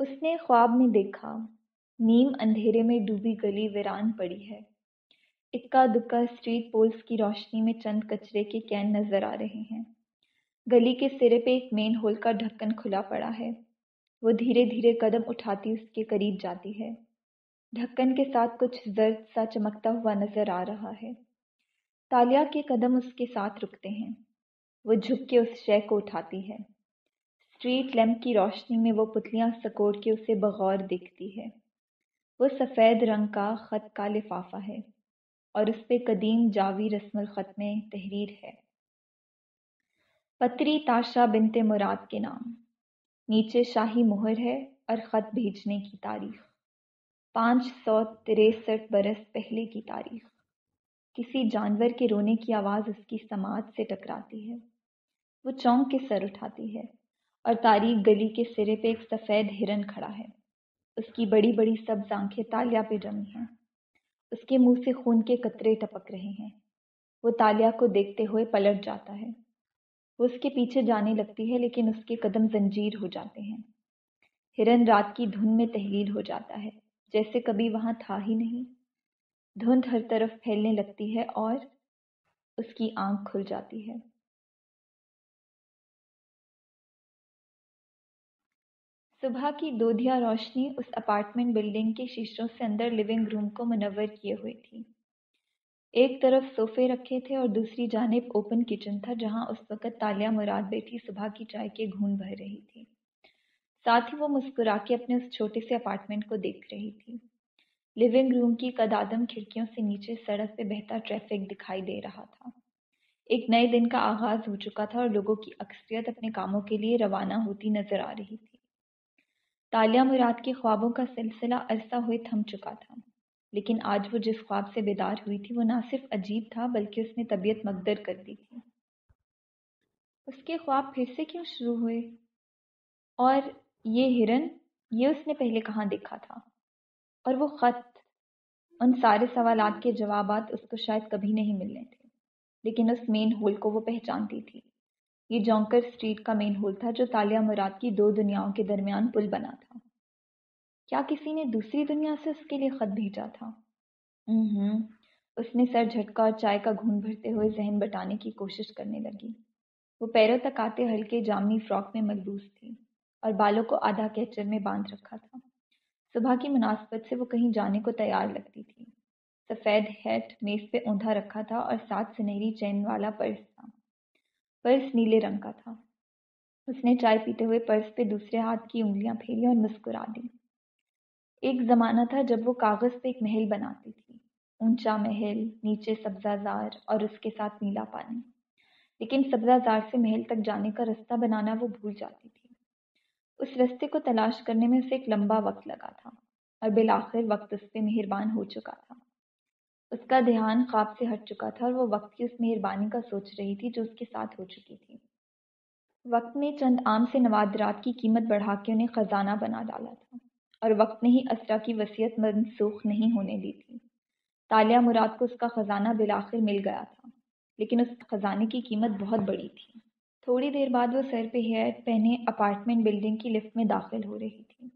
اس نے خواب میں دیکھا، نیم اندھیرے میں ڈوبی گلی ویران پڑی ہے۔ اکا دکا اسٹریٹ پولس کی روشنی میں چند کچرے کے کین نظر آ رہے ہیں۔ گلی کے سرے پہ ایک مین ہول کا ڈھکن کھلا پڑا ہے۔ وہ دھیرے دھیرے قدم اٹھاتی اس کے قریب جاتی ہے۔ ڈھکن کے ساتھ کچھ زرد سا چمکتا ہوا نظر آ رہا ہے۔ تالیا کے قدم اس کے ساتھ رکتے ہیں۔ وہ جھک کے اس شے کو اٹھاتی ہے۔ اسٹریٹ لیمپ کی روشنی میں وہ پتلیاں سکوڑ کے اسے بغور دیکھتی ہے۔ وہ سفید رنگ کا خط کا لفافہ ہے اور اس پہ قدیم جاوی رسم الخط میں تحریر ہے۔ پتری تاشا بنت مراد کے نام۔ نیچے شاہی مہر ہے اور خط بھیجنے کی تاریخ۔ پانچ سو تریسٹھ برس پہلے کی تاریخ۔ کسی جانور کے رونے کی آواز اس کی سماعت سے ٹکراتی ہے۔ وہ چونک کے سر اٹھاتی ہے۔ اور تاریخ گلی کے سرے پہ ایک سفید ہرن کھڑا ہے۔ اس کی بڑی بڑی سبز آنکھیں تالیا پہ جمی ہیں۔ اس کے منہ سے خون کے قطرے ٹپک رہے ہیں۔ وہ تالیا کو دیکھتے ہوئے پلٹ جاتا ہے۔ وہ اس کے پیچھے جانے لگتی ہے، لیکن اس کے قدم زنجیر ہو جاتے ہیں۔ ہرن رات کی دھن میں تحلیل ہو جاتا ہے، جیسے کبھی وہاں تھا ہی نہیں۔ دھند ہر طرف پھیلنے لگتی ہے اور اس کی آنکھ کھل جاتی ہے۔ صبح کی دودھیا روشنی اس اپارٹمنٹ بلڈنگ کے شیشوں سے اندر لیونگ روم کو منور کیے ہوئے تھی۔ ایک طرف صوفے رکھے تھے اور دوسری جانب اوپن کچن تھا جہاں اس وقت تالیا مراد بیٹھی صبح کی چائے کے گھون بھر رہی تھی۔ ساتھ ہی وہ مسکرا کے اپنے اس چھوٹے سے اپارٹمنٹ کو دیکھ رہی تھی۔ لیونگ روم کی قدادم کھڑکیوں سے نیچے سڑک پہ بہتا ٹریفک دکھائی دے رہا تھا۔ ایک نئے دن کا آغاز ہو چکا تھا اور لوگوں کی اکثریت اپنے کاموں کے لیے روانہ ہوتی نظر آ رہی تھی۔ تالیہ مراد کے خوابوں کا سلسلہ عرصہ ہوئے تھم چکا تھا۔ لیکن آج وہ جس خواب سے بیدار ہوئی تھی، وہ نہ صرف عجیب تھا، بلکہ اس نے طبیعت مقدر کر دی تھی۔ اس کے خواب پھر سے کیوں شروع ہوئے؟ اور یہ ہرن، یہ اس نے پہلے کہاں دیکھا تھا؟ اور وہ خط، ان سارے سوالات کے جوابات اس کو شاید کبھی نہیں ملنے تھے، لیکن اس مین ہول کو وہ پہچانتی تھی۔ یہ جونکر اسٹریٹ کا مین ہول تھا جو تالیہ مراد کی دو دنیاؤں کے درمیان پل بنا تھا۔ کیا کسی نے دوسری دنیا سے اس کے لیے خط بھیجا تھا؟ ہوں اس نے سر جھٹکا اور چائے کا گھون بھرتے ہوئے ذہن بٹانے کی کوشش کرنے لگی۔ وہ پیروں تک آتے ہلکے جامنی فراک میں ملبوس تھی اور بالوں کو آدھا کیچر میں باندھ رکھا تھا۔ صبح کی مناسبت سے وہ کہیں جانے کو تیار لگتی تھی۔ سفید ہیٹ میز پہ اونھا رکھا تھا اور ساتھ سنہری چین والا پرس پرس نیلے رنگ کا تھا۔ اس نے چائے پیتے ہوئے پرس پہ دوسرے ہاتھ کی انگلیاں پھیری اور مسکرا دی۔ ایک زمانہ تھا جب وہ کاغذ پہ ایک محل بناتی تھی۔ اونچا محل، نیچے سبزہ زار اور اس کے ساتھ نیلا پانی۔ لیکن سبزہ زار سے محل تک جانے کا رستہ بنانا وہ بھول جاتی تھی۔ اس رستے کو تلاش کرنے میں اسے ایک لمبا وقت لگا تھا اور بالآخر وقت اس پہ مہربان ہو چکا تھا۔ اس کا دھیان خواب سے ہٹ چکا تھا اور وہ وقت کی اس مہربانی کا سوچ رہی تھی جو اس کے ساتھ ہو چکی تھی۔ وقت نے چند عام سے نوادرات کی قیمت بڑھا کے انہیں خزانہ بنا ڈالا تھا اور وقت نے ہی اسرا کی وصیت منسوخ نہیں ہونے دی تھی۔ تالیہ مراد کو اس کا خزانہ بالآخر مل گیا تھا، لیکن اس خزانے کی قیمت بہت بڑی تھی۔ تھوڑی دیر بعد وہ سر پہ ہیئر پہنے اپارٹمنٹ بلڈنگ کی لفٹ میں داخل ہو رہی تھی۔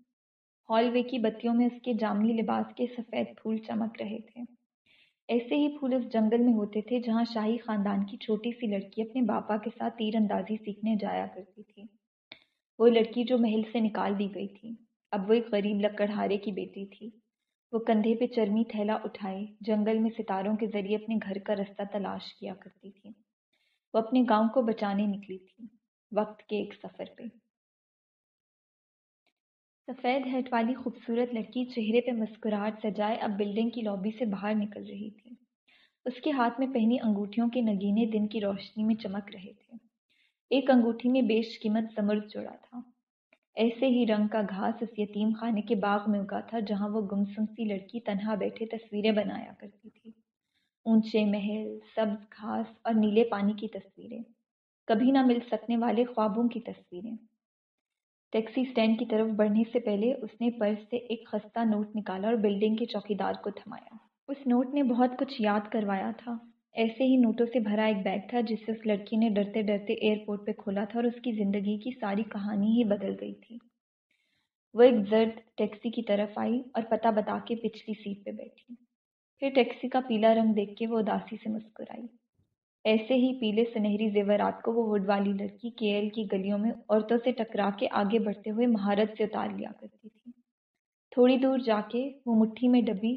ہال وے کی بتیوں میں اس کے جامنی لباس کے سفید پھول چمک رہے تھے۔ ایسے ہی پھول اس جنگل میں ہوتے تھے جہاں شاہی خاندان کی چھوٹی سی لڑکی اپنے باپا کے ساتھ تیر اندازی سیکھنے جایا کرتی تھی۔ وہ لڑکی جو محل سے نکال دی گئی تھی۔ اب وہ ایک غریب لکڑہارے کی بیٹی تھی۔ وہ کندھے پہ چرمی تھیلا اٹھائے، جنگل میں ستاروں کے ذریعے اپنے گھر کا رستہ تلاش کیا کرتی تھی۔ وہ اپنے گاؤں کو بچانے نکلی تھی، وقت کے ایک سفر پہ۔ سفید ہیٹ والی خوبصورت لڑکی چہرے پہ مسکراہٹ سجائے اب بلڈنگ کی لابی سے باہر نکل رہی تھی۔ اس کے ہاتھ میں پہنی انگوٹھیوں کے نگینے دن کی روشنی میں چمک رہے تھے۔ ایک انگوٹھی میں بیش قیمت زمرد جڑا تھا۔ ایسے ہی رنگ کا گھاس اس یتیم خانے کے باغ میں اگا تھا جہاں وہ گمسم سی لڑکی تنہا بیٹھے تصویریں بنایا کرتی تھی۔ اونچے محل، سبز گھاس اور نیلے پانی کی تصویریں۔ کبھی نہ مل سکنے والے خوابوں کی تصویریں۔ ٹیکسی اسٹینڈ کی طرف بڑھنے سے پہلے اس نے پرس سے ایک خستہ نوٹ نکالا اور بلڈنگ کے چوکیدار کو تھمایا۔ اس نوٹ نے بہت کچھ یاد کروایا تھا۔ ایسے ہی نوٹوں سے بھرا ایک بیگ تھا جس سے اس لڑکی نے ڈرتے ڈرتے ایئرپورٹ پہ کھولا تھا اور اس کی زندگی کی ساری کہانی ہی بدل گئی تھی۔ وہ ایک زرد ٹیکسی کی طرف آئی اور پتہ بتا کے پچھلی سیٹ پہ بیٹھی۔ پھر ٹیکسی کا پیلا رنگ دیکھ کے وہ اداسی سے مسکرائی۔ ایسے ہی پیلے سنہری زیورات کو وہ وڈ والی لڑکی کیل کی گلیوں میں عورتوں سے ٹکرا کے آگے بڑھتے ہوئے مہارت سے اتار لیا کرتی تھی۔ تھوڑی دور جا کے وہ مٹھی میں ڈبی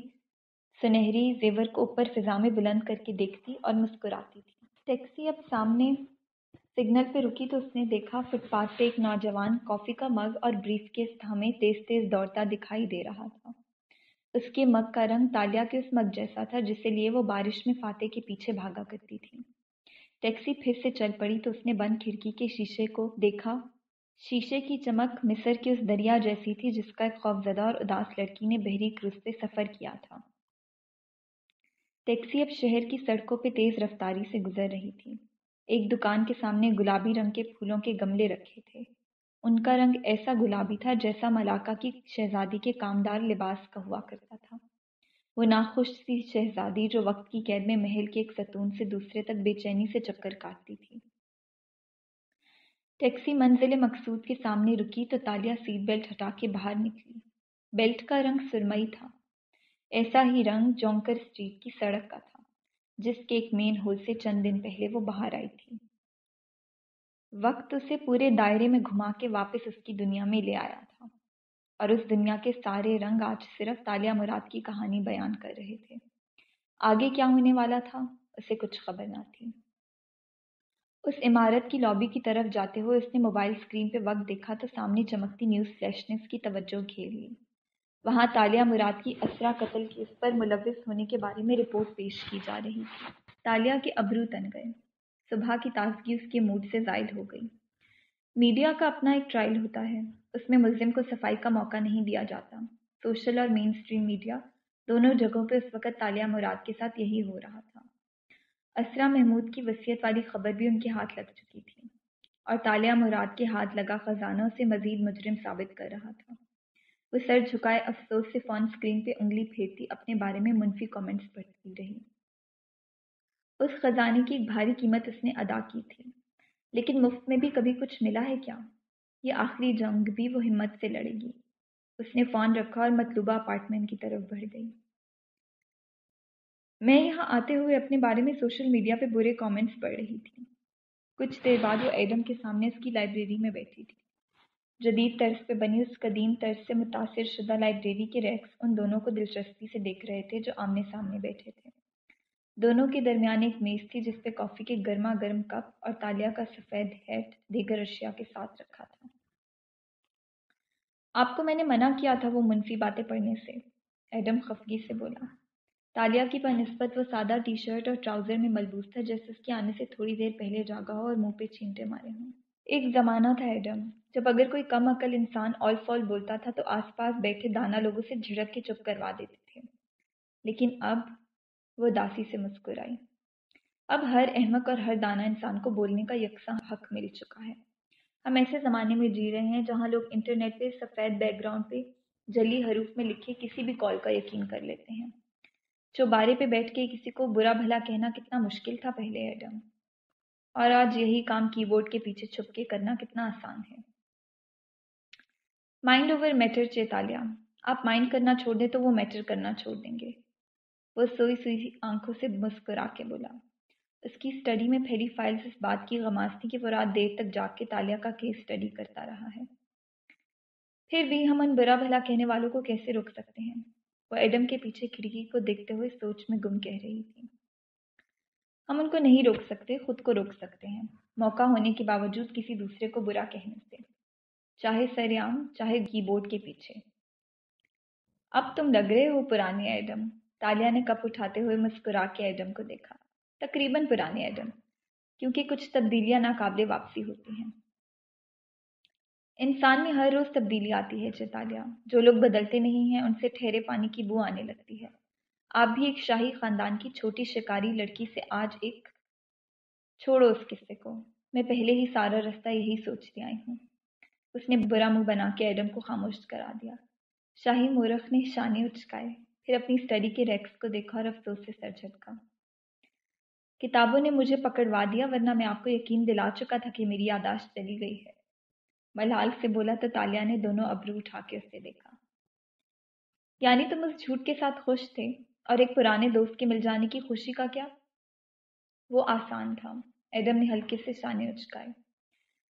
سنہری زیور کو اوپر فضا میں بلند کر کے دیکھتی اور مسکراتی تھی۔ ٹیکسی اب سامنے سگنل پہ رکی تو اس نے دیکھا فٹ پاتھ پہ ایک نوجوان کافی کا مگ اور بریف کے تھامے تیز تیز دوڑتا دکھائی دے رہا تھا۔ اس کے مگ کا رنگ تالیا کے اس مگ جیسا تھا جسے لیے وہ بارش میں فاتح کے پیچھے بھاگا کرتی تھی ٹیکسی پھر سے چل پڑی تو اس نے بند کھڑکی کے شیشے کو دیکھا۔ شیشے کی چمک مصر کی اس دریا جیسی تھی جس کا ایک خوفزدہ اور اداس لڑکی نے بحری کروز پہ سفر کیا تھا۔ ٹیکسی اب شہر کی سڑکوں پہ تیز رفتاری سے گزر رہی تھی۔ ایک دکان کے سامنے گلابی رنگ کے پھولوں کے گملے رکھے تھے۔ ان کا رنگ ایسا گلابی تھا جیسا ملاقہ کی شہزادی کے کامدار لباس کا ہوا کرتا تھا۔ وہ ناخوش سی شہزادی جو وقت کی قید میں محل کے ایک ستون سے دوسرے تک بے چینی سے چکر کاٹتی تھی۔ ٹیکسی منزل مقصود کے سامنے رکی تو تالیا سیٹ بیلٹ ہٹا کے باہر نکلی۔ بیلٹ کا رنگ سرمئی تھا۔ ایسا ہی رنگ جونکر اسٹریٹ کی سڑک کا تھا، جس کے ایک مین ہول سے چند دن پہلے وہ باہر آئی تھی۔ وقت اسے پورے دائرے میں گھما کے واپس اس کی دنیا میں لے آیا تھا۔ اور اس دنیا کے سارے رنگ آج صرف تالیہ مراد کی کہانی بیان کر رہے تھے۔ آگے کیا ہونے والا تھا؟ اسے کچھ خبر نہ تھی۔ اس عمارت کی لابی کی طرف جاتے ہوئے اس نے موبائل اسکرین پہ وقت دیکھا تو سامنے چمکتی نیوز فلیشنس کی توجہ گھیر لی۔ وہاں تالیہ مراد کی اسرا قتل کیس پر ملوث ہونے کے بارے میں رپورٹ پیش کی جا رہی تھی۔ تالیہ کے ابرو تن گئے۔ صبح کی تازگی اس کے موڈ سے زائد ہو گئی۔ میڈیا کا اپنا ایک ٹرائل ہوتا ہے۔ اس میں ملزم کو صفائی کا موقع نہیں دیا جاتا۔ سوشل اور مین اسٹریم میڈیا دونوں جگہوں پہ اس وقت تالیہ مراد کے ساتھ یہی ہو رہا تھا۔ اسرا محمود کی وصیت والی خبر بھی ان کے ہاتھ لگ چکی تھی اور تالیہ مراد کے ہاتھ لگا خزانوں سے مزید مجرم ثابت کر رہا تھا۔ وہ سر جھکائے افسوس سے فون اسکرین پہ انگلی پھیرتی اپنے بارے میں منفی کامنٹس پڑھتی رہی۔ اس خزانے کی ایک بھاری قیمت اس نے ادا کی تھی، لیکن مفت میں بھی کبھی کچھ ملا ہے کیا؟ یہ آخری جنگ بھی وہ ہمت سے لڑے گی۔ اس نے فون رکھا اور مطلوبہ اپارٹمنٹ کی طرف بڑھ گئی۔ میں یہاں آتے ہوئے اپنے بارے میں سوشل میڈیا پہ برے کامنٹس پڑھ رہی تھی۔ کچھ دیر بعد وہ ایڈم کے سامنے اس کی لائبریری میں بیٹھی تھی۔ جدید طرز پہ بنی اس قدیم طرز سے متاثر شدہ لائبریری کے ریکس ان دونوں کو دلچسپی سے دیکھ رہے تھے جو آمنے سامنے بیٹھے تھے۔ دونوں کے درمیان ایک میز تھی جس پہ کافی کے گرما گرم کپ اور تالیا کا سفید ہیٹ دیگر اشیاء کے ساتھ رکھا تھا۔ آپ کو میں نے منع کیا تھا وہ منفی باتیں پڑھنے سے، ایڈم خفگی سے بولا۔ تالیا کی بنسبت وہ سادہ ٹی شرٹ اور ٹراؤزر میں ملبوس تھا جیسے اس کے آنے سے تھوڑی دیر پہلے جاگا ہو اور منہ پہ چھینٹے مارے ہوں۔ ایک زمانہ تھا ایڈم، جب اگر کوئی کم عقل انسان آل فال بولتا تھا تو آس پاس بیٹھے دانا لوگوں سے جھڑک کے چپ کروا دیتے تھے۔ لیکن اب وہ داسی سے مسکرائی اب ہر احمق اور ہر دانا انسان کو بولنے کا یکساں حق مل چکا ہے۔ ہم ایسے زمانے میں جی رہے ہیں جہاں لوگ انٹرنیٹ پہ، سفید بیک گراؤنڈ پہ، جلی حروف میں لکھے کسی بھی کال کا یقین کر لیتے ہیں۔ چوبارے پہ بیٹھ کے کسی کو برا بھلا کہنا کتنا مشکل تھا پہلے، ایڈم۔ اور آج یہی کام کی بورڈ کے پیچھے چھپ کے کرنا کتنا آسان ہے۔ مائنڈ اوور میٹر چیتالیہ آپ مائنڈ کرنا چھوڑ دیں تو وہ میٹر کرنا چھوڑ دیں گے۔ وہ سوئی سوئی آنکھوں سے مسکرا کے بولا۔ اس کی اسٹڈی میں پھیلی فائلز اس بات کی غماز تھی کہ وہ رات دیر تک جاگ کے تالیا کا کیس اسٹڈی کرتا رہا ہے۔ پھر بھی ہم ان برا بھلا کہنے والوں کو کیسے روک سکتے ہیں؟ وہ ایڈم کے پیچھے کھڑکی کو دیکھتے ہوئے سوچ میں گم کہہ رہی تھی۔ ہم ان کو نہیں روک سکتے، خود کو روک سکتے ہیں۔ موقع ہونے کے باوجود کسی دوسرے کو برا کہنے سے۔ چاہے سر عام، چاہے کی بورڈ کے پیچھے۔ اب تم لگ رہے ہو پرانے ایڈم۔ تالیہ نے کپ اٹھاتے ہوئے مسکرا کے ایڈم کو دیکھا۔ تقریباً پرانے ایڈم، کیونکہ کچھ تبدیلیاں ناقابل واپسی ہوتی ہیں۔ انسان میں ہر روز تبدیلی آتی ہے چیتالیہ جو لوگ بدلتے نہیں ہیں، ان سے ٹھہرے پانی کی بو آنے لگتی ہے۔ آپ بھی ایک شاہی خاندان کی چھوٹی شکاری لڑکی سے آج ایک چھوڑو اس قصے کو۔ میں پہلے ہی سارا رستہ یہی سوچتی آئی ہوں۔ اس نے برا منہ بنا کے ایڈم کو خاموش کرا دیا۔ شاہی مورخ نے شانے اچکائے۔ پھر اپنی اسٹڈی کے ریکس کو دیکھا اور افسوس سے سر جھٹکا۔ کتابوں نے مجھے پکڑوا دیا ورنہ میں آپ کو یقین دلا چکا تھا کہ میری یاداشت چلی گئی ہے۔ ملال سے بولا تو تالیہ نے دونوں ابرو اٹھا کے اسے دیکھا۔ یعنی تم اس جھوٹ کے ساتھ خوش تھے اور ایک پرانے دوست کے مل جانے کی خوشی کا کیا؟ وہ آسان تھا۔ ایڈم نے ہلکے سے شانے اچکائے۔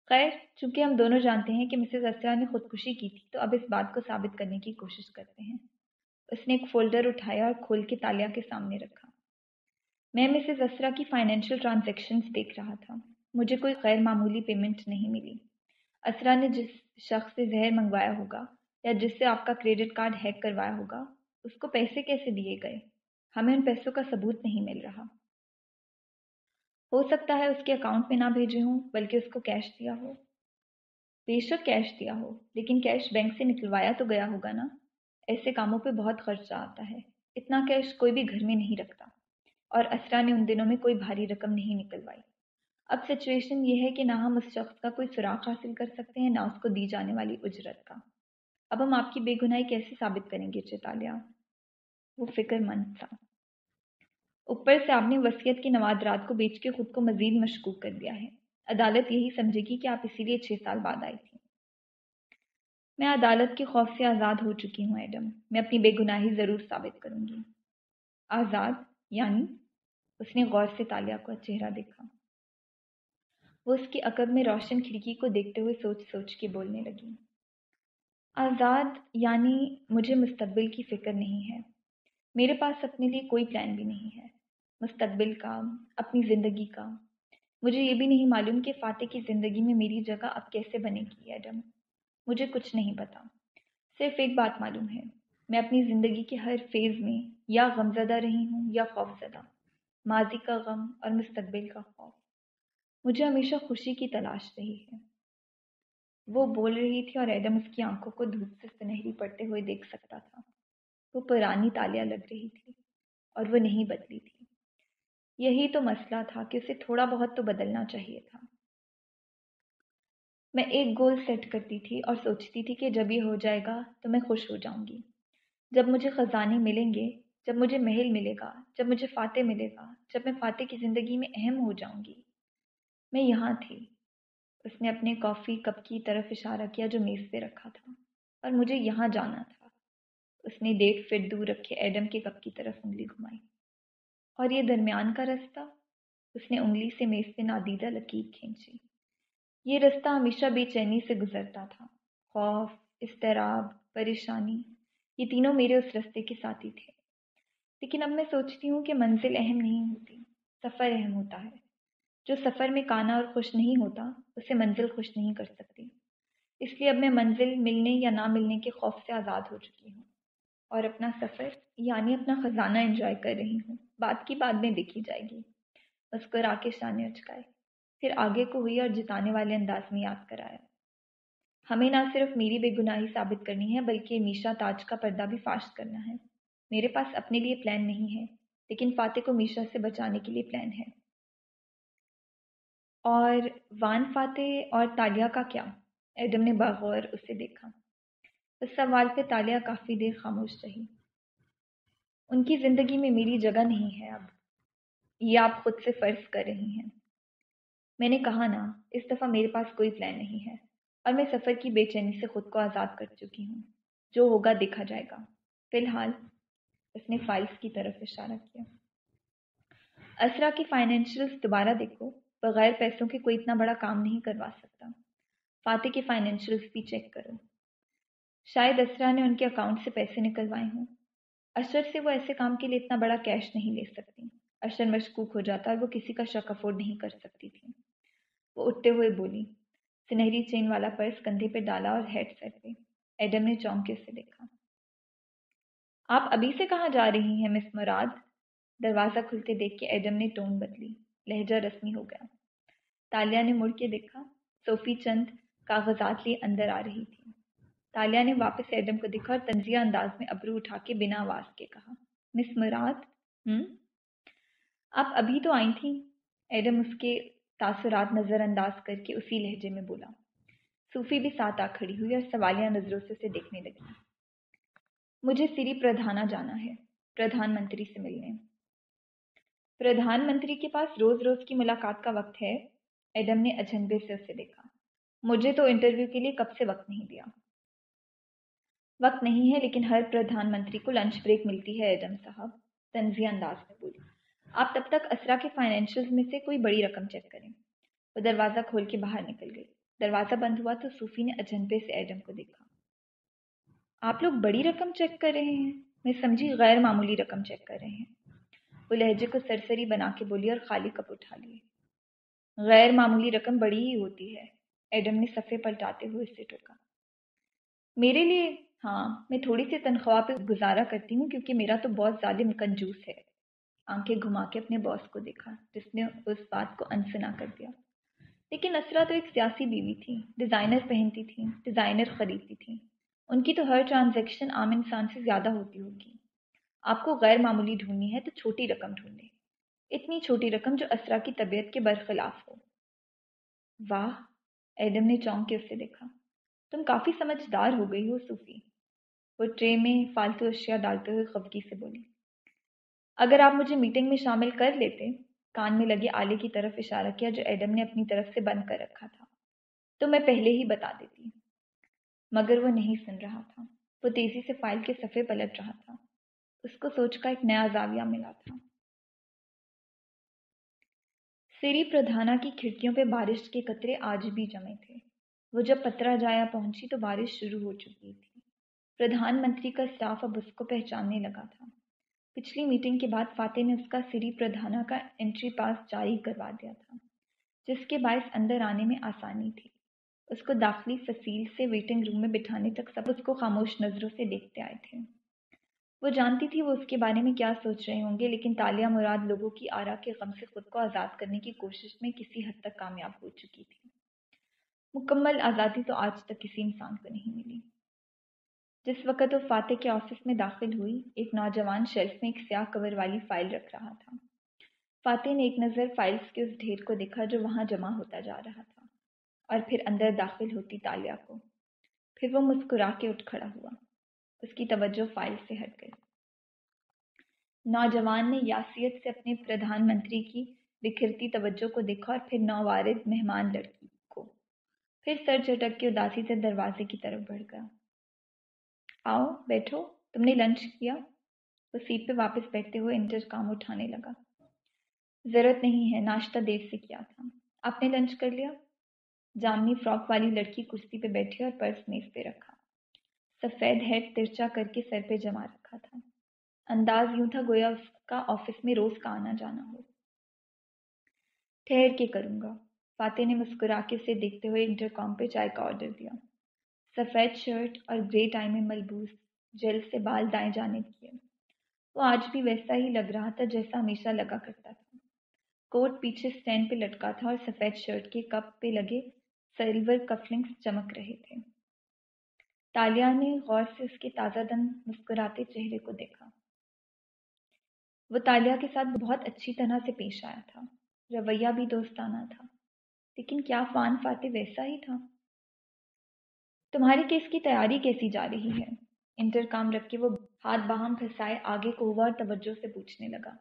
خیر، چونکہ ہم دونوں جانتے ہیں کہ مسز اسرا نے خودکشی کی تھی تو اب اس بات کو ثابت کرنے کی کوشش کرتے ہیں۔ اس نے ایک فولڈر اٹھایا اور کھول کے تالیہ کے سامنے رکھا۔ میں مسز اسرا کی فائنینشیل ٹرانزیکشنز دیکھ رہا تھا۔ مجھے کوئی غیر معمولی پیمنٹ نہیں ملی۔ اسرا نے جس شخص سے زہر منگوایا ہوگا یا جس سے آپ کا کریڈٹ کارڈ ہیک کروایا ہوگا، اس کو پیسے کیسے دیے گئے؟ ہمیں ان پیسوں کا ثبوت نہیں مل رہا۔ ہو سکتا ہے اس کے اکاؤنٹ میں نہ بھیجے ہوں، بلکہ اس کو کیش دیا ہو۔ بے شک کیش دیا ہو، لیکن کیش بینک سے نکلوایا تو گیا ہوگا نا؟ ایسے کاموں پہ بہت خرچہ آتا ہے۔ اتنا کیش کوئی بھی گھر میں نہیں رکھتا۔ اور اسرا نے ان دنوں میں کوئی بھاری رقم نہیں نکلوائی۔ اب سچویشن یہ ہے کہ نہ ہم اس شخص کا کوئی سراغ حاصل کر سکتے ہیں، نہ اس کو دی جانے والی اجرت کا۔ اب ہم آپ کی بے گناہی کیسے ثابت کریں گے چیتالیہ؟ وہ فکر مند تھا۔ اوپر سے آپ نے وصیت کی نوادرات کو بیچ کے خود کو مزید مشکوک کر دیا ہے۔ عدالت یہی سمجھے گی کہ آپ اسی لیے چھ سال بعد آئی تھی میں عدالت کے خوف سے آزاد ہو چکی ہوں، ایڈم۔ میں اپنی بے گناہی ضرور ثابت کروں گی۔ آزاد یعنی اس نے غور سے تالیہ کو چہرہ دیکھا۔ وہ اس کی عقب میں روشن کھڑکی کو دیکھتے ہوئے سوچ سوچ کے بولنے لگی۔ آزاد یعنی مجھے مستقبل کی فکر نہیں ہے۔ میرے پاس اپنے لیے کوئی پلان بھی نہیں ہے۔ مستقبل کا، اپنی زندگی کا۔ مجھے یہ بھی نہیں معلوم کہ فاتح کی زندگی میں میری جگہ اب کیسے بنے گی، ایڈم۔ مجھے کچھ نہیں پتا۔ صرف ایک بات معلوم ہے، میں اپنی زندگی کے ہر فیز میں یا غمزدہ رہی ہوں یا خوف زدہ ماضی کا غم اور مستقبل کا خوف۔ مجھے ہمیشہ خوشی کی تلاش رہی ہے۔ وہ بول رہی تھی اور ایڈم اس کی آنکھوں کو دھوپ سے سنہری پڑتے ہوئے دیکھ سکتا تھا۔ وہ پرانی تالیاں لگ رہی تھی اور وہ نہیں بدلی تھی۔ یہی تو مسئلہ تھا کہ اسے تھوڑا بہت تو بدلنا چاہیے تھا۔ میں ایک گول سیٹ کرتی تھی اور سوچتی تھی کہ جب یہ ہو جائے گا تو میں خوش ہو جاؤں گی۔ جب مجھے خزانے ملیں گے، جب مجھے محل ملے گا، جب مجھے فاتح ملے گا، جب میں فاتح کی زندگی میں اہم ہو جاؤں گی۔ میں یہاں تھی۔ اس نے اپنے کافی کپ کی طرف اشارہ کیا جو میز پہ رکھا تھا اور مجھے یہاں جانا تھا۔ اس نے ڈیٹ فٹ دور رکھے ایڈم کے کپ کی طرف انگلی گھمائی۔ اور یہ درمیان کا رستہ اس نے انگلی سے میز پہ نادیدہ لکیر کھینچی۔ یہ رستہ ہمیشہ بے چینی سے گزرتا تھا۔ خوف، اضطراب، پریشانی، یہ تینوں میرے اس رستے کے ساتھی تھے۔ لیکن اب میں سوچتی ہوں کہ منزل اہم نہیں ہوتی، سفر اہم ہوتا ہے۔ جو سفر میں کانا اور خوش نہیں ہوتا، اسے منزل خوش نہیں کر سکتی۔ اس لیے اب میں منزل ملنے یا نہ ملنے کے خوف سے آزاد ہو چکی ہوں۔ اور اپنا سفر یعنی اپنا خزانہ انجوائے کر رہی ہوں۔ بات کی بعد میں دیکھی جائے گی۔ مسکرا کے شانے اچکائے۔ پھر آگے کو ہوئی اور جتانے والے انداز میں یاد کرایا۔ ہمیں نہ صرف میری بے گناہی ثابت کرنی ہے، بلکہ میشا تاج کا پردہ بھی فاش کرنا ہے۔ میرے پاس اپنے لیے پلان نہیں ہے، لیکن فاتح کو میشا سے بچانے کے لیے پلان ہے۔ اور وان فاتح اور تالیہ کا کیا؟ ایڈم نے باغور اسے دیکھا۔ اس سوال پہ تالیہ کافی دیر خاموش رہی۔ ان کی زندگی میں میری جگہ نہیں ہے اب۔ یہ آپ خود سے فرض کر رہی ہیں۔ میں نے کہا نا، اس دفعہ میرے پاس کوئی پلان نہیں ہے۔ اور میں سفر کی بے چینی سے خود کو آزاد کر چکی ہوں۔ جو ہوگا دیکھا جائے گا۔ فی الحال، اس نے فائلس کی طرف اشارہ کیا۔ اسرا کی فائنینشیلس دوبارہ دیکھو، بغیر پیسوں کے کوئی اتنا بڑا کام نہیں کروا سکتا۔ فاتح کے فائنینشیلس بھی چیک کرو۔ شاید اسرا نے ان کے اکاؤنٹ سے پیسے نکلوائے ہوں۔ اشر سے وہ ایسے کام کے لیے اتنا بڑا کیش نہیں لے سکتی۔ اشر مشکوک ہو جاتا اور وہ کسی کا شک افورڈ نہیں کر سکتی تھی۔ وہ اٹھتے ہوئے بولی، سنہری چین والا پرس کندھے پہ ڈالا اور ہیڈ سیٹ پہ، ایڈم نے چونکے سے دیکھا۔ آپ ابھی سے کہاں جا رہی ہیں، مس مراد؟ دروازہ کھلتے دیکھ کے ایڈم نے ٹون بدلی، لہجہ رسمی ہو گیا۔ تالیہ نے مڑ کے دیکھا، صوفی چند کاغذات لیے اندر آ رہی تھی۔ تالیہ نے واپس ایڈم کو دیکھا اور تنزیہ انداز میں ابرو اٹھا کے بنا آواز کے کہا، مس مراد؟ ہوں آپ ابھی تو آئی تھیں۔ ایڈم اس کے تاثرات نظر انداز کر کے اسی لہجے میں بولا۔ صوفی بھی ساتھ آ کھڑی ہوئی اور سوالیہ نظروں سے اسے دیکھنے لگی۔ مجھے سری پردھانا جانا ہے، پردھان منتری سے ملنے۔ پردھان منتری کے پاس روز روز کی ملاقات کا وقت ہے۔ ایڈم نے اجنبے سے اسے دیکھا۔ مجھے تو انٹرویو کے لیے کب سے وقت نہیں دیا۔ وقت نہیں ہے لیکن ہر پردھان منتری کو لنچ بریک ملتی ہے، ایڈم صاحب، تنزیہ انداز میں بولی۔ آپ تب تک اسرا کے فائنینشیل میں سے کوئی بڑی رقم چیک کریں۔ وہ دروازہ کھول کے باہر نکل گئی۔ دروازہ بند ہوا تو صوفی نے اجنبے سے ایڈم کو دیکھا۔ آپ لوگ بڑی رقم چیک کر رہے ہیں؟ میں سمجھی غیر معمولی رقم چیک کر رہے ہیں۔ وہ لہجے کو سرسری بنا کے بولی اور خالی کپ اٹھا لیے۔ غیر معمولی رقم بڑی ہی ہوتی ہے۔ ایڈم نے صفے پلٹاتے ہوئے اسے ٹوکا۔ میرے لیے؟ ہاں میں تھوڑی سی تنخواہ پہ گزارا کرتی ہوں کیونکہ میرا تو بہت ظالم کنجوس ہے۔ آنکھیں گھما کے اپنے باس کو دیکھا، جس نے اس بات کو انسنا کر دیا۔ لیکن اسرا تو ایک سیاسی بیوی تھی ڈیزائنر پہنتی تھی ڈیزائنر خریدتی تھی۔ ان کی تو ہر ٹرانزیکشن عام انسان سے زیادہ ہوتی ہوگی۔ آپ کو غیر معمولی ڈھونڈنی ہے تو چھوٹی رقم ڈھونڈے اتنی چھوٹی رقم جو اسرا کی طبیعت کے برخلاف ہو۔ واہ، ایڈم نے چونک کے اسے دیکھا۔ تم کافی سمجھدار ہو گئی ہو، صوفی۔ وہ ٹرے میں فالتو اشیاء ڈالتے ہوئے خفگی سے بولی۔ اگر آپ مجھے میٹنگ میں شامل کر لیتے، کان میں لگے آلے کی طرف اشارہ کیا جو ایڈم نے اپنی طرف سے بند کر رکھا تھا، تو میں پہلے ہی بتا دیتی۔ مگر وہ نہیں سن رہا تھا۔ وہ تیزی سے فائل کے صفحے پلٹ رہا تھا۔ اس کو سوچ کا ایک نیا زاویہ ملا تھا۔ سری پردھانا کی کھڑکیوں پہ بارش کے قطرے آج بھی جمے تھے۔ وہ جب پترا جایا پہنچی تو بارش شروع ہو چکی تھی۔ پردھان منتری کا اسٹاف اب اس کو پہچاننے لگا تھا۔ پچھلی میٹنگ کے بعد فاتح نے اس کا سری پردھانا کا انٹری پاس جاری کروا دیا تھا، جس کے باعث اندر آنے میں آسانی تھی۔ اس کو داخلی فصیل سے ویٹنگ روم میں بٹھانے تک سب اس کو خاموش نظروں سے دیکھتے آئے تھے۔ وہ جانتی تھی وہ اس کے بارے میں کیا سوچ رہے ہوں گے، لیکن تالیہ مراد لوگوں کی آرا کے غم سے خود کو آزاد کرنے کی کوشش میں کسی حد تک کامیاب ہو چکی تھی۔ مکمل آزادی تو آج تک کسی انسان کو نہیں ملی۔ جس وقت وہ فاتح کے آفس میں داخل ہوئی، ایک نوجوان شیلف میں ایک سیاہ کور والی فائل رکھ رہا تھا۔ فاتح نے ایک نظر فائلز کے اس ڈھیر کو دیکھا جو وہاں جمع ہوتا جا رہا تھا، اور پھر اندر داخل ہوتی تالیہ کو۔ پھر وہ مسکرا کے اٹھ کھڑا ہوا۔ اس کی توجہ فائل سے ہٹ گئی۔ نوجوان نے یاسیت سے اپنے پردھان منتری کی بکھرتی توجہ کو دیکھا اور پھر نوارد مہمان لڑکی کو۔ پھر سر چٹک کے اداسی سے دروازے کی طرف بڑھ گیا۔ آؤ، بیٹھو۔ تم نے لنچ کیا۔ وہ سیٹ پہ واپس بیٹھتے ہوئے انٹر کام اٹھانے لگا۔ ضرورت نہیں ہے، ناشتہ دیر سے کیا تھا۔ آپ نے لنچ کر لیا؟ جامنی فراک والی لڑکی کرسی پہ بیٹھی اور پرس میز پہ رکھا۔ سفید ہیڈ ترچا کر کے سر پہ جما رکھا تھا۔ انداز یوں تھا گویا اس کا آفس میں روز کا آنا جانا ہو۔ ٹھہر کے کروں گا۔ فاتح نے مسکرا کے اسے دیکھتے ہوئے انٹر کام پہ چائے کا آرڈر دیا۔ سفید شرٹ اور گرے ٹائی میں ملبوس جیل سے بال دائیں جانے کیے۔ وہ آج بھی ویسا ہی لگ رہا تھا جیسا ہمیشہ لگا کرتا تھا۔ کوٹ پیچھے اسٹینڈ پہ لٹکا تھا اور سفید شرٹ کے کپ پہ لگے سلور کفلنگس چمک رہے تھے۔ تالیہ نے غور سے اس کے تازہ دن مسکراتے چہرے کو دیکھا۔ وہ تالیہ کے ساتھ بہت اچھی طرح سے پیش آیا تھا۔ رویہ بھی دوستانہ تھا۔ لیکن کیا فان فاتح ویسا ہی تھا؟ تمہاری کیس کی تیاری کیسی جا رہی ہے؟ انٹر کام رکھ کے وہ ہاتھ باہم پھنسائے آگے کو ہوا اور توجہ سے پوچھنے لگا۔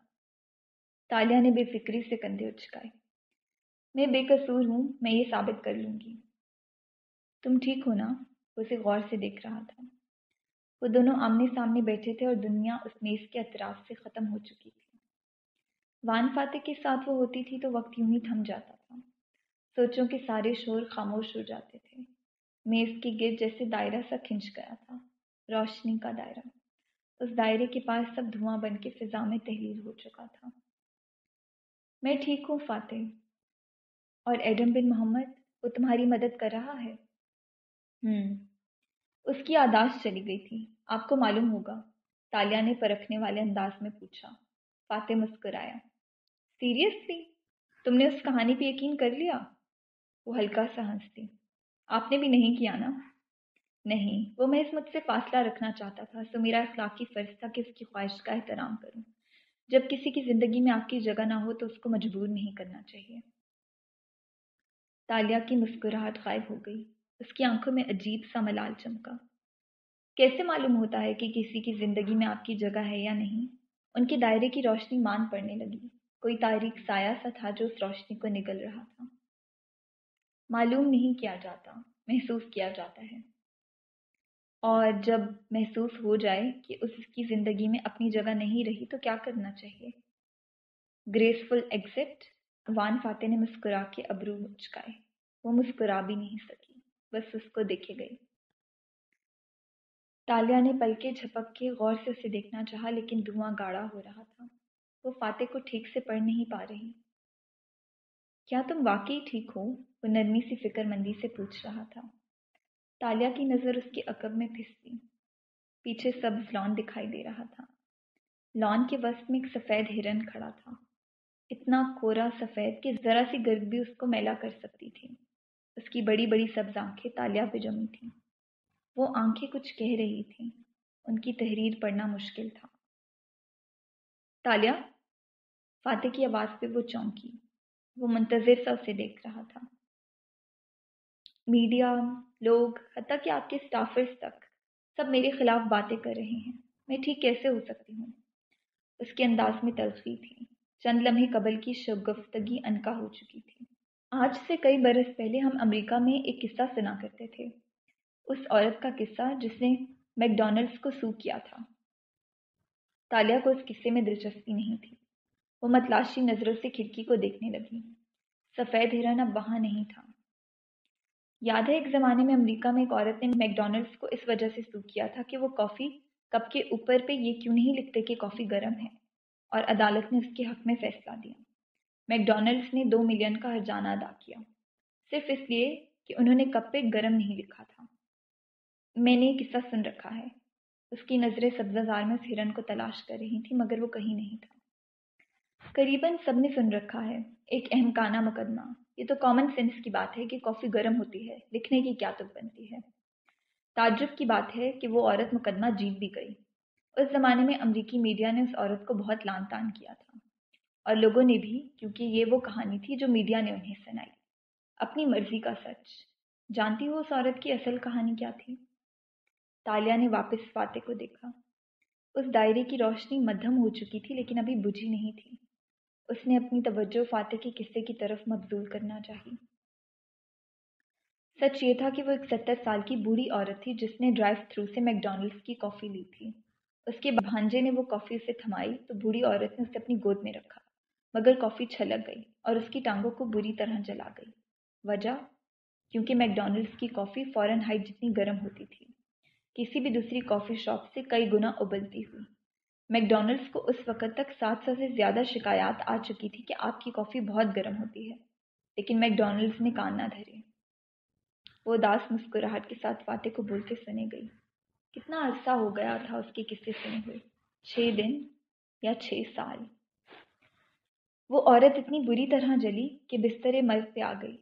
تالیہ نے بے فکری سے کندھے اچکائے۔ میں بے قصور ہوں، میں یہ ثابت کر لوں گی۔ تم ٹھیک ہو نا؟ اسے غور سے دیکھ رہا تھا۔ وہ دونوں آمنے سامنے بیٹھے تھے اور دنیا اس میز کے اطراف سے ختم ہو چکی تھی۔ وان فاتح کے ساتھ وہ ہوتی تھی تو وقت یوں ہی تھم جاتا تھا۔ سوچوں کے سارے شور خاموش ہو جاتے تھے۔ میز کے گرد جیسے دائرہ سا کھنچ گیا تھا، روشنی کا دائرہ۔ اس دائرے کے پاس سب دھواں بن کے فضا میں تحریر ہو چکا تھا۔ میں ٹھیک ہوں فاتح اور ایڈم بن محمد، وہ تمہاری مدد کر رہا ہے؟ ہوں اس کی آداش چلی گئی تھی۔ آپ کو معلوم ہوگا، تالیہ نے پرکھنے والے انداز میں پوچھا۔ فاتح مسکرایا۔ سیریسلی؟ تم نے اس کہانی پہ یقین کر لیا؟ وہ ہلکا سا ہنستی۔ آپ نے بھی نہیں کیا نا؟ نہیں، وہ میں اس مجھ سے فاصلہ رکھنا چاہتا تھا۔ سو میرا اخلاقی فرض تھا کہ اس کی خواہش کا احترام کروں۔ جب کسی کی زندگی میں آپ کی جگہ نہ ہو تو اس کو مجبور نہیں کرنا چاہیے۔ تالیہ کی مسکراہٹ غائب ہو گئی۔ اس کی آنکھوں میں عجیب سا ملال چمکا۔ کیسے معلوم ہوتا ہے کہ کسی کی زندگی میں آپ کی جگہ ہے یا نہیں؟ ان کے دائرے کی روشنی مان پڑنے لگی۔ کوئی تاریخ سایہ سا تھا جو اس روشنی کو نگل رہا تھا۔ معلوم نہیں کیا جاتا، محسوس کیا جاتا ہے۔ اور جب محسوس ہو جائے کہ اس کی زندگی میں اپنی جگہ نہیں رہی تو کیا کرنا چاہیے؟ گریسفل ایگزٹ وان فاتح نے مسکرا کے ابرو مچکائے۔ وہ مسکرا بھی نہیں سکی، بس اس کو دیکھے گئی تالیہ نے پل کے جھپک کے غور سے اسے دیکھنا چاہا، لیکن دھواں گاڑا ہو رہا تھا۔ وہ فاتح کو ٹھیک سے پڑھ نہیں پا رہی۔ کیا تم واقعی ٹھیک ہو؟ وہ نرمی سی فکر مندی سے پوچھ رہا تھا۔ تالیہ کی نظر اس کے عقب میں پھستی۔ پیچھے سبز لان دکھائی دے رہا تھا۔ لان کے وسط میں ایک سفید ہرن کھڑا تھا۔ اتنا کورا سفید کہ ذرا سی گرد بھی اس کو میلا کر سکتی تھی۔ اس کی بڑی بڑی سبز آنکھیں تالیہ پہ جمی تھیں۔ وہ آنکھیں کچھ کہہ رہی تھیں۔ ان کی تحریر پڑھنا مشکل تھا۔ تالیہ فاتح کی آواز پہ وہ چونکی۔ وہ منتظر سا اسے دیکھ رہا تھا۔ میڈیا، لوگ، حتیٰ کہ آپ کے اسٹافرز تک، سب میرے خلاف باتیں کر رہے ہیں۔ میں ٹھیک کیسے ہو سکتی ہوں؟ اس کے انداز میں تلخی تھی۔ چند لمحے قبل کی شگفتگی انکا ہو چکی تھی۔ آج سے کئی برس پہلے ہم امریکہ میں ایک قصہ سنا کرتے تھے۔ اس عورت کا قصہ جس نے میک ڈونلڈس کو سو کیا تھا۔ تالیہ کو اس قصے میں دلچسپی نہیں تھی۔ وہ متلاشی نظروں سے کھڑکی کو دیکھنے لگی۔ سفید ہرن اب وہاں نہیں تھا۔ یاد ہے ایک زمانے میں امریکہ میں ایک عورت نے میک ڈونلڈس کو اس وجہ سے سو کیا تھا کہ وہ کافی کپ کے اوپر پہ یہ کیوں نہیں لکھتے کہ کافی گرم ہے اور عدالت نے اس کے حق میں فیصلہ دیا۔ میک ڈونلڈس نے دو ملین کا ہرجانہ ادا کیا۔ صرف اس لیے کہ انہوں نے کپ پہ گرم نہیں لکھا تھا۔ میں نے یہ قصہ سن رکھا ہے۔ اس کی نظریں سبزہ زار میں اس ہرن کو تلاش کر رہی تھیں، مگر وہ کہیں نہیں تھا۔ قریباً سب نے سن رکھا ہے، ایک اہم کانہ مقدمہ۔ یہ تو کامن سینس کی بات ہے کہ کافی گرم ہوتی ہے، لکھنے کی کیا تک بنتی ہے۔ تعجب کی بات ہے کہ وہ عورت مقدمہ جیت بھی گئی۔ اس زمانے میں امریکی میڈیا نے اس عورت کو بہت لان تان کیا تھا۔ اور لوگوں نے بھی، کیونکہ یہ وہ کہانی تھی جو میڈیا نے انہیں سنائی۔ اپنی مرضی کا سچ۔ جانتی ہو اس عورت کی اصل کہانی کیا تھی؟ تالیہ نے واپس فاتح کو دیکھا۔ اس دائرے کی روشنی مدھم ہو چکی تھی، لیکن ابھی بجھی نہیں تھی۔ اس نے اپنی توجہ فاتح کے قصے کی طرف مبزول کرنا چاہی۔ سچ یہ تھا کہ وہ ایک ستر سال کی بوڑھی عورت تھی جس نے ڈرائیو تھرو سے میک ڈونلڈس کی کافی لی تھی۔ اس کے بھانجے نے وہ کافی اسے تھمائی تو بوڑھی عورت نے اسے اپنی گود میں رکھا، مگر کافی چھلک گئی اور اس کی ٹانگوں کو بری طرح جلا گئی۔ وجہ؟ کیونکہ میک ڈونلڈس کی کافی فورن ہائٹ جتنی گرم ہوتی تھی، کسی بھی دوسری کافی شاپ سے کئی گنا ابلتی ہوئی۔ میک ڈونلڈس کو اس وقت تک سات سو سے زیادہ شکایات آ چکی تھی کہ آپ کی کافی بہت گرم ہوتی ہے، لیکن میک ڈونلڈس نے کان نہ دھرے۔ وہ داس مسکراہٹ کے ساتھ فاتح کو بولتے سنے گئی۔ کتنا عرصہ ہو گیا تھا اس کے قصے سنے ہوئے۔ چھ دن یا چھ سال۔ وہ عورت اتنی بری طرح جلی کہ بستر مرد پہ آ گئی۔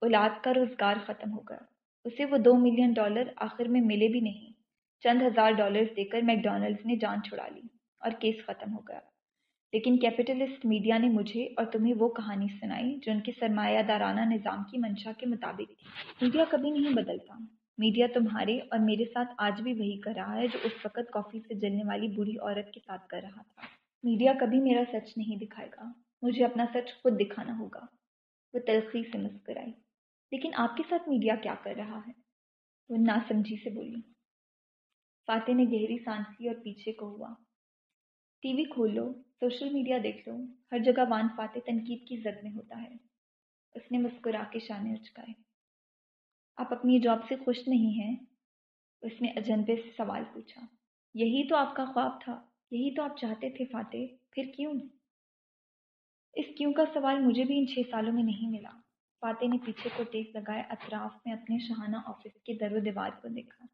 اولاد کا روزگار ختم ہو گیا۔ اسے وہ دو ملین ڈالر آخر میں ملے بھی نہیں۔ چند ہزار ڈالرز دے کر میک ڈونلڈز نے جان چھڑا لی۔ اور کیس ختم ہو گیا۔ لیکن کیپٹلسٹ میڈیا نے مجھے اور تمہیں وہ کہانی سنائی جو ان کے سرمایہ دارانہ نظام کی منشا کے مطابق تھی۔ میڈیا کبھی نہیں بدلتا۔ میڈیا تمہارے اور میرے ساتھ آج بھی وہی کر رہا ہے جو اس وقت کافی سے جلنے والی بری عورت کے ساتھ کر رہا تھا۔ میڈیا کبھی میرا سچ نہیں دکھائے گا۔ مجھے اپنا سچ خود دکھانا ہوگا۔ وہ تلخی سے مسکرائی۔ لیکن آپ کے ساتھ میڈیا کیا کر رہا ہے؟ وہ ناسمجھی سے بولی۔ فاتح نے گہری سانس اور پیچھے کو ہوا۔ ٹی وی کھول لو سوشل میڈیا دیکھ لو، ہر جگہ وان فاتح تنقید کی زد میں ہوتا ہے۔ اس نے مسکرا کے شانے اچکائے۔ آپ اپنی جاب سے خوش نہیں ہیں؟ اس نے اجنبے سے سوال پوچھا۔ یہی تو آپ کا خواب تھا، یہی تو آپ چاہتے تھے فاتح، پھر کیوں؟ اس کیوں کا سوال مجھے بھی ان چھ سالوں میں نہیں ملا۔ فاتح نے پیچھے کو ٹیک لگائے اطراف میں اپنے شہانہ آفس کے در و دیوار کو دیکھا۔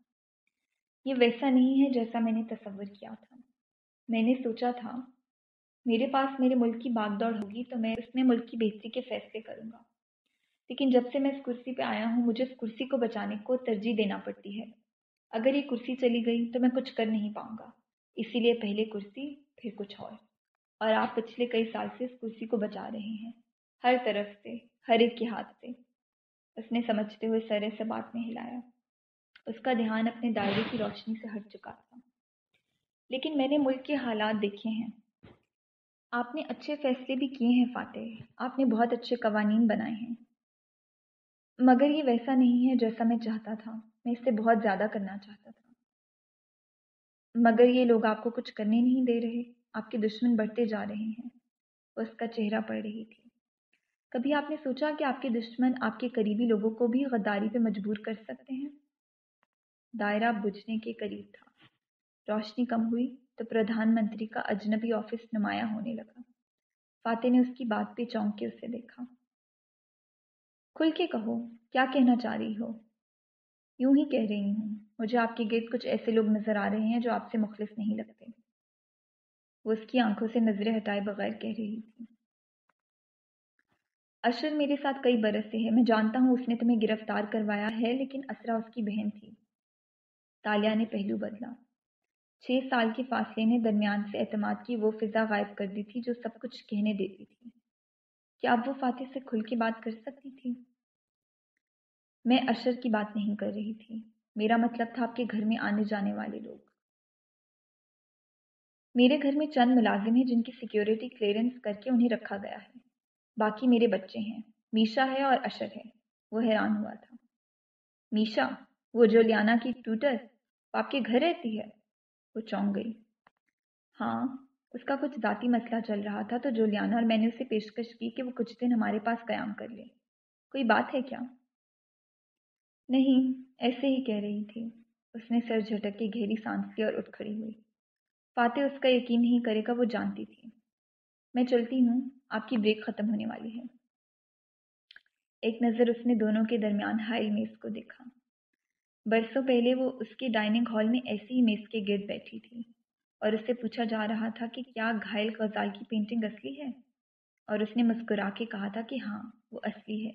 یہ ویسا نہیں ہے جیسا میں نے تصور کیا تھا۔ میں نے سوچا تھا، میرے پاس میرے ملک کی باغ دوڑ ہوگی تو میں اس میں ملک کی بہتری کے فیصلے کروں گا۔ لیکن جب سے میں اس کرسی پہ آیا ہوں، مجھے اس کرسی کو بچانے کو ترجیح دینا پڑتی ہے۔ اگر یہ کرسی چلی گئی تو میں کچھ کر نہیں پاؤں گا۔ اسی لیے پہلے کرسی، پھر کچھ اور۔ اور آپ پچھلے کئی سال سے اس کرسی کو بچا رہے ہیں، ہر طرف سے، ہر ایک کے ہاتھ سے۔ اس نے سمجھتے ہوئے سرے سے بات میں ہلایا۔ اس کا دھیان اپنے دائرے کی روشنی سے ہٹ چکا تھا۔ لیکن میں نے ملک کے حالات دیکھے ہیں۔ آپ نے اچھے فیصلے بھی کیے ہیں فاتح۔ آپ نے بہت اچھے قوانین بنائے ہیں۔ مگر یہ ویسا نہیں ہے جیسا میں چاہتا تھا۔ میں اس سے بہت زیادہ کرنا چاہتا تھا۔ مگر یہ لوگ آپ کو کچھ کرنے نہیں دے رہے۔ آپ کے دشمن بڑھتے جا رہے ہیں۔ اس کا چہرہ پڑ رہی تھی۔ کبھی آپ نے سوچا کہ آپ کے دشمن آپ کے قریبی لوگوں کو بھی غداری پہ مجبور کر سکتے ہیں؟ دائرہ بجھنے کے قریب تھا۔ روشنی کم ہوئی تو پردھان منتری کا اجنبی آفس نمایاں ہونے لگا۔ فاتح نے اس کی بات پہ چونک کے اسے دیکھا۔ کھل کے کہو، کیا کہنا چاہ رہی ہو؟ یوں ہی کہہ رہی ہوں۔ مجھے آپ کے گرد کچھ ایسے لوگ نظر آ رہے ہیں جو آپ سے مخلص نہیں لگتے۔ وہ اس کی آنکھوں سے نظریں ہٹائے بغیر کہہ رہی تھی۔ اشر میرے ساتھ کئی برس سے ہے۔ میں جانتا ہوں اس نے تمہیں گرفتار کروایا ہے، لیکن اسرا اس کی بہن تھی۔ تالیہ نے پہلو بدلا۔ چھ سال کے فاصلے نے درمیان سے اعتماد کی وہ فضا غائب کر دی تھی جو سب کچھ کہنے دیتی تھی۔ کیا اب وہ فاتح سے کھل کے بات کر سکتی تھی؟ میں اشر کی بات نہیں کر رہی تھی۔ میرا مطلب تھا آپ کے گھر میں آنے جانے والے لوگ۔ میرے گھر میں چند ملازم ہیں جن کی سیکیورٹی کلیئرنس کر کے انہیں رکھا گیا ہے۔ باقی میرے بچے ہیں۔ میشا ہے اور اشر ہے۔ وہ حیران ہوا تھا۔ میشا، وہ جو لیانا کی ٹوٹر آپ کے گھر رہتی ہے؟ وہ چونک گئی۔ ہاں اس کا کچھ ذاتی مسئلہ چل رہا تھا تو جولیانا اور میں نے اسے پیشکش کی کہ وہ کچھ دن ہمارے پاس قیام کر لے۔ کوئی بات ہے کیا؟ نہیں، ایسے ہی کہہ رہی تھی۔ اس نے سر جھٹک کے گہری سانس لی اور اٹھ کھڑی ہوئی۔ فاتح اس کا یقین نہیں کرے گا، وہ جانتی تھی۔ میں چلتی ہوں، آپ کی بریک ختم ہونے والی ہے۔ ایک نظر اس نے دونوں کے درمیان ہائی میز کو دیکھا۔ برسوں پہلے وہ اس کے ڈائننگ ہال میں ایسی ہی میز کے گرد بیٹھی تھی اور اس سے پوچھا جا رہا تھا کہ کیا گھائل غزال کی پینٹنگ اصلی ہے؟ اور اس نے مسکرا کے کہا تھا کہ ہاں وہ اصلی ہے،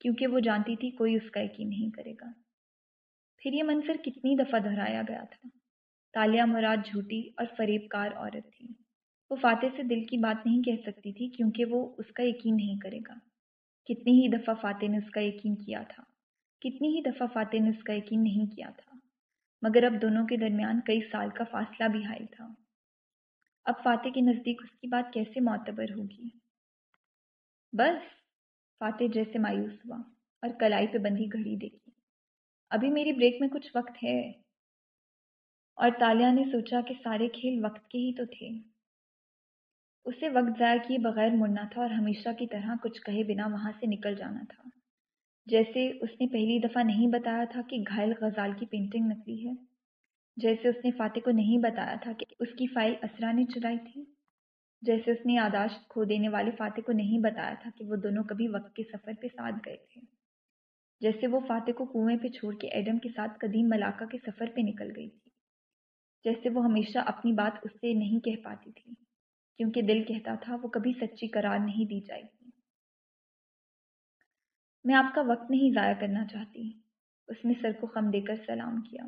کیونکہ وہ جانتی تھی کوئی اس کا یقین نہیں کرے گا۔ پھر یہ منظر کتنی دفعہ دہرایا گیا تھا۔ تالیہ مراد جھوٹی اور فریب کار عورت تھی۔ وہ فاتح سے دل کی بات نہیں کہہ سکتی تھی کیونکہ وہ اس کا یقین نہیں کرے گا۔ کتنی ہی دفعہ فاتح نے اس کا یقین کیا تھا۔ کتنی ہی دفعہ فاتح نے اس کا یقین نہیں کیا تھا، مگر اب دونوں کے درمیان کئی سال کا فاصلہ بھی حائل تھا۔ اب فاتح کے نزدیک اس کی بات کیسے معتبر ہوگی؟ بس، فاتح جیسے مایوس ہوا اور کلائی پہ بندھی گھڑی دیکھی۔ ابھی میری بریک میں کچھ وقت ہے۔ اور تالیہ نے سوچا کہ سارے کھیل وقت کے ہی تو تھے۔ اسے وقت ضائع کیے بغیر مڑنا تھا اور ہمیشہ کی طرح کچھ کہے بنا وہاں سے نکل جانا تھا۔ جیسے اس نے پہلی دفعہ نہیں بتایا تھا کہ گھائل غزال کی پینٹنگ نکلی ہے، جیسے اس نے فاتح کو نہیں بتایا تھا کہ اس کی فائل اسرا نے چرائی تھی، جیسے اس نے یاداشت کھو دینے والے فاتح کو نہیں بتایا تھا کہ وہ دونوں کبھی وقت کے سفر پہ ساتھ گئے تھے۔ جیسے وہ فاتح کو کنویں پہ چھوڑ کے ایڈم کے ساتھ قدیم ملاقہ کے سفر پہ نکل گئی تھی، جیسے وہ ہمیشہ اپنی بات اس سے نہیں کہہ پاتی تھی، کیونکہ دل کہتا تھا وہ کبھی سچی قرار نہیں دی جائے گی۔ میں آپ کا وقت نہیں ضائع کرنا چاہتی۔ اس نے سر کو خم دے کر سلام کیا۔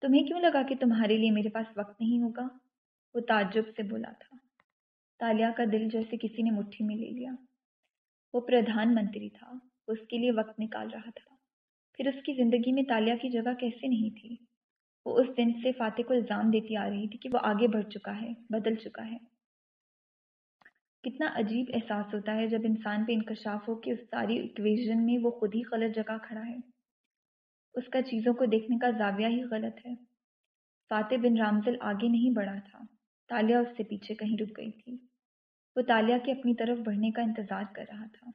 تمہیں کیوں لگا کہ تمہارے لیے میرے پاس وقت نہیں ہوگا؟ وہ تعجب سے بولا تھا۔ تالیہ کا دل جیسے کسی نے مٹھی میں لے لیا۔ وہ پردھان منتری تھا۔ اس کے لیے وقت نکال رہا تھا۔ پھر اس کی زندگی میں تالیہ کی جگہ کیسے نہیں تھی؟ وہ اس دن سے فاتح کو الزام دیتی آ رہی تھی کہ وہ آگے بڑھ چکا ہے، بدل چکا ہے۔ کتنا عجیب احساس ہوتا ہے جب انسان پہ انکشاف ہو کہ اس ساری اکویژن میں وہ خود ہی غلط جگہ کھڑا ہے۔ اس کا چیزوں کو دیکھنے کا زاویہ ہی غلط ہے۔ فاتح بن رامزل آگے نہیں بڑھا تھا۔ تالیہ اس سے پیچھے کہیں رک گئی تھی۔ وہ تالیہ کے اپنی طرف بڑھنے کا انتظار کر رہا تھا۔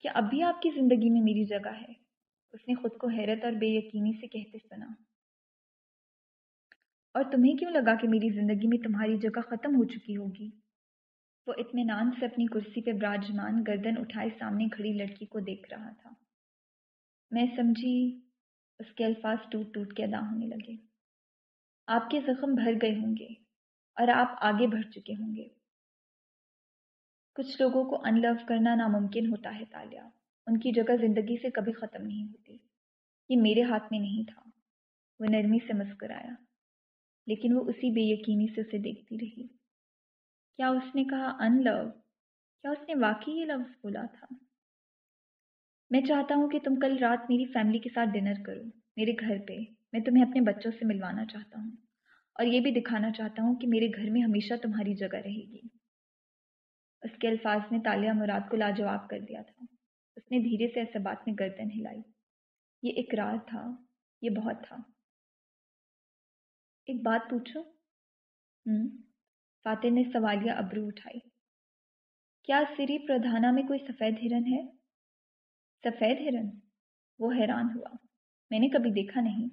کیا اب بھی آپ کی زندگی میں میری جگہ ہے؟ اس نے خود کو حیرت اور بے یقینی سے کہتے سنا۔ اور تمہیں کیوں لگا کہ میری زندگی میں تمہاری جگہ ختم ہو چکی ہوگی؟ وہ اطمینان سے اپنی کرسی پہ براجمان گردن اٹھائے سامنے کھڑی لڑکی کو دیکھ رہا تھا۔ میں سمجھی اس کے الفاظ ٹوٹ ٹوٹ کے ادا ہونے لگے۔ آپ کے زخم بھر گئے ہوں گے اور آپ آگے بڑھ چکے ہوں گے۔ کچھ لوگوں کو ان لو کرنا ناممکن ہوتا ہے تالیہ۔ ان کی جگہ زندگی سے کبھی ختم نہیں ہوتی۔ یہ میرے ہاتھ میں نہیں تھا۔ وہ نرمی سے مسکرایا، لیکن وہ اسی بے یقینی سے اسے دیکھتی رہی۔ کیا اس نے کہا، ان لو؟ کیا اس نے واقعی یہ لفظ بولا تھا؟ میں چاہتا ہوں کہ تم کل رات میری فیملی کے ساتھ ڈنر کرو، میرے گھر پہ۔ میں تمہیں اپنے بچوں سے ملوانا چاہتا ہوں۔ اور یہ بھی دکھانا چاہتا ہوں کہ میرے گھر میں ہمیشہ تمہاری جگہ رہے گی۔ اس کے الفاظ نے تالیہ مراد کو لاجواب کر دیا تھا۔ اس نے دھیرے سے ایسا بات میں گردن ہلائی۔ یہ اقرار تھا، یہ بہت تھا۔ ایک بات پوچھو۔ ہوں؟ فاتح نے سوالیہ ابرو اٹھائی۔ کیا سری پردھانا میں کوئی سفید ہرن ہے؟ سفید ہرن؟ وہ حیران ہوا۔ میں نے کبھی دیکھا نہیں،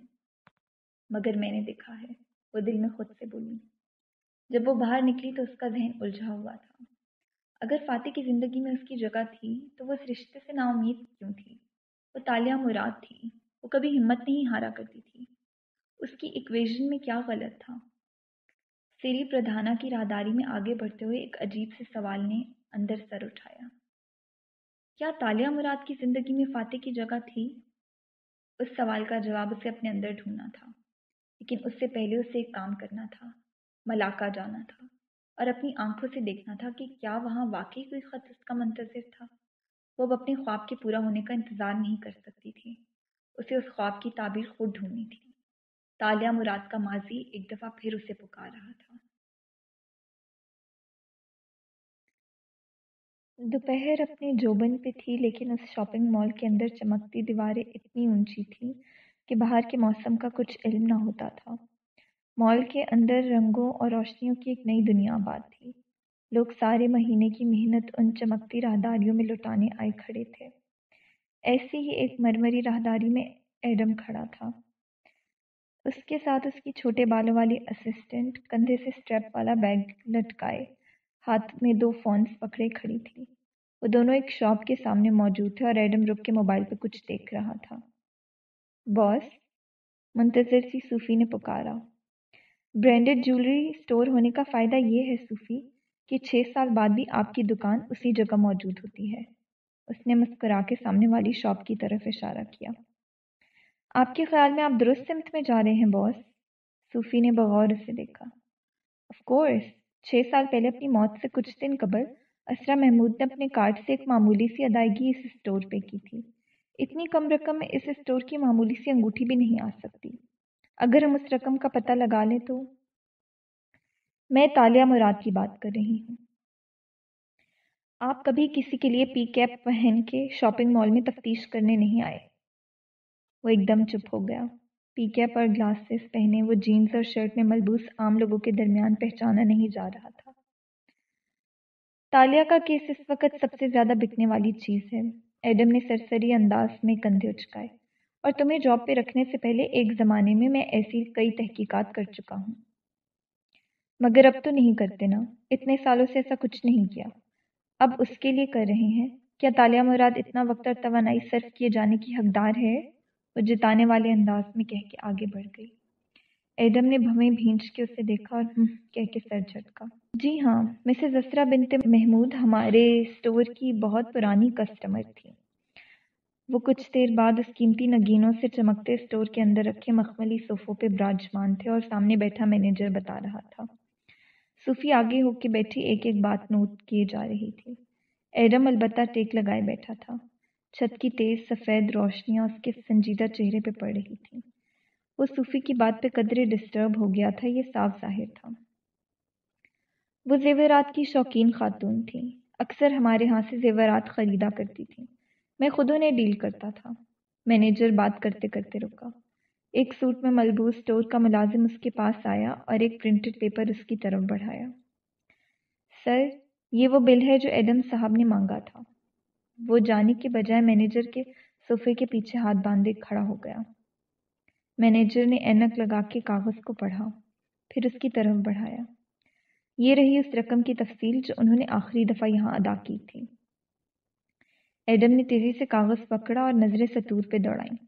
مگر میں نے دیکھا ہے۔ وہ دل میں خود سے بولی۔ جب وہ باہر نکلی تو اس کا ذہن الجھا ہوا تھا۔ اگر فاتح کی زندگی میں اس کی جگہ تھی تو وہ اس رشتے سے نا امید کیوں تھی؟ وہ تالیہ مراد تھی۔ وہ کبھی ہمت نہیں ہارا کرتی تھی۔ اس کی اکویژن میں کیا غلط تھا؟ سری پردھانا کی راہداری میں آگے بڑھتے ہوئے ایک عجیب سے سوال نے اندر سر اٹھایا۔ کیا تالیہ مراد کی زندگی میں فاتح کی جگہ تھی؟ اس سوال کا جواب اسے اپنے اندر ڈھونڈنا تھا، لیکن اس سے پہلے اسے ایک کام کرنا تھا ملاقہ جانا تھا اور اپنی آنکھوں سے دیکھنا تھا کہ کیا وہاں واقعی کوئی خط اس کا منتظر تھا۔ وہ اب اپنے خواب کے پورا ہونے کا انتظار نہیں کر سکتی تھی، اسے اس خواب کی تعبیر خود ڈھونڈنی تھی۔ تالیہ مراد کا ماضی ایک دفعہ پھر اسے پکار رہا تھا۔ دوپہر اپنے جوبن پہ تھی، لیکن اس شاپنگ مال کے اندر چمکتی دیواریں اتنی اونچی تھیں کہ باہر کے موسم کا کچھ علم نہ ہوتا تھا۔ مال کے اندر رنگوں اور روشنیوں کی ایک نئی دنیا آباد تھی۔ لوگ سارے مہینے کی محنت ان چمکتی راہداریوں میں لٹانے آئے کھڑے تھے۔ ایسی ہی ایک مرمری راہداری میں ایڈم کھڑا تھا۔ اس کے ساتھ اس کی چھوٹے بالوں والی اسسٹنٹ کندھے سے اسٹریپ والا بیگ لٹکائے، ہاتھ میں دو فونس پکڑے کھڑی تھی۔ وہ دونوں ایک شاپ کے سامنے موجود تھے اور ایڈم رک کے موبائل پہ کچھ دیکھ رہا تھا۔ باس منتظر سی صوفی نے پکارا۔ برانڈڈ جولری اسٹور ہونے کا فائدہ یہ ہے صوفی کہ چھ سال بعد بھی آپ کی دکان اسی جگہ موجود ہوتی ہے۔ اس نے مسکرا کے سامنے والی شاپ کی طرف اشارہ کیا۔ آپ کے خیال میں آپ درست سمت میں جا رہے ہیں باس صوفی نے بغور اسے دیکھا۔ آف کورس چھ سال پہلے اپنی موت سے کچھ دن قبل اسرا محمود نے اپنے کارڈ سے ایک معمولی سی ادائیگی اس اسٹور پہ کی تھی۔ اتنی کم رقم میں اس اسٹور کی معمولی سی انگوٹھی بھی نہیں آ سکتی۔ اگر ہم اس رقم کا پتہ لگا لیں تو؟ میں تالیہ مراد کی بات کر رہی ہوں۔ آپ کبھی کسی کے لیے پی کیپ پہن کے شاپنگ مال میں تفتیش کرنے نہیں آئے۔ وہ ایک دم چپ ہو گیا۔ پیکے پر گلاسز پہنے، وہ جینز اور شرٹ میں ملبوس عام لوگوں کے درمیان پہچانا نہیں جا رہا تھا۔ تالیہ کا کیس اس وقت سب سے زیادہ بکنے والی چیز ہے۔ ایڈم نے سرسری انداز میں کندھے اچکائے۔ اور تمہیں جاب پہ رکھنے سے پہلے ایک زمانے میں میں ایسی کئی تحقیقات کر چکا ہوں۔ مگر اب تو نہیں کرتے نا۔ اتنے سالوں سے ایسا کچھ نہیں کیا۔ اب اس کے لیے کر رہے ہیں۔ کیا تالیہ مراد اتنا وقت اور توانائی صرف کیے جانے کی حقدار ہے؟ وہ جتانے والے انداز میں کہہ کے آگے بڑھ گئی۔ ایڈم نے بھویں بھینچ کے اسے دیکھا اور کہہ کے سر جھٹکا۔ جی ہاں مسز اسرا بنت محمود ہمارے اسٹور کی بہت پرانی کسٹمر تھی۔ وہ کچھ دیر بعد اس قیمتی نگینوں سے چمکتے اسٹور کے اندر رکھے مخملی صوفوں پہ براجمان تھے اور سامنے بیٹھا مینیجر بتا رہا تھا۔ صوفی آگے ہو کے بیٹھی، ایک ایک بات نوٹ کیے جا رہی تھی۔ ایڈم البتہ ٹیک لگائے بیٹھا تھا۔ چھت کی تیز سفید روشنیاں اس کے سنجیدہ چہرے پہ پڑ رہی تھیں۔ وہ صوفی کی بات پہ قدرے ڈسٹرب ہو گیا تھا، یہ صاف ظاہر تھا۔ وہ زیورات کی شوقین خاتون تھیں۔ اکثر ہمارے ہاں سے زیورات خریدا کرتی تھیں۔ میں خود انہیں ڈیل کرتا تھا۔ مینیجر بات کرتے کرتے رکا۔ ایک سوٹ میں ملبوس اسٹور کا ملازم اس کے پاس آیا اور ایک پرنٹڈ پیپر اس کی طرف بڑھایا۔ سر، یہ وہ بل ہے جو ایڈم صاحب نے مانگا تھا۔ وہ جانے کے بجائے مینیجر کے صوفے کے پیچھے ہاتھ باندھے کھڑا ہو گیا۔ مینیجر نے اینک لگا کے کاغذ کو پڑھا، پھر اس کی طرف بڑھایا۔ یہ رہی اس رقم کی تفصیل جو انہوں نے آخری دفعہ یہاں ادا کی تھی۔ ایڈم نے تیزی سے کاغذ پکڑا اور نظریں ستور پہ دوڑائیں۔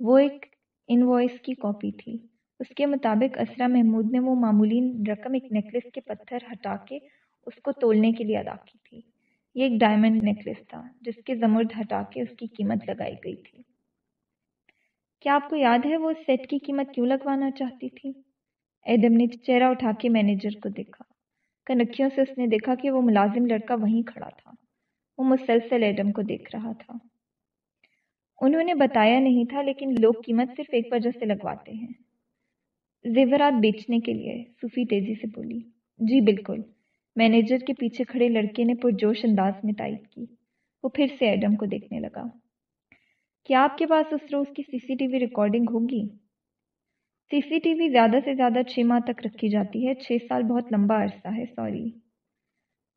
وہ ایک ان وائس کی کاپی تھی۔ اس کے مطابق اسرا محمود نے وہ معمولی رقم ایک نیکلس کے پتھر ہٹا کے اس کو تولنے کے لیے ادا کی تھی۔ یہ ایک ڈائمنڈ نیکلس تھا، جس کے زمرد ہٹا کے اس کی قیمت لگائی گئی تھی۔ کیا آپ کو یاد ہے وہ سیٹ کی قیمت کیوں لگوانا چاہتی تھی؟ ایڈم نے چہرہ اٹھا کے مینیجر کو دیکھا۔ کنکھیوں سے اس نے دیکھا کہ وہ ملازم لڑکا وہیں کھڑا تھا۔ وہ مسلسل ایڈم کو دیکھ رہا تھا۔ انہوں نے بتایا نہیں تھا، لیکن لوگ قیمت صرف ایک وجہ سے لگواتے ہیں۔ زیورات بیچنے کے لیے صوفی تیزی سے بولی جی بالکل۔ مینیجر کے پیچھے کھڑے لڑکے نے پرجوش انداز میں تائید کی۔ وہ پھر سے ایڈم کو دیکھنے لگا۔ کیا آپ کے پاس اس روز کی سی سی ٹی وی ریکارڈنگ ہوگی؟ سی سی ٹی وی زیادہ سے زیادہ چھ ماہ تک رکھی جاتی ہے۔ چھ سال بہت لمبا عرصہ ہے، سوری۔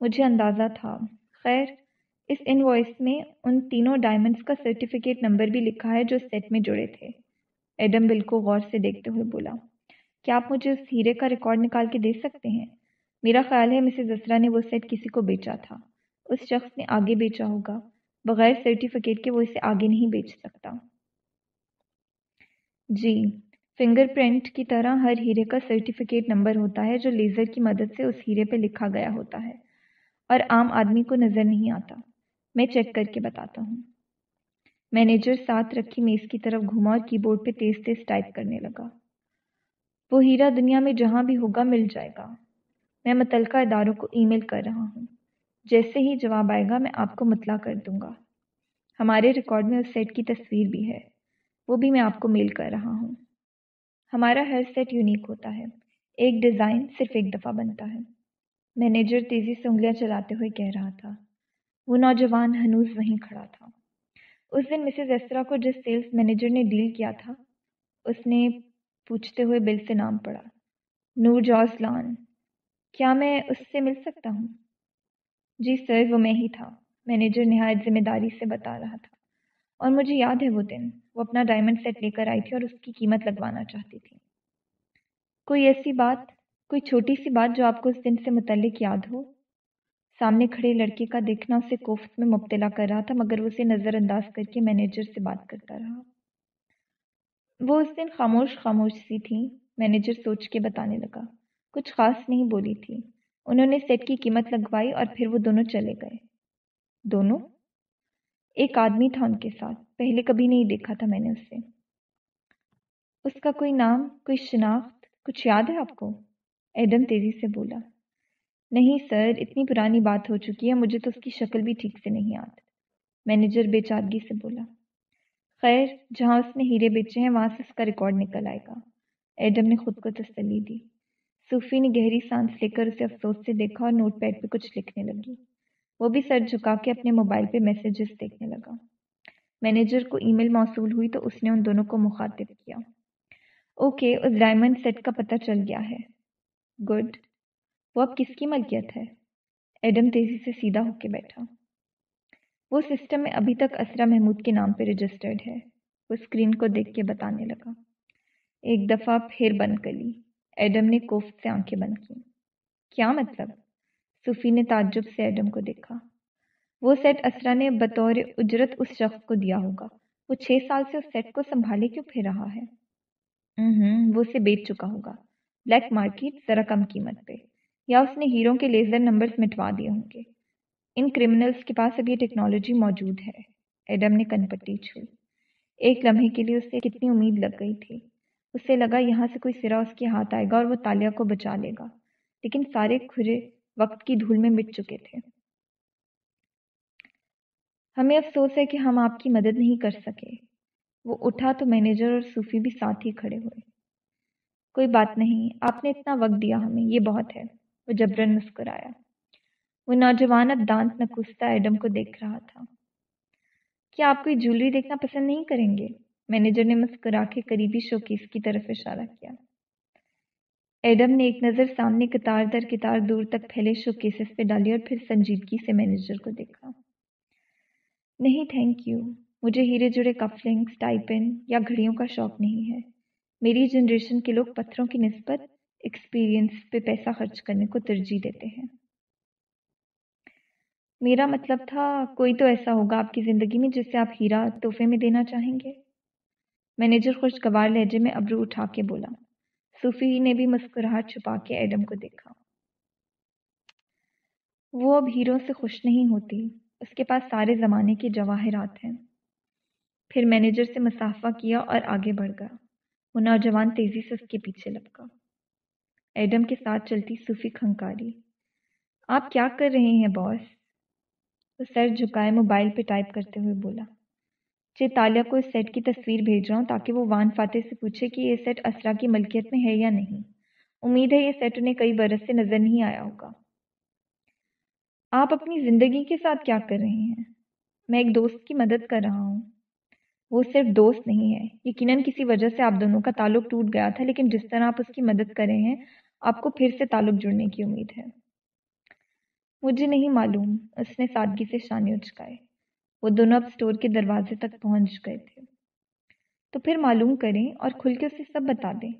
مجھے اندازہ تھا۔ خیر، اس انوائس میں ان تینوں ڈائمنڈس کا سرٹیفکیٹ نمبر بھی لکھا ہے جو سیٹ میں جڑے تھے۔ ایڈم بل کو غور سے دیکھتے ہوئے بولا، کیا آپ مجھے اس ہیرے کا ریکارڈ نکال کے دے سکتے ہیں؟ میرا خیال ہے مسز اسرا نے وہ سیٹ کسی کو بیچا تھا۔ اس شخص نے آگے بیچا ہوگا، بغیر سرٹیفکیٹ کے وہ اسے آگے نہیں بیچ سکتا۔ جی فنگر پرنٹ کی طرح ہر ہیرے کا سرٹیفکیٹ نمبر ہوتا ہے جو لیزر کی مدد سے اس ہیرے پہ لکھا گیا ہوتا ہے۔ اور عام آدمی کو نظر نہیں آتا۔ میں چیک کر کے بتاتا ہوں۔ مینیجر ساتھ رکھی میز کی طرف گھوما اور کی بورڈ پہ تیز تیز ٹائپ کرنے لگا۔ وہ ہیرا دنیا میں جہاں بھی ہوگا مل جائے گا۔ میں متعلقہ اداروں کو ای میل کر رہا ہوں۔ جیسے ہی جواب آئے گا، میں آپ کو مطلع کر دوں گا۔ ہمارے ریکارڈ میں اس سیٹ کی تصویر بھی ہے۔ وہ بھی میں آپ کو میل کر رہا ہوں۔ ہمارا ہر سیٹ یونیک ہوتا ہے۔ ایک ڈیزائن صرف ایک دفعہ بنتا ہے۔ مینیجر تیزی سے انگلیاں چلاتے ہوئے کہہ رہا تھا۔ وہ نوجوان ہنوز وہیں کھڑا تھا۔ اس دن مسز ایسرا کو جس سیلس مینیجر نے ڈیل کیا تھا، اس نے پوچھتے ہوئے بل سے نام پڑھا نور جوز لان۔ کیا میں اس سے مل سکتا ہوں؟ جی سر، وہ میں ہی تھا۔ مینیجر نہایت ذمہ داری سے بتا رہا تھا۔ اور مجھے یاد ہے وہ دن۔ وہ اپنا ڈائمنڈ سیٹ لے کر آئی تھی اور اس کی قیمت لگوانا چاہتی تھی۔ کوئی ایسی بات، کوئی چھوٹی سی بات جو آپ کو اس دن سے متعلق یاد ہو؟ سامنے کھڑے لڑکے کا دیکھنا اسے کوفت میں مبتلا کر رہا تھا، مگر وہ اسے نظر انداز کر کے مینیجر سے بات کرتا رہا۔ وہ اس دن خاموش خاموش سی تھی مینیجر سوچ کے بتانے لگا۔ کچھ خاص نہیں بولی تھی۔ انہوں نے سیٹ کی قیمت لگوائی اور پھر وہ دونوں چلے گئے۔ دونوں؟ ایک آدمی تھا ان کے ساتھ۔ پہلے کبھی نہیں دیکھا تھا میں نے اسے۔ اس کا کوئی نام، کوئی شناخت، کچھ یاد ہے آپ کو؟ ایڈم تیزی سے بولا۔ نہیں سر، اتنی پرانی بات ہو چکی ہے، مجھے تو اس کی شکل بھی ٹھیک سے نہیں آتی مینیجر بے چادگی سے بولا۔ خیر، جہاں اس نے ہیرے بیچے ہیں، وہاں سے اس کا ریکارڈ نکل آئے گا۔ ایڈم نے خود کو تسلی دی۔ صوفی نے گہری سانس لے کر اسے افسوس سے دیکھا اور نوٹ پیڈ پہ کچھ لکھنے لگی۔ وہ بھی سر جھکا کے اپنے موبائل پہ میسیجز دیکھنے لگا۔ مینیجر کو ای میل موصول ہوئی تو اس نے ان دونوں کو مخاطب کیا۔ اوکے، اس ڈائمنڈ سیٹ کا پتہ چل گیا ہے۔ گڈ۔ وہ اب کس کی ملکیت ہے؟ ایڈم تیزی سے سیدھا ہو کے بیٹھا۔ وہ سسٹم میں ابھی تک اسرا محمود کے نام پہ رجسٹرڈ ہے۔ وہ اسکرین کو دیکھ کے بتانے لگا۔ ایک دفعہ پھر بند کر لی۔ ایڈم نے کوفت سے آنکھیں بند کی کیا مطلب؟ صوفی نے تعجب سے ایڈم کو دیکھا۔ وہ سیٹ اسرا نے بطور اجرت اس شخص کو دیا ہوگا۔ وہ چھ سال سے اس سیٹ کو سنبھالے کیوں پھر رہا ہے؟ ہوں وہ اسے بیچ چکا ہوگا۔ بلیک مارکیٹ ذرا کم قیمت پہ۔ یا اس نے ہیروں کے لیزر نمبرز مٹوا دیے ہوں گے۔ ان کرمنلز کے پاس اب یہ ٹیکنالوجی موجود ہے۔ ایڈم نے کن پٹی چھوئی۔ ایک لمحے کے لیے اسے کتنی امید لگ گئی تھی۔ اسے لگا یہاں سے کوئی سرا اس کے ہاتھ آئے گا اور وہ تالیہ کو بچا لے گا۔ لیکن سارے کھرے وقت کی دھول میں مٹ چکے تھے۔ ہمیں افسوس ہے کہ ہم آپ کی مدد نہیں کر سکے۔ وہ اٹھا تو مینیجر اور صوفی بھی ساتھ ہی کھڑے ہوئے۔ کوئی بات نہیں، آپ نے اتنا وقت دیا ہمیں، یہ بہت ہے۔ وہ جبرن مسکرایا۔ وہ نوجوان اب دانت نکوستا ایڈم کو دیکھ رہا تھا۔ کیا آپ کوئی جولری دیکھنا پسند نہیں کریں گے؟ مینیجر نے مسکرا کے قریبی شوکیس کی طرف اشارہ کیا۔ ایڈم نے ایک نظر سامنے کتار در کتار دور تک پھیلے شوکیسز پہ ڈالی اور پھر سنجیدگی سے مینیجر کو دیکھا۔ نہیں تھینک یو مجھے ہیرے جڑے کفلنگس ٹائپن یا گھڑیوں کا شوق نہیں ہے۔ میری جنریشن کے لوگ پتھروں کی نسبت ایکسپیرئنس پہ پیسہ خرچ کرنے کو ترجیح دیتے ہیں۔ میرا مطلب تھا، کوئی تو ایسا ہوگا آپ کی زندگی میں جسے آپ ہیرا تحفے میں دینا چاہیں گے۔ مینیجر خوشگوار لہجے میں ابرو اٹھا کے بولا، صوفی نے بھی مسکراہٹ چھپا کے ایڈم کو دیکھا۔ وہ اب ہیروں سے خوش نہیں ہوتی، اس کے پاس سارے زمانے کے جواہرات ہیں۔ پھر مینیجر سے مسافہ کیا اور آگے بڑھ گیا۔ وہ نوجوان تیزی سے اس کے پیچھے لپکا۔ ایڈم کے ساتھ چلتی صوفی کھنکاری۔ آپ کیا کر رہے ہیں، باس؟ وہ سر جھکائے موبائل پہ ٹائپ کرتے ہوئے بولا۔ جی، چیتالیہ کو اس سیٹ کی تصویر بھیج رہا ہوں تاکہ وہ وان فاتح سے پوچھے کہ یہ سیٹ اسرا کی ملکیت میں ہے یا نہیں۔ امید ہے یہ سیٹ انہیں کئی برس سے نظر نہیں آیا ہوگا۔ آپ اپنی زندگی کے ساتھ کیا کر رہے ہیں؟ میں ایک دوست کی مدد کر رہا ہوں۔ وہ صرف دوست نہیں ہے۔ یقیناً کسی وجہ سے آپ دونوں کا تعلق ٹوٹ گیا تھا، لیکن جس طرح آپ اس کی مدد کر رہے ہیں، آپ کو پھر سے تعلق جڑنے کی امید ہے۔ مجھے نہیں معلوم، اس نے سادگی سے شانے اچکائے وہ دونوں اب اسٹور کے دروازے تک پہنچ گئے تھے۔ تو پھر معلوم کریں اور کھل کے اسے سب بتا دیں۔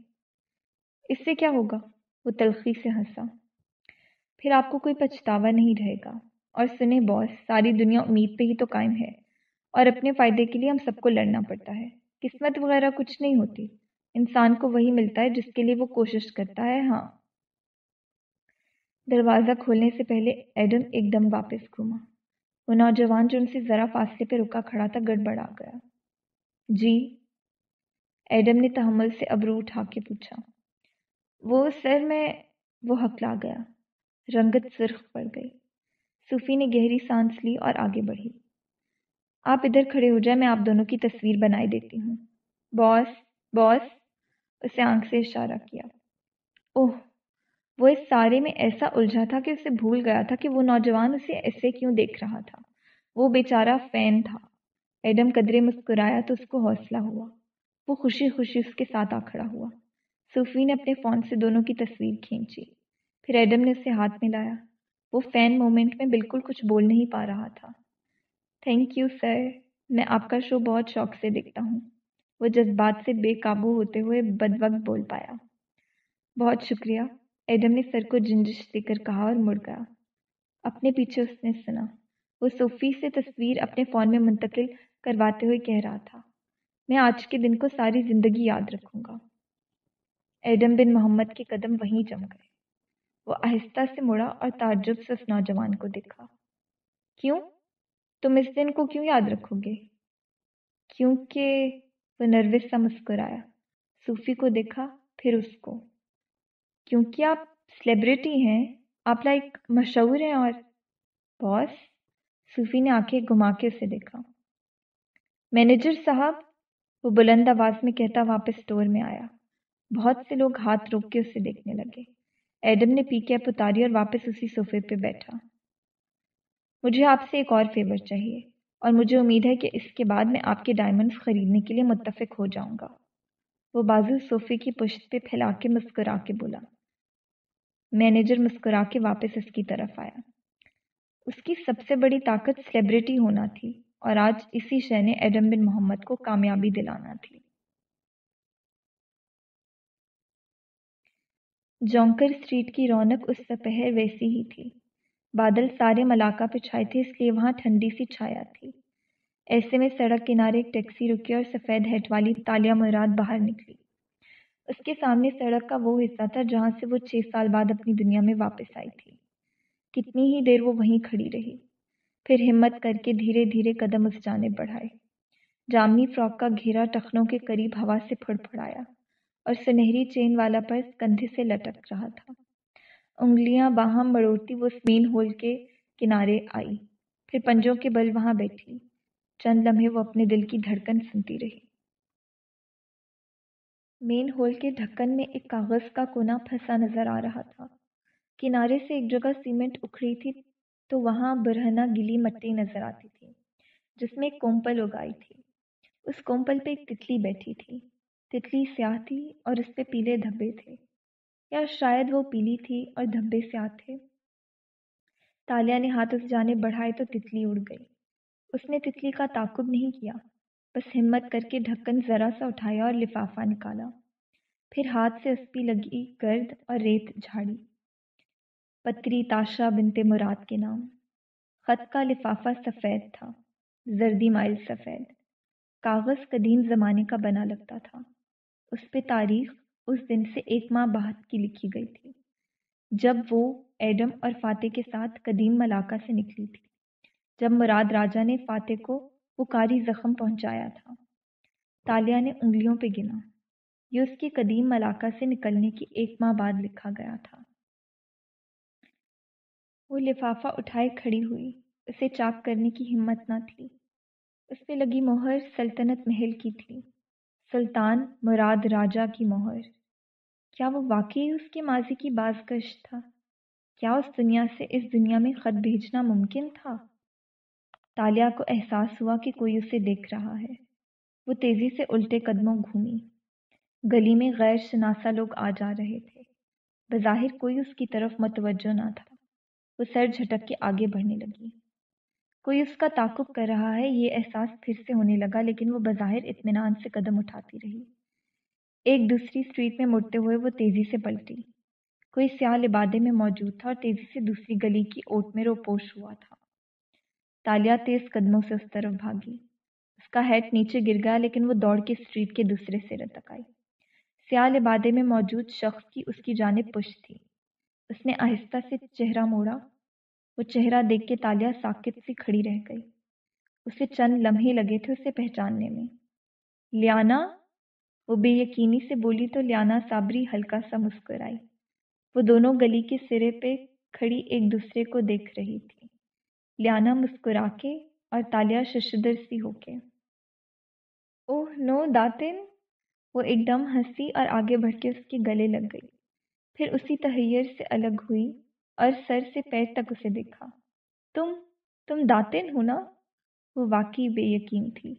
اس سے کیا ہوگا؟ وہ تلخی سے ہنسا۔ پھر آپ کو کوئی پچھتاوا نہیں رہے گا۔ اور سنیں باس ساری دنیا امید پہ ہی تو قائم ہے۔ اور اپنے فائدے کے لیے ہم سب کو لڑنا پڑتا ہے۔ قسمت وغیرہ کچھ نہیں ہوتی۔ انسان کو وہی ملتا ہے جس کے لیے وہ کوشش کرتا ہے۔ ہاں۔ دروازہ کھولنے سے پہلے ایڈم ایک دم واپس گھوما۔ وہ نوجوان جو ان سے ذرا فاصلے پہ رکا کھڑا تھا گڑبڑا گیا۔ جی ایڈم نے تحمل سے ابرو اٹھا کے پوچھا۔ وہ سر میں وہ ہکلا گیا۔ رنگت سرخ پڑ گئی۔ صوفی نے گہری سانس لی اور آگے بڑھی۔ آپ ادھر کھڑے ہو جائیں، میں آپ دونوں کی تصویر بنائی دیتی ہوں۔ باس باس اسے آنکھ سے اشارہ کیا۔ اوہ وہ اس سارے میں ایسا الجھا تھا کہ اسے بھول گیا تھا کہ وہ نوجوان اسے ایسے کیوں دیکھ رہا تھا۔ وہ بیچارہ فین تھا۔ ایڈم قدرے مسکرایا تو اس کو حوصلہ ہوا۔ وہ خوشی خوشی اس کے ساتھ آ کھڑا ہوا۔ صوفی نے اپنے فون سے دونوں کی تصویر کھینچی۔ پھر ایڈم نے اسے ہاتھ میں لایا وہ فین مومنٹ میں بالکل کچھ بول نہیں پا رہا تھا۔ تھینک یو سر میں آپ کا شو بہت شوق سے دیکھتا ہوں۔ وہ جذبات سے بے قابو ہوتے ہوئے بد وقت بول پایا۔ بہت شکریہ۔ ایڈم نے سر کو جنجش دے کر کہا اور مڑ گیا۔ اپنے پیچھے اس نے سنا۔ وہ صوفی سے تصویر اپنے فون میں منتقل کرواتے ہوئے کہہ رہا تھا۔ میں آج کے دن کو ساری زندگی یاد رکھوں گا۔ ایڈم بن محمد کے قدم وہیں جم گئے۔ وہ آہستہ سے مڑا اور تعجب سے اس نوجوان کو دیکھا۔ کیوں؟ تم اس دن کو کیوں یاد رکھو گے؟ کیونکہ وہ نروس سا مسکرایا۔ صوفی کو دیکھا، پھر اس کو۔ کیونکہ آپ سلیبریٹی ہیں، آپ لائک مشہور ہیں اور باس صوفی نے آنکھیں گھما کے اسے دیکھا۔ مینیجر صاحب وہ بلند آواز میں کہتا واپس اسٹور میں آیا۔ بہت سے لوگ ہاتھ روک کے اسے دیکھنے لگے۔ ایڈم نے پی کیپ اتاری اور واپس اسی صوفے پہ بیٹھا۔ مجھے آپ سے ایک اور فیور چاہیے اور مجھے امید ہے کہ اس کے بعد میں آپ کے ڈائمنڈس خریدنے کے لیے متفق ہو جاؤں گا۔ وہ بازو صوفے کی پشت پہ پھیلا کے مسکرا کے بولا مینیجر مسکرا کے واپس اس کی طرف آیا۔ اس کی سب سے بڑی طاقت سلیبریٹی ہونا تھی اور آج اسی شے نے ایڈم بن محمد کو کامیابی دلانا تھی۔ جونکر اسٹریٹ کی رونق اس سپہر ویسی ہی تھی۔ بادل سارے ملاقہ پہ چھائے تھے، اس لیے وہاں ٹھنڈی سی چھایا تھی۔ ایسے میں سڑک کنارے ایک ٹیکسی رکی اور سفید ہیٹ والی تالیہ مراد باہر نکلی۔ اس کے سامنے سڑک کا وہ حصہ تھا جہاں سے وہ چھ سال بعد اپنی دنیا میں واپس آئی تھی۔ کتنی ہی دیر وہ وہیں کھڑی رہی۔ پھر ہمت کر کے دھیرے دھیرے قدم اس جانب بڑھائے جامنی فراک کا گھیرا ٹخنوں کے قریب ہوا سے پھڑ پھڑایا اور سنہری چین والا پرس کندھے سے لٹک رہا تھا۔ انگلیاں باہم بڑوڑتی وہ مین ہول کے کنارے آئی۔ پھر پنجوں کے بل وہاں بیٹھی۔ چند لمحے وہ اپنے دل کی دھڑکن سنتی رہی۔ مین ہول کے ڈھکن میں ایک کاغذ کا کونا پھنسا نظر آ رہا تھا۔ کنارے سے ایک جگہ سیمنٹ اکھڑی تھی تو وہاں برہنا گلی مٹی نظر آتی تھی، جس میں ایک کومپل اگائی تھی۔ اس کومپل پہ ایک تتلی بیٹھی تھی۔ تتلی سیاہ تھی اور اس پہ پیلے دھبے تھے۔ یا شاید وہ پیلی تھی اور دھبے سے آتے تالیہ نے ہاتھ اس جانے بڑھائے تو تتلی اڑ گئی۔ اس نے تتلی کا تعقب نہیں کیا۔ بس ہمت کر کے ڈھکن ذرا سا اٹھایا اور لفافہ نکالا۔ پھر ہاتھ سے اسپی لگی گرد اور ریت جھاڑی۔ پتری تاشا بنتے مراد کے نام۔ خط کا لفافہ سفید تھا۔ زردی مائل سفید۔ کاغذ قدیم زمانے کا بنا لگتا تھا۔ اس پہ تاریخ اس دن سے ایک ماہ بعد کی لکھی گئی تھی۔ جب وہ ایڈم اور فاتح کے ساتھ قدیم ملاقہ سے نکلی تھی۔ جب مراد راجا نے فاتح کو وہ کاری زخم پہنچایا تھا۔ تالیہ نے انگلیوں پہ گنا۔ یہ اس کی قدیم ملاقہ سے نکلنے کی ایک ماہ بعد لکھا گیا تھا۔ وہ لفافہ اٹھائے کھڑی ہوئی۔ اسے چاک کرنے کی ہمت نہ تھی۔ اس پہ لگی مہر سلطنت محل کی تھی۔ سلطان مراد راجا کی مہر۔ کیا وہ واقعی اس کے ماضی کی بازگشت تھا؟ کیا اس دنیا سے اس دنیا میں خط بھیجنا ممکن تھا؟ تالیا کو احساس ہوا کہ کوئی اسے دیکھ رہا ہے۔ وہ تیزی سے الٹے قدموں گھومی۔ گلی میں غیر شناسا لوگ آ جا رہے تھے۔ بظاہر کوئی اس کی طرف متوجہ نہ تھا۔ وہ سر جھٹک کے آگے بڑھنے لگی۔ کوئی اس کا تعقب کر رہا ہے، یہ احساس پھر سے ہونے لگا، لیکن وہ بظاہر اطمینان سے قدم اٹھاتی رہی۔ ایک دوسری اسٹریٹ میں مڑتے ہوئے وہ تیزی سے پلٹی۔ کوئی سیاہ لبادے میں موجود تھا اور تیزی سے دوسری گلی کی اوٹ میں روپوش ہوا تھا۔ تالیا تیز قدموں سے اس طرف بھاگی۔ اس کا ہیٹ نیچے گر گیا، لیکن وہ دوڑ کے اسٹریٹ کے دوسرے سرے تک آئی۔ سیاہ لبادے میں موجود شخص کی اس کی جانب پش تھی۔ اس نے آہستہ سے چہرہ موڑا۔ وہ چہرہ دیکھ کے تالیا ساکت سی کھڑی رہ گئی۔ اسے چند لمحے لگے تھے اسے پہچاننے میں۔ لیانا؟ وہ بے یقینی سے بولی تو لیانا صابری ہلکا سا مسکرائی۔ وہ دونوں گلی کے سرے پہ کھڑی ایک دوسرے کو دیکھ رہی تھی۔ لیانا مسکرا کے اور تالیا ششدر سی ہو کے اوہ، نو داتن؟ وہ ایک دم ہنسی اور آگے بڑھ کے اس کے گلے لگ گئی۔ پھر اسی تحیر سے الگ ہوئی اور سر سے پیر تک اسے دیکھا۔ تم تم داتن ہو نا؟ وہ واقعی بے یقین تھی۔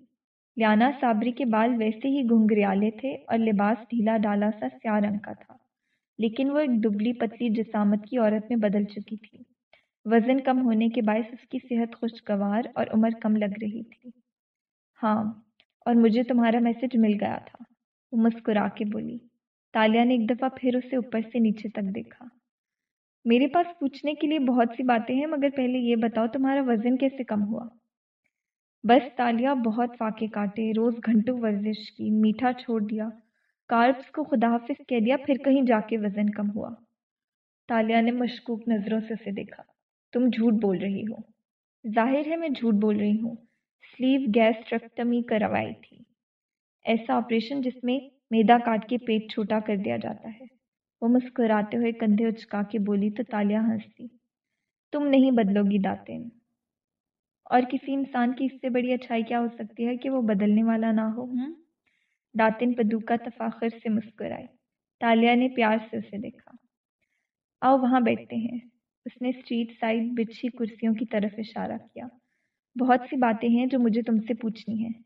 لیانا صابری کے بال ویسے ہی گھنگریالے تھے اور لباس ڈھیلا ڈالا سا سیاہ رنگ کا تھا، لیکن وہ ایک دبلی پتلی جسامت کی عورت میں بدل چکی تھی۔ وزن کم ہونے کے باعث اس کی صحت خوشگوار اور عمر کم لگ رہی تھی۔ ہاں اور مجھے تمہارا میسج مل گیا تھا۔ وہ مسکرا کے بولی، تالیا نے ایک دفعہ پھر اسے اوپر سے نیچے تک دیکھا۔ میرے پاس پوچھنے کے لیے بہت سی باتیں ہیں، مگر پہلے یہ بتاؤ تمہارا وزن کیسے کم ہوا۔ بس تالیا بہت فاقے کاٹے، روز گھنٹوں ورزش کی، میٹھا چھوڑ دیا کاربس کو خدا حافظ کہہ دیا، پھر کہیں جا کے وزن کم ہوا۔ تالیا نے مشکوک نظروں سے اسے دیکھا۔ تم جھوٹ بول رہی ہو۔ ظاہر ہے میں جھوٹ بول رہی ہوں۔ سلیو گیس ٹرکٹمی کروائی تھی۔ ایسا آپریشن جس میں میدا کاٹ کے پیٹ چھوٹا کر دیا جاتا ہے۔ وہ مسکراتے ہوئے کندھے اچکا کے بولی، تو تالیا ہنسی۔ تم نہیں بدلو گی داتین۔ اور کسی انسان کی اس سے بڑی اچھائی کیا ہو سکتی ہے کہ وہ بدلنے والا نہ ہو؟ ہوں داتن پدوکا تفاخر سے مسکرائی تالیا نے پیار سے اسے دیکھا۔ آؤ وہاں بیٹھتے ہیں۔ اس نے اسٹریٹ سائڈ بچھی کرسیوں کی طرف اشارہ کیا۔ بہت سی باتیں ہیں جو مجھے تم سے پوچھنی ہیں۔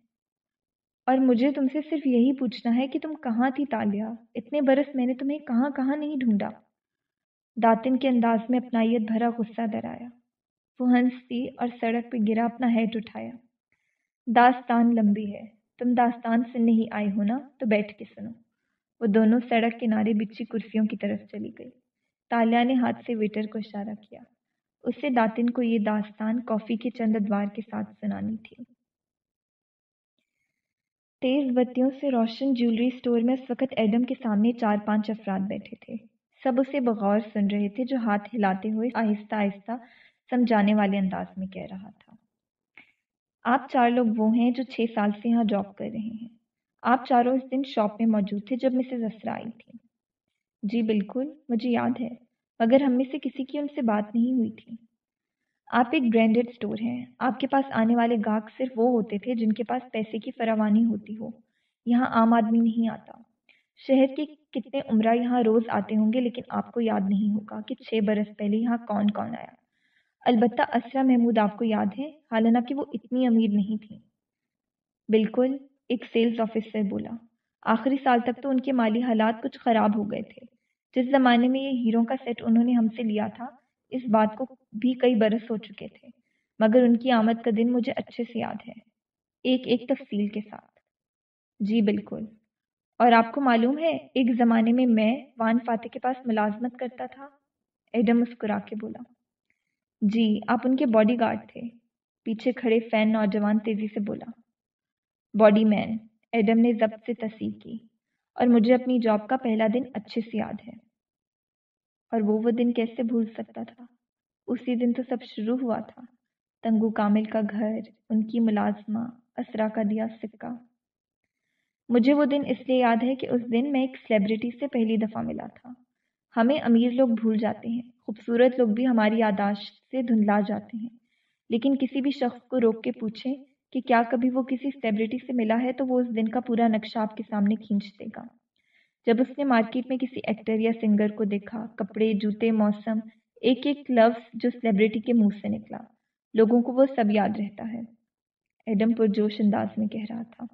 اور مجھے تم سے صرف یہی پوچھنا ہے کہ تم کہاں تھی تالیا؟ اتنے برس میں نے تمہیں کہاں کہاں نہیں ڈھونڈا۔ داتن کے انداز میں اپنائیت بھرا غصہ درایا۔ وہ ہنس تھی اور سڑک پہ گرا اپنا ہیٹ اٹھایا۔ داستان لمبی ہے۔ تم داستان سے نہیں آئے ہو نا؟ تو بیٹھ کے سنو۔ وہ دونوں سڑک کنارے بچھی کرسیوں کی طرف چلی گئی۔ تالیا نے ہاتھ سے ویٹر کو اشارہ کیا۔ اس سے داتن کو یہ داستان کافی کے چند ادوار کے ساتھ سنانی تھی۔ تیز بتیوں سے روشن جیولری اسٹور میں اس وقت ایڈم کے سامنے چار پانچ افراد بیٹھے تھے۔ سب اسے بغور سن رہے تھے جو ہاتھ ہلاتے ہوئے آہستہ آہستہ سمجھانے والے انداز میں کہہ رہا تھا۔ آپ چار لوگ وہ ہیں جو چھ سال سے یہاں جاب کر رہے ہیں۔ آپ چاروں اس دن شاپ میں موجود تھے جب مسز اسرا آئی تھی جی بالکل، مجھے یاد ہے، مگر ہم میں سے کسی کی ان سے بات نہیں ہوئی تھی۔ آپ ایک برانڈیڈ اسٹور ہیں۔ آپ کے پاس آنے والے گاہک صرف وہ ہوتے تھے جن کے پاس پیسے کی فراوانی ہوتی ہو۔ یہاں عام آدمی نہیں آتا۔ شہر کے کتنے عمرہ یہاں روز آتے ہوں گے، لیکن آپ کو یاد نہیں ہوگا کہ چھ برس پہلے یہاں کون کون آیا۔ البتہ اسرا محمود آپ کو یاد ہے، حالانکہ وہ اتنی امیر نہیں تھی بالکل، ایک سیلز آفیسر بولا۔ آخری سال تک تو ان کے مالی حالات کچھ خراب ہو گئے تھے۔ جس زمانے میں یہ ہیروں کا سیٹ انہوں نے ہم سے لیا تھا، اس بات کو بھی کئی برس ہو چکے تھے۔ مگر ان کی آمد کا دن مجھے اچھے سے یاد ہے، ایک ایک تفصیل کے ساتھ۔ جی بالکل۔ اور آپ کو معلوم ہے، ایک زمانے میں میں وان فاتح کے پاس ملازمت کرتا تھا۔ ایڈم مسکرا کے بولا جی آپ ان کے باڈی گارڈ تھے۔ پیچھے کھڑے فین نوجوان تیزی سے بولا، باڈی مین ایڈم نے ضبط سے تصدیق کی اور مجھے اپنی جاب کا پہلا دن اچھے سے یاد ہے۔ اور وہ وہ دن کیسے بھول سکتا تھا؟ اسی دن تو سب شروع ہوا تھا۔ تنگو کامل کا گھر، ان کی ملازمہ، اسرا کا دیا سکہ۔ مجھے وہ دن اس لیے یاد ہے کہ اس دن میں ایک سلیبریٹی سے پہلی دفعہ ملا تھا۔ ہمیں امیر لوگ بھول جاتے ہیں، خوبصورت لوگ بھی ہماری یاداشت سے دھندلا جاتے ہیں۔ لیکن کسی بھی شخص کو روک کے پوچھیں کہ کیا کبھی وہ کسی سلیبریٹی سے ملا ہے تو وہ اس دن کا پورا نقشہ آپ کے سامنے کھینچ دے گا۔ جب اس نے مارکیٹ میں کسی ایکٹر یا سنگر کو دیکھا، کپڑے، جوتے، موسم، ایک ایک لفظ جو سلیبریٹی کے منہ سے نکلا، لوگوں کو وہ سب یاد رہتا ہے۔ ایڈم پر جوش انداز میں کہہ رہا تھا۔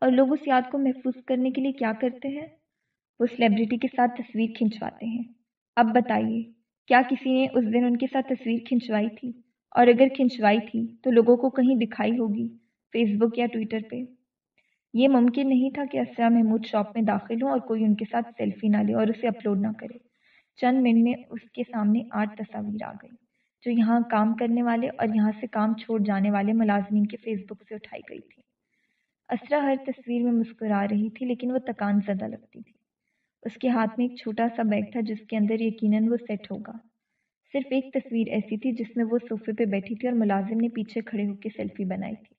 اور لوگ اس یاد کو محفوظ کرنے کے لیے کیا کرتے ہیں؟ وہ سلیبریٹی کے ساتھ تصویر کھنچواتے ہیں۔ اب بتائیے، کیا کسی نے اس دن ان کے ساتھ تصویر کھنچوائی تھی؟ اور اگر کھنچوائی تھی تو لوگوں کو کہیں دکھائی ہوگی فیس بک یا ٹویٹر پہ۔ یہ ممکن نہیں تھا کہ اسرا محمود شاپ میں داخل ہوں اور کوئی ان کے ساتھ سیلفی نہ لے اور اسے اپلوڈ نہ کرے۔ چند منٹ میں اس کے سامنے آٹھ تصاویر آ گئی جو یہاں کام کرنے والے اور یہاں سے کام چھوڑ جانے والے ملازمین کے فیس بک سے اٹھائی گئی تھی۔ اسرا ہر تصویر میں مسکرا رہی تھی، لیکن وہ تکان زدہ لگتی تھی۔ اس کے ہاتھ میں ایک چھوٹا سا بیگ تھا جس کے اندر یقیناً وہ سیٹ ہوگا۔ صرف ایک تصویر ایسی تھی جس میں وہ صوفے پہ بیٹھی تھی اور ملازم نے پیچھے کھڑے ہو کے سیلفی بنائی تھی۔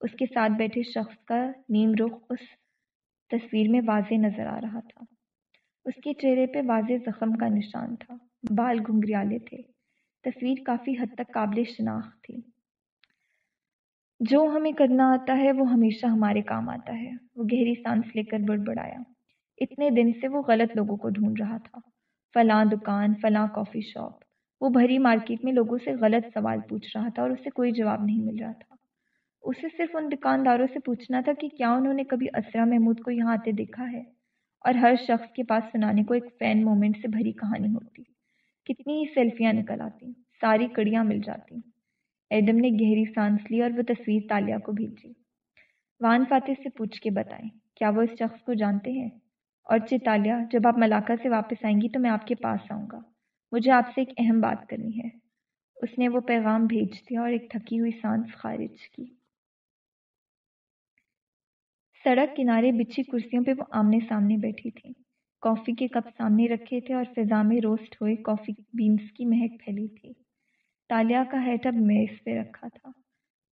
اس کے ساتھ بیٹھے شخص کا نیم رخ اس تصویر میں واضح نظر آ رہا تھا۔ اس کے چہرے پہ واضح زخم کا نشان تھا۔ بال گھنگریالے تھے۔ تصویر کافی حد تک قابل شناخت تھی۔ جو ہمیں کرنا آتا ہے وہ ہمیشہ ہمارے کام آتا ہے۔ وہ گہری سانس لے کر بڑبڑایا۔ اتنے دن سے وہ غلط لوگوں کو ڈھونڈ رہا تھا۔ فلاں دکان، فلاں کافی شاپ۔ وہ بھری مارکیٹ میں لوگوں سے غلط سوال پوچھ رہا تھا اور اسے کوئی جواب نہیں مل رہا تھا۔ اسے صرف ان دکانداروں سے پوچھنا تھا کہ کیا انہوں نے کبھی اسرا محمود کو یہاں آتے دیکھا ہے؟ اور ہر شخص کے پاس سنانے کو ایک فین مومنٹ سے بھری کہانی ہوتی۔ کتنی ہی سیلفیاں نکل آتی ساری کڑیاں مل جاتی ایڈم نے گہری سانس لی اور وہ تصویر تالیا کو بھیجی۔ وان فاتح سے پوچھ کے بتائیں، کیا وہ اس شخص کو جانتے ہیں؟ اور چتالیہ جب آپ ملاقہ سے واپس آئیں گی تو میں آپ کے پاس آؤں گا۔ مجھے آپ سے ایک اہم بات کرنی ہے۔ اس نے وہ پیغام بھیج دیا اور ایک تھکی ہوئی سانس خارج کی۔ سڑک کنارے بچھی کرسیوں پہ وہ آمنے سامنے بیٹھی تھی کافی کے کپ سامنے رکھے تھے اور فضا میں روسٹ ہوئے کافی بینس کی مہک پھیلی تھی۔ تالیا کا ہیٹ اب میز پہ رکھا تھا۔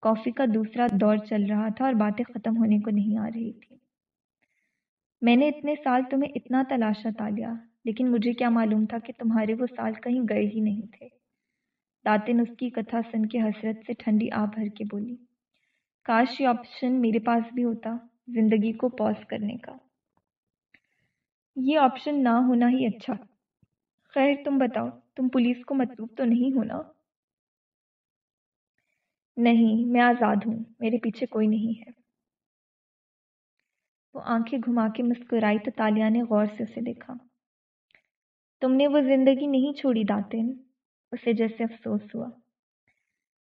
کافی کا دوسرا دور چل رہا تھا اور باتیں ختم ہونے کو نہیں آ رہی تھی میں نے اتنے سال تمہیں اتنا تلاشا تالیا۔ لیکن مجھے کیا معلوم تھا کہ تمہارے وہ سال کہیں گئے ہی نہیں تھے۔ داتن اس کی کتھا سن کے حسرت سے ٹھنڈی آ بھر کے بولی، کاش یہ آپشن میرے پاس بھی ہوتا زندگی کو پوز کرنے کا۔ یہ آپشن نہ ہونا ہی اچھا۔ خیر تم بتاؤ، تم پولیس کو مطلوب تو نہیں ہونا نہیں، میں آزاد ہوں، میرے پیچھے کوئی نہیں ہے۔ وہ آنکھیں گھما کے مسکرائی تو تالیا نے غور سے اسے دیکھا۔ تم نے وہ زندگی نہیں چھوڑی داتن اسے جیسے افسوس ہوا۔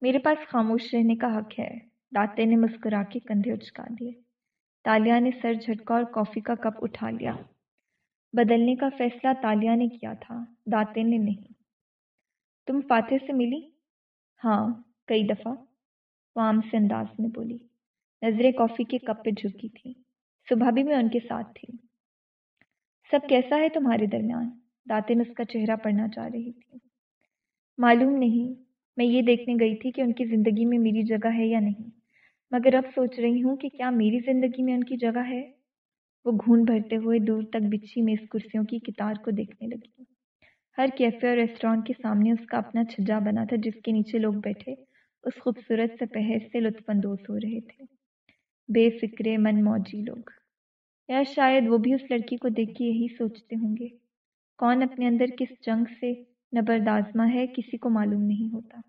میرے پاس خاموش رہنے کا حق ہے۔ داتے نے مسکرا کے کندھے اچکا دیے۔ تالیا نے سر جھٹکا اور کافی کا کپ اٹھا لیا۔ بدلنے کا فیصلہ تالیا نے کیا تھا۔ داتے نے نہیں۔ تم فاتح سے ملی؟ ہاں کئی دفعہ۔ عام سے انداز میں بولی۔ نظریں کافی کے کپ پہ جھکی تھی۔ صبح بھی میں ان کے ساتھ تھی۔ سب کیسا ہے تمہارے درمیان؟ داتن اس کا چہرہ پڑھنا چاہ رہی تھی۔ معلوم نہیں میں یہ دیکھنے گئی تھی کہ ان کی زندگی میں میری جگہ ہے یا نہیں، مگر اب سوچ رہی ہوں کہ کیا میری زندگی میں ان کی جگہ ہے۔ وہ گھون بھرتے ہوئے دور تک بچھی میں اس کرسیوں کی کتار کو دیکھنے لگی۔ ہر کیفے اور ریسٹورینٹ کے سامنے اس کا اپنا چھجا بنا تھا جس کے نیچے لوگ بیٹھے اس خوبصورت سے پہر سے لطف اندوز ہو رہے تھے۔ بے فکرے، من موجی لوگ۔ یا شاید وہ بھی اس لڑکی کو دیکھ کے یہی سوچتے ہوں گے۔ کون اپنے اندر کس جنگ سے نبردازمہ ہے، کسی کو معلوم نہیں ہوتا۔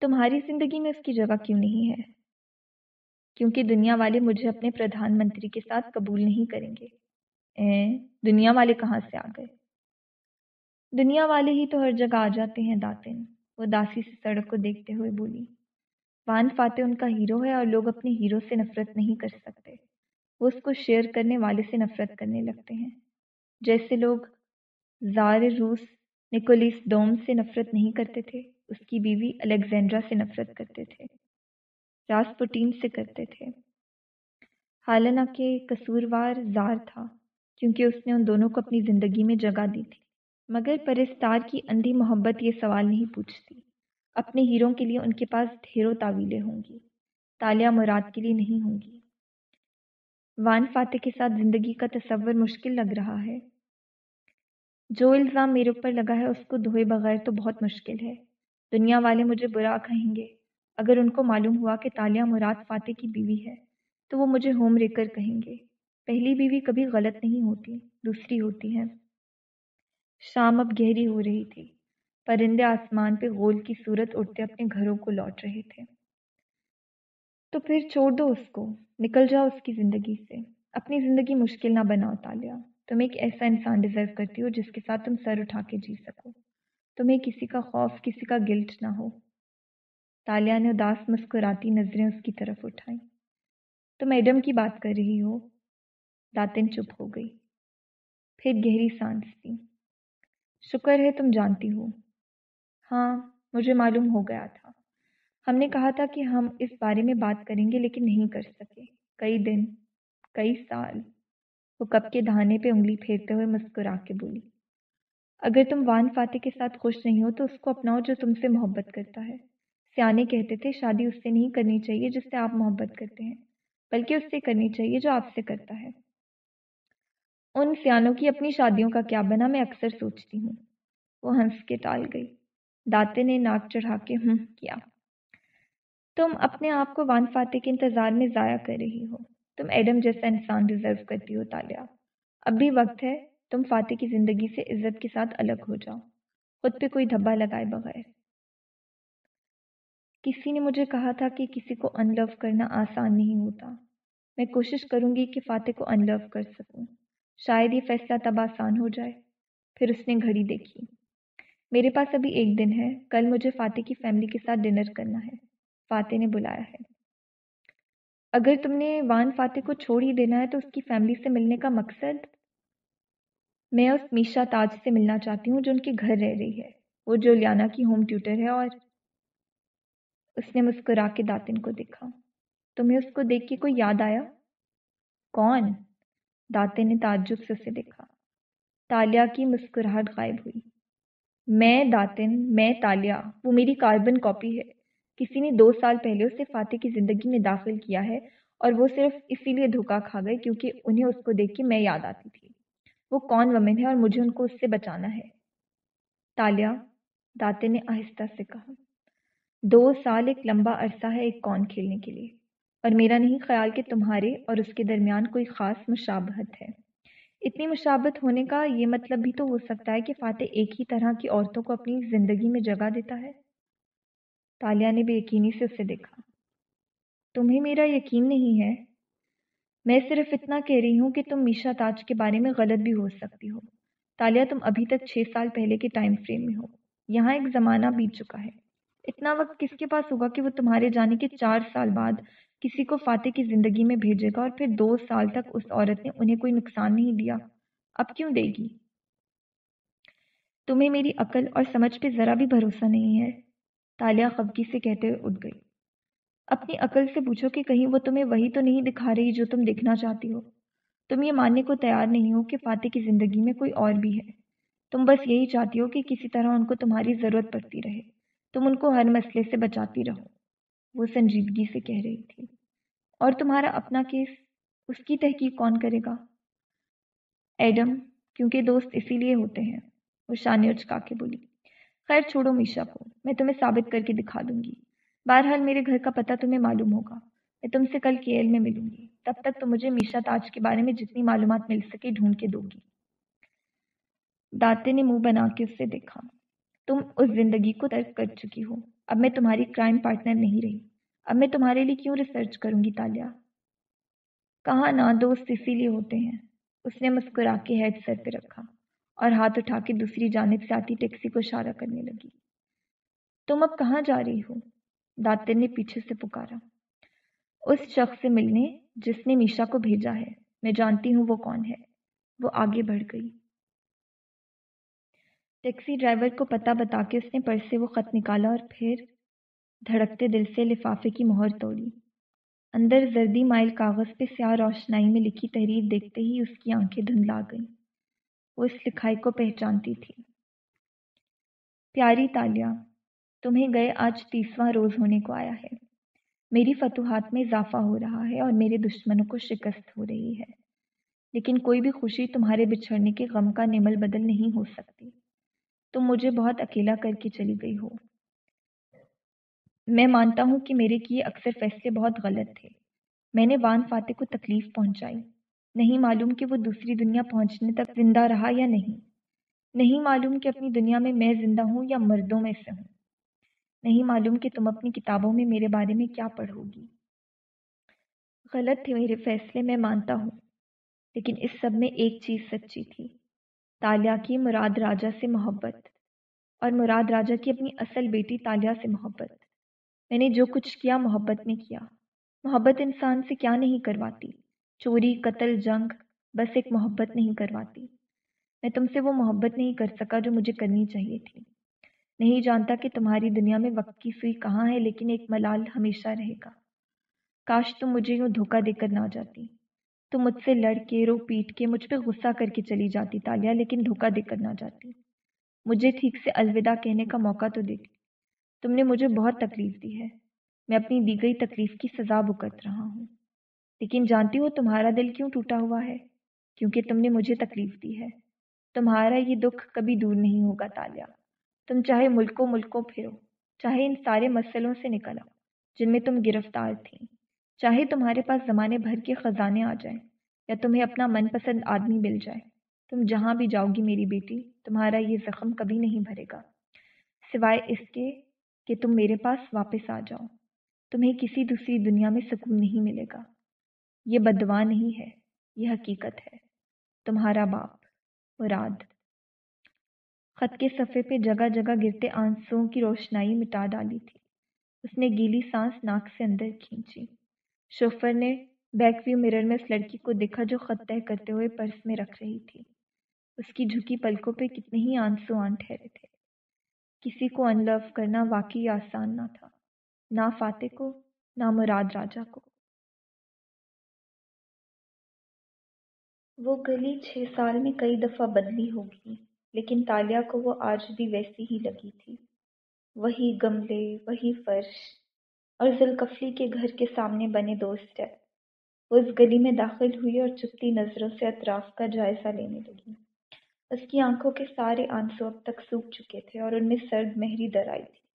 تمہاری زندگی میں اس کی جگہ کیوں نہیں ہے؟ کیونکہ دنیا والے مجھے اپنے پردھان منتری کے ساتھ قبول نہیں کریں گے۔ اے دنیا والے کہاں سے آ گئے؟ دنیا والے ہی تو ہر جگہ آ جاتے ہیں داتن۔ وہ داسی سے سڑک کو دیکھتے ہوئے بولی وان فاتح ان کا ہیرو ہے اور لوگ اپنے ہیرو سے نفرت نہیں کر سکتے۔ وہ اس کو شیئر کرنے والے سے نفرت کرنے لگتے ہیں۔ جیسے لوگ زار روس نکولیس دوم سے نفرت نہیں کرتے تھے، اس کی بیوی الیگزینڈرا سے نفرت کرتے تھے راسپوٹین سے کرتے تھے۔ حالانکہ قصوروار زار تھا، کیونکہ اس نے ان دونوں کو اپنی زندگی میں جگہ دی تھی۔ مگر پرستار کی اندھی محبت یہ سوال نہیں پوچھتی، اپنے ہیروں کے لیے ان کے پاس ڈھیروں تعویلیں ہوں گی تالیہ مراد کے لیے نہیں ہوں گی۔ وان فاتح کے ساتھ زندگی کا تصور مشکل لگ رہا ہے۔ جو الزام میرے اوپر لگا ہے اس کو دھوئے بغیر تو بہت مشکل ہے۔ دنیا والے مجھے برا کہیں گے۔ اگر ان کو معلوم ہوا کہ تالیہ مراد فاتح کی بیوی ہے، تو وہ مجھے ہوم ریکر کہیں گے۔ پہلی بیوی کبھی غلط نہیں ہوتی، دوسری ہوتی ہے۔ شام اب گہری ہو رہی تھی۔ پرندے آسمان پہ غول کی صورت اڑتے اپنے گھروں کو لوٹ رہے تھے۔ تو پھر چھوڑ دو اس کو، نکل جاؤ اس کی زندگی سے۔ اپنی زندگی مشکل نہ بناؤ تالیا۔ تم ایک ایسا انسان ڈیزرو کرتی ہو جس کے ساتھ تم سر اٹھا کے جی سکو۔ تمہیں کسی کا خوف، کسی کا گلٹ نہ ہو۔ تالیا نے اداس مسکراتی نظریں اس کی طرف اٹھائیں۔ تم ایڈم کی بات کر رہی ہو۔ داتن چپ ہو گئی۔ پھر گہری سانس لی شکر ہے تم جانتی ہو۔ ہاں مجھے معلوم ہو گیا تھا۔ ہم نے کہا تھا کہ ہم اس بارے میں بات کریں گے لیکن نہیں کر سکے۔ کئی دن، کئی سال۔ وہ کب کے دہانے پہ انگلی پھیرتے ہوئے مسکرا کے بولی، اگر تم وان فاتح کے ساتھ خوش نہیں ہو تو اس کو اپناؤ جو تم سے محبت کرتا ہے۔ سیانے کہتے تھے، شادی اس سے نہیں کرنی چاہیے جس سے آپ محبت کرتے ہیں، بلکہ اس سے کرنی چاہیے جو آپ سے کرتا ہے۔ ان سیانوں کی اپنی شادیوں کا کیا بنا؟ میں اکثر سوچتی ہوں۔ وہ ہنس کے ٹال گئی داتے نے ناک چڑھا کے ہوں کیا؟ تم اپنے آپ کو وان فاتح کے انتظار میں ضائع کر رہی ہو۔ تم ایڈم جیسا انسان ڈیزرو کرتی ہو تالیا۔ اب بھی وقت ہے، تم فاتح کی زندگی سے عزت کے ساتھ الگ ہو جاؤ۔ خود پہ کوئی دھبا لگائے بغیر۔ کسی نے مجھے کہا تھا کہ کسی کو ان لو کرنا آسان نہیں ہوتا۔ میں کوشش کروں گی کہ فاتح کو ان لو کر سکوں۔ شاید یہ فیصلہ تب آسان ہو جائے۔ پھر اس نے گھڑی دیکھی۔ میرے پاس ابھی ایک دن ہے، کل مجھے فاتح کی فیملی کے ساتھ ڈنر کرنا ہے۔ فاتح نے بلایا ہے۔ اگر تم نے وان فاتح کو چھوڑ ہی دینا ہے تو اس کی فیملی سے ملنے کا مقصد؟ میں اس میشا تاج سے ملنا چاہتی ہوں جو ان کے گھر رہ رہی ہے۔ وہ جو لیانا کی ہوم ٹیوٹر ہے اور اس نے مسکرا کے داتن کو دیکھا۔ تمہیں اس کو دیکھ کے کوئی یاد آیا؟ کون؟ داتے نے تعجب سے اسے دیکھا۔ تالیا کی مسکراہٹ غائب ہوئی۔ میں داتن، میں تالیا، وہ میری کاربن کاپی ہے۔ کسی نے دو سال پہلے اسے فاتح کی زندگی میں داخل کیا ہے اور وہ صرف اسی لیے دھوکا کھا گئے کیونکہ انہیں اس کو دیکھ کے میں یاد آتی تھی۔ وہ کون ومن ہے اور مجھے ان کو اس سے بچانا ہے؟ تالیا داتے نے آہستہ سے کہا۔ دو سال ایک لمبا عرصہ ہے ایک کون کھیلنے کے لیے، اور میرا نہیں خیال کہ تمہارے اور اس کے درمیان کوئی خاص مشابہت ہے۔ اتنی مشابت ہونے کا یہ مطلب بھی تو ہو سکتا ہے کہ فاتح ایک ہی طرح کی عورتوں کو اپنی زندگی میں جگہ دیتا ہے۔ تالیا نے بے یقینی سے اسے دیکھا۔ تمہیں میرا یقین نہیں ہے؟ میں صرف اتنا کہہ رہی ہوں کہ تم میشا تاج کے بارے میں غلط بھی ہو سکتی ہو۔ تالیا، تم ابھی تک چھ سال پہلے کے ٹائم فریم میں ہو۔ یہاں ایک زمانہ بیت چکا ہے۔ اتنا وقت کس کے پاس ہوگا کہ وہ تمہارے جانے کے چار سال بعد کسی کو فاتح کی زندگی میں بھیجے گا اور پھر دو سال تک اس عورت نے انہیں کوئی نقصان نہیں دیا؟ اب کیوں دے گی؟ تمہیں میری عقل اور سمجھ پہ ذرا بھی بھروسہ نہیں ہے؟ تالیا خفگی سے کہتے ہوئے اٹھ گئی۔ اپنی عقل سے پوچھو کہ کہیں وہ تمہیں وہی تو نہیں دکھا رہی جو تم دیکھنا چاہتی ہو۔ تم یہ ماننے کو تیار نہیں ہو کہ فاتح کی زندگی میں کوئی اور بھی ہے۔ تم بس یہی چاہتی ہو کہ کسی طرح ان کو تمہاری ضرورت پڑتی رہے۔ تم ان کو ہر مسئلے سے بچاتی رہو۔ وہ سنجیدگی سے کہہ رہی تھی۔ اور تمہارا اپنا کیس؟ اس کی تحقیق کون کرے گا؟ ایڈم، کیونکہ دوست اسی لیے ہوتے ہیں، وہ شانے اچکا کے بولی۔ خیر چھوڑو میشا کو، میں تمہیں ثابت کر کے دکھا دوں گی۔ بہرحال میرے گھر کا پتہ تمہیں معلوم ہوگا۔ میں تم سے کل کیل میں ملوں گی۔ تب تک تو مجھے میشا تاج کے بارے میں جتنی معلومات مل سکے ڈھونڈ کے دو گی۔ داتے نے منہ بنا کے اس سے دیکھا۔ تم اس زندگی کو ترک کر چکی ہو۔ اب میں تمہاری کرائم پارٹنر نہیں رہی۔ اب میں تمہارے لیے کیوں ریسرچ کروں گی تالیا؟ کہاں نہ دوست اسی لیے ہوتے ہیں؟ اس نے مسکرا کے ہیڈ سر پہ رکھا۔ اور ہاتھ اٹھا کے دوسری جانب سے آتی ٹیکسی کو اشارہ کرنے لگی۔ تم اب کہاں جا رہی ہو؟ داتر نے پیچھے سے پکارا۔ اس شخص سے ملنے جس نے میشا کو بھیجا ہے۔ میں جانتی ہوں وہ کون ہے۔ وہ آگے بڑھ گئی۔ ٹیکسی ڈرائیور کو پتہ بتا کے اس نے پرس سے وہ خط نکالا اور پھر دھڑکتے دل سے لفافے کی مہر توڑی۔ اندر زردی مائل کاغذ پہ سیاہ روشنائی میں لکھی تحریر دیکھتے ہی اس کی آنکھیں دھندلا گئیں۔ وہ اس لکھائی کو پہچانتی تھی۔ پیاری تالیہ تمہیں گئے آج تیسواں روز ہونے کو آیا ہے۔ میری فتوحات میں اضافہ ہو رہا ہے اور میرے دشمنوں کو شکست ہو رہی ہے۔ لیکن کوئی بھی خوشی تمہارے بچھڑنے کے غم کا نمل بدل نہیں ہو سکتی۔ تم مجھے بہت اکیلا کر کے چلی گئی ہو۔ میں مانتا ہوں کہ میرے کیے اکثر فیصلے بہت غلط تھے۔ میں نے وان فاتح کو تکلیف پہنچائی۔ نہیں معلوم کہ وہ دوسری دنیا پہنچنے تک زندہ رہا یا نہیں۔ نہیں معلوم کہ اپنی دنیا میں میں زندہ ہوں یا مردوں میں سے ہوں۔ نہیں معلوم کہ تم اپنی کتابوں میں میرے بارے میں کیا پڑھو گی۔ غلط تھے میرے فیصلے، میں مانتا ہوں۔ لیکن اس سب میں ایک چیز سچی تھی۔ تالیہ کی مراد راجا سے محبت اور مراد راجا کی اپنی اصل بیٹی تالیہ سے محبت۔ میں نے جو کچھ کیا، محبت نے کیا۔ محبت انسان سے کیا نہیں کرواتی۔ چوری، قتل، جنگ، بس ایک محبت نہیں کرواتی۔ میں تم سے وہ محبت نہیں کر سکا جو مجھے کرنی چاہیے تھی۔ نہیں جانتا کہ تمہاری دنیا میں وقت کی سوئی کہاں ہے، لیکن ایک ملال ہمیشہ رہے گا۔ کاش تم مجھے یوں دھوکہ دے کر نہ جاتی۔ تم مجھ سے لڑ کے رو پیٹ کے مجھ پہ غصہ کر کے چلی جاتی تالیہ لیکن دھوکہ دے کر نہ جاتی۔ مجھے ٹھیک سے الوداع کہنے کا موقع تو دیتی تم نے مجھے بہت تکلیف دی ہے۔ میں اپنی دی گئی تکلیف کی سزا بکت رہا ہوں۔ لیکن جانتی ہو تمہارا دل کیوں ٹوٹا ہوا ہے؟ کیونکہ تم نے مجھے تکلیف دی ہے۔ تمہارا یہ دکھ کبھی دور نہیں ہوگا تالیہ۔ تم چاہے ملکوں ملکوں پھرو، چاہے ان سارے مسئلوں سے نکل آؤ جن میں تم گرفتار تھیں چاہے تمہارے پاس زمانے بھر کے خزانے آ جائیں یا تمہیں اپنا من پسند آدمی مل جائے۔ تم جہاں بھی جاؤ گی میری بیٹی، تمہارا یہ زخم کبھی نہیں بھرے گا۔ سوائے اس کے کہ تم میرے پاس واپس آ جاؤ۔ تمہیں کسی دوسری دنیا میں سکون نہیں ملے گا۔ یہ بدوا نہیں ہے، یہ حقیقت ہے۔ تمہارا باپ، مراد۔ خط کے صفحے پہ جگہ جگہ گرتے آنسوؤں کی روشنائی مٹا ڈالی تھی۔ اس نے گیلی سانس ناک سے اندر کھینچی۔ شوفر نے بیک ویو مرر میں اس لڑکی کو دیکھا جو خط طے کرتے ہوئے پرس میں رکھ رہی تھی۔ اس کی جھکی پلکوں پہ کتنے ہی آنسو آن ٹھہرے تھے۔ کسی کو ان لو کرنا واقعی آسان نہ تھا۔ نہ فاتح کو، نہ مراد راجا کو۔ وہ گلی چھ سال میں کئی دفعہ بدلی ہوگی، لیکن تالیہ کو وہ آج بھی ویسی ہی لگی تھی۔ وہی گملے، وہی فرش، اور ذوالکفلی کے گھر کے سامنے بنے دو اسٹیپ وہ اس گلی میں داخل ہوئی اور چپتی نظروں سے اطراف کا جائزہ لینے لگی۔ اس کی آنکھوں کے سارے آنسو اب تک سوکھ چکے تھے اور ان میں سرد مہری در آئی تھی۔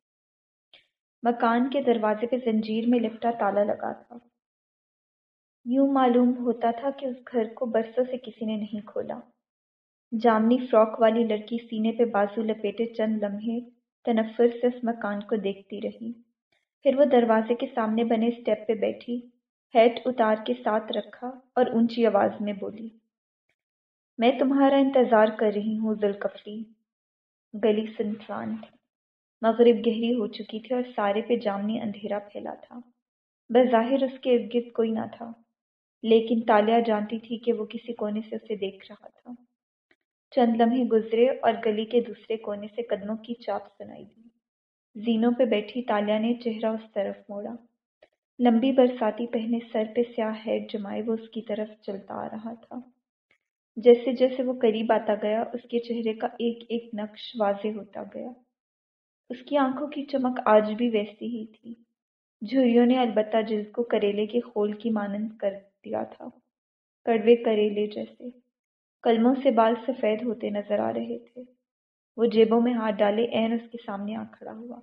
مکان کے دروازے پہ زنجیر میں لپٹا تالا لگا تھا۔ یوں معلوم ہوتا تھا کہ اس گھر کو برسوں سے کسی نے نہیں کھولا۔ جامنی فراک والی لڑکی سینے پہ بازو لپیٹے چند لمحے تنفر سے اس مکان کو دیکھتی رہی۔ پھر وہ دروازے کے سامنے بنے اسٹیپ پہ بیٹھی، ہیٹ اتار کے ساتھ رکھا اور اونچی آواز میں بولی، میں تمہارا انتظار کر رہی ہوں ذوالکفلی۔ گلی سنسان تھی۔ مغرب گہری ہو چکی تھی اور سارے پہ جامنی اندھیرا پھیلا تھا۔ بظاہر اس کے ارد گرد کوئی نہ تھا۔ لیکن تالیہ جانتی تھی کہ وہ کسی کونے سے اسے دیکھ رہا تھا۔ چند لمحے گزرے اور گلی کے دوسرے کونے سے قدموں کی چاپ سنائی دی۔ زینوں پہ بیٹھی تالیہ نے چہرہ اس طرف موڑا۔ لمبی برساتی پہنے سر پہ سیاہ ہیڈ جمائے وہ اس کی طرف چلتا آ رہا تھا۔ جیسے جیسے وہ قریب آتا گیا، اس کے چہرے کا ایک ایک نقش واضح ہوتا گیا۔ اس کی آنکھوں کی چمک آج بھی ویسی ہی تھی۔ جھریوں نے البتہ جلد کو کریلے کے خول کی مانند کر دیا تھا۔ کڑوے کریلے جیسے۔ کلموں سے بال سفید ہوتے نظر آ رہے تھے۔ وہ جیبوں میں ہاتھ ڈالے این اس کے سامنے آ کھڑا ہوا۔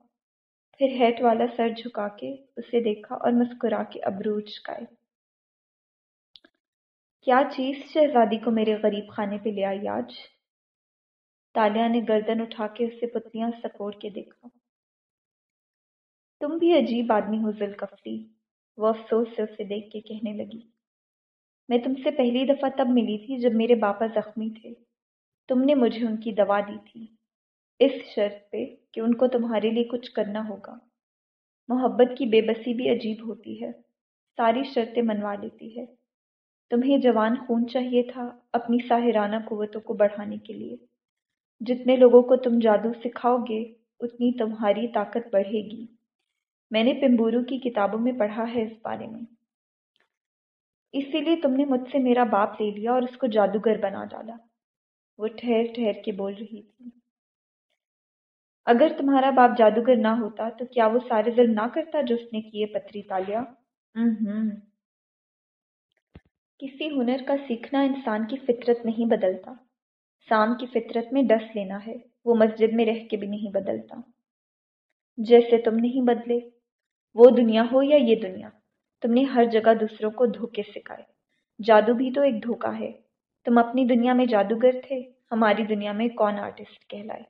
پھر ہیٹ والا سر جھکا کے اسے دیکھا اور مسکرا کے ابرو چکائے۔ کیا چیز شہزادی کو میرے غریب خانے پہ لے آئی آج؟ تالیہ نے گردن اٹھا کے اسے پتلیاں سکوڑ کے دیکھا۔ تم بھی عجیب آدمی ہو ذوالکفلی وہ افسوس سے اسے دیکھ کے کہنے لگی۔ میں تم سے پہلی دفعہ تب ملی تھی جب میرے باپا زخمی تھے۔ تم نے مجھے ان کی دوا دی تھی۔ اس شرط پہ کہ ان کو تمہارے لیے کچھ کرنا ہوگا۔ محبت کی بے بسی بھی عجیب ہوتی ہے۔ ساری شرطیں منوا لیتی ہے۔ تمہیں جوان خون چاہیے تھا اپنی ساحرانہ قوتوں کو بڑھانے کے لیے۔ جتنے لوگوں کو تم جادو سکھاؤ گے، اتنی تمہاری طاقت بڑھے گی۔ میں نے پمبورو کی کتابوں میں پڑھا ہے اس بارے میں۔ اسی لیے تم نے مجھ سے میرا باپ لے لیا اور اس کو جادوگر بنا ڈالا۔ وہ ٹھہر ٹھہر کے بول رہی تھی۔ اگر تمہارا باپ جادوگر نہ ہوتا تو کیا وہ سارے ظلم نہ کرتا جو اس نے کیے پتری تالیا؟ ہوں کسی ہنر کا سیکھنا انسان کی فطرت نہیں بدلتا۔ سام کی فطرت میں ڈس لینا ہے۔ وہ مسجد میں رہ کے بھی نہیں بدلتا۔ جیسے تم نہیں بدلے، وہ دنیا ہو یا یہ دنیا؟ تم نے ہر جگہ دوسروں کو دھوکے سکھائے جادو بھی تو ایک دھوکا ہے۔ تم اپنی دنیا میں جادوگر تھے، ہماری دنیا میں کون آرٹسٹ کہلائے؟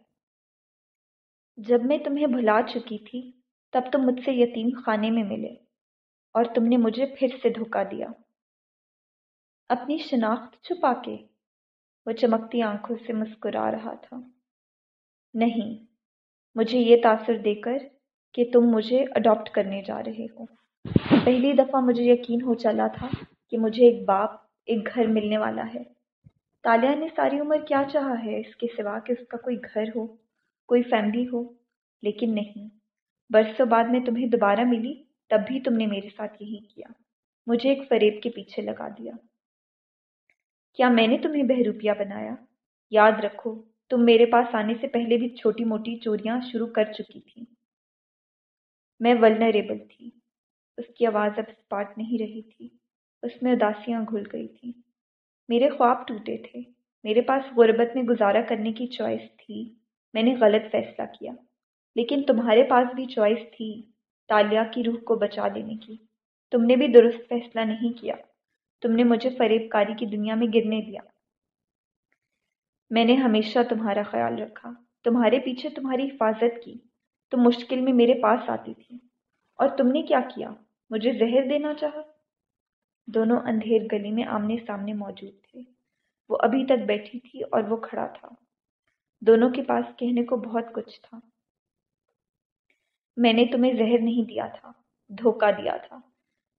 جب میں تمہیں بھلا چکی تھی، تب تم مجھ سے یتیم خانے میں ملے اور تم نے مجھے پھر سے دھوکا دیا۔ اپنی شناخت چھپا کے۔ وہ چمکتی آنکھوں سے مسکرا رہا تھا۔ نہیں، مجھے یہ تاثر دے کر کہ تم مجھے اڈاپٹ کرنے جا رہے ہو۔ پہلی دفعہ مجھے یقین ہو چلا تھا کہ مجھے ایک باپ، ایک گھر ملنے والا ہے۔ تالیہ نے ساری عمر کیا چاہا ہے، اس کے سوا کہ اس کا کوئی گھر ہو، کوئی فیملی ہو، لیکن نہیں۔ برسوں بعد میں تمہیں دوبارہ ملی، تب بھی تم نے میرے ساتھ یہی کیا۔ مجھے ایک فریب کے پیچھے لگا دیا۔ کیا میں نے تمہیں بہروپیہ بنایا؟ یاد رکھو، تم میرے پاس آنے سے پہلے بھی چھوٹی موٹی چوریاں شروع کر چکی تھی میں ولنریبل تھی۔ اس کی آواز اب اسپاٹ نہیں رہی تھی۔ اس میں اداسیاں گھل گئی تھیں۔ میرے خواب ٹوٹے تھے۔ میرے پاس غربت میں گزارا کرنے کی چوائس تھی۔ میں نے غلط فیصلہ کیا۔ لیکن تمہارے پاس بھی چوائس تھی تالیہ کی روح کو بچا لینے کی۔ تم نے بھی درست فیصلہ نہیں کیا۔ تم نے مجھے فریب کاری کی دنیا میں گرنے دیا۔ میں نے ہمیشہ تمہارا خیال رکھا۔ تمہارے پیچھے تمہاری حفاظت کی۔ تم مشکل میں میرے پاس آتی تھی۔ اور تم نے کیا کیا؟ مجھے زہر دینا چاہا۔ دونوں اندھیر گلی میں آمنے سامنے موجود تھے۔ وہ ابھی تک بیٹھی تھی اور وہ کھڑا تھا۔ دونوں کے پاس کہنے کو بہت کچھ تھا۔ میں نے تمہیں زہر نہیں دیا تھا، دھوکہ دیا تھا۔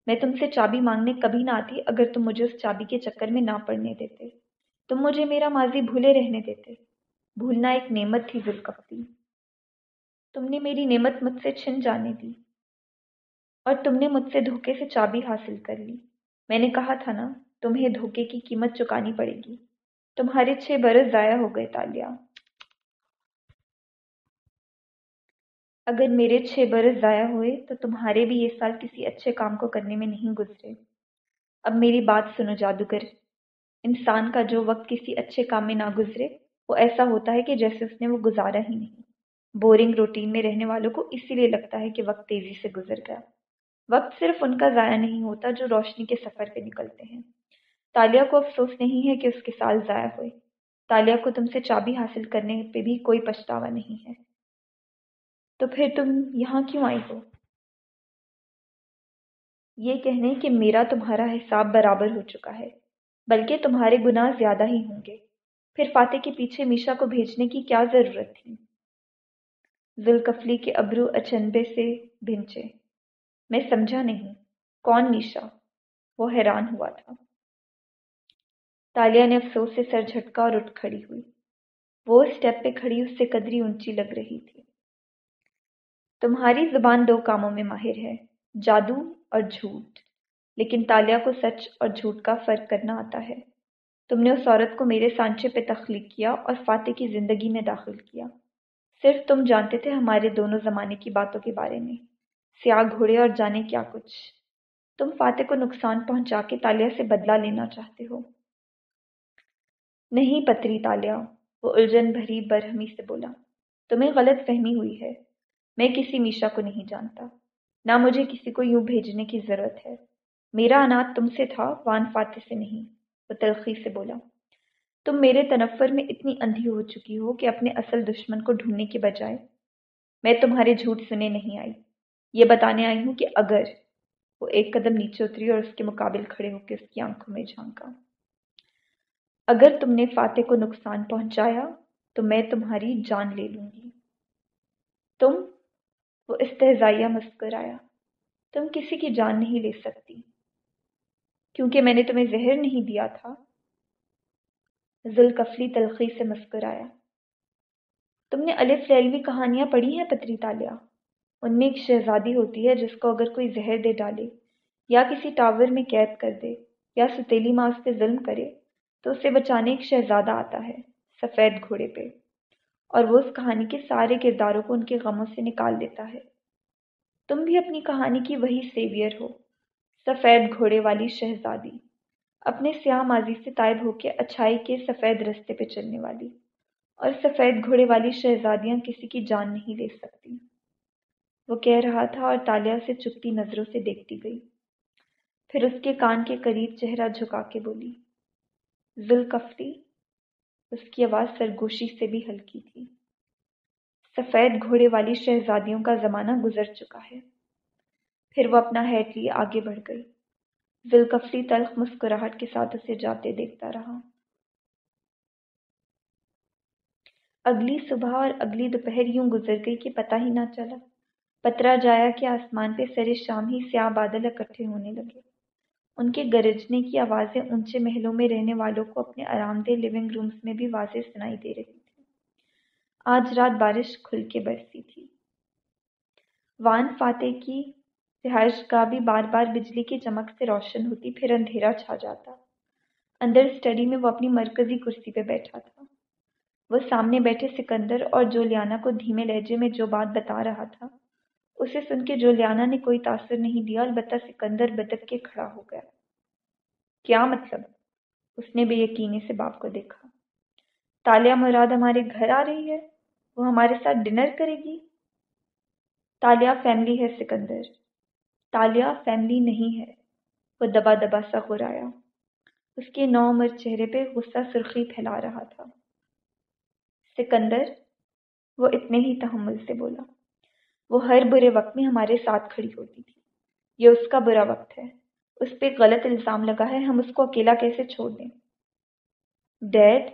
میں تم سے چابی مانگنے کبھی نہ آتی اگر تم مجھے اس چابی کے چکر میں نہ پڑنے دیتے۔ تم مجھے میرا ماضی بھولے رہنے دیتے۔ بھولنا ایک نعمت تھی ذوالکفتی۔ تم نے میری نعمت مجھ سے چھن جانے دی۔ اور تم نے مجھ سے دھوکے سے چابی حاصل کر لی۔ میں نے کہا تھا نا، تمہیں دھوکے کی قیمت چکانی پڑے گی۔ تمہارے چھ برس ضائع ہو گئے تالیہ۔ اگر میرے چھ برس ضائع ہوئے تو تمہارے بھی یہ سال کسی اچھے کام کو کرنے میں نہیں گزرے۔ اب میری بات سنو جادوگر۔ انسان کا جو وقت کسی اچھے کام میں نہ گزرے، وہ ایسا ہوتا ہے کہ جیسے اس نے وہ گزارا ہی نہیں۔ بورنگ روٹین میں رہنے والوں کو اسی لیے لگتا ہے کہ وقت تیزی سے گزر گیا۔ وقت صرف ان کا ضائع نہیں ہوتا جو روشنی کے سفر پہ نکلتے ہیں۔ تالیہ کو افسوس نہیں ہے کہ اس کے سال ضائع ہوئے۔ تالیہ کو تم سے چابی حاصل کرنے پہ بھی کوئی پچھتاوا نہیں ہے۔ تو پھر تم یہاں کیوں آئی ہو؟ یہ کہنے کہ میرا تمہارا حساب برابر ہو چکا ہے، بلکہ تمہارے گناہ زیادہ ہی ہوں گے۔ پھر فاتح کے پیچھے میشا کو بھیجنے کی کیا ضرورت تھی؟ ذوالکفلی کے ابرو اچنبے سے بھنچے۔ میں سمجھا نہیں۔ کون نیشا؟ وہ حیران ہوا تھا۔ تالیہ نے افسوس سے سر جھٹکا اور اٹھ کھڑی ہوئی۔ وہ اسٹیپ پہ کھڑی، اس سے قدری اونچی لگ رہی تھی۔ تمہاری زبان دو کاموں میں ماہر ہے، جادو اور جھوٹ۔ لیکن تالیہ کو سچ اور جھوٹ کا فرق کرنا آتا ہے۔ تم نے اس عورت کو میرے سانچے پہ تخلیق کیا اور فاتح کی زندگی میں داخل کیا۔ صرف تم جانتے تھے ہمارے دونوں زمانے کی باتوں کے بارے میں۔ سیاہ گھوڑے اور جانے کیا کچھ۔ تم فاتح کو نقصان پہنچا کے تالیہ سے بدلہ لینا چاہتے ہو۔ نہیں پتری تالیہ، وہ الجھن بھری برہمی سے بولا۔ تمہیں غلط فہمی ہوئی ہے۔ میں کسی میشا کو نہیں جانتا۔ نہ مجھے کسی کو یوں بھیجنے کی ضرورت ہے۔ میرا انات تم سے تھا، وان فاتح سے نہیں۔ وہ تلخی سے بولا۔ تم میرے تنفر میں اتنی اندھی ہو چکی ہو کہ اپنے اصل دشمن کو ڈھونڈنے کے بجائے میں تمہارے جھوٹ سنے نہیں آئی۔ یہ بتانے آئی ہوں کہ اگر وہ ایک قدم نیچے اتری اور اس کے مقابل کھڑے ہو کے اس کی آنکھوں میں جھانکا اگر تم نے فاتح کو نقصان پہنچایا، تو میں تمہاری جان لے لوں گی۔ تم وہ استحزائیہ مسکر آیا۔ تم کسی کی جان نہیں لے سکتی۔ کیونکہ میں نے تمہیں زہر نہیں دیا تھا، ذوالکفلی تلخی سے مسکر آیا۔ تم نے الف لیلوی کہانیاں پڑھی ہیں پتری تالیہ ان میں ایک شہزادی ہوتی ہے جس کو اگر کوئی زہر دے ڈالے، یا کسی ٹاور میں قید کر دے، یا ستیلی ماں اس پہ ظلم کرے، تو اسے بچانے ایک شہزادہ آتا ہے، سفید گھوڑے پہ۔ اور وہ اس کہانی کے سارے کرداروں کو ان کے غموں سے نکال دیتا ہے۔ تم بھی اپنی کہانی کی وہی سیویئر ہو، سفید گھوڑے والی شہزادی۔ اپنے سیاہ ماضی سے طائب ہو کے اچھائی کے سفید رستے پہ چلنے والی۔ اور سفید گھوڑے والی شہزادیاں کسی کی جان نہیں لے سکتی۔ وہ کہہ رہا تھا اور تالیہ سے چپتی نظروں سے دیکھتی گئی۔ پھر اس کے کان کے قریب چہرہ جھکا کے بولی ذوالکفتی اس کی آواز سرگوشی سے بھی ہلکی تھی۔ سفید گھوڑے والی شہزادیوں کا زمانہ گزر چکا ہے۔ پھر وہ اپنا ہیٹ لیے آگے بڑھ گئی۔ ذوالکفلی تلخ مسکراہٹ کے ساتھ اسے جاتے دیکھتا رہا۔ اگلی صبح اور اگلی دوپہر یوں گزر گئی کہ پتہ ہی نہ چلا۔ پترا جایا کہ آسمان پہ سر شام ہی سیاہ بادل اکٹھے ہونے لگے۔ ان کے گرجنے کی آوازیں اونچے محلوں میں رہنے والوں کو اپنے آرام دہ لیونگ رومز میں بھی واضح سنائی دے رہی تھی آج رات بارش کھل کے برسی تھی۔ وان فاتح کی رہائش گاہ بھی بار بار بجلی کی چمک سے روشن ہوتی، پھر اندھیرا چھا جاتا۔ اندر اسٹڈی میں وہ اپنی مرکزی کرسی پہ بیٹھا تھا۔ وہ سامنے بیٹھے سکندر اور جولیانا کو دھیمے لہجے میں جو بات بتا رہا تھا۔ اسے سن کے جولیانا نے کوئی تاثر نہیں دیا، البتہ سکندر بدک کے کھڑا ہو گیا۔ کیا مطلب؟ اس نے بے یقینی سے باپ کو دیکھا۔ تالیہ مراد ہمارے گھر آ رہی ہے؟ وہ ہمارے ساتھ ڈنر کرے گی؟ تالیہ فیملی ہے سکندر۔ تالیہ فیملی نہیں ہے۔ وہ دبا دبا سا غرایا اس کے نو عمر چہرے پہ غصہ سرخی پھیلا رہا تھا۔ سکندر؟ وہ اتنے ہی تحمل سے بولا۔ وہ ہر برے وقت میں ہمارے ساتھ کھڑی ہوتی تھی۔ یہ اس کا برا وقت ہے۔ اس پہ غلط الزام لگا ہے۔ ہم اس کو اکیلا کیسے چھوڑ دیں؟ ڈیڈ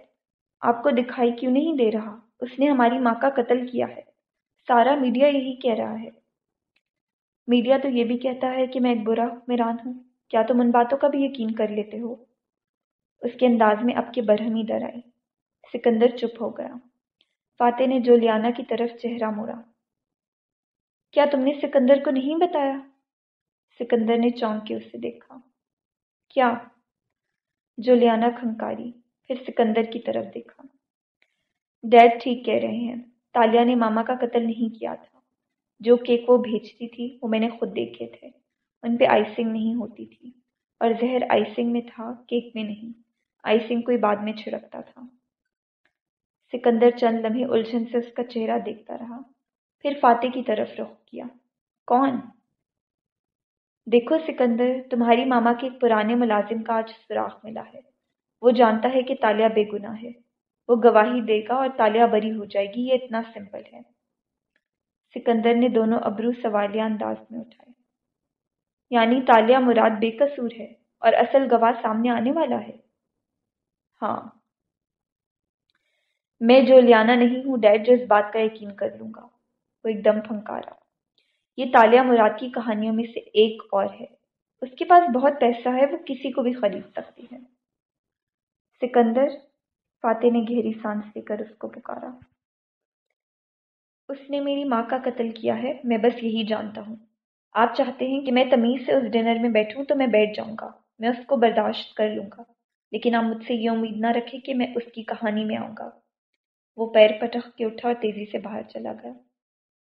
آپ کو دکھائی کیوں نہیں دے رہا؟ اس نے ہماری ماں کا قتل کیا ہے۔ سارا میڈیا یہی کہہ رہا ہے۔ میڈیا تو یہ بھی کہتا ہے کہ میں ایک برا حکمران ہوں۔ کیا تم ان باتوں کا بھی یقین کر لیتے ہو؟ اس کے انداز میں اب کے برہمی ڈر آئی سکندر چپ ہو گیا۔ فاتح نے جولیانا کی طرف چہرہ موڑا۔ کیا تم نے سکندر کو نہیں بتایا؟ سکندر نے چونک کے اسے دیکھا۔ کیا؟ جولیانا کھنکاری، پھر سکندر کی طرف دیکھا۔ ڈیڈ ٹھیک کہہ رہے ہیں تالیہ نے ماما کا قتل نہیں کیا تھا۔ جو کیک وہ بھیجتی تھی، وہ میں نے خود دیکھے تھے۔ ان پہ آئسنگ نہیں ہوتی تھی۔ اور زہر آئسنگ میں تھا، کیک میں نہیں۔ آئسنگ کوئی بعد میں چھڑکتا تھا۔ سکندر چند لمحے الجھن سے اس کا چہرہ دیکھتا رہا۔ پھر فاتح کی طرف رخ کیا۔ کون؟ دیکھو سکندر، تمہاری ماما کے ایک پرانے ملازم کا آج سراخ ملا ہے۔ وہ جانتا ہے کہ تالیہ بے گناہ ہے وہ گواہی دے گا اور تالیہ بری ہو جائے گی، یہ اتنا سمپل ہے۔ سکندر نے دونوں ابرو سوالیہ انداز میں اٹھائے۔ یعنی تالیہ مراد بے قصور ہے اور اصل گواہ سامنے آنے والا ہے؟ ہاں۔ میں جو لیانا نہیں ہوں، ڈیڈ جو اس بات کا یقین کر لوں گا۔ وہ ایک دم پھنکارا۔ یہ تالیہ مراد کی کہانیوں میں سے ایک اور ہے۔ اس کے پاس بہت پیسہ ہے، وہ کسی کو بھی خرید سکتی ہے۔ سکندر فاتح نے گہری سانس لے کر اس کو پکارا۔ اس نے میری ماں کا قتل کیا ہے، میں بس یہی جانتا ہوں۔ آپ چاہتے ہیں کہ میں تمیز سے اس ڈنر میں بیٹھوں تو میں بیٹھ جاؤں گا۔ میں اس کو برداشت کر لوں گا۔ لیکن آپ مجھ سے یہ امید نہ رکھیں کہ میں اس کی کہانی میں آؤں گا۔ وہ پیر پٹخ کے اٹھا اور تیزی سے باہر چلا گیا۔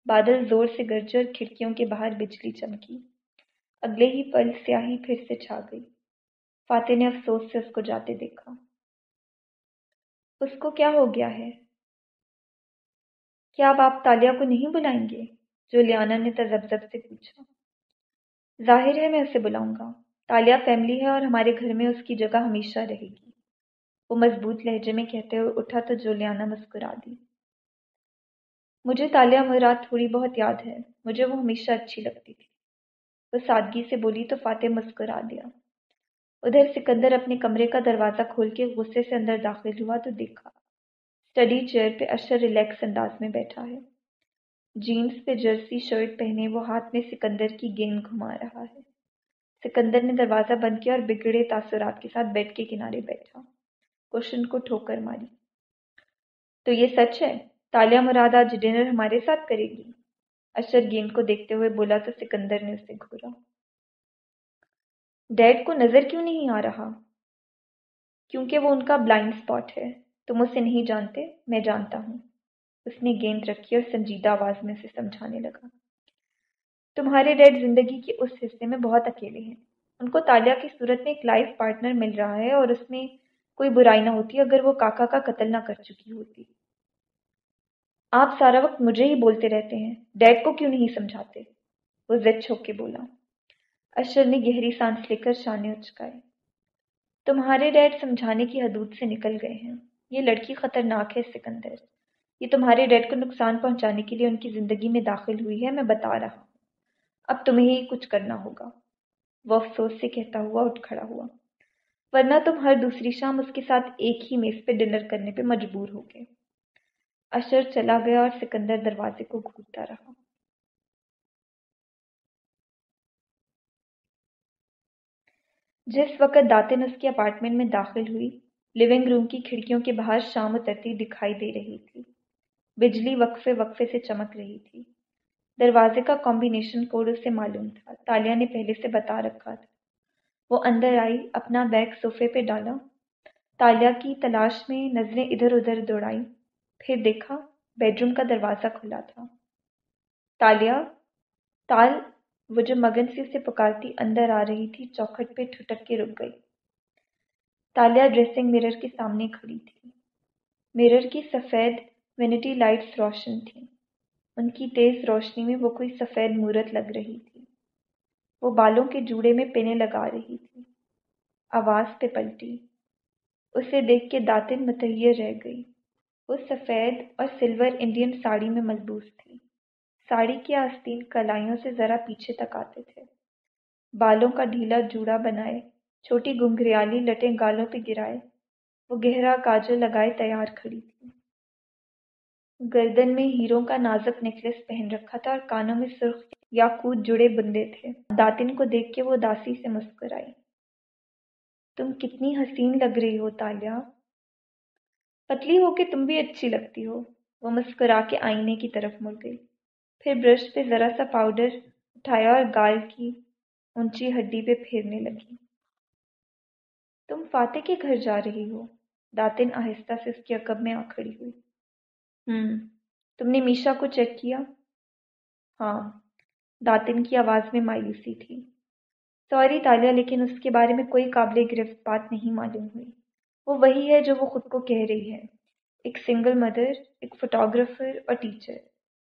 بادل زور سے گرجے اور کھڑکیوں کے باہر بجلی چمکی۔ اگلے ہی پل سیاہی پھر سے چھا گئی۔ فاتح نے افسوس سے اس کو جاتے دیکھا۔ اس کو کیا ہو گیا ہے؟ کیا اب آپ تالیہ کو نہیں بلائیں گے؟ جو لیانا نے تذبذب سے پوچھا۔ ظاہر ہے میں اسے بلاؤں گا۔ تالیہ فیملی ہے اور ہمارے گھر میں اس کی جگہ ہمیشہ رہے گی۔ وہ مضبوط لہجے میں کہتے ہوئے اٹھا تو جولیانا مسکرا دی۔ مجھے تالیہ مراد تھوڑی بہت یاد ہے، مجھے وہ ہمیشہ اچھی لگتی تھی۔ وہ سادگی سے بولی تو فاتح مسکرا دیا۔ ادھر سکندر اپنے کمرے کا دروازہ کھول کے غصے سے اندر داخل ہوا تو دیکھا اسٹڈی چیئر پہ اشر ریلیکس انداز میں بیٹھا ہے۔ جینس پہ جرسی شرٹ پہنے وہ ہاتھ میں سکندر کی گیند گھما رہا ہے۔ سکندر نے دروازہ بند کیا اور بگڑے تاثرات کے ساتھ بیڈ کے کنارے بیٹھا۔ کوشن کو ٹھوکر ماری۔ تو یہ سچ ہے؟ تالیہ مراد آج ڈنر ہمارے ساتھ کرے گی۔ اشر گیند کو دیکھتے ہوئے بولا تو سکندر نے اسے گھورا ڈیڈ کو نظر کیوں نہیں آ رہا؟ کیونکہ وہ ان کا بلائنڈ اسپاٹ ہے۔ تم اسے نہیں جانتے، میں جانتا ہوں۔ اس نے گیند رکھی اور سنجیدہ آواز میں اسے سمجھانے لگا۔ تمہارے ڈیڈ زندگی کے اس حصے میں بہت اکیلے ہیں۔ ان کو تالیہ کی صورت میں ایک لائف پارٹنر مل رہا ہے اور اس میں کوئی برائی نہ ہوتی اگر وہ کاکا کا قتل نہ کر چکی ہوتی۔ آپ سارا وقت مجھے ہی بولتے رہتے ہیں۔ ڈیڈ کو کیوں نہیں سمجھاتے؟ وہ زد چھوک کے بولا۔ اشر نے گہری سانس لے کر شانے اچکائے۔ تمہارے ڈیڈ سمجھانے کی حدود سے نکل گئے ہیں۔ یہ لڑکی خطرناک ہے، سکندر۔ یہ تمہارے ڈیڈ کو نقصان پہنچانے کے لیے ان کی زندگی میں داخل ہوئی ہے، میں بتا رہا ہوں۔ اب تمہیں ہی کچھ کرنا ہوگا۔ وہ افسوس سے کہتا ہوا اٹھ کھڑا ہوا۔ ورنہ تم ہر دوسری شام اس کے ساتھ ایک ہی میز پہ ڈنر کرنے پہ مجبور ہو گئے اشر چلا گیا اور سکندر دروازے کو گھومتا رہا۔ جس وقت داتن اس کے اپارٹمنٹ میں داخل ہوئی لیونگ روم کی کھڑکیوں کے باہر شام اترتی دکھائی دے رہی تھی۔ بجلی وقفے وقفے سے چمک رہی تھی۔ دروازے کا کمبینیشن کوڈ اسے معلوم تھا۔ تالیہ نے پہلے سے بتا رکھا تھا۔ وہ اندر آئی، اپنا بیگ صوفے پہ ڈالا۔ تالیہ کی تلاش میں نظریں ادھر ادھر دوڑائی پھر دیکھا بیڈ روم کا دروازہ کھلا تھا۔ تالیہ تال وہ جو مگن سے اسے پکارتی اندر آ رہی تھی، چوکھٹ پہ ٹھٹک کے رک گئی۔ تالیہ ڈریسنگ مرر کے سامنے کھڑی تھی۔ مرر کی سفید وینٹی لائٹس روشن تھیں ان کی تیز روشنی میں وہ کوئی سفید مورت لگ رہی تھی۔ وہ بالوں کے جوڑے میں پینے لگا رہی تھی۔ آواز پہ پلٹی۔ اسے دیکھ کے داتن متحیر رہ گئی۔ وہ سفید اور سلور انڈین ساڑی میں ملبوس تھی ساڑی کے آستین کلائیوں سے ذرا پیچھے تک آتے تھے۔ بالوں کا ڈھیلا جوڑا بنائے، چھوٹی گنگریالی لٹیں گالوں پہ گرائے، وہ گہرا کاجل لگائے تیار کھڑی تھی گردن میں ہیروں کا نازک نیکلس پہن رکھا تھا اور کانوں میں سرخ یا کود جڑے بندے تھے۔ داتن کو دیکھ کے وہ داسی سے مسکرائی تم کتنی حسین لگ رہی ہو تالیہ۔ پتلی ہو کے تم بھی اچھی لگتی ہو۔ وہ مسکرا کے آئینے کی طرف مڑ گئی۔ پھر برش پہ ذرا سا پاؤڈر اٹھایا اور گال کی اونچی ہڈی پہ پھیرنے لگی۔ تم فاتح کے گھر جا رہی ہو۔ داتن آہستہ سے اس کی عقب میں آ کھڑی ہوئی۔ ہوں تم نے میشا کو چیک کیا؟ ہاں۔ داتن کی آواز میں مایوسی تھی۔ سوری تالیہ لیکن اس کے بارے میں کوئی قابل گرفت بات نہیں معلوم ہوئی۔ وہ وہی ہے جو وہ خود کو کہہ رہی ہے۔ ایک سنگل مدر ایک فوٹوگرافر اور ٹیچر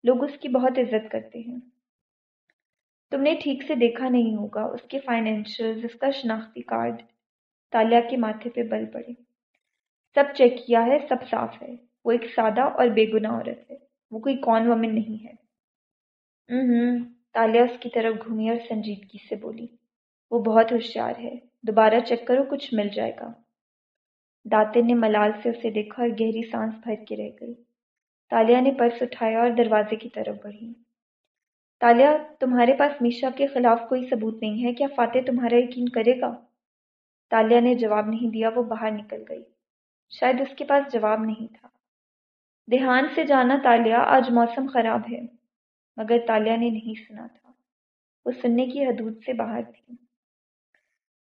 لوگ اس کی بہت عزت کرتے ہیں۔ تم نے ٹھیک سے دیکھا نہیں ہوگا، اس کے فائنینشیل اس کا شناختی کارڈ تالیہ کے ماتھے پہ بل پڑے۔ سب چیک کیا ہے، سب صاف ہے۔ وہ ایک سادہ اور بے گناہ عورت ہے۔ وہ کوئی کون ومن نہیں ہے۔ ہوں تالیہ اس کی طرف گھومی اور سنجیدگی سے بولی۔ وہ بہت ہوشیار ہے۔ دوبارہ چیک کرو، کچھ مل جائے گا۔ داتن نے ملال سے اسے دیکھا اور گہری سانس بھر کے رہ گئی۔ تالیہ نے پرس اٹھایا اور دروازے کی طرف بڑھی۔ تالیہ تمہارے پاس میشا کے خلاف کوئی ثبوت نہیں ہے؟ کیا فاتح تمہارا یقین کرے گا؟ تالیہ نے جواب نہیں دیا، وہ باہر نکل گئی۔ شاید اس کے پاس جواب نہیں تھا۔ دھیان سے جانا تالیہ آج موسم خراب ہے۔ مگر تالیہ نے نہیں سنا تھا۔ وہ سننے کی حدود سے باہر تھی۔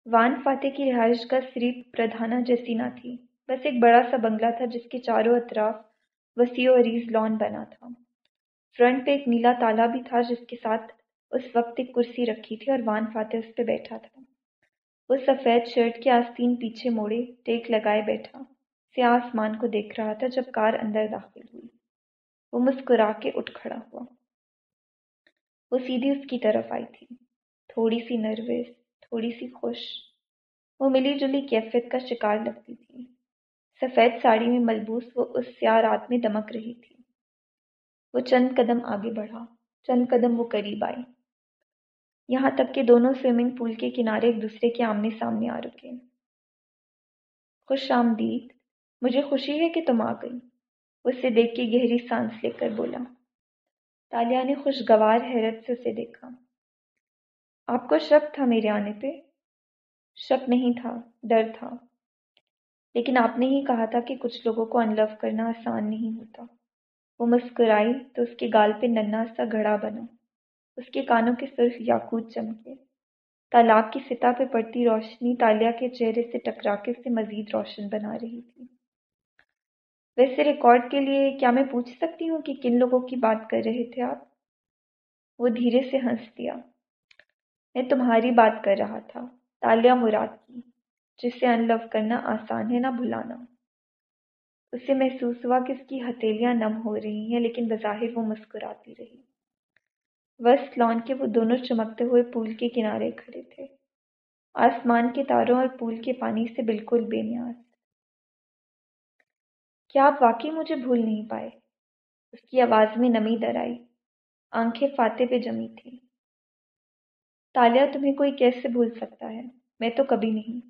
وان فاتح کی رہائش کا صرف پردھانا جیسی نہ تھی۔ بس ایک بڑا سا بنگلہ تھا جس کے چاروں اطراف وسیع و عریض لان بنا تھا۔ فرنٹ پہ ایک نیلا تالا بھی تھا جس کے ساتھ اس وقت ایک کرسی رکھی تھی اور وان فاتح اس پہ بیٹھا تھا۔ وہ سفید شرٹ کے آستین پیچھے موڑے ٹیک لگائے بیٹھا۔ سیاہ آسمان کو دیکھ رہا تھا جب کار اندر داخل ہوئی۔ وہ مسکرا کے اٹھ کھڑا ہوا۔ وہ سیدھی اس کی طرف آئی تھی۔ تھوڑی سی نروس تھوڑی سی خوش۔ وہ ملی جلی کیفیت کا شکار لگتی تھی۔ سفید ساڑی میں ملبوس وہ اس سیاہ رات میں دمک رہی تھی۔ وہ چند قدم آگے بڑھا۔ چند قدم وہ قریب آئی۔ یہاں تک کہ دونوں سوئمنگ پول کے کنارے ایک دوسرے کے آمنے سامنے آ رکے۔ خوش آمدید۔ مجھے خوشی ہے کہ تم آ گئی۔ اسے دیکھ کے گہری سانس لے کر بولا۔ تالیہ نے خوشگوار حیرت سے اسے دیکھا۔ آپ کو شک تھا میرے آنے پہ؟ شک نہیں تھا، ڈر تھا۔ لیکن آپ نے ہی کہا تھا کہ کچھ لوگوں کو ان لو کرنا آسان نہیں ہوتا۔ وہ مسکرائی تو اس کے گال پہ ننا سا گھڑا بنا۔ اس کے کانوں کے صرف یاقوت چمکے۔ تالاب کی سطح پہ پڑتی روشنی تالیہ کے چہرے سے ٹکرا کے اسے مزید روشن بنا رہی تھی۔ ویسے ریکارڈ کے لیے کیا میں پوچھ سکتی ہوں کہ کن لوگوں کی بات کر رہے تھے آپ؟ وہ دھیرے سے ہنس دیا۔ میں تمہاری بات کر رہا تھا تالیہ مراد کی، جسے ان لو کرنا آسان ہے، نہ بھلانا۔ اسے محسوس ہوا کہ اس کی ہتھیلیاں نم ہو رہی ہیں، لیکن بظاہر وہ مسکراتی رہی۔ وسط لان کے وہ دونوں چمکتے ہوئے پول کے کنارے کھڑے تھے۔ آسمان کے تاروں اور پول کے پانی سے بالکل بے نیاز۔ کیا آپ واقعی مجھے بھول نہیں پائے؟ اس کی آواز میں نمی در آئی۔ آنکھیں فاتح پہ جمی تھی تالیہ تمہیں کوئی کیسے بھول سکتا ہے میں تو کبھی نہیں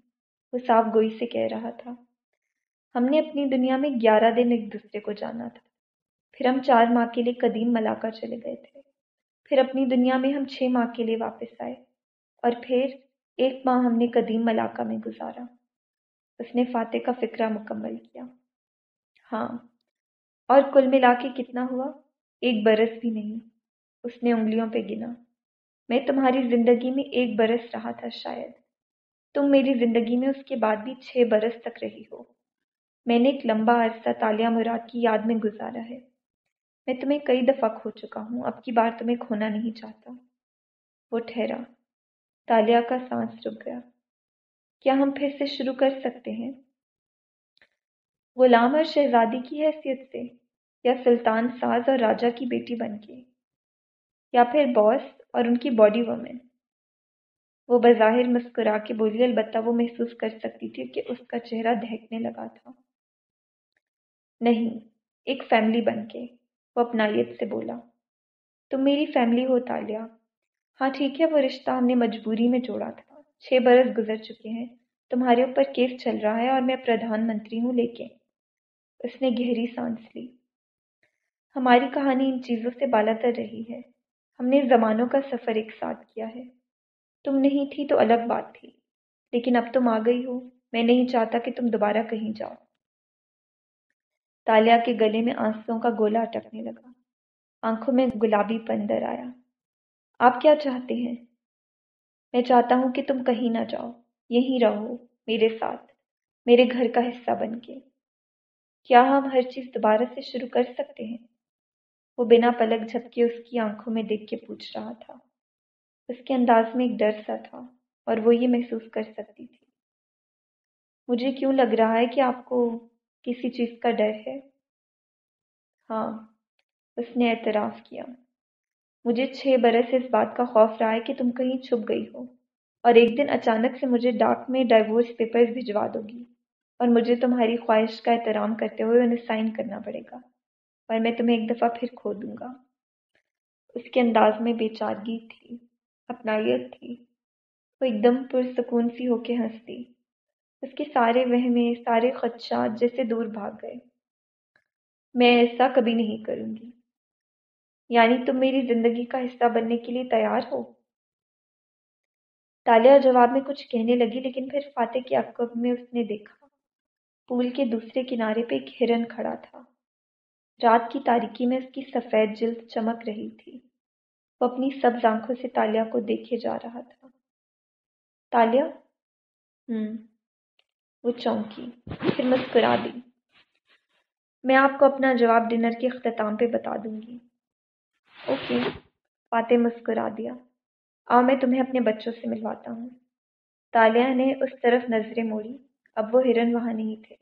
وہ صاف گوئی سے کہہ رہا تھا ہم نے اپنی دنیا میں گیارہ دن ایک دوسرے کو جانا تھا پھر ہم چار ماہ کے لیے قدیم ملاقہ چلے گئے تھے پھر اپنی دنیا میں ہم چھ ماہ کے لیے واپس آئے اور پھر ایک ماہ ہم نے قدیم ملاقہ میں گزارا اس نے فاتح کا فکرہ مکمل کیا ہاں اور کل ملا کے کتنا ہوا ایک برس بھی نہیں اس نے انگلیوں پہ گنا میں تمہاری زندگی میں ایک برس رہا تھا شاید۔ تم میری زندگی میں اس کے بعد بھی چھ برس تک رہی ہو۔ میں نے ایک لمبا عرصہ تالیہ مراد کی یاد میں گزارا ہے۔ میں تمہیں کئی دفعہ کھو چکا ہوں، اب کی بار تمہیں کھونا نہیں چاہتا۔ وہ ٹھہرا۔ تالیہ کا سانس رک گیا۔ کیا ہم پھر سے شروع کر سکتے ہیں؟ غلام اور شہزادی کی حیثیت سے، یا سلطان ساز اور راجا کی بیٹی بن کے، یا پھر باس اور ان کی باڈی وومن وہ بظاہر مسکرا کے بولی، البتہ وہ محسوس کر سکتی تھی کہ اس کا چہرہ دہکنے لگا تھا۔ نہیں، ایک فیملی بن کے، وہ اپنائیت سے بولا۔ تم میری فیملی ہو تالیہ۔ ہاں ٹھیک ہے، وہ رشتہ ہم نے مجبوری میں جوڑا تھا۔ چھ برس گزر چکے ہیں۔ تمہارے اوپر کیس چل رہا ہے اور میں پردھان منتری ہوں لے کے اس نے گہری سانس لی۔ ہماری کہانی ان چیزوں سے بالا تر رہی ہے۔ ہم نے زمانوں کا سفر ایک ساتھ کیا ہے۔ تم نہیں تھی تو الگ بات تھی، لیکن اب تم آ گئی ہو۔ میں نہیں چاہتا کہ تم دوبارہ کہیں جاؤ۔ تالیا کے گلے میں آنسوں کا گولا اٹکنے لگا۔ آنکھوں میں گلابی پندر آیا۔ آپ کیا چاہتے ہیں؟ میں چاہتا ہوں کہ تم کہیں نہ جاؤ۔ یہیں رہو میرے ساتھ، میرے گھر کا حصہ بن کے۔ کیا ہم ہر چیز دوبارہ سے شروع کر سکتے ہیں؟ وہ بنا پلک جھپکے اس کی آنکھوں میں دیکھ کے پوچھ رہا تھا۔ اس کے انداز میں ایک ڈر سا تھا اور وہ یہ محسوس کر سکتی تھی۔ مجھے کیوں لگ رہا ہے کہ آپ کو کسی چیز کا ڈر ہے؟ ہاں اس نے اعتراف کیا۔ مجھے چھ برس اس بات کا خوف رہا ہے کہ تم کہیں چھپ گئی ہو اور ایک دن اچانک سے مجھے ڈاک میں ڈائیورس پیپرز بھجوا دو گی اور مجھے تمہاری خواہش کا احترام کرتے ہوئے انہیں سائن کرنا پڑے گا۔ اور میں تمہیں ایک دفعہ پھر کھو دوں گا۔ اس کے انداز میں بے چارگی تھی، اپنائیت تھی۔ وہ ایک دم پرسکون سی ہو کے ہنستی۔ اس کے سارے وہمے، سارے خدشات جیسے دور بھاگ گئے۔ میں ایسا کبھی نہیں کروں گی۔ یعنی تم میری زندگی کا حصہ بننے کے لیے تیار ہو؟ تالیہ جواب میں کچھ کہنے لگی، لیکن پھر فاتح کے عقب میں اس نے دیکھا۔ پول کے دوسرے کنارے پہ ایک ہرن کھڑا تھا۔ رات کی تاریکی میں اس کی سفید جلد چمک رہی تھی۔ وہ اپنی سبز آنکھوں سے تالیہ کو دیکھے جا رہا تھا۔ تالیہ ہوں وہ چونکی، پھر مسکرا دی۔ میں آپ کو اپنا جواب ڈنر کے اختتام پہ بتا دوں گی۔ اوکے، فاتح مسکرا دیا۔ آؤ میں تمہیں اپنے بچوں سے ملواتا ہوں۔ تالیہ نے اس طرف نظریں موڑی۔ اب وہ ہرن وہاں نہیں تھے۔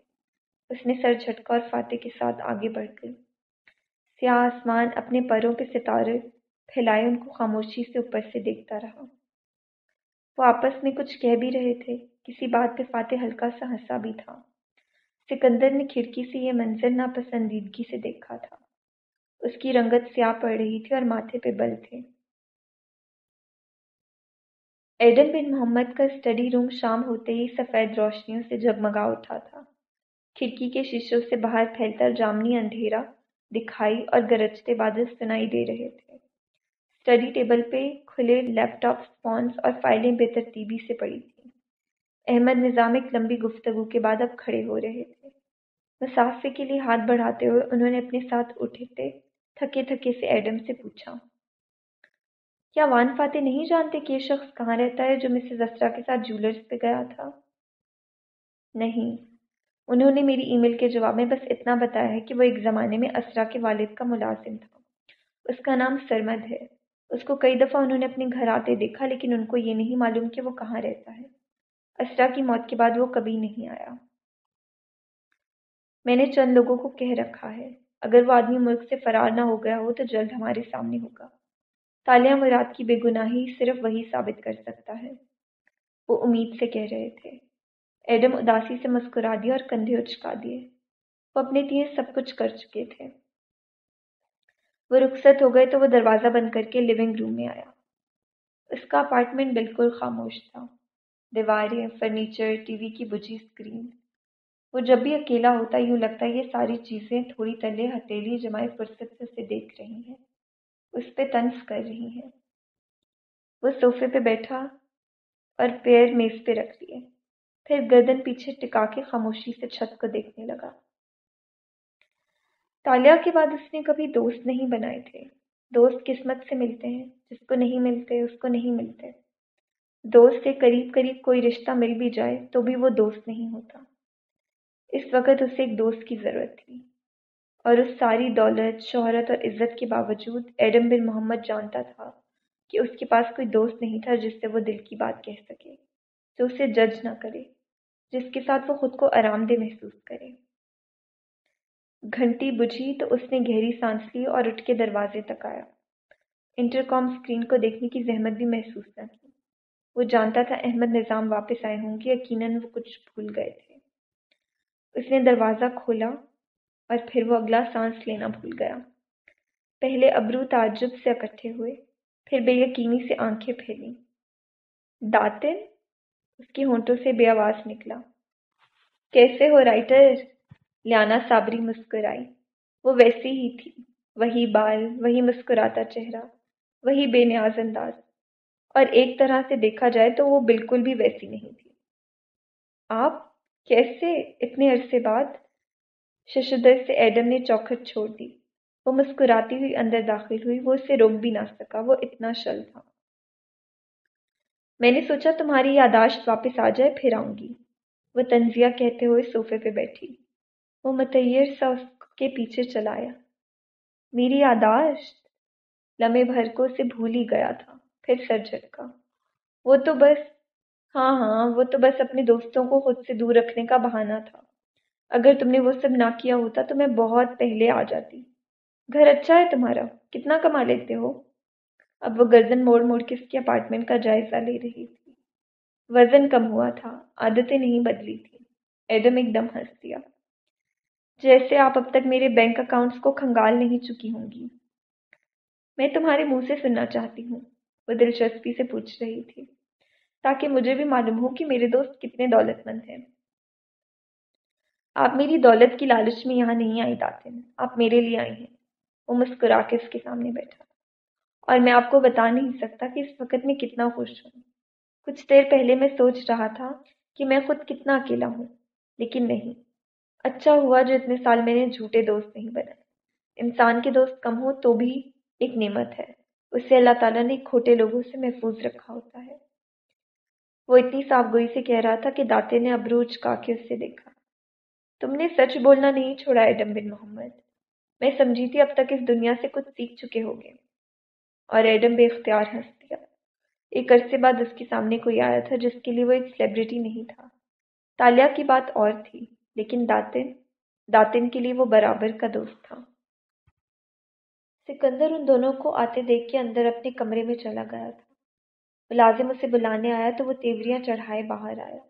اس نے سر جھٹکا اور فاتح کے ساتھ آگے بڑھ گئی سیاہ آسمان اپنے پروں پہ ستارے پھیلائے، ان کو خاموشی سے اوپر سے دیکھتا رہا۔ وہ آپس میں کچھ کہہ بھی رہے تھے، کسی بات پہ فاتح ہلکا سا ہنسا بھی تھا۔ سکندر نے کھڑکی سے یہ منظر ناپسندیدگی سے دیکھا تھا۔ اس کی رنگت سیاہ پڑ رہی تھی اور ماتھے پہ بل تھے۔ ایڈم بن محمد کا اسٹڈی روم شام ہوتے ہی سفید روشنیوں سے جگمگا اٹھا تھا۔ کھڑکی کے شیشوں سے باہر پھیلتا جامنی اندھیرا دکھائی اور گرجتے بادل سنائی دے رہے تھے۔ اسٹڈی ٹیبل پہ کھلے لیپ ٹاپ فونس اور فائلیں بے ترتیبی سے پڑی تھیں۔ احمد نظام ایک لمبی گفتگو کے بعد اب کھڑے ہو رہے تھے۔ مسافے کے لیے ہاتھ بڑھاتے ہوئے انہوں نے اپنے ساتھ اٹھتے تھکے تھکے سے ایڈم سے پوچھا، کیا وان فاتح نہیں جانتے کہ یہ شخص کہاں رہتا ہے جو مسز اسرا کے ساتھ جولرز پہ گیا تھا؟ نہیں انہوں نے میری ای میل کے جواب میں بس اتنا بتایا ہے کہ وہ ایک زمانے میں اسرا کے والد کا ملازم تھا۔ اس کا نام سرمد ہے۔ اس کو کئی دفعہ انہوں نے اپنے گھر آتے دیکھا، لیکن ان کو یہ نہیں معلوم کہ وہ کہاں رہتا ہے۔ اسرا کی موت کے بعد وہ کبھی نہیں آیا۔ میں نے چند لوگوں کو کہہ رکھا ہے، اگر وہ آدمی ملک سے فرار نہ ہو گیا ہو تو جلد ہمارے سامنے ہوگا۔ تالیہ مراد کی بے گناہی صرف وہی ثابت کر سکتا ہے۔ وہ امید سے کہہ رہے تھے۔ ایڈم اداسی سے مسکرا دیا اور کندھے اچکا دیے۔ وہ اپنے لیے سب کچھ کر چکے تھے۔ وہ رخصت ہو گئے تو وہ دروازہ بند کر کے لیونگ روم میں آیا۔ اس کا اپارٹمنٹ بالکل خاموش تھا۔ دیواریں فرنیچر ٹی وی کی بجھی اسکرین وہ جب بھی اکیلا ہوتا یوں لگتا ہے یہ ساری چیزیں تھوڑی تلے ہتیلی جمائے فرصت سے اسے دیکھ رہی ہیں۔ اس پہ تنس کر رہی ہیں۔ وہ صوفے پہ بیٹھا اور پیر میز پہ رکھ لیے پھر گردن پیچھے ٹکا کے خاموشی سے چھت کو دیکھنے لگا۔ تالیہ کے بعد اس نے کبھی دوست نہیں بنائے تھے۔ دوست قسمت سے ملتے ہیں۔ جس کو نہیں ملتے، اس کو نہیں ملتے۔ دوست سے قریب قریب کوئی رشتہ مل بھی جائے تو بھی وہ دوست نہیں ہوتا۔ اس وقت اسے ایک دوست کی ضرورت تھی۔ اور اس ساری دولت، شہرت اور عزت کے باوجود ایڈم بن محمد جانتا تھا کہ اس کے پاس کوئی دوست نہیں تھا جس سے وہ دل کی بات کہہ سکے، جو اسے جج نہ کرے۔ جس کے ساتھ وہ خود کو آرام دہ محسوس کرے۔ گھنٹی بجھی تو اس نے گہری سانس لی اور اٹھ کے دروازے تک آیا۔ انٹر کام اسکرین کو دیکھنے کی زحمت بھی محسوس نہ کی۔ وہ جانتا تھا احمد نظام واپس آئے ہوں گے، یقیناً وہ کچھ بھول گئے تھے۔ اس نے دروازہ کھولا اور پھر وہ اگلا سانس لینا بھول گیا۔ پہلے ابرو تعجب سے اکٹھے ہوئے، پھر بے یقینی سے آنکھیں پھیلی داتن؟ اس کی ہونٹوں سے بے آواز نکلا۔ کیسے ہو رائٹر؟ لیانا صابری مسکرائی۔ وہ ویسی ہی تھی۔ وہی بال، وہی مسکراتا چہرہ، وہی بے نیاز انداز۔ اور ایک طرح سے دیکھا جائے تو وہ بالکل بھی ویسی نہیں تھی۔ آپ کیسے اتنے عرصے بعد ششدر سے ایڈم نے چوکھٹ چھوڑ دی۔ وہ مسکراتی ہوئی اندر داخل ہوئی، وہ اسے روک بھی نہ سکا۔ وہ اتنا شل تھا۔ میں نے سوچا تمہاری یاداشت واپس آ جائے، پھر آؤں گی۔ وہ تنزیہ کہتے ہوئے صوفے پہ بیٹھی۔ وہ متیر سا اس کے پیچھے چلایا میری یاداشت لمحے بھر کو اسے بھول ہی گیا تھا، پھر سر جھٹکا۔ وہ تو بس ہاں ہاں وہ تو بس اپنے دوستوں کو خود سے دور رکھنے کا بہانہ تھا۔ اگر تم نے وہ سب نہ کیا ہوتا تو میں بہت پہلے آ جاتی۔ گھر اچھا ہے تمہارا؟ کتنا کما لیتے ہو؟ اب وہ گردن موڑ موڑ کے اس کے اپارٹمنٹ کا جائزہ لے رہی تھی۔ وزن کم ہوا تھا، عادتیں نہیں بدلی تھی ایڈم ایک دم ہنس دیا۔ جیسے آپ اب تک میرے بینک اکاؤنٹس کو کھنگال نہیں چکی ہوں گی۔ میں تمہارے منہ سے سننا چاہتی ہوں، وہ دلچسپی سے پوچھ رہی تھی۔ تاکہ مجھے بھی معلوم ہو کہ میرے دوست کتنے دولت مند ہیں۔ آپ میری دولت کی لالچ میں یہاں نہیں آئی داتن، آپ میرے لیے آئی ہیں۔ وہ مسکرا کے اس کے سامنے بیٹھا۔ اور میں آپ کو بتا نہیں سکتا کہ اس وقت میں کتنا خوش ہوں۔ کچھ دیر پہلے میں سوچ رہا تھا کہ میں خود کتنا اکیلا ہوں، لیکن نہیں۔ اچھا ہوا جو اتنے سال میں نے جھوٹے دوست نہیں بنائے انسان کے دوست کم ہو تو بھی ایک نعمت ہے۔ اسے اللہ تعالیٰ نے کھوٹے لوگوں سے محفوظ رکھا ہوتا ہے۔ وہ اتنی صاف گوئی سے کہہ رہا تھا کہ داتے نے ابروج کا کے اس سے دیکھا۔ تم نے سچ بولنا نہیں چھوڑا ایڈم بن محمد۔ میں سمجھی تھی اب تک اس دنیا سے کچھ سیکھ چکے ہوگے اور ایڈم بے اختیار ہنس دیا ایک عرصے بعد اس کے سامنے کوئی آیا تھا جس کے لیے وہ ایک سیلیبریٹی نہیں تھا۔ تالیہ کی بات اور تھی، لیکن داتن داتن کے لیے وہ برابر کا دوست تھا۔ سکندر ان دونوں کو آتے دیکھ کے اندر اپنے کمرے میں چلا گیا تھا۔ ملازم اسے بلانے آیا تو وہ تیوریاں چڑھائے باہر آیا۔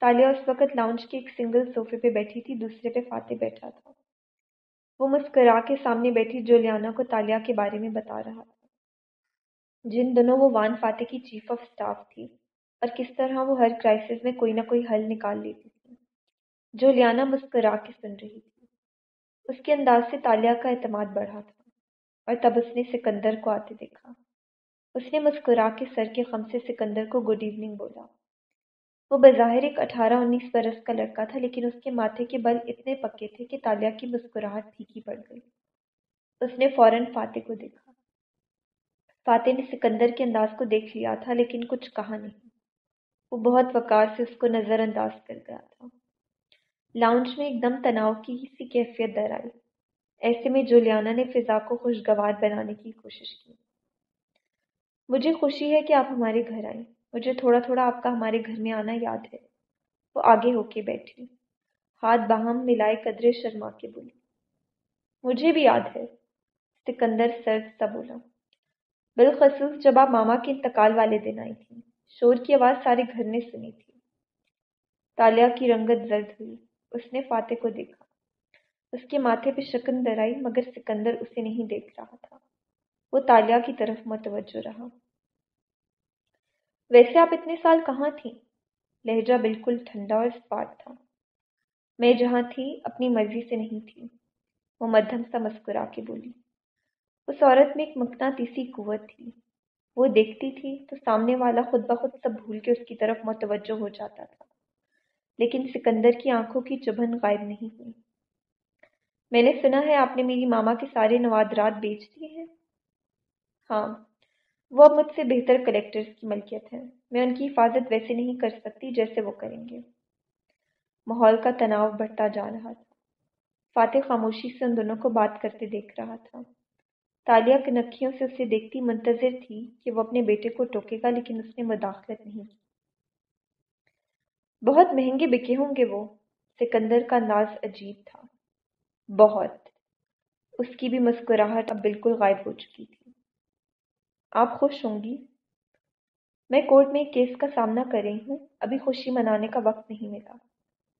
تالیہ اس وقت لاؤنج کے ایک سنگل صوفے پہ بیٹھی تھی، دوسرے پہ فاتح بیٹھا تھا۔ وہ مسکرا کے سامنے بیٹھی جولیانا کو تالیہ کے بارے میں بتا رہا تھا۔ جن دنوں وہ وان فاتح کی چیف آف سٹاف تھی اور کس طرح وہ ہر کرائسس میں کوئی نہ کوئی حل نکال لیتی تھی۔ جولیانا مسکرا کے سن رہی تھی۔ اس کے انداز سے تالیہ کا اعتماد بڑھا تھا اور تب اس نے سکندر کو آتے دیکھا۔ اس نے مسکرا کے سر کے خم سے سکندر کو گڈ ایوننگ بولا۔ وہ بظاہر ایک اٹھارہ انیس برس کا لڑکا تھا، لیکن اس کے ماتھے کے بل اتنے پکے تھے کہ تالیہ کی مسکراہٹ پھیکی پڑ گئی۔ اس نے فوراً فاتح کو دیکھا۔ فاتح نے سکندر کے انداز کو دیکھ لیا تھا، لیکن کچھ کہا نہیں۔ وہ بہت وقار سے اس کو نظر انداز کر گیا تھا۔ لاؤنج میں ایک دم تناؤ کی سی کیفیت در آئی۔ ایسے میں جولیانا نے فضا کو خوشگوار بنانے کی کوشش کی۔ مجھے خوشی ہے کہ آپ ہمارے گھر آئیں۔ مجھے تھوڑا تھوڑا آپ کا ہمارے گھر میں آنا یاد ہے۔ وہ آگے ہو کے بیٹھی۔ ہاتھ باہم ملائے قدرے شرما کے بولی، مجھے بھی یاد ہے۔ سکندر سرد سا بولا۔ بالخصوص جب آپ ماما کے انتقال والے دن آئی تھیں۔ شور کی آواز سارے گھر نے سنی تھی۔ تالیہ کی رنگت زرد ہوئی۔ اس نے فاتح کو دیکھا۔ اس کے ماتھے پہ شکن درائی، مگر سکندر اسے نہیں دیکھ رہا تھا۔ وہ تالیا کی طرف متوجہ رہا۔ ویسے آپ اتنے سال کہاں تھیں؟ لہجہ بالکل ٹھنڈا اور اسپاٹ تھا۔ میں جہاں تھی، اپنی مرضی سے نہیں تھی۔ وہ مدھم سا مسکرا کے بولی۔ اس عورت میں ایک مقناطیسی قوت تھی۔ وہ دیکھتی تھی تو سامنے والا خود بخود سب بھول کے اس کی طرف متوجہ ہو جاتا تھا۔ لیکن سکندر کی آنکھوں کی چبھن غائب نہیں ہوئی۔ میں نے سنا ہے آپ نے میری ماما کے سارے نوادرات بیچ دیے ہیں۔ ہاں وہ اب مجھ سے بہتر کلیکٹرز کی ملکیت ہے میں ان کی حفاظت ویسے نہیں کر سکتی جیسے وہ کریں گے۔ ماحول کا تناؤ بڑھتا جا رہا تھا۔ فاتح خاموشی سے ان دونوں کو بات کرتے دیکھ رہا تھا۔ تالیہ کنکھیوں سے اسے دیکھتی منتظر تھی کہ وہ اپنے بیٹے کو ٹوکے گا، لیکن اس نے مداخلت نہیں کی۔ بہت مہنگے بکے ہوں گے وہ، سکندر کا انداز عجیب تھا۔ بہت۔ اس کی بھی مسکراہٹ اب بالکل غائب ہو چکی تھی۔ آپ خوش ہوں گی؟ میں کورٹ میں ایک کیس کا سامنا کر رہی ہوں، ابھی خوشی منانے کا وقت نہیں ملا۔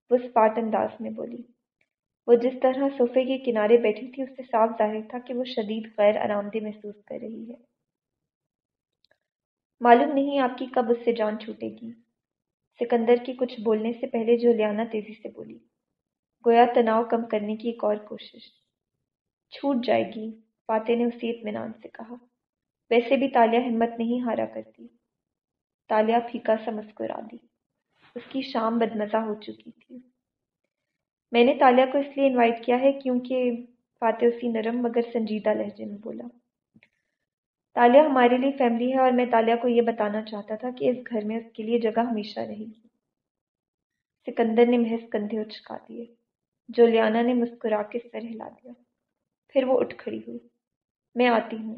وہ اسپاٹ انداز میں بولی۔ وہ جس طرح صوفے کے کنارے بیٹھی تھی، اس سے صاف ظاہر تھا کہ وہ شدید غیر آرام دہ محسوس کر رہی ہے۔ معلوم نہیں آپ کی کب اس سے جان چھوٹے گی۔ سکندر کی کچھ بولنے سے پہلے جولیانا تیزی سے بولی، گویا تناؤ کم کرنے کی ایک اور کوشش۔ چھوٹ جائے گی، فاتح نے اسی اطمینان سے کہا۔ ویسے بھی تالیہ ہمت نہیں ہارا کرتی۔ تالیہ پھیکا سا مسکرا دی۔ اس کی شام بدمزہ ہو چکی تھی۔ میں نے تالیہ کو اس لیے انوائٹ کیا ہے کیونکہ فاتح اسی نرم مگر سنجیدہ لہجے میں بولا۔ تالیہ ہمارے لیے فیملی ہے اور میں تالیہ کو یہ بتانا چاہتا تھا کہ اس گھر میں اس کے لیے جگہ ہمیشہ رہے گی۔ سکندر نے محض کندھے اچکا دیے۔ جولیانا نے مسکرا کے سر ہلا دیا۔ پھر وہ اٹھ کھڑی ہوئی۔ میں آتی ہوں۔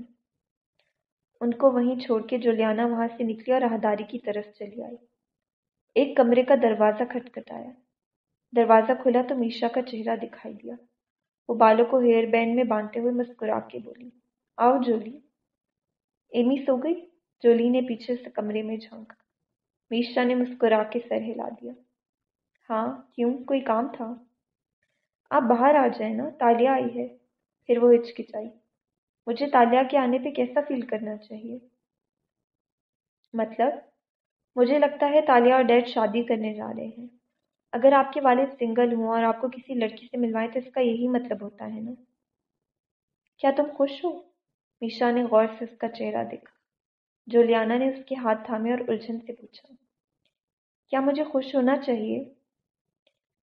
ان کو وہیں چھوڑ کے جولیانا وہاں سے نکلی اور راہداری کی طرف چلی آئی۔ ایک کمرے کا دروازہ کھٹکھٹایا۔ دروازہ کھلا تو میشا کا چہرہ دکھائی دیا۔ وہ بالوں کو ہیئر بینڈ میں باندھتے ہوئے مسکرا کے بولی، آؤ جولی۔ ایمی سو گئی؟ جولی نے پیچھے سے کمرے میں جھانکا میشا نے مسکرا کے سر ہلا دیا۔ ہاں کیوں؟ کوئی کام تھا؟ آپ باہر آ جائیں نا تالیہ آئی ہے۔ پھر وہ ہچکچائی۔ مجھے تالیہ کے آنے پہ کیسا فیل کرنا چاہیے؟ مطلب مجھے لگتا ہے تالیہ اور ڈیڈ شادی کرنے جا رہے ہیں۔ اگر آپ کے والد سنگل ہوں اور آپ کو کسی لڑکی سے ملوائیں تو اس کا یہی مطلب ہوتا ہے نا۔ کیا تم خوش ہو؟ میشا نے غور سے اس کا چہرہ دیکھا۔ جولیانا نے اس کے ہاتھ تھامے اور الجھن سے پوچھا۔ کیا مجھے خوش ہونا چاہیے؟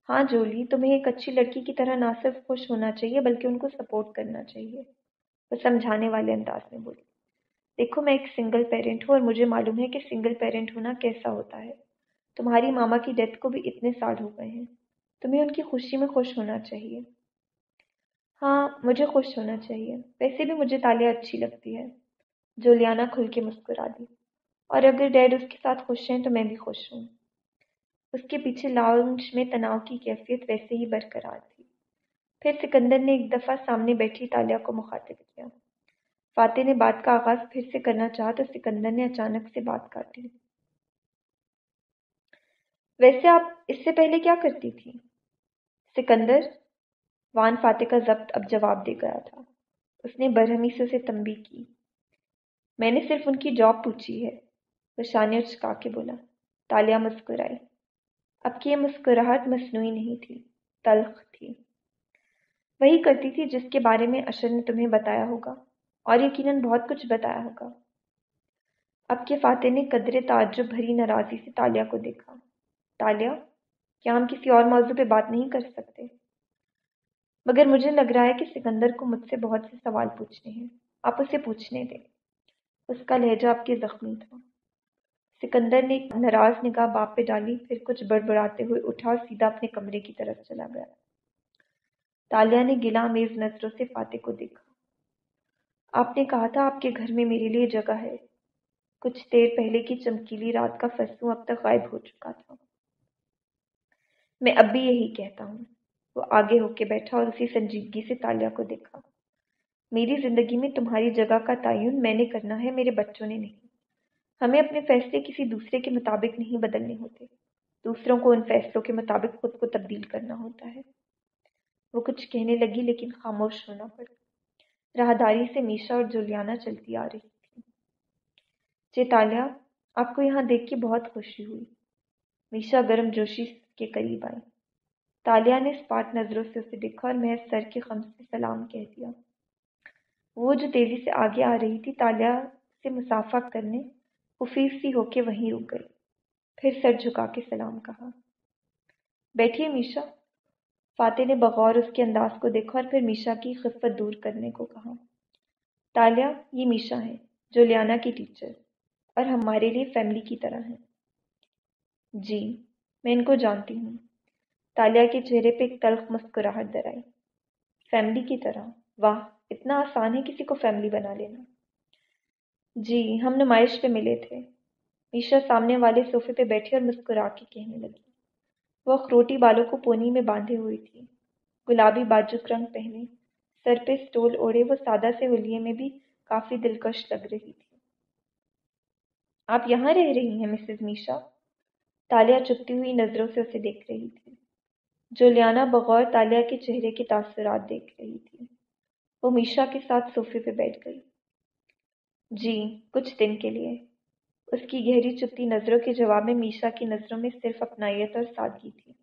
ہاں جولی، تمہیں ایک اچھی لڑکی کی طرح نہ صرف خوش ہونا چاہیے بلکہ ان کو سپورٹ کرنا چاہیے۔ وہ سمجھانے والے انداز میں بولی۔ دیکھو میں ایک سنگل پیرنٹ ہوں اور مجھے معلوم ہے کہ سنگل پیرنٹ ہونا کیسا ہوتا ہے۔ تمہاری ماما کی ڈیتھ کو بھی اتنے سال ہو گئے ہیں۔ تمہیں ان کی خوشی میں خوش ہونا چاہیے۔ ہاں مجھے خوش ہونا چاہیے۔ ویسے بھی مجھے تالیاں اچھی لگتی ہے۔ جولیانا کھل کے مسکرا دی۔ اور اگر ڈیڈ اس کے ساتھ خوش ہیں تو میں بھی خوش ہوں۔ اس کے پیچھے لاؤنج میں تناؤ کی کیفیت ویسے ہی برقرار تھی۔ پھر سکندر نے ایک دفعہ سامنے بیٹھی تالیہ کو مخاطب کیا۔ فاتح نے بات کا آغاز پھر سے کرنا چاہا تو سکندر نے اچانک سے بات کاٹی۔ ویسے آپ اس سے پہلے کیا کرتی تھی سکندر، وان فاتح کا ضبط اب جواب دے گیا تھا۔ اس نے برہمی سے اسے تنبی کی۔ میں نے صرف ان کی جاب پوچھی ہے وہ چکا کے بولا۔ تالیہ مسکرائی۔ اب کی یہ مسکراہٹ مصنوعی نہیں تھی، تلخ تھی۔ وہی کرتی تھی جس کے بارے میں اشر نے تمہیں بتایا ہوگا، اور یقیناً بہت کچھ بتایا ہوگا۔ اب کے فاتح نے قدر تعجب بھری ناراضی سے تالیہ کو دیکھا۔ تالیہ کیا ہم کسی اور موضوع پہ بات نہیں کر سکتے۔ مگر مجھے لگ رہا ہے کہ سکندر کو مجھ سے بہت سے سوال پوچھنے ہیں۔ آپ اسے پوچھنے دیں۔ اس کا لہجہ آپ کے زخمی تھا۔ سکندر نے ایک ناراض نگاہ باپ پہ ڈالی، پھر کچھ بڑبڑاتے ہوئے اٹھا اور سیدھا اپنے کمرے کی طرف چلا گیا۔ تالیہ نے گلا میز نظروں سے فاتح کو دیکھا۔ آپ نے کہا تھا، آپ کے گھر میں میرے لیے جگہ ہے۔ کچھ دیر پہلے کی چمکیلی رات کا فسوں اب تک غائب ہو چکا تھا۔ میں اب بھی یہی کہتا ہوں۔ وہ آگے ہو کے بیٹھا اور اسی سنجیدگی سے تالیہ کو دیکھا۔ میری زندگی میں تمہاری جگہ کا تعین میں نے کرنا ہے، میرے بچوں نے نہیں۔ ہمیں اپنے فیصلے کسی دوسرے کے مطابق نہیں بدلنے ہوتے۔ دوسروں کو ان فیصلوں کے مطابق خود کو تبدیل کرنا ہوتا ہے۔ وہ کچھ کہنے لگی لیکن خاموش ہونا پڑا۔ راہداری سے میشا اور جولیانا چلتی آ رہی تھی چیتالیہ جی آپ کو یہاں دیکھ کے بہت خوشی ہوئی۔ میشا گرم جوشی کے قریب آئی تالیہ نے اسپاٹ نظروں سے اسے دیکھا اور محض سر کے خم سے سلام کہہ دیا۔ وہ جو تیزی سے آگے آ رہی تھی، تالیہ سے مسافہ کرنے خفیف سی ہو کے وہیں رک گئی۔ پھر سر جھکا کے سلام کہا۔ بیٹھیے میشا۔ فاتح نے بغور اس کے انداز کو دیکھا اور پھر میشا کی خفت دور کرنے کو کہا۔ تالیہ، یہ میشا ہے جو لیانا کی ٹیچر، اور ہمارے لیے فیملی کی طرح ہیں۔ جی۔ میں ان کو جانتی ہوں۔ تالیہ کے چہرے پہ ایک تلخ مسکراہٹ در آئی۔ فیملی کی طرح۔ واہ، اتنا آسان ہے کسی کو فیملی بنا لینا۔ جی ہم نمائش پہ ملے تھے۔ میشا سامنے والے صوفے پہ بیٹھی اور مسکرا کے کہنے لگی۔ وہ اخروٹی بالوں کو پونی میں باندھے ہوئی تھی۔ گلابی باجک رنگ پہنے۔ سر پہ سٹول اوڑے وہ سادہ سے ہولیے میں بھی کافی دلکش لگ رہی تھی۔ آپ یہاں رہ رہی ہیں، مسز میشا؟ تالیہ چپتی ہوئی نظروں سے اسے دیکھ رہی تھی۔ جولیانا بغور تالیہ کے چہرے کے تاثرات دیکھ رہی تھی۔ وہ میشا کے ساتھ صوفے پہ بیٹھ گئی۔ جی کچھ دن کے لیے۔ اس کی گہری چپتی نظروں کے جواب میں میشا کی نظروں میں صرف اپنائیت اور سادگی تھی۔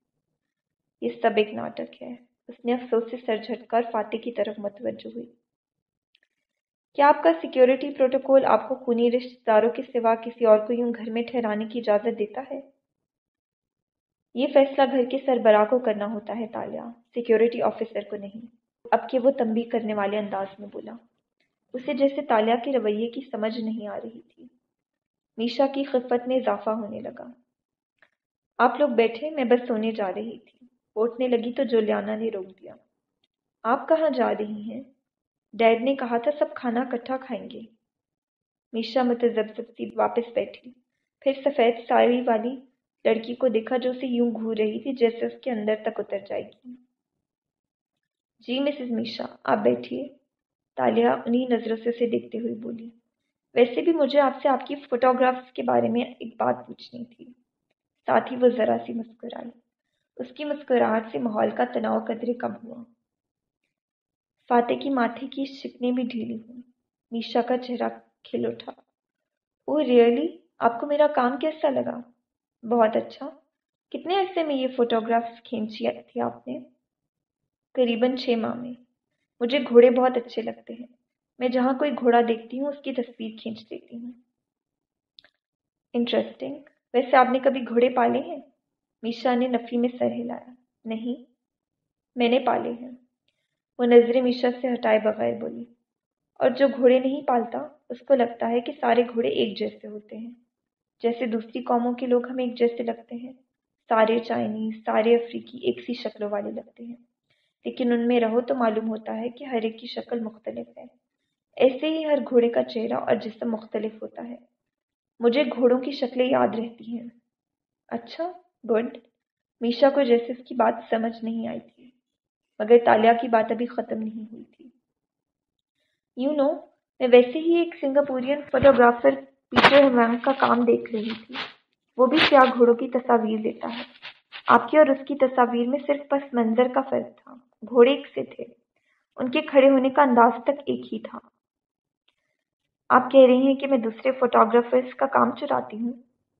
یہ سب ایک ناٹک ہے۔ اس نے افسوس سے سر جھٹکا اور فاتح کی طرف متوجہ ہوئی۔ کیا آپ کا سیکیورٹی پروٹوکول آپ کو خونی رشتہ داروں کے سوا کسی اور کو یوں گھر میں ٹھہرانے کی اجازت دیتا ہے؟ یہ فیصلہ گھر کے سربراہ کو کرنا ہوتا ہے تالیہ سیکیورٹی آفیسر کو نہیں۔ اب کہ وہ تمبی کرنے والے انداز میں بولا۔ اسے جیسے تالیہ کے رویے کی سمجھ نہیں آ رہی تھی۔ میشا کی خفت میں اضافہ ہونے لگا۔ آپ لوگ بیٹھے، میں بس سونے جا رہی تھی۔ اٹھنے لگی تو جولیانا نے روک دیا۔ آپ کہاں جا رہی ہیں؟ ڈیڈ نے کہا تھا سب کھانا کٹھا کھائیں گے۔ میشا متضب سی واپس بیٹھی۔ پھر سفید ساری والی لڑکی کو دیکھا جو اسے یوں گھور رہی تھی جیسے اس کے اندر تک اتر جائے گی۔ جی مسز میشا، آپ بیٹھیے۔ تالیہ انہیں نظروں سے اسے دیکھتے ہوئے بولی، ویسے بھی مجھے آپ سے آپ کی فوٹوگرافس کے بارے میں ایک بات پوچھنی تھی۔ ساتھ ہی وہ ذرا سی مسکرائی۔ اس کی مسکراہٹ سے ماحول کا تناؤ قدرے کم ہوا۔ فاتح کی ماتھے کی شکنیں بھی ڈھیلی ہوئی میشا کا چہرہ کھل اٹھا۔ Oh really? آپ کو میرا کام کیسا لگا؟ بہت اچھا۔ کتنے عرصے میں یہ فوٹوگرافس کھینچی تھی آپ نے؟ قریباً چھ ماہ میں۔ مجھے گھوڑے بہت اچھے لگتے ہیں۔ میں جہاں کوئی گھوڑا دیکھتی ہوں، اس کی تصویر کھینچ دیتی ہوں۔ انٹرسٹنگ ویسے آپ نے کبھی گھوڑے پالے ہیں؟ میشا نے نفی میں سر ہلایا۔ نہیں، میں نے پالے ہیں۔ وہ نظریں میشا سے ہٹائے بغیر بولی، اور جو گھوڑے نہیں پالتا، اس کو لگتا ہے کہ سارے گھوڑے ایک جیسے ہوتے ہیں۔ جیسے دوسری قوموں کے لوگ ہمیں ایک جیسے لگتے ہیں۔ سارے چائنیز، سارے افریقی ایک سی شکلوں والے لگتے ہیں۔ لیکن ان میں رہو تو معلوم ہوتا ہے کہ ہر ایک کی شکل مختلف ہے۔ ایسے ہی ہر گھوڑے کا چہرہ اور جسم مختلف ہوتا ہے۔ مجھے گھوڑوں کی شکلیں یاد رہتی ہیں۔ اچھا گڈ۔ میشا کو جیسے اس کی بات سمجھ نہیں آئی تھی، مگر تالیہ کی بات ابھی ختم نہیں ہوئی تھی۔ یو نو، میں ویسے ہی ایک سنگاپورین فوٹوگرافر پیٹر ہمانگ کا کام دیکھ رہی تھی۔ وہ بھی سیاہ گھوڑوں کی تصاویر لیتا ہے۔ آپ کی اور اس کی تصاویر میں صرف پس منظر کا فرق تھا۔ گھوڑے ایک سے تھے۔ ان کے کھڑے ہونے کا انداز تک ایک ہی تھا۔ آپ کہہ رہی ہیں کہ میں دوسرے فوٹوگرافرس کا کام چراتی ہوں؟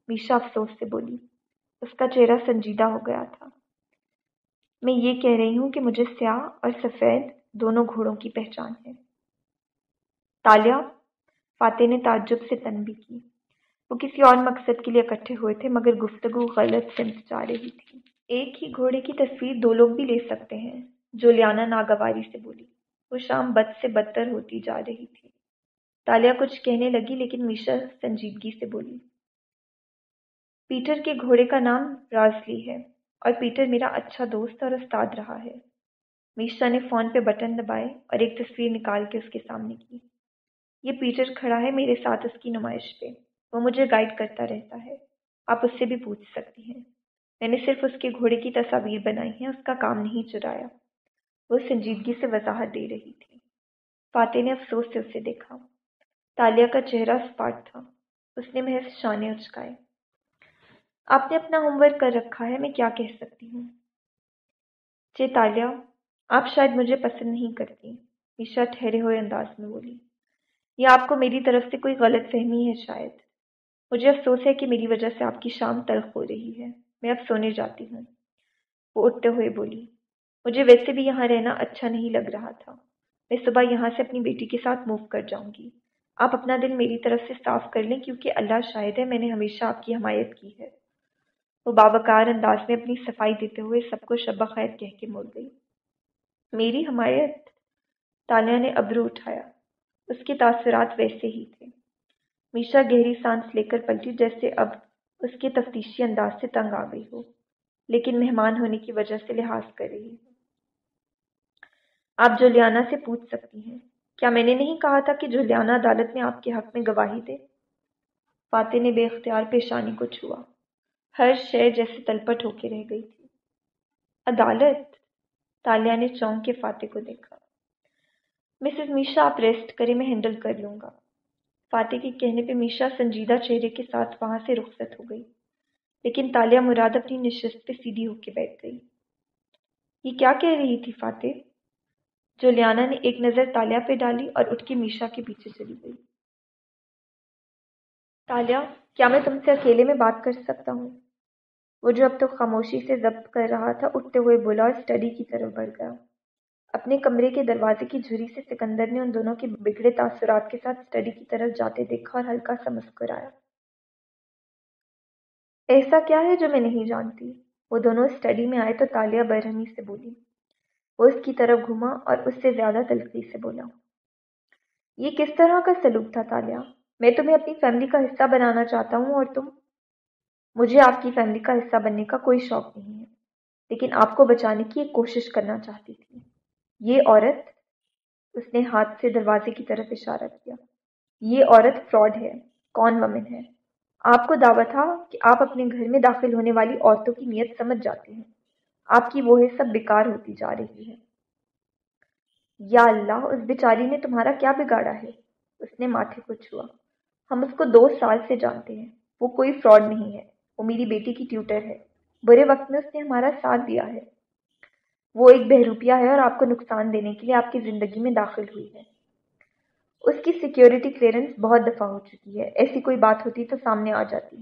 میشا افسوس سے بولی۔ اس کا چہرہ سنجیدہ ہو گیا تھا۔ میں یہ کہہ رہی ہوں کہ مجھے سیاہ اور سفید دونوں گھوڑوں کی پہچان ہے۔ تالیہ فاتح نے تعجب سے تنبی کی۔ وہ کسی اور مقصد کے لیے اکٹھے ہوئے تھے، مگر گفتگو غلط سمت جا رہی تھی۔ ایک ہی گھوڑے کی تصویر دو لوگ بھی لے سکتے ہیں، جولیانا ناگواری سے بولی۔ وہ شام بد سے بدتر ہوتی جا رہی تھی۔ تالیہ کچھ کہنے لگی، لیکن میشا سنجیدگی سے بولی۔ پیٹر کے گھوڑے کا نام رازلی ہے، اور پیٹر میرا اچھا دوست اور استاد رہا ہے۔ میشا نے فون پہ بٹن دبائے اور ایک تصویر نکال کے اس کے سامنے کی۔ یہ پیٹر کھڑا ہے میرے ساتھ اس کی نمائش پہ۔ وہ مجھے گائیڈ کرتا رہتا ہے۔ آپ اس سے بھی پوچھ سکتی ہیں۔ میں نے صرف اس کے گھوڑے کی تصاویر بنائی ہیں، اس کا کام نہیں چرایا۔ وہ سنجیدگی سے وضاحت دے رہی تھی۔ فاتح نے افسوس سے اسے دیکھا۔ تالیہ کا چہرہ اسپاٹ تھا۔ اس نے محض شانے اچکائے۔ آپ نے اپنا ہوم ورک کر رکھا ہے، میں کیا کہہ سکتی ہوں؟ چے تالیہ، آپ شاید مجھے پسند نہیں کرتی۔ میشا ٹھہرے ہوئے انداز میں بولی۔ یا آپ کو میری طرف سے کوئی غلط فہمی ہے شاید؟ مجھے افسوس ہے کہ میری وجہ سے آپ کی شام تلخ ہو رہی ہے۔ میں اب سونے جاتی ہوں۔ وہ اٹھتے ہوئے بولی، مجھے ویسے بھی یہاں رہنا اچھا نہیں لگ رہا تھا۔ میں صبح یہاں سے اپنی بیٹی کے ساتھ موو کر جاؤں گی۔ آپ اپنا دل میری طرف سے صاف کر لیں کیونکہ اللہ شاہد ہے میں نے ہمیشہ آپ کی حمایت کی ہے۔ وہ باوقار انداز میں اپنی صفائی دیتے ہوئے سب کو شب خیر کہہ کے مڑ گئی۔ میری حمایت؟ تالیہ نے ابرو اٹھایا۔ اس کے تاثرات ویسے ہی تھے۔ میشا گہری سانس لے کر پلٹی جیسے اب اس کے تفتیشی انداز سے تنگ آ گئی ہو، لیکن مہمان ہونے کی وجہ سے لحاظ کر رہی ہو۔ آپ جولیانا سے پوچھ سکتی ہیں، کیا میں نے نہیں کہا تھا کہ جولیانا عدالت میں آپ کے حق میں گواہی دے؟ فاتح نے بے اختیار پیشانی کو چھوا۔ ہر شے جیسے تلپٹ ہو کے رہ گئی تھی۔ عدالت؟ تالیہ نے چونک کے فاتح کو دیکھا۔ مسز میشا آپ ریسٹ کریں میں ہینڈل کر لوں گا۔ فاتح کے کہنے پہ میشا سنجیدہ چہرے کے ساتھ وہاں سے رخصت ہو گئی، لیکن تالیہ مراد اپنی نشست پہ سیدھی ہو کے بیٹھ گئی۔ یہ کیا کہہ رہی تھی فاتح جولیانا نے ایک نظر تالیا پہ ڈالی اور اٹھ کے میشا کے پیچھے چلی گئی۔ تالیا، کیا میں تم سے اکیلے میں بات کر سکتا ہوں؟ وہ جو اب تو خاموشی سے ضبط کر رہا تھا، اٹھتے ہوئے بولا اور اسٹڈی کی طرف بڑھ گیا۔ اپنے کمرے کے دروازے کی جھری سے سکندر نے ان دونوں کے بگڑے تاثرات کے ساتھ اسٹڈی کی طرف جاتے دیکھا اور ہلکا سا مسکرایا۔ ایسا کیا ہے جو میں نہیں جانتی؟ وہ دونوں اسٹڈی میں آئے تو تالیہ برہمی سے بولی۔ وہ اس کی طرف گھما اور اس سے زیادہ تلخی سے بولا۔ یہ کس طرح کا سلوک تھا تالیہ میں تمہیں اپنی فیملی کا حصہ بنانا چاہتا ہوں اور تم؟ مجھے آپ کی فیملی کا حصہ بننے کا کوئی شوق نہیں ہے، لیکن آپ کو بچانے کی ایک کوشش کرنا چاہتی تھی۔ یہ عورت اس نے ہاتھ سے دروازے کی طرف اشارہ کیا۔ یہ عورت فراڈ ہے، کون ومن ہے؟ آپ کو دعویٰ تھا کہ آپ اپنے گھر میں داخل ہونے والی عورتوں کی نیت سمجھ جاتے ہیں۔ آپ کی وہ سب بیکار ہوتی جا رہی ہے۔ یا اللہ، اس بیچاری نے تمہارا کیا بگاڑا ہے؟ اس نے ماتھے کو چھوا۔ ہم اس کو دو سال سے جانتے ہیں۔ وہ کوئی فراڈ نہیں ہے۔ وہ میری بیٹی کی ٹیوٹر ہے۔ برے وقت میں اس نے ہمارا ساتھ دیا ہے۔ وہ ایک بہروپیہ ہے اور آپ کو نقصان دینے کے لیے آپ کی زندگی میں داخل ہوئی ہے۔ اس کی سیکیورٹی کلیئرنس بہت دفعہ ہو چکی ہے۔ ایسی کوئی بات ہوتی تو سامنے آ جاتی۔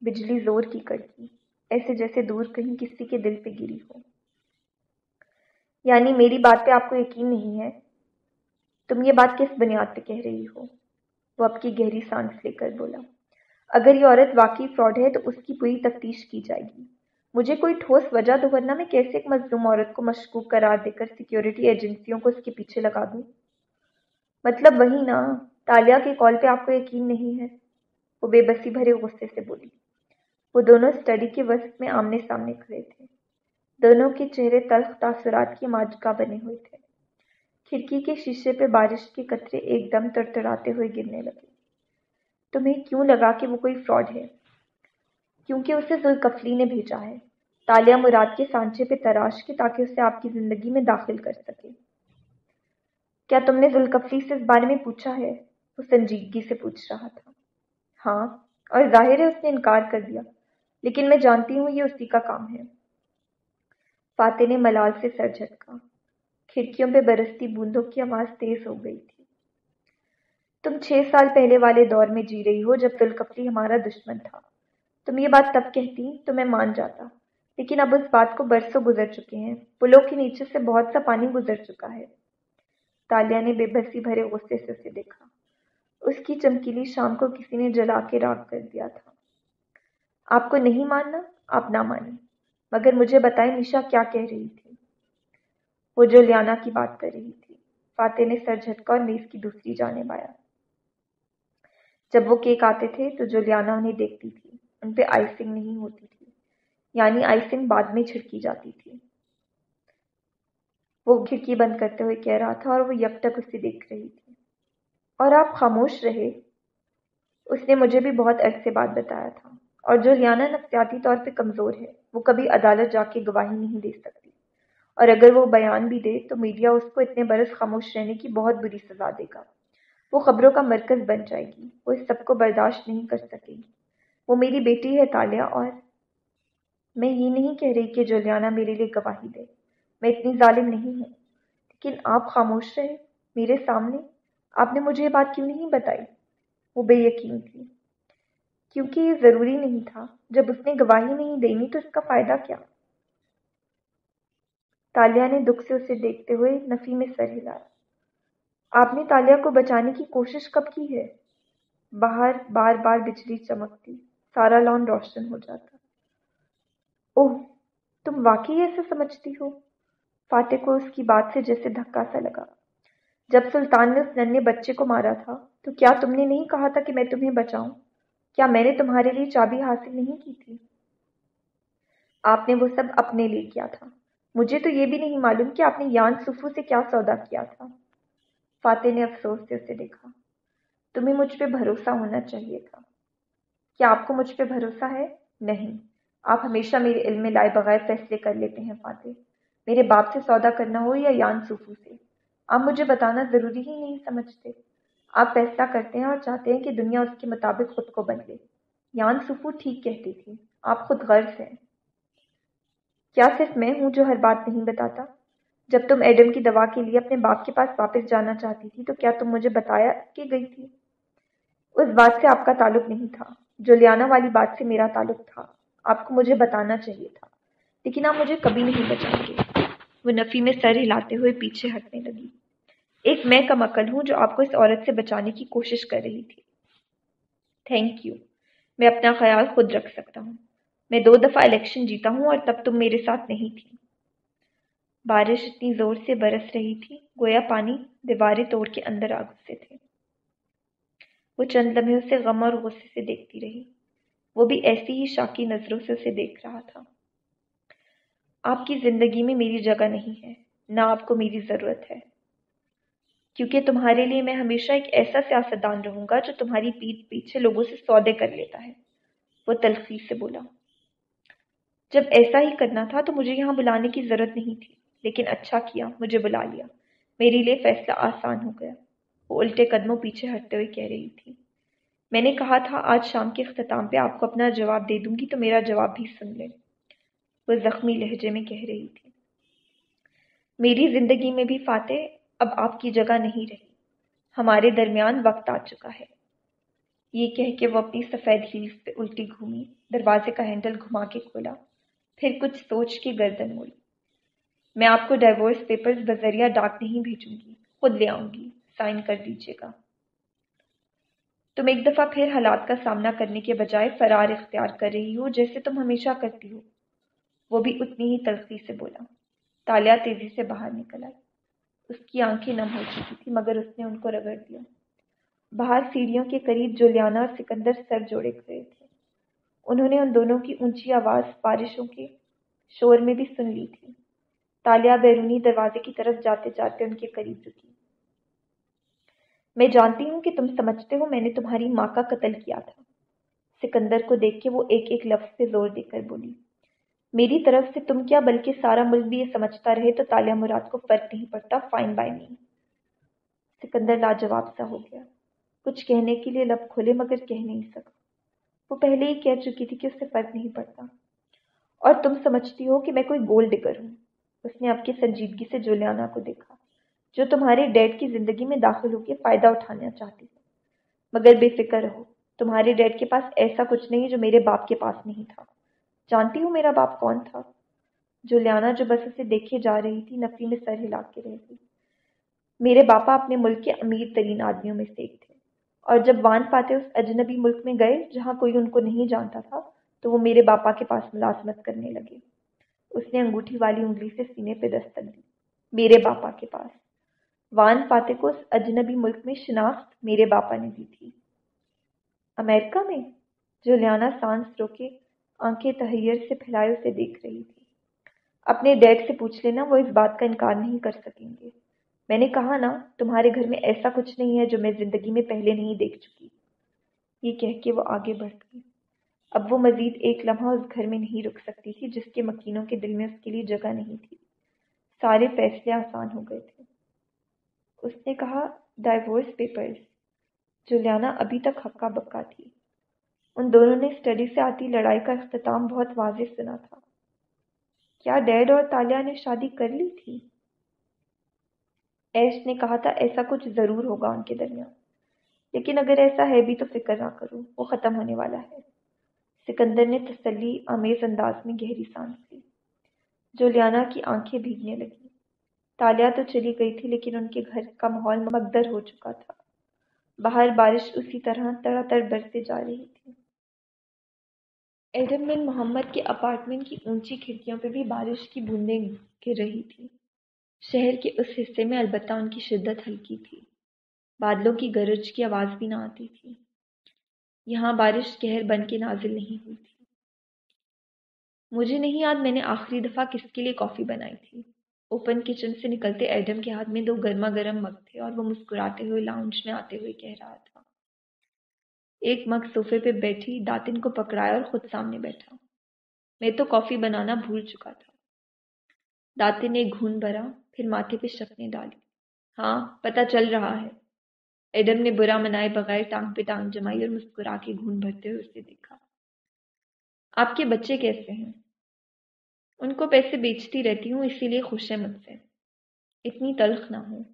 بجلی زور کی کڑکی۔ ایسے جیسے دور کہیں کسی کے دل پہ گری ہو۔ یعنی میری بات پہ آپ کو یقین نہیں ہے۔ تم یہ بات کس بنیاد پہ کہہ رہی ہو؟ وہ اب کی گہری سانس لے کر بولا۔ اگر یہ عورت واقعی فراڈ ہے تو اس کی پوری تفتیش کی جائے گی۔ مجھے کوئی ٹھوس وجہ دو ورنہ میں کیسے ایک مظلوم عورت کو مشکوک قرار دے کر سیکیورٹی ایجنسیوں کو اس کے پیچھے لگا دوں؟ مطلب وہی نا، تالیہ کے کال پہ آپ کو یقین نہیں ہے؟ وہ بے بسی بھرے غصے سے بولی، وہ دونوں اسٹڈی کے وسط میں آمنے سامنے کھڑے تھے۔ دونوں کے چہرے تلخ تاثرات کی ماجکا بنے ہوئے تھے۔ کھڑکی کے شیشے پہ بارش کے قطرے ایک دم تڑتڑاتے ہوئے گرنے لگے۔ تمہیں کیوں لگا کہ وہ کوئی فراڈ ہے؟ کیونکہ اسے ذوالکفلی نے بھیجا ہے۔ تالیہ مراد کے سانچے پہ تراش کے تاکہ اسے آپ کی زندگی میں داخل کر سکے۔ کیا تم نے ذوالکفلی سے اس بارے میں پوچھا ہے؟ وہ سنجیدگی سے پوچھ رہا تھا۔ ہاں اور ظاہر ہے اس نے انکار کر دیا، لیکن میں جانتی ہوں یہ اسی کا کام ہے۔ فاتح نے ملال سے سر جھٹکا۔ کھڑکیوں پہ برستی بوندوں کی آواز تیز ہو گئی تھی۔ تم چھ سال پہلے والے دور میں جی رہی ہو جب دلکفلی ہمارا دشمن تھا۔ تم یہ بات تب کہتی تو میں مان جاتا۔ لیکن اب اس بات کو برسوں گزر چکے ہیں۔ پلوں کے نیچے سے بہت سا پانی گزر چکا ہے۔ تالیہ نے بے بسی بھرے غصے سے اسے دیکھا۔ اس کی چمکیلی شام کو کسی نے جلا کے راک کر دیا تھا۔ آپ کو نہیں ماننا؟ آپ نہ مانیں۔ مگر مجھے بتائیں نشا کیا کہہ رہی تھی۔ وہ جو لیانا کی بات کر رہی تھی۔ فاتح نے سر جھٹکا اور میز کی دوسری جانے آیا۔ جب وہ کیک آتے تھے تو جو لیانا انہیں دیکھتی تھی۔ ان پہ آئسنگ نہیں ہوتی تھی۔ یعنی آئسنگ بعد میں چھڑکی جاتی تھی۔ وہ کھڑکی بند کرتے ہوئے کہہ رہا تھا اور وہ یک تک اسے دیکھ رہی تھی۔ اور آپ خاموش رہے۔ اس نے مجھے بھی بہت عرصے بعد بتایا تھا۔ اور جو لیانا نفسیاتی طور پہ کمزور ہے، وہ کبھی عدالت جا کے گواہی نہیں دے سکتی۔ اور اگر وہ بیان بھی دے، تو میڈیا اس کو اتنے برس خاموش رہنے کی بہت بری سزا دے گا۔ وہ خبروں کا مرکز بن جائے گی۔ وہ اس سب کو برداشت نہیں کر سکے گی۔ وہ میری بیٹی ہے تالیہ اور میں یہ نہیں کہہ رہی کہ جولیانا میرے لیے گواہی دے۔ میں اتنی ظالم نہیں ہوں۔ لیکن آپ خاموش رہے، میرے سامنے۔ آپ نے مجھے یہ بات کیوں نہیں بتائی؟ وہ بے یقین تھی۔ کیونکہ یہ ضروری نہیں تھا۔ جب اس نے گواہی نہیں دینی تو اس کا فائدہ کیا؟ تالیہ نے دکھ سے اسے دیکھتے ہوئے نفی میں سر ہلایا آپ نے تالیہ کو بچانے کی کوشش کب کی ہے؟ باہر بار بار بجلی چمکتی۔ سارا لان روشن ہو جاتا۔ اوہ، تم واقعی ایسے سمجھتی ہو؟ فاتح کو اس کی بات سے جیسے دھکا سا لگا۔ جب سلطان نے اس ننے بچے کو مارا تھا، تو کیا تم نے نہیں کہا تھا کہ میں تمہیں بچاؤں؟ کیا میں نے تمہارے لیے چابی حاصل نہیں کی تھی؟ آپ نے وہ سب اپنے لیے کیا تھا۔ مجھے تو یہ بھی نہیں معلوم کہ آپ نے یان سفو سے کیا سودا کیا تھا۔ فاتح نے افسوس سے اسے دیکھا۔ تمہیں مجھ پہ بھروسہ ہونا چاہیے تھا۔ کیا آپ کو مجھ پہ بھروسہ ہے؟ نہیں۔ آپ ہمیشہ میرے علم میں لائے بغیر فیصلے کر لیتے ہیں فاتح میرے باپ سے سودا کرنا ہو یا یان سفو سے؟ آپ مجھے بتانا ضروری ہی نہیں سمجھتے۔ آپ فیصلہ کرتے ہیں اور چاہتے ہیں کہ دنیا اس کے مطابق خود کو بدلے۔ یان سفو ٹھیک کہتی تھی آپ خود غرض ہیں۔ کیا صرف میں ہوں جو ہر بات نہیں بتاتا؟ جب تم ایڈم کی دوا کے لیے اپنے باپ کے پاس واپس جانا چاہتی تھی تو کیا تم مجھے بتایا کہ گئی تھی؟ اس بات سے آپ کا تعلق نہیں تھا۔ جولیانا والی بات سے میرا تعلق تھا، آپ کو مجھے بتانا چاہیے تھا۔ لیکن آپ مجھے کبھی نہیں بچائیں گے۔ وہ نفی میں سر ہلاتے ہوئے پیچھے ہٹنے لگی۔ ایک میں کم عقل ہوں جو آپ کو اس عورت سے بچانے کی کوشش کر رہی تھی۔ تھینک یو میں اپنا خیال خود رکھ سکتا ہوں۔ میں دو دفعہ الیکشن جیتا ہوں اور تب تم میرے ساتھ نہیں تھی۔ بارش اتنی زور سے برس رہی تھی، گویا پانی دیواریں توڑ کے اندر آ غصے تھے۔ وہ چند لمحے اسے غم اور غصے سے دیکھتی رہی۔ وہ بھی ایسی ہی شاکی نظروں سے اسے دیکھ رہا تھا۔ آپ کی زندگی میں میری جگہ نہیں ہے، نہ آپ کو میری ضرورت ہے۔ کیونکہ تمہارے لیے میں ہمیشہ ایک ایسا سیاستدان رہوں گا جو تمہاری پیٹ پیچھے لوگوں سے سودے کر لیتا ہے۔ وہ تلخی سے بولا۔ جب ایسا ہی کرنا تھا تو مجھے یہاں بلانے کی ضرورت نہیں تھی، لیکن اچھا کیا، مجھے بلا لیا۔ میرے لیے فیصلہ آسان ہو گیا۔ وہ الٹے قدموں پیچھے ہٹتے ہوئے کہہ رہی تھی۔ میں نے کہا تھا، آج شام کے اختتام پہ آپ کو اپنا جواب دے دوں گی تو میرا جواب بھی سن لیں۔ وہ زخمی لہجے میں کہہ رہی تھی۔ میری زندگی میں بھی فاتح اب آپ کی جگہ نہیں رہی۔ ہمارے درمیان وقت آ چکا ہے۔ یہ کہہ کے وہ اپنی سفید ہیلز پہ الٹی گھومی، دروازے کا ہینڈل گھما کے کھولا، پھر کچھ سوچ کے گردن موڑی۔ میں آپ کو ڈائیورس پیپرز بذریعہ ڈاک نہیں بھیجوں گی، خود لے آؤں گی۔ سائن کر دیجیے گا۔ تم ایک دفعہ پھر حالات کا سامنا کرنے کے بجائے فرار اختیار کر رہی ہو، جیسے تم ہمیشہ کرتی ہو۔ وہ بھی اتنی ہی تلخی سے بولا۔ تالیا تیزی سے باہر نکل آئی۔ اس کی آنکھیں نم ہو چکی تھی مگر اس نے ان کو رگڑ دیا۔ باہر سیڑھیوں کے قریب جولیانا اور سکندر سر جوڑے کھڑے تھے۔ انہوں نے ان دونوں کی اونچی آواز بارشوں کے شور میں بھی سن لی تھی۔ تالیا بیرونی دروازے کی طرف جاتے جاتے ان کے قریب رکی۔ میں جانتی ہوں کہ تم سمجھتے ہو میں نے تمہاری ماں کا قتل کیا تھا۔ سکندر کو دیکھ کے وہ ایک ایک لفظ سے زور دے کر بولی، میری طرف سے تم کیا بلکہ سارا ملک بھی یہ سمجھتا رہے تو تالیہ مراد کو فرق نہیں پڑتا فائن بائی می سکندر لاجواب سا ہو گیا۔ کچھ کہنے کے لیے لب کھولے مگر کہہ نہیں سکا۔ وہ پہلے ہی کہہ چکی تھی کہ اس سے فرق نہیں پڑتا۔ اور تم سمجھتی ہو کہ میں کوئی گول ڈگر ہوں۔ اس نے اب کی سنجیدگی سے جولیانا کو دیکھا۔ جو تمہارے ڈیڈ کی زندگی میں داخل ہو کے فائدہ اٹھانا چاہتی ہے مگر بے فکر رہو تمہارے ڈیڈ کے پاس ایسا کچھ نہیں جو میرے باپ کے پاس نہیں تھا۔ جانتی ہوں میرا باپ کون تھا؟ جولیانا جو بس اسے دیکھے جا رہی تھی نفی میں سر ہلا کے رہ گئی۔ میرے باپا اپنے ملک کے امیر ترین آدمیوں میں سے ایک تھے۔ اور جب وان پاتے اس اجنبی ملک میں گئے جہاں کوئی ان کو نہیں جانتا تھا، تو وہ میرے باپا کے پاس ملازمت کرنے لگے۔ اس نے انگوٹھی والی انگلی سے سینے پہ دستک دی، میرے باپا کے پاس۔ وان فاتح کو اس اجنبی ملک میں شناخت میرے باپا نے دی تھی۔ امریکہ میں جولیانا سانس روکے آنکھیں تحیر سے پھیلائے اسے دیکھ رہی تھی۔ اپنے ڈیڈ سے پوچھ لینا، وہ اس بات کا انکار نہیں کر سکیں گے۔ میں نے کہا، نا، تمہارے گھر میں ایسا کچھ نہیں ہے جو میں زندگی میں پہلے نہیں دیکھ چکی۔ یہ کہہ کے وہ آگے بڑھ گئی۔ اب وہ مزید ایک لمحہ اس گھر میں نہیں رک سکتی تھی، جس کے مکینوں کے دل میں اس کے لیے جگہ نہیں تھی۔ سارے فیصلے آسان ہو گئے تھے۔ اس نے کہا ڈائیورس پیپرز جولیانا ابھی تک ہکا بکا تھی۔ ان دونوں نے اسٹڈی سے آتی لڑائی کا اختتام بہت واضح سنا تھا۔ کیا ڈیڈ اور تالیہ نے شادی کر لی تھی؟ ایش نے کہا تھا، ایسا کچھ ضرور ہوگا ان کے درمیان۔ لیکن اگر ایسا ہے بھی تو فکر نہ کرو، وہ ختم ہونے والا ہے۔ سکندر نے تسلی آمیز انداز میں گہری سانس لی۔ جولیانا کی آنکھیں بھیگنے لگیں۔ تالیہ تو چلی گئی تھی لیکن ان کے گھر کا ماحول مقدر ہو چکا تھا۔ باہر بارش اسی طرح تڑا تڑ جا رہی تھی۔ ایڈم بن محمد کے اپارٹمنٹ کی اونچی کھڑکیوں پہ بھی بارش کی بوندیں گر رہی تھی شہر کے اس حصے میں البتہ ان کی شدت ہلکی تھی۔ بادلوں کی گرج کی آواز بھی نہ آتی تھی۔ یہاں بارش کہر بن کے نازل نہیں ہوئی تھی۔ مجھے نہیں یاد میں نے آخری دفعہ کس کے لیے کافی بنائی تھی۔ اوپن کچن سے نکلتے ایڈم کے ہاتھ میں دو گرما گرم مگ تھے اور وہ مسکراتے ہوئے لاؤنج میں آتے ہوئے کہہ رہا تھا۔ ایک مگ صوفے پہ بیٹھی داتن کو پکڑایا اور خود سامنے بیٹھا۔ میں تو کافی بنانا بھول چکا تھا۔ داتن نے گھون بھرا پھر ماتھے پہ شکنے ڈالی۔ ہاں پتہ چل رہا ہے۔ ایڈم نے برا منائے بغیر ٹانگ پہ ٹانگ جمائی اور مسکرا کے گھون بھرتے ہوئے اسے دیکھا۔ آپ کے بچے کیسے ہیں؟ ان کو پیسے بیچتی رہتی ہوں، اسی لیے خوش ہے مجھ سے۔ اتنی تلخ نہ ہوں۔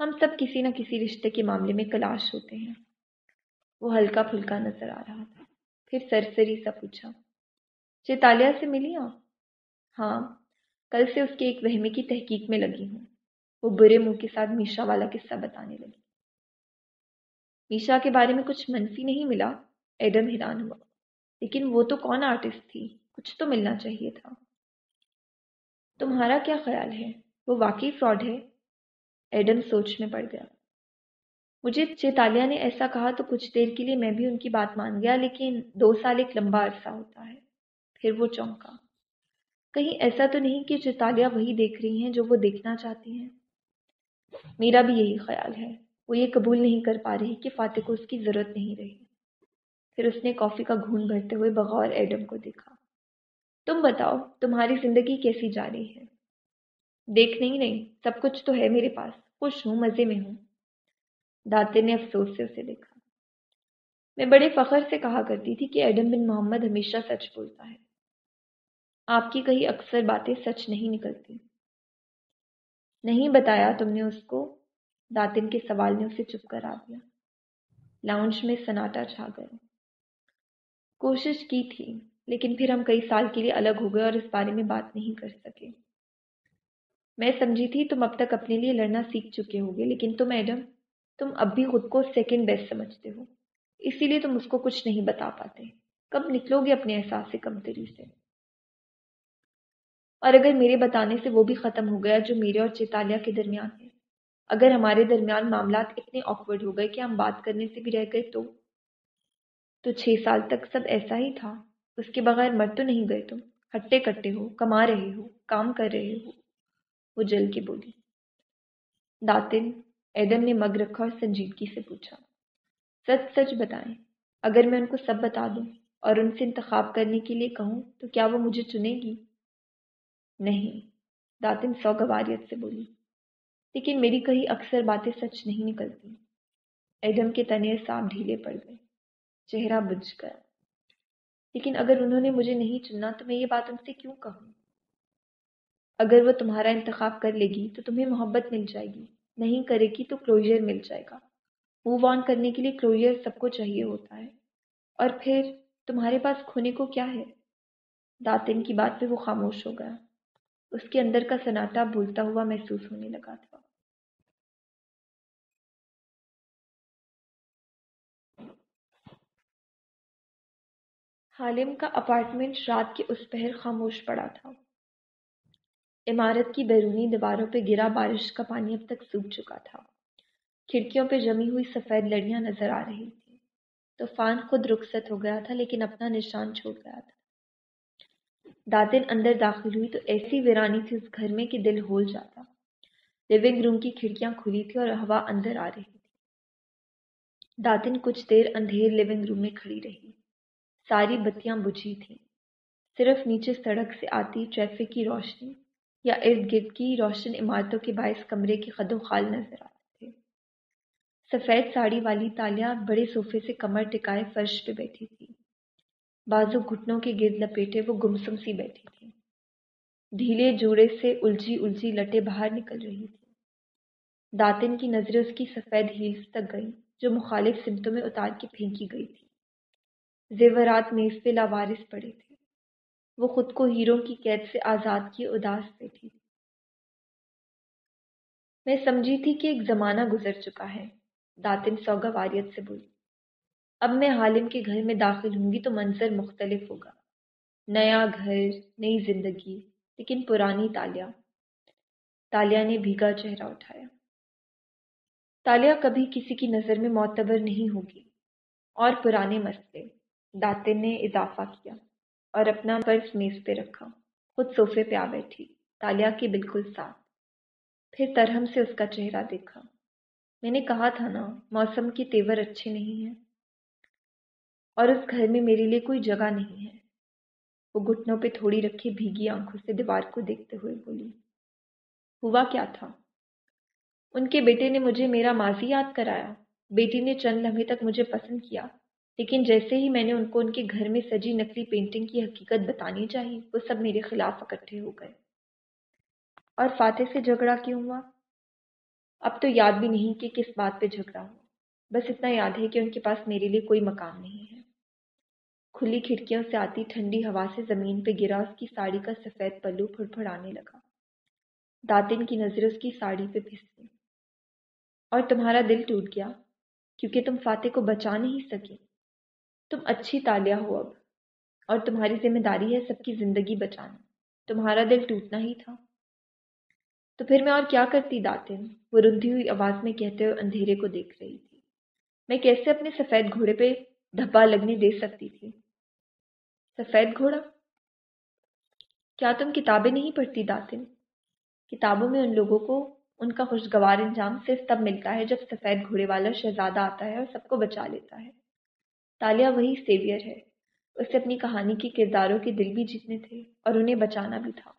ہم سب کسی نہ کسی رشتے کے معاملے میں کلاش ہوتے ہیں۔ وہ ہلکا پھلکا نظر آ رہا تھا۔ پھر سرسری سا پوچھا چیتالیہ سے ملی آپ؟ ہاں کل سے اس کے ایک وہمے کی تحقیق میں لگی ہوں۔ وہ برے منہ کے ساتھ میشا والا قصہ بتانے لگی۔ میشا کے بارے میں کچھ منفی نہیں ملا۔ ایڈم حیران ہوا۔ لیکن وہ تو کون آرٹسٹ تھی؟ کچھ تو ملنا چاہیے تھا۔ تمہارا کیا خیال ہے؟ وہ واقعی فراڈ ہے؟ ایڈم سوچ میں پڑ گیا۔ مجھے چیتالیہ نے ایسا کہا تو کچھ دیر کے لیے میں بھی ان کی بات مان گیا، لیکن دو سال ایک لمبا عرصہ ہوتا ہے۔ پھر وہ چونکا۔ کہیں ایسا تو نہیں کہ چیتالیہ وہی دیکھ رہی ہیں جو وہ دیکھنا چاہتی ہیں؟ میرا بھی یہی خیال ہے۔ وہ یہ قبول نہیں کر پا رہی کہ فاتح کو اس کی ضرورت نہیں رہی۔ پھر اس نے کافی کا گھون بھرتے ہوئے بغور ایڈم کو دیکھا۔ تم بتاؤ، تمہاری زندگی کیسی جا رہی ہے؟ دیکھنے ہی نہیں، سب کچھ تو ہے میرے پاس، خوش ہوں، مزے میں ہوں۔ داتے نے افسوس سے اسے دیکھا۔ میں بڑے فخر سے کہا کرتی تھی کہ ایڈم بن محمد ہمیشہ سچ بولتا ہے۔ آپ کی کہیں اکثر باتیں سچ نہیں نکلتی۔ نہیں بتایا تم نے اس کو؟ داتن کے سوال نے اسے چپ کرا دیا۔ لاؤنج میں سناٹا چھا گئے۔ کوشش کی تھی۔ لیکن پھر ہم کئی سال کے لیے الگ ہو گئے اور اس بارے میں بات نہیں کر سکے۔ میں سمجھی تھی تم اب تک اپنے لیے لڑنا سیکھ چکے ہوگے لیکن تم ایڈم، تم اب بھی خود کو سیکنڈ بیسٹ سمجھتے ہو۔ اسی لیے تم اس کو کچھ نہیں بتا پاتے۔ کب نکلو گے اپنے احساس سے کمتری سے؟ اور اگر میرے بتانے سے وہ بھی ختم ہو گیا جو میرے اور چیتالیہ کے درمیان ہے۔ اگر ہمارے درمیان معاملات اتنے آکورڈ ہو گئے کہ ہم بات کرنے سے بھی رہ گئے تو؟ تو چھ سال تک سب ایسا ہی تھا۔ اس کے بغیر مر تو نہیں گئے تم۔ ہٹے کٹے ہو، کما رہے ہو، کام کر رہے ہو۔ وہ جل کے بولی، داتن ایڈم نے مگ رکھا اور سنجیدگی سے پوچھا، سچ سچ بتائیں، اگر میں ان کو سب بتا دوں اور ان سے انتخاب کرنے کے لیے کہوں تو کیا وہ مجھے چنے گی؟ نہیں، داتن سوگواریت سے بولی، لیکن میری کہیں اکثر باتیں سچ نہیں نکلتی۔ ایڈم کے تنے صاف ڈھیلے پڑ گئے، چہرہ بجھ گیا۔ لیکن اگر انہوں نے مجھے نہیں چننا تو میں یہ بات ان سے کیوں کہوں؟ اگر وہ تمہارا انتخاب کر لے گی تو تمہیں محبت مل جائے گی، نہیں کرے گی تو کلوجر مل جائے گا۔ موو آن کرنے کے لیے کلوجر سب کو چاہیے ہوتا ہے۔ اور پھر تمہارے پاس کھونے کو کیا ہے؟ داتن کی بات پہ وہ خاموش ہو گیا۔ اس کے اندر کا سناٹا بھولتا ہوا محسوس ہونے لگا تھا۔ حالم کا اپارٹمنٹ رات کے اس پہر خاموش پڑا تھا۔ عمارت کی بیرونی دیواروں پہ گرا بارش کا پانی اب تک سوکھ چکا تھا۔ کھڑکیوں پہ جمی ہوئی سفید لڑیاں نظر آ رہی تھیں۔ طوفان خود رخصت ہو گیا تھا لیکن اپنا نشان چھوڑ گیا تھا۔ دادن اندر داخل ہوئی تو ایسی ویرانی تھی اس گھر میں کہ دل ہول جاتا۔ لیونگ روم کی کھڑکیاں کھلی تھی اور ہوا اندر آ رہی تھی۔ دادن کچھ دیر اندھیر لیونگ روم میں کھڑی رہی۔ ساری بتیاں بجھی تھیں۔ صرف نیچے سڑک سے آتی ٹریفک کی روشنی یا ارد گرد کی روشن عمارتوں کے باعث کمرے کے خد و خال نظر آتے تھے۔ سفید ساڑی والی تالیاں بڑے صوفے سے کمر ٹکائے فرش پہ بیٹھی تھی بازو گھٹنوں کے گرد لپیٹے وہ گمسم سی بیٹھی تھی ڈھیلے جوڑے سے الجھی الجھی لٹے باہر نکل رہی تھی داتن کی نظریں اس کی سفید ہیلز تک گئیں جو مخالف سمتوں میں اتار کے پھینکی گئی تھی زیورات میز پہ لاوارث پڑے تھے۔ وہ خود کو ہیروں کی قید سے آزاد کی اداس بیٹھی تھی میں سمجھی تھی کہ ایک زمانہ گزر چکا ہے، داتن سوگا واریت سے بولی۔ اب میں حالم کے گھر میں داخل ہوں گی تو منظر مختلف ہوگا۔ نیا گھر، نئی زندگی، لیکن پرانی تالیا۔ تالیا نے بھیگا چہرہ اٹھایا۔ تالیا کبھی کسی کی نظر میں معتبر نہیں ہوگی، اور پرانے مسئلے۔ داتن نے اضافہ کیا اور اپنا پرس میز پہ رکھا۔ خود صوفے پہ آ بیٹھی تالیا کے بالکل ساتھ۔ پھر ترہم سے اس کا چہرہ دیکھا۔ میں نے کہا تھا نا، موسم کے تیور اچھے نہیں ہیں اور اس گھر میں میرے لیے کوئی جگہ نہیں ہے۔ وہ گھٹنوں پہ تھوڑی رکھی بھیگی آنکھوں سے دیوار کو دیکھتے ہوئے بولی، ہوا کیا تھا؟ ان کے بیٹے نے مجھے میرا ماضی یاد کرایا۔ بیٹی نے چند لمحے تک مجھے پسند کیا۔ لیکن جیسے ہی میں نے ان کو ان کے گھر میں سجی نقلی پینٹنگ کی حقیقت بتانی چاہی، وہ سب میرے خلاف اکٹھے ہو گئے۔ اور فاتح سے جھگڑا کیوں ہوا؟ اب تو یاد بھی نہیں کہ کس بات پہ جھگڑا ہوا۔ بس اتنا یاد ہے کہ ان کے پاس میرے لیے کوئی مقام نہیں ہے۔ کھلی کھڑکیوں سے آتی ٹھنڈی ہوا سے زمین پہ گرا، اس کی ساڑی کا سفید پلو پھڑ پھڑانے لگا۔ داتن کی نظر اس کی ساڑی پہ پھس گئی اور تمہارا دل ٹوٹ گیا، کیونکہ تم فاتح کو بچا نہیں سکے۔ تم اچھی تالیہ ہو اب، اور تمہاری ذمہ داری ہے سب کی زندگی بچانا۔ تمہارا دل ٹوٹنا ہی تھا۔ تو پھر میں اور کیا کرتی داتن؟ وہ رندھی ہوئی آواز میں کہتے ہوئے اندھیرے کو دیکھ رہی تھی۔ میں کیسے اپنے سفید گھوڑے پہ دھبا لگنے دے سکتی تھی؟ سفید گھوڑا؟ کیا تم کتابیں نہیں پڑھتی داتن؟ کتابوں میں ان لوگوں کو ان کا خوشگوار انجام صرف تب ملتا ہے جب سفید گھوڑے والا شہزادہ آتا ہے اور سب کو بچا لیتا ہے۔ تالیہ وہی سیویئر ہے۔ اسے اپنی کہانی کے کرداروں کے دل بھی جیتنے تھے اور انہیں بچانا بھی تھا۔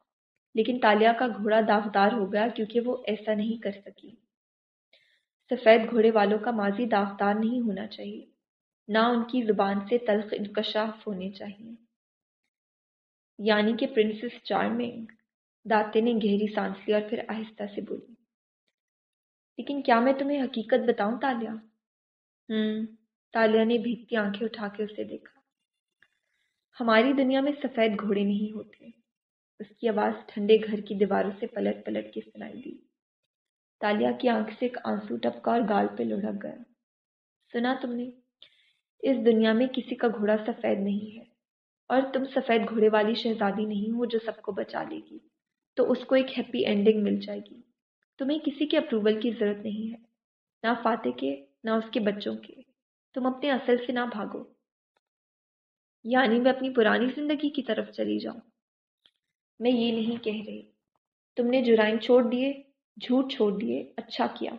لیکن تالیہ کا گھوڑا داغدار ہو گیا کیونکہ وہ ایسا نہیں کر سکی۔ سفید گھوڑے والوں کا ماضی داغدار نہیں ہونا چاہیے۔ نہ ان کی زبان سے تلخ انکشاف ہونے چاہیے۔ یعنی کہ پرنسس چارمنگ داتے نے گہری سانس لی اور پھر آہستہ سے بولی، لیکن کیا میں تمہیں حقیقت بتاؤں تالیہ ہوں تالیہ نے بھیگتی آنکھیں اٹھا کے اسے دیکھا۔ ہماری دنیا میں سفید گھوڑے نہیں ہوتے۔ اس کی آواز ٹھنڈے گھر کی دیواروں سے پلٹ پلٹ کے سنائی دی۔ تالیہ کی آنکھ سے ایک آنسو ٹپکا اور گال پہ لڑک گیا۔ سنا تم نے، اس دنیا میں کسی کا گھوڑا سفید نہیں ہے۔ اور تم سفید گھوڑے والی شہزادی نہیں ہو جو سب کو بچا لے گی۔ تو اس کو ایک ہیپی اینڈنگ مل جائے گی۔ تمہیں کسی کے اپروول کی ضرورت نہیں ہے۔ نہ فاتح کے، نہ اس کے بچوں کے۔ تم اپنے اصل سے نہ بھاگو۔ یعنی میں اپنی پرانی زندگی کی طرف چلی جاؤں۔ میں یہ نہیں کہہ رہی۔ تم نے جرائم چھوڑ دیے، جھوٹ چھوڑ دیے اچھا کیا۔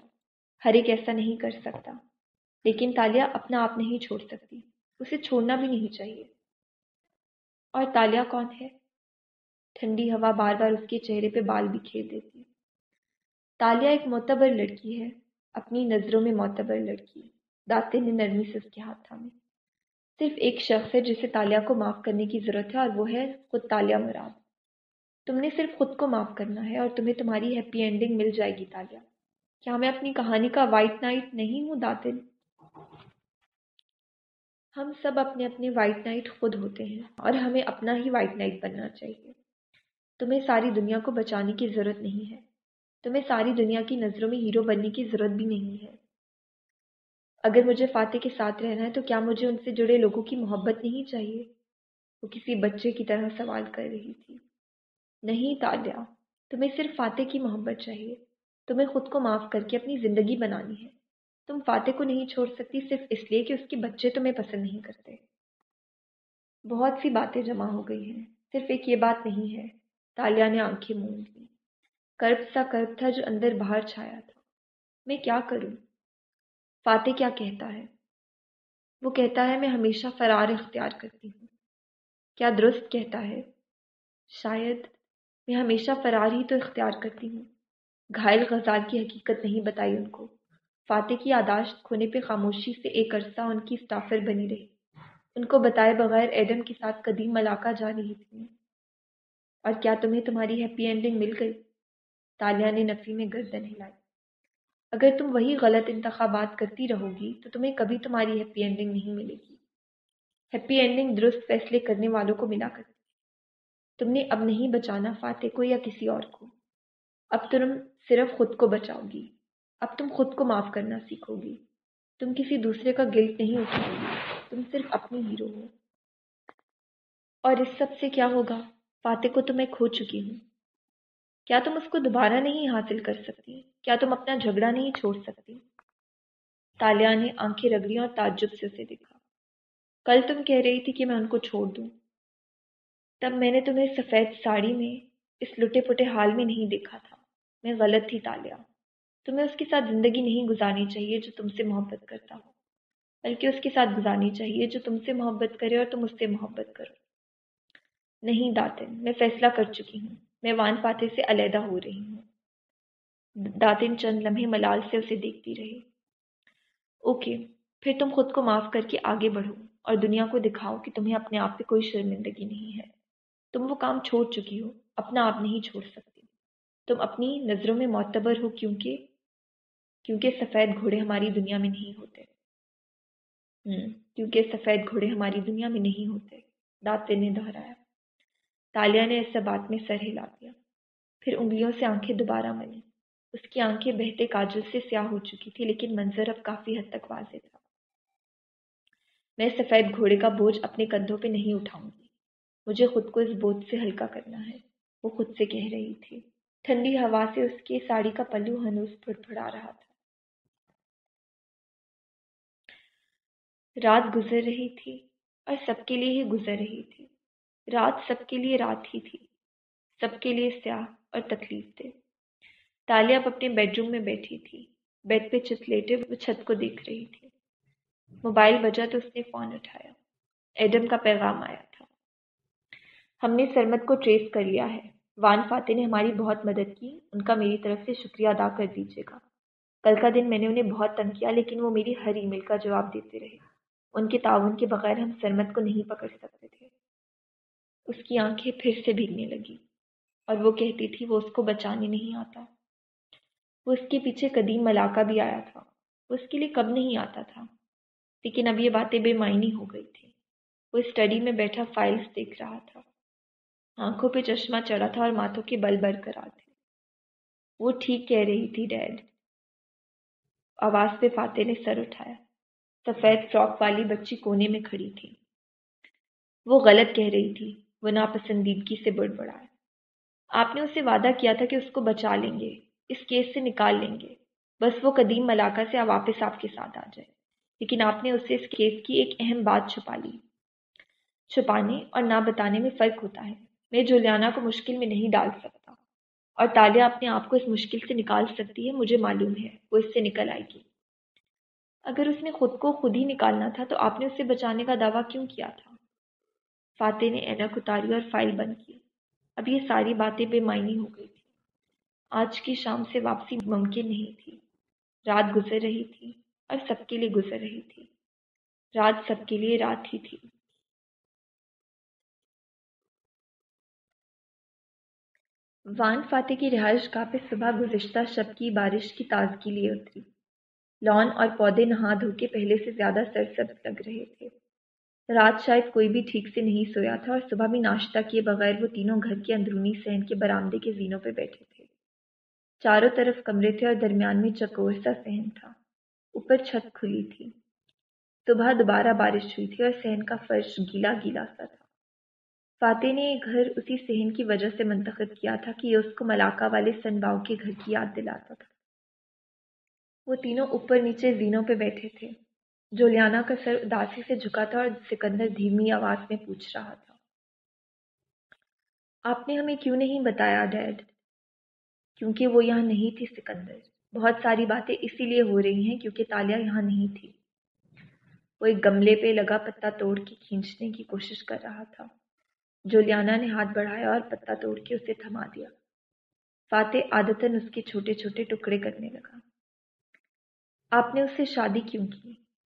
ہر ایک ایسا نہیں کر سکتا۔ لیکن تالیہ اپنا آپ نہیں چھوڑ سکتی۔ اسے چھوڑنا بھی نہیں چاہیے۔ اور تالیہ کون ہے؟ ٹھنڈی ہوا بار بار اس کے چہرے پہ بال بھی کھیر دیتی تالیہ ایک معتبر لڑکی ہے۔ اپنی نظروں میں معتبر لڑکی۔ داتے نے نرمی سے اس کے ہاتھ تھامے۔ صرف ایک شخص ہے جسے تالیہ کو معاف کرنے کی ضرورت ہے اور وہ ہے خود تالیہ مراد۔ تم نے صرف خود کو معاف کرنا ہے اور تمہیں تمہاری ہیپی اینڈنگ مل جائے گی تالیہ کیا میں اپنی کہانی کا وائٹ نائٹ نہیں ہوں داتل ہم سب اپنے اپنے وائٹ نائٹ خود ہوتے ہیں اور ہمیں اپنا ہی وائٹ نائٹ بننا چاہیے۔ تمہیں ساری دنیا کو بچانے کی ضرورت نہیں ہے۔ تمہیں ساری دنیا کی نظروں میں ہیرو بننے کی ضرورت بھی نہیں ہے۔ اگر مجھے فاتح کے ساتھ رہنا ہے تو کیا مجھے ان سے جڑے لوگوں کی محبت نہیں چاہیے؟ وہ کسی بچے کی طرح سوال کر رہی تھی۔ نہیں تالیہ، تمہیں صرف فاتح کی محبت چاہیے۔ تمہیں خود کو معاف کر کے اپنی زندگی بنانی ہے۔ تم فاتح کو نہیں چھوڑ سکتی، صرف اس لیے کہ اس کے بچے تمہیں پسند نہیں کرتے۔ بہت سی باتیں جمع ہو گئی ہیں۔ صرف ایک یہ بات نہیں ہے۔ تالیہ نے آنکھیں مونڈ لی کرب سا کرب تھا جو اندر باہر چھایا تھا۔ میں کیا کروں؟ فاتح کیا کہتا ہے؟ وہ کہتا ہے، میں ہمیشہ فرار اختیار کرتی ہوں۔ کیا درست کہتا ہے؟ شاید میں ہمیشہ فرار ہی تو اختیار کرتی ہوں۔ گھائل غزال کی حقیقت نہیں بتائی ان کو۔ فاتح کی یاداشت کھونے پہ خاموشی سے ایک عرصہ ان کی اسٹافر بنی رہی۔ ان کو بتائے بغیر ایڈم کے ساتھ قدیم ملاقہ جا رہی تھی اور کیا تمہیں تمہاری ہیپی اینڈنگ مل گئی؟ تالیہ نے نفی میں گردن ہلائی۔ اگر تم وہی غلط انتخابات کرتی رہو گی، تو تمہیں کبھی تمہاری ہیپی اینڈنگ نہیں ملے گی۔ ہیپی اینڈنگ درست فیصلے کرنے والوں کو ملا کرتی تم نے اب نہیں بچانا فاتح کو یا کسی اور کو۔ اب تم صرف خود کو بچاؤ گی۔ اب تم خود کو معاف کرنا سیکھو گی۔ تم کسی دوسرے کا گلٹ نہیں اٹھاؤ گی۔ تم صرف اپنی ہیرو ہو۔ اور اس سب سے کیا ہوگا؟ فاتح کو تو میں کھو چکی ہوں۔ کیا تم اس کو دوبارہ نہیں حاصل کر سکتی؟ کیا تم اپنا جھگڑا نہیں چھوڑ سکتی؟ تالیہ نے آنکھیں رگڑی اور تعجب سے اسے دیکھا۔ کل تم کہہ رہی تھی کہ میں ان کو چھوڑ دوں۔ تب میں نے تمہیں سفید ساڑی میں اس لٹے پٹے حال میں نہیں دیکھا تھا۔ میں غلط تھی تالیہ تمہیں اس کے ساتھ زندگی نہیں گزارنی چاہیے جو تم سے محبت کرتا ہو، بلکہ اس کے ساتھ گزارنی چاہیے جو تم سے محبت کرے اور تم اس سے محبت کرو۔ نہیں داتن، میں فیصلہ کر چکی ہوں۔ میں وان فاتح سے علیحدہ ہو رہی ہوں۔ داتن چند لمحے ملال سے اسے دیکھتی رہی۔ اوکے، پھر تم خود کو معاف کر کے آگے بڑھو اور دنیا کو دکھاؤ کہ تمہیں اپنے آپ پہ کوئی شرمندگی نہیں ہے۔ تم وہ کام چھوڑ چکی ہو، اپنا آپ نہیں چھوڑ سکتی تم اپنی نظروں میں معتبر ہو کیونکہ کیونکہ سفید گھوڑے ہماری دنیا میں نہیں ہوتے۔ ہوں کیونکہ سفید گھوڑے ہماری دنیا میں نہیں ہوتے۔ داتے نے دہرایا۔ تالیہ نے ایسا بات میں سر ہلا دیا۔ پھر انگلیوں سے آنکھیں دوبارہ ملی اس کی آنکھیں بہتے کاجل سے سیاہ ہو چکی تھی، لیکن منظر اب کافی حد تک واضح تھا۔ میں سفید گھوڑے کا بوجھ اپنے کندھوں پہ نہیں اٹھاؤں گی۔ مجھے خود کو اس بوجھ سے ہلکا کرنا ہے، وہ خود سے کہہ رہی تھی۔ ٹھنڈی ہوا سے اس کی ساڑی کا پلو ہنوس پھڑ پھڑا رہا تھا۔ رات گزر رہی تھی اور سب کے لیے ہی گزر رہی تھی۔ رات سب کے لیے رات ہی تھی۔ سب کے لیے سیاہ اور تکلیف دے تالیہ اب اپنے بیڈ روم میں بیٹھی تھی بیڈ پہ چت لیٹے وہ چھت کو دیکھ رہی تھی۔ موبائل بجا تو اس نے فون اٹھایا۔ ایڈم کا پیغام آیا تھا۔ ہم نے سرمت کو ٹریس کر لیا ہے۔ وان فاتح نے ہماری بہت مدد کی۔ ان کا میری طرف سے شکریہ ادا کر دیجیے گا۔ کل کا دن میں نے انہیں بہت تنگ کیا، لیکن وہ میری ہر ای میل کا جواب دیتے رہے۔ ان کے تعاون کے بغیر ہم سرمت کو نہیں پکڑ سکتے تھے۔ اس کی آنکھیں پھر سے بھیگنے لگی اور وہ کہتی تھی وہ اس کو بچانے نہیں آتا۔ وہ اس کے پیچھے قدیم ملاقہ بھی آیا تھا۔ وہ اس کے لیے کب نہیں آتا تھا۔ لیکن اب یہ باتیں بے معنی ہو گئی تھی وہ اسٹڈی میں بیٹھا فائلز دیکھ رہا تھا۔ آنکھوں پہ چشمہ چڑھا تھا اور ماتھوں کے بل برقرار تھے وہ ٹھیک کہہ رہی تھی، ڈیڈ آواز پہ فاتح نے سر اٹھایا۔ سفید فراک والی بچی کونے میں کھڑی تھی۔ وہ غلط کہہ رہی تھی۔ وہ ناپسندیدگی سے بڑھ بڑھایا آپ نے اسے وعدہ کیا تھا کہ اس کو بچا لیں گے۔ اس کیس سے نکال لیں گے۔ بس وہ قدیم ملاقہ سے واپس آپ کے ساتھ آ جائے لیکن آپ نے اسے اس کیس کی ایک اہم بات چھپا لی۔ چھپانے اور نہ بتانے میں فرق ہوتا ہے۔ میں جولیانا کو مشکل میں نہیں ڈال سکتا۔ اور تالیہ اپنے آپ کو اس مشکل سے نکال سکتی ہے، مجھے معلوم ہے۔ وہ اس سے نکل آئے گی۔ اگر اس نے خود کو خود ہی نکالنا تھا تو آپ نے اسے بچانے کا دعویٰ کیوں کیا تھا؟ فاتح نے اینک اتاری اور فائل بند کی۔ اب یہ ساری باتیں بے معنی ہو گئی۔ آج کی شام سے واپسی ممکن نہیں تھی۔ رات گزر رہی تھی اور سب کے لیے گزر رہی تھی۔ رات سب کے لیے رات ہی تھی۔ وان فاتح کی رہائش گاہ پہ صبح گزشتہ شب کی بارش کی تازگی لیے اتری۔ لان اور پودے نہا دھو کے پہلے سے زیادہ سرسبز لگ رہے تھے۔ رات شاید کوئی بھی ٹھیک سے نہیں سویا تھا اور صبح بھی ناشتہ کیے بغیر وہ تینوں گھر کے اندرونی سہن کے برآمدے کے زینوں پہ بیٹھے تھے۔ چاروں طرف کمرے تھے اور درمیان میں چکور سا سہن تھا۔ اوپر چھت کھلی تھی۔ صبح دوبارہ بارش ہوئی تھی اور سہن کا فرش گیلا گیلا سا تھا۔ فاتح نے یہ گھر اسی سہن کی وجہ سے منتخب کیا تھا کہ یہ اس کو ملاقہ والے سن باؤ کے گھر کی یاد دلاتا تھا۔ وہ تینوں اوپر نیچے زینوں پہ بیٹھے تھے۔ جولیانا کا سر اداسی سے جھکا تھا اور سکندر دھیمی آواز میں پوچھ رہا تھا۔ آپ نے ہمیں کیوں نہیں بتایا، ڈیڈ؟ کیونکہ وہ یہاں نہیں تھی سکندر۔ بہت ساری باتیں اسی لیے ہو رہی ہیں کیونکہ تالیہ یہاں نہیں تھی وہ ایک گملے پہ لگا پتا توڑ کے کھینچنے کی کوشش کر رہا تھا۔ جولیانا نے ہاتھ بڑھایا اور پتا توڑ کے اسے تھما دیا۔ فاتح عادتاً اس کے چھوٹے چھوٹے ٹکڑے کرنے لگا۔ آپ نے اس سے شادی کیوں کی؟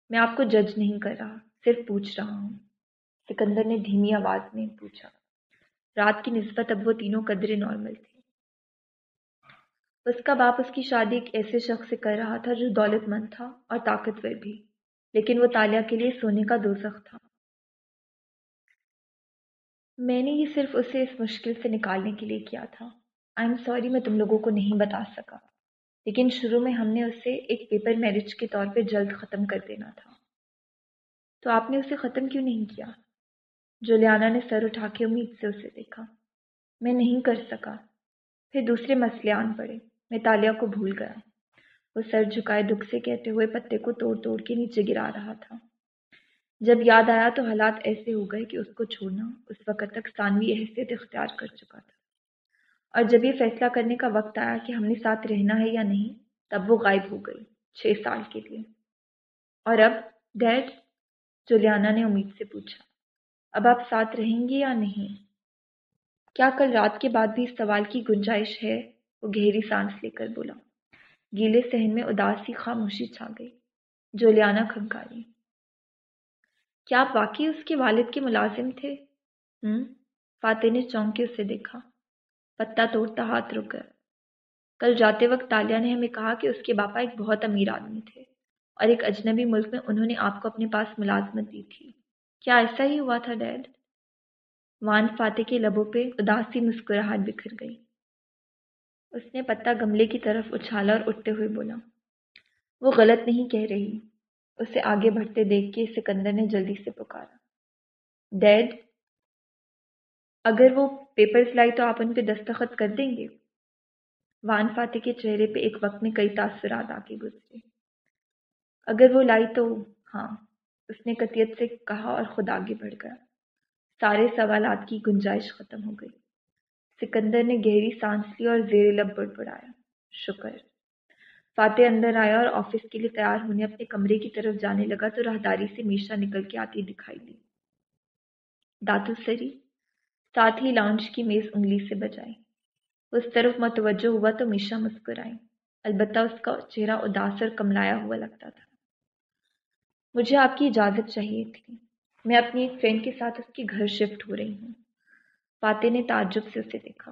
میں آپ کو جج نہیں کر رہا، صرف پوچھ رہا ہوں۔ سکندر نے دھیمی آواز میں پوچھا۔ رات کی نسبت اب وہ تینوں قدرے نارمل تھے اس کا باپ اس کی شادی ایک ایسے شخص سے کر رہا تھا جو دولت مند تھا اور طاقتور بھی، لیکن وہ تالیہ کے لیے سونے کا دوزخ تھا۔ میں نے یہ صرف اسے اس مشکل سے نکالنے کے لیے کیا تھا۔ آئی ایم سوری میں تم لوگوں کو نہیں بتا سکا، لیکن شروع میں ہم نے اسے ایک پیپر میرج کے طور پہ جلد ختم کر دینا تھا۔ تو آپ نے اسے ختم کیوں نہیں کیا؟ جولیانا نے سر اٹھا کے امید سے اسے دیکھا۔ میں نہیں کر سکا۔ پھر دوسرے مسئلے آن پڑے۔ میں تالیہ کو بھول گیا۔ وہ سر جھکائے دکھ سے کہتے ہوئے پتے کو توڑ توڑ کے نیچے گرا رہا تھا۔ جب یاد آیا تو حالات ایسے ہو گئے کہ اس کو چھوڑنا اس وقت تک ثانوی حیثیت اختیار کر چکا تھا۔ اور جب یہ فیصلہ کرنے کا وقت آیا کہ ہم نے ساتھ رہنا ہے یا نہیں، تب وہ غائب ہو گئی چھ سال کے لیے۔ اور اب ڈیڈ، جولیانا نے امید سے پوچھا، اب آپ ساتھ رہیں گے یا نہیں؟ کیا کل رات کے بعد بھی اس سوال کی گنجائش ہے؟ وہ گہری سانس لے کر بولا۔ گیلے سہن میں اداسی خاموشی چھا گئی۔ جولیانا کھنکاری۔ کیا آپ واقعی اس کے والد کے ملازم تھے؟ ہوں فاتح نے چونک کے اسے دیکھا۔ پتا توڑتا ہاتھ رک گیا۔ کل جاتے وقت تالیہ نے ہمیں کہا کہ اس کے باپا ایک بہت امیر آدمی تھے اور ایک اجنبی ملک میں انہوں نے آپ کو اپنے پاس ملازمت دی تھی۔ کیا ایسا ہی ہوا تھا ڈیڈ؟ وان فاتح کے لبوں پہ اداسی مسکراہٹ بکھر گئی۔ اس نے پتا گملے کی طرف اچھالا اور اٹھتے ہوئے بولا، وہ غلط نہیں کہہ رہی۔ اسے آگے بڑھتے دیکھ کے سکندر نے جلدی سے پکارا۔ ڈیڈ اگر وہ پیپرز لائی تو آپ ان پہ دستخط کر دیں گے؟ وان فاتح کے چہرے پہ ایک وقت میں کئی تاثرات آ کے گزرے۔ اگر وہ لائی تو ہاں اس نے قطیت سے کہا اور خود آگے بڑھ گیا۔ سارے سوالات کی گنجائش ختم ہو گئی۔ سکندر نے گہری سانس لی اور زیر لب بڑ شکر۔ فاتح اندر آیا اور آفس کے لیے تیار ہونے اپنے کمرے کی طرف جانے لگا تو راہداری سے میشا نکل کے آتی دکھائی دی۔ داتو سری۔ ساتھ ہی لانچ کی میز انگلی سے بجائی۔ اس طرف متوجہ ہوا تو میشا مسکرائی البتہ اس کا چہرہ اداس اور کملایا ہوا لگتا تھا۔ مجھے آپ کی اجازت چاہیے تھی۔ میں اپنی ایک فرینڈ کے ساتھ اس کے گھر شفٹ ہو رہی ہوں۔ فاتح نے تعجب سے اسے دیکھا۔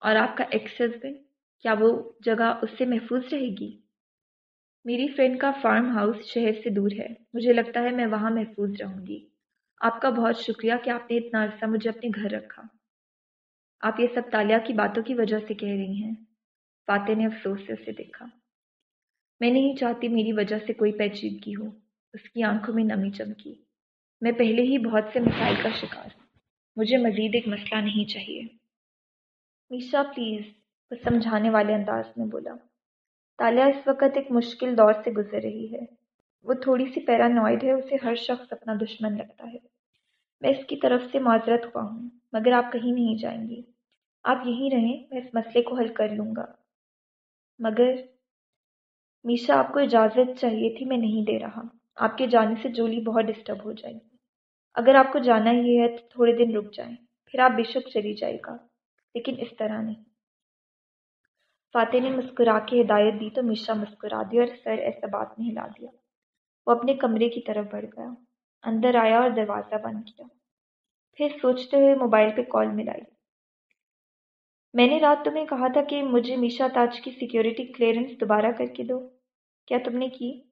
اور آپ کا ایکس ہسبینڈ کیا وہ جگہ اس سے محفوظ رہے گی؟ میری فرینڈ کا فارم ہاؤس شہر سے دور ہے۔ مجھے لگتا ہے میں وہاں محفوظ رہوں گی۔ آپ کا بہت شکریہ کہ آپ نے اتنا عرصہ مجھے اپنے گھر رکھا۔ آپ یہ سب تالیہ کی باتوں کی وجہ سے کہہ رہی ہیں۔ فاتح نے افسوس سے اسے دیکھا۔ میں نہیں چاہتی میری وجہ سے کوئی پیچیدگی ہو۔ اس کی آنکھوں میں نمی چمکی۔ میں پہلے ہی بہت سے مسائل کا شکار ہوں مجھے مزید ایک مسئلہ نہیں چاہیے۔ میشا پلیز وہ سمجھانے والے انداز میں بولا۔ تالیہ اس وقت ایک مشکل دور سے گزر رہی ہے۔ وہ تھوڑی سی پیرانوائڈ ہے، اسے ہر شخص اپنا دشمن لگتا ہے۔ میں اس کی طرف سے معذرت ہوا ہوں، مگر آپ کہیں نہیں جائیں گی۔ آپ یہیں رہیں، میں اس مسئلے کو حل کر لوں گا۔ مگر میشا، آپ کو اجازت چاہیے تھی، میں نہیں دے رہا۔ آپ کے جانے سے جولی بہت ڈسٹرب ہو جائے گی۔ اگر آپ کو جانا ہی ہے تو تھوڑے دن رک جائیں، پھر آپ بے شک چلی جائے گا، لیکن اس طرح نہیں۔ فاتح نے مسکرا کے ہدایت دی تو مشا مسکرا دی اور سر ایسا بات میں ہلا دیا۔ وہ اپنے کمرے کی طرف بڑھ گیا، اندر آیا اور دروازہ بند کیا۔ پھر سوچتے ہوئے موبائل پہ کال ملائی۔ میں نے رات تمہیں کہا تھا کہ مجھے میشا تاج کی سیکیورٹی کلیئرنس دوبارہ کر کے دو۔ کیا تم نے کی؟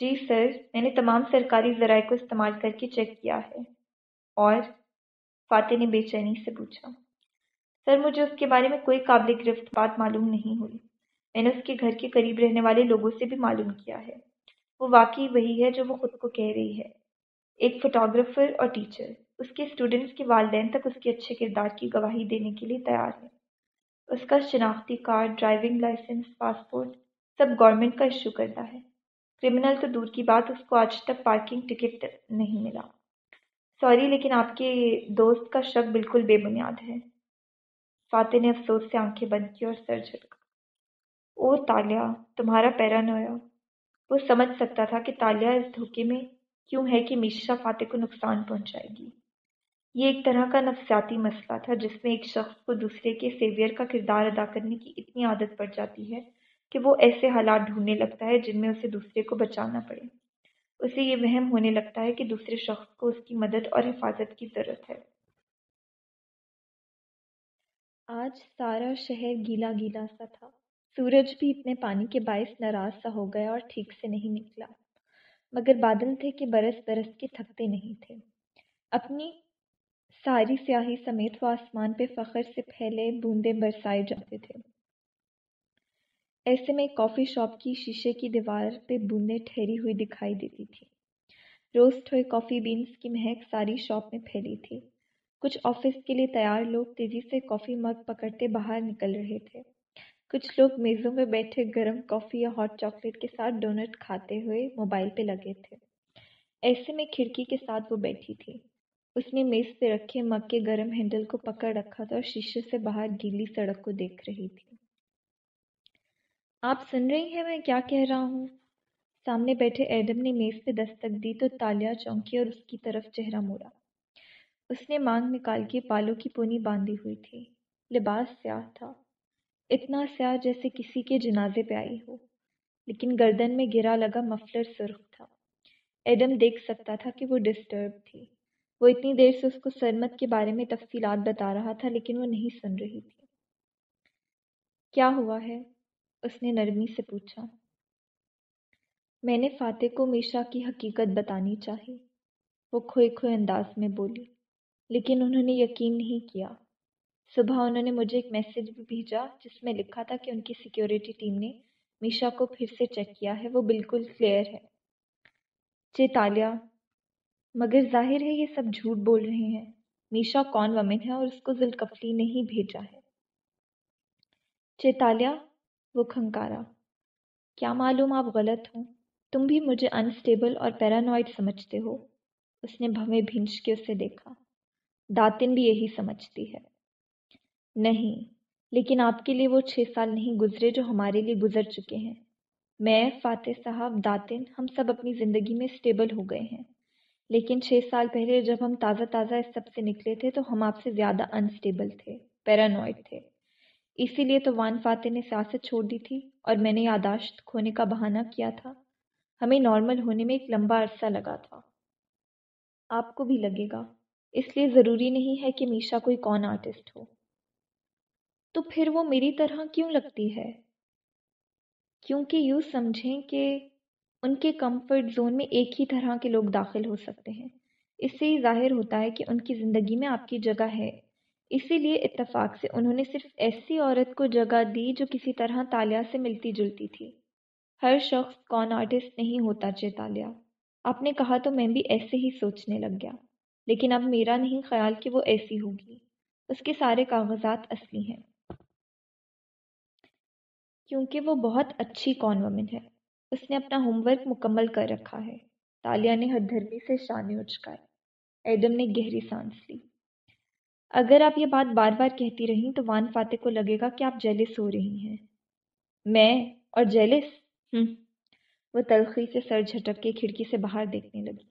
جی سر، میں نے تمام سرکاری ذرائع کو استعمال کر کے چیک کیا ہے اور فاتح نے بے چینی سے پوچھا، سر، مجھے اس کے بارے میں کوئی قابل گرفت بات معلوم نہیں ہوئی۔ میں نے اس کے گھر کے قریب رہنے والے لوگوں سے بھی معلوم کیا ہے۔ وہ واقعی وہی ہے جو وہ خود کو کہہ رہی ہے۔ ایک فوٹوگرافر اور ٹیچر، اس کے اسٹوڈنٹس کے والدین تک اس کے اچھے کردار کی گواہی دینے کے لیے تیار ہے اس کا شناختی کارڈ، ڈرائیونگ لائسنس، پاسپورٹ، سب گورنمنٹ کا ایشو کرتا ہے۔ کرمنل تو دور کی بات، اس کو آج تک پارکنگ ٹکٹ نہیں ملا۔ سوری لیکن آپ کے دوست کا شک بالکل بے بنیاد ہے۔ فاتح نے افسوس سے آنکھیں بند کی اور سر جھٹکا۔ او تالیہ، تمہارا پیرا نویا وہ سمجھ سکتا تھا کہ تالیہ اس دھوکے میں کیوں ہے کہ میشا فاتح کو نقصان پہنچائے گی۔ یہ ایک طرح کا نفسیاتی مسئلہ تھا، جس میں ایک شخص کو دوسرے کے سیویئر کا کردار ادا کرنے کی اتنی عادت پڑ جاتی ہے کہ وہ ایسے حالات ڈھونڈنے لگتا ہے جن میں اسے دوسرے کو بچانا پڑے۔ اسے یہ وہم ہونے لگتا ہے کہ دوسرے شخص کو اس کی مدد اور حفاظت کی ضرورت ہے۔ آج سارا شہر گیلا گیلا سا تھا۔ سورج بھی اتنے پانی کے باعث ناراض سا ہو گیا اور ٹھیک سے نہیں نکلا۔ مگر بادل تھے کہ برس برس کے تھکتے نہیں تھے۔ اپنی ساری سیاہی سمیت وہ آسمان پہ فخر سے پھیلے بوندے برسائے جاتے تھے۔ ایسے میں کافی شاپ کی شیشے کی دیوار پہ بوندیں ٹھہری ہوئی دکھائی دیتی تھی۔ روسٹ ہوئے کافی بینس کی مہک ساری شاپ میں پھیلی تھی۔ کچھ آفس کے لیے تیار لوگ تیزی سے کافی مگ پکڑتے باہر نکل رہے تھے۔ کچھ لوگ میزوں میں بیٹھے گرم کافی یا ہاٹ چاکلیٹ کے ساتھ ڈونٹ کھاتے ہوئے موبائل پہ لگے تھے۔ ایسے میں کھڑکی کے ساتھ وہ بیٹھی تھی۔ اس نے میز پہ رکھے مگ کے گرم ہینڈل کو پکڑ رکھا تھا اور شیشے سے باہر گیلی سڑک کو دیکھ رہی تھی۔ آپ سن رہی ہیں میں کیا کہہ رہا ہوں؟ سامنے بیٹھے ایڈم نے میز پہ دستک دی تو تالیا چونکی اور اس کی طرف چہرہ موڑا۔ اس نے مانگ نکال کے پالوں کی پونی باندھی ہوئی تھی۔ لباس سیاہ تھا۔ اتنا سیاہ جیسے کسی کے جنازے پہ آئی ہو۔ لیکن گردن میں گرا لگا مفلر سرخ تھا۔ ایڈم دیکھ سکتا تھا کہ وہ ڈسٹرب تھی۔ وہ اتنی دیر سے اس کو سرمت کے بارے میں تفصیلات بتا رہا تھا لیکن وہ نہیں سن رہی تھی۔ کیا ہوا ہے؟ اس نے نرمی سے پوچھا، میں نے فاتح کو میشا کی حقیقت بتانی چاہی۔ وہ کھوئے کھوئے انداز میں بولی، لیکن انہوں نے یقین نہیں کیا۔ صبح انہوں نے مجھے ایک میسیج بھی بھیجا جس میں لکھا تھا کہ ان کی سیکیورٹی ٹیم نے میشا کو پھر سے چیک کیا ہے۔ وہ بالکل کلیئر ہے۔ چیتالیہ، مگر ظاہر ہے یہ سب جھوٹ بول رہے ہیں۔ میشا کون ومن ہے اور اس کو ذلکفلی نہیں بھیجا ہے۔ چیتالیہ وہ کھنکارا۔ کیا معلوم آپ غلط ہوں؟ تم بھی مجھے انسٹیبل اور پیرانوائڈ سمجھتے ہو۔ اس نے بھویں بھینچ کے اسے دیکھا۔ داتن بھی یہی سمجھتی ہے۔ نہیں، لیکن آپ کے لیے وہ چھ سال نہیں گزرے جو ہمارے لیے گزر چکے ہیں۔ میں، فاتح صاحب، داتن، ہم سب اپنی زندگی میں اسٹیبل ہو گئے ہیں۔ لیکن چھ سال پہلے جب ہم تازہ تازہ اس سب سے نکلے تھے تو ہم آپ سے زیادہ انسٹیبل تھے پیرانوائڈ تھے۔ اسی لیے تو وان فاتح نے سیاست چھوڑ دی تھی اور میں نے یاداشت کھونے کا بہانہ کیا تھا۔ ہمیں نارمل ہونے میں ایک لمبا عرصہ لگا تھا۔ آپ کو بھی لگے گا۔ اس لیے ضروری نہیں ہے کہ میشا کوئی کون آرٹسٹ ہو۔ تو پھر وہ میری طرح کیوں لگتی ہے؟ کیونکہ یوں سمجھیں کہ ان کے کمفرٹ زون میں ایک ہی طرح کے لوگ داخل ہو سکتے ہیں۔ اس سے ہی ظاہر ہوتا ہے کہ ان کی زندگی میں آپ کی جگہ ہے۔ اسی لیے اتفاق سے انہوں نے صرف ایسی عورت کو جگہ دی جو کسی طرح تالیہ سے ملتی جلتی تھی۔ ہر شخص کون آرٹسٹ نہیں ہوتا چیتالیہ آپ نے کہا تو میں بھی ایسے ہی سوچنے لگ گیا۔ لیکن اب میرا نہیں خیال کہ وہ ایسی ہوگی۔ اس کے سارے کاغذات اصلی ہیں۔ کیونکہ وہ بہت اچھی کون ومن ہے۔ اس نے اپنا ہوم ورک مکمل کر رکھا ہے۔ تالیہ نے ہر دھرمی سے شانے اچکائے ایڈم نے گہری سانس لی۔ اگر آپ یہ بات بار بار کہتی رہیں تو وان فاتح کو لگے گا کہ آپ جیلس ہو رہی ہیں۔ میں اور جیلس؟ ہوں وہ تلخی سے سر جھٹک کے کھڑکی سے باہر دیکھنے لگی۔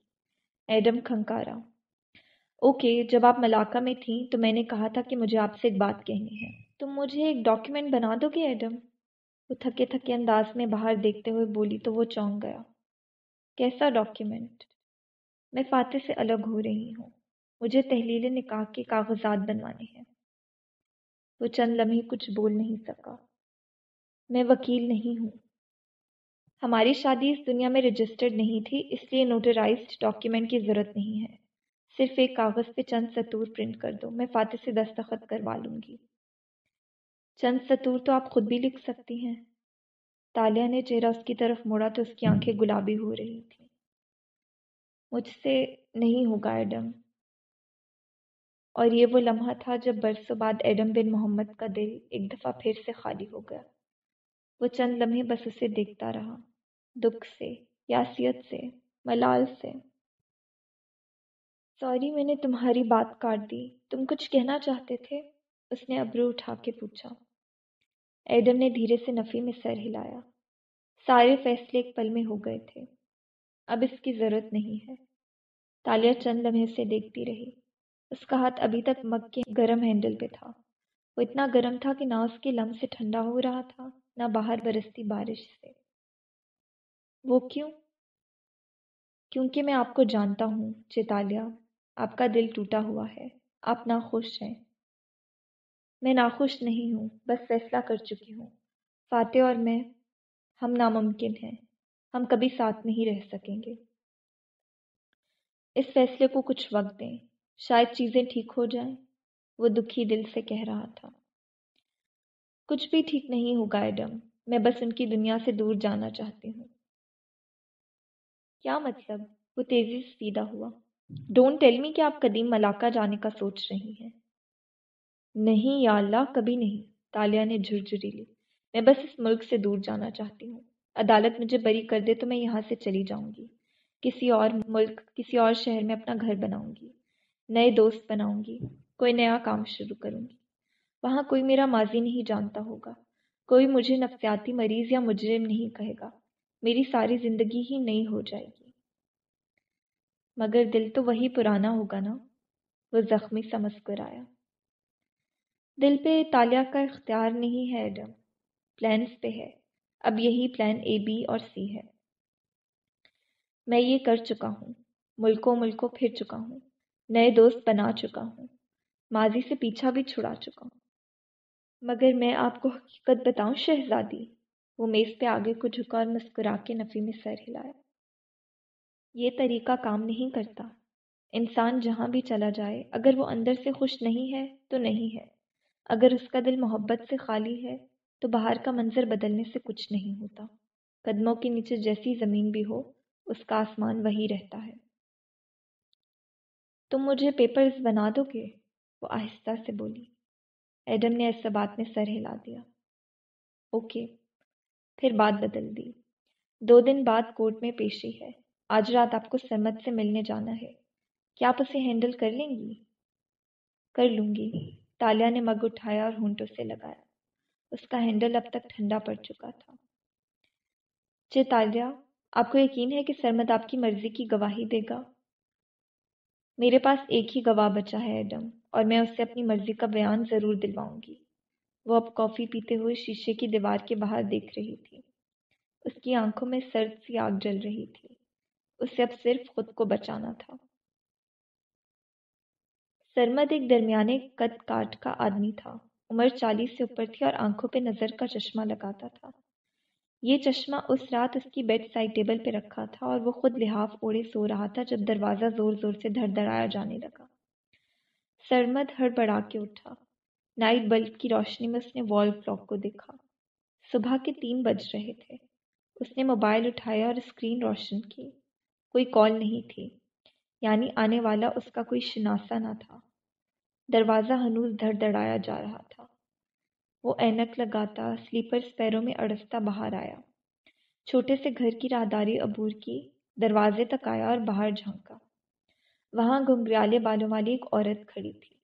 ایڈم کھنکارا۔ اوکے، جب آپ ملاقہ میں تھیں تو میں نے کہا تھا کہ مجھے آپ سے ایک بات کہنی ہے۔ تم مجھے ایک ڈاکیومنٹ بنا دو گے ایڈم؟ وہ تھکے تھکے انداز میں باہر دیکھتے ہوئے بولی تو وہ چونک گیا۔ کیسا ڈاکیومنٹ؟ میں فاتح سے الگ ہو رہی ہوں۔ مجھے تحلیل نکاح کے کاغذات بنوانے ہیں۔ وہ چند لمحے کچھ بول نہیں سکا۔ میں وکیل نہیں ہوں۔ ہماری شادی اس دنیا میں رجسٹرڈ نہیں تھی، اس لیے نوٹرائزڈ ڈاکیومنٹ کی ضرورت نہیں ہے۔ صرف ایک کاغذ پہ چند سطور پرنٹ کر دو، میں فاتح سے دستخط کروا لوں گی۔ چند سطور تو آپ خود بھی لکھ سکتی ہیں۔ تالیہ نے چہرہ اس کی طرف موڑا تو اس کی آنکھیں گلابی ہو رہی تھیں۔ مجھ سے نہیں ہوگا ایڈم۔ اور یہ وہ لمحہ تھا جب برسوں بعد ایڈم بن محمد کا دل ایک دفعہ پھر سے خالی ہو گیا۔ وہ چند لمحے بس اسے دیکھتا رہا، دکھ سے، یاسیت سے، ملال سے۔ سوری، میں نے تمہاری بات کاٹ دی۔ تم کچھ کہنا چاہتے تھے؟ اس نے ابرو اٹھا کے پوچھا۔ ایڈم نے دھیرے سے نفی میں سر ہلایا۔ سارے فیصلے ایک پل میں ہو گئے تھے۔ اب اس کی ضرورت نہیں ہے۔ تالیہ چند لمحے سے دیکھتی رہی۔ اس کا ہاتھ ابھی تک مگ کے گرم ہینڈل پہ تھا۔ وہ اتنا گرم تھا کہ نہ اس کے لم سے ٹھنڈا ہو رہا تھا، نہ باہر برستی بارش سے۔ وہ کیوں؟ کیونکہ میں آپ کو جانتا ہوں، چیتالیہ، آپ کا دل ٹوٹا ہوا ہے۔ آپ ناخوش ہیں۔ میں ناخوش نہیں ہوں، بس فیصلہ کر چکی ہوں۔ فاتح اور میں، ہم ناممکن ہیں۔ ہم کبھی ساتھ نہیں رہ سکیں گے۔ اس فیصلے کو کچھ وقت دیں۔ شاید چیزیں ٹھیک ہو جائیں۔ وہ دکھی دل سے کہہ رہا تھا۔ کچھ بھی ٹھیک نہیں ہوگا، ایڈم۔ میں بس ان کی دنیا سے دور جانا چاہتی ہوں۔ کیا مطلب؟ وہ تیزی سے سیدھا ہوا۔ ڈونٹ ٹیل می کہ آپ قدیم ملاقہ جانے کا سوچ رہی ہیں۔ نہیں یا اللہ، کبھی نہیں۔ تالیہ نے جھرجھری لی۔ میں بس اس ملک سے دور جانا چاہتی ہوں۔ عدالت مجھے بری کر دے تو میں یہاں سے چلی جاؤں گی۔ کسی اور ملک، کسی اور شہر میں اپنا گھر بناؤں گی۔ نئے دوست بناؤں گی، کوئی نیا کام شروع کروں گی۔ وہاں کوئی میرا ماضی نہیں جانتا ہوگا، کوئی مجھے نفسیاتی مریض یا مجرم نہیں کہے گا۔ میری ساری زندگی ہی نئی ہو جائے گی۔ مگر دل تو وہی پرانا ہوگا نا، وہ زخمی سمجھ کر آیا۔ دل پہ تالیہ کا اختیار نہیں ہے، ایڈم۔ پلانس پہ ہے۔ اب یہی پلان اے بی اور سی ہے۔ میں یہ کر چکا ہوں، ملکوں ملکوں پھر چکا ہوں۔ نئے دوست بنا چکا ہوں۔ ماضی سے پیچھا بھی چھڑا چکا ہوں۔ مگر میں آپ کو حقیقت بتاؤں، شہزادی، وہ میز پہ آگے کو جھکا اور مسکرا کے نفی میں سر ہلایا۔ یہ طریقہ کام نہیں کرتا۔ انسان جہاں بھی چلا جائے، اگر وہ اندر سے خوش نہیں ہے تو نہیں ہے۔ اگر اس کا دل محبت سے خالی ہے تو باہر کا منظر بدلنے سے کچھ نہیں ہوتا۔ قدموں کے نیچے جیسی زمین بھی ہو، اس کا آسمان وہی رہتا ہے۔ تم مجھے پیپرز بنا دو گے وہ آہستہ سے بولی۔ ایڈم نے ایسا بات میں سر ہلا دیا۔ اوکے۔ پھر بات بدل دی۔ دو دن بعد کورٹ میں پیشی ہے۔ آج رات آپ کو سرمت سے ملنے جانا ہے۔ کیا آپ اسے ہینڈل کر لیں گی؟ کر لوں گی۔ تالیہ نے مگ اٹھایا اور ہونٹوں سے لگایا۔ اس کا ہینڈل اب تک ٹھنڈا پڑ چکا تھا۔ چے تالیہ، آپ کو یقین ہے کہ سرمد آپ کی مرضی کی گواہی دے گا؟ میرے پاس ایک ہی گواہ بچا ہے ایڈم، اور میں اس سے اپنی مرضی کا بیان ضرور دلواؤں گی۔ وہ اب کافی پیتے ہوئے شیشے کی دیوار کے باہر دیکھ رہی تھی۔ اس کی آنکھوں میں سرد سی آگ جل رہی تھی۔ اسے اب صرف خود کو بچانا تھا۔ سرمد ایک درمیانے قد کاٹ کا آدمی تھا۔ عمر چالیس سے اوپر تھی اور آنکھوں پہ نظر کا چشمہ لگاتا تھا۔ یہ چشمہ اس رات اس کی بیڈ سائڈ ٹیبل پہ رکھا تھا اور وہ خود لحاف اوڑے سو رہا تھا جب دروازہ زور زور سے دھڑ دھڑایا جانے لگا۔ سرمد ہڑ بڑا کے اٹھا۔ نائٹ بلب کی روشنی میں اس نے وال کلاک کو دیکھا۔ صبح کے تین بج رہے تھے۔ اس نے موبائل اٹھایا اور اسکرین روشن کی۔ کوئی کال نہیں تھی۔ یعنی آنے والا اس کا کوئی شناسا نہ تھا۔ دروازہ ہنوز دھڑ دھڑایا جا رہا تھا وہ اینک لگاتا، سلیپر پیروں میں اڑستا باہر آیا۔ چھوٹے سے گھر کی راہداری عبور کی، دروازے تک آیا اور باہر جھانکا۔ وہاں گھنگریالے بالوں والی ایک عورت کھڑی تھی۔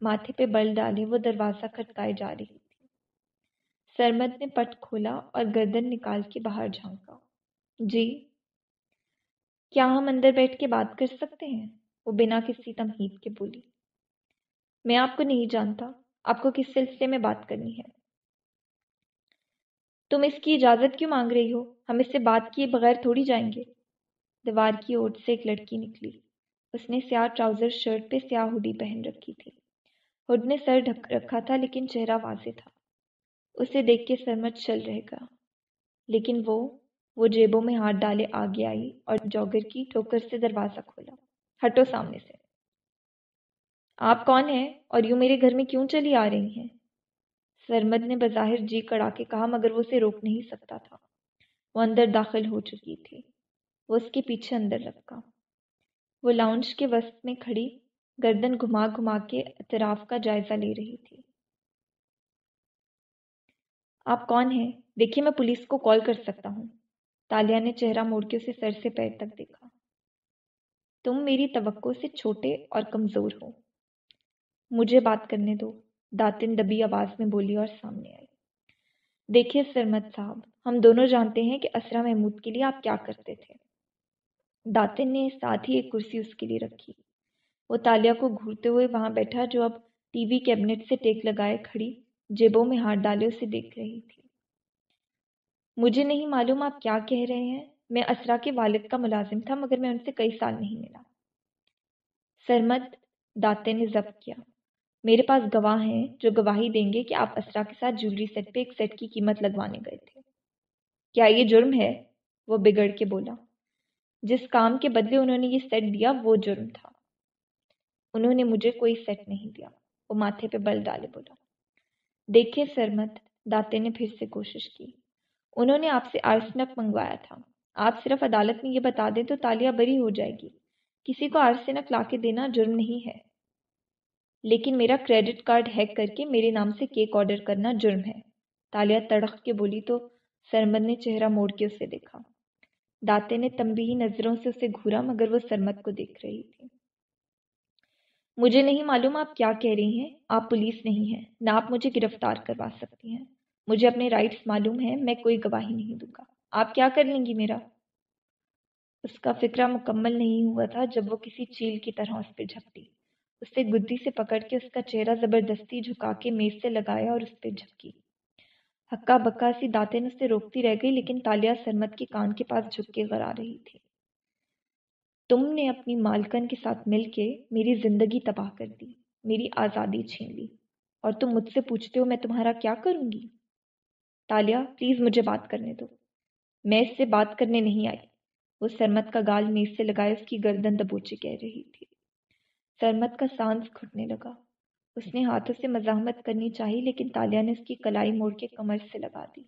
ماتھے پہ بل ڈالے وہ دروازہ کھٹکائے جا رہی تھی۔ سرمد نے پٹ کھولا اور گردن نکال کے باہر جھانکا۔ جی۔ کیا ہم اندر بیٹھ کے بات کر سکتے ہیں؟ وہ بنا کسی تمہید کے بولی۔ میں آپ کو نہیں جانتا۔ آپ کو کس سلسلے میں بات کرنی ہے؟ تم اس کی اجازت کیوں مانگ رہی ہو؟ ہم اس سے بات کیے بغیر تھوڑی جائیں گے۔ دیوار کی اوٹ سے ایک لڑکی نکلی۔ اس نے سیاہ ٹراؤزر شرٹ پہ سیاہ ہوڈی پہن رکھی تھی۔ ہڈ نے سر ڈھک رکھا تھا، لیکن چہرہ واضح تھا۔ اسے دیکھ کے سرمت چل رہے گا۔ لیکن وہ وہ جیبوں میں ہاتھ ڈالے آگے آئی اور جوگر کی ٹھوکر سے دروازہ کھولا۔ ہٹو سامنے سے۔ آپ کون ہیں اور یوں میرے گھر میں کیوں چلی آ رہی ہیں؟ سرمد نے بظاہر جی کڑا کے کہا، مگر وہ اسے روک نہیں سکتا تھا۔ وہ اندر داخل ہو چکی تھی۔ وہ اس کے پیچھے اندر رکھا۔ وہ لاؤنج کے وسط میں کھڑی گردن گھما گھما کے اطراف کا جائزہ لے رہی تھی۔ آپ کون ہیں؟ دیکھیے، میں پولیس کو کال کر سکتا ہوں۔ تالیہ نے چہرہ موڑ کے اسے سر سے پیر تک دیکھا۔ تم میری توقع سے چھوٹے اور کمزور ہو۔ مجھے بات کرنے دو۔ داتن دبی آواز میں بولی اور سامنے آئی۔ دیکھیے سرمت صاحب، ہم دونوں جانتے ہیں کہ اسرا محمود کے لیے آپ کیا کرتے تھے۔ داتن نے ساتھ ہی ایک کرسی اس کے لیے رکھی۔ وہ تالیہ کو گھورتے ہوئے وہاں بیٹھا، جو اب ٹی وی کیبنٹ سے ٹیک لگائے کھڑی جیبوں میں ہاتھ ڈالے اسے دیکھ رہی تھی۔ مجھے نہیں معلوم آپ کیا کہہ رہے ہیں۔ میں اسرا کے والد کا ملازم تھا، مگر میں ان سے کئی سال نہیں ملا۔ سرمت داتے نے ضبط کیا۔ میرے پاس گواہ ہیں جو گواہی دیں گے کہ آپ اسرا کے ساتھ جولری سیٹ پہ ایک سیٹ کی قیمت لگوانے گئے تھے۔ کیا یہ جرم ہے؟ وہ بگڑ کے بولا۔ جس کام کے بدلے انہوں نے یہ سیٹ دیا، وہ جرم تھا۔ انہوں نے مجھے کوئی سیٹ نہیں دیا۔ وہ ماتھے پہ بل ڈالے بولا۔ دیکھے سرمت داتے نے پھر سے کوشش کی۔ انہوں نے آپ سے آرسنک منگوایا تھا۔ آپ صرف عدالت میں یہ بتا دیں تو تالیہ بری ہو جائے گی۔ کسی کو آرسنک لا کے دینا جرم نہیں ہے۔ لیکن میرا کریڈٹ کارڈ ہیک کر کے میرے نام سے کیک آرڈر کرنا جرم ہے۔ تالیہ تڑخ کے بولی تو سرمد نے چہرہ موڑ کے اسے دیکھا۔ داتے نے تمبی نظروں سے اسے گھورا مگر وہ سرمد کو دیکھ رہی تھی۔ مجھے نہیں معلوم آپ کیا کہہ رہی ہیں۔ آپ پولیس نہیں ہیں۔ نہ آپ مجھے گرفتار کروا سکتی ہیں۔ مجھے اپنے رائٹس معلوم ہیں۔ میں کوئی گواہی نہیں دوں گا۔ آپ کیا کر لیں گی میرا؟ اس کا فکرہ مکمل نہیں ہوا تھا جب وہ کسی چیل کی طرح اس پہ جھپٹی۔ اسے گدی سے پکڑ کے اس کا چہرہ زبردستی جھکا کے میز سے لگایا اور اس پہ جھپکی ہکا بکا سی دانتیں اسے روکتی رہ گئی، لیکن تالیا سرمت کے کان کے پاس جھک کے غرا رہی تھی۔ تم نے اپنی مالکن کے ساتھ مل کے میری زندگی تباہ کر دی، میری آزادی چھین لی، اور تم مجھ سے پوچھتے ہو میں تمہارا کیا کروں گی؟ تالیا، پلیز مجھے بات کرنے دو۔ میں اس سے بات کرنے نہیں آئی۔ وہ سرمت کا گال میز سے لگائے اس کی گردن دبوچے کہہ رہی تھی۔ سرمت کا سانس گھٹنے لگا۔ اس نے ہاتھوں سے مزاحمت کرنی چاہی، لیکن تالیا نے اس کی کلائی موڑ کے کمر سے لگا دی۔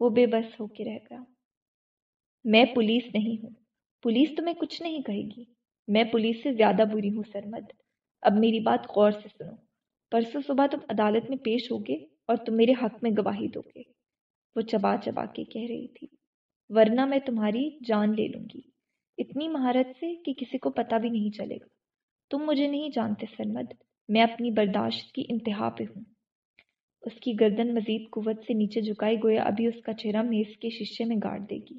وہ بے بس ہو کے رہ گیا۔ میں پولیس نہیں ہوں۔ پولیس تمہیں کچھ نہیں کہے گی۔ میں پولیس سے زیادہ بری ہوں، سرمد۔ اب میری بات غور سے سنو۔ پرسوں صبح تم عدالت میں پیش ہوگے اور تم میرے حق میں گواہی دو گے وہ چبا چبا کے کہہ رہی تھی۔ ورنہ میں تمہاری جان لے لوں گی۔ اتنی مہارت سے کہ کسی کو پتہ بھی نہیں چلے گا۔ تم مجھے نہیں جانتے سرمد، میں اپنی برداشت کی انتہا پہ ہوں۔ اس کی گردن مزید قوت سے نیچے جھکائی گویا ابھی اس کا چہرہ میز کے شیشے میں گاڑ دے گی۔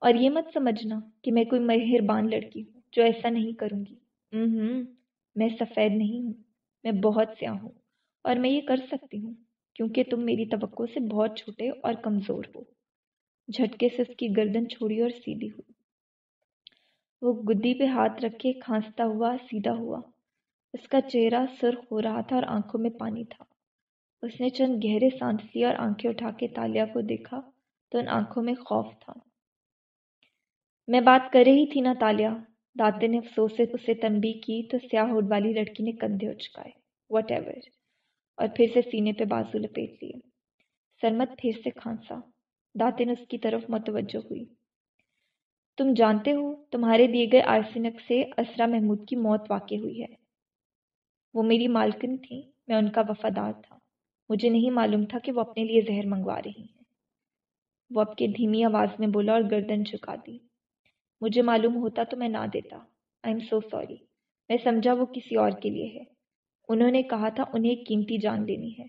اور یہ مت سمجھنا کہ میں کوئی مہربان لڑکی ہوں جو ایسا نہیں کروں گی۔ ہوں میں سفید نہیں ہوں، میں بہت سیاہ ہوں اور میں یہ کر سکتی ہوں کیونکہ تم میری توقع سے بہت چھوٹے اور کمزور ہو۔ جھٹکے سے اس کی گردن چھوڑی اور سیدھی ہوئی۔ وہ گدی پہ ہاتھ رکھے کھانستا ہوا، سیدھا ہوا۔ اس کا چہرہ سرخ ہو رہا تھا اور آنکھوں میں پانی تھا۔ اس نے چند گہرے سانس لیا اور آنکھیں اٹھا کے تالیا کو دیکھا تو ان آنکھوں میں خوف تھا۔ میں بات کر رہی تھی نا تالیا۔ داتے نے افسوس سے اسے تنبی کی تو سیاہ ہوڈ والی لڑکی نے کندھے اچکائے۔ وٹ ایور اور پھر سے سینے پہ بازو لپیٹ لیے۔ سرمت پھر سے کھانسا۔ داتے نے اس کی طرف متوجہ ہوئی۔ تم جانتے ہو تمہارے دیے گئے آرسینک سے اسرا محمود کی موت واقع ہوئی ہے۔ وہ میری مالکن تھی میں ان کا وفادار تھا۔ مجھے نہیں معلوم تھا کہ وہ اپنے لیے زہر منگوا رہی ہیں۔ وہ اب کے دھیمی آواز میں بولا اور گردن جھکا دی۔ مجھے معلوم ہوتا تو میں نہ دیتا۔ آئی ایم سو سوری میں سمجھا وہ کسی اور کے لیے ہے۔ انہوں نے کہا تھا انہیں قیمتی جان لینی ہے۔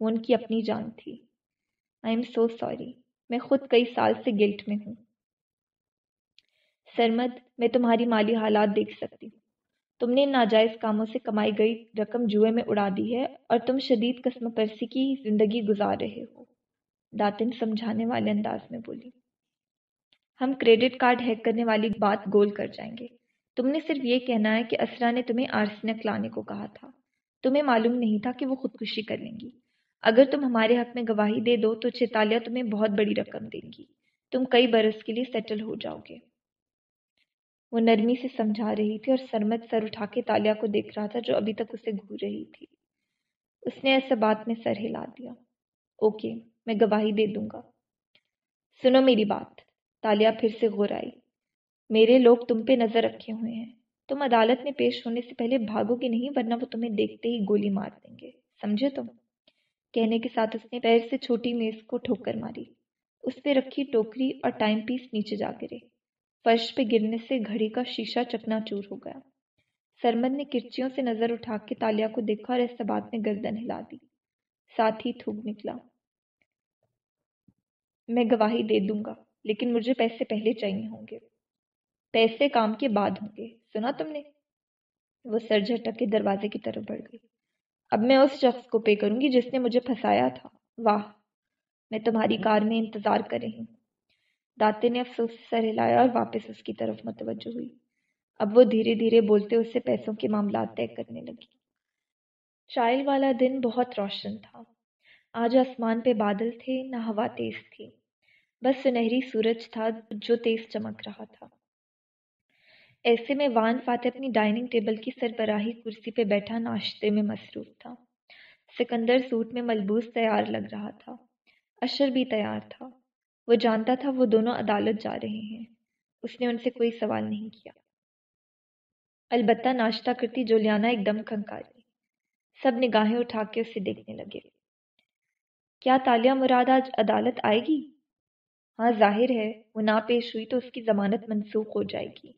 وہ ان کی اپنی جان تھی۔ آئی ایم سو سوری میں خود کئی سال سے گلٹ میں ہوں۔ سرمد، میں تمہاری مالی حالات دیکھ سکتی ہوں۔ تم نے ناجائز کاموں سے کمائی گئی رقم جوئے میں اڑا دی ہے اور تم شدید قسم پرسی کی زندگی گزار رہے ہو۔ داتن سمجھانے والے انداز میں بولی، ہم کریڈٹ کارڈ ہیک کرنے والی بات گول کر جائیں گے۔ تم نے صرف یہ کہنا ہے کہ اسرا نے تمہیں آرسنک لانے کو کہا تھا۔ تمہیں معلوم نہیں تھا کہ وہ خودکشی کر لیں گی۔ اگر تم ہمارے حق میں گواہی دے دو تو چیتالیہ تمہیں بہت بڑی رقم دیں گی۔ تم کئی برس کے لیے سیٹل ہو جاؤ گے۔ وہ نرمی سے سمجھا رہی تھی اور سرمت سر اٹھا کے تالیا کو دیکھ رہا تھا جو ابھی تک اسے گھور رہی تھی۔ اس نے ایسے بات میں سر ہلا دیا۔ اوکے، میں گواہی دے دوں گا۔ سنو میری بات۔ تالیا پھر سے غور آئی۔ میرے لوگ تم پہ نظر رکھے ہوئے ہیں۔ تم عدالت میں پیش ہونے سے پہلے بھاگو گے نہیں، ورنہ وہ تمہیں دیکھتے ہی گولی مار دیں گے۔ سمجھے تم؟ کہنے کے ساتھ اس نے پیر سے چھوٹی میز کو ٹھوکر ماری۔ اس پہ رکھی ٹوکری اور ٹائم پیس نیچے جا گرے۔ فرش پہ گرنے سے گھڑی کا شیشہ چکنا چور ہو گیا۔ سرمد نے کرچیوں سے نظر اٹھا کے تالیا کو دیکھا اور اس بات میں گردن ہلا دی۔ ساتھ ہی تھوک نکلا۔ میں گواہی دے دوں گا، لیکن مجھے پیسے پہلے چاہیے ہوں گے۔ پیسے کام کے بعد ہوں گے۔ سنا تم نے؟ وہ سر جھٹک کے دروازے کی طرف بڑھ گئی۔ اب میں اس شخص کو پے کروں گی جس نے مجھے پھنسایا تھا۔ واہ، میں تمہاری کار میں انتظار کر رہی ہوں۔ داتے نے افسوس سے سر ہلایا اور واپس اس کی طرف متوجہ ہوئی۔ اب وہ دھیرے دھیرے بولتے اس سے پیسوں کے معاملات طے کرنے لگی۔ ٹرائل والا دن بہت روشن تھا۔ آج آسمان پہ بادل تھے، نہ ہوا تیز تھی۔ بس سنہری سورج تھا جو تیز چمک رہا تھا۔ ایسے میں وان فاتح اپنی ڈائننگ ٹیبل کی سربراہی کرسی پہ بیٹھا ناشتے میں مصروف تھا۔ سکندر سوٹ میں ملبوس تیار لگ رہا تھا۔ اشر بھی تیار تھا۔ وہ جانتا تھا وہ دونوں عدالت جا رہے ہیں۔ اس نے ان سے کوئی سوال نہیں کیا۔ البتہ ناشتہ کرتی جولیانا ایک دم کھنکاری۔ سب نگاہیں اٹھا کے اسے دیکھنے لگے۔ کیا تالیہ مراد آج عدالت آئے گی؟ ہاں ظاہر ہے، وہ نہ پیش ہوئی تو اس کی ضمانت منسوخ ہو جائے گی۔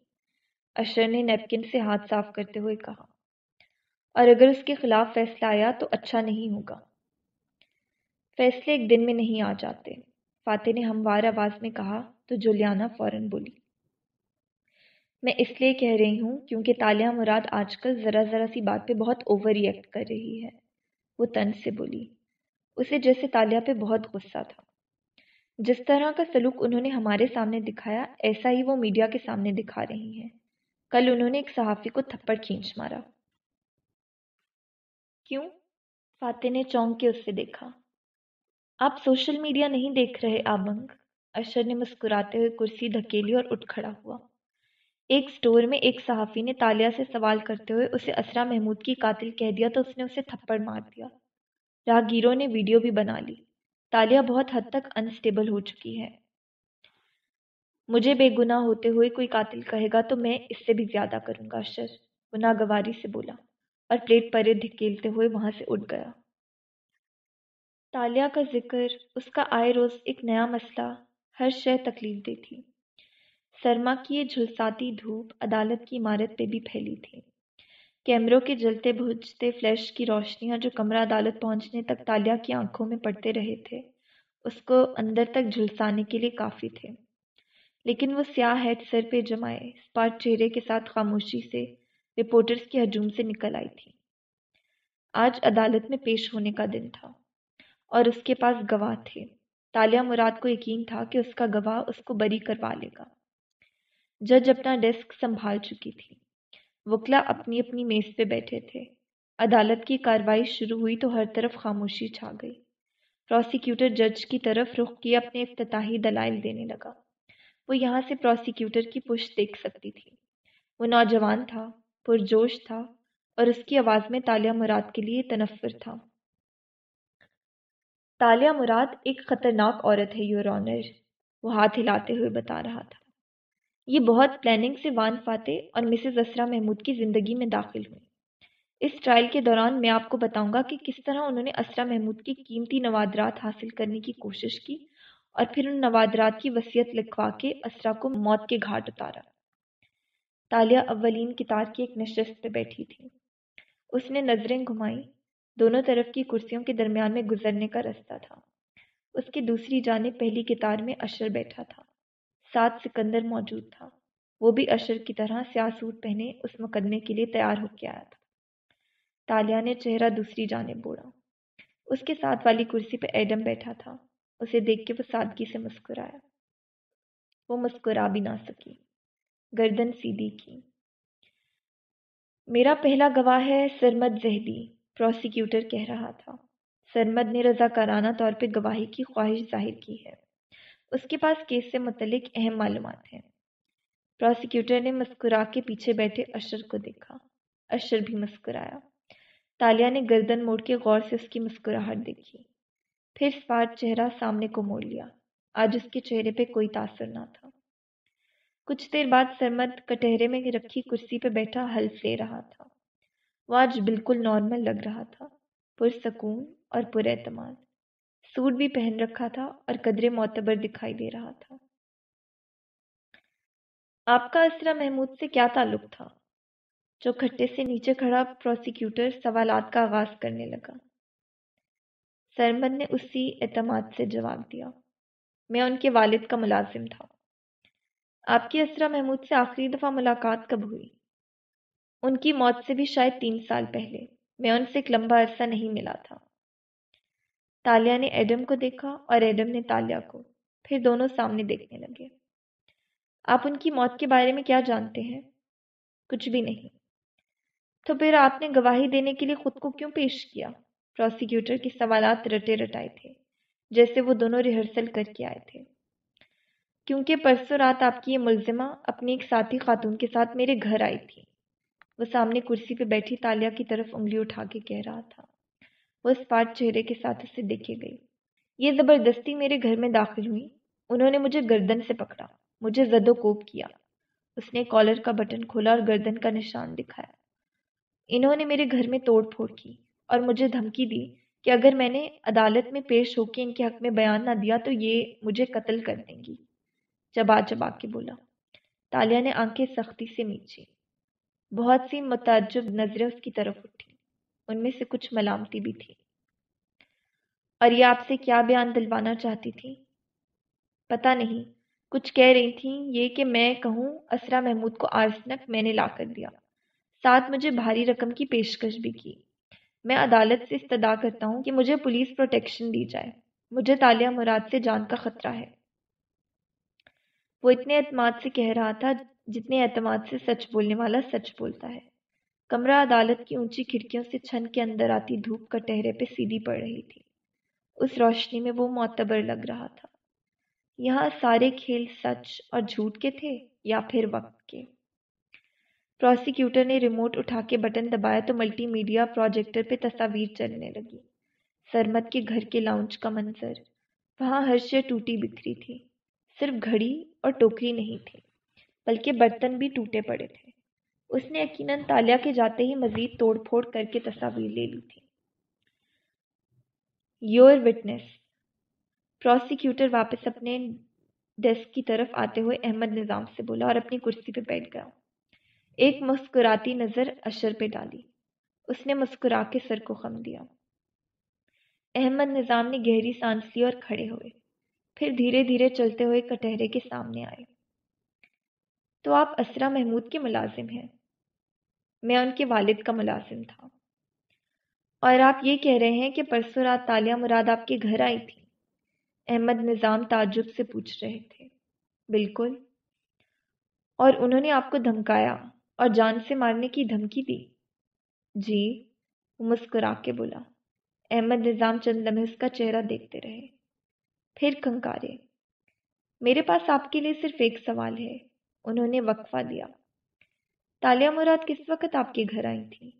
اشر نے نیپکن سے ہاتھ صاف کرتے ہوئے کہا، اور اگر اس کے خلاف فیصلہ آیا تو اچھا نہیں ہوگا۔ فیصلے ایک دن میں نہیں آ جاتے۔ فاتح نے ہموار آواز میں کہا، تو جولیانا فوراً بولی۔ میں اس لیے کہہ رہی ہوں کیونکہ تالیہ مراد آج کل ذرا ذرا سی بات پہ بہت اوور ریئیکٹ کر رہی ہے۔ وہ تن سے بولی، اسے جیسے تالیہ پہ بہت غصہ تھا۔ جس طرح کا سلوک انہوں نے ہمارے سامنے دکھایا، ایسا ہی وہ میڈیا کے سامنے دکھا رہی ہیں۔ کل انہوں نے ایک صحافی کو تھپڑ کھینچ مارا۔ کیوں؟ فاتح نے چونک کے اس سے دیکھا۔ آپ سوشل میڈیا نہیں دیکھ رہے آبنگ اشر نے مسکراتے ہوئے کرسی دھکیلی اور اٹھ کھڑا ہوا۔ ایک سٹور میں ایک صحافی نے تالیہ سے سوال کرتے ہوئے اسے اسرا محمود کی قاتل کہہ دیا تو اس نے اسے تھپڑ مار دیا۔ راہگیروں نے ویڈیو بھی بنا لی۔ تالیہ بہت حد تک انسٹیبل ہو چکی ہے۔ مجھے بے گناہ ہوتے ہوئے کوئی قاتل کہے گا تو میں اس سے بھی زیادہ کروں گا، اشر۔ وہ ناگواری سے بولا۔ اور پلیٹ پرے دھکیلتے ہوئے وہاں سے اٹھ گیا۔ تالیہ کا ذکر، اس کا آئے روز ایک نیا مسئلہ، ہر شے تکلیف دے تھی۔ سرما کی یہ جھلساتی دھوپ عدالت کی عمارت پہ بھی پھیلی تھی۔ کیمروں کے جلتے بھجتے فلیش کی روشنیاں جو کمرہ عدالت پہنچنے تک تالیہ کی آنکھوں میں پڑتے رہے تھے، اس کو اندر تک جھلسانے کے لیے کافی تھے۔ لیکن وہ سیاہ ہیڈ سر پہ جمائے اسپاٹ چہرے کے ساتھ خاموشی سے رپورٹرز کے ہجوم سے نکل آئی تھی۔ آج عدالت میں پیش ہونے کا دن تھا۔ اور اس کے پاس گواہ تھے۔ تالیہ مراد کو یقین تھا کہ اس کا گواہ اس کو بری کروا لے گا۔ جج اپنا ڈیسک سنبھال چکی تھی۔ وکلا اپنی اپنی میز پہ بیٹھے تھے۔ عدالت کی کاروائی شروع ہوئی تو ہر طرف خاموشی چھا گئی۔ پروسیکیوٹر جج کی طرف رخ کیے اپنے افتتاحی دلائل دینے لگا۔ وہ یہاں سے پروسیکیوٹر کی پشت دیکھ سکتی تھی۔ وہ نوجوان تھا، پرجوش تھا اور اس کی آواز میں تالیہ مراد کے لیے تنفر تھا۔ تالیہ مراد ایک خطرناک عورت ہے یور آنر وہ ہاتھ ہلاتے ہوئے بتا رہا تھا۔ یہ بہت پلاننگ سے وان فاتح اور مسز اسرا محمود کی زندگی میں داخل ہوئی اس ٹرائل کے دوران میں آپ کو بتاؤں گا کہ کس طرح انہوں نے اسرا محمود کی قیمتی نوادرات حاصل کرنے کی کوشش کی اور پھر ان نوادرات کی وصیت لکھوا کے اسرا کو موت کے گھاٹ اتارا۔ تالیہ اولین کتار کی ایک نشست پہ بیٹھی تھی۔ اس نے نظریں گھمائیں۔ دونوں طرف کی کرسیوں کے درمیان میں گزرنے کا رستہ تھا۔ اس کی دوسری جانب پہلی کتار میں اشر بیٹھا تھا۔ ساتھ سکندر موجود تھا۔ وہ بھی اشر کی طرح سیاہ سوٹ پہنے اس مقدمے کے لیے تیار ہو کے آیا تھا۔ تالیہ نے چہرہ دوسری جانب بوڑھا۔ اس کے ساتھ والی کرسی پہ ایڈم بیٹھا تھا۔ اسے دیکھ کے وہ سادگی سے مسکرایا۔ وہ مسکرا بھی نہ سکی۔ گردن سیدھی کی۔ میرا پہلا گواہ ہے سرمد زہدی۔ پروسیکیوٹر کہہ رہا تھا۔ سرمد نے رضاکارانہ طور پہ گواہی کی خواہش ظاہر کی ہے۔ اس کے پاس کیس سے متعلق اہم معلومات ہیں۔ پروسیکیوٹر نے مسکرا کے پیچھے بیٹھے اشر کو دیکھا۔ اشر بھی مسکرایا۔ تالیہ نے گردن موڑ کے غور سے اس کی مسکراہٹ دیکھی۔ پھر اسپاٹ چہرہ سامنے کو موڑ لیا۔ آج اس کے چہرے پہ کوئی تاثر نہ تھا۔ کچھ دیر بعد سرمد کٹہرے میں رکھی کرسی پہ بیٹھا، حلف لے رہا تھا۔ وہ آج بالکل نارمل لگ رہا تھا، پرسکون اور پر اعتماد۔ سوٹ بھی پہن رکھا تھا اور قدرے معتبر دکھائی دے رہا تھا۔ آپ کا اسرا محمود سے کیا تعلق تھا؟ جو کھٹے سے نیچے کھڑا پروسیکیوٹر سوالات کا آغاز کرنے لگا۔ سرمد نے اسی اعتماد سے جواب دیا، میں ان کے والد کا ملازم تھا۔ آپ کی اسرا محمود سے آخری دفعہ ملاقات کب ہوئی؟ ان کی موت سے بھی شاید تین سال پہلے۔ میں ان سے ایک لمبا عرصہ نہیں ملا تھا۔ تالیہ نے ایڈم کو دیکھا اور ایڈم نے تالیہ کو۔ پھر دونوں سامنے دیکھنے لگے۔ آپ ان کی موت کے بارے میں کیا جانتے ہیں؟ کچھ بھی نہیں۔ تو پھر آپ نے گواہی دینے کے لیے خود کو کیوں پیش کیا؟ پروسیکیوٹر کے سوالات رٹے رٹائے تھے، جیسے وہ دونوں ریہرسل کر کے آئے تھے۔ کیونکہ پرسوں رات آپ کی یہ ملزمہ اپنی ایک ساتھی خاتون کے ساتھ میرے گھر آئی تھی۔ وہ سامنے کرسی پہ بیٹھی تالیا کی طرف انگلی اٹھا کے کہہ رہا تھا۔ وہ اسپاٹ چہرے کے ساتھ اسے دیکھے گئی یہ زبردستی میرے گھر میں داخل ہوئی۔ انہوں نے مجھے گردن سے پکڑا۔ مجھے زد و کوب کیا۔ اس نے کالر کا بٹن کھولا اور گردن کا نشان دکھایا۔ انہوں نے میرے گھر میں توڑ پھوڑ کی اور مجھے دھمکی دی کہ اگر میں نے عدالت میں پیش ہو کے ان کے حق میں بیان نہ دیا تو یہ مجھے قتل کر دیں گی۔ چبا چبا کے بولا۔ تالیا نے آنکھیں سختی سے میچی۔ بہت سی متعجب نظریں اس کی طرف اٹھی ان میں سے کچھ ملامتی بھی تھی اور یہ آپ سے کیا بیان دلوانا چاہتی تھی پتا نہیں۔ کچھ کہہ رہی تھیں یہ کہ میں کہوں، اسرا محمود کو آرسنک میں نے لا کر دیا۔ ساتھ مجھے بھاری رقم کی پیشکش بھی کی۔ میں عدالت سے استدا کرتا ہوں کہ مجھے پولیس پروٹیکشن دی جائے۔ مجھے تالیہ مراد سے جان کا خطرہ ہے۔ وہ اتنے اعتماد سے کہہ رہا تھا جتنے اعتماد سے سچ بولنے والا سچ بولتا ہے۔ کمرہ عدالت کی اونچی کھڑکیوں سے چھن کے اندر آتی دھوپ کا ٹہرے پہ سیدھی پڑ رہی تھی۔ اس روشنی میں وہ معتبر لگ رہا تھا۔ یہاں سارے کھیل سچ اور جھوٹ کے تھے یا پھر وقت کے؟ پروسیکیوٹر نے ریموٹ اٹھا کے بٹن دبایا تو ملٹی میڈیا پروجیکٹر پہ تصاویر چلنے لگی۔ سرمت کے گھر کے لاؤنج کا منظر۔ وہاں ہر شے ٹوٹی بکھری تھی۔ صرف گھڑی اور ٹوکری نہیں تھی۔ بلکہ برتن بھی ٹوٹے پڑے تھے۔ اس نے یقیناً تالیا کے جاتے ہی مزید توڑ پھوڑ کر کے تصاویر لے لی تھی۔ یور وٹنس پروسیکیوٹر واپس اپنے ڈیسک کی طرف آتے ہوئے احمد نظام سے بولا اور اپنی کرسی پہ بیٹھ گیا۔ ایک مسکراتی نظر اشر پہ ڈالی۔ اس نے مسکرا کے سر کو خم دیا۔ احمد نظام نے گہری سانس لی اور کھڑے ہوئے۔ پھر دھیرے دھیرے چلتے ہوئے کٹہرے کے سامنے آئے۔ تو آپ اسرا محمود کے ملازم ہیں۔ میں ان کے والد کا ملازم تھا۔ اور آپ یہ کہہ رہے ہیں کہ پرسوں رات تالیہ مراد آپ کے گھر آئی تھی۔ احمد نظام تعجب سے پوچھ رہے تھے۔ بالکل۔ اور انہوں نے آپ کو دھمکایا اور جان سے مارنے کی دھمکی دی۔ جی۔ وہ مسکرا کے بولا۔ احمد نظام چند لمحے اس کا چہرہ دیکھتے رہے۔ پھر کنکارے۔ میرے پاس آپ کے لیے صرف ایک سوال ہے۔ انہوں نے وقفہ دیا۔ تالیہ مراد کس وقت آپ کے گھر آئی تھی؟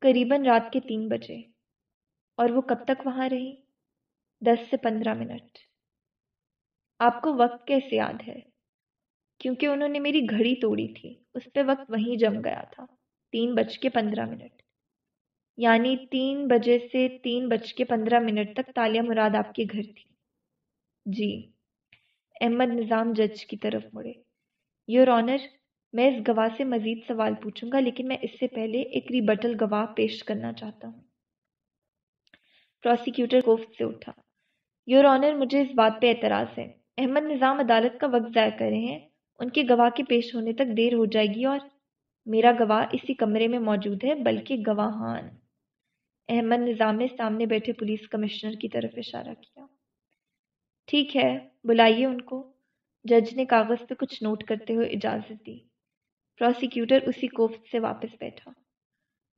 قریباً رات کے تین بجے۔ اور وہ کب تک وہاں رہی؟ دس سے پندرہ منٹ۔ آپ کو وقت کیسے یاد ہے؟ کیونکہ انہوں نے میری گھڑی توڑی تھی۔ اس پہ وقت وہیں جم گیا تھا۔ تین بج کے پندرہ منٹ۔ یعنی تین بجے سے تین بج کے پندرہ منٹ تک تالیہ مراد آپ کے گھر تھی۔ جی۔ احمد نظام جج کی طرف مڑے۔ یور آنر میں اس گواہ سے مزید سوال پوچھوں گا، لیکن میں اس سے پہلے ایک ریبٹل گواہ پیش کرنا چاہتا ہوں۔ پروسیکیوٹر کوفت سے اٹھا۔ یور آنر مجھے اس بات پہ اعتراض ہے۔ احمد نظام عدالت کا وقت ضائع کر رہے ہیں۔ ان کے گواہ کے پیش ہونے تک دیر ہو جائے گی اور میرا گواہ اسی کمرے میں موجود ہے، بلکہ گواہان۔ احمد نظام نے سامنے بیٹھے پولیس کمشنر کی طرف اشارہ کیا۔ ٹھیک ہے، بلائیے ان کو۔ جج نے کاغذ پہ کچھ نوٹ کرتے ہوئے اجازت دی۔ پروسیکیوٹر اسی کوفت سے واپس بیٹھا۔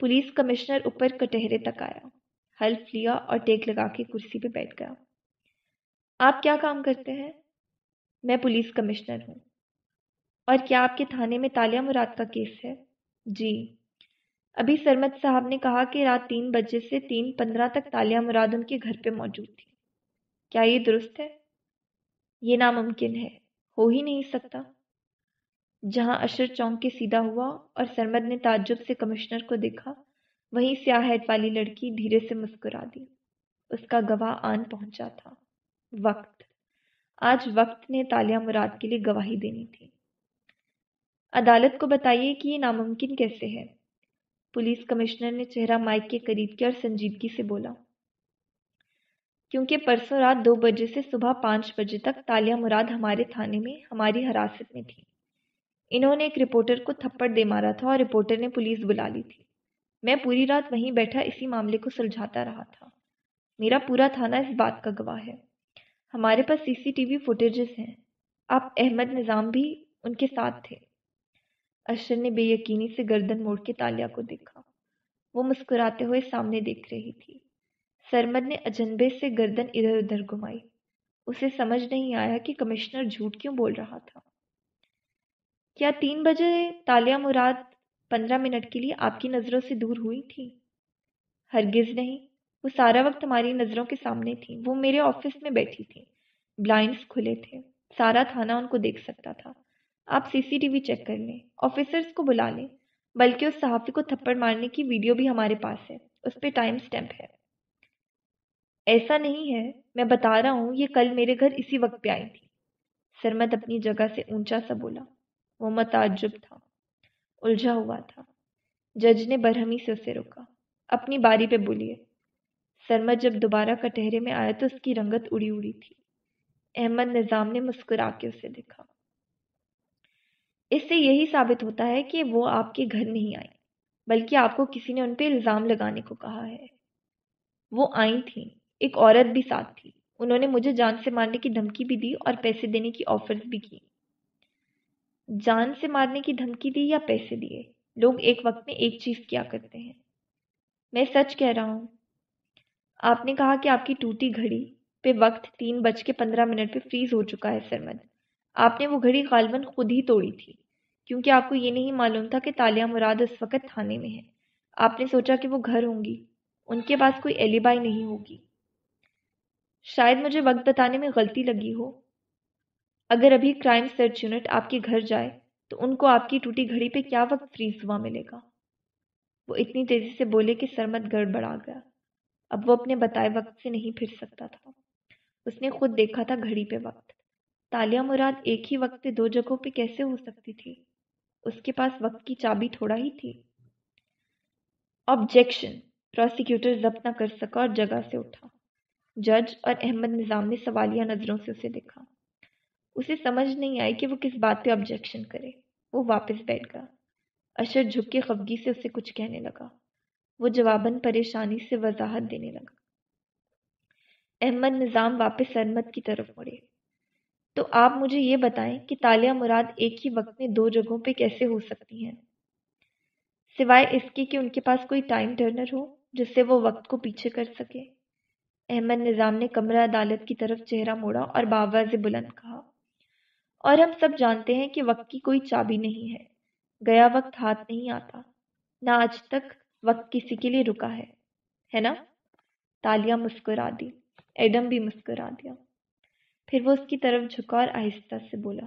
پولیس کمشنر اوپر کٹہرے تک آیا۔ حلف لیا اور ٹیک لگا کے کرسی پہ بیٹھ گیا۔ آپ کیا کام کرتے ہیں؟ میں پولیس کمشنر ہوں۔ اور کیا آپ کے تھانے میں تالیہ مراد کا کیس ہے؟ جی۔ ابھی سرمت صاحب نے کہا کہ رات تین بجے سے تین پندرہ تک تالیہ مراد ان کے گھر پہ موجود تھی۔ کیا یہ درست ہے؟ یہ ناممکن ہے۔ ہو ہی نہیں سکتا۔ جہاں اشر چونک کے سیدھا ہوا اور سرمد نے تعجب سے کمشنر کو دیکھا، وہیں سیاحت والی لڑکی دھیرے سے مسکرا دی۔ اس کا گواہ آن پہنچا تھا۔ وقت۔ آج وقت نے تالیہ مراد کے لیے گواہی دینی تھی۔ عدالت کو بتائیے کہ یہ ناممکن کیسے ہے؟ پولیس کمشنر نے چہرہ مائک کے قریب کیا اور سنجیدگی سے بولا۔ کیونکہ پرسوں رات دو بجے سے صبح پانچ بجے تک تالیہ مراد ہمارے تھانے میں ہماری حراست میں تھی۔ انہوں نے ایک رپورٹر کو تھپڑ دے مارا تھا اور رپورٹر نے پولیس بلا لی تھی۔ میں پوری رات وہیں بیٹھا اسی معاملے کو سلجھاتا رہا تھا۔ میرا پورا تھانہ اس بات کا گواہ ہے۔ ہمارے پاس سی سی ٹی وی فوٹیجز ہیں۔ آپ احمد نظام بھی ان کے ساتھ تھے۔ اشر نے بے یقینی سے گردن موڑ کے تالیا کو دیکھا۔ وہ مسکراتے ہوئے سامنے دیکھ رہی تھی۔ سرمد نے اجنبے سے گردن ادھر ادھر گھمائی۔ اسے سمجھ نہیں آیا کہ کمشنر جھوٹ کیوں بول رہا تھا۔ کیا تین بجے تالیہ مراد پندرہ منٹ کے لیے آپ کی نظروں سے دور ہوئی تھی؟ ہرگز نہیں۔ وہ سارا وقت ہماری نظروں کے سامنے تھی۔ وہ میرے آفس میں بیٹھی تھی۔ بلائنڈس کھلے تھے۔ سارا تھانہ ان کو دیکھ سکتا تھا۔ آپ سی سی ٹی وی چیک کر لیں۔ آفیسرس کو بلا لیں۔ بلکہ اس صحافی کو تھپڑ مارنے کی ویڈیو بھی ہمارے پاس ہے۔ اس پہ ٹائم سٹیمپ ہے۔ ایسا نہیں ہے۔ میں بتا رہا ہوں، یہ کل میرے گھر اسی وقت پہ آئی تھی۔ سرمت اپنی جگہ سے اونچا سا بولا۔ وہ متعجب تھا۔ الجھا ہوا تھا۔ جج نے برہمی سے اسے روکا۔ اپنی باری پہ بولیے۔ سرمت جب دوبارہ کٹہرے میں آیا تو اس کی رنگت اڑی اڑی تھی۔ احمد نظام نے مسکرا کے اسے دیکھا۔ اس سے یہی ثابت ہوتا ہے کہ وہ آپ کے گھر نہیں آئی بلکہ آپ کو کسی نے ان پہ الزام لگانے کو کہا ہے۔ وہ آئی تھیں۔ ایک عورت بھی ساتھ تھی۔ انہوں نے مجھے جان سے مارنے کی دھمکی بھی دی اور پیسے دینے کی آفرز بھی کی۔ جان سے مارنے کی دھمکی دی یا پیسے دیے؟ لوگ ایک وقت میں ایک چیز کیا کرتے ہیں۔ میں سچ کہہ رہا ہوں۔ آپ نے کہا کہ آپ کی ٹوٹی گھڑی پہ وقت تین بج کے پندرہ منٹ پہ فریز ہو چکا ہے، سرمد۔ آپ نے وہ گھڑی غالباً خود ہی توڑی تھی۔ کیونکہ آپ کو یہ نہیں معلوم تھا کہ تالیہ مراد اس وقت تھانے میں ہے۔ آپ نے سوچا کہ وہ گھر ہوں گی۔ ان کے پاس کوئی ایلیبائی نہیں ہوگی۔ شاید مجھے وقت بتانے میں غلطی لگی ہو۔ اگر ابھی کرائم سرچ یونٹ آپ کے گھر جائے، تو ان کو آپ کی ٹوٹی گھڑی پہ کیا وقت فریز ہوا ملے گا؟ وہ اتنی تیزی سے بولے کہ سرمت گڑبڑا گیا۔ اب وہ اپنے بتائے وقت سے نہیں پھر سکتا تھا۔ اس نے خود دیکھا تھا گھڑی پہ وقت۔ تالیہ مراد ایک ہی وقت پہ دو جگہوں پہ کیسے ہو سکتی تھی؟ اس کے پاس وقت کی چابی تھوڑا ہی تھی۔ آبجیکشن پروسیکیوٹر ضبط نہ کر سکا اور جگہ سے اٹھا۔ جج اور احمد نظام نے سوالیہ نظروں سے اسے دیکھا۔ اسے سمجھ نہیں آئی کہ وہ کس بات پہ آبجیکشن کرے۔ وہ واپس بیٹھ گیا۔ اشر جھک کے خفگی سے اسے کچھ کہنے لگا۔ وہ جواباً پریشانی سے وضاحت دینے لگا۔ احمد نظام واپس سرمت کی طرف مڑے۔ تو آپ مجھے یہ بتائیں کہ تالیہ مراد ایک ہی وقت میں دو جگہوں پہ کیسے ہو سکتی ہیں؟ سوائے اس کے کہ ان کے پاس کوئی ٹائم ٹرنر ہو جس سے وہ وقت کو پیچھے کر سکے۔ احمد نظام نے کمرہ عدالت کی طرف چہرہ موڑا اور باواز بلند کہا، اور ہم سب جانتے ہیں کہ وقت کی کوئی چابی نہیں ہے۔ گیا وقت ہاتھ نہیں آتا۔ نہ آج تک وقت کسی کے لیے رکا ہے۔ ہے نا؟ تالیہ مسکرا دی۔ ایڈم بھی مسکرا دیا۔ پھر وہ اس کی طرف جھکا اور آہستہ سے بولا،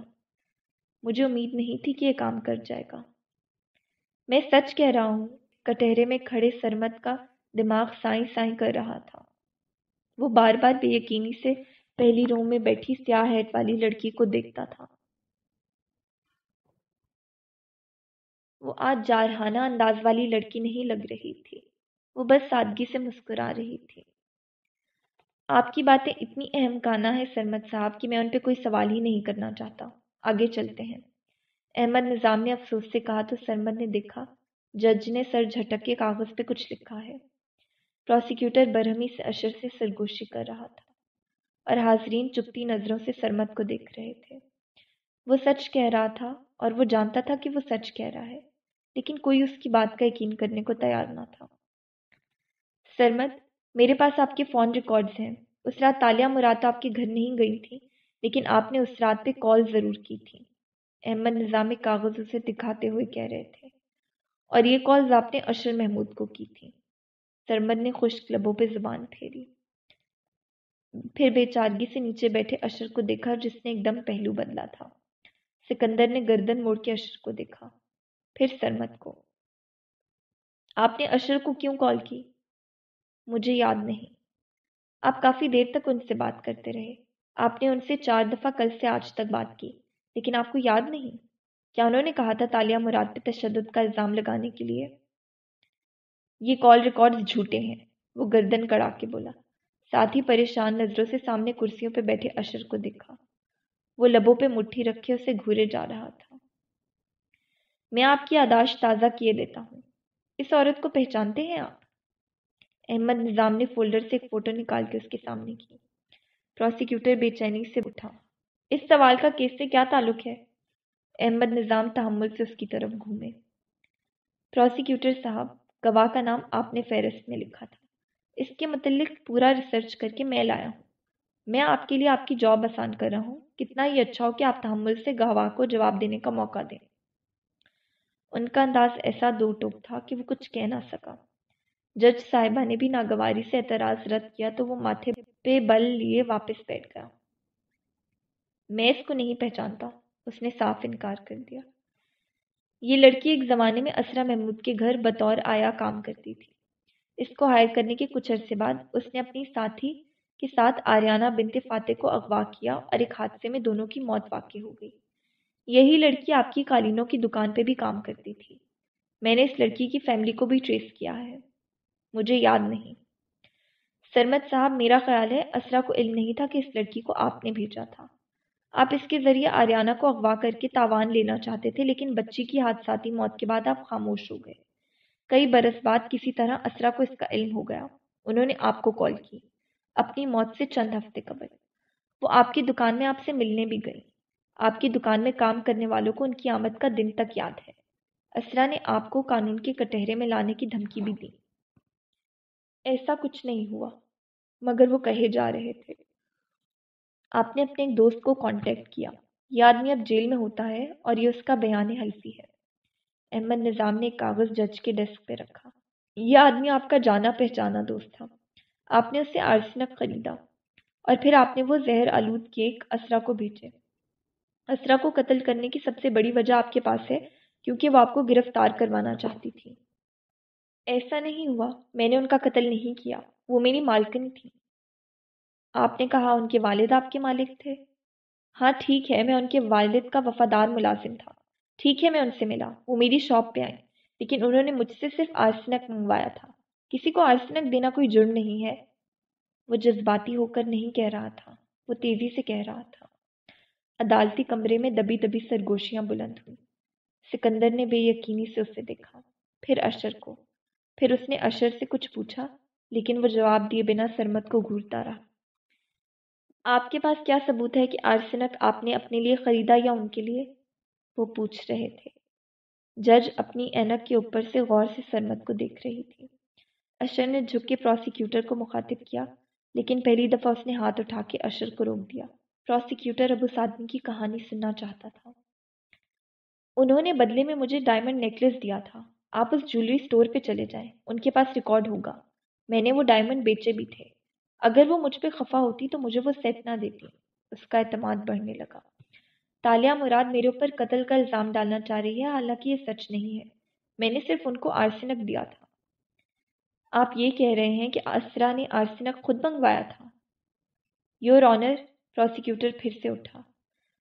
مجھے امید نہیں تھی کہ یہ کام کر جائے گا۔ میں سچ کہہ رہا ہوں، کٹہرے میں کھڑے سرمت کا دماغ سائیں سائیں کر رہا تھا۔ وہ بار بار بے یقینی سے پہلی روم میں بیٹھی سیاہ ہیٹ والی لڑکی کو دیکھتا تھا۔ وہ آج جارحانہ انداز والی لڑکی نہیں لگ رہی تھی۔ وہ بس سادگی سے مسکرا رہی تھی۔ آپ کی باتیں اتنی اہم کانا ہے سرمت صاحب کہ میں ان پہ کوئی سوال ہی نہیں کرنا چاہتا۔ آگے چلتے ہیں۔ احمد نظام نے افسوس سے کہا تو سرمد نے دیکھا، جج نے سر جھٹک کے کاغذ پہ کچھ لکھا ہے۔ پروسیکیوٹر برہمی سے اشر سے سرگوشی کر رہا تھا اور حاضرین چپتی نظروں سے سرمت کو دیکھ رہے تھے۔ وہ سچ کہہ رہا تھا اور وہ جانتا تھا کہ وہ سچ کہہ رہا ہے، لیکن کوئی اس کی بات کا یقین کرنے کو تیار نہ تھا۔ سرمد، میرے پاس آپ کے فون ریکارڈز ہیں۔ اس رات تالیہ مراد آپ کے گھر نہیں گئی تھی، لیکن آپ نے اس رات پہ کال ضرور کی تھی۔ احمد نظام کاغذ اسے دکھاتے ہوئے کہہ رہے تھے۔ اور یہ کالز آپ نے اشر محمود کو کی تھی۔ سرمد نے خشک لبوں پہ زبان پھیری۔ پھر بے چارگی سے نیچے بیٹھے اشر کو دیکھا جس نے ایک دم پہلو بدلا تھا۔ سکندر نے گردن موڑ کے اشر کو دیکھا۔ پھر سرمد کو۔ آپ نے اشر کو کیوں کال کی؟ مجھے یاد نہیں۔ آپ کافی دیر تک ان سے بات کرتے رہے۔ آپ نے ان سے چار دفعہ کل سے آج تک بات کی، لیکن آپ کو یاد نہیں۔ کیا انہوں نے کہا تھا تالیہ مراد پہ تشدد کا الزام لگانے کے لیے؟ یہ کال ریکارڈ جھوٹے ہیں۔ وہ گردن کڑا کے بولا۔ ساتھ ہی پریشان نظروں سے سامنے کرسیوں پہ بیٹھے اشر کو دیکھا۔ وہ لبوں پہ مٹھی رکھے اسے گھورے جا رہا تھا۔ میں آپ کی آداش تازہ کیے دیتا ہوں۔ اس عورت کو پہچانتے ہیں آپ؟ احمد نظام نے فولڈر سے ایک فوٹو نکال کے اس کے سامنے کی۔ پروسیکیوٹر بے چینی سے اٹھا۔ اس سوال کا کیس سے کیا تعلق ہے؟ احمد نظام تحمل سے اس کی طرف گھومے۔ پروسیکیوٹر صاحب گواہ کا نام آپ نے فہرست میں لکھا تھا۔ اس کے متعلق پورا ریسرچ کر کے میں لایا ہوں۔ میں آپ کے لیے آپ کی جاب آسان کر رہا ہوں۔ کتنا ہی اچھا ہو کہ آپ تحمل سے گواہ کو جواب دینے کا موقع دیں۔ ان کا انداز ایسا دو ٹوک تھا کہ وہ کچھ کہہ نہ سکا۔ جج صاحبہ نے بھی ناگواری سے اعتراض رد کیا تو وہ ماتھے پہ بل لیے واپس بیٹھ گیا۔ میں اس کو نہیں پہچانتا، اس نے صاف انکار کر دیا۔ یہ لڑکی ایک زمانے میں اسرا محمود کے گھر بطور آیا کام کرتی تھی۔ اس کو ہائر کرنے کے کچھ عرصے بعد اس نے اپنی ساتھی کے ساتھ آریانہ بنت فاتح کو اغوا کیا اور ایک حادثے میں دونوں کی موت واقع ہو گئی۔ یہی لڑکی آپ کی قالینوں کی دکان پہ بھی کام کرتی تھی۔ میں نے اس لڑکی کی فیملی کو بھی ٹریس کیا ہے۔ مجھے یاد نہیں۔ سرمت صاحب، میرا خیال ہے، اسرا کو علم نہیں تھا کہ اس لڑکی کو آپ نے بھیجا تھا۔ آپ اس کے ذریعے آریانہ کو اغوا کر کے تاوان لینا چاہتے تھے، لیکن بچی کی حادثاتی موت کے بعد آپ خاموش ہو گئے۔ کئی برس بعد کسی طرح اسرا کو اس کا علم ہو گیا۔ انہوں نے آپ کو کال کی، اپنی موت سے چند ہفتے قبل۔ وہ آپ کی دکان میں آپ سے ملنے بھی گئی آپ کی دکان میں کام کرنے والوں کو ان کی آمد کا دن تک یاد ہے۔ اسرا نے آپ کو قانون کے کٹہرے میں لانے کی دھمکی بھی دی۔ ایسا کچھ نہیں ہوا، مگر وہ کہے جا رہے تھے۔ آپ نے اپنے ایک دوست کو کانٹیکٹ کیا۔ یہ آدمی اب جیل میں ہوتا ہے اور یہ اس کا بیان حلفی ہے۔ احمد نظام نے ایک کاغذ جج کے ڈیسک پہ رکھا۔ یہ آدمی آپ کا جانا پہچانا دوست تھا۔ آپ نے اسے آرسنک خریدا اور پھر آپ نے وہ زہر آلود کیک اسرا کو بھیجے۔ اسرا کو قتل کرنے کی سب سے بڑی وجہ آپ کے پاس ہے کیونکہ وہ آپ کو گرفتار کروانا چاہتی تھی۔ ایسا نہیں ہوا۔ میں نے ان کا قتل نہیں کیا۔ وہ میری مالکن تھی آپ نے کہا ان کے والد آپ کے مالک تھے؟ ہاں ٹھیک ہے، میں ان کے والد کا وفادار ملازم تھا۔ ٹھیک ہے، میں ان سے ملا، وہ میری شاپ پہ آئے لیکن انہوں نے مجھ سے صرف آرسنک منگوایا تھا۔ کسی کو آرسنک دینا کوئی جرم نہیں ہے۔ وہ جذباتی ہو کر نہیں کہہ رہا تھا، وہ تیزی سے کہہ رہا تھا۔ عدالتی کمرے میں دبی دبی سرگوشیاں بلند ہوئیں۔ سکندر نے بے یقینی سے اسے دیکھا، پھر اشر کو۔ پھر اس نے اشر سے کچھ پوچھا، لیکن وہ جواب دیے بنا سرمت کو گھورتا رہا۔ آپ کے پاس کیا ثبوت ہے کہ آرسنک آپ نے اپنے لیے خریدا یا ان کے لیے؟ وہ پوچھ رہے تھے۔ جج اپنی اینک کے اوپر سے غور سے سرمت کو دیکھ رہی تھی۔ اشر نے جھک کے پروسیکیوٹر کو مخاطب کیا، لیکن پہلی دفعہ اس نے ہاتھ اٹھا کے اشر کو روک دیا۔ پروسیکیوٹر اب اس آدمی کی کہانی سننا چاہتا تھا۔ انہوں نے بدلے میں مجھے ڈائمنڈ نیکلس دیا تھا۔ آپ اس جولری اسٹور پہ چلے جائیں۔ ان کے پاس ریکارڈ ہوگا۔ میں نے وہ ڈائمنڈ بیچے بھی تھے۔ اگر وہ مجھ پہ خفا ہوتی تو مجھے وہ سیٹ نہ دیتی۔ اس کا اعتماد بڑھنے لگا۔ تالیہ مراد میرے اوپر قتل کا الزام ڈالنا چاہ رہی ہے، حالانکہ یہ سچ نہیں ہے۔ میں نے صرف ان کو آرسنک دیا تھا۔ آپ یہ کہہ رہے ہیں کہ اسرا نے آرسنک خود منگوایا تھا۔ یور آنر، پروسیکیوٹر پھر سے اٹھا۔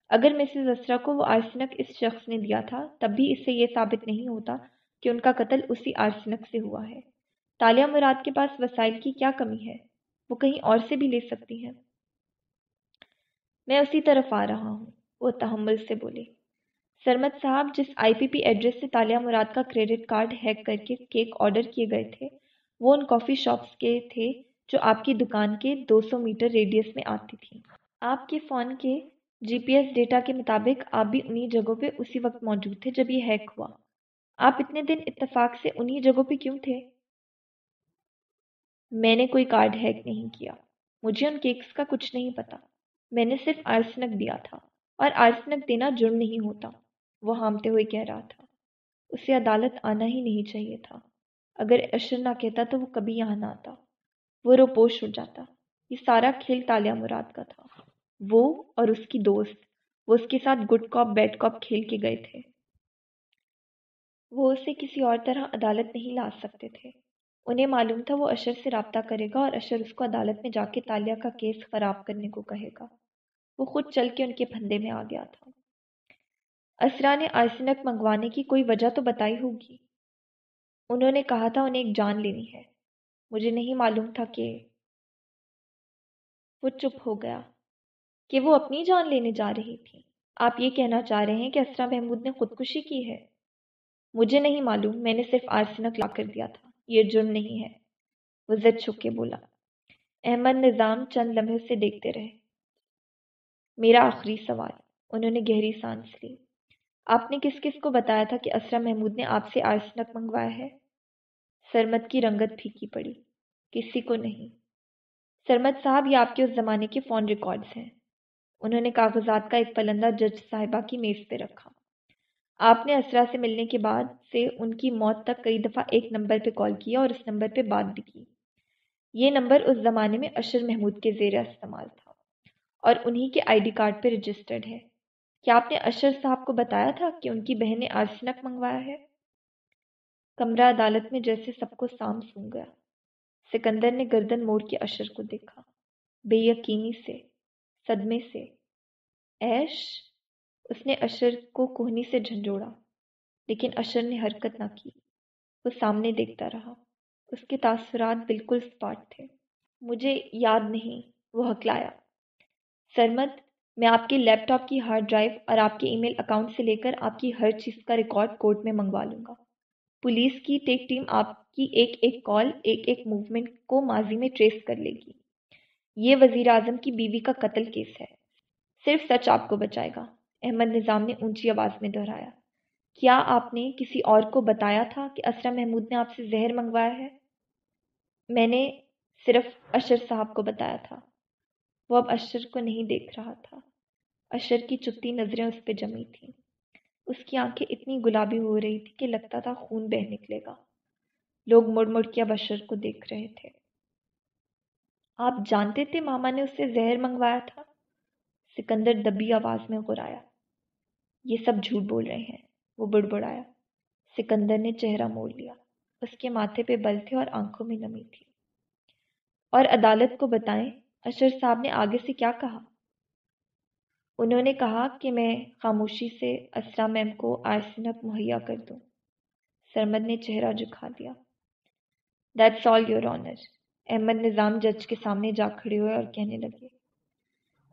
اگر مسز اسرا کو وہ آرسنک اس شخص نے دیا تھا، تب بھی اس سے یہ ثابت نہیں ہوتا کہ ان کا قتل اسی آرسنک سے ہوا ہے۔ تالیہ مراد کے پاس وسائل کی کیا کمی ہے؟ وہ کہیں اور سے بھی لے سکتی ہیں۔ میں اسی طرف آ رہا ہوں، وہ تحمل سے بولے۔ سرمت صاحب، جس آئی پی پی ایڈریس سے تالیہ مراد کا کریڈٹ کارڈ ہیک کر کے کیک آرڈر کیے گئے تھے، وہ ان کافی شاپس کے تھے جو آپ کی دکان کے دو سو میٹر ریڈیس میں آتی تھیں۔ آپ کے فون کے جی پی ایس ڈیٹا کے مطابق آپ بھی انہی جگہوں پہ اسی وقت موجود تھے جب یہ ہیک ہوا۔ آپ اتنے دن اتفاق سے انہی جگہوں پہ کیوں تھے؟ میں نے کوئی کارڈ ہیک نہیں کیا۔ مجھے ان کیکس کا کچھ نہیں پتا۔ میں نے صرف آرسنک دیا تھا اور آرسنک دینا جرم نہیں ہوتا۔ وہ ہامتے ہوئے کہہ رہا تھا۔ اسے عدالت آنا ہی نہیں چاہیے تھا۔ اگر اشر نہ کہتا تو وہ کبھی یہاں نہ آتا۔ وہ روپوش اٹھ جاتا۔ یہ سارا کھیل تالیہ مراد کا تھا۔ وہ اور اس کی دوست۔ وہ اس کے ساتھ گڈ کاپ، بیڈ کاپ کھیل کے گئے تھے۔ وہ اسے کسی اور طرح عدالت نہیں لا سکتے تھے۔ انہیں معلوم تھا وہ اشر سے رابطہ کرے گا اور اشر اس کو عدالت میں جا کے تالیہ کا کیس خراب کرنے کو کہے گا۔ وہ خود چل کے ان کے پھندے میں آ گیا تھا۔ اسرا نے آرسنک منگوانے کی کوئی وجہ تو بتائی ہوگی۔ انہوں نے کہا تھا انہیں ایک جان لینی ہے۔ مجھے نہیں معلوم تھا کہ وہ چپ ہو گیا، کہ وہ اپنی جان لینے جا رہی تھی۔ آپ یہ کہنا چاہ رہے ہیں کہ اسرا محمود نے خودکشی کی ہے۔ مجھے نہیں معلوم، میں نے صرف آرسنک لا کر دیا تھا۔ یہ جرم نہیں ہے۔ وہ زد چھک کے بولا، احمد نظام چند لمحے سے دیکھتے رہے۔ میرا آخری سوال، انہوں نے گہری سانس لی۔ آپ نے کس کس کو بتایا تھا کہ اسرا محمود نے آپ سے آرسنک منگوایا ہے؟ سرمت کی رنگت پھیکی پڑی، کسی کو نہیں۔ سرمت صاحب، یہ آپ کے اس زمانے کے فون ریکارڈز ہیں۔ انہوں نے کاغذات کا ایک پلندہ جج صاحبہ کی میز پہ رکھا۔ آپ نے اسرا سے ملنے کے بعد سے ان کی موت تک کئی دفعہ ایک نمبر پہ کال کیا اور اس نمبر پہ بات بھی کی۔ یہ نمبر اس زمانے میں اشر محمود کے زیر استعمال تھا اور انہی کے آئی ڈی کارڈ پہ رجسٹرڈ ہے۔ کیا آپ نے اشر صاحب کو بتایا تھا کہ ان کی بہن نے آرسنک منگوایا ہے کمرہ عدالت میں جیسے سب کو سام سون گیا۔ سکندر نے گردن موڑ کے اشر کو دیکھا، بے یقینی سے، صدمے سے۔ ایش اس نے اشر کو کوہنی سے جھنجھوڑا، لیکن اشر نے حرکت نہ کی۔ وہ سامنے دیکھتا رہا۔ اس کے تاثرات بالکل اسپاٹ تھے۔ مجھے یاد نہیں، وہ ہکلایا۔ سرمد، میں آپ کے لیپ ٹاپ کی ہارڈ ڈرائیو اور آپ کے ای میل اکاؤنٹ سے لے کر آپ کی ہر چیز کا ریکارڈ کورٹ میں منگوا لوں گا۔ پولیس کی ٹیک ٹیم آپ کی ایک ایک کال، ایک ایک موومنٹ کو ماضی میں ٹریس کر لے گی۔ یہ وزیر اعظم کی بیوی کا قتل کیس ہے۔ صرف سچ آپ کو بچائے گا۔ احمد نظام نے اونچی آواز میں دہرایا، کیا آپ نے کسی اور کو بتایا تھا کہ اسرا محمود نے آپ سے زہر منگوایا ہے؟ میں نے صرف اشر صاحب کو بتایا تھا۔ وہ اب اشر کو نہیں دیکھ رہا تھا۔ اشر کی چپتی نظریں اس پہ جمی تھیں۔ اس کی آنکھیں اتنی گلابی ہو رہی تھی کہ لگتا تھا خون بہ نکلے گا۔ لوگ مڑ مڑ کے اب اشر کو دیکھ رہے تھے۔ آپ جانتے تھے ماما نے اس سے زہر منگوایا تھا؟ سکندر دبی آواز میں غرایا یہ سب جھوٹ بول رہے ہیں۔ وہ بڑبڑایا۔ سکندر نے چہرہ موڑ لیا۔ اس کے ماتھے پہ بل تھے اور آنکھوں میں نمی تھی۔ اور عدالت کو بتائیں، اشر صاحب نے آگے سے کیا کہا؟ انہوں نے کہا کہ میں خاموشی سے اسرا میم کو آرسنک مہیا کر دوں۔ سرمد نے چہرہ جھکا دیا۔ That's all your honour Ahmed Nizam جج کے سامنے جا کھڑے ہوئے اور کہنے لگے۔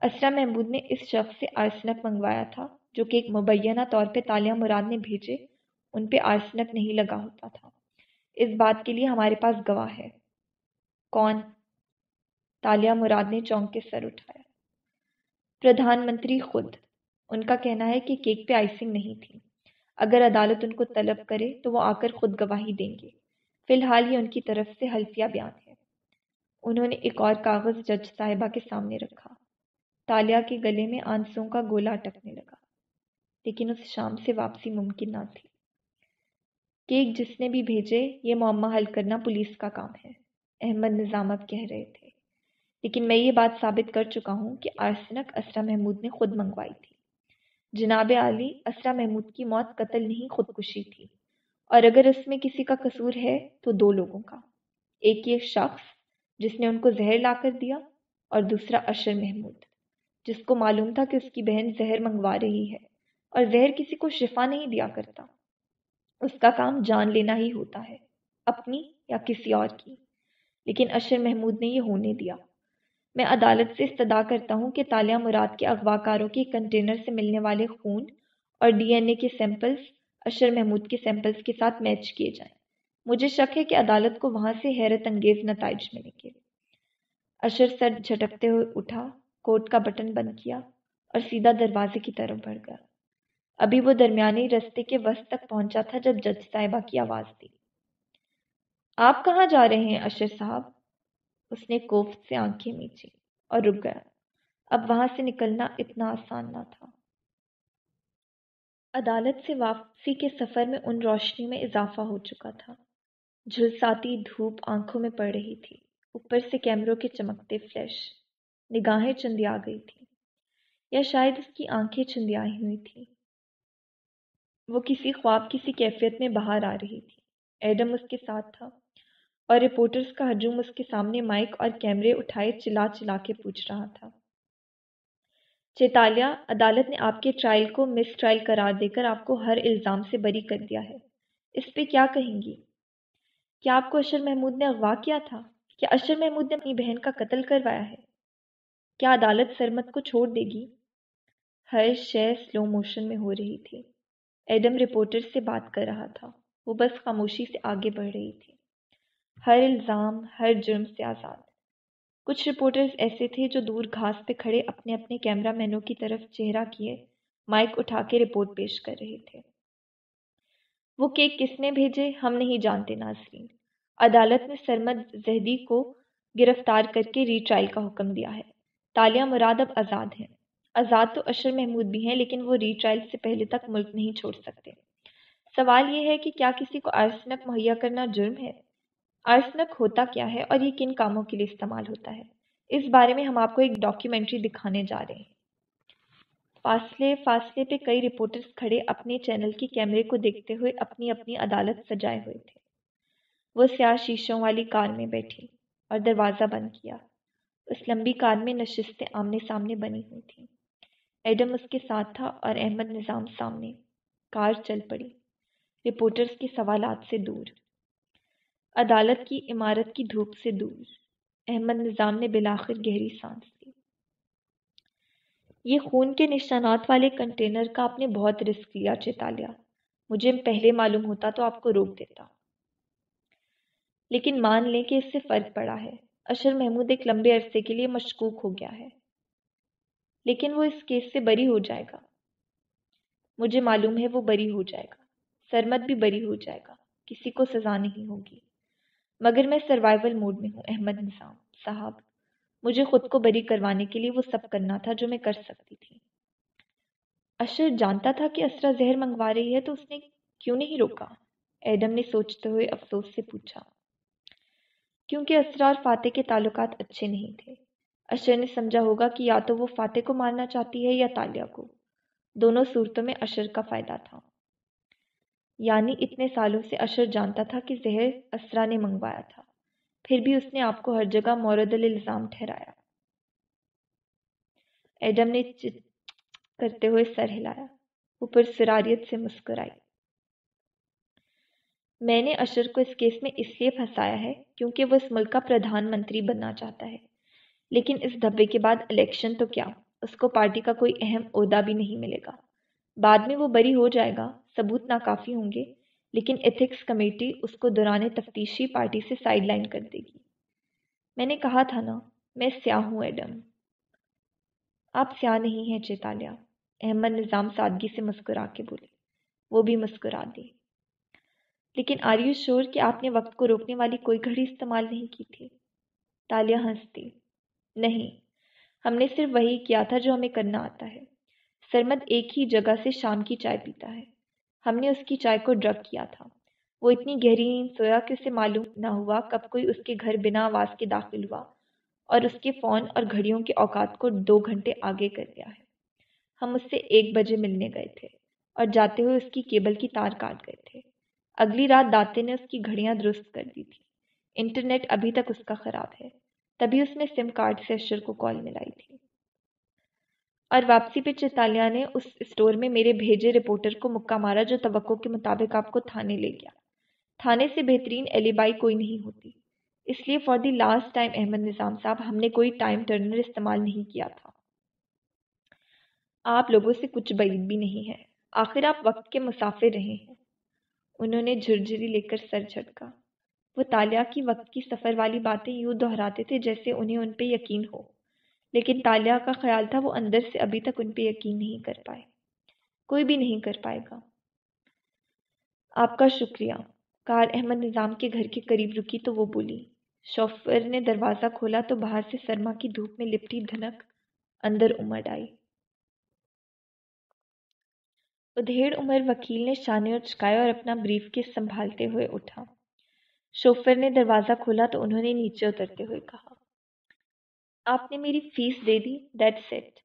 اسرا محمود نے اس شخص سے آرسنک منگوایا تھا۔ جو کہ ایک مبینہ طور پہ تالیہ مراد نے بھیجے، ان پہ آرسنک نہیں لگا ہوتا تھا۔ اس بات کے لیے ہمارے پاس گواہ ہے۔ کون؟ تالیہ مراد نے چونک کے سر اٹھایا۔ پردھان منتری خود۔ ان کا کہنا ہے کہ کیک پہ آئسنگ نہیں تھی۔ اگر عدالت ان کو طلب کرے تو وہ آ کر خود گواہی دیں گے۔ فی الحال یہ ان کی طرف سے حلفیہ بیان ہے۔ انہوں نے ایک اور کاغذ جج صاحبہ کے سامنے رکھا۔ تالیہ کے گلے میں آنسوں کا گولا اٹکنے لگا۔ لیکن اس شام سے واپسی ممکن نہ تھی۔ کیک جس نے بھی بھیجے، یہ معمہ حل کرنا پولیس کا کام ہے، احمد نظام اب کہہ رہے تھے۔ لیکن میں یہ بات ثابت کر چکا ہوں کہ آرسنک اسرا محمود نے خود منگوائی تھی۔ جناب علی اسرا محمود کی موت قتل نہیں، خودکشی تھی۔ اور اگر اس میں کسی کا قصور ہے، تو دو لوگوں کا۔ ایک یہ شخص جس نے ان کو زہر لا کر دیا اور دوسرا اشر محمود، جس کو معلوم تھا کہ اس کی بہن زہر منگوا رہی ہے۔ اور زہر کسی کو شفا نہیں دیا کرتا۔ اس کا کام جان لینا ہی ہوتا ہے، اپنی یا کسی اور کی۔ لیکن اشر محمود نے یہ ہونے دیا۔ میں عدالت سے استدا کرتا ہوں کہ تالیہ مراد کے اغوا کاروں کے کنٹینر سے ملنے والے خون اور ڈی این اے کے سیمپلز، اشر محمود کے سیمپلز کے ساتھ میچ کیے جائیں۔ مجھے شک ہے کہ عدالت کو وہاں سے حیرت انگیز نتائج ملیں گے۔ اشر سر جھٹکتے ہوئے اٹھا، کوٹ کا بٹن بند کیا اور سیدھا دروازے کی طرف بڑھ گیا۔ ابھی وہ درمیانی رستے کے وسط تک پہنچا تھا جب جج صاحبہ کی آواز دی آپ کہاں جا رہے ہیں اشر صاحب؟ اس نے کوفت سے آنکھیں میچی اور رک گیا۔ اب وہاں سے نکلنا اتنا آسان نہ تھا۔ عدالت سے واپسی کے سفر میں ان روشنی میں اضافہ ہو چکا تھا۔ جھلساتی دھوپ آنکھوں میں پڑ رہی تھی۔ اوپر سے کیمروں کے چمکتے فلیش۔ نگاہیں چندیا گئی تھی یا شاید اس کی آنکھیں چندیائی ہوئی تھیں۔ وہ کسی خواب، کسی کیفیت میں باہر آ رہی تھی۔ ایڈم اس کے ساتھ تھا اور رپورٹرز کا ہجوم اس کے سامنے مائک اور کیمرے اٹھائے چلا چلا کے پوچھ رہا تھا۔ چیتالیہ، عدالت نے آپ کے ٹرائل کو مس ٹرائل قرار دے کر آپ کو ہر الزام سے بری کر دیا ہے۔ اس پہ کیا کہیں گی؟ کیا آپ کو اشر محمود نے اغوا کیا تھا؟ کیا اشر محمود نے اپنی بہن کا قتل کروایا ہے؟ کیا عدالت سرمت کو چھوڑ دے گی؟ ہر شے سلو موشن میں ہو رہی تھی۔ ایڈم رپورٹر سے بات کر رہا تھا۔ وہ بس خاموشی سے آگے بڑھ رہی تھی۔ ہر الزام، ہر جرم سے آزاد۔ کچھ رپورٹرز ایسے تھے جو دور گھاس پہ کھڑے اپنے اپنے کیمرہ مینوں کی طرف چہرہ کیے، مائک اٹھا کے رپورٹ پیش کر رہے تھے۔ وہ کیک کس نے بھیجے ہم نہیں جانتے ناظرین۔ عدالت نے سرمد زہدی کو گرفتار کر کے ری ٹرائل کا حکم دیا ہے۔ تالیہ مراد اب آزاد ہیں۔ آزاد تو اشر محمود بھی ہیں، لیکن وہ ری ٹرائل سے پہلے تک ملک نہیں چھوڑ سکتے۔ سوال یہ ہے کہ کیا کسی کو آرسنک مہیا کرنا جرم ہے؟ آرسنک ہوتا کیا ہے اور یہ کن کاموں کے لیے استعمال ہوتا ہے؟ اس بارے میں ہم آپ کو ایک ڈاکیومنٹری دکھانے جا رہے ہیں۔ فاصلے فاصلے پہ کئی رپورٹرز کھڑے اپنے چینل کے کیمرے کو دیکھتے ہوئے اپنی اپنی عدالت سجائے ہوئے تھے۔ وہ سیاہ شیشوں والی کار میں بیٹھی اور دروازہ بند کیا۔ اس لمبی کار میں نشستیں آمنے سامنے بنی ہوئی تھیں۔ ایڈم اس کے ساتھ تھا اور احمد نظام سامنے۔ کار چل پڑی۔ رپورٹرز کے سوالات سے دور۔ عدالت کی عمارت کی دھوپ سے دور۔ احمد نظام نے بلاخر گہری سانس لی۔ یہ خون کے نشانات والے کنٹینر کا آپ نے بہت رسک لیا چیتالیا مجھے پہلے معلوم ہوتا تو آپ کو روک دیتا۔ لیکن مان لیں کہ اس سے فرق پڑا ہے۔ اشر محمود ایک لمبے عرصے کے لیے مشکوک ہو گیا ہے۔ لیکن وہ اس کیس سے بری ہو جائے گا۔ مجھے معلوم ہے وہ بری ہو جائے گا۔ سرمت بھی بری ہو جائے گا۔ کسی کو سزا نہیں ہوگی۔ مگر میں سروائیول موڈ میں ہوں، احمد نظام صاحب۔ مجھے خود کو بری کروانے کے لیے وہ سب کرنا تھا جو میں کر سکتی تھی۔ اشر جانتا تھا کہ اسرا زہر منگوا رہی ہے تو اس نے کیوں نہیں روکا؟ ایڈم نے سوچتے ہوئے افسوس سے پوچھا۔ کیونکہ اسرا اور فاتح کے تعلقات اچھے نہیں تھے۔ اشر نے سمجھا ہوگا کہ یا تو وہ فاتح کو مارنا چاہتی ہے یا تالیہ کو۔ دونوں صورتوں میں اشر کا فائدہ تھا۔ یعنی اتنے سالوں سے اشر جانتا تھا کہ زہر اسرا نے منگوایا تھا۔ پھر بھی اس نے آپ کو ہر جگہ مورد الزام ٹھہرایا۔ ایڈم نے کرتے ہوئے سر ہلایا۔ اوپر سراریت سے مسکرائی۔ میں نے اشر کو اس کیس میں اس لیے پھنسایا ہے کیونکہ وہ اس ملک کا پردھان منتری بننا چاہتا ہے۔ لیکن اس دھبے کے بعد الیکشن تو کیا؟ اس کو پارٹی کا کوئی اہم عہدہ بھی نہیں ملے گا۔ بعد میں وہ بری ہو جائے گا، ثبوت ناکافی ہوں گے، لیکن ایتھکس کمیٹی اس کو دوران تفتیشی پارٹی سے سائڈ لائن کر دے گی۔ میں نے کہا تھا نا، میں سیاہ ہوں، ایڈم۔ آپ سیاہ نہیں ہیں، چیتالیہ۔ احمد نظام سادگی سے مسکرا کے بولے۔ وہ بھی مسکرا دی لیکن آریو شور کہ آپ نے وقت کو روکنے والی کوئی گھڑی استعمال نہیں کی تھی؟ تالیہ ہنستی نہیں۔ ہم نے صرف وہی کیا تھا جو ہمیں کرنا آتا ہے۔ سرمد ایک ہی جگہ سے شام کی چائے پیتا ہے۔ ہم نے اس کی چائے کو ڈرگ کیا تھا۔ وہ اتنی گہری نیند سویا کہ اسے معلوم نہ ہوا کب کوئی اس کے گھر بنا آواز کے داخل ہوا اور اس کے فون اور گھڑیوں کے اوقات کو دو گھنٹے آگے کر دیا ہے۔ ہم اس سے ایک بجے ملنے گئے تھے اور جاتے ہوئے اس کی کیبل کی تار کاٹ گئے تھے۔ اگلی رات داتے نے اس کی گھڑیاں درست کر دی تھی انٹرنیٹ ابھی تک اس کا خراب ہے۔ تبھی اس نے سم کارڈ سے اشر کو کال ملائی تھی۔ اور واپسی پہ چتالیہ نے اس اسٹور میں میرے بھیجے رپورٹر کو مکہ مارا جو توقع کے مطابق آپ کو تھانے لے گیا۔ تھانے سے بہترین ایلی بائی کوئی نہیں ہوتی۔ اس لیے for the last time Ahmed Nizam صاحب ہم نے کوئی ٹائم ٹرنر استعمال نہیں کیا تھا۔ آپ لوگوں سے کچھ بعید بھی نہیں ہے۔ آخر آپ وقت کے مسافر رہے ہیں۔ انہوں نے جھرجھری لے کر سر جھٹکا۔ وہ تالیہ کی وقت کی سفر والی باتیں یوں دہراتے تھے جیسے انہیں ان پہ یقین ہو۔ لیکن تالیہ کا خیال تھا وہ اندر سے ابھی تک ان پہ یقین نہیں کر پائے۔ کوئی بھی نہیں کر پائے گا۔ آپ کا شکریہ۔ کار احمد نظام کے گھر کے قریب رکی تو وہ بولی، شوفر نے دروازہ کھولا تو باہر سے سرما کی دھوپ میں لپٹی دھنک اندر امڑ آئی۔ ادھیڑ عمر وکیل نے شانے اور چکائے اور اپنا بریف کے سنبھالتے ہوئے اٹھا۔ شوفر نے دروازہ کھولا تو انہوں نے نیچے اترتے ہوئے کہا، آپ نے میری فیس دے دی دیٹ سیٹ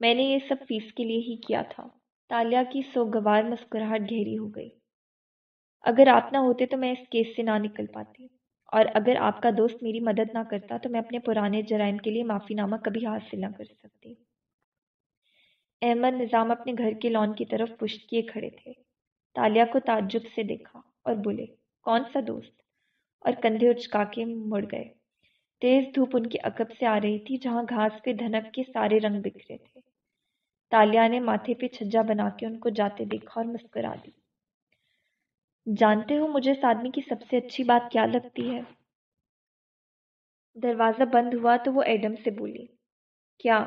میں نے یہ سب فیس کے لیے ہی کیا تھا۔ تالیہ کی سوگوار مسکراہٹ گہری ہو گئی۔ اگر آپ نہ ہوتے تو میں اس کیس سے نہ نکل پاتی۔ اور اگر آپ کا دوست میری مدد نہ کرتا تو میں اپنے پرانے جرائم کے لیے معافی نامہ کبھی حاصل نہ کر سکتی۔ احمد نظام اپنے گھر کے لان کی طرف پشت کیے کھڑے تھے۔ تالیہ کو تعجب سے دیکھا اور بولے، کون سا دوست؟ اور کندھے اچکا کے مڑ گئے۔ تیز دھوپ ان کے عقب سے آ رہی تھی جہاں گھاس پہ دھنک کے سارے رنگ بکھرے تھے۔ تالیہ نے ماتھے پہ چھجا بنا کے ان کو جاتے دیکھا اور مسکرا دی۔ جانتے ہو مجھے اس آدمی کی سب سے اچھی بات کیا لگتی ہے؟ دروازہ بند ہوا تو وہ ایڈم سے بولی، کیا؟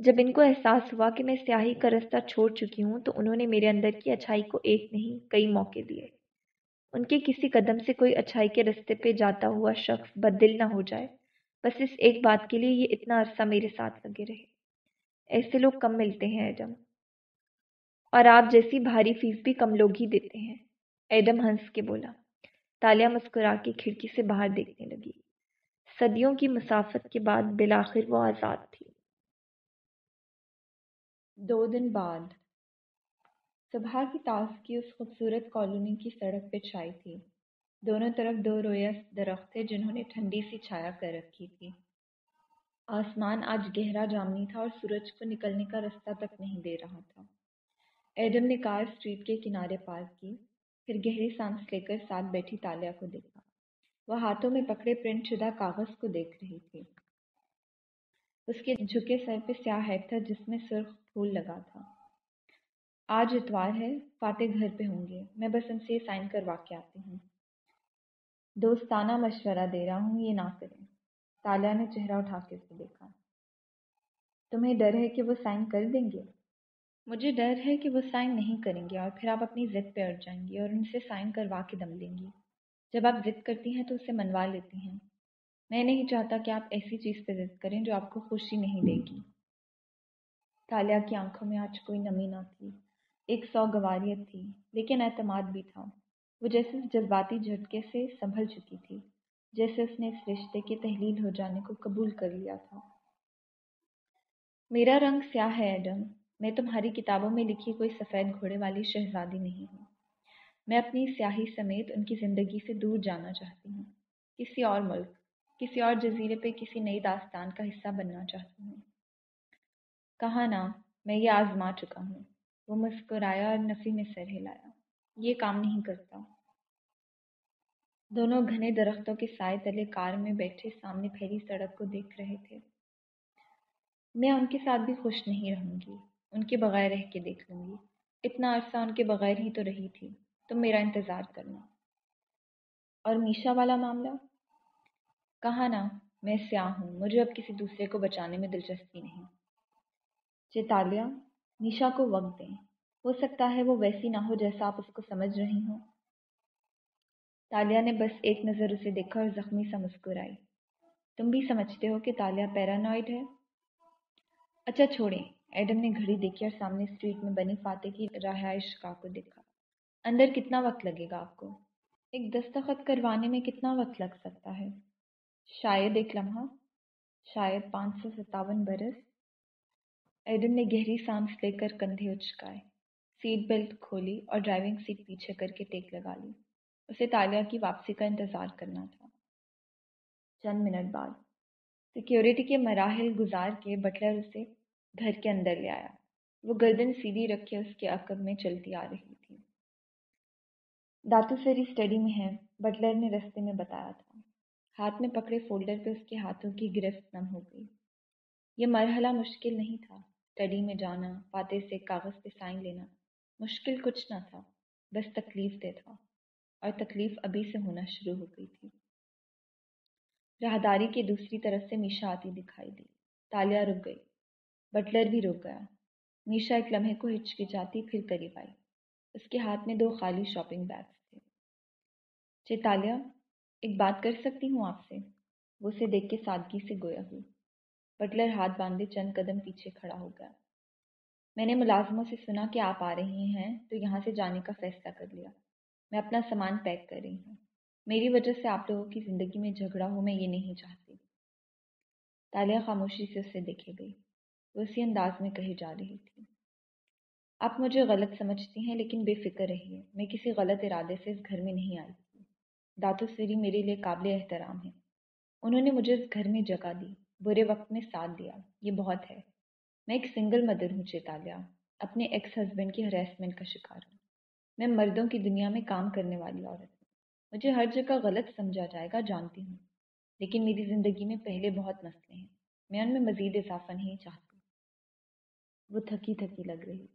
جب ان کو احساس ہوا کہ میں سیاہی کا رستہ چھوڑ چکی ہوں تو انہوں نے میرے اندر کی اچھائی کو ایک نہیں، کئی موقع دیے۔ ان کے کسی قدم سے کوئی اچھائی کے رستے پہ جاتا ہوا شخص بدل نہ ہو جائے۔ بس اس ایک بات کے لیے یہ اتنا عرصہ میرے ساتھ لگے رہے۔ ایسے لوگ کم ملتے ہیں، ایڈم۔ اور آپ جیسی بھاری فیس بھی کم لوگ ہی دیتے ہیں، ایڈم ہنس کے بولا۔ تالیا مسکرا کے کھڑکی سے باہر دیکھنے لگی۔ صدیوں کی مسافت کے بعد بالآخر وہ آزاد تھی۔ دو دن بعد۔ صبح کی تازگی اس خوبصورت کالونی کی سڑک پہ چھائی تھی۔ دونوں طرف دو رویا درخت تھے جنہوں نے ٹھنڈی سی چھایا کر رکھی تھی۔ آسمان آج گہرا جامنی تھا اور سورج کو نکلنے کا رستہ تک نہیں دے رہا تھا۔ ایڈم نے کار اسٹریٹ کے کنارے پارک کی، پھر گہری سانس لے کر ساتھ بیٹھی تالیا کو دیکھا۔ وہ ہاتھوں میں پکڑے پرنٹ شدہ کاغذ کو دیکھ رہی تھی۔ اس کے جھکے سر پہ سیاہ ہیڈ تھا جس میں سرخ پھول لگا تھا۔ آج اتوار ہے، فاتح گھر پہ ہوں گے۔ میں بس ان سے سائن کروا کے آتی ہوں۔ دوستانہ مشورہ دے رہا ہوں، یہ نہ کریں۔ تالیہ نے چہرہ اٹھا کے اسے دیکھا۔ تمہیں ڈر ہے کہ وہ سائن کر دیں گے؟ مجھے ڈر ہے کہ وہ سائن نہیں کریں گے اور پھر آپ اپنی ضد پہ اٹھ جائیں گی اور ان سے سائن کروا کے دم لیں گی جب آپ ضد کرتی ہیں تو اسے منوا لیتی ہیں۔ میں نہیں چاہتا کہ آپ ایسی چیز پہ ضد کریں جو آپ کو خوشی نہیں دے گی۔ تالیہ کی آنکھوں میں آج کوئی نمی نہ تھی۔ ایک سو گواریت تھی لیکن اعتماد بھی تھا۔ وہ جیسے جذباتی جھٹکے سے سنبھل چکی تھی، جیسے اس نے اس رشتے کی تحلیل ہو جانے کو قبول کر لیا تھا۔ میرا رنگ سیاہ ہے، ایڈم۔ میں تمہاری کتابوں میں لکھی کوئی سفید گھوڑے والی شہزادی نہیں ہوں۔ میں اپنی سیاہی سمیت ان کی زندگی سے دور جانا چاہتی ہوں۔ کسی اور ملک، کسی اور جزیرے پہ کسی نئی داستان کا حصہ بننا چاہتی ہوں۔ کہا نا، میں یہ آزما چکا ہوں۔ وہ مسکرایا اور نفی میں سر ہلایا۔ یہ کام نہیں کرتا۔ دونوں گھنے درختوں کے سائے تلے کار میں بیٹھے سامنے پھیلی سڑک کو دیکھ رہے تھے۔ میں ان کے ساتھ بھی خوش نہیں رہوں گی۔ ان کے بغیر رہ کے دیکھ لوں گی۔ اتنا عرصہ ان کے بغیر ہی تو رہی تھی۔ تم میرا انتظار کرنا۔ اور میشا والا معاملہ؟ کہا نا؟ میں سیاہ ہوں۔ مجھے اب کسی دوسرے کو بچانے میں دلچسپی نہیں۔ چیتالیہ میشا کو وقت دیں۔ ہو سکتا ہے وہ ویسی نہ ہو جیسا آپ اس کو سمجھ رہی ہوں۔ تالیہ نے بس ایک نظر اسے دیکھا اور زخمی سا مسکرائی۔ تم بھی سمجھتے ہو کہ تالیہ پیرانوائڈ ہے؟ اچھا چھوڑیں۔ ایڈم نے گھڑی دیکھی اور سامنے اسٹریٹ میں بنی فاتح کی رہائش گاہ کو دیکھا۔ اندر کتنا وقت لگے گا آپ کو؟ ایک دستخط کروانے میں کتنا وقت لگ سکتا ہے؟ شاید ایک لمحہ، شاید پانچ سو ستاون برس۔ ایڈم نے گہری سانس لے کر کندھے اچکائے۔ سیٹ بیلٹ کھولی اور ڈرائیونگ سیٹ پیچھے کر کے ٹیک لگا لی۔ اسے تالیہ کی واپسی کا انتظار کرنا تھا۔ چند منٹ بعد۔ سیکیورٹی کے مراحل گزار کے بٹلر اسے گھر کے اندر لے آیا۔ وہ گردن سیدھی رکھے اس کے عقب میں چلتی آ رہی تھی۔ داتو سری اسٹڈی میں ہے، بٹلر نے رستے میں بتایا تھا۔ ہاتھ میں پکڑے فولڈر پہ اس کے ہاتھوں کی گرفت نم ہو گئی۔ یہ مرحلہ مشکل نہیں تھا۔ اسٹڈی میں جانا فاتح سے کاغذ پہ سائن لینا، مشکل کچھ نہ تھا، بس تکلیف دہ تھا، اور تکلیف ابھی سے ہونا شروع ہو گئی تھی۔ راہداری کے دوسری طرف سے میشا آتی دکھائی دی تالیاں رک گئی، بٹلر بھی رک گیا۔ میشا ایک لمحے کو ہچکچاتی پھر قریب آئی۔ اس کے ہاتھ میں دو خالی شاپنگ بیگس تھے۔ چیتالیہ ایک بات کر سکتی ہوں آپ سے؟ وہ اسے دیکھ کے سادگی سے گویا ہوئی۔ بٹلر ہاتھ باندھے چند قدم پیچھے کھڑا ہو گیا۔ میں نے ملازموں سے سنا کہ آپ آ رہی ہیں، تو یہاں سے جانے کا فیصلہ کر لیا۔ میں اپنا سامان پیک کر رہی ہوں۔ میری وجہ سے آپ لوگوں کی زندگی میں جھگڑا ہو، میں یہ نہیں چاہتی۔ تالیہ خاموشی سے اسے دیکھے گئی وہ اسی انداز میں کہی جا رہی تھی۔ آپ مجھے غلط سمجھتی ہیں، لیکن بے فکر رہیے۔ میں کسی غلط ارادے سے اس گھر میں نہیں آئی تھی۔ داتو سری میرے لیے قابل احترام ہے۔ انہوں نے مجھے اس گھر میں جگہ دی۔ برے وقت میں ساتھ دیا۔ یہ بہت ہے۔ میں ایک سنگل مدر ہوں، چیتالیہ۔ اپنے ایکس ہسبینڈ کی ہراسمنٹ کا شکار ہوں۔ میں مردوں کی دنیا میں کام کرنے والی عورت ہوں۔ مجھے ہر جگہ غلط سمجھا جائے گا، جانتی ہوں۔ لیکن میری زندگی میں پہلے بہت مسئلے ہیں۔ میں ان میں مزید اضافہ نہیں چاہتی۔ وہ تھکی تھکی لگ رہی۔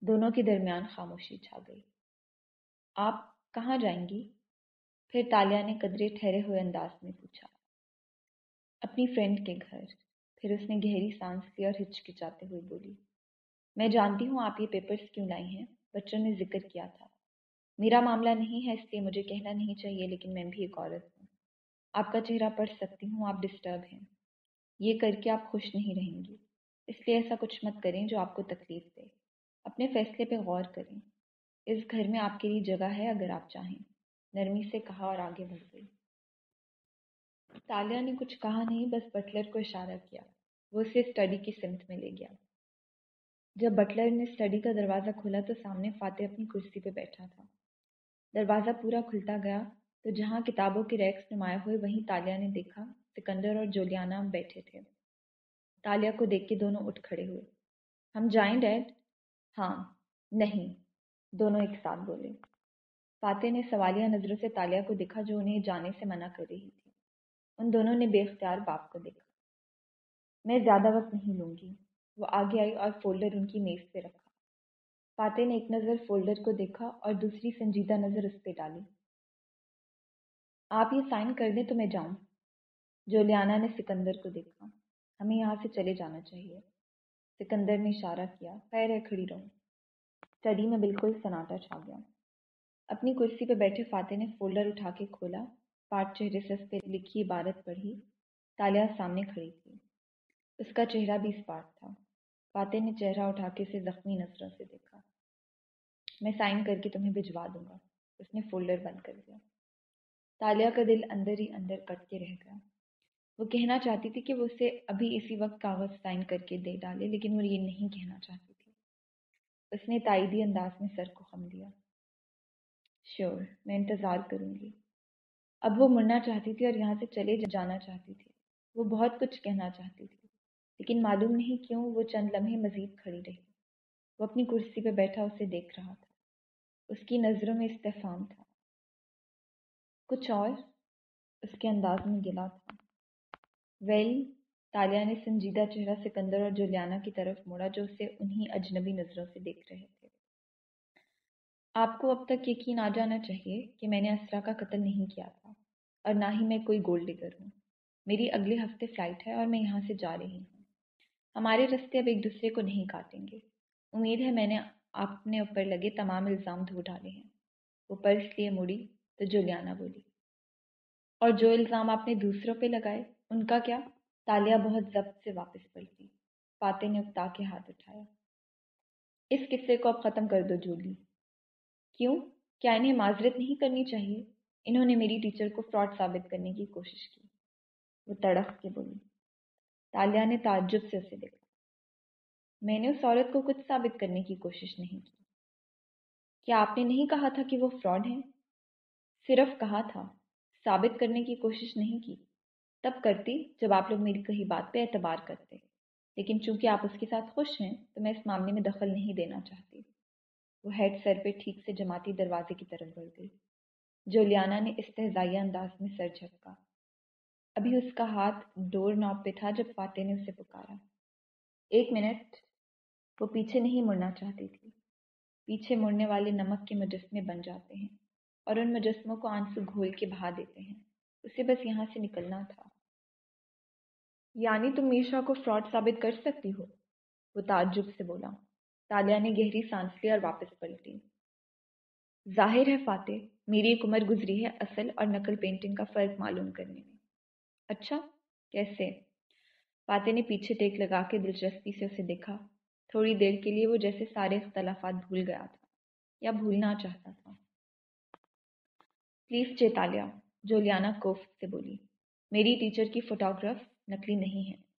دونوں کے درمیان خاموشی چھا گئی۔ آپ کہاں جائیں گی؟ پھر تالیہ نے قدرے ٹھہرے ہوئے انداز میں پوچھا۔ اپنی فرینڈ کے گھر۔ پھر اس نے گہری سانس لی اور ہچکچاتے ہوئے بولی، میں جانتی ہوں آپ یہ پیپرز کیوں لائی ہیں، بچوں نے ذکر کیا تھا۔ میرا معاملہ نہیں ہے، اس لیے مجھے کہنا نہیں چاہیے، لیکن میں بھی ایک عورت ہوں۔ آپ کا چہرہ پڑھ سکتی ہوں، آپ ڈسٹرب ہیں۔ یہ کر کے آپ خوش نہیں رہیں گی۔ اس لیے ایسا کچھ مت کریں جو آپ کو تکلیف دے۔ اپنے فیصلے پہ غور کریں۔ اس گھر میں آپ کے لیے جگہ ہے اگر آپ چاہیں۔ نرمی سے کہا اور آگے بڑھ گئی۔ تالیہ نے کچھ کہا نہیں، بس بٹلر کو اشارہ کیا۔ وہ اسے اسٹڈی کی سمت میں لے گیا۔ جب بٹلر نے اسٹڈی کا دروازہ کھولا تو سامنے فاتح اپنی کرسی پہ بیٹھا تھا۔ دروازہ پورا کھلتا گیا تو جہاں کتابوں کے ریکس نمایاں ہوئے، وہیں تالیہ نے دیکھا سکندر اور جولیانا بیٹھے تھے۔ تالیہ کو دیکھ کے دونوں اٹھ کھڑے ہوئے۔ ہم جائیں ڈیڈ؟ ہاں۔ نہیں۔ دونوں ایک ساتھ بولے۔ فاتح نے سوالیہ نظروں سے تالیہ کو دیکھا جو انہیں جانے سے منع کر رہی تھی۔ ان دونوں نے بے اختیار باپ کو دیکھا۔ میں زیادہ وقت نہیں لوں گی۔ وہ آگے آئی اور فولڈر ان کی میز پہ رکھا۔ فاتح نے ایک نظر فولڈر کو دیکھا اور دوسری سنجیدہ نظر اس پہ ڈالی۔ آپ یہ سائن کر دیں تو میں جاؤں۔ جولیانا نے سکندر کو دیکھا۔ ہمیں یہاں سے چلے جانا چاہیے۔ سکندر نے اشارہ کیا۔ خیر ہے، کھڑی رہوں اسٹڈی میں بالکل سناٹا چھا گیا۔ اپنی کرسی پہ بیٹھے فاتح نے فولڈر اٹھا کے کھولا۔ پاٹ چہرے سے اس پہ لکھی عبارت پڑھی تالیہ سامنے کھڑی تھی اس کا چہرہ بھی اسپاٹ تھا۔ فاتح نے چہرہ اٹھا کے اسے زخمی نظروں سے دیکھا۔ میں سائن کر کے تمہیں بھجوا دوں گا۔ اس نے فولڈر بند کر دیا۔ تالیہ کا دل اندر ہی اندر کٹ کے رہ گیا۔ وہ کہنا چاہتی تھی کہ وہ اسے ابھی اسی وقت کاغذ سائن کر کے دے ڈالے، لیکن وہ یہ نہیں کہنا چاہتی تھی۔ اس نے تائیدی انداز میں سر کو خم دیا۔ شیور، میں انتظار کروں گی۔ اب وہ مڑنا چاہتی تھی اور یہاں سے چلے جانا چاہتی تھی۔ وہ بہت کچھ کہنا چاہتی تھی۔ لیکن معلوم نہیں کیوں وہ چند لمحے مزید کھڑی رہی۔ وہ اپنی کرسی پہ بیٹھا، اسے دیکھ رہا تھا۔ اس کی نظروں میں استفام تھا۔ کچھ اور؟ اس کے انداز میں گلا تھا۔ ویل، تالیہ نے سنجیدہ چہرہ، سکندر اور جولیانا کی طرف موڑا جو اسے انہی اجنبی نظروں سے دیکھ رہے تھے۔ آپ کو اب تک یقین آ جانا چاہیے کہ میں نے اسرا کا قتل نہیں کیا تھا اور نہ ہی میں کوئی گولڈ ڈگر ہوں۔ میری اگلے ہفتے فلائٹ ہے اور میں یہاں سے جا رہی ہوں۔ ہمارے رستے اب ایک دوسرے کو نہیں کاٹیں گے۔ امید ہے میں نے اپنے اوپر لگے تمام الزام دھو ڈالے ہیں۔ وہ پرس لیے، مڑی تو جولیانا بولی۔ اور جو الزام آپ نے دوسروں پہ لگائے، ان کا کیا؟ تالیہ بہت ضبط سے واپس پلٹی۔ فاتح نے اکتا کے ہاتھ اٹھایا۔ اس قصے کو اب ختم کر دو، جولی۔ کیوں؟ کیا انہیں معذرت نہیں کرنی چاہیے؟ انہوں نے میری ٹیچر کو فراڈ ثابت کرنے کی کوشش کی۔ وہ تڑپ کے بولی، تالیہ نے تعجب سے اسے دیکھا۔ میں نے اس عورت کو کچھ ثابت کرنے کی کوشش نہیں کی۔ کیا آپ نے نہیں کہا تھا کہ وہ فراڈ ہیں؟ صرف کہا تھا، ثابت کرنے کی کوشش نہیں کی۔ تب کرتی جب آپ لوگ میری کہی بات پہ اعتبار کرتے۔ لیکن چونکہ آپ اس کے ساتھ خوش ہیں، تو میں اس معاملے میں دخل نہیں دینا چاہتی۔ وہ ہیڈ سر پہ ٹھیک سے جماتی دروازے کی طرف بڑھ گئی۔ جولیانا نے استحزائیہ انداز میں سر جھٹکا ابھی اس کا ہاتھ ڈور ناپ پہ تھا جب فاتح نے اسے پکارا۔ ایک منٹ۔ وہ پیچھے نہیں مڑنا چاہتی تھی۔ پیچھے مڑنے والے نمک کے مجسمے بن جاتے ہیں اور ان مجسموں کو آنسو گھول کے بہا دیتے ہیں۔ اسے بس یہاں سے نکلنا تھا۔ یعنی تم میشا کو فراڈ ثابت کر سکتی ہو؟ وہ تعجب سے بولا۔ تالیہ نے گہری سانس لی اور واپس پلٹی۔ ظاہر ہے فاتح، میری ایک عمر گزری ہے اصل اور نقل پینٹنگ کا فرق معلوم کرنے میں۔ اچھا کیسے؟ فاتح نے پیچھے ٹیک لگا کے دلچسپی سے اسے دیکھا۔ تھوڑی دیر کے لیے وہ جیسے سارے اختلافات بھول گیا تھا، یا بھولنا چاہتا تھا۔ پلیز چیتالیہ، جولیانا کوف سے بولی میری ٹیچر کی فوٹوگراف نقلی نہیں ہے۔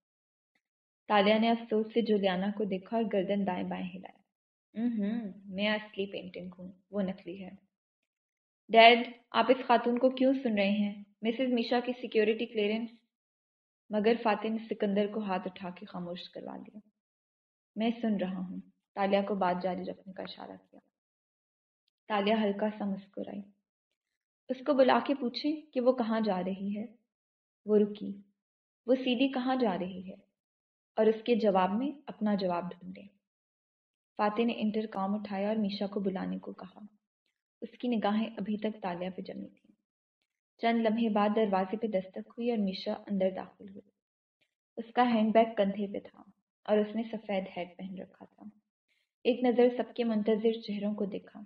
تالیہ نے افسوس سے جولیانا کو دیکھا اور گردن دائیں بائیں ہلایا ہوں میں اصلی پینٹنگ ہوں وہ نقلی ہے ڈیڈ آپ اس خاتون کو کیوں سن رہے ہیں مسز میشا کی سیکیورٹی کلیئرنس مگر فاتح نے سکندر کو ہاتھ اٹھا کے خاموش کروا دیا میں سن رہا ہوں تالیہ کو بات جاری رکھنے کا اشارہ کیا تالیہ ہلکا سا مسکرائی اس کو بلا کے پوچھیں کہ وہ کہاں جا رہی ہے وہ رکی وہ سیدھی کہاں جا رہی ہے اور اس کے جواب میں اپنا جواب ڈھونڈے۔ فاتح نے انٹر کام اٹھایا اور میشا کو بلانے کو کہا۔ اس کی نگاہیں ابھی تک تالیہ پہ جمی تھیں۔ چند لمحے بعد دروازے پہ دستک ہوئی اور میشا اندر داخل ہوئی۔ اس کا ہینڈ بیگ کندھے پہ تھا اور اس نے سفید ہیڈ پہن رکھا تھا۔ ایک نظر سب کے منتظر چہروں کو دیکھا۔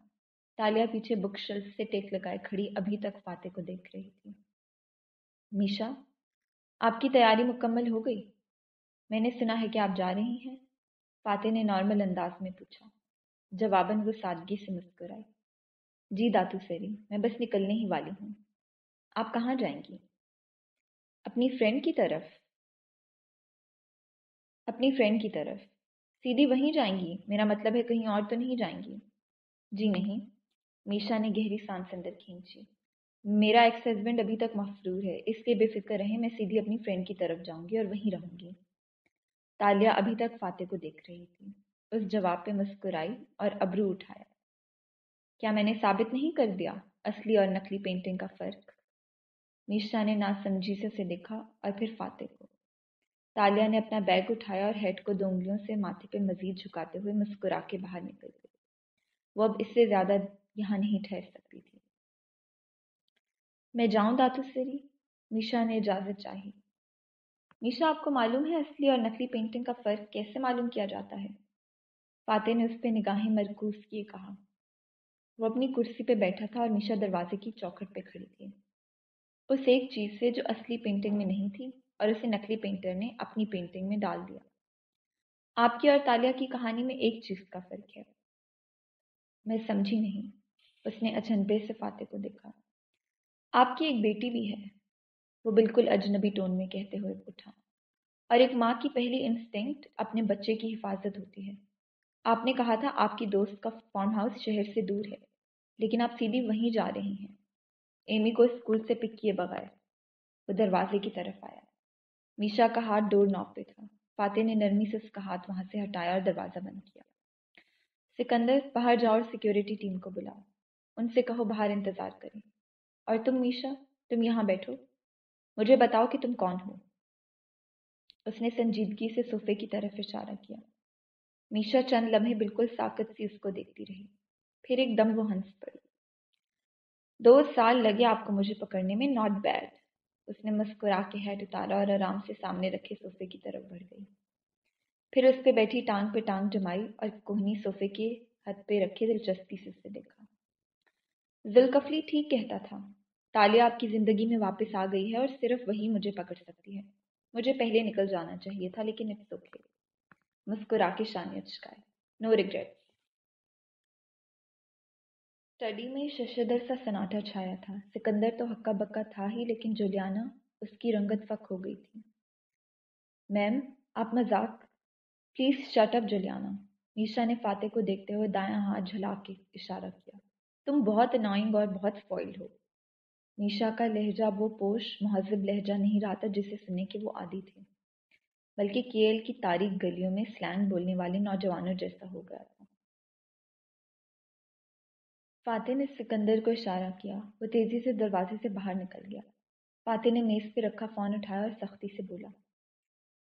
تالیہ پیچھے بک شیلف سے ٹیک لگائے کھڑی ابھی تک فاتح کو دیکھ رہی تھی۔ میشا، آپ کی تیاری مکمل ہو گئی؟ میں نے سنا ہے کہ آپ جا رہی ہیں۔ فاتح نے نارمل انداز میں پوچھا۔ جواباً وہ سادگی سے مسکرائی جی داتو سری میں بس نکلنے ہی والی ہوں۔ آپ کہاں جائیں گی؟ اپنی فرینڈ کی طرف۔ اپنی فرینڈ کی طرف۔ سیدھی وہیں جائیں گی؟ میرا مطلب ہے کہیں اور تو نہیں جائیں گی؟ جی نہیں۔ میشا نے گہری سانس اندر کھینچی۔ میرا ایکس ہسبینڈ ابھی تک مفرور ہے، اس لیے بے فکر رہے، میں سیدھی اپنی فرینڈ کی طرف جاؤں گی اور وہیں رہوں گی۔ تالیہ ابھی تک فاتح کو دیکھ رہی تھی اس جواب پہ مسکرائی اور ابرو اٹھایا کیا میں نے ثابت نہیں کر دیا اصلی اور نقلی پینٹنگ کا فرق میشا نے ناسمجھی سے اسے دیکھا اور پھر فاتح کو تالیہ نے اپنا بیگ اٹھایا اور ہیڈ کو دو انگلیوں سے ماتھے پہ مزید جھکاتے ہوئے مسکرا کے باہر نکل گئی وہ اب اس سے زیادہ یہاں نہیں ٹھہر سکتی تھی میں جاؤں داتو سری میشا نے اجازت چاہی میشا آپ کو معلوم ہے اصلی اور نقلی پینٹنگ کا فرق کیسے معلوم کیا جاتا ہے؟ فاتح نے اس پہ نگاہیں مرکوز کیے، کہا۔ وہ اپنی کرسی پہ بیٹھا تھا اور میشا دروازے کی چوکھٹ پہ کھڑی تھی۔ اس ایک چیز سے جو اصلی پینٹنگ میں نہیں تھی اور اسے نقلی پینٹر نے اپنی پینٹنگ میں ڈال دیا۔ آپ کی اور تالیہ کی کہانی میں ایک چیز کا فرق ہے۔ میں سمجھی نہیں، اس نے اچنبے سے فاتح کو دیکھا۔ آپ کی ایک بیٹی بھی ہے۔ وہ بالکل اجنبی ٹون میں کہتے ہوئے اٹھا۔ اور ایک ماں کی پہلی انسٹنکٹ اپنے بچے کی حفاظت ہوتی ہے۔ آپ نے کہا تھا آپ کی دوست کا فارم ہاؤس شہر سے دور ہے، لیکن آپ سیدھی وہیں جا رہی ہیں۔ ایمی کو اسکول سے پک کیے بغیر وہ دروازے کی طرف آیا۔ میشا کا ہاتھ ڈور ناپ پہ تھا۔ فاتح نے نرمی سے اس کا ہاتھ وہاں سے ہٹایا اور دروازہ بند کیا۔ سکندر، باہر جاؤ اور سیکیورٹی ٹیم کو بلاؤ۔ ان سے کہو، باہر انتظار کریں۔ اور تم میشا، تم یہاں بیٹھو۔ مجھے بتاؤ کہ تم کون ہو؟ اس نے سنجیدگی سے صوفے کی طرف اشارہ کیا۔ میشا چند لمحے بالکل ساکت سی اس کو دیکھتی رہی۔ پھر ایک دم وہ ہنس پڑی۔ دو سال لگے آپ کو مجھے پکڑنے میں ناٹ بیڈ اس نے مسکرا کے ہیڈ اتارا اور آرام سے سامنے رکھے صوفے کی طرف بڑھ گئی۔ پھر اس پہ بیٹھی ٹانگ پہ ٹانگ جمائی اور کوہنی صوفے کے ہاتھ پہ رکھے دلچسپی سے اسے دیکھا۔ ذلکفلی ٹھیک کہتا تھا۔ تالیہ آپ کی زندگی میں واپس آ گئی ہے اور صرف وہی مجھے پکڑ سکتی ہے مجھے پہلے نکل جانا چاہیے تھا، لیکن اٹس اوکے۔ مسکرا کے شانیہ چکائے نو ریگریٹ اسٹڈی میں ششدر سا سناٹا چھایا تھا۔ سکندر تو ہکا بکا تھا ہی، لیکن جولیانا اس کی رنگت فک ہو گئی تھی۔ میم، آپ مذاق؟ Please shut up Juliana. Misha نے فاتح کو دیکھتے ہوئے دایاں ہاتھ جھلا کے اشارہ کیا۔ تم بہت انوائنگ اور بہت اسپوائلڈ ہو۔ میشا کا لہجہ وہ پوش، مہذب لہجہ نہیں رہا تھا جسے سننے کے وہ عادی تھے۔ بلکہ کیل کی تاریخ گلیوں میں سلینگ بولنے والے نوجوانوں جیسا ہو گیا تھا۔ فاتح نے سکندر کو اشارہ کیا، وہ تیزی سے دروازے سے باہر نکل گیا۔ فاتح نے میز پہ رکھا فون اٹھایا اور سختی سے بولا،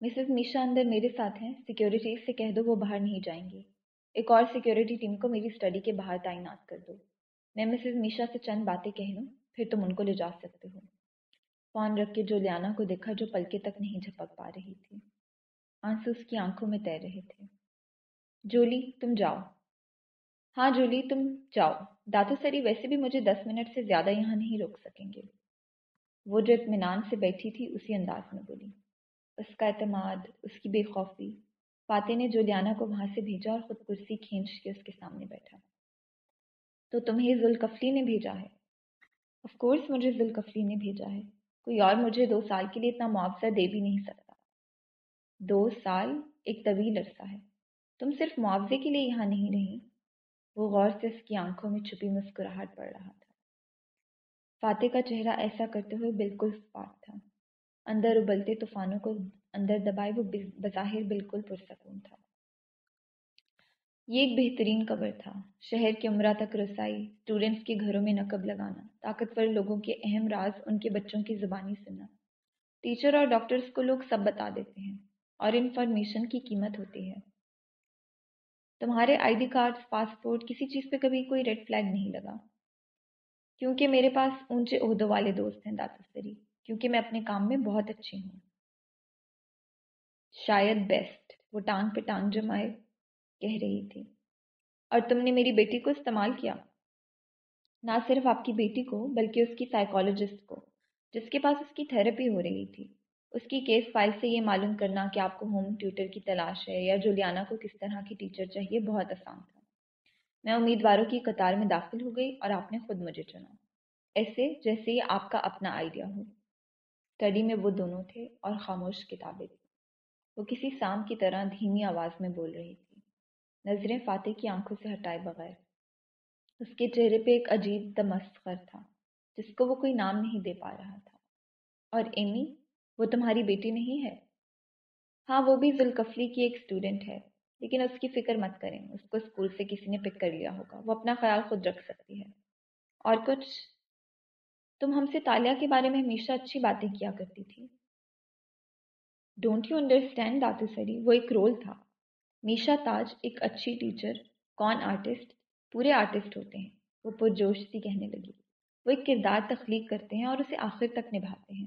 مسز میشا اندر میرے ساتھ ہیں سیکیورٹی سے کہہ دو وہ باہر نہیں جائیں گے۔ ایک اور سیکیورٹی ٹیم کو میری اسٹڈی کے باہر تعینات کر دو۔ میں مسز میشا سے چند باتیں کہہ لوں پھر تم ان کو لے جا سکتے ہو۔ فون رکھ کے جو لیانا کو دیکھا جو پلکے تک نہیں جھپک پا رہی تھی۔ آنسو اس کی آنکھوں میں تیر رہے تھے۔ جولی، تم جاؤ۔ ہاں جولی، تم جاؤ۔ داتو سری ویسے بھی مجھے دس منٹ سے زیادہ یہاں نہیں روک سکیں گے۔ وہ جو اطمینان سے بیٹھی تھی، اسی انداز میں بولی۔ اس کا اعتماد، اس کی بے خوفی۔ فاتح نے جولیانا کو وہاں سے بھیجا اور خود کرسی کھینچ کے اس کے سامنے بیٹھا۔ تو تمہیں ذوالکفلی نے بھیجا ہے۔ آف کورس مجھے ذوالکفلی نے بھیجا ہے۔ کوئی اور مجھے دو سال کے لیے اتنا معاوضہ دے بھی نہیں سکتا۔ دو سال ایک طویل عرصہ ہے۔ تم صرف معاوضے کے لیے یہاں نہیں رہی۔ وہ غور سے اس کی آنکھوں میں چھپی مسکراہٹ پڑ رہا تھا۔ فاتح کا چہرہ ایسا کرتے ہوئے بالکل سپاٹ تھا۔ اندر ابلتے طوفانوں کو اندر دبائے وہ بظاہر بالکل پرسکون تھا۔ یہ ایک بہترین قبر تھا۔ شہر کے عمرہ تک رسائی اسٹوڈنٹس کے گھروں میں نقب لگانا، طاقتور لوگوں کے اہم راز ان کے بچوں کی زبانی سننا۔ ٹیچر اور ڈاکٹرز کو لوگ سب بتا دیتے ہیں اور انفارمیشن کی قیمت ہوتی ہے۔ تمہارے آئی ڈی کارڈ پاسپورٹ کسی چیز پہ کبھی کوئی ریڈ فلیگ نہیں لگا۔ کیونکہ میرے پاس اونچے عہدوں والے دوست ہیں، داتا سری، کیونکہ میں اپنے کام میں بہت اچھی ہوں۔ شاید بیسٹ وہ ٹانگ پہ ٹانگ جمائے۔ کہہ رہی تھی۔ اور تم نے میری بیٹی کو استعمال کیا؟ نہ صرف آپ کی بیٹی کو، بلکہ اس کی سائیکالوجسٹ کو، جس کے پاس اس کی تھراپی ہو رہی تھی۔ اس کی کیس فائل سے یہ معلوم کرنا کہ آپ کو ہوم ٹیوٹر کی تلاش ہے یا جولیانا کو کس طرح کی ٹیچر چاہیے بہت آسان تھا۔ میں امیدواروں کی قطار میں داخل ہو گئی اور آپ نے خود مجھے چنا۔ ایسے جیسے یہ آپ کا اپنا آئیڈیا ہو۔ اسٹڈی میں وہ دونوں تھے اور خاموش کتابیں تھیں۔ وہ کسی سام کی طرح دھیمی آواز میں بول رہی تھی۔ نظریں فاتح کی آنکھوں سے ہٹائے بغیر۔ اس کے چہرے پہ ایک عجیب دمسخر تھا، جس کو وہ کوئی نام نہیں دے پا رہا تھا۔ اور ایمی، وہ تمہاری بیٹی نہیں ہے؟ ہاں وہ بھی ذوالکفلی کی ایک اسٹوڈنٹ ہے، لیکن اس کی فکر مت کریں۔ اس کو اسکول سے کسی نے پک کر لیا ہوگا۔ وہ اپنا خیال خود رکھ سکتی ہے۔ اور کچھ؟ تم ہم سے تالیہ کے بارے میں ہمیشہ اچھی باتیں کیا کرتی تھی؟ ڈونٹ یو انڈرسٹینڈ داتو سری؟ وہ ایک رول تھا۔ میشا تاج ایک اچھی ٹیچر، کون آرٹسٹ؟ پورے آرٹسٹ ہوتے ہیں۔ وہ پرجوش سی کہنے لگی۔ وہ ایک کردار تخلیق کرتے ہیں اور اسے آخر تک نبھاتے ہیں۔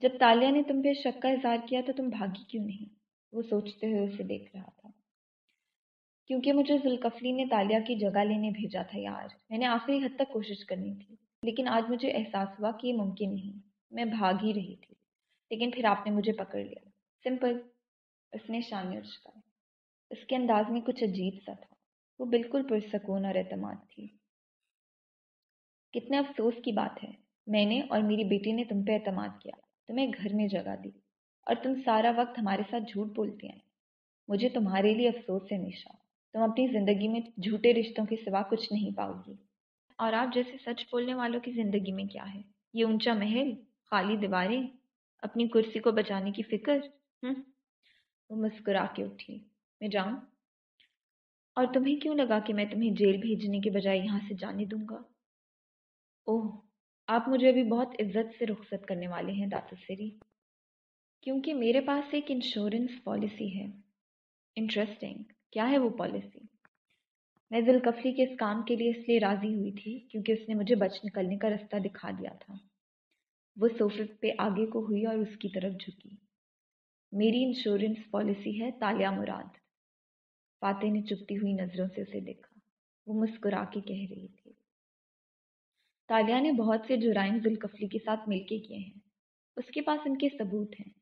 جب تالیہ نے تم پہ شک کا اظہار کیا تو تم بھاگی کیوں نہیں؟ وہ سوچتے ہوئے اسے دیکھ رہا تھا۔ کیونکہ مجھے ذوالکفلی نے تالیہ کی جگہ لینے بھیجا تھا، یار۔ میں نے آخری حد تک کوشش کرنی تھی، لیکن آج مجھے احساس ہوا کہ یہ ممکن نہیں۔ میں بھاگ ہی رہی تھی، لیکن پھر آپ نے مجھے پکڑ لیا۔ سمپل، اس نے شانیہ چکا اس کے انداز میں کچھ عجیب سا تھا۔ وہ بالکل پرسکون اور اعتماد تھی۔ کتنے افسوس کی بات ہے۔ میں نے اور میری بیٹی نے تم پہ اعتماد کیا۔ تمہیں گھر میں جگہ دی۔ اور تم سارا وقت ہمارے ساتھ جھوٹ بولتی ہیں مجھے تمہارے لیے افسوس ہے نشا تم اپنی زندگی میں جھوٹے رشتوں کے سوا کچھ نہیں پاؤ گی۔ اور آپ جیسے سچ بولنے والوں کی زندگی میں کیا ہے؟ یہ اونچا محل، خالی دیواریں، اپنی کرسی کو بچانے کی فکر ہوں وہ مسکرا کے اٹھی۔ میں جاؤں۔ اور تمہیں کیوں لگا کہ میں تمہیں جیل بھیجنے کے بجائے یہاں سے جانے دوں گا؟ اوہ، آپ مجھے ابھی بہت عزت سے رخصت کرنے والے ہیں داتسری کیونکہ میرے پاس ایک انشورنس پالیسی ہے۔ انٹرسٹنگ کیا ہے وہ پالیسی میں ذوالکفلی کے اس کام کے لیے اس لیے راضی ہوئی تھی کیونکہ اس نے مجھے بچ نکلنے کا رستہ دکھا دیا تھا۔ وہ صوفے پہ آگے کو ہوئی اور اس کی طرف جھکی۔ میری انشورنس پالیسی ہے تالیہ مراد۔ فاتح نے چپتی ہوئی نظروں سے اسے دیکھا۔ وہ مسکرا کے کہہ رہی تھی۔ تالیہ نے بہت سے جرائم ذوالکفلی کے ساتھ مل کے کیے ہیں۔ اس کے پاس ان کے ثبوت ہیں۔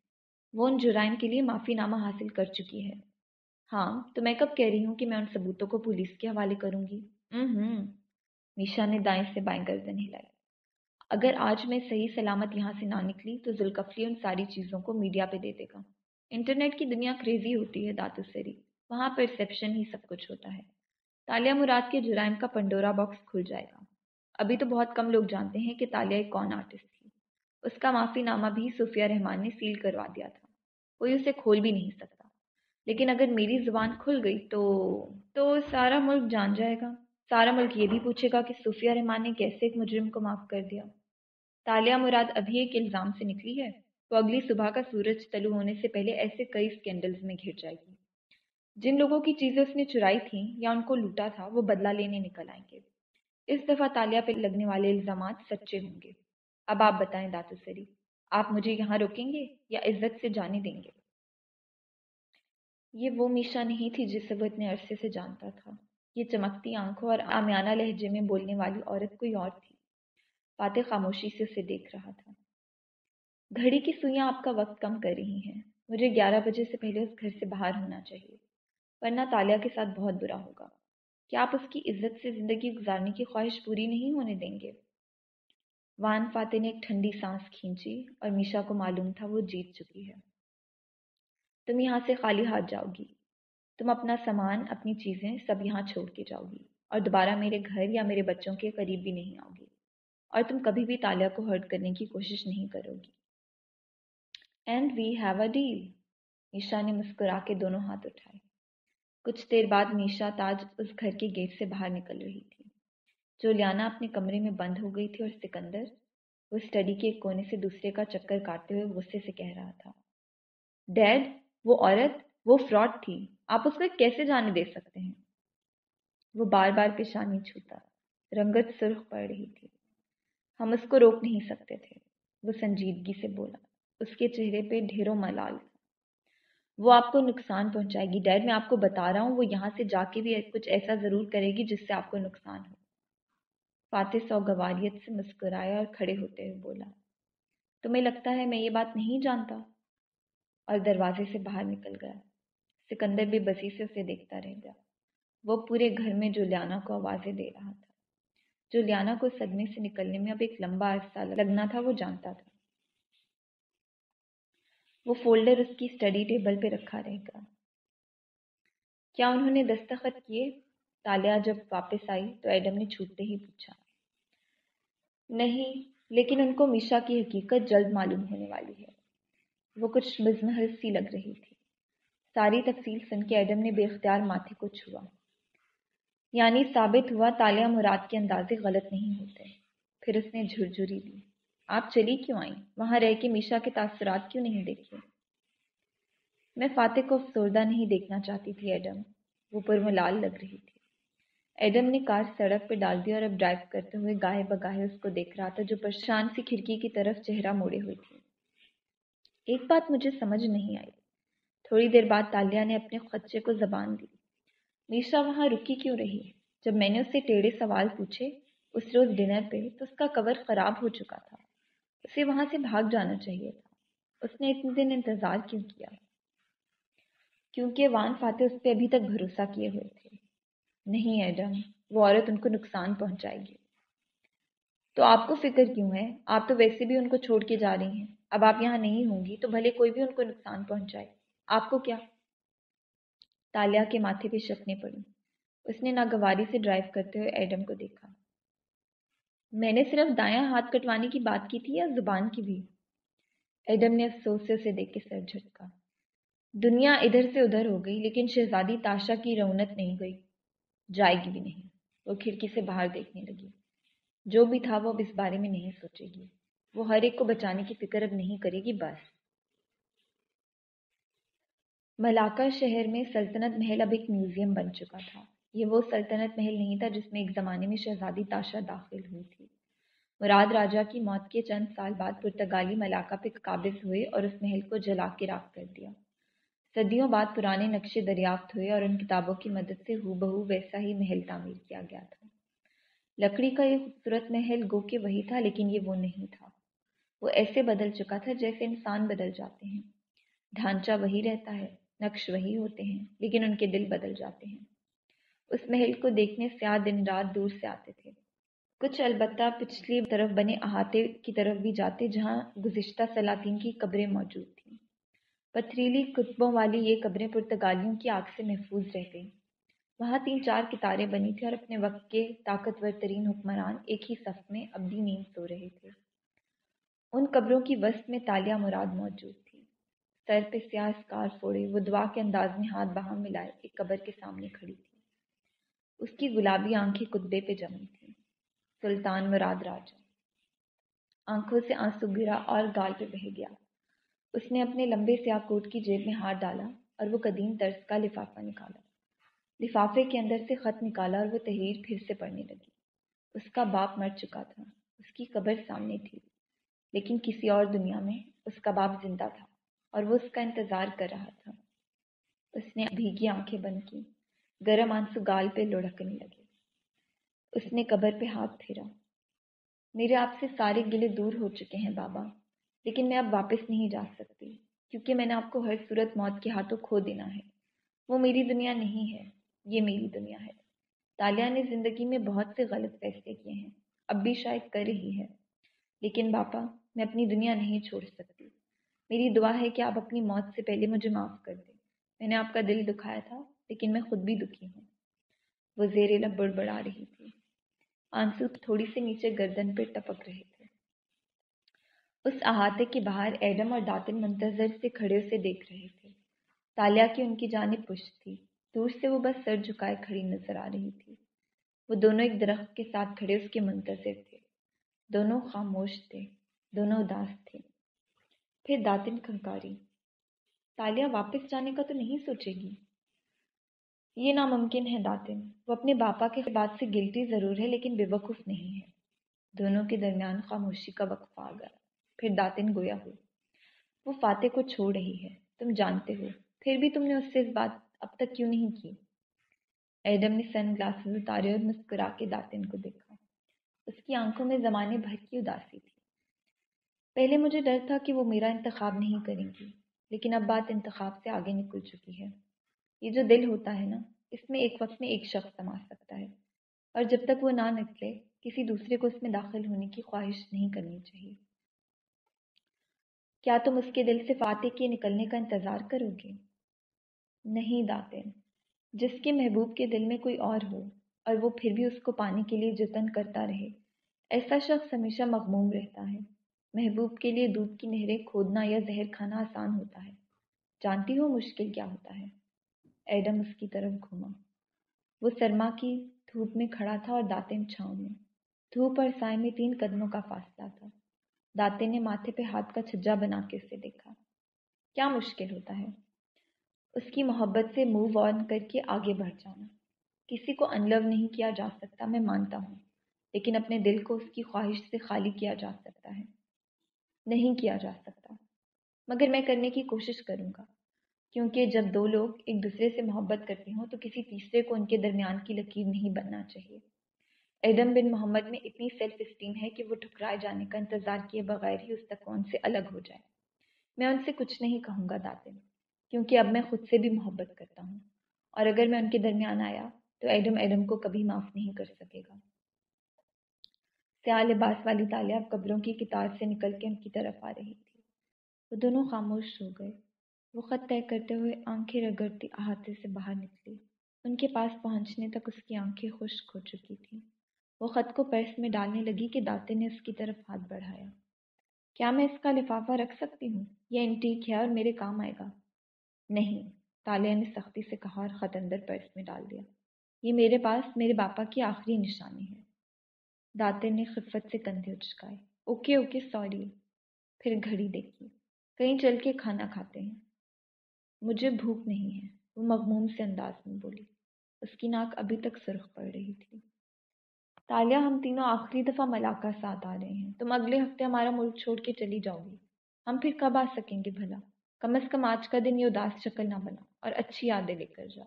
وہ ان جرائم کے لیے معافی نامہ حاصل کر چکی ہے۔ ہاں تو میں کب کہہ رہی ہوں کہ میں ان ثبوتوں کو پولیس کے حوالے کروں گی؟ ہوں میشا نے دائیں سے بائیں گردن ہلائی۔ اگر آج میں صحیح سلامت یہاں سے نہ نکلی تو ذوالکفلی ان ساری چیزوں کو میڈیا پہ دے دے گا۔ انٹرنیٹ کی دنیا کریزی ہوتی ہے داتو سری۔ وہاں پرسیپشن ہی سب کچھ ہوتا ہے۔ تالیہ مراد کے جرائم کا پنڈورا باکس کھل جائے گا۔ ابھی تو بہت کم لوگ جانتے ہیں کہ تالیہ ایک کون آرٹسٹ تھی۔ اس کا معافی نامہ بھی صوفیہ رحمان نے سیل کروا دیا تھا۔ کوئی اسے کھول بھی نہیں سکتا۔ لیکن اگر میری زبان کھل گئی تو تو سارا ملک جان جائے گا۔ سارا ملک یہ بھی پوچھے گا کہ صوفیہ رحمان نے کیسے ایک مجرم کو معاف کر دیا۔ تالیہ مراد ابھی ایک الزام سے نکلی ہے۔ وہ اگلی صبح کا سورج طلوع ہونے سے پہلے ایسے کئی اسکینڈلز میں گھر جائے گی۔ جن لوگوں کی چیزیں اس نے چرائی تھیں یا ان کو لوٹا تھا، وہ بدلہ لینے نکل آئیں گے۔ اس دفعہ تالیہ پہ لگنے والے الزامات سچے ہوں گے۔ اب آپ بتائیں داتو سری، آپ مجھے یہاں روکیں گے یا عزت سے جانے دیں گے؟ یہ وہ میشا نہیں تھی جسے وہ اتنے عرصے سے جانتا تھا۔ یہ چمکتی آنکھوں اور آمیانہ لہجے میں بولنے والی عورت کوئی اور تھی۔ فاتح خاموشی سے اسے دیکھ رہا تھا۔ گھڑی کی سوئیاں آپ کا وقت کم کر رہی ہیں۔ مجھے گیارہ بجے سے پہلے اس گھر سے باہر ہونا چاہیے۔ ورنہ تالیہ کے ساتھ بہت برا ہوگا۔ کیا آپ اس کی عزت سے زندگی گزارنے کی خواہش پوری نہیں ہونے دیں گے؟ وان فاتح نے ایک ٹھنڈی سانس کھینچی اور میشا کو معلوم تھا وہ جیت چکی ہے۔ تم یہاں سے خالی ہاتھ جاؤ گی۔ تم اپنا سامان، اپنی چیزیں سب یہاں چھوڑ کے جاؤ گی اور دوبارہ میرے گھر یا میرے بچوں کے قریب بھی نہیں آؤ گی اور تم کبھی بھی تالیہ کو ہرٹ کرنے کی کوشش نہیں کرو گی۔ And we have a deal. Misha نے مسکرا کے دونوں ہاتھ اٹھائے۔ کچھ دیر بعد میشا تاج اس گھر کے گیٹ سے باہر نکل رہی تھی۔ جولیانا اپنے کمرے میں بند ہو گئی تھی اور سکندر، وہ اسٹڈی کے ایک کونے سے دوسرے کا چکر کاٹتے ہوئے غصے سے کہہ رہا تھا۔ ڈیڈ، وہ عورت، وہ فراڈ تھی، آپ اس کو کیسے جانے دے سکتے ہیں؟ وہ بار بار پیشانی چھوتا، رنگت سرخ پڑ رہی تھی۔ ہم اس کو روک نہیں سکتے تھے، وہ سنجیدگی سے بولا۔ اس کے چہرے پہ ڈھیروں ملال۔ تھا وہ آپ کو نقصان پہنچائے گی۔ ڈیڈ، میں آپ کو بتا رہا ہوں، وہ یہاں سے جا کے بھی کچھ ایسا ضرور کرے گی جس سے آپ کو نقصان ہو۔ فاتح سو گواریت سے مسکرایا اور کھڑے ہوتے ہوئے بولا، تمہیں لگتا ہے میں یہ بات نہیں جانتا؟ اور دروازے سے باہر نکل گیا۔ سکندر بھی بسی سے اسے دیکھتا رہ گیا۔ وہ پورے گھر میں جولیانا کو آوازیں دے رہا تھا۔ جولیانا کو صدمے سے نکلنے میں اب ایک لمبا عرصہ لگنا تھا، وہ جانتا تھا۔ وہ فولڈر اس کی اسٹڈی ٹیبل پہ رکھا رہے گا۔ کیا انہوں نے دستخط کیے؟ تالیہ جب واپس آئی تو ایڈم نے چھوٹتے ہی پوچھا۔ نہیں، لیکن ان کو میشا کی حقیقت جلد معلوم ہونے والی ہے۔ وہ کچھ مزمحل سی لگ رہی تھی۔ ساری تفصیل سن کے ایڈم نے بے اختیار ماتھے کو چھوا۔ یعنی ثابت ہوا تالیہ مراد کے اندازے غلط نہیں ہوتے۔ پھر اس نے جھرجھری دی۔ آپ چلی کیوں آئیں؟ وہاں رہ کے میشا کے تاثرات کیوں نہیں دیکھے؟ میں فاتح کو افسردہ نہیں دیکھنا چاہتی تھی، ایڈم۔ وہ پرملال لگ رہی تھی۔ ایڈم نے کار سڑک پہ ڈال دی اور اب ڈرائیو کرتے ہوئے گاہے بگاہے اس کو دیکھ رہا تھا، جو پرشان سی کھڑکی کی طرف چہرہ موڑے ہوئی تھی ایک بات مجھے سمجھ نہیں آئی۔ تھوڑی دیر بعد تالیہ نے اپنے خدشے کو زبان دی۔ میشا وہاں رکی کیوں رہی؟ جب میں نے اس سے ٹیڑھے سوال پوچھے، اس روز ڈنر پہ تو اس کا کور خراب ہو چکا تھا۔ اسے وہاں سے بھاگ جانا چاہیے تھا۔ اس نے اتنے دن انتظار کیوں کیا؟ کیونکہ وان فاتح اس پہ ابھی تک بھروسہ کیے ہوئے تھے۔ نہیں ایڈم، وہ عورت ان کو نقصان پہنچائے گی۔ تو آپ کو فکر کیوں ہے؟ آپ تو ویسے بھی ان کو چھوڑ کے جا رہی ہیں۔ اب آپ یہاں نہیں ہوں گی تو بھلے کوئی بھی ان کو نقصان پہنچائے۔ آپ کو کیا؟ تالیہ کے ماتھے پہ شکنے پڑی۔ اس نے ناگواری سے ڈرائیو کرتے ہوئے ایڈم کو دیکھا۔ میں نے صرف دایاں ہاتھ کٹوانے کی بات کی تھی یا زبان کی بھی؟ ایڈم نے افسوس سے اسے دیکھ کے سر جھٹکا۔ دنیا ادھر سے ادھر ہو گئی، لیکن شہزادی تاشا کی رونت نہیں گئی۔ جائے گی بھی نہیں۔ وہ کھڑکی سے باہر دیکھنے لگی۔ جو بھی تھا وہ اب اس بارے میں نہیں سوچے گی۔ وہ ہر ایک کو بچانے کی فکر اب نہیں کرے گی، بس۔ ملاقہ شہر میں سلطنت محل اب ایک میوزیم بن چکا تھا۔ یہ وہ سلطنت محل نہیں تھا جس میں ایک زمانے میں شہزادی تاشا داخل ہوئی تھی۔ مراد راجہ کی موت کے چند سال بعد پرتگالی ملاقہ پہ قابض ہوئے اور اس محل کو جلا کے راک کر دیا۔ صدیوں بعد پرانے نقشے دریافت ہوئے اور ان کتابوں کی مدد سے ہو بہو ویسا ہی محل تعمیر کیا گیا تھا۔ لکڑی کا یہ خوبصورت محل گو کہ وہی تھا، لیکن یہ وہ نہیں تھا۔ وہ ایسے بدل چکا تھا جیسے انسان بدل جاتے ہیں۔ ڈھانچہ وہی رہتا ہے، نقش وہی ہوتے ہیں، لیکن ان کے دل بدل جاتے ہیں۔ اس محل کو دیکھنے سیاہ دن رات دور سے آتے تھے۔ کچھ البتہ پچھلی طرف بنے احاطے کی طرف بھی جاتے جہاں گزشتہ سلاطین کی قبریں موجود تھیں۔ پتھریلی کتبوں والی یہ قبریں پرتگالیوں کی آگ سے محفوظ رہ گئیں۔ وہاں تین چار کتاریں بنی تھیں اور اپنے وقت کے طاقتور ترین حکمران ایک ہی صف میں ابدی نیند سو رہے تھے۔ ان قبروں کی وسط میں تالیہ مراد موجود تھی سر پہ سیاہ اسکار پھوڑے وہ دعا کے انداز میں ہاتھ باہم ملائے ایک قبر کے سامنے کھڑی تھی اس کی گلابی آنکھیں کتبے پہ جمی تھیں۔ سلطان مراد راجا آنکھوں سے آنسو گرا اور گال پہ بہ گیا۔ اس نے اپنے لمبے سیاہ کوٹ کی جیب میں ہاتھ ڈالا اور وہ قدیم طرز کا لفافہ نکالا۔ لفافے کے اندر سے خط نکالا اور وہ تحریر پھر سے پڑھنے لگی۔ اس کا باپ مر چکا تھا۔ اس کی قبر سامنے تھی۔ لیکن کسی اور دنیا میں اس کا باپ زندہ تھا اور وہ اس کا انتظار کر رہا تھا۔ اس نے بھیگی آنکھیں بند کی گرم آنسو گال پہ لڑکنے لگے۔ اس نے قبر پہ ہاتھ پھیرا۔ میرے آپ سے سارے گلے دور ہو چکے ہیں بابا، لیکن میں اب واپس نہیں جا سکتی، کیونکہ میں نے آپ کو ہر صورت موت کے ہاتھوں کھو دینا ہے۔ وہ میری دنیا نہیں ہے، یہ میری دنیا ہے۔ تالیہ نے زندگی میں بہت سے غلط فیصلے کیے ہیں، اب بھی شاید کر رہی ہے۔ لیکن باپا میں اپنی دنیا نہیں چھوڑ سکتی۔ میری دعا ہے کہ آپ اپنی موت سے پہلے مجھے معاف کر دیں۔ میں نے آپ کا دل دکھایا تھا۔ لیکن میں خود بھی دکھی ہوں۔ وہ زیر لب بڑبڑا رہی تھی۔ آنسو تھوڑی سے نیچے گردن پہ ٹپک رہے تھے۔ اس احاطے کے باہر ایڈم اور داتن منتظر سے کھڑے اسے دیکھ رہے تھے۔ تالیا کی ان کی جانب پشت تھی۔ دور سے وہ بس سر جھکائے کھڑی نظر آ رہی تھی۔ وہ دونوں ایک درخت کے ساتھ کھڑے اس کے منتظر تھے۔ دونوں خاموش تھے۔ دونوں اداس تھے۔ پھر داتن کھنکاری۔ تالیا واپس جانے کا تو نہیں سوچے گی؟ یہ ناممکن ہے داتن وہ اپنے باپا کے بات سے گلٹی ضرور ہے، لیکن بے وقوف نہیں ہے۔ دونوں کے درمیان خاموشی کا وقفہ آ گیا۔ پھر داتن گویا ہو وہ فاتح کو چھوڑ رہی ہے۔ تم جانتے ہو۔ پھر بھی تم نے اس سے اس بات اب تک کیوں نہیں کی؟ ایڈم نے سن گلاسز اتارے اور مسکرا کے داتن کو دیکھا۔ اس کی آنکھوں میں زمانے بھر کی اداسی تھی۔ پہلے مجھے ڈر تھا کہ وہ میرا انتخاب نہیں کریں گی، لیکن اب بات انتخاب سے آگے نکل چکی ہے۔ یہ جو دل ہوتا ہے نا، اس میں ایک وقت میں ایک شخص سما سکتا ہے۔ اور جب تک وہ نہ نکلے، کسی دوسرے کو اس میں داخل ہونے کی خواہش نہیں کرنی چاہیے۔ کیا تم اس کے دل سے فاتح کے نکلنے کا انتظار کرو گے؟ نہیں داتن جس کے محبوب کے دل میں کوئی اور ہو، اور وہ پھر بھی اس کو پانے کے لیے جتن کرتا رہے، ایسا شخص ہمیشہ مغموم رہتا ہے۔ محبوب کے لیے دودھ کی نہریں کھودنا یا زہر کھانا آسان ہوتا ہے۔ جانتی ہو مشکل کیا ہوتا ہے۔ ایڈم اس کی طرف گھوما۔ وہ سرما کی دھوپ میں کھڑا تھا اور داتن چھاؤں میں۔ دھوپ اور سائے میں تین قدموں کا فاصلہ تھا۔ داتے نے ماتھے پہ ہاتھ کا چھجا بنا کے اسے دیکھا۔ کیا مشکل ہوتا ہے؟ اس کی محبت سے موو آن کر کے آگے بڑھ جانا۔ کسی کو انلو نہیں کیا جا سکتا، میں مانتا ہوں۔ لیکن اپنے دل کو اس کی خواہش سے خالی کیا جا سکتا ہے۔ نہیں کیا جا سکتا۔ مگر میں کرنے کی کوشش کروں گا۔ کیونکہ جب دو لوگ ایک دوسرے سے محبت کرتے ہوں تو کسی تیسرے کو ان کے درمیان کی لکیر نہیں بننا چاہیے۔ ایڈم بن محمد میں اتنی سیلف اسٹیم ہے کہ وہ ٹھکرائے جانے کا انتظار کیے بغیر ہی اس تک ان سے الگ ہو جائے میں ان سے کچھ نہیں کہوں گا داتن کیونکہ اب میں خود سے بھی محبت کرتا ہوں۔ اور اگر میں ان کے درمیان آیا تو ایڈم ایڈم کو کبھی معاف نہیں کر سکے گا۔ سیال لباس والی تالیہ قبروں کی کتار سے نکل کے ان کی طرف آ رہی تھی۔ وہ دونوں خاموش ہو گئے۔ وہ خط طے کرتے ہوئے آنکھیں رگڑتی، احاطے سے باہر نکلی۔ ان کے پاس پہنچنے تک اس کی آنکھیں خشک ہو چکی تھیں۔ وہ خط کو پرس میں ڈالنے لگی کہ داتے نے اس کی طرف ہاتھ بڑھایا۔ کیا میں اس کا لفافہ رکھ سکتی ہوں؟ یہ انٹیک ہے اور میرے کام آئے گا۔ نہیں تالیہ نے سختی سے کہا اور خط اندر پرس میں ڈال دیا۔ یہ میرے پاس، میرے باپا کی آخری نشانی ہے۔ داتے نے خفت سے کندھے اچکائے۔ Okay okay, sorry. پھر گھڑی دیکھی۔ کہیں چل کے کھانا کھاتے ہیں۔ مجھے بھوک نہیں ہے۔ وہ مغموم سے انداز میں بولی۔ اس کی ناک ابھی تک سرخ پڑ رہی تھی۔ تالیہ ہم تینوں آخری دفعہ ملاقہ ساتھ آ رہے ہیں۔ تم اگلے ہفتے ہمارا ملک چھوڑ کے چلی جاؤ گی۔ ہم پھر کب آ سکیں گے بھلا؟ کم از کم آج کا دن یہ اداس شکل نہ بنا اور اچھی یادیں لے کر جا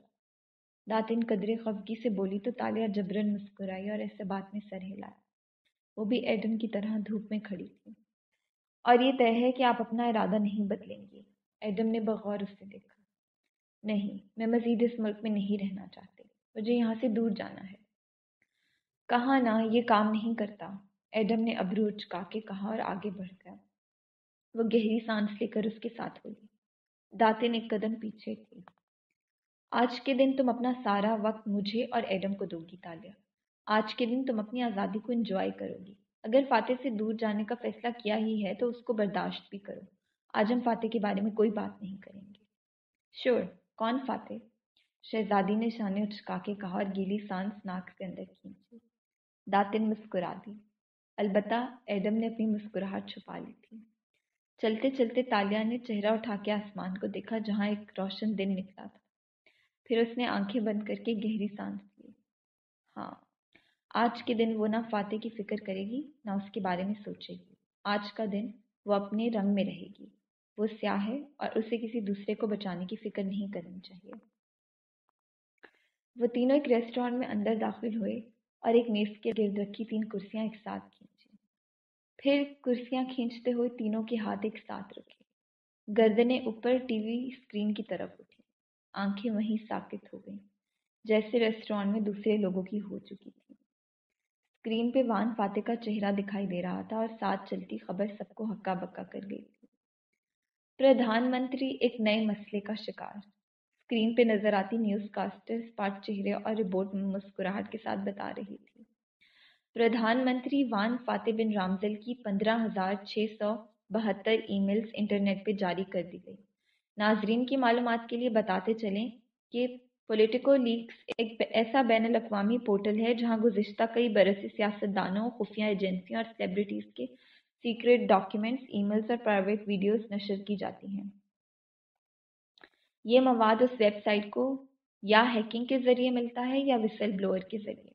داتن قدرے خفگی سے بولی تو تالیہ جبرن مسکرائی اور ایسے بات میں سر ہلایا۔ وہ بھی ایڈم کی طرح دھوپ میں کھڑی تھی۔ اور یہ طے ہے کہ آپ اپنا ارادہ نہیں بدلیں گی۔ ایڈم نے بغور اس سے دیکھا، نہیں، میں مزید اس ملک میں نہیں رہنا چاہتی، مجھے یہاں سے دور جانا ہے۔ کہاں نہ یہ کام نہیں کرتا۔ ایڈم نے ابرو چکا کے کہا اور آگے بڑھ گیا وہ گہری سانس لے کر اس کے ساتھ ہوئی داتن ایک قدم پیچھے تھی آج کے دن تم اپنا سارا وقت مجھے اور ایڈم کو دو گی، تالیہ۔ آج کے دن تم اپنی آزادی کو انجوائے کرو گی۔ اگر فاتح سے دور جانے کا فیصلہ کیا ہی ہے تو اس کو برداشت بھی کرو۔ آج ہم فاتح کے بارے میں کوئی بات نہیں کریں گے۔ شور کون فاتح؟ شہزادی نے شانے اچکا کے کہا اور گیلی سانس ناک کے اندر کھینچی۔ داتن مسکرا دی۔ البتہ ایڈم نے اپنی مسکراہٹ چھپا لی تھی۔ چلتے چلتے تالیہ نے چہرہ اٹھا کے آسمان کو دیکھا جہاں ایک روشن دن نکلا تھا۔ پھر اس نے آنکھیں بند کر کے گہری سانس لی ہاں آج کے دن وہ نہ فاتح کی فکر کرے گی، نہ اس کے بارے میں سوچے گی۔ آج کا دن وہ اپنے رنگ میں رہے گی۔ وہ سیاہ ہے اور اسے کسی دوسرے کو بچانے کی فکر نہیں کرنی چاہیے۔ وہ تینوں ایک ریسٹورینٹ میں اندر داخل ہوئے اور ایک میز کے گرد رکھی تین کرسیاں ایک ساتھ کی پھر کرسیاں کھینچتے ہوئے تینوں کے ہاتھ ایک ساتھ رکھے۔ گردنیں اوپر ٹی وی اسکرین کی طرف اٹھی۔ آنکھیں وہیں ساکت ہو گئیں، جیسے ریسٹورانٹ میں دوسرے لوگوں کی ہو چکی تھی۔ اسکرین پہ وان فاتح کا چہرہ دکھائی دے رہا تھا اور ساتھ چلتی خبر سب کو ہکا بکا کر گئی۔ پردھان منتری ایک نئے مسئلے کا شکار۔ اسکرین پہ نظر آتی نیوز کاسٹر اسپاٹ چہرے اور رپورٹ مسکراہٹ کے ساتھ بتا رہی تھی۔ پردھان منتری وان فاتح بن رامزل کی پندرہ ہزار چھ سو بہتر ای میلز انٹرنیٹ پہ جاری کر دی گئی۔ ناظرین کی معلومات کے لیے بتاتے چلیں کہ پولیٹیکو لیکس ایک ایسا بین الاقوامی پورٹل ہے جہاں گزشتہ کئی برس سیاست دانوں خفیہ ایجنسیوں اور سیلیبریٹیز کے سیکریٹ ڈاکیومنٹس ای میلز اور پرائیویٹ ویڈیوز نشر کی جاتی ہیں۔ یہ مواد اس ویب سائٹ کو یا ہیکنگ کے ذریعے ملتا ہے یا وسل بلوئر کے ذریعے۔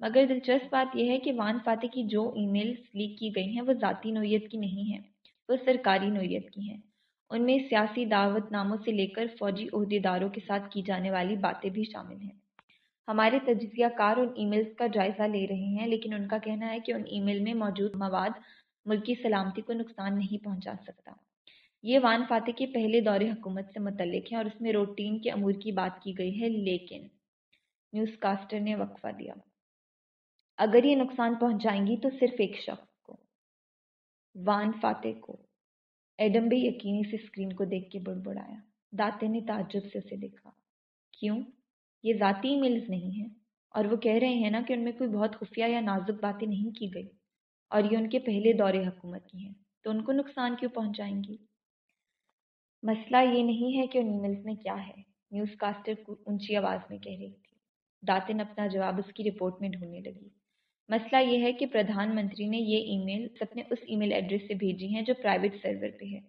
مگر دلچسپ بات یہ ہے کہ وان فاتح کی جو ای میلز لیک کی گئی ہیں وہ ذاتی نوعیت کی نہیں ہیں، وہ سرکاری نوعیت کی ہیں۔ ان میں سیاسی دعوت ناموں سے لے کر فوجی عہدیداروں کے ساتھ کی جانے والی باتیں بھی شامل ہیں۔ ہمارے تجزیہ کار ان ای میلز کا جائزہ لے رہے ہیں، لیکن ان کا کہنا ہے کہ ان ای میل میں موجود مواد ملکی سلامتی کو نقصان نہیں پہنچا سکتا۔ یہ وان فاتح کے پہلے دور حکومت سے متعلق ہے اور اس میں روٹین کے امور کی بات کی گئی ہے، لیکن نیوز کاسٹر نے وقفہ دیا۔ اگر یہ نقصان پہنچائیں گی تو صرف ایک شخص کو، وان فاتح کو۔ ایڈم بھی یقینی سے اسکرین کو دیکھ کے بڑبڑایا۔ داتے نے تعجب سے اسے دیکھا۔ کیوں؟ یہ ذاتی ای میلز نہیں ہیں۔ اور وہ کہہ رہے ہیں نا کہ ان میں کوئی بہت خفیہ یا نازک باتیں نہیں کی گئی۔ اور یہ ان کے پہلے دور حکومت کی ہیں، تو ان کو نقصان کیوں پہنچائیں گی؟ مسئلہ یہ نہیں ہے کہ ان ای میلز میں کیا ہے نیوز کاسٹر اونچی آواز میں کہہ رہی تھی۔ داتن اپنا جواب اس کی رپورٹ میں ڈھونڈنے لگی۔ مسئلہ یہ ہے کہ پردھان منتری نے یہ ای میل اپنے اس ای میل ایڈریس سے بھیجی ہیں جو پرائیویٹ سرور پہ ہے۔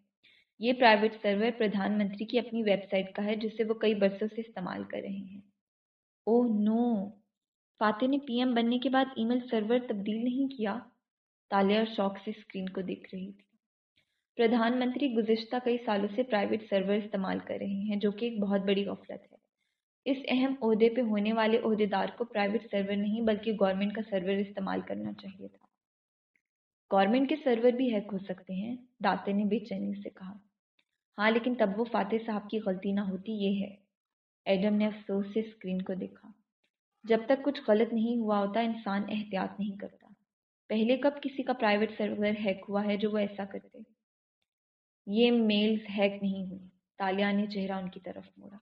یہ پرائیویٹ سرور پردھان منتری کی اپنی ویب سائٹ کا ہے، جسے وہ کئی برسوں سے استعمال کر رہے ہیں۔ اوہ نو! فاتح نے پی ایم بننے کے بعد ای میل سرور تبدیل نہیں کیا؟ تالیہ اور شوق سے اسکرین کو دیکھ رہی تھی۔ پردھان منتری گزشتہ کئی سالوں سے پرائیویٹ سرور استعمال کر رہے ہیں، جو کہ ایک بہت بڑی غفلت ہے۔ اس اہم عہدے پہ ہونے والے عہدیدار کو پرائیویٹ سرور نہیں، بلکہ گورنمنٹ کا سرور استعمال کرنا چاہیے تھا۔ گورنمنٹ کے سرور بھی ہیک ہو سکتے ہیں، داتے نے بے چینی سے کہا۔ ہاں لیکن تب وہ فاتح صاحب کی غلطی نہ ہوتی، یہ ہے۔ ایڈم نے افسوس سے اسکرین کو دیکھا۔ جب تک کچھ غلط نہیں ہوا ہوتا، انسان احتیاط نہیں کرتا۔ پہلے کب کسی کا پرائیویٹ سرور ہیک ہوا ہے جو وہ ایسا کرتے؟ یہ میلز ہیک نہیں ہوئی۔ تالیہ نے چہرہ ان کی طرف موڑا۔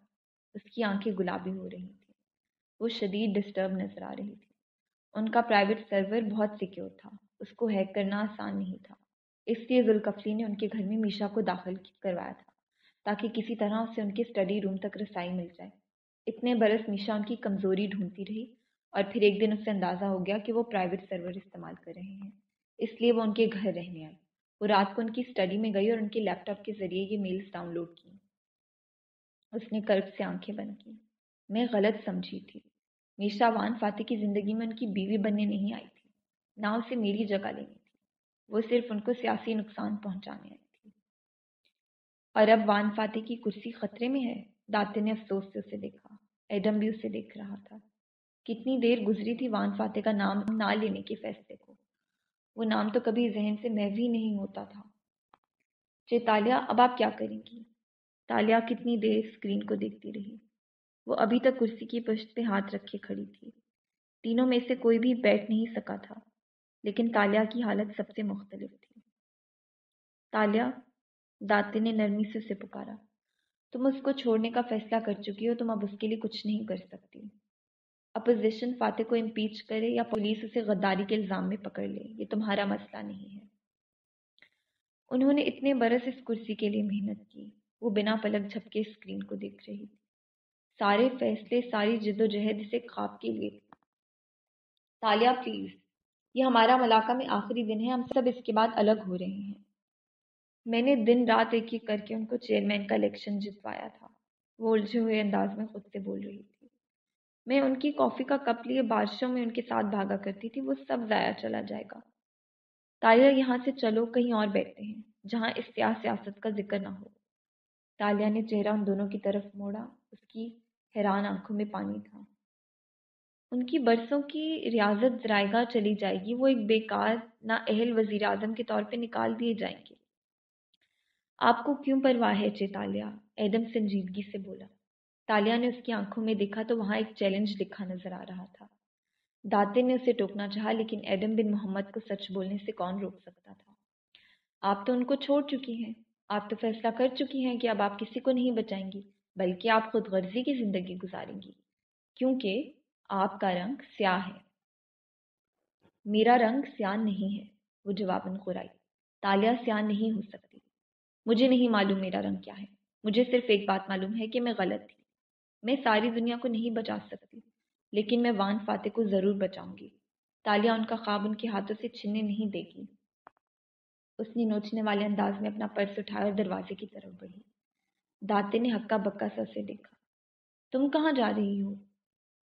اس کی آنکھیں گلابی ہو رہی تھیں۔ وہ شدید ڈسٹرب نظر آ رہی تھی۔ ان کا پرائیویٹ سرور بہت سیکیور تھا۔ اس کو ہیک کرنا آسان نہیں تھا۔ اس لیے ذوالکفلی نے ان کے گھر میں میشا کو داخل کروایا تھا۔ تاکہ کسی طرح اسے ان کے اسٹڈی روم تک رسائی مل جائے۔ اتنے برس میشا ان کی کمزوری ڈھونڈتی رہی۔ اور پھر ایک دن اسے اندازہ ہو گیا کہ وہ پرائیویٹ سرور استعمال کر رہے ہیں۔ اس لیے وہ ان کے گھر رہنے آئی وہ رات کو ان کی اسٹڈی میں گئی اور ان کے لیپ ٹاپ کے ذریعے یہ میلز ڈاؤن لوڈ کی۔ اس نے کرب سے آنکھیں بند کی۔ میں غلط سمجھی تھی۔ میشا وان فاتح کی زندگی میں ان کی بیوی بننے نہیں آئی تھی۔ نہ اسے میری جگہ لینی تھی۔ وہ صرف ان کو سیاسی نقصان پہنچانے آئی تھی۔ اور اب وان فاتح کی کرسی خطرے میں ہے۔ داتے نے افسوس سے اسے دیکھا۔ ایڈم بھی اسے دیکھ رہا تھا۔ کتنی دیر گزری تھی وان فاتح کا نام نہ لینے کے فیصلے کو۔ وہ نام تو کبھی ذہن سے محوی نہیں ہوتا تھا۔ چے تالیہ اب آپ کیا کریں گی؟ تالیہ کتنی دیر اسکرین کو دیکھتی رہی۔ وہ ابھی تک کرسی کی پشت پہ ہاتھ رکھے کھڑی تھی۔ تینوں میں سے کوئی بھی بیٹھ نہیں سکا تھا، لیکن تالیہ کی حالت سب سے مختلف تھی۔ تالیہ داتے نے نرمی سے اسے پکارا۔ تم اس کو چھوڑنے کا فیصلہ کر چکی ہو، تم اب اس کے لیے کچھ نہیں کر سکتی۔ اپوزیشن فاتح کو امپیچ کرے یا پولیس اسے غداری کے الزام میں پکڑ لے، یہ تمہارا مسئلہ نہیں ہے۔ انہوں نے اتنے برس اس کرسی کے لیے محنت کی، وہ بنا پلک جھپکے اسکرین کو دیکھ رہی تھی۔ سارے فیصلے، ساری جد و جہد اسے خواب کے لیے تالیہ پلیز، یہ ہمارا ملاقہ میں آخری دن ہے، ہم سب اس کے بعد الگ ہو رہے ہیں۔ میں نے دن رات ایک ایک کر کے ان کو چیئرمین کا الیکشن جتوایا تھا۔ وہ الجھے ہوئے انداز میں خود سے بول رہی تھی۔ میں ان کی کافی کا کپ لیے بارشوں میں ان کے ساتھ بھاگا کرتی تھی، وہ سب ضائع چلا جائے گا۔ تالیہ یہاں سے چلو، کہیں اور بیٹھتے ہیں، جہاں استیا سیاست کا ذکر نہ ہو۔ تالیہ نے چہرہ ان دونوں کی طرف موڑا، اس کی حیران آنکھوں میں پانی تھا۔ ان کی برسوں کی ریاضت ذرائع گاہ چلی جائے گی، وہ ایک بیکار، نا اہل وزیر اعظم کے طور پہ نکال دیے جائیں گے۔ آپ کو کیوں پرواہ ہے چیتالیہ؟ ایڈم سنجیدگی سے بولا۔ تالیہ نے اس کی آنکھوں میں دیکھا تو وہاں ایک چیلنج لکھا نظر آ رہا تھا۔ داتے نے اسے ٹوکنا چاہا، لیکن ایڈم بن محمد کو سچ بولنے سے کون روک سکتا تھا؟ آپ تو ان کو چھوڑ چکی ہیں۔ آپ تو فیصلہ کر چکی ہیں کہ اب آپ کسی کو نہیں بچائیں گی، بلکہ آپ خود غرضی کی زندگی گزاریں گی۔ کیونکہ آپ کا رنگ سیاہ ہے۔ میرا رنگ سیاہ نہیں ہے، وہ جواباً قرائی تالیہ سیاہ نہیں ہو سکتی۔ مجھے نہیں معلوم میرا رنگ کیا ہے۔ مجھے صرف ایک بات معلوم ہے کہ میں غلط تھی۔ میں ساری دنیا کو نہیں بچا سکتی، لیکن میں وان فاتح کو ضرور بچاؤں گی۔ تالیہ ان کا خواب ان کے ہاتھوں سے چھننے نہیں دے گی۔ اس نے نوچنے والے انداز میں اپنا پرس اٹھایا اور دروازے کی طرف بڑھی۔ داتے نے ہکا بکا سر سے دیکھا، تم کہاں جا رہی ہو؟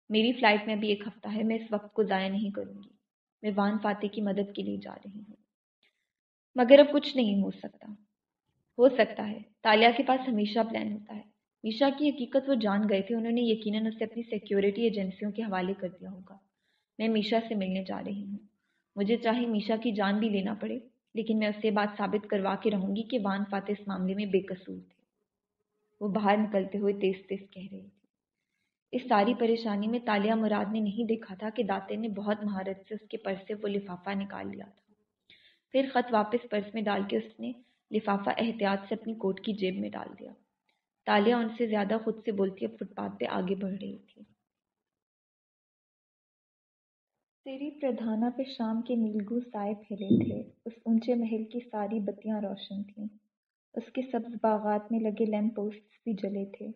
میری فلائٹ میں ابھی ایک ہفتہ ہے، میں اس وقت کو ضائع نہیں کروں گی۔ میں وان فاتح کی مدد کے لیے جا رہی ہوں۔ مگر اب کچھ نہیں ہو سکتا۔ ہو سکتا ہے تالیہ کے پاس ہمیشہ پلان ہوتا ہے۔ میشا کی حقیقت وہ جان گئے تھے، انہوں نے یقیناً اسے اپنی سیکیورٹی ایجنسیوں کے حوالے کر دیا ہوگا۔ میں میشا سے ملنے جا رہی ہوں۔ مجھے چاہے میشا کی جان بھی لینا پڑے، لیکن میں اسے بات ثابت کروا کے رہوں گی کہ وان فاتح اس معاملے میں بے قصور تھے۔ وہ باہر نکلتے ہوئے تیز تیز کہہ رہی تھی اس ساری پریشانی میں تالیہ مراد نے نہیں دیکھا تھا کہ داتے نے بہت مہارت سے اس کے پرس سے وہ لفافہ نکال لیا تھا۔ پھر خط واپس پرس میں ڈال کے اس نے لفافہ احتیاط سے اپنی کوٹ کی جیب میں ڈال دیا۔ تالیہ ان سے زیادہ خود سے بولتی اب فٹ پاتھ پہ آگے بڑھ رہی تھی۔ تیری پردھانا پہ شام کے نیلگو سائے پھیلے تھے، اس اونچے محل کی ساری بتیاں روشن تھیں۔ اس کے سبز باغات میں لگے لیمپ پوسٹ بھی جلے تھے۔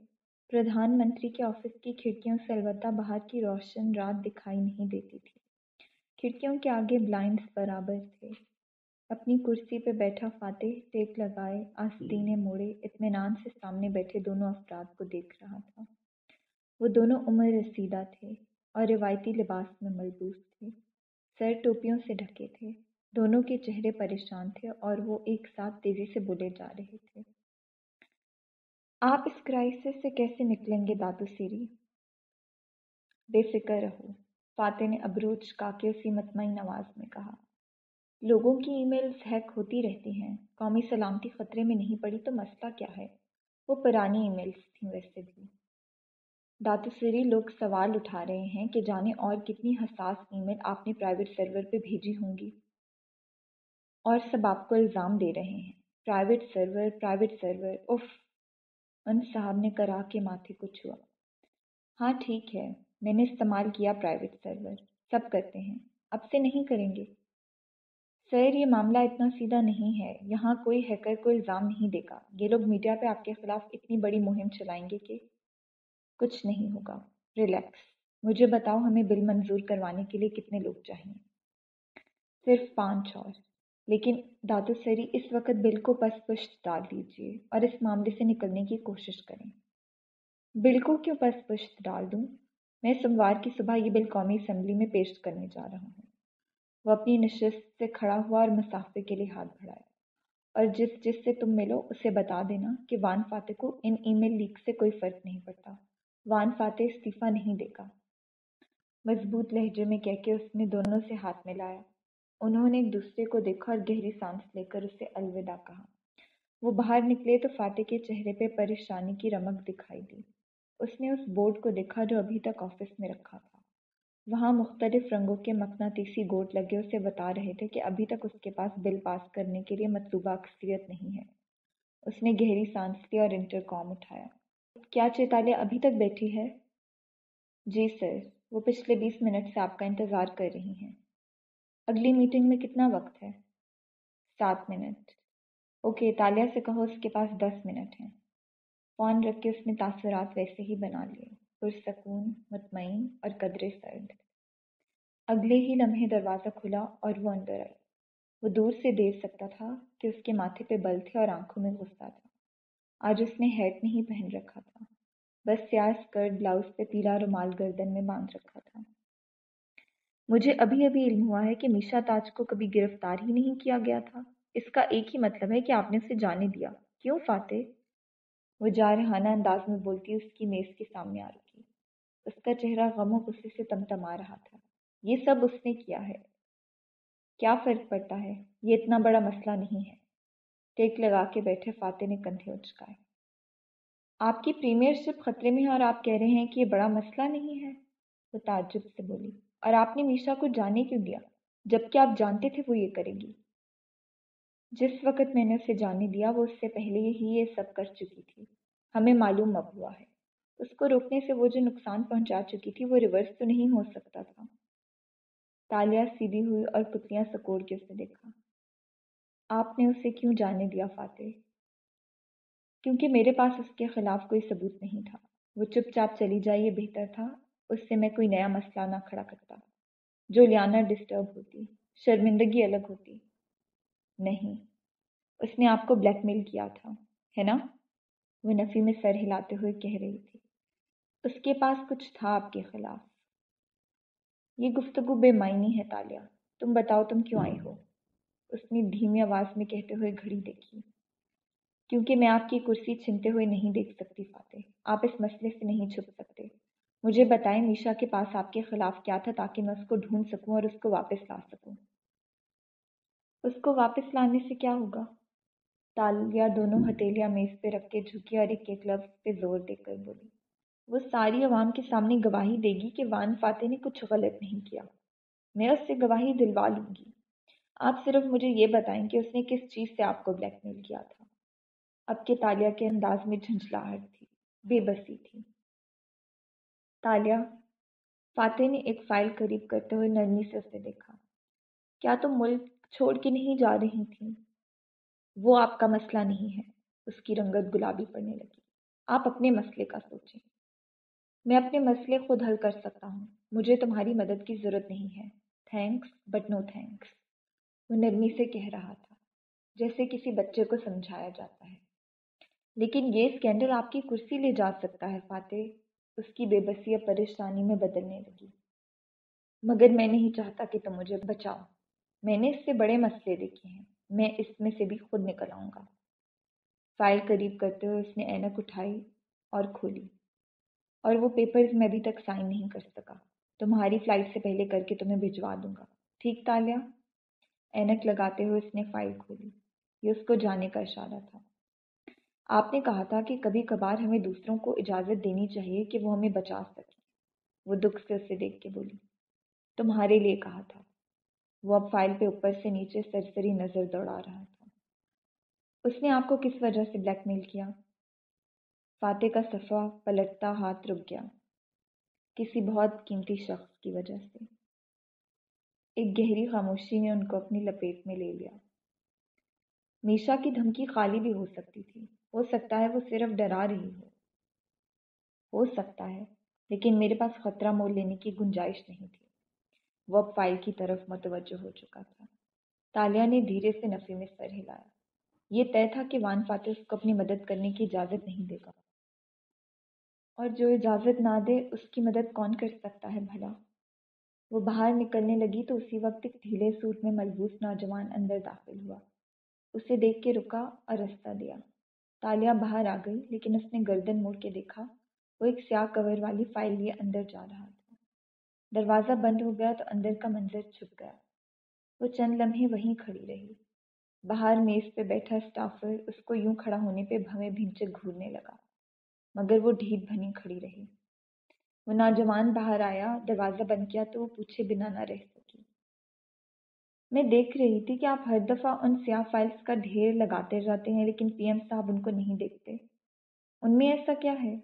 پردھان منتری کے آفس کی کھڑکیوں سے البتہ باہر کی روشن رات دکھائی نہیں دیتی تھی۔ کھڑکیوں کے آگے بلائنڈس برابر تھے۔ اپنی کرسی پہ بیٹھا فاتح ٹیک لگائے، آستینے موڑے، اطمینان سے سامنے بیٹھے دونوں افراد کو دیکھ رہا تھا۔ وہ دونوں عمر رسیدہ تھے اور روایتی لباس میں ملبوس تھے۔ سر ٹوپیوں سے ڈھکے تھے۔ دونوں کے چہرے پریشان تھے اور وہ ایک ساتھ تیزی سے بولے جا رہے تھے۔ آپ اس کرائسس سے کیسے نکلیں گے دادو سیری؟ بے فکر رہو، فاتح نے ابروچ کا کے اسی مطمئن آواز میں کہا۔ لوگوں کی ای میلز ہیک ہوتی رہتی ہیں۔ قومی سلامتی خطرے میں نہیں پڑی تو مسئلہ کیا ہے؟ وہ پرانی ای میلز تھیں ویسے بھی۔ داتسری لوگ سوال اٹھا رہے ہیں کہ جانے اور کتنی حساس ای میل آپ نے پرائیویٹ سرور پہ بھیجی ہوں گی۔ اور سب آپ کو الزام دے رہے ہیں۔ پرائیویٹ سرور پرائیویٹ سرور اف ان صاحب نے کرا کے ماتھے کو چھوا۔ ہاں ٹھیک ہے۔ میں نے استعمال کیا پرائیویٹ سرور سب کرتے ہیں۔ اب سے نہیں کریں گے۔ سر یہ معاملہ اتنا سیدھا نہیں ہے۔ یہاں کوئی ہیکر کو الزام نہیں دے گا۔ یہ لوگ میڈیا پہ آپ کے خلاف اتنی بڑی مہم چلائیں گے کہ کچھ نہیں ہوگا۔ ریلیکس مجھے بتاؤ ہمیں بل منظور کروانے کے لیے کتنے لوگ چاہئیں صرف پانچ اور لیکن دادو سری، اس وقت بل کو پس پشت ڈال دیجیے اور اس معاملے سے نکلنے کی کوشش کریں۔ بل کو کیوں پس پشت ڈال دوں؟ میں سوموار کی صبح یہ بل قومی اسمبلی میں پیش کرنے جا رہا ہوں۔ وہ اپنی نشست سے کھڑا ہوا اور مسافے کے لیے ہاتھ بڑھایا۔ اور جس جس سے تم ملو، اسے بتا دینا کہ وان فاتح کو ان ای میل لیک سے کوئی فرق نہیں پڑتا۔ وان فاتح استعفیٰ نہیں دے گا۔ مضبوط لہجے میں کہہ کے اس نے دونوں سے ہاتھ ملایا۔ انہوں نے ایک دوسرے کو دیکھا اور گہری سانس لے کر اسے الوداع کہا۔ وہ باہر نکلے تو فاتح کے چہرے پہ پریشانی کی رمک دکھائی دی۔ اس نے اس بورڈ کو دیکھا جو ابھی تک آفس میں رکھا تھا۔ وہاں مختلف رنگوں کے مقناطیسی گوٹ لگے اسے بتا رہے تھے کہ ابھی تک اس کے پاس بل پاس کرنے کے لیے مطلوبہ اکثریت نہیں ہے۔ اس نے گہری سانس لی اور انٹر کام اٹھایا۔ کیا چیتالیہ ابھی تک بیٹھی ہے؟ جی سر، وہ پچھلے بیس منٹ سے آپ کا انتظار کر رہی ہیں۔ اگلی میٹنگ میں کتنا وقت ہے؟ سات منٹ۔ اوکے تالیہ سے کہو اس کے پاس دس منٹ ہیں۔ فون رکھ کے اس نے تاثرات ویسے ہی بنا لیے۔ پرسکون، مطمئن اور قدرے سرد۔ اگلے ہی لمحے دروازہ کھلا اور وہ اندر آئی۔ وہ دور سے دیکھ سکتا تھا کہ اس کے ماتھے پہ بل تھے اور آنکھوں میں غصہ تھا۔ آج اس نے ہیٹ نہیں پہن رکھا تھا۔ بس سیاہ اسکرٹ، بلاؤز پہ پیلا رومال گردن میں باندھ رکھا تھا۔ مجھے ابھی ابھی علم ہوا ہے کہ میشا تاج کو کبھی گرفتار ہی نہیں کیا گیا تھا۔ اس کا ایک ہی مطلب ہے کہ آپ نے اسے جانے دیا۔ کیوں فاتح؟ وہ جارحانہ انداز میں بولتی، اس کی میز کے سامنے آ رکھی اس کا چہرہ غم و غصے سے تمتما رہا تھا۔ یہ سب اس نے کیا ہے؟ کیا فرق پڑتا ہے؟ یہ اتنا بڑا مسئلہ نہیں ہے۔ ٹیک لگا کے بیٹھے فاتح نے کندھے اچکائے۔ آپ کی پریمیئر شپ خطرے میں ہے اور آپ کہہ رہے ہیں کہ یہ بڑا مسئلہ نہیں ہے؟ وہ تعجب سے بولی۔ اور آپ نے میشا کو جانے کیوں دیا؟ جبکہ آپ جانتے تھے وہ یہ کرے گی۔ جس وقت میں نے اسے جانے دیا، وہ اس سے پہلے ہی یہ سب کر چکی تھی۔ ہمیں معلوم اب ہوا ہے۔ اس کو روکنے سے وہ جو نقصان پہنچا چکی تھی وہ ریورس تو نہیں ہو سکتا تھا۔ تالیاں سیدھی ہوئی اور پتلیاں سکوڑ کے اسے دیکھا۔ آپ نے اسے کیوں جانے دیا فاتح؟ کیونکہ میرے پاس اس کے خلاف کوئی ثبوت نہیں تھا۔ وہ چپ چاپ چلی جائے یہ بہتر تھا۔ اس سے میں کوئی نیا مسئلہ نہ کھڑا کرتا۔ جو لیانا ڈسٹرب ہوتی۔ شرمندگی الگ ہوتی۔ نہیں، اس نے آپ کو بلیک میل کیا تھا، ہے نا؟ وہ نفی میں سر ہلاتے ہوئے کہہ رہی تھی۔ اس کے پاس کچھ تھا آپ کے خلاف۔ یہ گفتگو بے معنی ہے تالیہ تم بتاؤ تم کیوں آئی ہو؟ اس نے دھیمی آواز میں کہتے ہوئے گھڑی دیکھی۔ کیونکہ میں آپ کی کرسی چھنتے ہوئے نہیں دیکھ سکتی فاتح۔ آپ اس مسئلے سے نہیں چھپ سکتے۔ مجھے بتائیں میشا کے پاس آپ کے خلاف کیا تھا تاکہ میں اس کو ڈھونڈ سکوں اور اس کو واپس لا سکوں۔ اس کو واپس لانے سے کیا ہوگا؟ تالیہ دونوں ہتھیلیاں میز پہ رکھ کے جھکی اور ایک ایک لفظ پہ زور دے کر بولی۔ وہ ساری عوام کے سامنے گواہی دے گی کہ وان فاتح نے کچھ غلط نہیں کیا۔ میں اس سے گواہی دلوا لوں گی۔ آپ صرف مجھے یہ بتائیں کہ اس نے کس چیز سے آپ کو بلیک میل کیا تھا۔ اب کے تالیہ کے انداز میں جھنجھلاہٹ تھی، بے بسی تھی۔ تالیہ، فاتح نے ایک فائل قریب کرتے ہوئے نرمی سے اسے دیکھا۔ کیا تم ملک چھوڑ کے نہیں جا رہی تھیں؟ وہ آپ کا مسئلہ نہیں ہے۔ اس کی رنگت گلابی پڑنے لگی۔ آپ اپنے مسئلے کا سوچیں۔ میں اپنے مسئلے خود حل کر سکتا ہوں۔ مجھے تمہاری مدد کی ضرورت نہیں ہے۔ تھینکس بٹ نو تھینکس وہ نرمی سے کہہ رہا تھا، جیسے کسی بچے کو سمجھایا جاتا ہے۔ لیکن یہ اسکینڈل آپ کی کرسی لے جا سکتا ہے، فاتح۔ اس کی بے بسی اب پریشانی میں بدلنے لگی۔ مگر میں نہیں چاہتا کہ تم مجھے بچاؤ۔ میں نے اس سے بڑے مسئلے دیکھے ہیں۔ میں اس میں سے بھی خود نکل آؤں گا۔ فائل قریب کرتے ہوئے اس نے اینک اٹھائی اور کھولی۔ اور وہ پیپرز میں ابھی تک سائن نہیں کر سکا۔ تمہاری فلائٹ سے پہلے کر کے تمہیں بھجوا دوں گا۔ ٹھیک تالیہ اینک لگاتے ہوئے اس نے فائل کھولی۔ یہ اس کو جانے کا اشارہ تھا۔ آپ نے کہا تھا کہ کبھی کبھار ہمیں دوسروں کو اجازت دینی چاہیے کہ وہ ہمیں بچا سکیں۔ وہ دکھ سے اسے دیکھ کے بولی۔ تمہارے لیے کہا تھا۔ وہ اب فائل پہ اوپر سے نیچے سرسری نظر دوڑا رہا تھا۔ اس نے آپ کو کس وجہ سے بلیک میل کیا؟ فاتح کا صفحہ پلٹتا ہاتھ رک گیا۔ کسی بہت قیمتی شخص کی وجہ سے۔ ایک گہری خاموشی نے ان کو اپنی لپیٹ میں لے لیا۔ میشا کی دھمکی خالی بھی ہو سکتی تھی۔ ہو سکتا ہے وہ صرف ڈرا رہی ہو۔ ہو سکتا ہے، لیکن میرے پاس خطرہ مول لینے کی گنجائش نہیں تھی۔ وہ اب فائل کی طرف متوجہ ہو چکا تھا۔ تالیہ نے دھیرے سے نفی میں سر ہلایا۔ یہ طے تھا کہ وان فاتح اس کو اپنی مدد کرنے کی اجازت نہیں دے گا۔ اور جو اجازت نہ دے، اس کی مدد کون کر سکتا ہے بھلا؟ وہ باہر نکلنے لگی تو اسی وقت ایک ڈھیلے سوٹ میں ملبوس نوجوان اندر داخل ہوا۔ اسے دیکھ کے رکا اور رستہ دیا۔ تالیہ باہر آ گئی، لیکن اس نے گردن موڑ کے دیکھا۔ وہ ایک سیاہ کور والی فائل لیے اندر جا رہا تھا۔ دروازہ بند ہو گیا تو اندر کا منظر چھپ گیا۔ وہ چند لمحے وہیں کھڑی رہی۔ باہر میز پہ بیٹھا اسٹافر اس کو یوں کھڑا ہونے پہ بھویں بھینچے گھورنے لگا۔ مگر وہ ڈھیٹ بھنی کھڑی رہی۔ وہ نوجوان باہر آیا، دروازہ بند کیا تو وہ پوچھے بنا نہ رہ سکی۔ میں دیکھ رہی تھی کہ آپ ہر دفعہ ان سیاہ فائلز کا ڈھیر لگاتے جاتے ہیں، لیکن پی ایم صاحب ان کو نہیں دیکھتے۔ ان میں ایسا کیا ہے؟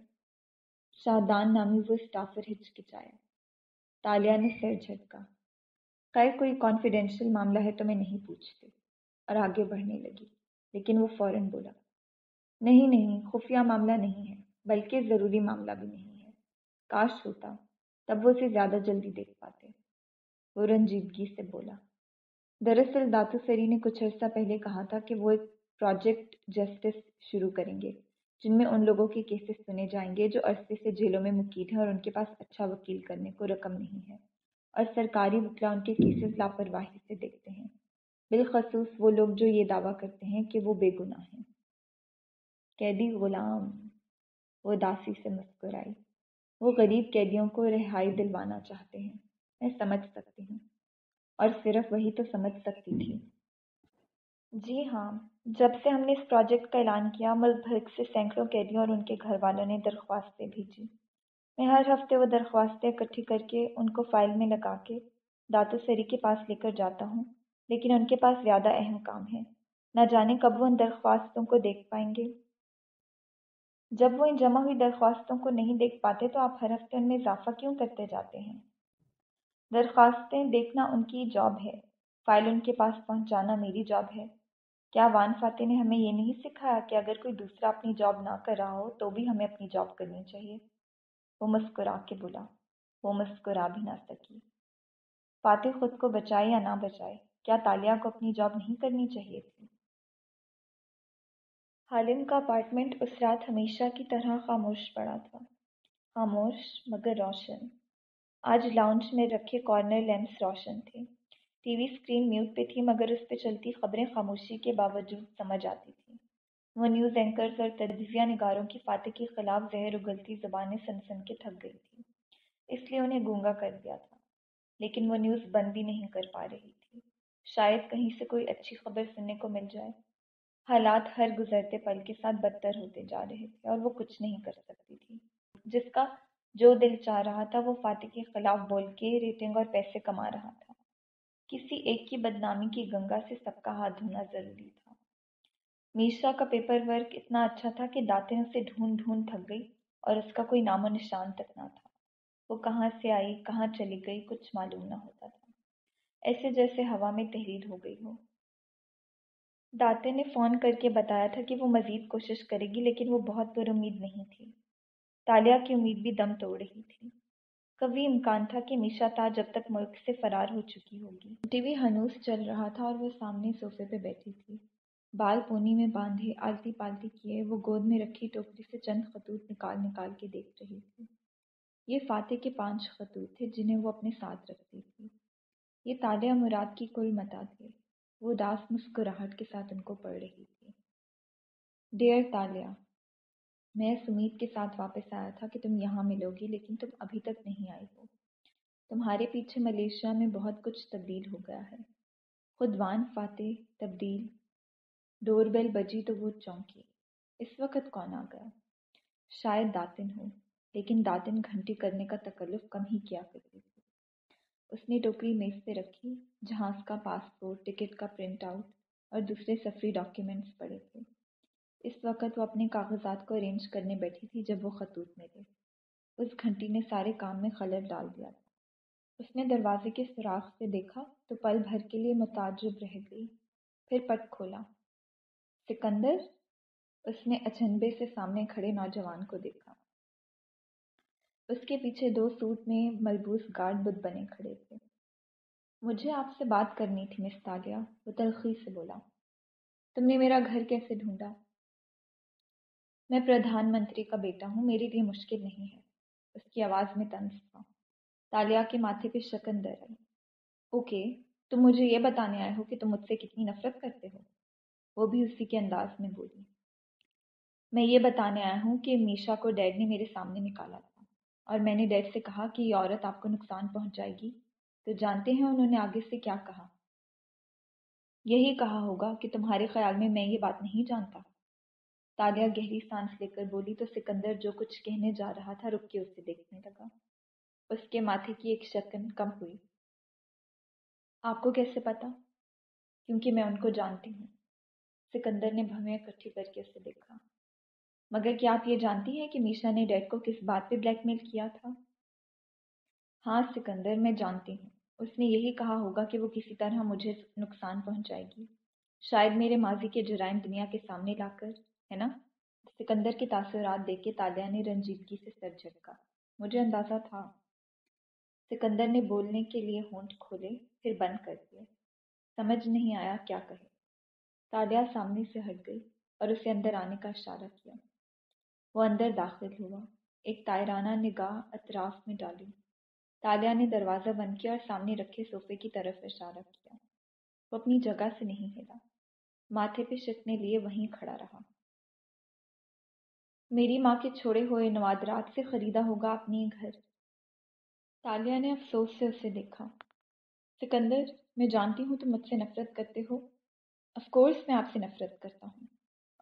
شادان نامی وہ اسٹافر ہچکچایا۔ تالیہ نے سر جھٹکا۔ خیر، کوئی کانفیڈینشیل معاملہ ہے تو میں نہیں پوچھتے اور آگے بڑھنے لگی، لیکن وہ فوراً بولا۔ نہیں نہیں، خفیہ معاملہ نہیں ہے۔ بلکہ ضروری معاملہ بھی نہیں ہے۔ کاش ہوتا، تب وہ اسے زیادہ جلدی دیکھ پاتے۔ وہ رنجیدگی سے بولا۔ دراصل داتو سری نے کچھ عرصہ پہلے کہا تھا کہ وہ ایک پروجیکٹ جسٹس شروع کریں گے، جن میں ان لوگوں کے کیسز سنے جائیں گے جو عرصے سے جیلوں میں مقید ہیں اور ان کے پاس اچھا وکیل کرنے کو رقم نہیں ہے۔ اور سرکاری وکلا ان کے کیسز لاپرواہی سے دیکھتے ہیں۔ بالخصوص وہ لوگ جو یہ دعویٰ کرتے ہیں کہ وہ بے گناہ ہیں۔ قیدی غلام۔ وہ داسی سے مسکرائی وہ غریب قیدیوں کو رہائی دلوانا چاہتے ہیں، میں سمجھ سکتی ہوں۔ اور صرف وہی تو سمجھ سکتی تھی۔ جی ہاں جب سے ہم نے اس پروجیکٹ کا اعلان کیا، ملک بھر سے سینکڑوں قیدیوں اور ان کے گھر والوں نے درخواستیں بھیجی۔ میں ہر ہفتے وہ درخواستیں اکٹھی کر کے ان کو فائل میں لگا کے داتو سری کے پاس لے کر جاتا ہوں، لیکن ان کے پاس زیادہ اہم کام ہے۔ نہ جانے کب وہ ان درخواستوں کو دیکھ پائیں گے۔ جب وہ ان جمع ہوئی درخواستوں کو نہیں دیکھ پاتے تو آپ ہر ہفتے ان میں اضافہ کیوں کرتے جاتے ہیں؟ درخواستیں دیکھنا ان کی جاب ہے، فائل ان کے پاس پہنچانا میری جاب ہے۔ کیا وان فاتح نے ہمیں یہ نہیں سکھایا کہ اگر کوئی دوسرا اپنی جاب نہ کر رہا ہو تو بھی ہمیں اپنی جاب کرنی چاہیے؟ وہ مسکرا کے بولا۔ وہ مسکرا بھی نہ سکی۔ فاتح خود کو بچائے یا نہ بچائے، کیا تالیہ کو اپنی جاب نہیں کرنی چاہیے تھی؟ حالم کا اپارٹمنٹ اس رات ہمیشہ کی طرح خاموش پڑا تھا۔ خاموش مگر روشن۔ آج لاؤنج میں رکھے کارنر لیمپس روشن تھے۔ ٹی وی اسکرین میوٹ پہ تھی مگر اس پہ چلتی خبریں خاموشی کے باوجود سمجھ آتی تھیں وہ نیوز اینکرز اور تجزیہ نگاروں کی فاتح کے خلاف زہر اگلتی زبانیں سن سن کے تھک گئی تھی۔ اس لیے انہیں گونگا کر دیا تھا۔ لیکن وہ نیوز بند بھی نہیں کر پا رہی تھی۔ شاید کہیں سے کوئی اچھی خبر سننے کو مل جائے۔ حالات ہر گزرتے پل کے ساتھ بدتر ہوتے جا رہے تھے اور وہ کچھ نہیں کر سکتی تھی۔ جس کا جو دل چاہ رہا تھا وہ فاتح کے خلاف بول کے ریٹنگ اور پیسے کما رہا تھا۔ کسی ایک کی بدنامی کی گنگا سے سب کا ہاتھ دھونا ضروری تھا۔ میشا کا پیپر ورک اتنا اچھا تھا کہ دانتیں اسے ڈھونڈ ڈھونڈ تھک گئی اور اس کا کوئی نام و نشان تک نہ تھا۔ وہ کہاں سے آئی، کہاں چلی گئی، کچھ معلوم نہ ہوتا تھا۔ ایسے جیسے ہوا میں تحریر ہو گئی ہو۔ داتے نے فون کر کے بتایا تھا کہ وہ مزید کوشش کرے گی، لیکن وہ بہت پر امید نہیں تھی۔ تالیہ کی امید بھی دم توڑ رہی تھی۔ کبھی امکان تھا کہ میشا تا جب تک ملک سے فرار ہو چکی ہوگی۔ ٹی وی ہنوس چل رہا تھا اور وہ سامنے صوفے پہ بیٹھی تھی۔ بال پونی میں باندھے آلتی پالتی کیے وہ گود میں رکھی ٹوکری سے چند خطوط نکال نکال کے دیکھ رہی تھی۔ یہ فاتح کے پانچ خطوط تھے جنہیں وہ اپنے ساتھ رکھتی تھی۔ یہ تالیہ مراد کی کل متا تھے وہ داس مسکراہٹ کے ساتھ ان کو پڑھ رہی تھی۔ ڈیئر تالیہ میں سمیت کے ساتھ واپس آیا تھا کہ تم یہاں ملو گی، لیکن تم ابھی تک نہیں آئی ہو۔ تمہارے پیچھے ملیشیا میں بہت کچھ تبدیل ہو گیا ہے۔ خودوان فاتح، تبدیل، ڈور بیل بجی تو وہ چونکی۔ اس وقت کون آ گیا؟ شاید داتن ہو، لیکن داتن گھنٹی کرنے کا تکلف کم ہی کیا کرتی تھی اس نے ٹوکری میز پہ رکھی جہاں اس کا پاسپورٹ، ٹکٹ کا پرنٹ آؤٹ اور دوسرے سفری ڈاکیومنٹس پڑے تھے۔ اس وقت وہ اپنے کاغذات کو ارینج کرنے بیٹھی تھی جب وہ خطوط میں تھے۔ اس گھنٹی نے سارے کام میں خلل ڈال دیا تھا۔ اس نے دروازے کے سوراخ سے دیکھا تو پل بھر کے لیے متعجب رہ گئی۔ پھر پٹ کھولا۔ سکندر؟ اس نے اچنبے سے سامنے کھڑے نوجوان کو دیکھا۔ اس کے پیچھے دو سوٹ میں ملبوس گارڈ بدھ بنے کھڑے تھے۔ مجھے آپ سے بات کرنی تھی مستا گیا وہ تلخی سے بولا۔ تم نے میرا گھر کیسے ڈھونڈا؟ میں پردھان منتری کا بیٹا ہوں، میرے لیے مشکل نہیں ہے۔ اس کی آواز میں تنس تھا۔ تالیا کے ماتھے پہ شکندر آئی۔ اوکے، تم مجھے یہ بتانے آئے ہو کہ تم مجھ سے کتنی نفرت کرتے ہو؟ وہ بھی اسی کے انداز میں بولی۔ میں یہ بتانے آیا ہوں کہ میشا کو ڈیڈ نے میرے سامنے نکالا تھا۔ اور میں نے ڈیڈ سے کہا کہ یہ عورت آپ کو نقصان پہنچ جائے گی۔ تو جانتے ہیں انہوں نے آگے سے کیا کہا۔ یہی کہا ہوگا کہ تمہارے خیال میں میں یہ بات نہیں جانتا۔ تالیہ گہری سانس لے کر بولی تو سکندر جو کچھ کہنے جا رہا تھا رک کے اسے دیکھنے لگا۔ اس کے ماتھے کی ایک شکن کم ہوئی۔ آپ کو کیسے پتا کیونکہ میں ان کو جانتی ہوں۔ سکندر نے بھویں اکٹھی کر کے اسے دیکھا۔ مگر کیا آپ یہ جانتی ہیں کہ میشا نے ڈیڈ کو کس بات پہ بلیک میل کیا تھا؟ ہاں سکندر، میں جانتی ہوں۔ اس نے یہی کہا ہوگا کہ وہ کسی طرح مجھے نقصان پہنچائے گی۔ شاید میرے ماضی کے جرائم دنیا کے سامنے لا کر، ہے نا؟ سکندر کے تاثرات دیکھ کے تالیہ نے رنجیدگی سے سر جھٹکا۔ مجھے اندازہ تھا۔ سکندر نے بولنے کے لیے ہونٹ کھولے، پھر بند کر دیے۔ سمجھ نہیں آیا کیا کہے۔ تالیہ سامنے سے ہٹ گئی اور اسے اندر آنے کا اشارہ کیا۔ وہ اندر داخل ہوا۔ ایک تائرانہ نگاہ اطراف میں ڈالی۔ تالیہ نے دروازہ بند کیا اور سامنے رکھے صوفے کی طرف اشارہ کیا۔ وہ اپنی جگہ سے نہیں ہلا۔ ماتھے پہ شکنے لیے وہیں کھڑا رہا۔ میری ماں کے چھوڑے ہوئے نوادرات سے خریدا ہوگا اپنی گھر۔ تالیہ نے افسوس سے اسے دیکھا۔ سکندر، میں جانتی ہوں تم مجھ سے نفرت کرتے ہو۔ آف کورس میں آپ سے نفرت کرتا ہوں۔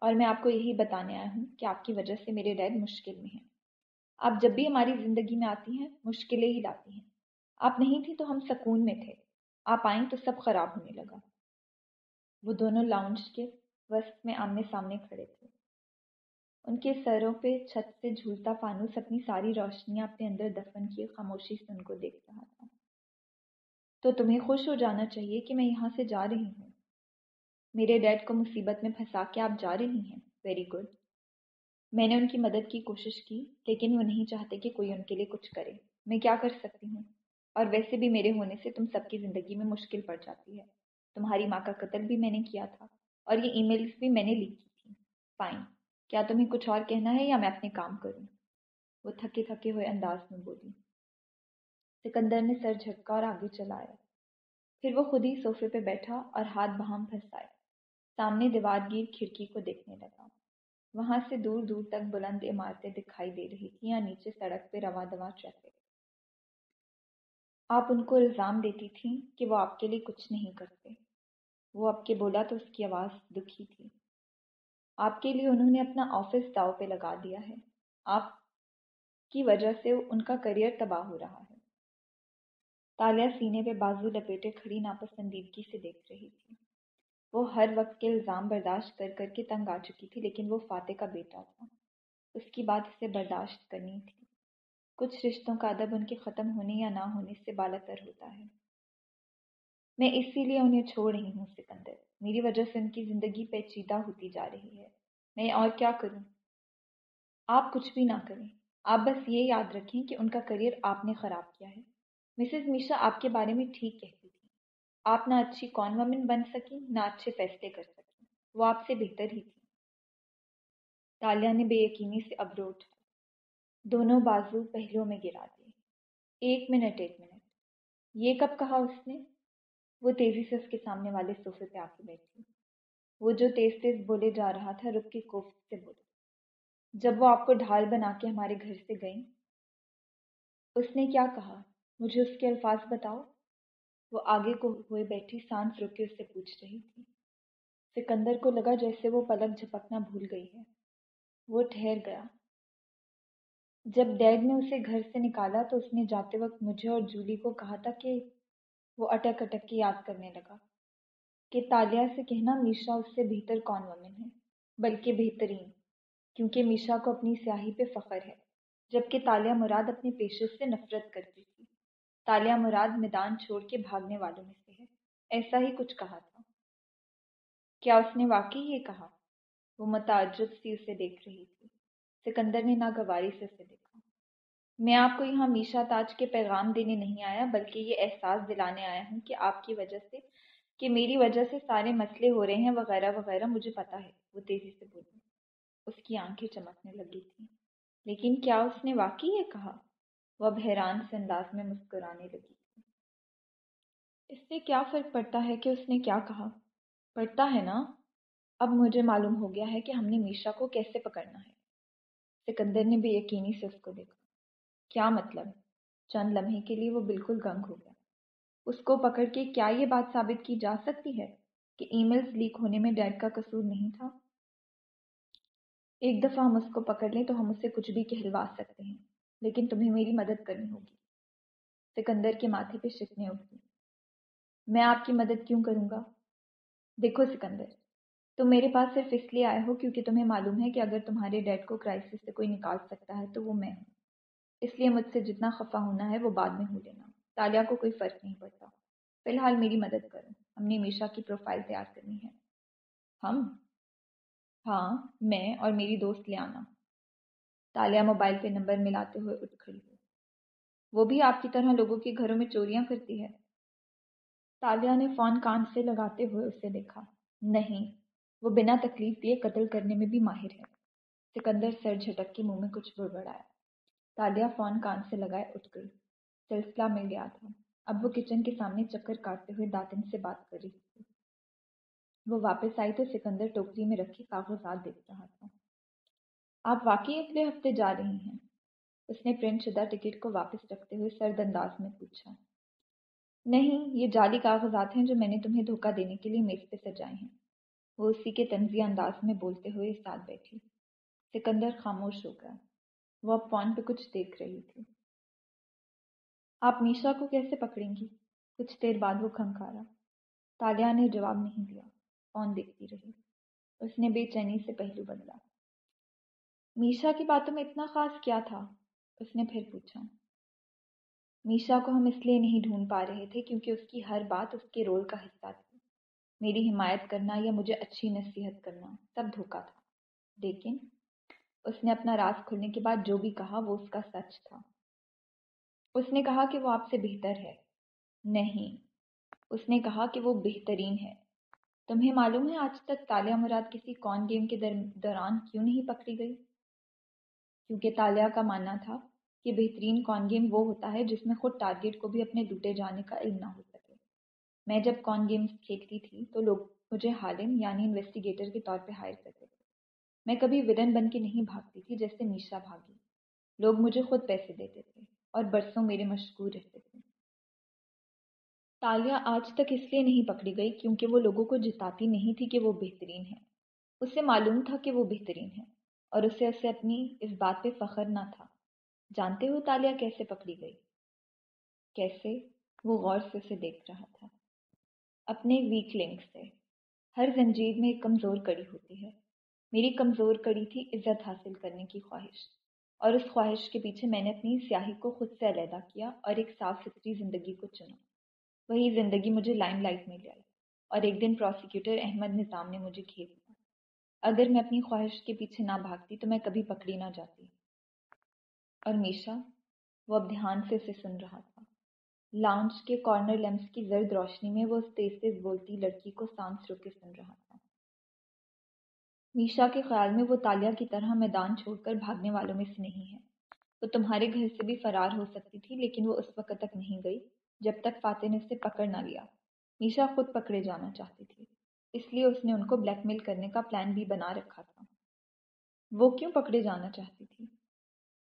اور میں آپ کو یہی بتانے آیا ہوں کہ آپ کی وجہ سے میرے ڈیڈ مشکل میں ہیں۔ آپ جب بھی ہماری زندگی میں آتی ہیں، مشکلیں ہی لاتی ہیں۔ آپ نہیں تھی تو ہم سکون میں تھے۔ آپ آئیں تو سب خراب ہونے لگا۔ وہ دونوں لاؤنج کے وسط میں آمنے سامنے کھڑے تھے۔ ان کے سروں پہ چھت سے جھولتا فانوس اپنی ساری روشنیاں اپنے اندر دفن کیے، خاموشی سے ان کو دیکھ رہا تھا۔ تو تمہیں خوش ہو جانا چاہیے کہ میں یہاں سے جا رہی ہوں۔ میرے ڈیڈ کو مصیبت میں پھنسا کے آپ جا رہی ہیں۔ ویری گڈ میں نے ان کی مدد کی کوشش کی، لیکن وہ نہیں چاہتے کہ کوئی ان کے لیے کچھ کرے۔ میں کیا کر سکتی ہوں؟ اور ویسے بھی میرے ہونے سے تم سب کی زندگی میں مشکل پڑ جاتی ہے۔ تمہاری ماں کا قتل بھی میں نے کیا تھا، اور یہ ای میلس بھی میں نے لکھ کی تھی فائن کیا تمہیں کچھ اور کہنا ہے یا میں اپنے کام کروں؟ وہ تھکے تھکے ہوئے انداز میں بولی۔ سکندر نے سر جھٹکا اور آگے چلایا پھر وہ خود ہی صوفے پہ بیٹھا اور ہاتھ بہام پھنسائے سامنے دیوار گیر کھڑکی کو دیکھنے لگا۔ وہاں سے دور دور تک بلند عمارتیں دکھائی دے رہی تھیں یا نیچے سڑک پہ رواں دواں ٹریفک۔ آپ ان کو الزام دیتی تھیں کہ وہ آپ کے لیے کچھ نہیں کرتے۔ وہ آپ کے بولا تو اس کی آواز دکھی تھی۔ آپ کے لیے انہوں نے اپنا آفس داؤ پہ لگا دیا ہے۔ آپ کی وجہ سے ان کا کریئر تباہ ہو رہا ہے۔ تالیہ سینے پہ بازو لپیٹے کھڑی ناپسندیدگی سے دیکھ رہی تھی وہ ہر وقت کے الزام برداشت کر کر کے تنگ آ چکی تھی، لیکن وہ فاتح کا بیٹا تھا۔ اس کی بات اسے برداشت کرنی تھی۔ کچھ رشتوں کا ادب ان کے ختم ہونے یا نہ ہونے سے بالا تر ہوتا ہے۔ میں اسی لیے انہیں چھوڑ رہی ہوں، سکندر۔ میری وجہ سے ان کی زندگی پیچیدہ ہوتی جا رہی ہے۔ میں اور کیا کروں؟ آپ کچھ بھی نہ کریں۔ آپ بس یہ یاد رکھیں کہ ان کا کریئر آپ نے خراب کیا ہے۔ مسز میشا آپ کے بارے میں ٹھیک کہتی آپ نہ اچھی کون ومن بن سکیں، نہ اچھے فیصلے کر سکیں۔ وہ آپ سے بہتر ہی تھی تالیہ نے بے یقینی سے ابرو اٹھا۔ دونوں بازو پہلوں میں گرا دیے۔ ایک منٹ ایک منٹ۔ یہ کب کہا اس نے؟ وہ تیزی سے اس کے سامنے والے صوفے پہ آ کے بیٹھی۔ وہ جو تیز تیز بولے جا رہا تھا رک کے کوفت سے بولے۔ جب وہ آپ کو ڈھال بنا کے ہمارے گھر سے گئیں، اس نے کیا کہا؟ مجھے اس کے الفاظ بتاؤ۔ وہ آگے کو ہوئے بیٹھی سانس روک کے اس سے پوچھ رہی تھی۔ سکندر کو لگا جیسے وہ پلک جھپکنا بھول گئی ہے۔ وہ ٹھہر گیا۔ جب ڈیڈ نے اسے گھر سے نکالا تو اس نے جاتے وقت مجھے اور جولی کو کہا تھا کہ وہ اٹک اٹک کے یاد کرنے لگا کہ تالیہ سے کہنا میشا اس سے بہتر کون ومن ہے، بلکہ بہترین، کیونکہ میشا کو اپنی سیاہی پہ فخر ہے، جبکہ تالیہ مراد اپنے پیشے سے نفرت کرتی تھی۔ تالیہ مراد میدان چھوڑ کے بھاگنے والوں میں سے ہے۔ ایسا ہی کچھ کہا تھا۔ کیا اس نے واقعی یہ کہا؟ وہ متعجب سی اسے دیکھ رہی تھی۔ سکندر نے ناگواری سے اسے دیکھا۔ میں آپ کو یہاں میشا تاج کے پیغام دینے نہیں آیا، بلکہ یہ احساس دلانے آیا ہوں کہ آپ کی وجہ سے، کہ میری وجہ سے سارے مسئلے ہو رہے ہیں، وغیرہ وغیرہ، مجھے پتا ہے۔ وہ تیزی سے بولی اس کی آنکھیں چمکنے لگی تھیں۔ لیکن کیا اس نے واقعی یہ کہا؟ وہ اب حیران سے انداز میں مسکرانے لگی۔ اس سے کیا فرق پڑتا ہے کہ اس نے کیا کہا؟ پڑتا ہے نا؟ اب مجھے معلوم ہو گیا ہے کہ ہم نے میشا کو کیسے پکڑنا ہے۔ سکندر نے بے یقینی سے اس کو دیکھا۔ کیا مطلب؟ چند لمحے کے لیے وہ بالکل گنگ ہو گیا۔ اس کو پکڑ کے کیا یہ بات ثابت کی جا سکتی ہے کہ ای میلز لیک ہونے میں ڈیڈ کا قصور نہیں تھا؟ ایک دفعہ ہم اس کو پکڑ لیں تو ہم اسے کچھ بھی کہلوا سکتے ہیں۔ لیکن تمہیں میری مدد کرنی ہوگی۔ سکندر کے ماتھے پہ شکنے اٹھتی۔ میں آپ کی مدد کیوں کروں گا؟ دیکھو سکندر، تم میرے پاس صرف اس لیے آئے ہو کیونکہ تمہیں معلوم ہے کہ اگر تمہارے ڈیڈ کو کرائسس سے کوئی نکال سکتا ہے تو وہ میں ہوں۔ اس لیے مجھ سے جتنا خفا ہونا ہے وہ بعد میں ہو لینا۔ تالیہ کو کوئی فرق نہیں پڑتا۔ فی الحال میری مدد کرو۔ ہم نے میشا کی پروفائل تیار کرنی ہے۔ ہم؟ ہاں میں اور میری دوست لے آنا تالیہ موبائل پہ نمبر ملاتے ہوئے اٹھ کھڑی ہوئی۔ وہ بھی آپ کی طرح لوگوں کے گھروں میں چوریاں کرتی ہے۔ تالیہ نے فون کان سے لگاتے ہوئے اسے دیکھا۔ نہیں، وہ بنا تکلیف دیے قتل کرنے میں بھی ماہر ہے۔ سکندر سر جھٹک کے منہ میں کچھ بڑبڑایا۔ تالیہ فون کان سے لگائے اٹھ گئی۔ سلسلہ مل گیا تھا۔ اب وہ کچن کے سامنے چکر کاٹتے ہوئے داتن سے بات کر رہی تھی۔ وہ واپس آئی تو سکندر ٹوکری میں رکھے کاغذات دیکھ رہا تھا۔ آپ واقعی اگلے ہفتے جا رہی ہیں؟ اس نے پرنٹ شدہ ٹکٹ کو واپس رکھتے ہوئے سرد انداز میں پوچھا۔ نہیں، یہ جعلی کاغذات ہیں جو میں نے تمہیں دھوکہ دینے کے لیے میز پہ سجائے ہیں۔ وہ اسی کے تنزیہ انداز میں بولتے ہوئے ساتھ بیٹھی۔ سکندر خاموش ہو گیا۔ وہ اب فون پہ کچھ دیکھ رہی تھی۔ آپ میشا کو کیسے پکڑیں گی؟ کچھ دیر بعد وہ کھنکھارا۔ تالیہ نے جواب نہیں دیا۔ فون دیکھتی رہی۔ اس نے بے چینی سے پہلو بدلا۔ میشا کی باتوں میں اتنا خاص کیا تھا؟ اس نے پھر پوچھا۔ میشا کو ہم اس لیے نہیں ڈھونڈ پا رہے تھے کیونکہ اس کی ہر بات اس کے رول کا حصہ تھی۔ میری حمایت کرنا یا مجھے اچھی نصیحت کرنا سب دھوکا تھا۔ لیکن اس نے اپنا راز کھلنے کے بعد جو بھی کہا وہ اس کا سچ تھا۔ اس نے کہا کہ وہ آپ سے بہتر ہے۔ نہیں، اس نے کہا کہ وہ بہترین ہے۔ تمہیں معلوم ہے آج تک تالیہ مراد کسی کون گیم کے دوران کیوں نہیں پکڑی گئی؟ کیونکہ تالیہ کا ماننا تھا کہ بہترین کون گیم وہ ہوتا ہے جس میں خود ٹارگیٹ کو بھی اپنے ڈوٹے جانے کا علم نہ ہو سکے۔ میں جب کون گیمز کھیلتی تھی تو لوگ مجھے حالم یعنی انویسٹیگیٹر کے طور پہ ہائر کرتے تھے۔ میں کبھی ودن بن کے نہیں بھاگتی تھی جیسے میشا بھاگی لوگ مجھے خود پیسے دیتے تھے اور برسوں میرے مشغول رہتے تھے۔ تالیہ آج تک اس لیے نہیں پکڑی گئی کیونکہ وہ لوگوں کو جتاتی نہیں تھی کہ وہ بہترین ہے اسے معلوم تھا کہ وہ بہترین ہے اور اسے اسے اپنی اس بات پہ فخر نہ تھا۔ جانتے ہو تالیہ کیسے پکڑی گئی؟ کیسے وہ غور سے اسے دیکھ رہا تھا۔ اپنے ویک لنک سے۔ ہر زنجیر میں ایک کمزور کڑی ہوتی ہے۔ میری کمزور کڑی تھی عزت حاصل کرنے کی خواہش۔ اور اس خواہش کے پیچھے میں نے اپنی سیاہی کو خود سے علیحدہ کیا اور ایک صاف ستھری زندگی کو چنا۔ وہی زندگی مجھے لائم لائٹ میں لے آئی اور ایک دن پروسیکیوٹر احمد نظام نے مجھے گھیر اگر میں اپنی خواہش کے پیچھے نہ بھاگتی تو میں کبھی پکڑی نہ جاتی۔ اور میشا، وہ اب دھیان سے اسے سن رہا تھا۔ لاؤنج کے کارنر لیمپس کی زرد روشنی میں وہ اس تیز تیز بولتی لڑکی کو سانس رو کے سن رہا تھا۔ میشا کے خیال میں وہ تالیہ کی طرح میدان چھوڑ کر بھاگنے والوں میں سے نہیں ہے۔ وہ تمہارے گھر سے بھی فرار ہو سکتی تھی، لیکن وہ اس وقت تک نہیں گئی جب تک فاتح نے اسے پکڑ نہ لیا۔ میشا خود پکڑے جانا چاہتی تھی۔ اس لیے اس نے ان کو بلیک میل کرنے کا پلان بھی بنا رکھا تھا۔ وہ کیوں پکڑے جانا چاہتی تھی؟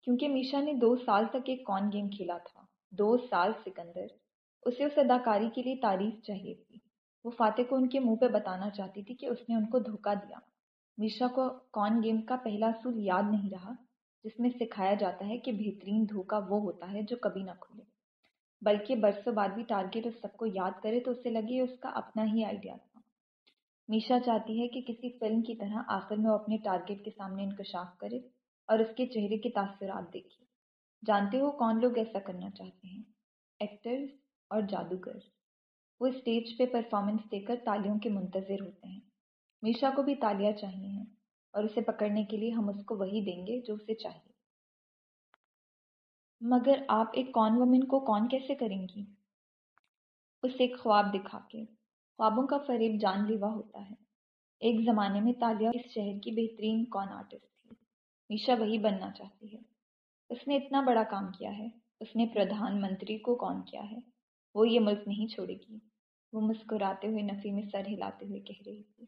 کیونکہ میشا نے دو سال تک ایک کون گیم کھیلا تھا۔ دو سال، سکندر۔ اسے اس اداکاری کے لیے تعریف چاہیے تھی۔ وہ فاتح کو ان کے منہ پہ بتانا چاہتی تھی کہ اس نے ان کو دھوکہ دیا۔ میشا کو کون گیم کا پہلا اصول یاد نہیں رہا، جس میں سکھایا جاتا ہے کہ بہترین دھوکہ وہ ہوتا ہے جو کبھی نہ کھلے بلکہ برسوں بعد بھی ٹارگیٹ اس سب کو یاد کرے تو اسے لگے اس کا اپنا ہی آئیڈیا تھا۔ میشا چاہتی ہے کہ کسی فلم کی طرح آخر میں وہ اپنے ٹارگیٹ کے سامنے انکشاف کرے اور اس کے چہرے کے تاثرات دیکھے۔ جانتے ہو کون لوگ ایسا کرنا چاہتے ہیں؟ ایکٹرز اور جادوگر۔ وہ اسٹیج پہ پرفارمنس دے کر تالیوں کے منتظر ہوتے ہیں۔ میشا کو بھی تالیاں چاہیے ہیں اور اسے پکڑنے کے لیے ہم اس کو وہی دیں گے جو اسے چاہیے۔ مگر آپ ایک کون وومن کو کون کیسے کریں گی؟ اسے ایک خواب دکھا کے۔ خوابوں کا فریب جان لیوا ہوتا ہے۔ ایک زمانے میں تالیہ اس شہر کی بہترین کون آرٹسٹ تھی۔ میشا وہی بننا چاہتی ہے۔ اس نے اتنا بڑا کام کیا ہے۔ اس نے پردھان منتری کو کون کیا ہے؟ وہ یہ ملک نہیں چھوڑے گی۔ وہ مسکراتے ہوئے نفی میں سر ہلاتے ہوئے کہہ رہی تھی۔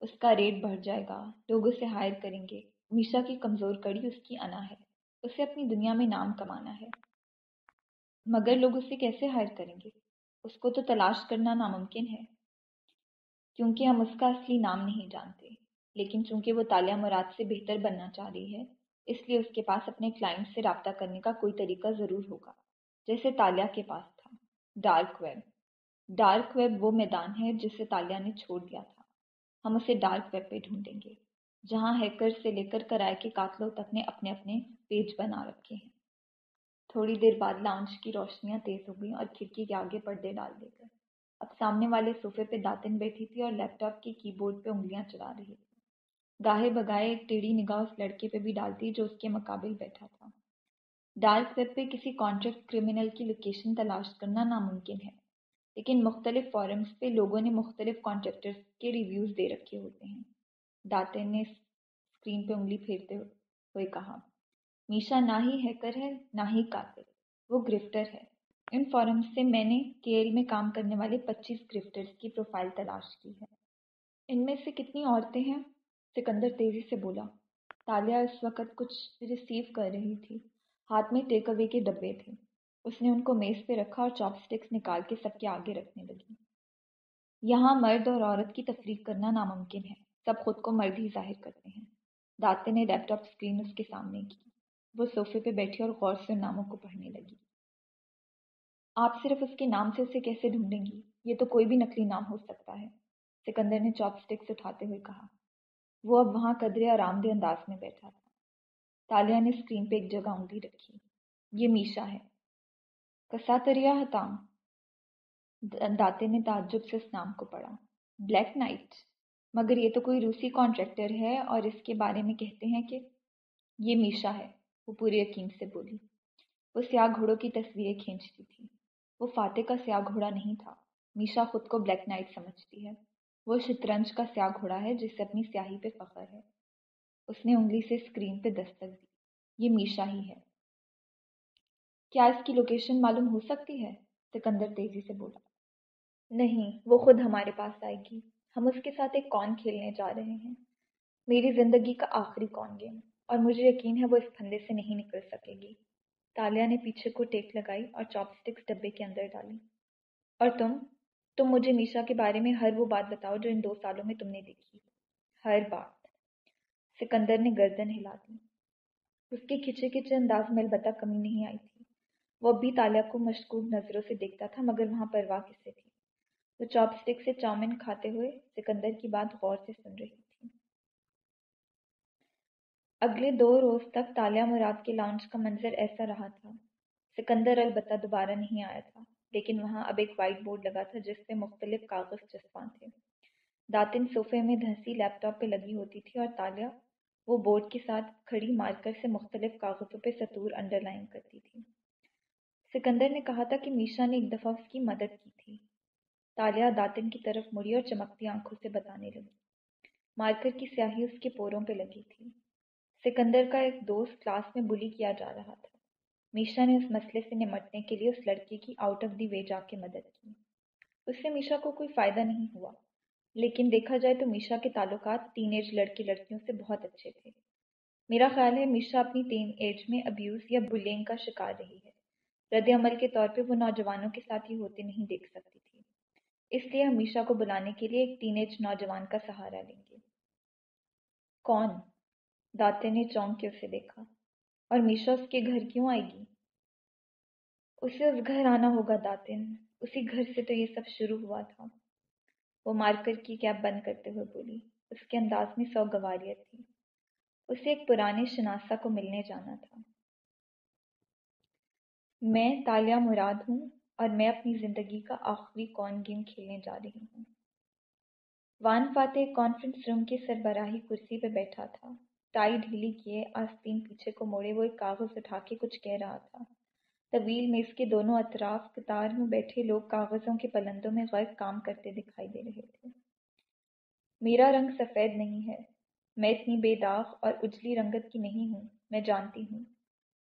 اس کا ریٹ بڑھ جائے گا۔ لوگ اسے ہائر کریں گے۔ میشا کی کمزور کڑی اس کی انا ہے۔ اسے اپنی دنیا میں نام کمانا ہے۔ مگر لوگ اسے کیسے ہائر کریں گے؟ اس کو تو تلاش کرنا ناممکن ہے۔ کیونکہ ہم اس کا اصلی نام نہیں جانتے۔ لیکن چونکہ وہ تالیہ مراد سے بہتر بننا چاہ رہی ہے، اس لیے اس کے پاس اپنے کلائنٹ سے رابطہ کرنے کا کوئی طریقہ ضرور ہوگا۔ جیسے تالیہ کے پاس تھا۔ ڈارک ویب ڈارک ویب وہ میدان ہے جسے تالیہ نے چھوڑ دیا تھا۔ ہم اسے ڈارک ویب پہ ڈھونڈیں گے، جہاں ہیکر سے لے کر کرائے کے قاتلوں تک نے اپنے اپنے پیج بنا رکھے ہیں۔ تھوڑی دیر بعد لانچ کی روشنیاں تیز ہو گئیں اور کھڑکی کے آگے پردے ڈال دے کر۔ اب سامنے والے صوفے پہ داتن بیٹھی تھی اور لیپ ٹاپ کی کی بورڈ پہ انگلیاں چلا رہی تھی۔ گاہے بگائے ایک ٹیڑھی نگاہ اس لڑکے پہ بھی ڈالتی جو اس کے مقابل بیٹھا تھا۔ ڈارک ویب پہ کسی کانٹریکٹ کرمنل کی لوکیشن تلاش کرنا ناممکن ہے، لیکن مختلف فورمز پہ لوگوں نے مختلف کانٹریکٹرز کے ریویوز دے رکھے ہوتے ہیں۔ داتے نے اسکرین پہ انگلی پھیرتے ہوئے کہا، میشا نہ ہی ہیکر ہے، نہ ہی قاتل وہ گرفٹر ہے۔ ان فورمز سے میں نے کیل میں کام کرنے والے پچیس گرفٹرز کی پروفائل تلاش کی ہے۔ ان میں سے کتنی عورتیں ہیں؟ سکندر تیزی سے بولا۔ تالیہ اس وقت کچھ ریسیو کر رہی تھی۔ ہاتھ میں ٹیک اوے کے ڈبے تھے۔ اس نے ان کو میز پہ رکھا اور چاپ اسٹکس نکال کے سب کے آگے رکھنے لگی۔ یہاں مرد اور عورت کی تفریق کرنا ناممکن ہے۔ سب خود کو مرد ہی ظاہر کرتے ہیں۔ داتے نے لیپ ٹاپ اسکرین اس کے سامنے کی۔ وہ صوفے پہ بیٹھی اور غور سے ناموں کو پڑھنے لگی۔ آپ صرف اس کے نام سے اسے کیسے ڈھونڈیں گی؟ یہ تو کوئی بھی نقلی نام ہو سکتا ہے۔ سکندر نے چاپ اسٹکس اٹھاتے ہوئے کہا۔ وہ اب وہاں قدرے آرام دہ انداز میں بیٹھا تھا۔ تالیہ نے اسکرین پہ ایک جگہ انگلی رکھی۔ یہ میشا ہے۔ کساتریا حتام داتے نے تعجب سے اس نام کو پڑھا۔ Black knight. مگر یہ تو کوئی روسی کانٹریکٹر ہے اور اس کے بارے میں کہتے ہیں کہ یہ میشا ہے۔ وہ پورے یقین سے بولی۔ وہ سیاہ گھوڑوں کی تصویریں کھینچتی تھی۔ وہ فاتح کا سیاہ گھوڑا نہیں تھا۔ میشا خود کو بلیک نائٹ سمجھتی ہے۔ وہ شطرنج کا سیاہ گھوڑا ہے جس سے اپنی سیاہی پہ فخر ہے۔ اس نے انگلی سے اسکرین پہ دستک دی۔ یہ میشا ہی ہے۔ کیا اس کی لوکیشن معلوم ہو سکتی ہے؟ سکندر تیزی سے بولا۔ نہیں، وہ خود ہمارے پاس آئے گی۔ ہم اس کے ساتھ ایک کون کھیلنے جا رہے ہیں۔ میری زندگی کا آخری کون گیم۔ اور مجھے یقین ہے وہ اس پھندے سے نہیں نکل سکے گی۔ تالیہ نے پیچھے کو ٹیک لگائی اور چاپ اسٹکس ڈبے کے اندر ڈالی۔ اور تم تم مجھے میشا کے بارے میں ہر وہ بات بتاؤ جو ان دو سالوں میں تم نے دیکھی۔ ہر بات۔ سکندر نے گردن ہلا دی۔ اس کے کھچے کھچے انداز میں البتہ کمی نہیں آئی تھی۔ وہ اب بھی تالیہ کو مشکوک نظروں سے دیکھتا تھا، مگر وہاں پرواہ کسے تھی۔ وہ چاپ اسٹک سے چاؤمن کھاتے ہوئے سکندر کی بات غور سے سن رہی۔ تھی اگلے دو روز تک تالیہ مراد کے لانچ کا منظر ایسا رہا تھا۔ سکندر البتہ دوبارہ نہیں آیا تھا، لیکن وہاں اب ایک وائٹ بورڈ لگا تھا جس پہ مختلف کاغذ چسپاں تھے۔ داتن صوفے میں دھنسی لیپ ٹاپ پہ لگی ہوتی تھی اور تالیہ وہ بورڈ کے ساتھ کھڑی مارکر سے مختلف کاغذوں پہ سطور انڈر لائن کرتی تھی۔ سکندر نے کہا تھا کہ میشا نے ایک دفعہ اس کی مدد کی تھی۔ تالیہ داتن کی طرف مڑی اور چمکتی آنکھوں سے بتانے لگی۔ مارکر کی سیاہی اس کے پوروں پہ لگی تھی۔ سکندر کا ایک دوست کلاس میں بلی کیا جا رہا تھا۔ میشا نے اس مسئلے سے نمٹنے کے لیے اس لڑکے کی آؤٹ آف دی وے جا کے مدد کی۔ اس سے میشا کو کوئی فائدہ نہیں ہوا۔ لیکن دیکھا جائے تو میشا کے تعلقات تین ایج لڑکی لڑکیوں سے بہت اچھے تھے۔ میرا خیال ہے میشا اپنی تین ایج میں ابیوز یا بلینگ کا شکار رہی ہے۔ رد عمل کے طور پہ وہ نوجوانوں کے ساتھ ہی ہوتے نہیں دیکھ سکتی تھی۔ اس لیے ہم میشا کو بلانے کے لیے ایک ٹین ایج نوجوان کا سہارا لیں گے۔ کون؟ داتے نے چونک کے اسے دیکھا۔ اور میشا اس کے گھر کیوں آئے گی؟ اسے اس گھر آنا ہوگا داتن اسی گھر سے تو یہ سب شروع ہوا تھا۔ وہ مارکر کی کیب بند کرتے ہوئے بولی، اس کے انداز میں سو گواریت تھی۔ اسے ایک پرانے شناسا کو ملنے جانا تھا۔ میں تالیہ مراد ہوں اور میں اپنی زندگی کا آخری کون گیم کھیلنے جا رہی ہوں۔ وان فاتح کانفرنس روم کی سربراہی کرسی پہ بیٹھا تھا۔ ٹائی ڈھیلی کیے، آستین پیچھے کو موڑے، وہ ایک کاغذ اٹھا کے کچھ کہہ رہا تھا۔ طویل میز کے دونوں اطراف قطار میں بیٹھے لوگ کاغذوں کے پلندوں میں غرق کام کرتے دکھائی دے رہے تھے۔ میرا رنگ سفید نہیں ہے۔ میں اتنی بے داغ اور اجلی رنگت کی نہیں ہوں، میں جانتی ہوں،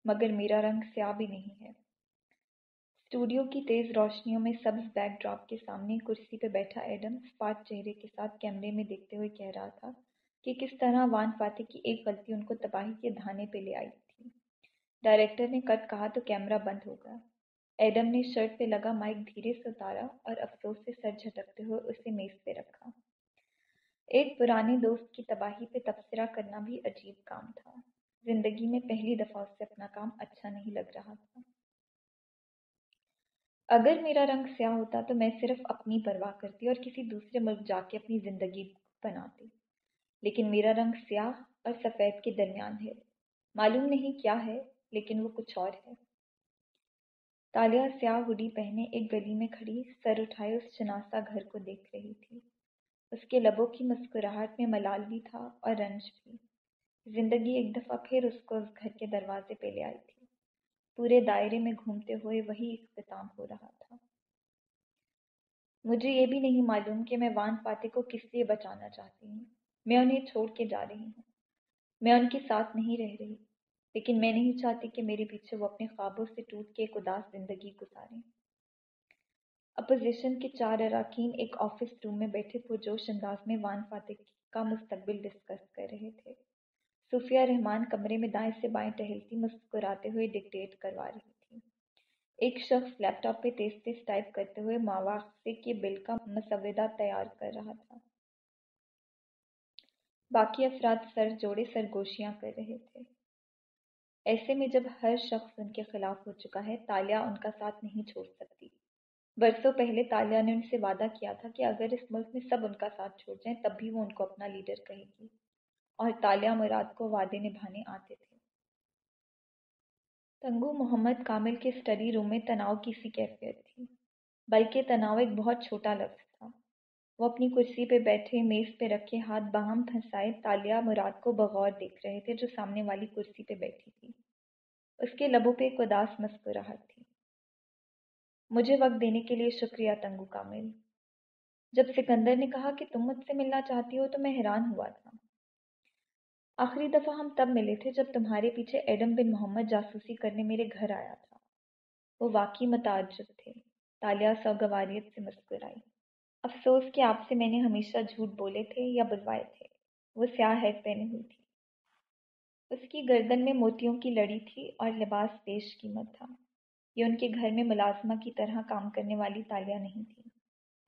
مگر میرا رنگ سیاہ بھی نہیں ہے۔ اسٹوڈیو کی تیز روشنیوں میں سبز بیک ڈراپ کے سامنے کرسی پہ بیٹھا ایڈم اسپاٹ چہرے کے ساتھ کیمرے میں دیکھتے ہوئے کہہ رہا تھا کہ کس طرح وان فاتح کی ایک غلطی ان کو تباہی کے دھانے پہ لے آئی تھی۔ ڈائریکٹر نے کٹ کہا تو کیمرہ بند ہو گیا۔ ایڈم نے شرٹ پہ لگا مائک دھیرے سے اتارا اور افسوس سے سر جھٹکتے ہوئے اسے میز پہ رکھا۔ ایک پرانے دوست کی تباہی پہ تبصرہ کرنا بھی عجیب کام تھا۔ زندگی میں پہلی دفعہ اس سے اپنا کام اچھا نہیں لگ رہا تھا۔ اگر میرا رنگ سیاہ ہوتا تو میں صرف اپنی پرواہ کرتی اور کسی دوسرے ملک جا کے اپنی زندگی بناتی۔ لیکن میرا رنگ سیاہ اور سفید کے درمیان ہے۔ معلوم نہیں کیا ہے، لیکن وہ کچھ اور ہے۔ تالیہ سیاہ ہڈی پہنے ایک گلی میں کھڑی سر اٹھائے اس شناسا گھر کو دیکھ رہی تھی۔ اس کے لبوں کی مسکراہٹ میں ملال بھی تھا اور رنج بھی۔ زندگی ایک دفعہ پھر اس کو اس گھر کے دروازے پہ لے آئی تھی۔ پورے دائرے میں گھومتے ہوئے وہی اختتام ہو رہا تھا۔ مجھے یہ بھی نہیں معلوم کہ میں وان فاتح کو کس لیے بچانا چاہتی ہوں۔ میں انہیں چھوڑ کے جا رہی ہوں۔ میں ان کے ساتھ نہیں رہ رہی، لیکن میں نہیں چاہتی کہ میرے پیچھے وہ اپنے خوابوں سے ٹوٹ کے ایک اداس زندگی گزاریں۔ اپوزیشن کے چار اراکین ایک آفس روم میں بیٹھے پرجوش انداز میں وان فاتح کا مستقبل ڈسکس کر رہے تھے۔ صوفیہ رحمان کمرے میں دائیں سے بائیں ٹہلتی مسکراتے ہوئے ڈکٹیٹ کروا رہی تھی۔ ایک شخص لیپ ٹاپ پہ تیز تیز ٹائپ کرتے ہوئے مواقع کے بل کا مسودہ تیار کر رہا تھا۔ باقی افراد سر جوڑے سرگوشیاں کر رہے تھے۔ ایسے میں جب ہر شخص ان کے خلاف ہو چکا ہے، تالیہ ان کا ساتھ نہیں چھوڑ سکتی۔ برسوں پہلے تالیہ نے ان سے وعدہ کیا تھا کہ اگر اس ملک میں سب ان کا ساتھ چھوڑ جائیں، تب بھی وہ ان کو اپنا لیڈر کہے گی اور تالیہ مراد کو وعدے نبھانے آتے تھے۔ تنگو محمد کامل کے اسٹڈی روم میں تناؤ کی سی کیفیت تھی، بلکہ تناؤ ایک بہت چھوٹا لفظ تھا وہ اپنی کرسی پہ بیٹھے میز پہ رکھے ہاتھ باہم پھنسائے تالیہ مراد کو بغور دیکھ رہے تھے جو سامنے والی کرسی پہ بیٹھی تھی۔ اس کے لبوں پہ ایک اداس مسکراہٹ تھی۔ مجھے وقت دینے کے لیے شکریہ تنگو کامل۔ جب سکندر نے کہا کہ تم مجھ سے ملنا چاہتی ہو تو میں حیران ہوا تھا۔ آخری دفعہ ہم تب ملے تھے جب تمہارے پیچھے ایڈم بن محمد جاسوسی کرنے میرے گھر آیا تھا۔ وہ واقعی متعجب تھے۔ تالیہ سوگواریت سے مسکرائی۔ افسوس کہ آپ سے میں نے ہمیشہ جھوٹ بولے تھے یا بلوائے تھے۔ وہ سیاہ ہیڈ پہنے ہوئی تھی۔ اس کی گردن میں موتیوں کی لڑی تھی اور لباس پیش قیمت تھا۔ یہ ان کے گھر میں ملازمہ کی طرح کام کرنے والی تالیہ نہیں تھی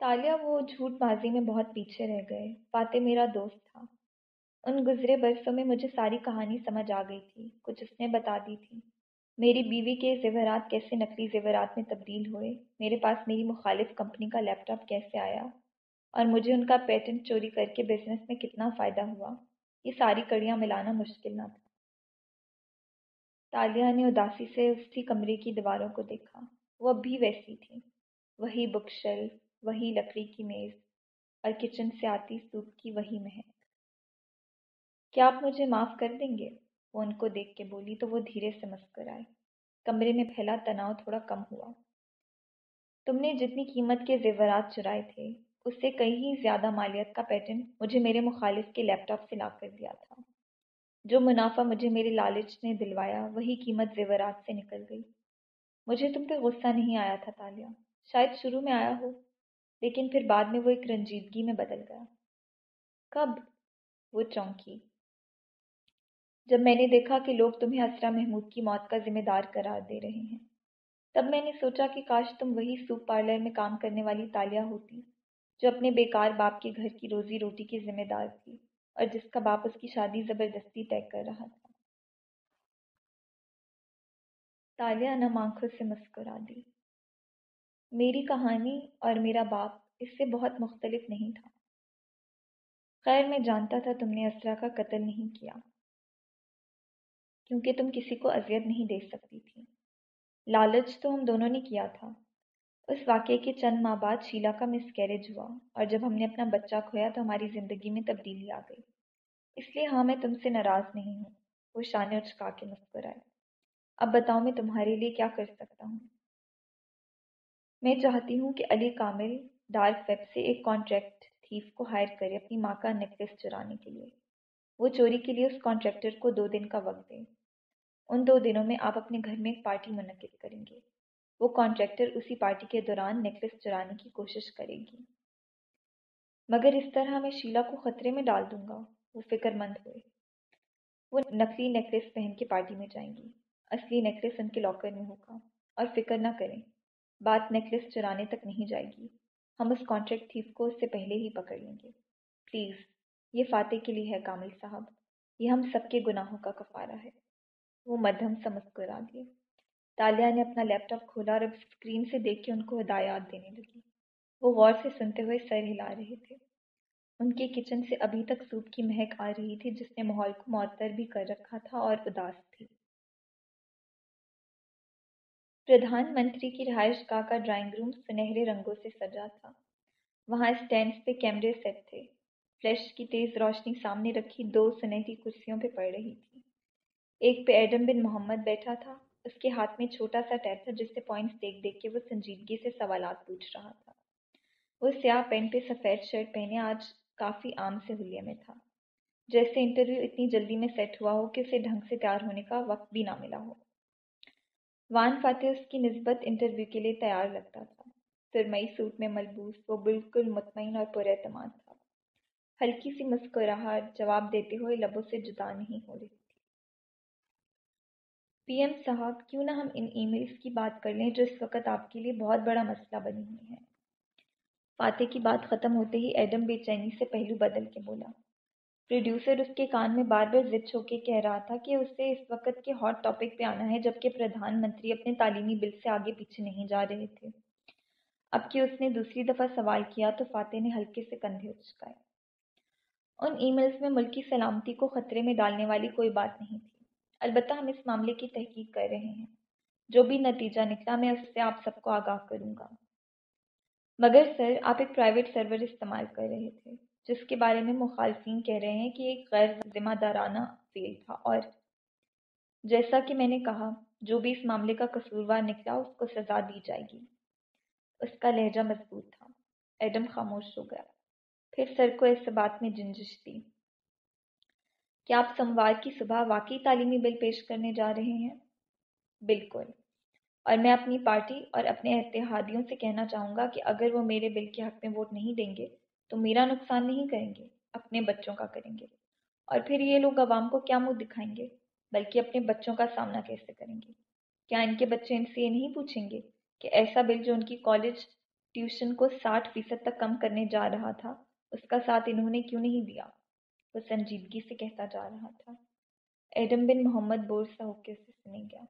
تالیہ وہ جھوٹ بازی میں بہت پیچھے رہ گئے۔ فاتح میرا دوست تھا۔ ان گزرے برسوں میں مجھے ساری کہانی سمجھ آ گئی تھی۔ کچھ اس نے بتا دی تھی۔ میری بیوی کے زیورات کیسے نقلی زیورات میں تبدیل ہوئے؟ میرے پاس میری مخالف کمپنی کا لیپ ٹاپ کیسے آیا؟ اور مجھے ان کا پیٹنٹ چوری کر کے بزنس میں کتنا فائدہ ہوا؟ یہ ساری کڑیاں ملانا مشکل نہ تھا۔ تالیہ نے اداسی سے اسی کمرے کی دیواروں کو دیکھا۔ وہ اب بھی ویسی تھی۔ وہی بک شیلف وہی لکڑی کی میز، اور کچن سے آتی سوپ کی وہی مہک۔ کیا آپ مجھے معاف کر دیں گے؟ وہ ان کو دیکھ کے بولی تو وہ دھیرے سے مسکرائے۔ کمرے میں پھیلا تناؤ تھوڑا کم ہوا۔ تم نے جتنی قیمت کے زیورات چرائے تھے، اس سے کہیں زیادہ مالیت کا پیٹرن مجھے میرے مخالف کے لیپ ٹاپ سے لا کر دیا تھا۔ جو منافع مجھے میرے لالچ نے دلوایا، وہی قیمت زیورات سے نکل گئی۔ مجھے تم پہ غصہ نہیں آیا تھا تالیہ شاید شروع میں آیا ہو، لیکن پھر بعد میں وہ ایک رنجیدگی میں بدل گیا۔ کب؟ وہ چونکی۔ جب میں نے دیکھا کہ لوگ تمہیں اسرا محمود کی موت کا ذمہ دار قرار دے رہے ہیں، تب میں نے سوچا کہ کاش تم وہی سوپ پارلر میں کام کرنے والی تالیہ ہوتی، جو اپنے بیکار باپ کے گھر کی روزی روٹی کی ذمہ دار تھی اور جس کا باپ اس کی شادی زبردستی طے کر رہا تھا۔ تالیہ نم آنکھوں سے مسکرا دی۔ میری کہانی اور میرا باپ اس سے بہت مختلف نہیں تھا۔ خیر، میں جانتا تھا تم نے اسرا کا قتل نہیں کیا۔ کیونکہ تم کسی کو اذیت نہیں دے سکتی تھی۔ لالچ تو ہم دونوں نے کیا تھا۔ اس واقعے کے چند ماہ بعد شیلا کا مس کیریج ہوا اور جب ہم نے اپنا بچہ کھویا تو ہماری زندگی میں تبدیلی آ گئی۔ اس لیے ہاں میں تم سے ناراض نہیں ہوں۔ وہ شانے اور چکا کے مسکرائے۔ اب بتاؤ، میں تمہارے لیے کیا کر سکتا ہوں؟ میں چاہتی ہوں کہ علی کامل ڈارک ویب سے ایک کانٹریکٹ تھیف کو ہائر کرے اپنی ماں کا نیکلس چرانے کے لیے۔ وہ چوری کے لیے اس کانٹریکٹر کو دو دن کا وقت دے۔ ان دو دنوں میں آپ اپنے گھر میں ایک پارٹی منعقد کریں گے۔ وہ کانٹریکٹر اسی پارٹی کے دوران نیکلس چرانے کی کوشش کرے گی۔ مگر اس طرح میں شیلا کو خطرے میں ڈال دوں گا۔ وہ فکر مند ہوئے۔ وہ نقلی نیکلس پہن کے پارٹی میں جائیں گی۔ اصلی نیکلس ان کے لاکر میں ہوگا۔ اور فکر نہ کریں۔ بات نیکلس چرانے تک نہیں جائے گی۔ ہم اس کانٹریکٹ تھیف کو اس سے پہلے ہی پکڑ لیں گے۔ پلیز، یہ فاتح کے لیے ہے کامل صاحب۔ یہ ہم سب کے گناہوں کا کفارہ ہے۔ وہ مدھم سا مسکرا دیا تالیہ نے اپنا لیپ ٹاپ کھولا اور اب اسکرین سے دیکھ کے ان کو ہدایات دینے لگی۔ وہ غور سے سنتے ہوئے سر ہلا رہے تھے۔ ان کے کچن سے ابھی تک سوپ کی مہک آ رہی تھی جس نے ماحول کو معطر بھی کر رکھا تھا اور اداس تھی۔ پردھان منتری کی رہائش گاہ کا ڈرائنگ روم سنہرے رنگوں سے سجا تھا۔ وہاں اسٹینڈس پہ کیمرے سیٹ تھے۔ فلیش کی تیز روشنی سامنے رکھی دو سنہری کرسیوں پہ پڑ رہی تھی۔ ایک پہ ایڈم بن محمد بیٹھا تھا، اس کے ہاتھ میں چھوٹا سا ٹیپ تھا جس سے پوائنٹس دیکھ دیکھ کے وہ سنجیدگی سے سوالات پوچھ رہا تھا۔ وہ سیاہ پینٹ پہ سفید شرٹ پہنے آج کافی عام سے حلیے میں تھا۔ جیسے انٹرویو اتنی جلدی میں سیٹ ہوا ہو کہ اسے ڈھنگ سے تیار ہونے کا وقت بھی نہ ملا ہو۔ وان فاتح اس کی نسبت انٹرویو کے لیے تیار لگتا تھا۔ سرمئی سوٹ میں ملبوس، وہ بالکل مطمئن اور پر اعتماد تھا۔ ہلکی سی مسکراہٹ، جواب دیتے ہوئے لبوں سے جدا نہیں ہو رہی پی ایم صاحب، کیوں نہ ہم ان ای میلز کی بات کر لیں جو اس وقت آپ کے لیے بہت بڑا مسئلہ بنی ہوئی ہے فاتح کی بات ختم ہوتے ہی ایڈم بے چینی سے پہلو بدل کے بولا۔ پروڈیوسر اس کے کان میں بار بار ضد ہو کے کہہ رہا تھا کہ اسے اس وقت کے ہاٹ ٹاپک پہ آنا ہے جبکہ پردھان منتری اپنے تعلیمی بل سے آگے پیچھے نہیں جا رہے تھے۔ اب کہ اس نے دوسری دفعہ سوال کیا تو فاتح نے ہلکے سے کندھے اچکائے۔ ان ای میلز میں ملکی سلامتی کو خطرے میں ڈالنے والی کوئی بات نہیں تھی۔ البتہ ہم اس معاملے کی تحقیق کر رہے ہیں۔ جو بھی نتیجہ نکلا، میں اس سے آپ سب کو آگاہ کروں گا۔ مگر سر، آپ ایک پرائیویٹ سرور استعمال کر رہے تھے، جس کے بارے میں مخالفین کہہ رہے ہیں کہ ایک غیر ذمہ دارانہ فیل تھا۔ اور جیسا کہ میں نے کہا، جو بھی اس معاملے کا قصوروار نکلا، اس کو سزا دی جائے گی۔ اس کا لہجہ مضبوط تھا۔ ایڈم خاموش ہو گیا۔ پھر سر کو اس بات میں جنجش دی کیا آپ سموار کی صبح واقعی تعلیمی بل پیش کرنے جا رہے ہیں؟ بالکل۔ اور میں اپنی پارٹی اور اپنے اتحادیوں سے کہنا چاہوں گا کہ اگر وہ میرے بل کے حق میں ووٹ نہیں دیں گے تو میرا نقصان نہیں کریں گے، اپنے بچوں کا کریں گے۔ اور پھر یہ لوگ عوام کو کیا منہ دکھائیں گے؟ بلکہ اپنے بچوں کا سامنا کیسے کریں گے؟ کیا ان کے بچے ان سے یہ نہیں پوچھیں گے کہ ایسا بل جو ان کی کالج ٹیوشن کو ساٹھ فیصد تک کم کرنے جا رہا تھا، اس کا ساتھ انہوں نے کیوں نہیں دیا؟ وہ سنجیدگی سے کہتا جا رہا تھا۔ ایڈم بن محمد بور سا ہو کے اسے سنے گیا۔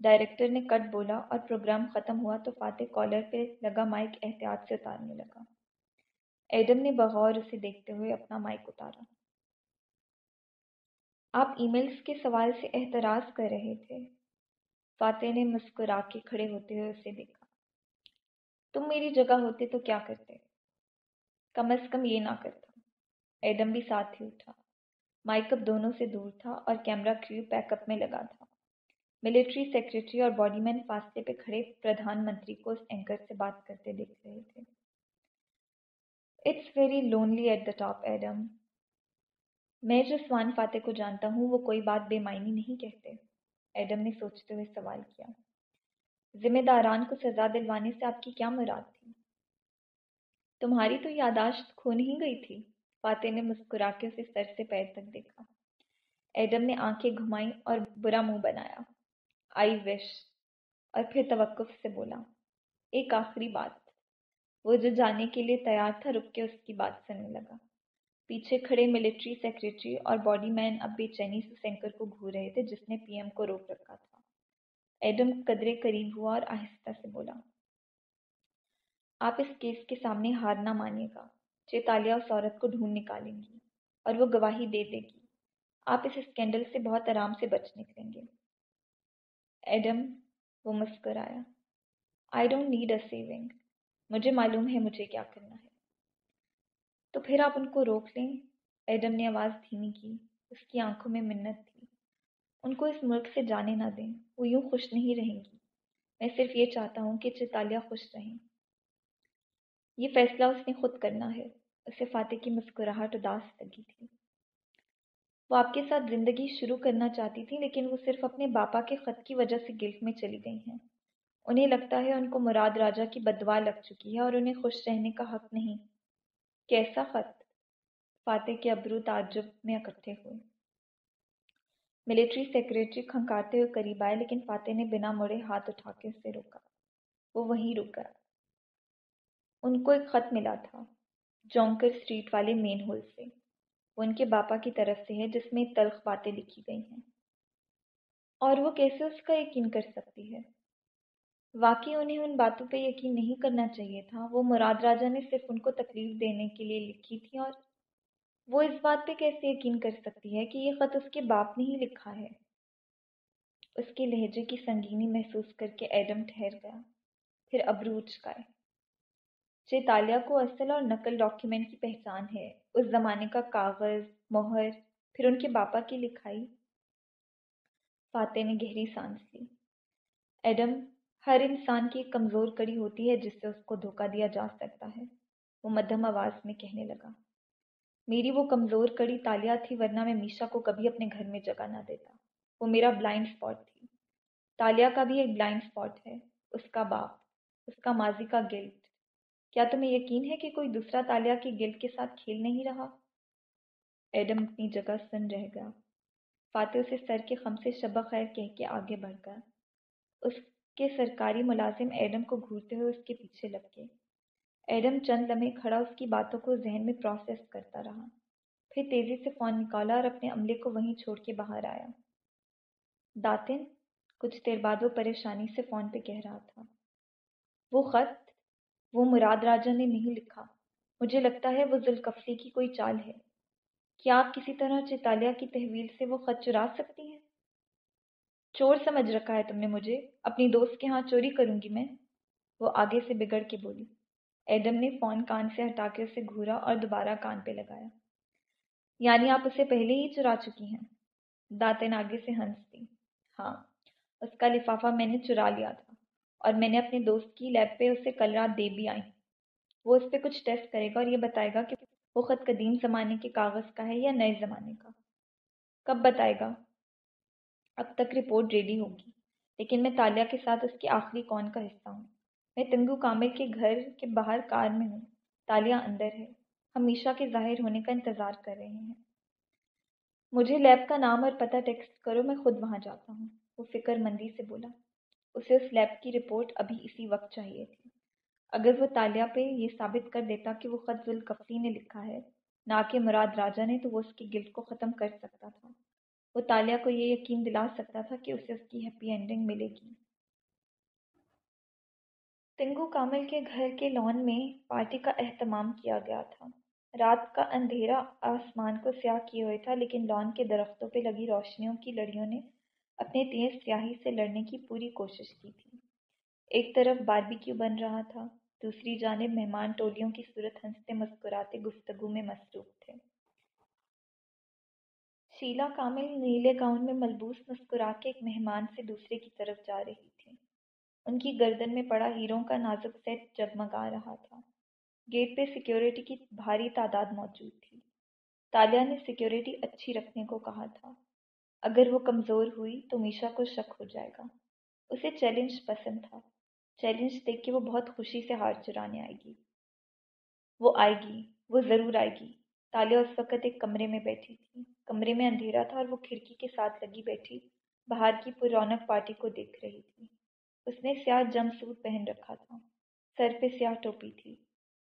ڈائریکٹر نے کٹ بولا اور پروگرام ختم ہوا تو فاتح کالر پہ لگا مائک احتیاط سے اتارنے لگا۔ ایڈم نے بغور اسے دیکھتے ہوئے اپنا مائک اتارا۔ آپ ای میلز کے سوال سے احتراز کر رہے تھے۔ فاتح نے مسکرا کے کھڑے ہوتے ہوئے اسے دیکھا۔ تم میری جگہ ہوتے تو کیا کرتے؟ کم از کم یہ نہ کرتا ایڈم بھی ساتھ ہی اٹھا۔ مائک اب دونوں سے دور تھا اور کیمرہ کریو پیک اپ میں لگا تھا۔ ملٹری سیکرٹری اور باڈی مین فاصلے پہ کھڑے پردھان منتری کو اس اینکر سے بات کرتے دیکھ رہے تھے۔ It's very lonely at the top Adam میں جو سوان فاتح کو جانتا ہوں، وہ کوئی بات بے معنی نہیں کہتے۔ ایڈم نے سوچتے ہوئے سوال کیا۔ ذمہ داران کو سزا دلوانے سے آپ کی کیا مراد تھی؟ تمہاری تو یاداشت کھو نہیں گئی تھی۔ فاتح نے مسکرا کے اسے سر سے پیر تک دیکھا۔ ایڈم نے آنکھیں گھمائی اور برا منہ بنایا۔ آئی وش۔ اور پھر توقف سے بولا، ایک آخری بات۔ وہ جو جانے کے لیے تیار تھا، رک کے اس کی بات سننے لگا۔ پیچھے کھڑے ملٹری سیکرٹری اور باڈی مین اب بے چینی سے سینکر کو گھور رہے تھے، جس نے پی ایم کو روک رکھا تھا۔ ایڈم قدرے قریب ہوا اور آہستہ سے بولا، آپ اس کیس کے سامنے ہار نہ مانیے گا۔ چیتالیہ اس عورت کو ڈھونڈ نکالیں گی اور وہ گواہی دے دے گی۔ آپ اس اسکینڈل سے بہت آرام سے بچ نکلیں گے۔ ایڈم وہ مسکرایا۔ I don't need a saving مجھے معلوم ہے مجھے کیا کرنا ہے۔ تو پھر آپ ان کو روک لیں۔ ایڈم نے آواز دھیمی کی۔ اس کی آنکھوں میں منت تھی۔ ان کو اس ملک سے جانے نہ دیں۔ وہ یوں خوش نہیں رہیں گی۔ میں صرف یہ چاہتا ہوں کہ چتالیہ خوش رہیں۔ یہ فیصلہ اس نے خود کرنا ہے۔ اسے فاتح کی مسکراہٹ اداس لگی تھی۔ وہ آپ کے ساتھ زندگی شروع کرنا چاہتی تھی، لیکن وہ صرف اپنے باپا کے خط کی وجہ سے گلف میں چلی گئی ہیں۔ انہیں لگتا ہے ان کو مراد راجا کی بدوا لگ چکی ہے اور انہیں خوش رہنے کا حق نہیں۔ کیسا خط؟ فاتح کے ابرو تعجب میں اکٹھے ہوئے۔ ملٹری سیکریٹری کھنکارتے ہوئے قریب آئے، لیکن فاتح نے بنا مڑے ہاتھ اٹھا کے اسے روکا۔ وہ وہیں رک گیا ان کو ایک خط ملا تھا۔ جونکر اسٹریٹ والے مین ہول سے۔ وہ ان کے باپا کی طرف سے ہے، جس میں تلخ باتیں لکھی گئی ہیں۔ اور وہ کیسے اس کا یقین کر سکتی ہے؟ واقعی انہیں ان باتوں پہ یقین نہیں کرنا چاہیے تھا۔ وہ مراد راجا نے صرف ان کو تکلیف دینے کے لیے لکھی تھی اور وہ اس بات پہ کیسے یقین کر سکتی ہے کہ یہ خط اس کے باپ نے ہی لکھا ہے؟ اس کے لہجے کی سنگینی محسوس کر کے ایڈم ٹھہر گیا۔ پھر ابرو اچکائے چیتالیہ کو اصل اور نقل ڈاکیومنٹ کی پہچان ہے، اس زمانے کا کاغذ، مہر، پھر ان کے باپا کی لکھائی۔ فاتح نے گہری سانس لی۔ ایڈم، ہر انسان کی ایک کمزور کڑی ہوتی ہے جس سے اس کو دھوکہ دیا جا سکتا ہے۔ وہ مدھم آواز میں کہنے لگا۔ میری وہ کمزور کڑی تالیہ تھی ورنہ میں میشا کو کبھی اپنے گھر میں جگہ نہ دیتا۔ وہ میرا بلائنڈ اسپاٹ تھی۔ تالیہ کا بھی ایک بلائنڈ اسپاٹ ہے۔ اس کا باپ، اس کا ماضی کا گلٹ کیا تمہیں یقین ہے کہ کوئی دوسرا تالیہ کی گلد کے ساتھ کھیل نہیں رہا؟ ایڈم اپنی جگہ سن رہ گیا۔ فاتح اسے سر کے خم سے شبہ خیر کہہ کے آگے بڑھ گیا۔ اس کے سرکاری ملازم ایڈم کو گھورتے ہوئے اس کے پیچھے لگ گئے ایڈم چند لمحے کھڑا اس کی باتوں کو ذہن میں پروسیس کرتا رہا۔ پھر تیزی سے فون نکالا اور اپنے عملے کو وہیں چھوڑ کے باہر آیا۔ داتن، کچھ دیر بعد وہ پریشانی سے فون پہ کہہ رہا تھا۔ وہ خط وہ مراد راجا نے نہیں لکھا۔ مجھے لگتا ہے وہ ذوالکفلی کی کوئی چال ہے۔ کیا آپ کسی طرح چیتالیہ کی تحویل سے وہ خط چرا سکتی ہیں؟ چور سمجھ رکھا ہے تم نے مجھے۔ اپنی دوست کے ہاں چوری کروں گی میں۔ وہ آگے سے بگڑ کے بولی۔ ایڈم نے فون کان سے ہٹا کے اسے گھورا اور دوبارہ کان پہ لگایا۔ یعنی آپ اسے پہلے ہی چرا چکی ہیں؟ داتن آگے سے ہنس دی ہاں اس کا لفافہ میں نے چرا لیا تھا۔ اور میں نے اپنے دوست کی لیب پہ اسے کل رات دے بھی آئی۔ وہ اس پہ کچھ ٹیسٹ کرے گا اور یہ بتائے گا کہ وہ خط قدیم زمانے کے کاغذ کا ہے یا نئے زمانے کا۔ کب بتائے گا؟ اب تک رپورٹ ریڈی ہوگی۔ لیکن میں تالیہ کے ساتھ اس کی آخری کون کا حصہ ہوں؟ میں تنگو کامل کے گھر کے باہر کار میں ہوں۔ تالیہ اندر ہے۔ ہمیشہ کے ظاہر ہونے کا انتظار کر رہے ہیں۔ مجھے لیب کا نام اور پتہ ٹیکسٹ کرو، میں خود وہاں جاتا ہوں۔ وہ فکر مندی سے بولا۔ اسے اس لیب کی رپورٹ ابھی اسی وقت چاہیے تھی۔ اگر وہ تالیہ پہ یہ ثابت کر دیتا کہ وہ خط ذوالکفری نے لکھا ہے، نہ کہ مراد راجا نے، تو وہ اس کی گلٹ کو ختم کر سکتا تھا۔ وہ تالیہ کو یہ یقین دلا سکتا تھا کہ اسے اس کی ہیپی اینڈنگ ملے گی۔ تنگو کامل کے گھر کے لان میں پارٹی کا اہتمام کیا گیا تھا۔ رات کا اندھیرا آسمان کو سیاہ کیے ہوئے تھا، لیکن لان کے درختوں پہ لگی روشنیوں کی لڑیوں نے اپنے تیز سیاہی سے لڑنے کی پوری کوشش کی تھی۔ ایک طرف باربیکیو بن رہا تھا، دوسری جانب مہمان ٹولیوں کی صورت ہنستے مسکراتے گفتگو میں مصروف تھے۔ شیلا کامل نیلے گاؤن میں ملبوس مسکرا کے ایک مہمان سے دوسرے کی طرف جا رہی تھی۔ ان کی گردن میں پڑا ہیروں کا نازک سیٹ جگمگا رہا تھا۔ گیٹ پہ سیکیورٹی کی بھاری تعداد موجود تھی۔ تالیہ نے سیکیورٹی اچھی رکھنے کو کہا تھا۔ اگر وہ کمزور ہوئی تو میشا کو شک ہو جائے گا۔ اسے چیلنج پسند تھا۔ چیلنج دیکھ کے وہ بہت خوشی سے ہار چرانے آئے گی۔ وہ آئے گی، وہ ضرور آئے گی۔ تالیہ اس وقت ایک کمرے میں بیٹھی تھی۔ کمرے میں اندھیرا تھا اور وہ کھڑکی کے ساتھ لگی بیٹھی۔ باہر کی پر رونق پارٹی کو دیکھ رہی تھی۔ اس نے سیاہ جم سوٹ پہن رکھا تھا۔ سر پہ سیاہ ٹوپی تھی۔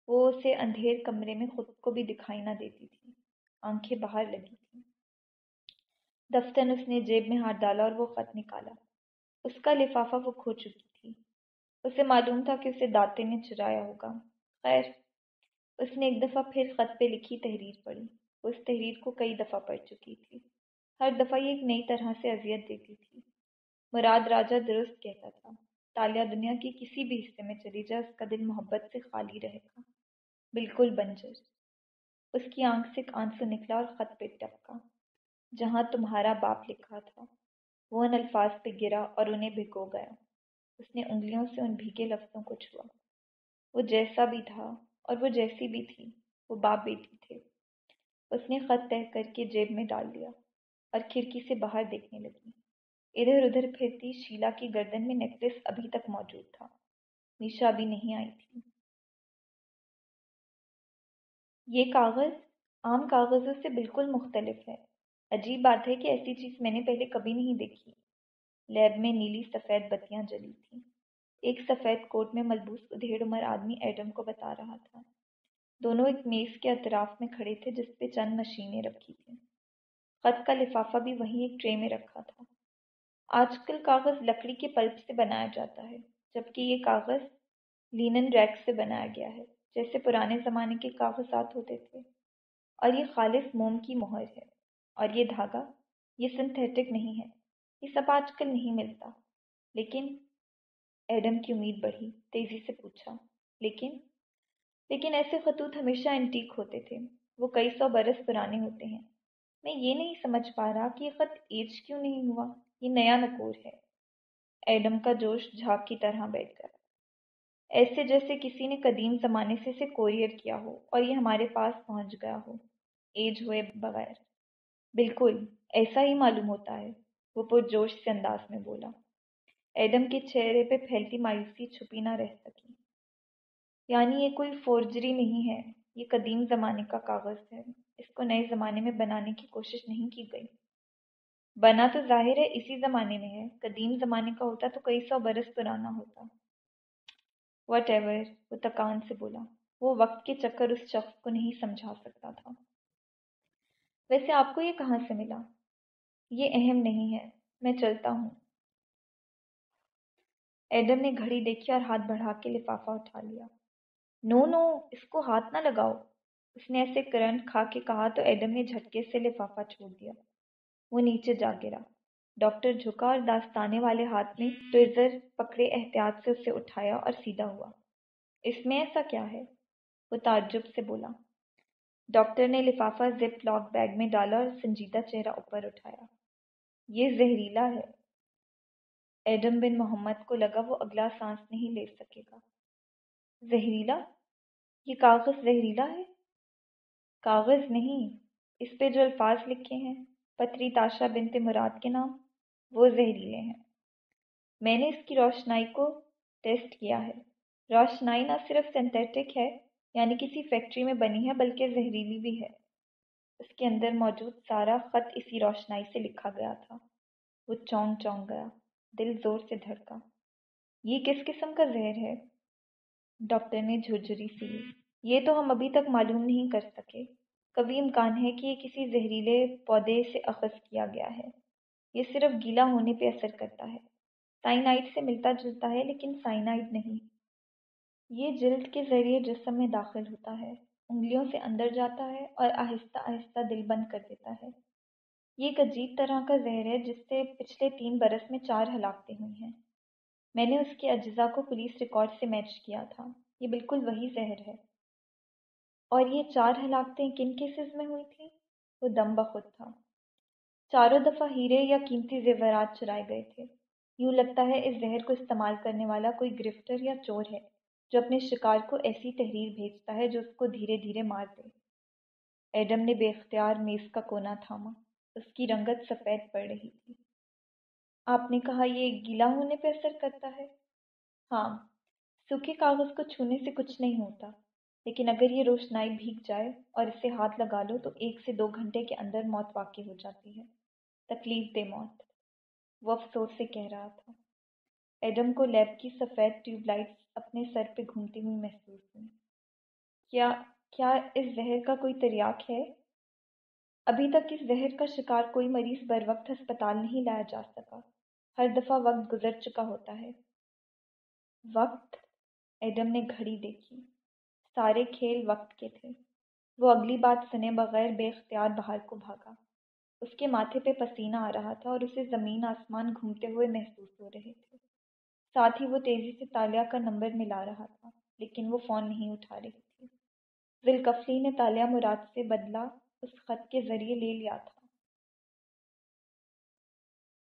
وہ اسے اندھیر کمرے میں خود کو بھی دکھائی نہ دیتی تھی۔ آنکھیں باہر لگی تھیں۔ دفتن اس نے جیب میں ہاتھ ڈالا اور وہ خط نکالا۔ اس کا لفافہ وہ کھو چکی تھی۔ اسے معلوم تھا کہ اسے داتے نے چرایا ہوگا۔ خیر، اس نے ایک دفعہ پھر خط پہ لکھی تحریر پڑھی۔ وہ اس تحریر کو کئی دفعہ پڑھ چکی تھی۔ ہر دفعہ یہ ایک نئی طرح سے اذیت دیتی تھی۔ مراد راجہ درست کہتا تھا، تالیہ دنیا کی کسی بھی حصے میں چلی جائے اس کا دل محبت سے خالی رہے گا۔ بالکل بنجر۔ اس کی آنکھ سے آنسو نکلا اور خط پہ ٹپکا۔ جہاں تمہارا باپ لکھا تھا۔ وہ ان الفاظ پہ گرا اور انہیں بھگو گیا۔ اس نے انگلیوں سے ان بھیگے لفظوں کو چھوا۔ وہ جیسا بھی تھا اور وہ جیسی بھی تھی، وہ باپ بیٹی تھے۔ اس نے خط طے کر کے جیب میں ڈال دیا اور کھڑکی سے باہر دیکھنے لگی۔ ادھر ادھر پھرتی شیلا کی گردن میں نیکلس ابھی تک موجود تھا۔ میشا ابھی نہیں آئی تھی۔ یہ کاغذ عام کاغذوں سے بالکل مختلف ہے۔ عجیب بات ہے کہ ایسی چیز میں نے پہلے کبھی نہیں دیکھی۔ لیب میں نیلی سفید بتیاں جلی تھیں۔ ایک سفید کوٹ میں ملبوس ادھیڑ عمر آدمی ایڈم کو بتا رہا تھا۔ دونوں ایک میز کے اطراف میں کھڑے تھے جس پہ چند مشینیں رکھی تھیں۔ خط کا لفافہ بھی وہیں ایک ٹرے میں رکھا تھا۔ آج کل کاغذ لکڑی کے پلپ سے بنایا جاتا ہے، جبکہ یہ کاغذ لینن ریک سے بنایا گیا ہے، جیسے پرانے زمانے کے کاغذات ہوتے تھے۔ اور یہ خالص موم کی مہر ہے۔ اور یہ دھاگا، یہ سنتھیٹک نہیں ہے، یہ سب آج کل نہیں ملتا۔ لیکن ایڈم کی امید بڑھی، تیزی سے پوچھا۔ لیکن لیکن ایسے خطوط ہمیشہ انٹیک ہوتے تھے۔ وہ کئی سو برس پرانے ہوتے ہیں۔ میں یہ نہیں سمجھ پا رہا کہ یہ خط ایج کیوں نہیں ہوا۔ یہ نیا نکور ہے۔ ایڈم کا جوش جھاگ کی طرح بیٹھ گیا۔ ایسے جیسے کسی نے قدیم زمانے سے اسے کوریئر کیا ہو اور یہ ہمارے پاس پہنچ گیا ہو۔ ایج ہوئے بغیر۔ بالکل ایسا ہی معلوم ہوتا ہے وہ پرجوش سے انداز میں بولا ایڈم کے چہرے پہ پھیلتی مایوسی چھپی نہ رہ سکی یعنی یہ کوئی فورجری نہیں ہے یہ قدیم زمانے کا کاغذ ہے اس کو نئے زمانے میں بنانے کی کوشش نہیں کی گئی بنا تو ظاہر ہے اسی زمانے میں ہے قدیم زمانے کا ہوتا تو کئی سو برس پرانا ہوتا وٹ ایور وہ تکان سے بولا وہ وقت کے چکر اس شخص کو نہیں سمجھا سکتا تھا ویسے آپ کو یہ کہاں سے ملا؟ یہ اہم نہیں ہے، میں چلتا ہوں۔ ایڈم نے گھڑی دیکھی اور ہاتھ بڑھا کے لفافہ اٹھا لیا۔ نو نو، اس کو ہاتھ نہ لگاؤ۔ اس نے ایسے کرنٹ کھا کے کہا تو ایڈم نے جھٹکے سے لفافہ چھوڑ دیا۔ وہ نیچے جا گرا۔ ڈاکٹر جھکا اور داستانے والے ہاتھ میں ٹویزر پکڑے احتیاط سے اسے اٹھایا اور سیدھا ہوا۔ اس میں ایسا کیا ہے؟ وہ تعجب سے بولا۔ ڈاکٹر نے لفافہ زپ لاک بیگ میں ڈالا اور سنجیدہ چہرہ اوپر اٹھایا۔ یہ زہریلا ہے۔ ایڈم بن محمد کو لگا وہ اگلا سانس نہیں لے سکے گا۔ زہریلا؟ یہ کاغذ زہریلا ہے؟ کاغذ نہیں، اس پہ جو الفاظ لکھے ہیں، پتری تاشا بنت مراد کے نام، وہ زہریلے ہیں۔ میں نے اس کی روشنائی کو ٹیسٹ کیا ہے۔ روشنائی نہ صرف سنتھیٹک ہے یعنی کسی فیکٹری میں بنی ہے بلکہ زہریلی بھی ہے۔ اس کے اندر موجود سارا خط اسی روشنائی سے لکھا گیا تھا۔ وہ چونک چونک گیا، دل زور سے دھڑکا۔ یہ کس قسم کا زہر ہے؟ ڈاکٹر نے جھرجھری سی۔ لی یہ تو ہم ابھی تک معلوم نہیں کر سکے۔ کبھی امکان ہے کہ یہ کسی زہریلے پودے سے اخذ کیا گیا ہے۔ یہ صرف گیلا ہونے پہ اثر کرتا ہے۔ سائنائڈ سے ملتا جلتا ہے لیکن سائنائڈ نہیں۔ یہ جلد کے ذریعے جسم میں داخل ہوتا ہے، انگلیوں سے اندر جاتا ہے اور آہستہ آہستہ دل بند کر دیتا ہے۔ یہ ایک عجیب طرح کا زہر ہے جس سے پچھلے تین برس میں چار ہلاکتیں ہوئی ہیں۔ میں نے اس کے اجزاء کو پولیس ریکارڈ سے میچ کیا تھا۔ یہ بالکل وہی زہر ہے۔ اور یہ چار ہلاکتیں کن کیسز میں ہوئی تھیں؟ وہ دم بخود تھا۔ چاروں دفعہ ہیرے یا قیمتی زیورات چرائے گئے تھے۔ یوں لگتا ہے اس زہر کو استعمال کرنے والا کوئی گرفٹر یا چور ہے۔ جو اپنے شکار کو ایسی تحریر بھیجتا ہے جو اس کو دھیرے دھیرے مار دے۔ ایڈم نے بے اختیار میز کا کونا تھاما۔ اس کی رنگت سفید پڑ رہی تھی۔ آپ نے کہا، یہ گیلا ہونے پہ اثر کرتا ہے؟ ہاں سوکھے کاغذ کو چھونے سے کچھ نہیں ہوتا، لیکن اگر یہ روشنائی بھیگ جائے اور اسے ہاتھ لگا لو تو ایک سے دو گھنٹے کے اندر موت واقع ہو جاتی ہے۔ تکلیف دہ موت۔ وہ افسوس سے کہہ رہا تھا۔ ایڈم کو لیب کی سفید ٹیوب لائٹس اپنے سر پہ گھومتی ہوئی محسوس ہوئی۔ کیا کیا اس زہر کا کوئی تریاک ہے؟ ابھی تک اس زہر کا شکار کوئی مریض بر وقت ہسپتال نہیں لایا جا سکا۔ ہر دفعہ وقت گزر چکا ہوتا ہے۔ وقت؟ ایڈم نے گھڑی دیکھی۔ سارے کھیل وقت کے تھے۔ وہ اگلی بات سنے بغیر بے اختیار باہر کو بھاگا۔ اس کے ماتھے پہ پسینہ آ رہا تھا اور اسے زمین آسمان گھومتے ہوئے محسوس ہو رہے تھے۔ ساتھ ہی وہ تیزی سے تالیہ کا نمبر ملا رہا تھا، لیکن وہ فون نہیں اٹھا رہی تھی۔ ذیلکفلی نے تالیہ مراد سے بدلہ اس خط کے ذریعے لے لیا تھا۔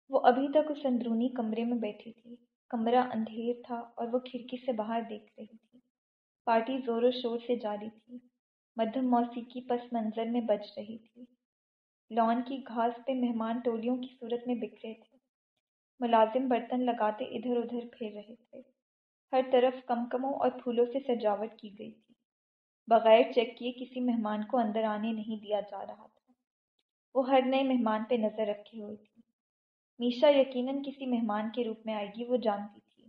وہ ابھی تک اس اندرونی کمرے میں بیٹھی تھی۔ کمرہ اندھیر تھا اور وہ کھڑکی سے باہر دیکھ رہی تھی۔ پارٹی زور و شور سے جاری تھی۔ مدھم موسیقی پس منظر میں بج رہی تھی۔ لان کی گھاس پہ مہمان ٹولیوں کی صورت میں بکھرے تھے۔ ملازم برتن لگاتے ادھر ادھر پھیر رہے تھے۔ ہر طرف کمکموں اور پھولوں سے سجاوٹ کی گئی تھی۔ بغیر چیک کیے کسی مہمان کو اندر آنے نہیں دیا جا رہا تھا۔ وہ ہر نئے مہمان پہ نظر رکھے ہوئی تھی میشا یقیناً کسی مہمان کے روپ میں آئے گی، وہ جانتی تھی۔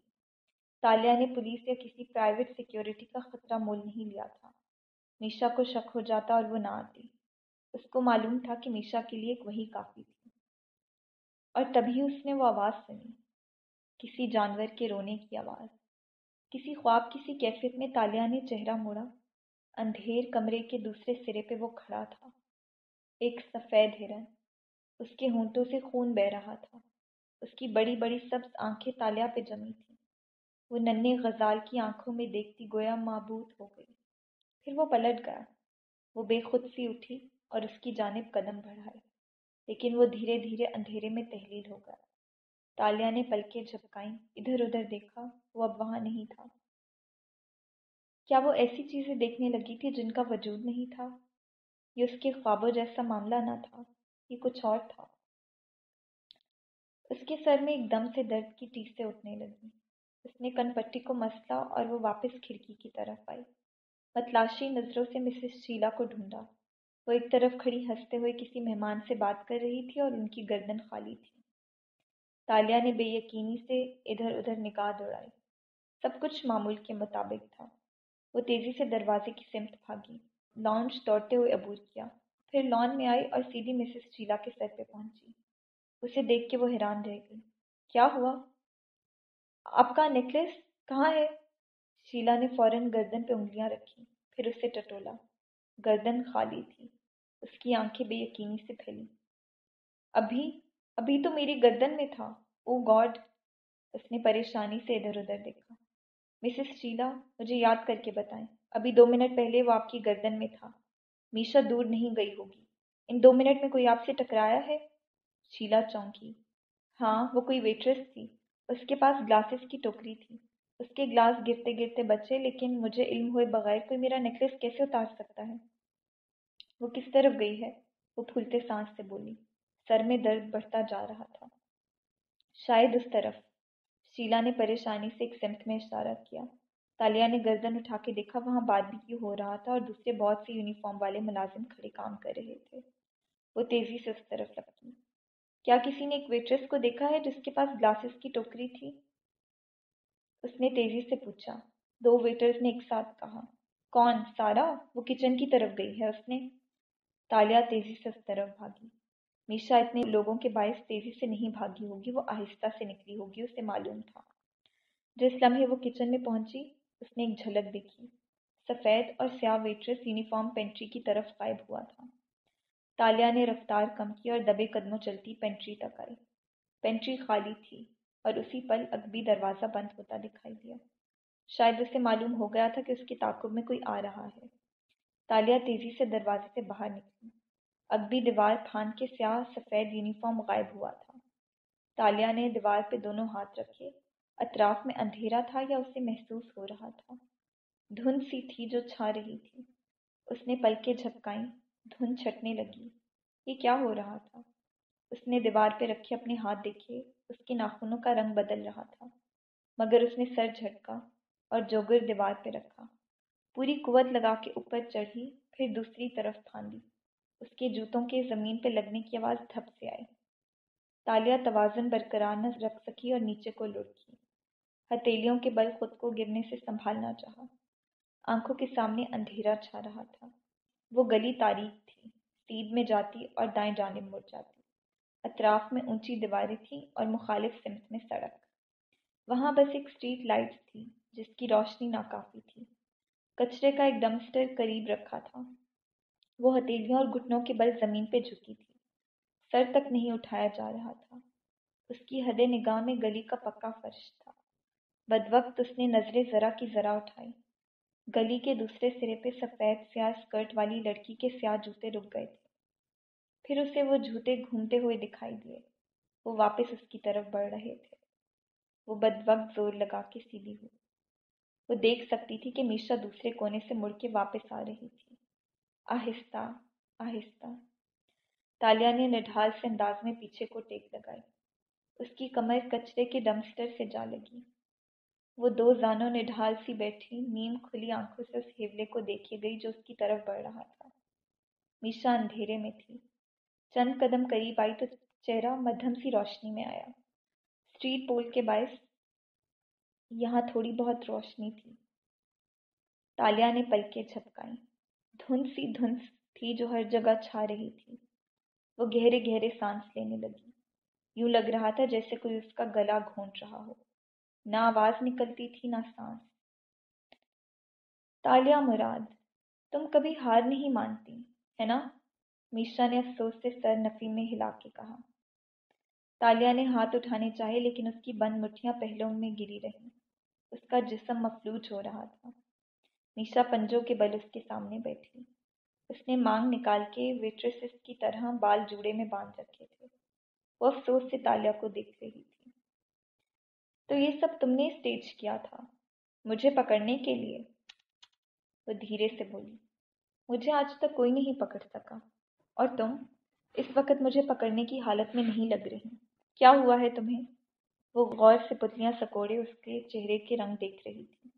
تالیہ نے پولیس یا کسی پرائیویٹ سیکیورٹی کا خطرہ مول نہیں لیا تھا۔ میشا کو شک ہو جاتا اور وہ نہ آتی۔ اس کو معلوم تھا کہ میشا کے لیے ایک وہی کافی تھی۔ اور تبھی اس نے وہ آواز سنی۔ کسی جانور کے رونے کی آواز، کسی خواب، کسی کیفیت میں تالیہ نے چہرہ موڑا، اندھیر کمرے کے دوسرے سرے پہ وہ کھڑا تھا۔ ایک سفید ہرن، اس کے ہونٹوں سے خون بہ رہا تھا۔ اس کی بڑی بڑی سبز آنکھیں تالیہ پہ جمی تھیں۔ وہ ننے غزال کی آنکھوں میں دیکھتی گویا معبود ہو گئی۔ پھر وہ پلٹ گیا۔ وہ بے خود سی اٹھی اور اس کی جانب قدم بڑھائے لیکن وہ دھیرے دھیرے اندھیرے میں تحلیل ہو گیا۔ تالیہ نے پلکیں جھپکائیں، ادھر ادھر دیکھا، وہ اب وہاں نہیں تھا۔ کیا وہ ایسی چیزیں دیکھنے لگی تھی جن کا وجود نہیں تھا؟ یہ اس کے خوابوں جیسا معاملہ نہ تھا، یہ کچھ اور تھا۔ اس کے سر میں ایک دم سے درد کی ٹیسیں اٹھنے لگی۔ اس نے کن پٹی کو مسلا اور وہ واپس کھڑکی کی طرف آئی۔ متلاشی نظروں سے مسز شیلا کو ڈھونڈا۔ وہ ایک طرف کھڑی ہنستے ہوئے کسی مہمان سے بات کر رہی تھی اور ان کی گردن خالی تھی۔ تالیہ نے بے یقینی سے ادھر ادھر نکاح دوڑائی۔ سب کچھ معمول کے مطابق تھا۔ وہ تیزی سے دروازے کی سمت بھاگی۔ لانچ دوڑتے ہوئے عبور کیا۔ پھر لان میں آئی اور سیدھی مسز شیلا کے سر پہ پہنچی۔ اسے دیکھ کے وہ حیران رہ گئی۔ کیا ہوا؟ آپ کا نیکلس کہاں ہے؟ شیلا نے فوراً گردن پہ انگلیاں رکھی پھر اسے ٹٹولا۔ گردن خالی تھی۔ اس کی آنکھیں بے یقینی سے پھیلی۔ ابھی ابھی تو میری گردن میں تھا۔ او گاڈ، اس نے پریشانی سے ادھر ادھر دیکھا۔ مسز شیلا، مجھے یاد کر کے بتائیں۔ ابھی دو منٹ پہلے وہ آپ کی گردن میں تھا۔ میشا دور نہیں گئی ہوگی۔ ان دو منٹ میں کوئی آپ سے ٹکرایا ہے؟ شیلا چونکی۔ ہاں وہ کوئی ویٹریس تھی۔ اس کے پاس گلاسز کی ٹوکری تھی۔ اس کے گلاس گرتے گرتے بچے، لیکن مجھے علم ہوئے بغیر کوئی میرا نیکلس کیسے اتار سکتا ہے؟ وہ کس طرف گئی ہے؟ وہ پھولتے سانس سے بولی، سر میں درد بڑھتا جا رہا تھا۔ شاید اس طرف۔ شیلا نے پریشانی سے ایک سمت میں اشارہ کیا۔ تالیہ نے گردن اٹھا کے دیکھا، وہاں باربیکیو ہو رہا تھا اور دوسرے بہت سے یونیفارم والے ملازم کھڑے کام کر رہے تھے۔ وہ تیزی سے اس طرف لپکی کیا کسی نے ایک ویٹریس کو دیکھا ہے جس کے پاس گلاسز کی ٹوکری تھی؟ اس نے تیزی سے پوچھا۔ دو ویٹرز نے ایک ساتھ کہا، کون؟ سارا؟ وہ کچن کی طرف گئی ہے اس نے؟ تالیہ تیزی سے اس طرف بھاگی میشا اتنے لوگوں کے باعث تیزی سے نہیں بھاگی ہوگی وہ آہستہ سے نکلی ہوگی اسے معلوم تھا جس لمحے وہ کچن میں پہنچی اس نے ایک جھلک دیکھی سفید اور سیاہ ویٹرس یونیفارم پینٹری کی طرف غائب ہوا تھا تالیہ نے رفتار کم کی اور دبے قدموں چلتی پینٹری تک آئی پینٹری خالی تھی اور اسی پل اگبی دروازہ بند ہوتا دکھائی دیا شاید اسے معلوم ہو گیا تھا کہ اس کے تعقب میں کوئی آ رہا ہے تالیہ تیزی سے دروازے سے باہر نکلی۔ اگبی دیوار پھان کے سیاہ سفید یونیفارم غائب ہوا تھا۔ تالیہ نے دیوار پہ دونوں ہاتھ رکھے۔ اطراف میں اندھیرا تھا یا اسے محسوس ہو رہا تھا؟ دھند سی تھی جو چھا رہی تھی۔ اس نے پلکیں جھپکائیں۔ دھند چھٹنے لگی۔ یہ کیا ہو رہا تھا؟ اس نے دیوار پہ رکھے اپنے ہاتھ دیکھے۔ اس کے ناخنوں کا رنگ بدل رہا تھا، مگر اس نے سر جھٹکا اور جوگر دیوار پہ رکھا۔ پوری قوت لگا کے اوپر چڑھی، پھر دوسری طرف پھاندی اس کے جوتوں کے زمین پہ لگنے کی آواز دھپ سے آئی۔ تالیہ توازن برقرار نہ رکھ سکی اور نیچے کو لڑکی ہتیلیوں کے بل خود کو گرنے سے سنبھالنا چاہا۔ آنکھوں کے سامنے اندھیرا چھا رہا تھا۔ وہ گلی تاریخ تھی۔ سیدھ میں جاتی اور دائیں جانب مڑ جاتی۔ اطراف میں اونچی دیواریں تھیں اور مخالف سمت میں سڑک۔ وہاں بس ایک اسٹریٹ لائٹ تھی، جس کی روشنی ناکافی تھی۔ کچرے کا ایک ڈمسٹر قریب رکھا تھا۔ وہ ہتیلیوں اور گھٹنوں کے بل زمین پہ جھکی تھی۔ سر تک نہیں اٹھایا جا رہا تھا۔ اس کی حد نگاہ میں گلی کا پکا فرش تھا۔ بد وقت اس نے نظریں ذرا کی ذرا اٹھائی۔ گلی کے دوسرے سرے پہ سفید سیاہ اسکرٹ والی لڑکی کے سیاہ جوتے رک گئے تھے۔ پھر اسے وہ جوتے گھومتے ہوئے دکھائی دیے۔ وہ واپس اس کی طرف بڑھ رہے تھے۔ وہ بد وقت زور لگا کے سیدھی ہوئی۔ وہ دیکھ سکتی تھی کہ میشا دوسرے کونے سے مڑ کے واپس آ رہی تھی۔ آہستہ آہستہ۔ تالیہ نے نڈھال سے انداز میں پیچھے کو ٹیک لگائی۔ اس کی کمر کچرے کے ڈمسٹر سے جا لگی۔ وہ دو زانوں نڈھال سی بیٹھی نیم کھلی آنکھوں سے اس ہیولے کو دیکھے گئی جو اس کی طرف بڑھ رہا تھا۔ میشا اندھیرے میں تھی۔ چند قدم قریب آئی تو چہرہ مدھم سی روشنی میں آیا۔ اسٹریٹ پول کے باعث یہاں تھوڑی بہت روشنی تھی۔ تالیہ نے پلکیں جھپکائیں دھند سی دھند تھی جو ہر جگہ چھا رہی تھی۔ وہ گہرے گہرے سانس لینے لگی۔ یوں لگ رہا تھا جیسے کوئی اس کا گلا گھونٹ رہا ہو۔ نہ آواز نکلتی تھی، نہ سانس۔ تالیہ مراد، تم کبھی ہار نہیں مانتی، ہے نا؟ میشا نے افسوس سے سر نفی میں ہلا کے کہا۔ تالیہ نے ہاتھ اٹھانے چاہے لیکن اس کی بند مٹھیاں پہلوں میں گری رہیں۔ اس کا جسم مفلوج ہو رہا تھا۔ میشا پنجوں کے بل اس کے سامنے بیٹھی۔ اس نے مانگ نکال کے ویٹریسس کی طرح بال جوڑے میں باندھ رکھے تھے۔ وہ افسوس سے تالیہ کو دیکھ رہی تھی۔ تو یہ سب تم نے اسٹیج کیا تھا؟ مجھے پکڑنے کے لیے؟ وہ دھیرے سے بولی۔ مجھے آج تک کوئی نہیں پکڑ سکا۔ اور تم؟ اس وقت مجھے پکڑنے کی حالت میں نہیں لگ رہی۔ کیا ہوا ہے تمہیں؟ وہ غور سے پتلیاں سکوڑے اس کے چہرے کے رنگ دیکھ رہی تھی۔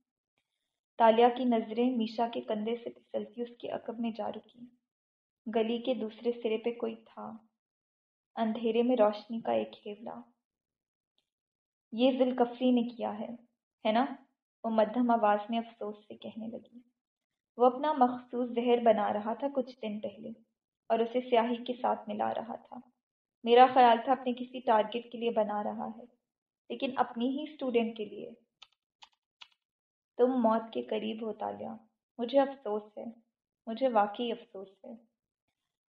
تالیہ کی نظریں میشا کے کندھے سے پھسلتی اس کے عقب میں جا رکی۔ گلی کے دوسرے سرے پہ کوئی تھا۔ اندھیرے میں روشنی کا ایک ہیولا۔ یہ ذلکفری نے کیا ہے ہے نا؟ وہ مدھم آواز میں افسوس سے کہنے لگی۔ وہ اپنا مخصوص زہر بنا رہا تھا کچھ دن پہلے اور اسے سیاہی کے ساتھ ملا رہا تھا۔ میرا خیال تھا اپنے کسی ٹارگٹ کے لیے بنا رہا ہے، لیکن اپنی ہی اسٹوڈنٹ کے لیے۔ تم موت کے قریب ہو تالیہ مجھے افسوس ہے، مجھے واقعی افسوس ہے۔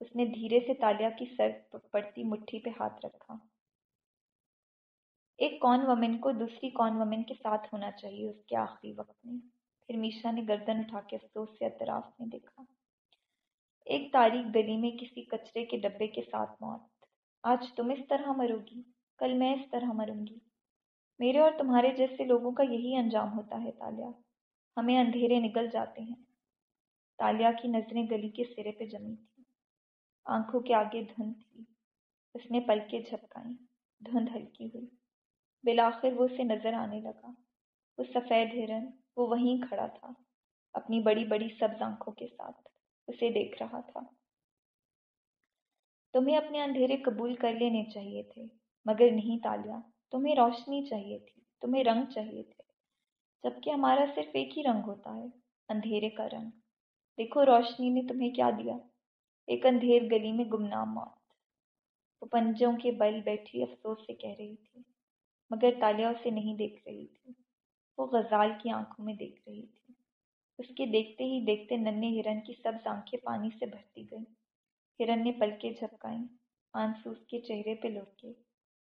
اس نے دھیرے سے تالیہ کی سر پڑتی مٹھی پہ ہاتھ رکھا۔ ایک کون ومن کو دوسری کون ومن کے ساتھ ہونا چاہیے اس کے آخری وقت میں۔ پھر میشا نے گردن اٹھا کے افسوس سے اطراف میں دیکھا۔ ایک تاریخ گلی میں کسی کچرے کے ڈبے کے ساتھ موت۔ آج تم اس طرح مرو گی کل میں اس طرح مروں گی میرے اور تمہارے جیسے لوگوں کا یہی انجام ہوتا ہے تالیہ ہمیں اندھیرے نکل جاتے ہیں تالیہ کی نظریں گلی کے سرے پہ جمی تھیں آنکھوں کے آگے دھند تھی اس نے پلکیں جھپکائیں دھند ہلکی ہوئی بالآخر وہ اسے نظر آنے لگا وہ سفید ہرن وہ وہیں کھڑا تھا اپنی بڑی بڑی سبز آنکھوں کے ساتھ اسے دیکھ رہا تھا تمہیں اپنے اندھیرے قبول کر لینے چاہیے تھے، مگر نہیں تالیا تمہیں روشنی چاہیے تھی، تمہیں رنگ چاہیے تھے۔ جبکہ ہمارا صرف ایک ہی رنگ ہوتا ہے، اندھیرے کا رنگ۔ دیکھو روشنی نے تمہیں کیا دیا؟ ایک اندھیر گلی میں گمنام موت وہ پنجوں کے بل بیٹھی افسوس سے کہہ رہی تھی، مگر تالیا اسے نہیں دیکھ رہی تھی۔ وہ غزال کی آنکھوں میں دیکھ رہی تھی۔ اس کے دیکھتے ہی دیکھتے ننے ہرن کی سب آنکھیں پانی سے بھرتی گئیں۔ ہرن نے پلکیں جھپکائیں، آنسو اس کے چہرے پہ لڑکے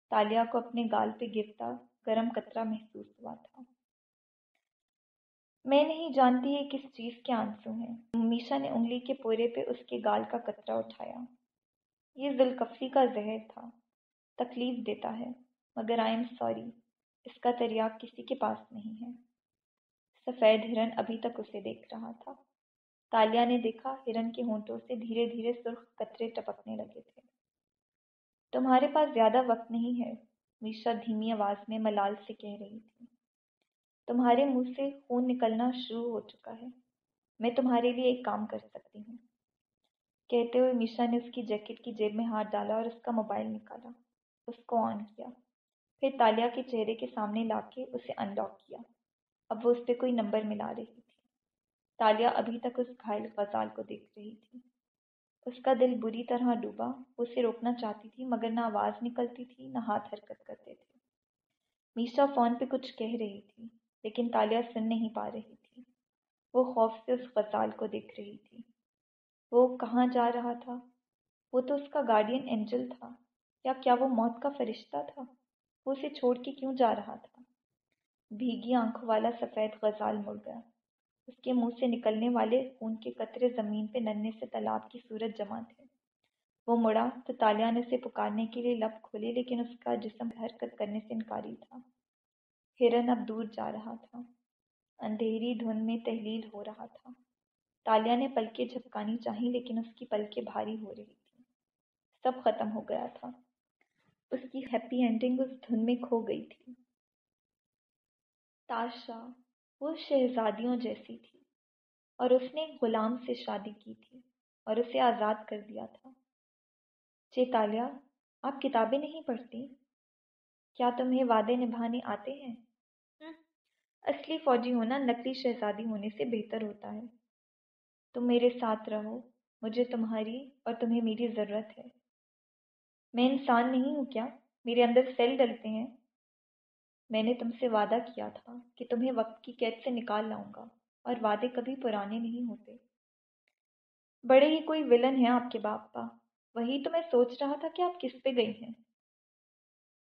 تالیا کو اپنے گال پہ گرتا گرم کترا محسوس ہوا تھا۔ میں نہیں جانتی یہ کس چیز کے آنسو ہیں۔ میشا نے انگلی کے پورے پہ اس کے گال کا کترا اٹھایا۔ یہ ذوالکفری کا زہر تھا، تکلیف دیتا ہے، مگر آئی ایم سوری، اس کا تریاق کسی کے پاس نہیں ہے۔ سفید ہرن ابھی تک اسے دیکھ رہا تھا۔ تالیا نے دیکھا، ہرن کے ہونٹوں سے دھیرے دھیرے سرخ قطرے ٹپکنے لگے تھے۔ تمہارے پاس زیادہ وقت نہیں ہے؟ میشا دھیمی آواز میں ملال سے کہہ رہی تھی۔ تمہارے منہ سے خون نکلنا شروع ہو چکا ہے۔ میں تمہارے لیے ایک کام کر سکتی ہوں۔ کہتے ہوئے میشا نے اس کی جیکٹ کی جیب میں ہاتھ ڈالا اور اس کا موبائل نکالا۔ اس کو آن کیا۔ پھر تالیا کے چہرے کے سامنے لا کے اسے ان لاک کیا۔ اب وہ اس پہ کوئی نمبر ملا رہی۔ تھی تالیا ابھی تک اس گھائل غزال کو دیکھ رہی تھی۔ اس کا دل بری طرح ڈوبا وہ اسے روکنا چاہتی تھی، مگر نہ آواز نکلتی تھی، نہ ہاتھ حرکت کرتے تھے۔ میشا فون پہ کچھ کہہ رہی تھی، لیکن تالیا سن نہیں پا رہی تھی۔ وہ خوف سے اس غزال کو دیکھ رہی تھی۔ وہ کہاں جا رہا تھا؟ وہ تو اس کا گارڈین اینجل تھا، یا کیا وہ موت کا فرشتہ تھا؟ وہ اسے چھوڑ کے کیوں جا رہا تھا؟ بھیگی آنکھوں والا سفید غزال مڑ گیا۔ اس کے منہ سے نکلنے والے خون کے قطرے زمین پہ ننے سے تالاب کی صورت جمع تھے۔ وہ مڑا تو تالیا نے اسے پکارنے کے لیے لب کھولے، لیکن اس کا جسم حرکت کرنے سے انکاری تھا۔ ہرن اب دور جا رہا تھا۔ اندھیری دھن میں تحلیل ہو رہا تھا۔ تالیا نے پلکیں جھپکانی چاہی، لیکن اس کی پلکیں بھاری ہو رہی تھی سب ختم ہو گیا تھا۔ اس کی ہیپی اینڈنگ اس دھن میں کھو گئی تھی۔ تاشا وہ شہزادیوں جیسی تھی۔ اور اس نے ایک غلام سے شادی کی تھی اور اسے آزاد کر دیا تھا۔ چیتالیہ، آپ کتابیں نہیں پڑھتی؟ کیا تمہیں وعدے نبھانے آتے ہیں؟ اصلی فوجی ہونا نقلی شہزادی ہونے سے بہتر ہوتا ہے۔ تم میرے ساتھ رہو، مجھے تمہاری اور تمہیں میری ضرورت ہے۔ میں انسان نہیں ہوں کیا؟ میرے اندر سیل ڈلتے ہیں۔ میں نے تم سے وعدہ کیا تھا کہ تمہیں وقت کی قید سے نکال لاؤں گا اور وعدے کبھی پرانے نہیں ہوتے بڑے ہی کوئی ولن ہیں آپ کے باپا وہی تو میں سوچ رہا تھا کہ آپ کس پہ گئی ہیں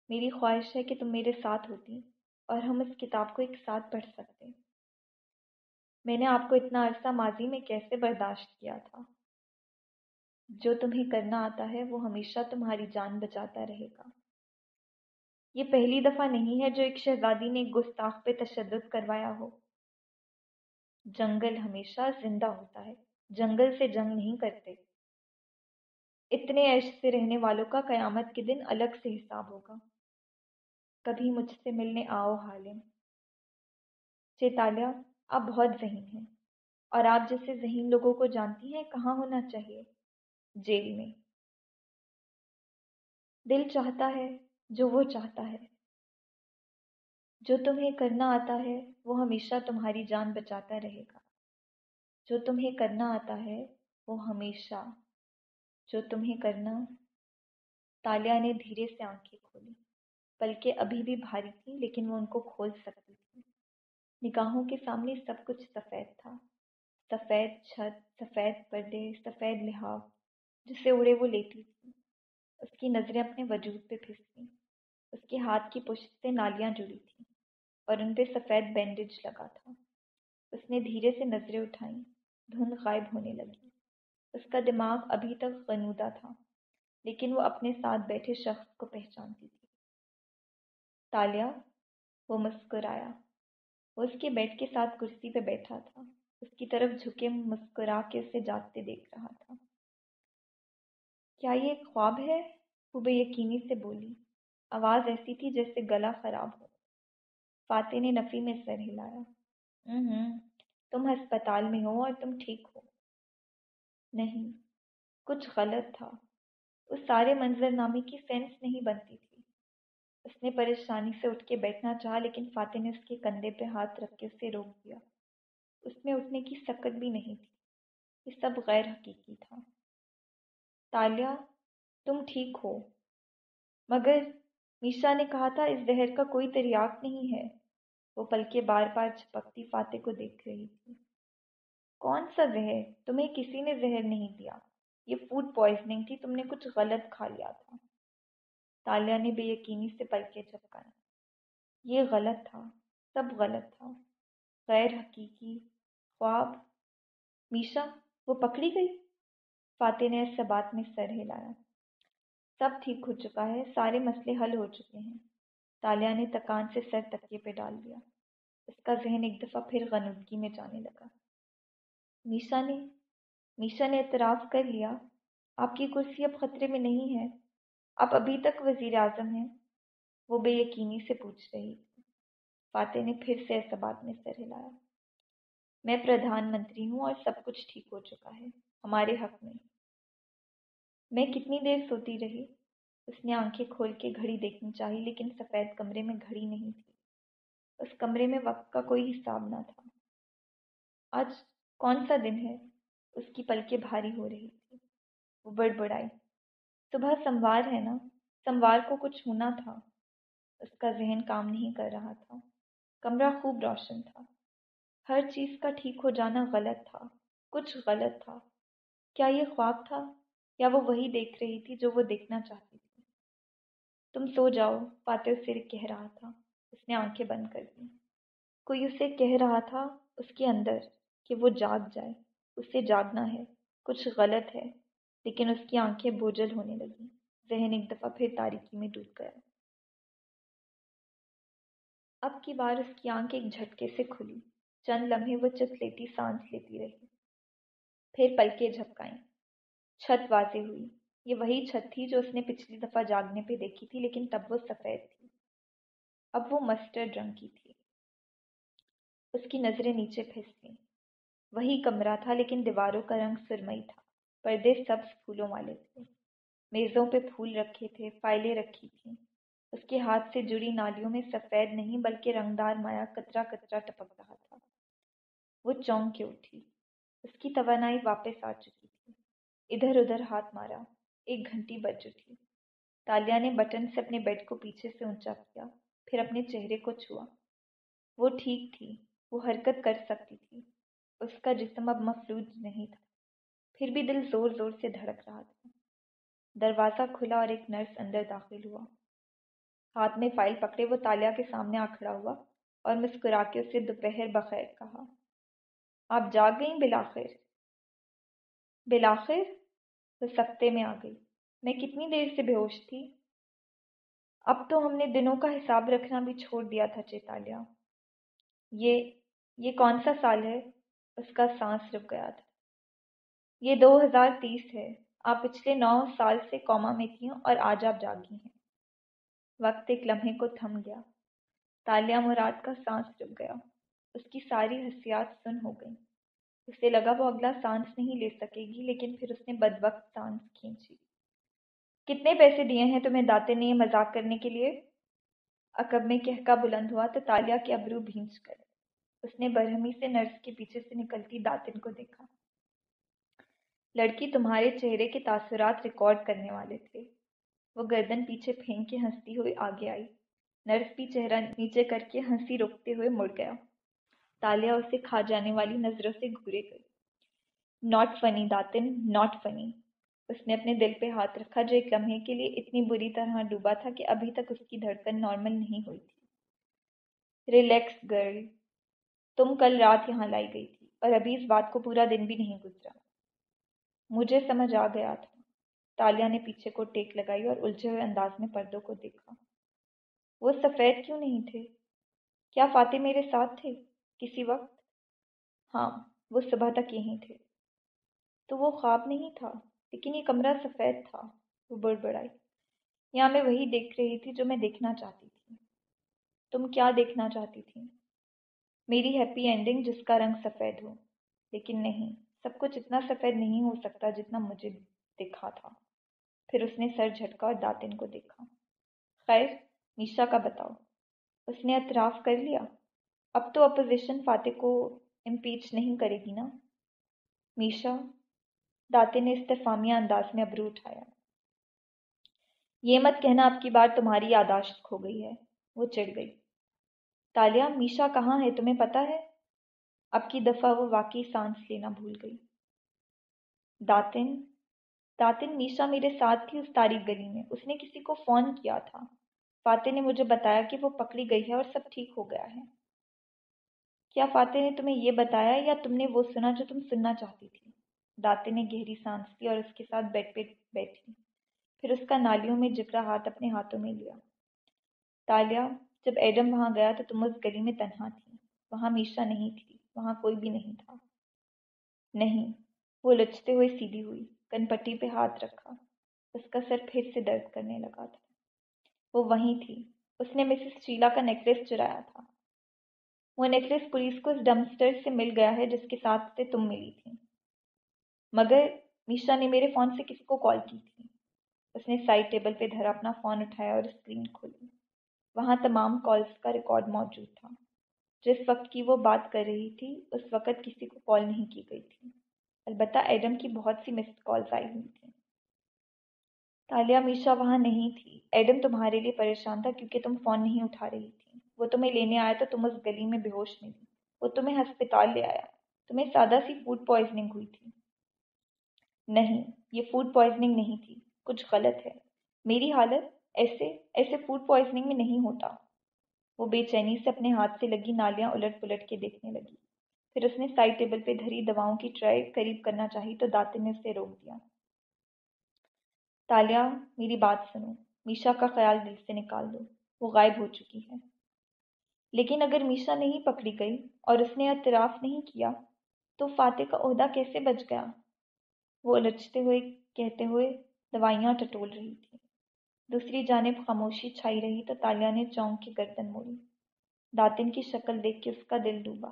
میری خواہش ہے کہ تم میرے ساتھ ہوتی اور ہم اس کتاب کو ایک ساتھ پڑھ سکتے میں نے آپ کو اتنا عرصہ ماضی میں کیسے برداشت کیا تھا جو تمہیں کرنا آتا ہے وہ ہمیشہ تمہاری جان بچاتا رہے گا یہ پہلی دفعہ نہیں ہے جو ایک شہزادی نے ایک گستاخ پہ تشدد کروایا ہو۔ جنگل ہمیشہ زندہ ہوتا ہے، جنگل سے جنگ نہیں کرتے۔ اتنے عیش سے رہنے والوں کا قیامت کے دن الگ سے حساب ہوگا۔ کبھی مجھ سے ملنے آؤ حالم۔ چیتالیہ آپ بہت ذہین ہیں اور آپ جیسے ذہین لوگوں کو جانتی ہیں، کہاں ہونا چاہیے؟ جیل میں۔ دل چاہتا ہے جو وہ چاہتا ہے۔ جو تمہیں کرنا آتا ہے، وہ ہمیشہ تمہاری جان بچاتا رہے گا۔ جو تمہیں کرنا آتا ہے، وہ ہمیشہ۔ جو تمہیں کرنا، تالیا نے دھیرے سے آنکھیں کھولی۔ بلکہ ابھی بھی بھاری تھی لیکن وہ ان کو کھول سکتی تھی نگاہوں کے سامنے سب کچھ سفید تھا۔ سفید چھت، سفید پردے، سفید لحاظ جسے اڑے وہ لیتی تھی اس کی نظریں اپنے وجود پہ پھستی۔ اس کے ہاتھ کی پشت سے نالیاں جڑی تھیں اور ان پہ سفید بینڈیج لگا تھا۔ اس نے دھیرے سے نظریں اٹھائیں، دھند غائب ہونے لگی۔ اس کا دماغ ابھی تک غنودہ تھا، لیکن وہ اپنے ساتھ بیٹھے شخص کو پہچانتی تھی۔ تالیا، وہ مسکرایا۔ وہ اس کے بیڈ کے ساتھ کرسی پہ بیٹھا تھا۔ اس کی طرف جھکے مسکرا کے اسے جاگتے دیکھ رہا تھا۔ کیا یہ ایک خواب ہے؟ وہ بے یقینی سے بولی۔ آواز ایسی تھی جیسے گلا خراب ہو۔ فاتح نے نفی میں سر ہلایا۔ ہوں تم ہسپتال میں ہو اور تم ٹھیک ہو۔ نہیں کچھ غلط تھا۔ اس سارے منظر نامے کی سینس نہیں بنتی تھی۔ اس نے پریشانی سے اٹھ کے بیٹھنا چاہا لیکن فاتح نے اس کے کندھے پہ ہاتھ رکھ کے اسے روک دیا۔ اس میں اٹھنے کی سکت بھی نہیں تھی۔ یہ سب غیر حقیقی تھا۔ تالیہ تم ٹھیک ہو۔ مگر میشا نے کہا تھا، اس زہر کا کوئی تریاک نہیں ہے۔ وہ پل کے بار بار چھپکتی فاتح کو دیکھ رہی تھی۔ کون سا زہر؟ تمہیں کسی نے زہر نہیں دیا۔ یہ فوڈ پوائزننگ تھی، تم نے کچھ غلط کھا لیا تھا۔ تالیہ نے بے یقینی سے پل کے یہ غلط تھا، سب غلط تھا۔ غیر حقیقی خواب۔ میشا، وہ پکڑی گئی؟ فاتح نے اس بات میں سر ہلایا۔ سب ٹھیک ہو چکا ہے، سارے مسئلے حل ہو چکے ہیں۔ تالیہ نے تکان سے سر تکیے پہ ڈال دیا۔ اس کا ذہن ایک دفعہ پھر غنودگی میں جانے لگا۔ میشا نے میشا نے اعتراف کر لیا، آپ کی کرسی اب خطرے میں نہیں ہے۔ آپ ابھی تک وزیر اعظم ہیں۔ وہ بے یقینی سے پوچھ رہی تھی۔ فاتح نے پھر سے ایسا بات میں سر ہلایا۔ میں پردھان منتری ہوں اور سب کچھ ٹھیک ہو چکا ہے۔ ہمارے حق میں۔ میں کتنی دیر سوتی رہی؟ اس نے آنکھیں کھول کے گھڑی دیکھنی چاہی، لیکن سفید کمرے میں گھڑی نہیں تھی۔ اس کمرے میں وقت کا کوئی حساب نہ تھا۔ آج کون سا دن ہے؟ اس کی پلکیں بھاری ہو رہی تھی وہ بڑ بڑائی صبح سموار ہے نا؟ سموار کو کچھ ہونا تھا۔ اس کا ذہن کام نہیں کر رہا تھا۔ کمرہ خوب روشن تھا۔ ہر چیز کا ٹھیک ہو جانا غلط تھا۔ کچھ غلط تھا۔ کیا یہ خواب تھا؟ یا وہ وہی دیکھ رہی تھی جو وہ دیکھنا چاہتی تھی۔ تم سو جاؤ، فاتح اسے کہہ رہا تھا۔ اس نے آنکھیں بند کر دی کوئی اسے کہہ رہا تھا اس کے اندر کہ وہ جاگ جائے۔ اسے جاگنا ہے، کچھ غلط ہے۔ لیکن اس کی آنکھیں بوجھل ہونے لگیں۔ ذہن ایک دفعہ پھر تاریکی میں ڈوب گیا۔ اب کی بار اس کی آنکھ ایک جھٹکے سے کھلی۔ چند لمحے وہ چت لیتی، سانس لیتی رہی۔ پھر پلکیں جھپکائیں۔ چھت واضح ہوئی۔ یہ وہی چھت تھی جو اس نے پچھلی دفعہ جاگنے پہ دیکھی تھی، لیکن تب وہ سفید تھی۔ اب وہ مسٹرڈ رنگ کی تھی۔ اس کی نظریں نیچے پھنس گئیں۔ وہی کمرہ تھا، لیکن دیواروں کا رنگ سرمئی تھا۔ پردے سبز پھولوں والے تھے۔ میزوں پہ پھول رکھے تھے، فائلیں رکھی تھیں۔ اس کے ہاتھ سے جڑی نالیوں میں سفید نہیں بلکہ رنگدار مایا کترا کترا ٹپک رہا تھا۔ وہ چونک کے اٹھی۔ اس کی توانائی واپس آ چکی۔ ادھر ادھر ہاتھ مارا، ایک گھنٹی بج اٹھی۔ تالیہ نے بٹن سے اپنے بیڈ کو پیچھے سے اونچا کیا، پھر اپنے چہرے کو چھوا۔ وہ ٹھیک تھی، وہ حرکت کر سکتی تھی، اس کا جسم اب مفلوج نہیں تھا۔ پھر بھی دل زور زور سے دھڑک رہا تھا۔ دروازہ کھلا اور ایک نرس اندر داخل ہوا۔ ہاتھ میں فائل پکڑے، وہ تالیہ کے سامنے آ کھڑا ہوا اور مسکرا کے اسے دوپہر بخیر کہا۔ آپ جاگ گئیں بلاخر؟ بلاخر؟ وہ سکتے میں آ گئی۔ میں کتنی دیر سے بے ہوش تھی۔ اب تو ہم نے دنوں کا حساب رکھنا بھی چھوڑ دیا تھا چیتالیہ۔ یہ یہ کون سا سال ہے؟ اس کا سانس رک گیا تھا۔ یہ دو ہزار تیس ہے۔ آپ پچھلے نو سال سے کوما میں تھیں اور آج آپ جاگی ہیں۔ وقت ایک لمحے کو تھم گیا۔ تالیہ مراد کا سانس رک گیا۔ اس کی ساری حسیات سن ہو گئیں۔ اسے لگا وہ اگلا سانس نہیں لے سکے گی، لیکن پھر اس نے بد وقت سانس کھینچی۔ کتنے پیسے دیے ہیں تمہیں داتے نے یہ مذاق کرنے کے لیے؟ اکب میں کہکا بلند ہوا تو تالیا کے ابرو بھینچ کر اس نے برہمی سے نرس کے پیچھے سے نکلتی داتن کو دیکھا۔ لڑکی تمہارے چہرے کے تاثرات ریکارڈ کرنے والے تھے۔ وہ گردن پیچھے پھینک کے ہنستی ہوئی آگے آئی۔ نرس بھی چہرہ نیچے کر کے ہنسی روکتے ہوئے مڑ گیا۔ تالیہ اسے کھا جانے والی نظروں سے گھورے گئی ناٹ فنی داتن ناٹ فنی اس نے اپنے دل پہ ہاتھ رکھا جو ایک لمحے کے لیے اتنی بری طرح ڈوبا تھا کہ ابھی تک اس کی دھڑکن نارمل نہیں ہوئی تھی۔ ریلیکس گرل تم کل رات یہاں لائی گئی تھی اور ابھی اس بات کو پورا دن بھی نہیں گزرا۔ مجھے سمجھ آ گیا تھا۔ تالیہ نے پیچھے کو ٹیک لگائی اور الجھے ہوئے انداز میں پردوں کو دیکھا۔ وہ سفید کیوں نہیں تھے؟ کیا فاتح میرے ساتھ تھے؟ کسی وقت ہاں وہ صبح تک یہیں تھے۔ تو وہ خواب نہیں تھا، لیکن یہ کمرہ سفید تھا، وہ بڑ بڑائی یہاں میں وہی دیکھ رہی تھی جو میں دیکھنا چاہتی تھی۔ تم کیا دیکھنا چاہتی تھی؟ میری ہیپی اینڈنگ جس کا رنگ سفید ہو۔ لیکن نہیں، سب کچھ اتنا سفید نہیں ہو سکتا جتنا مجھے دکھا تھا۔ پھر اس نے سر جھٹکا اور داتن کو دیکھا۔ خیر میشا کا بتاؤ۔ اس نے اعتراف کر لیا۔ اب تو اپوزیشن فاتح کو امپیچ نہیں کرے گی نا۔ میشا، داتے نے استفامیہ انداز میں ابرو اٹھایا۔ یہ مت کہنا اب کی بار تمہاری یاداشت کھو گئی ہے۔ وہ چڑھ گئی۔ تالیہ میشا کہاں ہے؟ تمہیں پتا ہے؟ اب کی دفعہ وہ واقعی سانس لینا بھول گئی۔ داتن داتن، میشا میرے ساتھ تھی اس تاریخ گلی میں۔ اس نے کسی کو فون کیا تھا۔ فاتح نے مجھے بتایا کہ وہ پکڑی گئی ہے اور سب ٹھیک ہو گیا ہے۔ کیا فاتح نے تمہیں یہ بتایا یا تم نے وہ سنا جو تم سننا چاہتی تھی؟ داتے نے گہری سانس لی اور اس کے ساتھ بیڈ پہ بیٹھی۔ پھر اس کا نالیوں میں جکڑا ہاتھ اپنے ہاتھوں میں لیا۔ تالیہ جب ایڈم وہاں گیا تو تم اس گلی میں تنہا تھی۔ وہاں میشا نہیں تھی، وہاں کوئی بھی نہیں تھا۔ نہیں، وہ لچتے ہوئے سیدھی ہوئی کن پٹی پہ ہاتھ رکھا۔ اس کا سر پھر سے درد کرنے لگا تھا۔ وہ وہیں تھی۔ اس نے مسز شیلا کا نیکلس چرایا تھا۔ وہ نیکلس پولیس کو اس ڈمسٹر سے مل گیا ہے جس کے ساتھ سے تم ملی تھی مگر میشا نے میرے فون سے کسی کو کال کی تھی اس نے سائڈ ٹیبل پہ دھرا اپنا فون اٹھایا اور اسکرین کھولی وہاں تمام کالز کا ریکارڈ موجود تھا جس وقت کی وہ بات کر رہی تھی اس وقت کسی کو کال نہیں کی گئی تھی البتہ ایڈم کی بہت سی مسڈ کالز آئی ہوئی تھیں تالیہ میشا وہاں نہیں تھی ایڈم تمہارے لیے پریشان تھا کیونکہ تم فون نہیں اٹھا رہی تھی وہ تمہیں لینے آیا تو تم اس گلی میں بے ہوش نہیں تھی۔ وہ تمہیں ہسپتال لے آیا۔ تمہیں سادہ سی فوڈ پوائزننگ ہوئی تھی۔ نہیں، یہ فوڈ پوائزننگ نہیں تھی۔ کچھ غلط ہے۔ میری حالت ایسے ایسے فوڈ پوائزننگ میں نہیں ہوتا۔ وہ بے چینی سے اپنے ہاتھ سے لگی نالیاں الٹ پلٹ کے دیکھنے لگی۔ پھر اس نے سائڈ ٹیبل پہ دھری دواؤں کی ٹرائی قریب کرنا چاہی تو داتے نے اسے روک دیا۔ تالیہ میری بات سنو۔ میشا کا خیال دل سے نکال دو۔ وہ غائب ہو چکی ہے۔ لیکن اگر میشا نہیں پکڑی گئی اور اس نے اعتراف نہیں کیا، تو فاتح کا عہدہ کیسے بچ گیا؟ وہ الجھتے ہوئے، کہتے ہوئے دوائیاں ٹٹول رہی تھی دوسری جانب خاموشی چھائی رہی تو تالیہ نے چونک کی گردن موڑی۔ داتن کی شکل دیکھ کے اس کا دل ڈوبا۔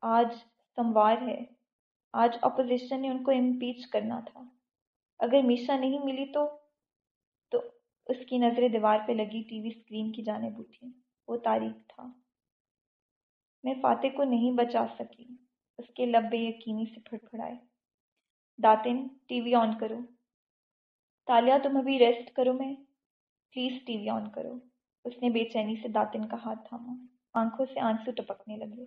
آج سموار ہے۔ آج اپوزیشن نے ان کو امپیچ کرنا تھا۔ اگر میشا نہیں ملی تو تو اس کی نظریں دیوار پہ لگی ٹی وی اسکرین کی جانب اٹھی۔ وہ تاریخ تھا۔ میں فاتح کو نہیں بچا سکی، اس کے لب بے یقینی سے پھڑ پھڑائے۔ داتن، ٹی وی آن کرو۔ تالیہ تم ابھی ریسٹ کرو میں؟ پلیز ٹی وی آن کرو۔ اس نے بے چینی سے داتن کا ہاتھ تھاما۔ آنکھوں سے آنسو ٹپکنے لگے۔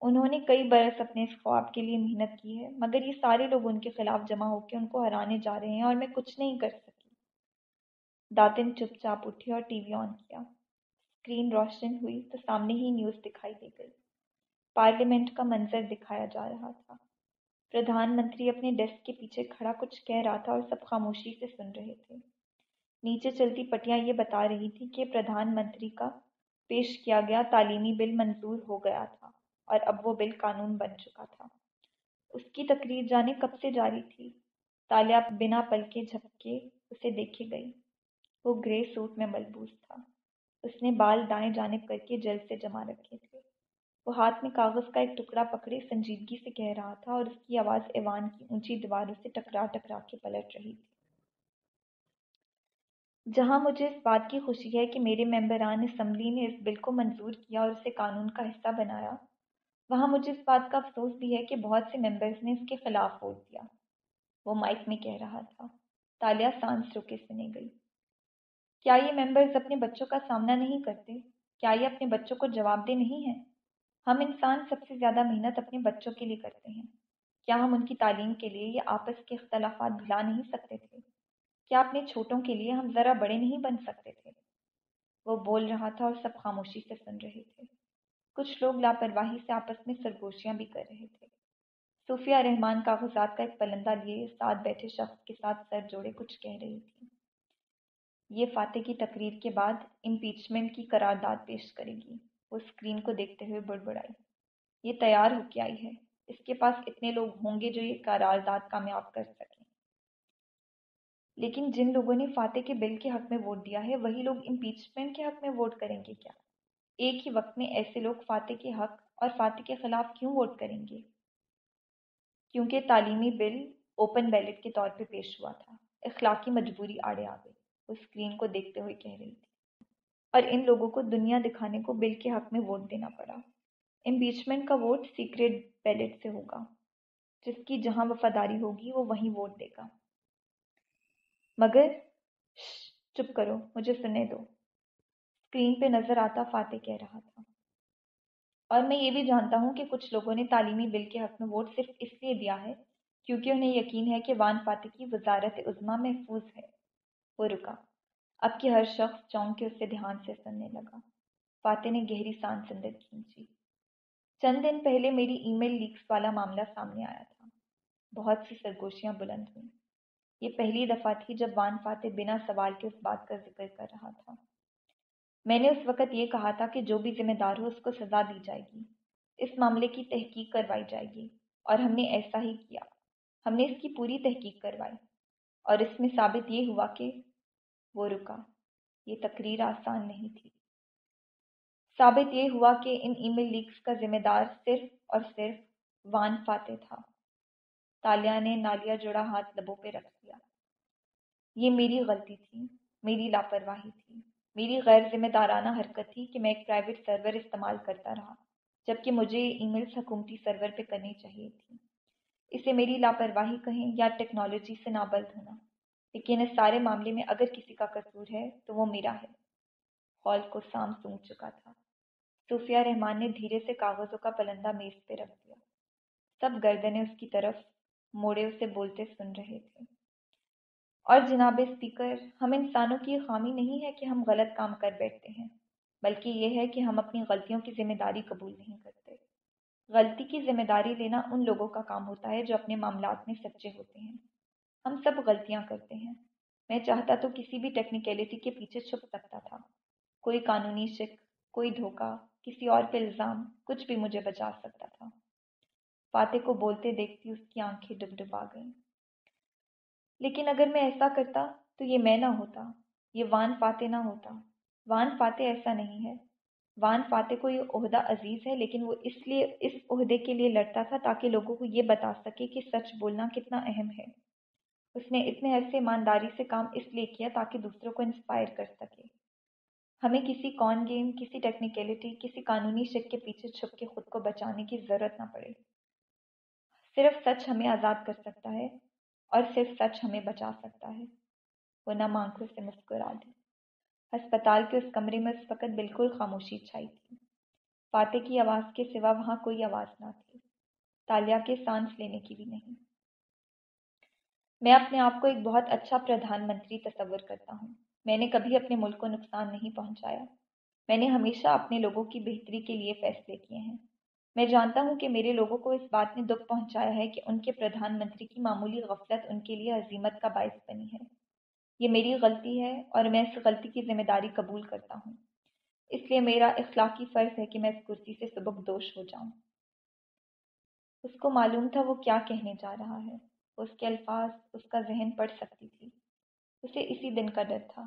انہوں نے کئی برس اپنے اس خواب کے لیے محنت کی ہے، مگر یہ سارے لوگ ان کے خلاف جمع ہو کے ان کو ہرانے جا رہے ہیں اور میں کچھ نہیں کر سکی۔ داتن چپ چاپ اٹھی اور ٹی وی آن کیا۔ اسکرین روشن ہوئی تو سامنے ہی نیوز دکھائی دے گئی۔ پارلیمنٹ کا منظر دکھایا جا رہا تھا۔ پردھان منتری اپنے ڈیسک کے پیچھے کھڑا کچھ کہہ رہا تھا اور سب خاموشی سے سن رہے تھے۔ نیچے چلتی پٹیاں یہ بتا رہی تھی کہ پردھان منتری کا پیش کیا گیا تعلیمی بل منظور ہو گیا تھا اور اب وہ بل قانون بن چکا تھا۔ اس کی تقریر جانے کب سے جاری تھی؟ تالیہ بنا پل کے جھپکے اسے دیکھے گئی وہ گرے سوٹ میں ملبوس تھا۔ اس نے بال دائیں جانب کر کے جلد سے جما رکھے تھے۔ وہ ہاتھ میں کاغذ کا ایک ٹکڑا پکڑے سنجیدگی سے کہہ رہا تھا اور اس کی آواز ایوان کی اونچی دیواروں سے ٹکرا ٹکرا کے پلٹ رہی تھی۔ جہاں مجھے اس بات کی خوشی ہے کہ میرے ممبران اسمبلی نے اس بل کو منظور کیا اور اسے قانون کا حصہ بنایا، وہاں مجھے اس بات کا افسوس بھی ہے کہ بہت سے ممبرس نے اس کے خلاف ووٹ دیا۔ وہ مائک میں کہہ رہا تھا تالیہ سانس روکے سنے گئی۔ کیا یہ ممبرز اپنے بچوں کا سامنا نہیں کرتے؟ کیا یہ اپنے بچوں کو جواب دہ نہیں ہیں؟ ہم انسان سب سے زیادہ محنت اپنے بچوں کے لیے کرتے ہیں۔ کیا ہم ان کی تعلیم کے لیے یہ آپس کے اختلافات بھلا نہیں سکتے تھے؟ کیا اپنے چھوٹوں کے لیے ہم ذرا بڑے نہیں بن سکتے تھے؟ وہ بول رہا تھا اور سب خاموشی سے سن رہے تھے۔ کچھ لوگ لاپرواہی سے آپس میں سرگوشیاں بھی کر رہے تھے۔ صوفیہ رحمان کاغذات کا ایک پلندہ لیے ساتھ بیٹھے شخص کے ساتھ سر جوڑے کچھ کہہ رہی تھی۔ یہ فاتح کی تقریر کے بعد امپیچمنٹ کی قرارداد پیش کرے گی۔ وہ اسکرین کو دیکھتے ہوئے بڑبڑائی۔ یہ تیار ہو کے آئی ہے۔ اس کے پاس اتنے لوگ ہوں گے جو یہ قرارداد کامیاب کر سکیں۔ لیکن جن لوگوں نے فاتح کے بل کے حق میں ووٹ دیا ہے، وہی لوگ امپیچمنٹ کے حق میں ووٹ کریں گے کیا؟ ایک ہی وقت میں ایسے لوگ فاتح کے حق اور فاتح کے خلاف کیوں ووٹ کریں گے؟ کیونکہ تعلیمی بل اوپن بیلٹ کے طور پہ پیش ہوا تھا۔ اخلاقی مجبوری آڑے آ گئی۔ وہ اسکرین کو دیکھتے ہوئے کہہ رہی تھی۔ اور ان لوگوں کو دنیا دکھانے کو بل کے حق میں ووٹ دینا پڑا۔ امپیچمنٹ کا ووٹ سیکریٹ بیلٹ سے ہوگا۔ جس کی جہاں وفاداری ہوگی وہ وہیں ووٹ دے گا۔ مگر چپ کرو، مجھے سننے دو۔ اسکرین پہ نظر آتا فاتح کہہ رہا تھا۔ اور میں یہ بھی جانتا ہوں کہ کچھ لوگوں نے تعلیمی بل کے حق میں ووٹ صرف اس لیے دیا ہے کیونکہ انہیں یقین ہے کہ وان فاتح کی وزارت عظما محفوظ ہے۔ وہ رکا۔ اب کہ ہر شخص چونک کے اسے دھیان سے سننے لگا۔ فاتح نے گہری سانس اندر کھینچی۔ چند دن پہلے میری ای میل لیکس والا معاملہ سامنے آیا تھا۔ بہت سی سرگوشیاں بلند ہوئیں۔ یہ پہلی دفعہ تھی جب وان فاتح بنا سوال کے اس بات کا ذکر کر رہا تھا۔ میں نے اس وقت یہ کہا تھا کہ جو بھی ذمہ دار ہو اس کو سزا دی جائے گی۔ اس معاملے کی تحقیق کروائی جائے گی۔ اور ہم نے ایسا ہی کیا۔ ہم نے اس کی پوری تحقیق کروائی۔ اور اس میں ثابت یہ ہوا کہ وہ رکا۔ یہ تقریر آسان نہیں تھی۔ ثابت یہ ہوا کہ ان ای میل لیکس کا ذمہ دار صرف اور صرف وان فاتح تھا۔ تالیہ نے نالیا جڑا ہاتھ لبوں پہ رکھ دیا۔ یہ میری غلطی تھی، میری لاپرواہی تھی، میری غیر ذمہ دارانہ حرکت تھی کہ میں ایک پرائیویٹ سرور استعمال کرتا رہا، جبکہ مجھے ای میلس حکومتی سرور پہ کرنی چاہیے تھی۔ اسے میری لاپرواہی کہیں یا ٹیکنالوجی سے نابلد ہونا۔ لیکن اس سارے معاملے میں اگر کسی کا قصور ہے تو وہ میرا ہے۔ ہال کو سام سونگ چکا تھا۔ صوفیہ رحمان نے دھیرے سے کاغذوں کا پلندہ میز پہ رکھ دیا۔ سب گردنیں اس کی طرف موڑے اسے بولتے سن رہے تھے۔ اور جناب اسپیکر، ہم انسانوں کی یہ خامی نہیں ہے کہ ہم غلط کام کر بیٹھتے ہیں، بلکہ یہ ہے کہ ہم اپنی غلطیوں کی ذمہ داری قبول نہیں کرتے۔ غلطی کی ذمہ داری لینا ان لوگوں کا کام ہوتا ہے جو اپنے معاملات میں سچے ہوتے ہیں۔ ہم سب غلطیاں کرتے ہیں۔ میں چاہتا تو کسی بھی ٹیکنیکلٹی کے پیچھے چھپ سکتا تھا۔ کوئی قانونی شک، کوئی دھوکہ، کسی اور پہ الزام، کچھ بھی مجھے بچا سکتا تھا۔ فاتح کو بولتے دیکھتی اس کی آنکھیں ڈب ڈب آ گئیں۔ لیکن اگر میں ایسا کرتا تو یہ میں نہ ہوتا، یہ وان فاتح نہ ہوتا۔ وان فاتح ایسا نہیں ہے۔ وان فاتح کو یہ عہدہ عزیز ہے، لیکن وہ اس لیے، اس عہدے کے لیے لڑتا تھا تاکہ لوگوں کو یہ بتا سکے کہ سچ بولنا کتنا اہم ہے۔ اس نے اتنے عرصے ایمانداری سے کام اس لیے کیا تاکہ دوسروں کو انسپائر کر سکے۔ ہمیں کسی کون گیم کسی ٹیکنیکلٹی کسی قانونی شک کے پیچھے چھپ کے خود کو بچانے کی ضرورت نہ پڑے۔ صرف سچ ہمیں آزاد کر سکتا ہے اور صرف سچ ہمیں بچا سکتا ہے۔ وہ نہ آنکھوں سے مسکرا دی ہسپتال کے اس کمرے میں اس وقت بالکل خاموشی چھائی تھی۔ فاتح کی آواز کے سوا وہاں کوئی آواز نہ تھی۔ تالیہ کے سانس لینے کی بھی نہیں۔ میں اپنے آپ کو ایک بہت اچھا پردھان منتری تصور کرتا ہوں۔ میں نے کبھی اپنے ملک کو نقصان نہیں پہنچایا۔ میں نے ہمیشہ اپنے لوگوں کی بہتری کے لیے فیصلے کیے ہیں۔ میں جانتا ہوں کہ میرے لوگوں کو اس بات نے دکھ پہنچایا ہے کہ ان کے پردھان منتری کی معمولی غفلت ان کے لیے عظیمت کا باعث بنی ہے۔ یہ میری غلطی ہے اور میں اس غلطی کی ذمہ داری قبول کرتا ہوں۔ اس لیے میرا اخلاقی فرض ہے کہ میں اس کرسی سے سبک دوش ہو جاؤں۔ اس کو معلوم تھا وہ کیا کہنے جا رہا ہے۔ اس کے الفاظ اس کا ذہن پڑھ سکتی تھی۔ اسے اسی دن کا ڈر تھا،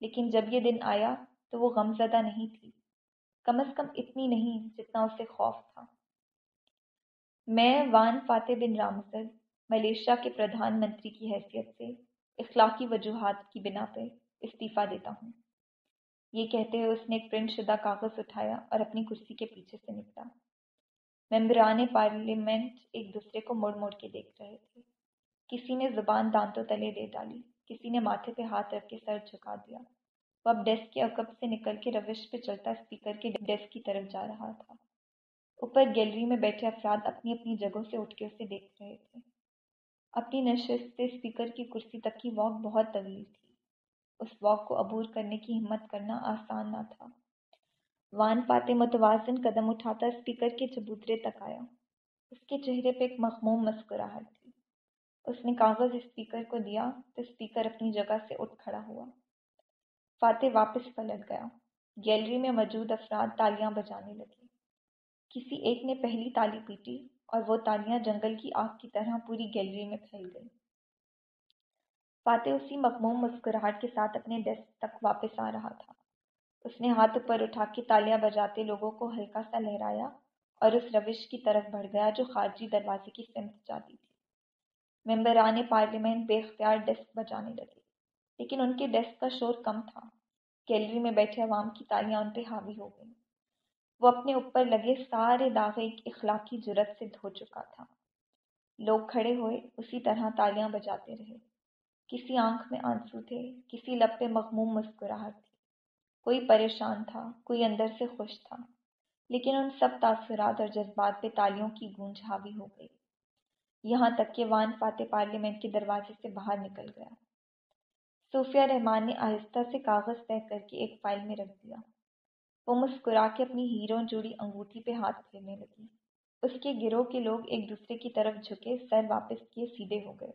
لیکن جب یہ دن آیا تو وہ غم زدہ نہیں تھی۔ کم از کم اتنی نہیں جتنا اسے خوف تھا۔ میں وان فاتح بن رامزل ملیشیا کے پردھان منتری کی حیثیت سے اخلاقی وجوہات کی بنا پہ استعفیٰ دیتا ہوں۔ یہ کہتے ہوئے اس نے ایک پرنٹ شدہ کاغذ اٹھایا اور اپنی کرسی کے پیچھے سے نکلا۔ ممبران پارلیمنٹ ایک دوسرے کو مڑ مڑ کے دیکھ رہے تھے۔ کسی نے زبان دانتوں تلے دے ڈالی، کسی نے ماتھے پہ ہاتھ رکھ کے سر جھکا دیا۔ وہ اب ڈیسک کے عقب سے نکل کے روش پہ چلتا اسپیکر کے ڈیسک کی طرف جا رہا تھا۔ اوپر گیلری میں بیٹھے افراد اپنی اپنی جگہوں سے اٹھ کے اسے دیکھ رہے تھے۔ اپنی نشست سے اسپیکر کی کرسی تک کی واک بہت طویل تھی۔ اس واک کو عبور کرنے کی ہمت کرنا آسان نہ تھا۔ وان فاتح متوازن قدم اٹھاتا اسپیکر کے چبوترے تک آیا۔ اس کے چہرے پہ ایک مخموم مسکراہٹ۔ تھی اس نے کاغذ اسپیکر کو دیا تو اسپیکر اپنی جگہ سے اٹھ کھڑا ہوا۔ فاتح واپس پلٹ گیا۔ گیلری میں موجود افراد تالیاں بجانے لگے۔ کسی ایک نے پہلی تالی پیٹی اور وہ تالیاں جنگل کی آگ کی طرح پوری گیلری میں پھیل گئی فاتح اسی مقموم مسکراہٹ کے ساتھ اپنے ڈیسک تک واپس آ رہا تھا۔ اس نے ہاتھ اوپر اٹھا کے تالیاں بجاتے لوگوں کو ہلکا سا لہرایا اور اس روش کی طرف بڑھ گیا جو خارجی دروازے کی سمت جاتی تھی۔ ممبران پارلیمنٹ بے اختیار ڈیسک بجانے لگے۔ لیکن ان کے ڈیسک کا شور کم تھا۔ گیلری میں بیٹھے عوام کی تالیاں ان پہ حاوی ہو گئیں۔ وہ اپنے اوپر لگے سارے داغے ایک اخلاقی جرت سے دھو چکا تھا۔ لوگ کھڑے ہوئے اسی طرح تالیاں بجاتے رہے۔ کسی آنکھ میں آنسو تھے، کسی لب پہ مغموم مسکراہٹ تھی۔ کوئی پریشان تھا، کوئی اندر سے خوش تھا۔ لیکن ان سب تاثرات اور جذبات پہ تالیوں کی گونج حاوی ہو گئی۔ یہاں تک کہ وان فاتح پارلیمنٹ کے دروازے سے باہر نکل گیا۔ صوفیہ رحمان نے آہستہ سے کاغذ طے کر کے ایک فائل میں رکھ دیا۔ وہ مسکرا کے اپنی ہیروں جڑی انگوٹھی پہ ہاتھ پھیرنے لگی۔ اس کے گروہ کے لوگ ایک دوسرے کی طرف جھکے، سر واپس کیے، سیدھے ہو گئے۔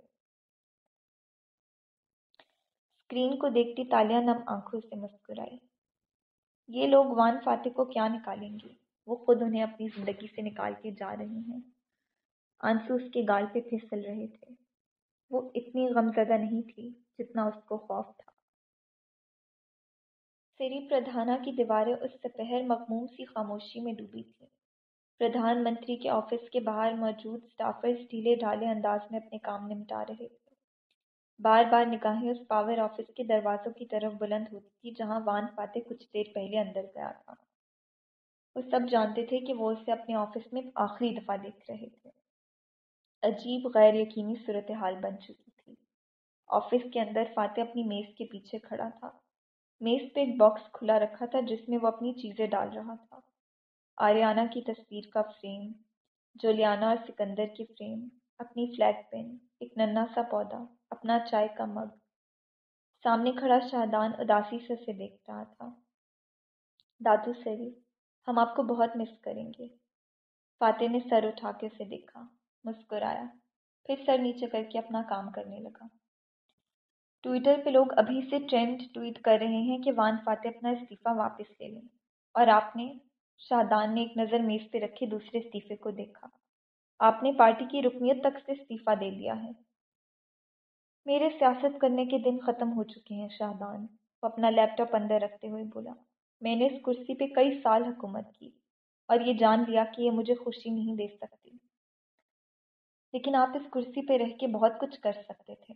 اسکرین کو دیکھتی تالیاں نم آنکھوں سے مسکرائی یہ لوگ وان فاتح کو کیا نکالیں گے؟ وہ خود انہیں اپنی زندگی سے نکال کے جا رہے ہیں۔ آنسو اس کے گال پہ پھسل رہے تھے۔ وہ اتنی غمزدہ نہیں تھی جتنا اس کو خوف تھا۔ سری پردھانا کی دیواریں اس سپہر مغموم سی خاموشی میں ڈوبی تھیں۔ پردھان منتری کے آفس کے باہر موجود اسٹافرز ڈھیلے ڈھالے انداز میں اپنے کام نمٹا رہے تھے۔ بار بار نگاہیں اس پاور آفس کے دروازوں کی طرف بلند ہوتی تھی جہاں وان فاتح کچھ دیر پہلے اندر گیا تھا۔ وہ سب جانتے تھے کہ وہ اسے اپنے آفس میں آخری دفعہ دیکھ رہے تھے۔ عجیب غیر یقینی صورتحال بن چکی تھی۔ آفس کے اندر فاتح اپنی میز کے پیچھے کھڑا تھا۔ میز پہ ایک باکس کھلا رکھا تھا جس میں وہ اپنی چیزیں ڈال رہا تھا۔ آریانہ کی تصویر کا فریم جولیانہ اور سکندر کی فریم، اپنی فلیگ پین، ایک ننا سا پودا، اپنا چائے کا مگ۔ سامنے کھڑا شاہدان اداسی سے اسے دیکھ رہا تھا۔ دادو سری، ہم آپ کو بہت مس کریں گے۔ فاتح نے سر اٹھا کے اسے دیکھا۔ مسکرایا پھر سر نیچے کر کے اپنا کام کرنے لگا ٹویٹر پہ لوگ ابھی سے ٹرینڈ ٹویٹ کر رہے ہیں کہ وان فاتح اپنا استعفیٰ واپس لے لیں اور آپ نے شادان نے ایک نظر میز پہ رکھے دوسرے استعفے کو دیکھا آپ نے پارٹی کی رکنیت تک سے استعفیٰ دے دیا ہے میرے سیاست کرنے کے دن ختم ہو چکے ہیں شاہدان وہ اپنا لیپ ٹاپ اندر رکھتے ہوئے بولا میں نے اس کرسی پہ کئی سال حکومت کی اور یہ جان لیا کہ یہ مجھے خوشی نہیں دے سکتی لیکن آپ اس کرسی پہ رہ کے بہت کچھ کر سکتے تھے۔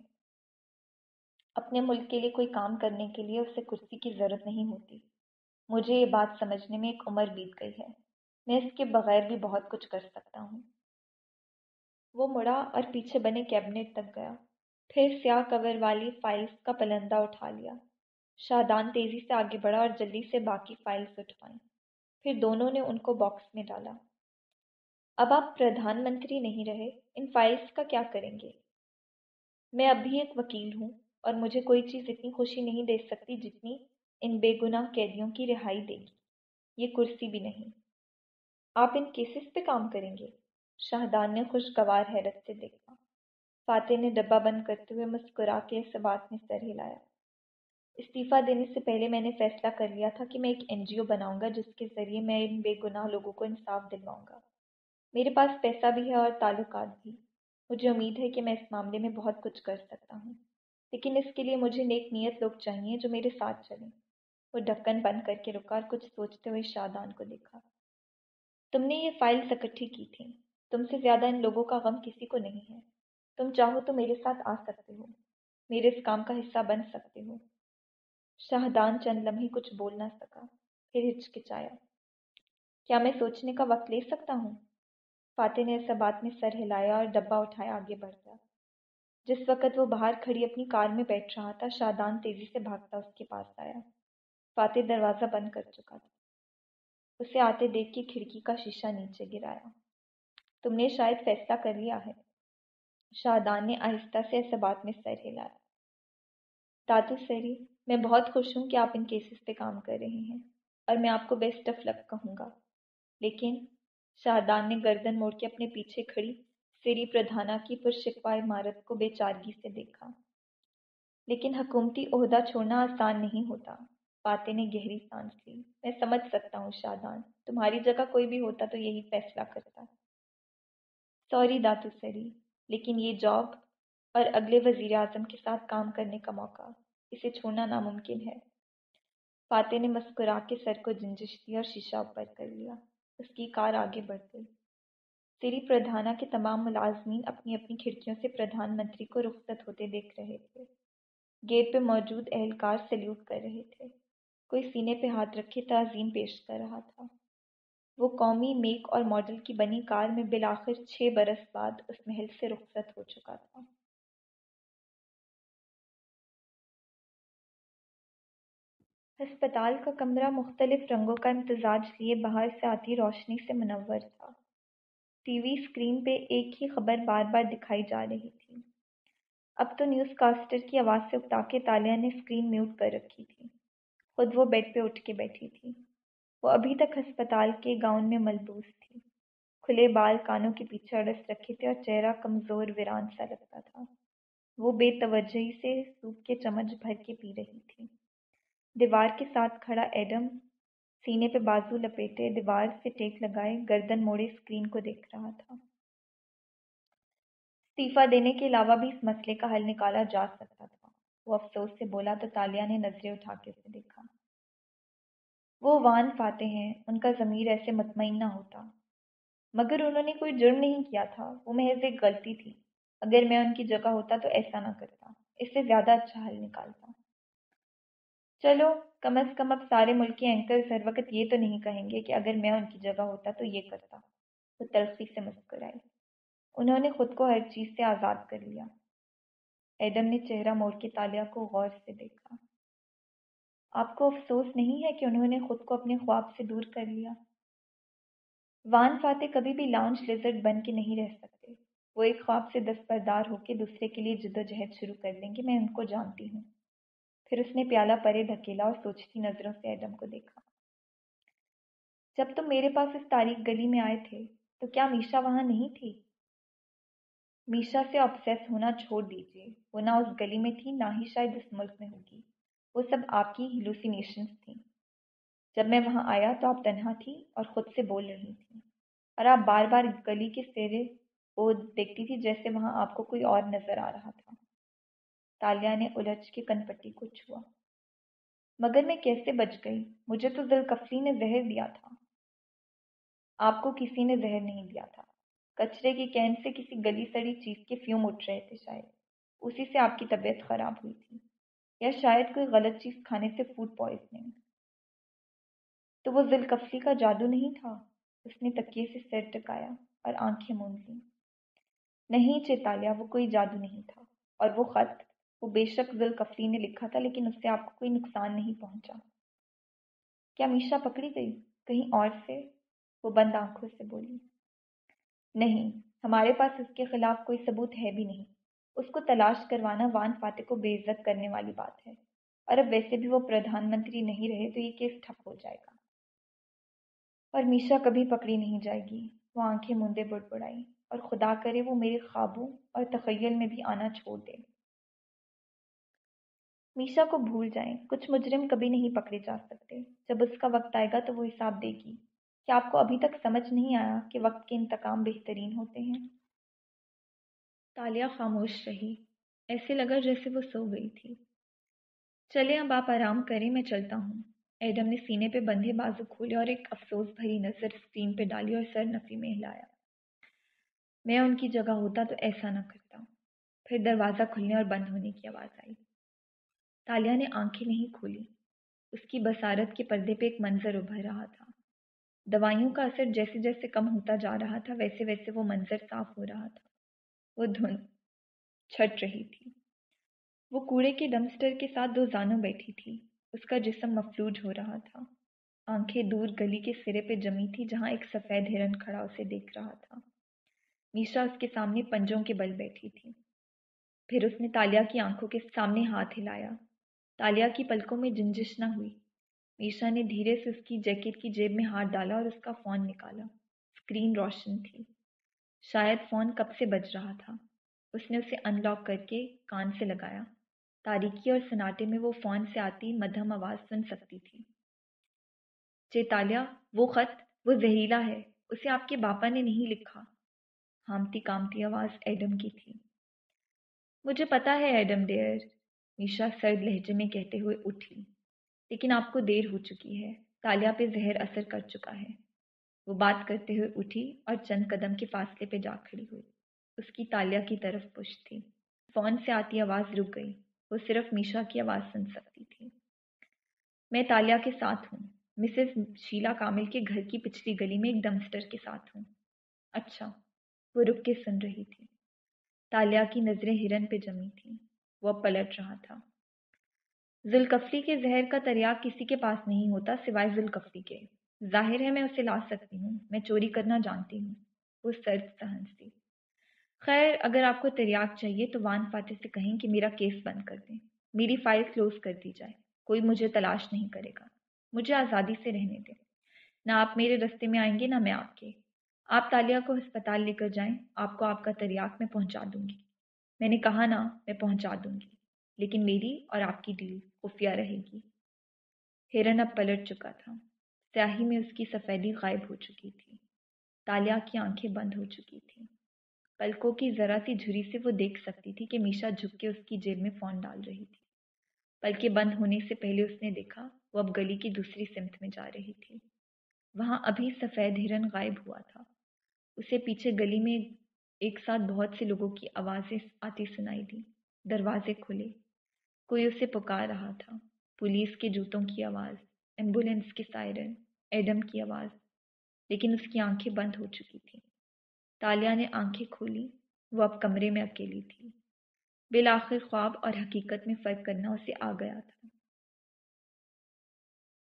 اپنے ملک کے لیے کوئی کام کرنے کے لیے اسے کرسی کی ضرورت نہیں ہوتی۔ مجھے یہ بات سمجھنے میں ایک عمر بیت گئی ہے۔ میں اس کے بغیر بھی بہت کچھ کر سکتا ہوں۔ وہ مڑا اور پیچھے بنے کیبنٹ تک گیا۔ پھر سیاہ کور والی فائلز کا پلندہ اٹھا لیا۔ شادان تیزی سے آگے بڑھا اور جلدی سے باقی فائلز اٹھوائیں۔ پھر دونوں نے ان کو باکس میں ڈالا۔ اب آپ پردھان منتری نہیں رہے، ان فائلز کا کیا کریں گے؟ میں اب بھی ایک وکیل ہوں اور مجھے کوئی چیز اتنی خوشی نہیں دے سکتی جتنی ان بے گناہ قیدیوں کی رہائی دے گی۔ یہ کرسی بھی نہیں۔ آپ ان کیسز پہ کام کریں گے۔ شاہدان نے خوشگوار حیرت سے دیکھا۔ فاتح نے ڈبہ بند کرتے ہوئے مسکرا کے اس میں سر ہلایا۔ استعفیٰ دینے سے پہلے میں نے فیصلہ کر لیا تھا کہ میں ایک این جی او بناؤں گا جس کے ذریعے میں ان بے گناہ لوگوں کو انصاف دلواؤں گا۔ میرے پاس پیسہ بھی ہے اور تعلقات بھی۔ مجھے امید ہے کہ میں اس معاملے میں بہت کچھ کر سکتا ہوں۔ لیکن اس کے لیے مجھے نیک نیت لوگ چاہیے جو میرے ساتھ چلیں۔ وہ ڈھکن بند کر کے رکا اور کچھ سوچتے ہوئے شادان کو دیکھا۔ تم نے یہ فائلز اکٹھی کی تھیں تم سے زیادہ ان لوگوں کا غم کسی کو نہیں ہے۔ تم چاہو تو میرے ساتھ آ سکتے ہو۔ میرے اس کام کا حصہ بن سکتے ہو۔ شاہدان چند لمحے کچھ بول نہ سکا۔ پھر ہچکچایا۔ کیا میں سوچنے کا وقت لے سکتا ہوں؟ فاتح نے ایسا بات میں سر ہلایا اور ڈبہ اٹھایا آگے بڑھ گیا۔ جس وقت وہ باہر کھڑی اپنی کار میں بیٹھ رہا تھا، شادان تیزی سے بھاگتا اس کے پاس آیا۔ فاتح دروازہ بند کر چکا تھا۔ اسے آتے دیکھ کے کھڑکی کا شیشہ نیچے گرایا۔ تم نے شاید فیصلہ کر لیا ہے۔ شادان نے آہستہ سے ایسے بات میں سر ہلایا۔ دادو سری، میں بہت خوش ہوں کہ آپ ان کیسز پہ کام کر رہے ہیں اور میں آپ کو بیسٹ آف لک کہوں گا۔ لیکن شاہدان نے گردن موڑ کے اپنے پیچھے کھڑی، سری پردھانا کی پرشکوا عمارت کو بے چارگی سے دیکھا۔ لیکن حکومتی عہدہ چھوڑنا آسان نہیں ہوتا۔ فاتح نے گہری سانس لی۔ میں سمجھ سکتا ہوں شادان تمہاری جگہ کوئی بھی ہوتا تو یہی فیصلہ کرتا۔ سوری داتو سری، لیکن یہ جاب اور اگلے وزیر اعظم کے ساتھ کام کرنے کا موقع، اسے چھوڑنا ناممکن ہے۔ فاتح نے مسکرا کے سر کو جنجش دیا اور شیشہ اوپر کر لیا۔ اس کی کار آگے بڑھ گئی۔ سری پردھانا کے تمام ملازمین اپنی اپنی کھڑکیوں سے پردھان منتری کو رخصت ہوتے دیکھ رہے تھے۔ گیٹ پہ موجود اہلکار سلیوٹ کر رہے تھے۔ کوئی سینے پہ ہاتھ رکھے تعظیم پیش کر رہا تھا۔ وہ قومی میک اور ماڈل کی بنی کار میں بالآخر چھ برس بعد اس محل سے رخصت ہو چکا تھا۔ ہسپتال کا کمرہ مختلف رنگوں کا امتزاج لیے باہر سے آتی روشنی سے منور تھا۔ ٹی وی اسکرین پہ ایک ہی خبر بار بار دکھائی جا رہی تھی۔ اب تو نیوز کاسٹر کی آواز سے اکتا کے تالیہ نے اسکرین میوٹ کر رکھی تھی۔ خود وہ بیڈ پہ اٹھ کے بیٹھی تھی۔ وہ ابھی تک ہسپتال کے گاؤن میں ملبوس تھی۔ کھلے بال کانوں کے پیچھے اڑس رکھے تھے اور چہرہ کمزور ویران سا لگتا تھا۔ وہ بے توجہی سے سوپ کے چمچ بھر کے پی رہی تھی۔ دیوار کے ساتھ کھڑا ایڈم سینے پہ بازو لپیٹے، دیوار سے ٹیک لگائے، گردن موڑے اسکرین کو دیکھ رہا تھا۔ استعفی دینے کے علاوہ بھی اس مسئلے کا حل نکالا جا سکتا تھا۔ وہ افسوس سے بولا تو تالیہ نے نظریں اٹھا کے اسے دیکھا۔ وہ وان فاتح ہیں، ان کا ضمیر ایسے مطمئن نہ ہوتا۔ مگر انہوں نے کوئی جرم نہیں کیا تھا۔ وہ محض ایک غلطی تھی۔ اگر میں ان کی جگہ ہوتا تو ایسا نہ کرتا۔ اس سے زیادہ اچھا حل نکالتا۔ چلو، کم از کم اب سارے ملک کے اینکرز ہر وقت یہ تو نہیں کہیں گے کہ اگر میں ان کی جگہ ہوتا تو یہ کرتا وہ تلخی سے مسکرائی انہوں نے خود کو ہر چیز سے آزاد کر لیا۔ ایڈم نے چہرہ موڑ کے تالیا کو غور سے دیکھا۔ آپ کو افسوس نہیں ہے کہ انہوں نے خود کو اپنے خواب سے دور کر لیا؟ وان فاتح کبھی بھی لانچ لیزرڈ بن کے نہیں رہ سکتے۔ وہ ایک خواب سے دستبردار ہو کے دوسرے کے لیے جد و جہد شروع کر دیں گے، میں ان کو جانتی ہوں۔ پھر اس نے پیالہ پرے دھکیلا اور سوچتی نظروں سے ایڈم کو دیکھا۔ جب تم میرے پاس اس تاریخ گلی میں آئے تھے، تو کیا میشا وہاں نہیں تھی؟ میشا سے آبسیس ہونا چھوڑ دیجیے وہ نہ اس گلی میں تھی، نہ ہی شاید اس ملک میں ہوگی۔ وہ سب آپ کی ہلوسینیشنس تھیں۔ جب میں وہاں آیا تو آپ تنہا تھی اور خود سے بول رہی تھیں۔ اور آپ بار بار گلی کے سیرے وہ دیکھتی تھی جیسے وہاں آپ کو کوئی اور نظر آ رہا تھا۔ تالیہ نے الجھ کے کن پٹی کو چھوا۔ مگر میں کیسے بچ گئی؟ مجھے تو ذوالکفلی نے زہر دیا تھا۔ آپ کو کسی نے زہر نہیں دیا تھا۔ کچرے کی کین سے کسی گلی سڑی چیز کے فیوم اٹھ رہے تھے شاید۔ اسی سے آپ کی طبیعت خراب ہوئی تھی۔ یا شاید کوئی غلط چیز کھانے سے فوڈ پوائزننگ تو وہ ذوالکفلی کا جادو نہیں تھا؟ اس نے تکیے سے سر ٹکایا اور آنکھیں موند لیں۔ نہیں چیتالیہ، وہ کوئی جادو نہیں تھا۔ اور وہ خط وہ بے شک ذوالکفری نے لکھا تھا، لیکن اس سے آپ کو کوئی نقصان نہیں پہنچا۔ کیا میشا پکڑی گئی؟ کہیں اور سے؟ وہ بند آنکھوں سے بولی۔ نہیں، ہمارے پاس اس کے خلاف کوئی ثبوت ہے بھی نہیں۔ اس کو تلاش کروانا وان فاتح کو بے عزت کرنے والی بات ہے۔ اور اب ویسے بھی وہ پردھان منتری نہیں رہے تو یہ کیس ٹھپ ہو جائے گا۔ اور میشا کبھی پکڑی نہیں جائے گی۔ وہ آنکھیں مندے بڑ بڑائی اور خدا کرے وہ میرے خوابوں اور تخیل میں بھی آنا چھوڑ دے۔ میشا کو بھول جائیں۔ کچھ مجرم کبھی نہیں پکڑے جا سکتے۔ جب اس کا وقت آئے گا تو وہ حساب دے گی۔ کیا آپ کو ابھی تک سمجھ نہیں آیا کہ وقت کے انتقام بہترین ہوتے ہیں؟ تالیہ خاموش رہی۔ ایسے لگا جیسے وہ سو گئی تھی۔ چلے اب آپ آرام کریں، میں چلتا ہوں۔ ایڈم نے سینے پہ بندھے بازو کھولے اور ایک افسوس بھری نظر اسکرین پہ ڈالی اور سر نفی میں ہلایا۔ میں ان کی جگہ ہوتا تو ایسا نہ کرتا۔ پھر دروازہ کھلنے اور بند ہونے کی آواز آئی۔ تالیہ نے آنکھیں نہیں کھولی۔ اس کی بصارت کے پردے پہ ایک منظر ابھر رہا تھا۔ دوائیوں کا اثر جیسے جیسے کم ہوتا جا رہا تھا، ویسے ویسے وہ منظر صاف ہو رہا تھا۔ وہ دھن چھٹ رہی تھی۔ وہ کوڑے کے ڈمسٹر کے ساتھ دو زانوں بیٹھی تھی۔ اس کا جسم مفلوج ہو رہا تھا۔ آنکھیں دور گلی کے سرے پہ جمی تھی جہاں ایک سفید ہرن کھڑا اسے دیکھ رہا تھا۔ میشا اس کے سامنے پنجوں کے بل بیٹھی تھی۔ پھر اس نے تالیا کی آنکھوں کے سامنے ہاتھ ہلایا۔ تالیا کی پلکوں میں جنجش نہ ہوئی۔ میشا نے دھیرے سے اس کی جیکٹ کی جیب میں ہاتھ ڈالا اور اس کا فون نکالا۔ اسکرین روشن تھی۔ شاید فون کب سے بج رہا تھا۔ اس نے اسے ان لاک کر کے کان سے لگایا۔ تاریکی اور سناٹے میں وہ فون سے آتی مدھم آواز سن سکتی تھی۔ چیتالیہ وہ خط، وہ زہریلا ہے۔ اسے آپ کے باپا نے نہیں لکھا۔ ہامتی کامتی آواز ایڈم کی تھی۔ مجھے پتا ہے ایڈم ڈیئر میشا سرد لہجے میں کہتے ہوئے اٹھی۔ لیکن آپ کو دیر ہو چکی ہے۔ تالیا پہ زہر اثر کر چکا ہے۔ وہ بات کرتے ہوئے اٹھی اور چند قدم کے فاصلے پہ جا کھڑی ہوئی۔ اس کی تالیا کی طرف پش تھی۔ فون سے آتی آواز رک گئی۔ وہ صرف میشا کی آواز سن سکتی تھی۔ میں تالیا کے ساتھ ہوں۔ مسز شیلا کامل کے گھر کی پچھلی گلی میں ایک ڈمسٹر کے ساتھ ہوں۔ اچھا۔ وہ رک کے سن رہی تھی۔ تالیا کی نظریں ہرن پہ جمی تھیں۔ وہ پلٹ رہا تھا۔ ذوالکفری کے زہر کا تریاق کسی کے پاس نہیں ہوتا سوائے ذوالکفری کے۔ ظاہر ہے میں اسے لا سکتی ہوں، میں چوری کرنا جانتی ہوں۔ وہ سرد سہن سی۔ خیر، اگر آپ کو تریاق چاہیے تو وان فاتح سے کہیں کہ میرا کیس بند کر دیں۔ میری فائل کلوز کر دی جائے۔ کوئی مجھے تلاش نہیں کرے گا۔ مجھے آزادی سے رہنے دیں۔ نہ آپ میرے رستے میں آئیں گے، نہ میں آپ کے۔ آپ تالیہ کو ہسپتال لے کر جائیں۔ آپ کو آپ کا تریاق میں پہنچا دوں گی۔ میں نے کہا نا میں پہنچا دوں گی، لیکن میری اور آپ کی ڈیل خفیہ رہے گی۔ ہرن اب پلٹ چکا تھا۔ سیاہی میں اس کی سفیدی غائب ہو چکی تھی۔ تالیا کی آنکھیں بند ہو چکی تھیں پلکوں کی ذرا سی جھری سے وہ دیکھ سکتی تھی کہ میشا جھک کے اس کی جیب میں فون ڈال رہی تھی۔ پلکیں بند ہونے سے پہلے اس نے دیکھا، وہ اب گلی کی دوسری سمت میں جا رہی تھی۔ وہاں ابھی سفید ہرن غائب ہوا تھا۔ اسے پیچھے گلی میں ایک ایک ساتھ بہت سے لوگوں کی آوازیں آتی سنائی دی۔ دروازے کھلے۔ کوئی اسے پکار رہا تھا۔ پولیس کے جوتوں کی آواز، ایمبولینس کی سائرن، ایڈم کی آواز۔ لیکن اس کی آنکھیں بند ہو چکی تھیں۔ تالیہ نے آنکھیں کھولی۔ وہ اب کمرے میں اکیلی تھی۔ بالآخر خواب اور حقیقت میں فرق کرنا اسے آ گیا تھا۔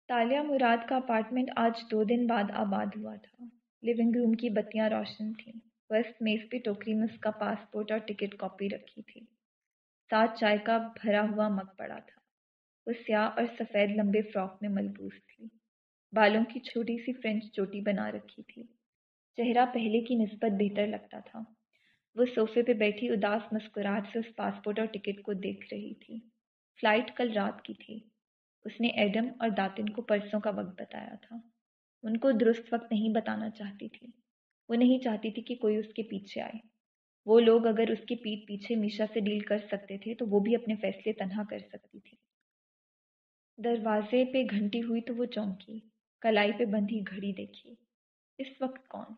تالیہ مراد کا اپارٹمنٹ آج دو دن بعد آباد ہوا تھا۔ لیونگ روم کی بتیاں روشن تھیں۔ وسط میز پہ ٹوکری میں اس کا پاسپورٹ اور ٹکٹ کاپی رکھی تھی۔ ساتھ چائے کا بھرا ہوا مگ پڑا تھا۔ وہ سیاہ اور سفید لمبے فراک میں ملبوس تھی۔ بالوں کی چھوٹی سی فرینچ چوٹی بنا رکھی تھی۔ چہرہ پہلے کی نسبت بہتر لگتا تھا۔ وہ صوفے پہ بیٹھی اداس مسکراہٹ سے اس پاسپورٹ اور ٹکٹ کو دیکھ رہی تھی۔ فلائٹ کل رات کی تھی۔ اس نے ایڈم اور داتن کو پرسوں کا وقت بتایا تھا۔ ان کو درست وقت نہیں بتانا چاہتی تھی۔ وہ نہیں چاہتی تھی کہ کوئی اس کے پیچھے آئے۔ وہ لوگ اگر اس کی پیٹ پیچھے میشا سے ڈیل کر سکتے تھے تو وہ بھی اپنے فیصلے تنہا کر سکتی تھی۔ دروازے پہ گھنٹی ہوئی تو وہ چونکی، کلائی پہ بندھی گھڑی دیکھی۔ اس وقت کون؟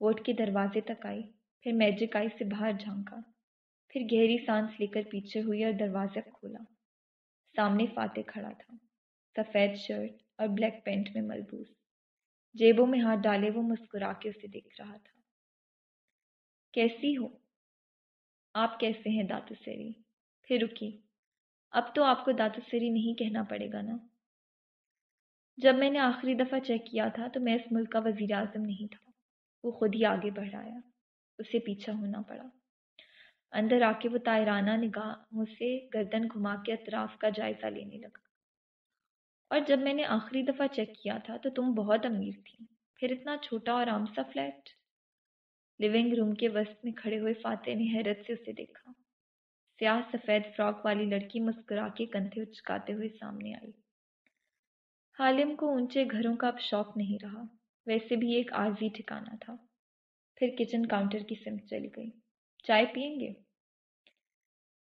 ووٹ کے دروازے تک آئی، پھر میجک آئی سے باہر جھانکا۔ پھر گہری سانس لے کر پیچھے ہوئی اور دروازہ کھولا۔ سامنے فاتح کھڑا تھا، سفید شرٹ اور بلیک پینٹ میں ملبوس۔ جیبوں میں ہاتھ ڈالے، وہ مسکرا کے اسے دیکھ رہا تھا۔ کیسی ہو؟ آپ کیسے ہیں داتو سیری پھر رکی۔ اب تو آپ کو داتو سیری نہیں کہنا پڑے گا نا؟ جب میں نے آخری دفعہ چیک کیا تھا تو میں اس ملک کا وزیر اعظم نہیں تھا۔ وہ خود ہی آگے بڑھ آیا۔ اسے پیچھا ہونا پڑا۔ اندر آ کے وہ تائرانہ نگاہوں سے گردن گھما کے اطراف کا جائزہ لینے لگا۔ اور جب میں نے آخری دفعہ چیک کیا تھا تو تم بہت امیر تھی۔ پھر اتنا چھوٹا اور عام سا فلیٹ۔ لیونگ روم کے وسط میں کھڑے ہوئے فاتح نے حیرت سے اسے دیکھا۔ سیاہ سفید فراک والی لڑکی مسکرا کے کندھے اچکاتے ہوئے سامنے آئی۔ حالم کو اونچے گھروں کا اب شوق نہیں رہا۔ ویسے بھی ایک عارضی ٹھکانا تھا۔ پھر کچن کاؤنٹر کی سمت چلی گئی۔ چائے پئیں گے؟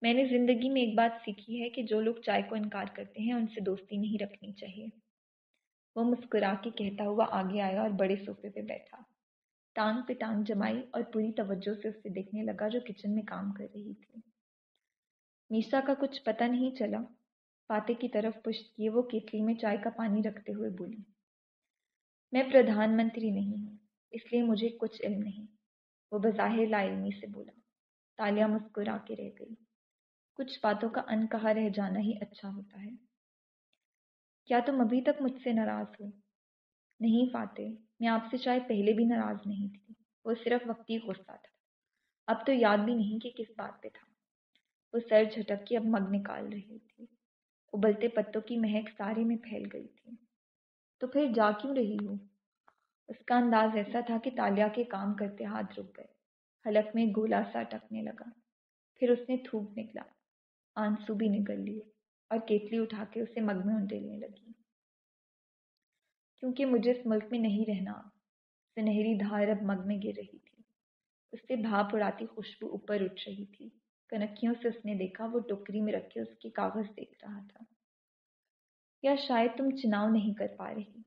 میں نے زندگی میں ایک بات سیکھی ہے کہ جو لوگ چائے کو انکار کرتے ہیں، ان سے دوستی نہیں رکھنی چاہیے۔ وہ مسکرا کے کہتا ہوا آگے آیا اور بڑے صوفے پہ بیٹھا۔ ٹانگ پہ ٹانگ جمائی اور پوری توجہ سے اسے دیکھنے لگا جو کچن میں کام کر رہی تھی۔ میسا کا کچھ پتہ نہیں چلا۔ فاتح کی طرف پشت کیے وہ کیتلی میں چائے کا پانی رکھتے ہوئے بولی، میں پردھان منتری نہیں ہوں، اس لیے مجھے کچھ علم نہیں۔ وہ بظاہر لا علمی سے بولا تالیاں مسکرا کے رہ گئی۔ کچھ باتوں کا ان کہا رہ جانا ہی اچھا ہوتا ہے۔ کیا تم ابھی تک مجھ سے ناراض ہو؟ نہیں فاتح، میں آپ سے شاید پہلے بھی ناراض نہیں تھی، وہ صرف وقتی غصہ تھا۔ اب تو یاد بھی نہیں کہ کس بات پہ تھا۔ وہ سر جھٹک کے اب مگ نکال رہی تھی۔ ابلتے پتوں کی مہک سارے میں پھیل گئی تھی۔ تو پھر جا کیوں رہی ہو؟ اس کا انداز ایسا تھا کہ تالیا کے کام کرتے ہاتھ رک گئے۔ حلق میں گولا سا ٹکنے لگا۔ پھر اس نے تھوک نکلا۔ آنسو بھی نکل لیے اور کیتلی اٹھا کے اسے مگ میں انڈیلنے لگی۔ کیونکہ مجھے اس ملک میں نہیں رہنا سنہری دھار اب مگ میں گر رہی تھی۔ اس سے بھاپ اڑاتی خوشبو اوپر اٹھ رہی تھی۔ کنکھیوں سے اس نے دیکھا، وہ ٹوکری میں رکھے اس کے کاغذ دیکھ رہا تھا۔ یا شاید تم چناؤ نہیں کر پا رہی۔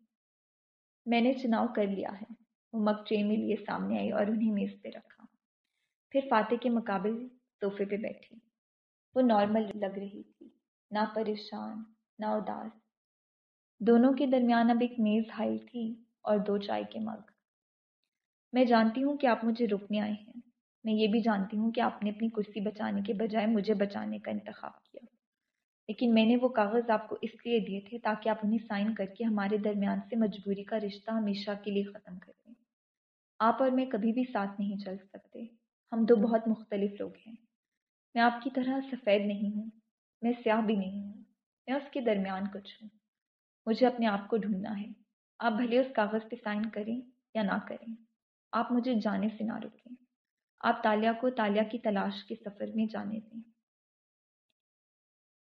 میں نے چناؤ کر لیا ہے۔ وہ مگ ٹرے میں لیے سامنے آئی اور انہیں میز پہ رکھا۔ پھر فاتح کے مقابل صوفے پہ بیٹھی۔ وہ نارمل لگ رہی تھی، نہ پریشان، نہ اداس۔ دونوں کے درمیان اب ایک میز ہائی تھی اور دو چائے کے مگ۔ میں جانتی ہوں کہ آپ مجھے روکنے آئے ہیں۔ میں یہ بھی جانتی ہوں کہ آپ نے اپنی کرسی بچانے کے بجائے مجھے بچانے کا انتخاب کیا۔ لیکن میں نے وہ کاغذ آپ کو اس لیے دیے تھے تاکہ آپ انہیں سائن کر کے ہمارے درمیان سے مجبوری کا رشتہ ہمیشہ کے لیے ختم کر دیں آپ اور میں کبھی بھی ساتھ نہیں چل سکتے۔ ہم دو بہت مختلف لوگ ہیں۔ میں آپ کی طرح سفید نہیں ہوں، میں سیاہ بھی نہیں ہوں، میں اس کے درمیان کچھ ہوں۔ مجھے اپنے آپ کو ڈھونڈنا ہے۔ آپ بھلے اس کاغذ پہ سائن کریں یا نہ کریں۔ آپ مجھے جانے سے نہ روکیں۔ آپ تالیہ کو تالیہ کی تلاش کے سفر میں جانے دیں۔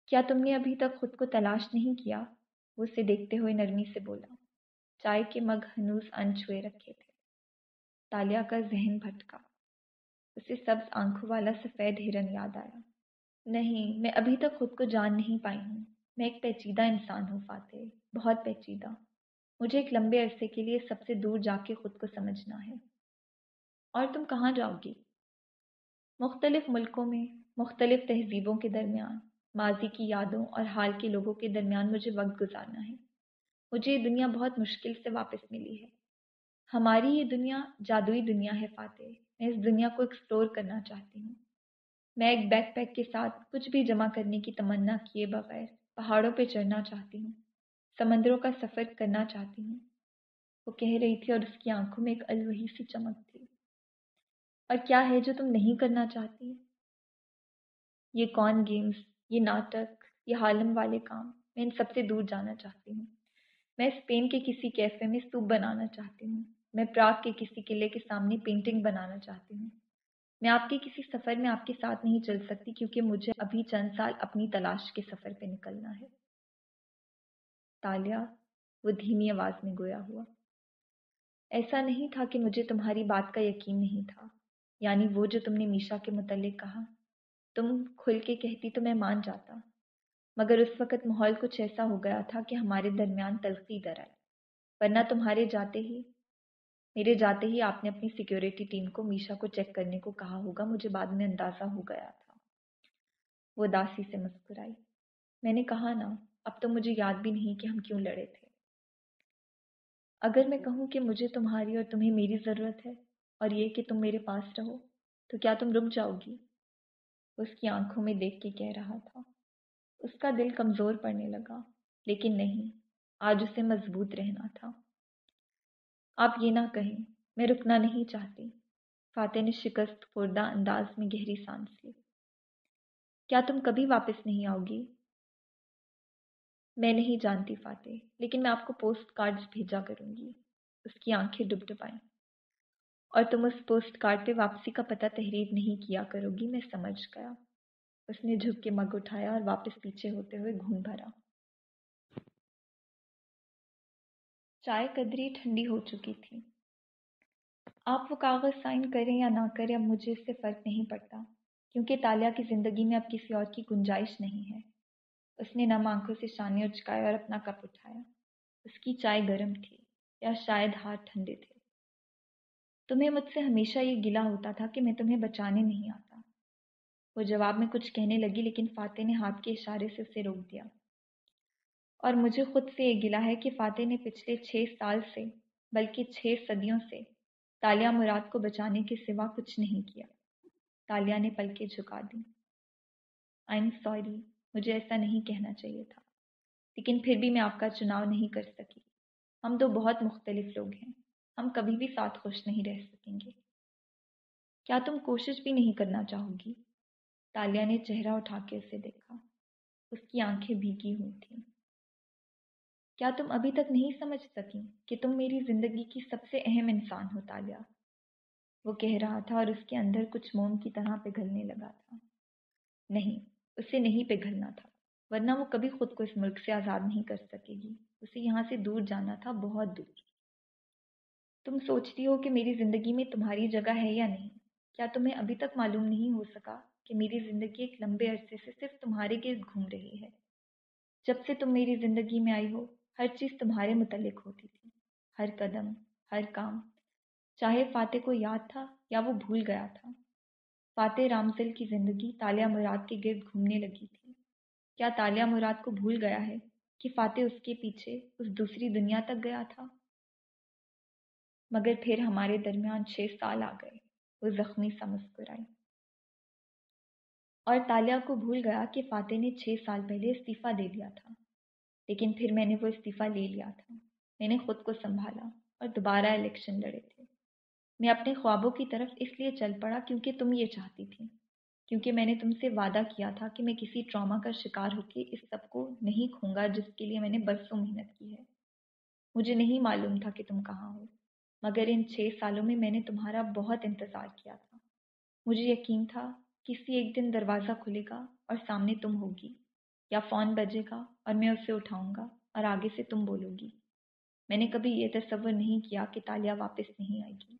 کیا تم نے ابھی تک خود کو تلاش نہیں کیا؟ وہ اسے دیکھتے ہوئے نرمی سے بولا، چائے کے مگ ہنوز انچھوئے رکھے تھے۔ تالیا کا ذہن بھٹکا۔ اسے سبز آنکھوں والا سفید ہرن یاد آیا۔ نہیں، میں ابھی تک خود کو جان نہیں پائی ہوں۔ میں ایک پیچیدہ انسان ہوں، فاتح۔ بہت پیچیدہ۔ مجھے ایک لمبے عرصے کے لیے سب سے دور جا کے خود کو سمجھنا ہے۔ اور تم کہاں جاؤ گی؟ مختلف ملکوں میں، مختلف تہذیبوں کے درمیان، ماضی کی یادوں اور حال کے لوگوں کے درمیان مجھے وقت گزارنا ہے۔ مجھے یہ دنیا بہت مشکل سے واپس ملی ہے۔ ہماری یہ دنیا جادوئی دنیا ہے، فاتح۔ میں اس دنیا کو ایکسپلور کرنا چاہتی ہوں۔ میں ایک بیک پیک کے ساتھ کچھ بھی جمع کرنے کی تمنا کیے بغیر پہاڑوں پہ چڑھنا چاہتی ہوں، سمندروں کا سفر کرنا چاہتی ہوں۔ وہ کہہ رہی تھی اور اس کی آنکھوں میں ایک الوہی سی چمک تھی۔ اور کیا ہے جو تم نہیں کرنا چاہتی؟ یہ کون گیمز یہ ناٹک، یہ حالم والے کام، میں ان سب سے دور جانا چاہتی ہوں۔ میں اسپین کے کسی کیفے میں سوپ بنانا چاہتی ہوں۔ میں پراگ کے کسی قلعے کے سامنے پینٹنگ بنانا چاہتی ہوں۔ میں آپ کے کسی سفر میں آپ کے ساتھ نہیں چل سکتی کیونکہ مجھے ابھی چند سال اپنی تلاش کے سفر پہ نکلنا ہے۔ تالیہ وہ دھیمی آواز میں گویا ہوا۔ ایسا نہیں تھا کہ مجھے تمہاری بات کا یقین نہیں تھا۔ یعنی وہ جو تم نے میشا کے متعلق کہا، تم کھل کے کہتی تو میں مان جاتا۔ مگر اس وقت ماحول کچھ ایسا ہو گیا تھا کہ ہمارے درمیان تلخی در آئی۔ ورنہ تمہارے جاتے ہی میرے جاتے ہی آپ نے اپنی سیکیورٹی ٹیم کو، میشا کو چیک کرنے کو کہا ہوگا، مجھے بعد میں اندازہ ہو گیا تھا۔ وہ داسی سے مسکرائی۔ میں نے کہا نا اب تو مجھے یاد بھی نہیں کہ ہم کیوں لڑے تھے۔ اگر میں کہوں کہ مجھے تمہاری اور تمہیں میری ضرورت ہے اور یہ کہ تم میرے پاس رہو، تو کیا تم رک جاؤ گی؟ اس کی آنکھوں میں دیکھ کے کہہ رہا تھا۔ اس کا دل کمزور پڑنے لگا، لیکن نہیں، آج اسے مضبوط رہنا تھا۔ آپ یہ نہ کہیں، میں رکنا نہیں چاہتی۔ فاتح نے شکست خوردہ انداز میں گہری سانس لی۔ کیا تم کبھی واپس نہیں آؤ گی؟ میں نہیں جانتی فاتح، لیکن میں آپ کو پوسٹ کارڈز بھیجا کروں گی۔ اس کی آنکھیں ڈب ڈبائیں۔ اور تم اس پوسٹ کارڈ پہ واپسی کا پتہ تحریر نہیں کیا کرو گی، میں سمجھ گیا۔ اس نے جھک کے مگ اٹھایا اور واپس پیچھے ہوتے ہوئے گھوم بھرا۔ چائے قدری ٹھنڈی ہو چکی تھی آپ وہ کاغذ سائن کریں یا نہ کریں اب مجھے اس سے فرق نہیں پڑتا کیونکہ تالیہ کی زندگی میں اب کسی اور کی گنجائش نہیں ہے اس نے نم آنکھوں سے شانے اچکائے اور اپنا کپ اٹھایا اس کی چائے گرم تھی یا شاید ہاتھ ٹھنڈے تھے تمہیں مجھ سے ہمیشہ یہ گلا ہوتا تھا کہ میں تمہیں بچانے نہیں آتا وہ جواب میں کچھ کہنے لگی لیکن فاتح نے ہاتھ کے اشارے سے اسے روک دیا اور مجھے خود سے یہ گلا ہے کہ فاتح نے پچھلے چھ سال سے، بلکہ چھ صدیوں سے، تالیہ مراد کو بچانے کے سوا کچھ نہیں کیا۔ تالیہ نے پل کے جھکا دی آئی ایم سوری مجھے ایسا نہیں کہنا چاہیے تھا۔ لیکن پھر بھی میں آپ کا چناؤ نہیں کر سکی۔ ہم دو بہت مختلف لوگ ہیں۔ ہم کبھی بھی ساتھ خوش نہیں رہ سکیں گے۔ کیا تم کوشش بھی نہیں کرنا چاہو گی؟ تالیہ نے چہرہ اٹھا کے اسے دیکھا۔ اس کی آنکھیں بھیگی ہوئی تھیں۔ کیا تم ابھی تک نہیں سمجھ سکیں کہ تم میری زندگی کی سب سے اہم انسان ہو تالیہ وہ کہہ رہا تھا اور اس کے اندر کچھ موم کی طرح پگھلنے لگا تھا۔ نہیں، اسے نہیں پگھلنا تھا، ورنہ وہ کبھی خود کو اس ملک سے آزاد نہیں کر سکے گی۔ اسے یہاں سے دور جانا تھا، بہت دور۔ تم سوچتی ہو کہ میری زندگی میں تمہاری جگہ ہے یا نہیں؟ کیا تمہیں ابھی تک معلوم نہیں ہو سکا کہ میری زندگی ایک لمبے عرصے سے صرف تمہارے گرد گھوم رہی ہے؟ جب سے تم میری زندگی میں آئی ہو ہر چیز تمہارے متعلق ہوتی تھی۔ ہر قدم، ہر کام، چاہے فاتح کو یاد تھا یا وہ بھول گیا تھا۔ فاتح رامزل کی زندگی تالیہ مراد کے گرد گھومنے لگی تھی۔ کیا تالیہ مراد کو بھول گیا ہے کہ فاتح اس کے پیچھے اس دوسری دنیا تک گیا تھا؟ مگر پھر ہمارے درمیان چھ سال آ گئے، وہ زخمی سا مسکرائی۔ اور تالیہ کو بھول گیا کہ فاتح نے چھ سال پہلے استعفیٰ دے دیا تھا۔ لیکن پھر میں نے وہ استعفیٰ لے لیا تھا۔ میں نے خود کو سنبھالا اور دوبارہ الیکشن لڑے تھے۔ میں اپنے خوابوں کی طرف اس لیے چل پڑا کیونکہ تم یہ چاہتی تھی۔ کیونکہ میں نے تم سے وعدہ کیا تھا کہ میں کسی ٹراما کا شکار ہو کے اس سب کو نہیں کھوں گا جس کے لیے میں نے برسوں محنت کی ہے۔ مجھے نہیں معلوم تھا کہ تم کہاں ہو، مگر ان چھ سالوں میں میں نے تمہارا بہت انتظار کیا تھا۔ مجھے یقین تھا کسی ایک دن دروازہ کھلے گا اور سامنے تم ہوگی۔ یا فون بجے گا اور میں اسے اٹھاؤں گا اور آگے سے تم بولو گی۔ میں نے کبھی یہ تصور نہیں کیا کہ تالیہ واپس نہیں آئے گی۔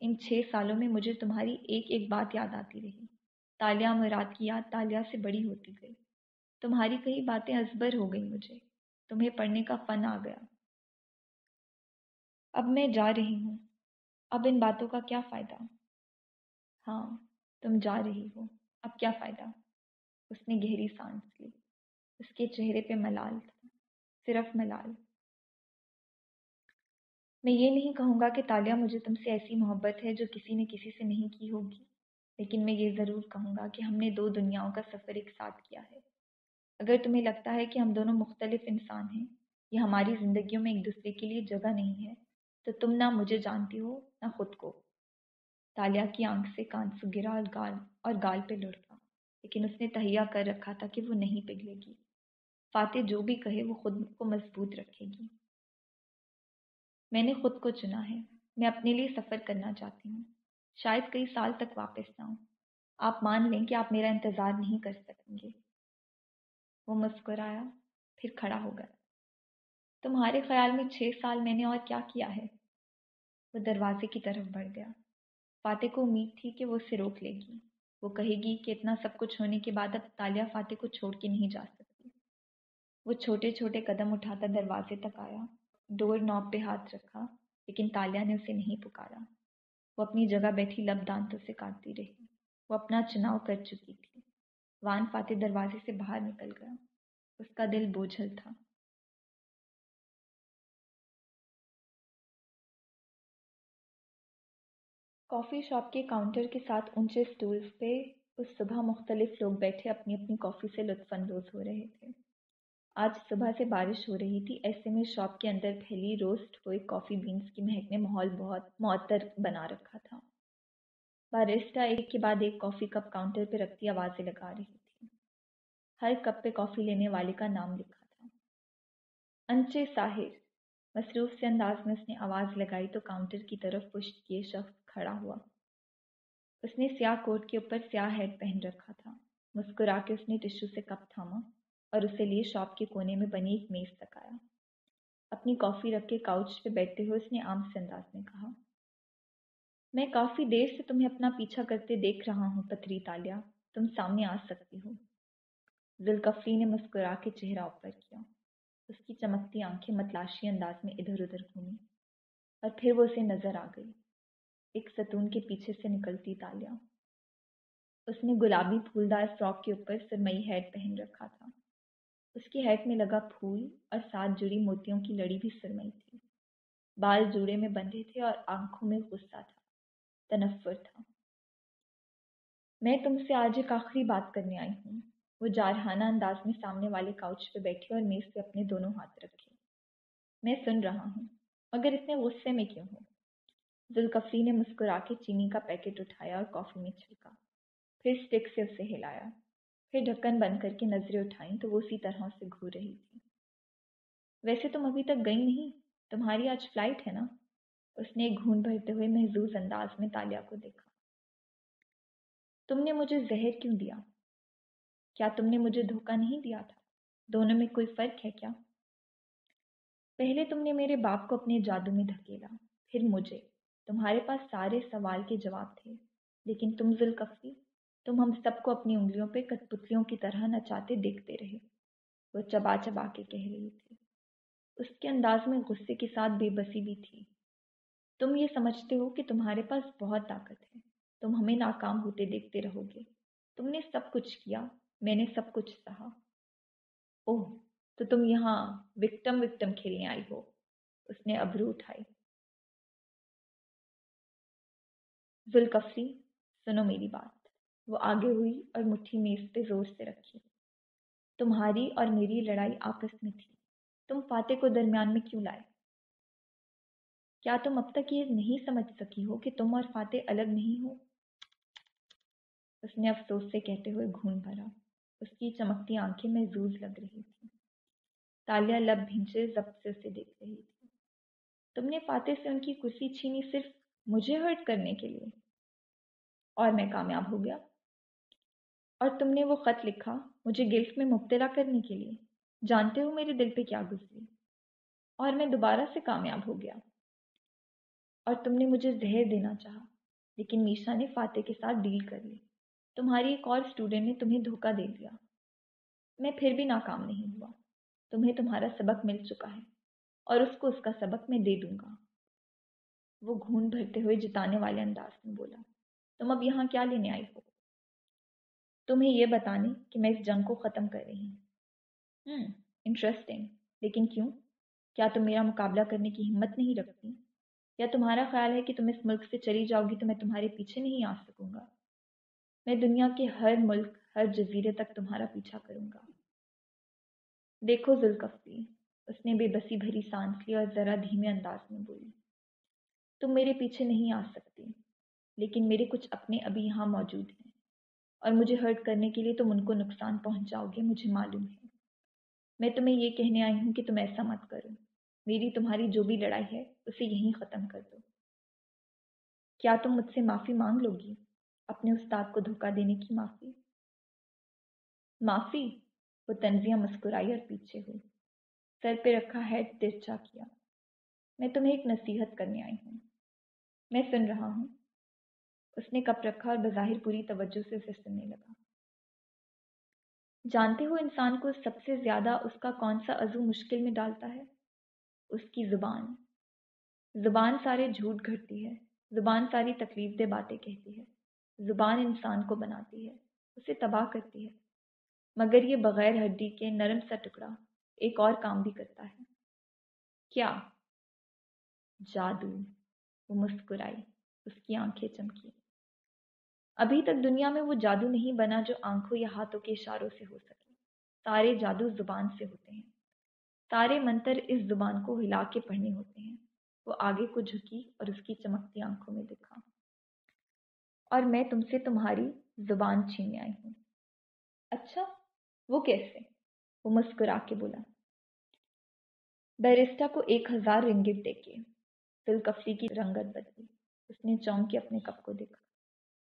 ان چھ سالوں میں مجھے تمہاری ایک ایک بات یاد آتی رہی۔ تالیہ مراد کی یاد تالیہ سے بڑی ہوتی گئی۔ تمہاری کئی باتیں ازبر ہو گئی مجھے۔ تمہیں پڑھنے کا فن آ گیا۔ اب میں جا رہی ہوں۔ اب ان باتوں کا کیا فائدہ؟ ہاں تم جا رہی ہو۔ اب کیا فائدہ؟ اس نے گہری سانس لی۔ اس کے چہرے پہ ملال تھا، صرف ملال۔ میں یہ نہیں کہوں گا کہ تالیہ مجھے تم سے ایسی محبت ہے جو کسی نے کسی سے نہیں کی ہوگی، لیکن میں یہ ضرور کہوں گا کہ ہم نے دو دنیاؤں کا سفر ایک ساتھ کیا ہے۔ اگر تمہیں لگتا ہے کہ ہم دونوں مختلف انسان ہیں یا ہماری زندگیوں میں ایک دوسرے کے لیے جگہ نہیں ہے، تو تم نہ مجھے جانتی ہو، نہ خود کو۔ تالیہ کی آنکھ سے کانسو گرا اور گال اور گال پہ لڑکا لیکن اس نے تہیا کر رکھا تھا کہ وہ نہیں پگھلے گی۔ فاتح جو بھی کہے وہ خود کو مضبوط رکھے گی۔ میں نے خود کو چنا ہے۔ میں اپنے لیے سفر کرنا چاہتی ہوں۔ شاید کئی سال تک واپس نہ ہوں۔ آپ مان لیں کہ آپ میرا انتظار نہیں کر سکیں گے۔ وہ مسکرایا، پھر کھڑا ہو گیا۔ تمہارے خیال میں چھ سال میں نے اور کیا کیا ہے؟ وہ دروازے کی طرف بڑھ گیا۔ فاتح کو امید تھی کہ وہ اسے روک لے گی۔ وہ کہے گی کہ اتنا سب کچھ ہونے کے بعد اب تالیہ فاتح کو چھوڑ کے نہیں جا سکتی۔ وہ چھوٹے چھوٹے قدم اٹھاتا دروازے تک آیا، ڈور نوب پہ ہاتھ رکھا، لیکن تالیہ نے اسے نہیں پکارا۔ وہ اپنی جگہ بیٹھی لب دانتوں سے کاٹتی رہی۔ وہ اپنا چناؤ کر چکی تھی۔ وان فاتح دروازے سے باہر نکل گیا۔ اس کا دل بوجھل تھا۔ کافی شاپ کے کاؤنٹر کے ساتھ اونچے اسٹولز پہ اس صبح مختلف لوگ بیٹھے اپنی اپنی کافی سے لطف اندوز ہو رہے تھے۔ آج صبح سے بارش ہو رہی تھی، ایسے میں شاپ کے اندر پھیلی روسٹ ہوئے کافی بینس کی مہک نے ماحول بہت معطر بنا رکھا تھا۔ بارسٹا ایک کے بعد ایک کافی کپ کاؤنٹر پہ رکھتی آوازیں لگا رہی تھی۔ ہر کپ پہ کافی لینے والے کا نام لکھا تھا۔ انچے ساحر، مصروف سے انداز میں اس نے آواز لگائی تو کاؤنٹر کی طرف پشت کیے شخص کھڑا ہوا۔ اس نے سیاہ کوٹ کے اوپر سیاہ ہیڈ پہن رکھا تھا۔ مسکرا کے اس نے ٹشو سے کپ تھاما اور اسے لیے شاپ کے کونے میں بنی ایک میز تک آیا۔ اپنی کافی رکھ کے کاؤچ پہ بیٹھتے ہوئے اس نے عام سے انداز میں کہا، میں کافی دیر سے تمہیں اپنا پیچھا کرتے دیکھ رہا ہوں پتری تالیہ تم سامنے آ سکتی ہو ذوالکفری نے مسکرا کے چہرہ اوپر کیا۔ اس کی چمکتی آنکھیں متلاشی انداز میں ادھر ادھر گھومی اور پھر وہ اسے نظر آ گئی۔ ایک ستون کے پیچھے سے نکلتی تالیاں اس نے گلابی پھولدار فراک کے اوپر سرمئی ہیڈ پہن رکھا تھا۔ اس کی ہیڈ میں لگا پھول اور ساتھ جڑی موتیوں کی لڑی بھی سرمئی تھی۔ بال جوڑے میں بندھے تھے اور آنکھوں میں غصہ تھا۔ تنفر تھا۔ میں تم سے آج ایک آخری بات کرنے آئی ہوں۔ وہ جارحانہ انداز میں سامنے والے کاؤچ پہ بیٹھی اور میز پہ اپنے دونوں ہاتھ رکھے۔ میں سن رہا ہوں، مگر اتنے غصے میں کیوں ہوں؟ ذوالکفری نے مسکرا کے چینی کا پیکٹ اٹھایا اور کافی میں چھڑکا پھر اسٹک سے اسے ہلایا پھر ڈھکن بند کر کے نظریں اٹھائیں تو وہ اسی طرح سے گھور رہی تھی ویسے تم ابھی تک گئی نہیں تمہاری آج فلائٹ ہے نا اس نے ایک گھون بھرتے ہوئے محظوظ انداز میں تالیا کو دیکھا تم نے مجھے زہر کیوں دیا کیا تم نے مجھے دھوکہ نہیں دیا تھا دونوں میں کوئی فرق ہے کیا پہلے تم نے میرے باپ کو اپنے جادو میں دھکیلا پھر مجھے تمہارے پاس سارے سوال کے جواب تھے، لیکن تم ذوالکفری تم ہم سب کو اپنی انگلیوں پہ کٹ پتلیوں کی طرح نچاتے دیکھتے رہے۔ وہ چبا چبا کے کہہ رہی تھی۔ اس کے انداز میں غصے کے ساتھ بے بسی بھی تھی۔ تم یہ سمجھتے ہو کہ تمہارے پاس بہت طاقت ہے۔ تم ہمیں ناکام ہوتے دیکھتے رہو گے۔ تم نے سب کچھ کیا، میں نے سب کچھ سہا۔ اوہ، تو تم یہاں وکٹم وکٹم کھیلنے آئی ہو۔ اس نے ابرو اٹھائی۔ ذوالکفری، سنو میری بات۔ وہ آگے ہوئی اور مٹھی میز پہ زور سے رکھی۔ تمہاری اور میری لڑائی آپس میں تھی۔ تم فاتح کو درمیان میں کیوں لائے؟ کیا تم اب تک یہ نہیں سمجھ سکی ہو کہ تم اور فاتح الگ نہیں ہو؟ اس نے افسوس سے کہتے ہوئے گھون بھرا۔ اس کی چمکتی آنکھیں محظوظ لگ رہی تھیں۔ تالیہ لب بھینچے ضبط سے اسے دیکھ رہی تھی تم نے فاتح سے ان کی کرسی چھینی صرف مجھے ہرٹ کرنے کے لیے۔ اور میں کامیاب ہو گیا۔ اور تم نے وہ خط لکھا مجھے گلف میں مبتلا کرنے کے لیے۔ جانتے ہو میرے دل پہ کیا گزری۔ اور میں دوبارہ سے کامیاب ہو گیا۔ اور تم نے مجھے زہر دینا چاہا، لیکن میشا نے فاتح کے ساتھ ڈیل کر لی۔ تمہاری ایک اور اسٹوڈنٹ نے تمہیں دھوکہ دے دیا۔ میں پھر بھی ناکام نہیں ہوا۔ تمہیں تمہارا سبق مل چکا ہے اور اس کو اس کا سبق میں دے دوں گا۔ وہ گھون بھرتے ہوئے جتانے والے انداز میں بولا، تم اب یہاں کیا لینے آئی ہو؟ تمہیں یہ بتانے کہ میں اس جنگ کو ختم کر رہی ہوں۔ ہوں انٹرسٹنگ لیکن کیوں؟ کیا تم میرا مقابلہ کرنے کی ہمت نہیں رکھتی؟ یا تمہارا خیال ہے کہ تم اس ملک سے چلی جاؤ گی تو میں تمہارے پیچھے نہیں آ سکوں گا؟ میں دنیا کے ہر ملک، ہر جزیرے تک تمہارا پیچھا کروں گا۔ دیکھو ذوالکفری اس نے بے بسی بھری سانس لی اور ذرا دھیمے انداز میں بولی تم میرے پیچھے نہیں آ سکتی۔ لیکن میرے کچھ اپنے ابھی یہاں موجود ہیں۔ اور مجھے ہرٹ کرنے کے لیے تم ان کو نقصان پہنچاؤ گے مجھے معلوم ہے۔ میں تمہیں یہ کہنے آئی ہوں کہ تم ایسا مت کرو۔ میری تمہاری جو بھی لڑائی ہے، اسے یہیں ختم کر دو۔ کیا تم مجھ سے معافی مانگ لو گی اپنے استاد کو دھوکہ دینے کی معافی؟ معافی؟ وہ تنزیہ مسکرائی اور پیچھے ہوئی۔ سر پہ رکھا ہیڈ ترچا کیا۔ میں تمہیں ایک نصیحت کرنے آئی ہوں۔ میں سن رہا ہوں۔ اس نے کپ رکھا اور بظاہر پوری توجہ سے اسے سننے لگا۔ جانتے ہو انسان کو سب سے زیادہ اس کا کون سا عزو مشکل میں ڈالتا ہے؟ اس کی زبان۔ زبان سارے جھوٹ گھڑتی ہے۔ زبان ساری تکلیف دہ باتیں کہتی ہے۔ زبان انسان کو بناتی ہے۔ اسے تباہ کرتی ہے۔ مگر یہ بغیر ہڈی کے نرم سا ٹکڑا ایک اور کام بھی کرتا ہے۔ کیا؟ جادو۔ وہ مسکرائی، اس کی آنکھیں چمکی ابھی تک دنیا میں وہ جادو نہیں بنا جو آنکھوں یا ہاتھوں کے اشاروں سے ہو سکے۔ سارے جادو زبان سے ہوتے ہیں۔ سارے منتر اس زبان کو ہلا کے پڑھنے ہوتے ہیں۔ وہ آگے کو جھکی اور اس کی چمکتی آنکھوں میں دکھا۔ اور میں تم سے تمہاری زبان چھیننے آئی ہوں۔ اچھا وہ کیسے؟ وہ مسکرا کے بولا۔ بیرسٹا کو ایک ہزار رنگٹ دے کے۔ دلکفری کی رنگت بدلی۔ اس نے چونک کے اپنے کپ کو دیکھا۔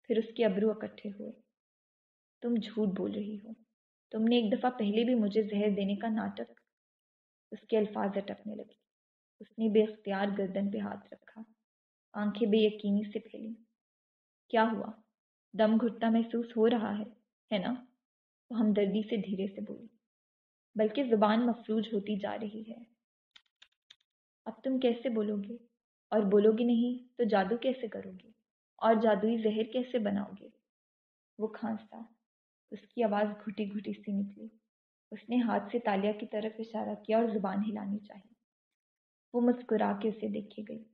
پھر اس کے ابرو اکٹھے ہوئے۔ تم جھوٹ بول رہی ہو۔ تم نے ایک دفعہ پہلے بھی مجھے زہر دینے کا ناٹک اس کے الفاظ اٹکنے لگے۔ اس نے بے اختیار گردن پہ ہاتھ رکھا۔ آنکھیں بے یقینی سے پھیلی۔ کیا ہوا؟ دم گھٹتا محسوس ہو رہا ہے ہے نا؟ وہ ہمدردی سے دھیرے سے بولی۔ بلکہ زبان مفلوج ہوتی جا رہی ہے۔ اب تم کیسے بولو گے؟ اور بولو گے نہیں تو جادو کیسے کرو گے اور جادوئی زہر کیسے بناؤ گے وہ کھانستا، اس کی آواز گھٹی گھٹی سی نکلی۔ اس نے ہاتھ سے تالیا کی طرف اشارہ کیا اور زبان ہلانی چاہی۔ وہ مسکرا کے اسے دیکھے گئی۔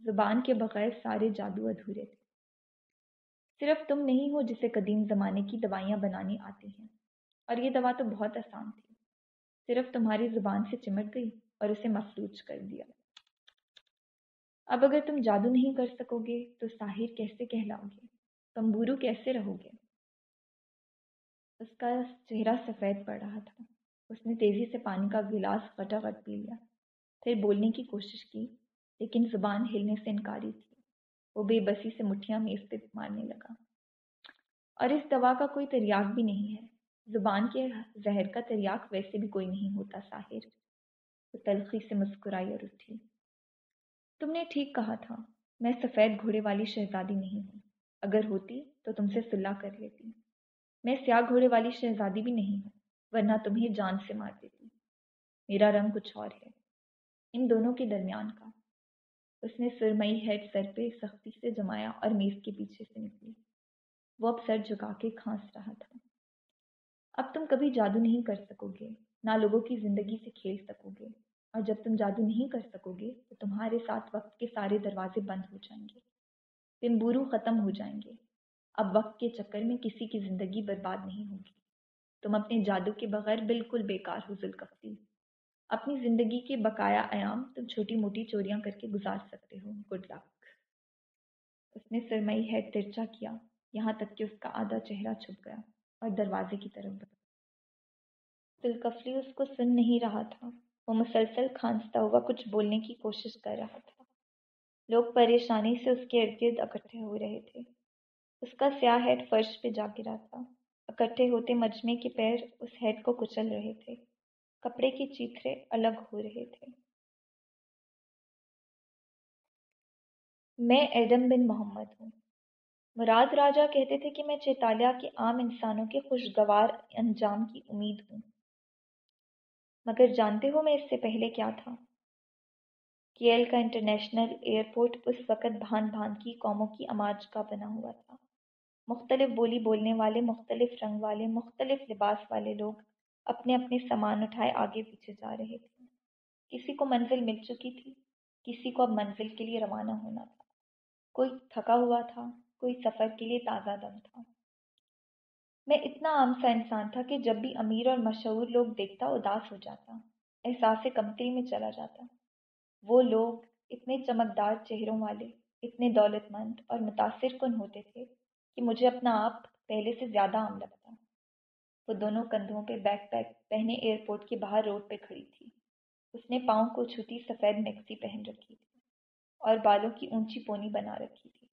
زبان کے بغیر سارے جادو ادھورے تھے۔ صرف تم نہیں ہو جسے قدیم زمانے کی دوائیاں بنانی آتی ہیں۔ اور یہ دوا تو بہت آسان تھی۔ صرف تمہاری زبان سے چمٹ گئی اور اسے مفلوج کر دیا۔ اب اگر تم جادو نہیں کر سکو گے تو ساحر کیسے کہلاؤ گے؟ کمبورو کیسے رہو گے؟ اس کا چہرہ سفید پڑ رہا تھا۔ اس نے تیزی سے پانی کا گلاس غٹا غٹ پی لیا۔ پھر بولنے کی کوشش کی، لیکن زبان ہلنے سے انکاری تھی۔ وہ بے بسی سے مٹھیاں میز پہ مارنے لگا۔ اور اس دوا کا کوئی تریاق بھی نہیں ہے۔ زبان کے زہر کا تریاق ویسے بھی کوئی نہیں ہوتا، ساحر۔ وہ تلخی سے مسکرائی اور اٹھی۔ تم نے ٹھیک کہا تھا، میں سفید گھوڑے والی شہزادی نہیں ہوں۔ اگر ہوتی تو تم سے صلاح کر لیتی۔ میں سیاہ گھوڑے والی شہزادی بھی نہیں ہوں، ورنہ تمہیں جان سے مار دیتی۔ میرا رنگ کچھ اور ہے۔ ان دونوں کے درمیان کا۔ اس نے سرمئی ہیڈ سر پہ سختی سے جمایا اور میز کے پیچھے سے نکلی۔ وہ اب سر جھکا کے کھانس رہا تھا۔ اب تم کبھی جادو نہیں کر سکو گے، نہ لوگوں کی زندگی سے کھیل سکو گے۔ اور جب تم جادو نہیں کر سکو گے تو تمہارے ساتھ وقت کے سارے دروازے بند ہو جائیں گے۔ پمبورو ختم ہو جائیں گے۔ اب وقت کے چکر میں کسی کی زندگی برباد نہیں ہوگی۔ تم اپنے جادو کے بغیر بالکل بیکار ہو ذوالکفتی۔ اپنی زندگی کے بقایا ایام تم چھوٹی موٹی چوریاں کر کے گزار سکتے ہو۔ گڈ لک اس نے سرمئی ہیڈ ترچا کیا۔ یہاں تک کہ اس کا آدھا چہرہ چھپ گیا اور دروازے کی طرف بڑھا۔ دلکفلی اس کو سن نہیں رہا تھا۔ وہ مسلسل کھانستا ہوا کچھ بولنے کی کوشش کر رہا تھا۔ لوگ پریشانی سے اس کے ارد گرد اکٹھے ہو رہے تھے۔ اس کا سیاہ ہیڈ فرش پہ جا گرا تھا۔ اکٹھے ہوتے مجمے کے پیر اس ہیڈ کو کچل رہے تھے۔ کپڑے کے چیتھرے الگ ہو رہے تھے۔ میں ایڈم بن محمد ہوں۔ مراد راجہ کہتے تھے کہ میں چیتالیہ کے عام انسانوں کے خوشگوار انجام کی امید ہوں۔ مگر جانتے ہو میں اس سے پہلے کیا تھا؟ کیل کا انٹرنیشنل ایئرپورٹ اس وقت بھان بھان کی قوموں کی اماج کا بنا ہوا تھا۔ مختلف بولی بولنے والے، مختلف رنگ والے، مختلف لباس والے لوگ اپنے اپنے سامان اٹھائے آگے پیچھے جا رہے تھے۔ کسی کو منزل مل چکی تھی، کسی کو اب منزل کے لیے روانہ ہونا تھا۔ کوئی تھکا ہوا تھا، کوئی سفر کے لیے تازہ دم تھا۔ میں اتنا عام سا انسان تھا کہ جب بھی امیر اور مشہور لوگ دیکھتا اداس ہو جاتا، احساس کمتری میں چلا جاتا۔ وہ لوگ اتنے چمکدار چہروں والے، اتنے دولت مند اور متاثر کن ہوتے تھے کہ مجھے اپنا آپ پہلے سے زیادہ عام لگتا۔ وہ دونوں کندھوں پہ بیک پیک پہنے ایئرپورٹ کے باہر روڈ پہ کھڑی تھی۔ اس نے پاؤں کو چھوٹی سفید میکسی پہن رکھی تھی اور بالوں کی اونچی پونی بنا رکھی تھی۔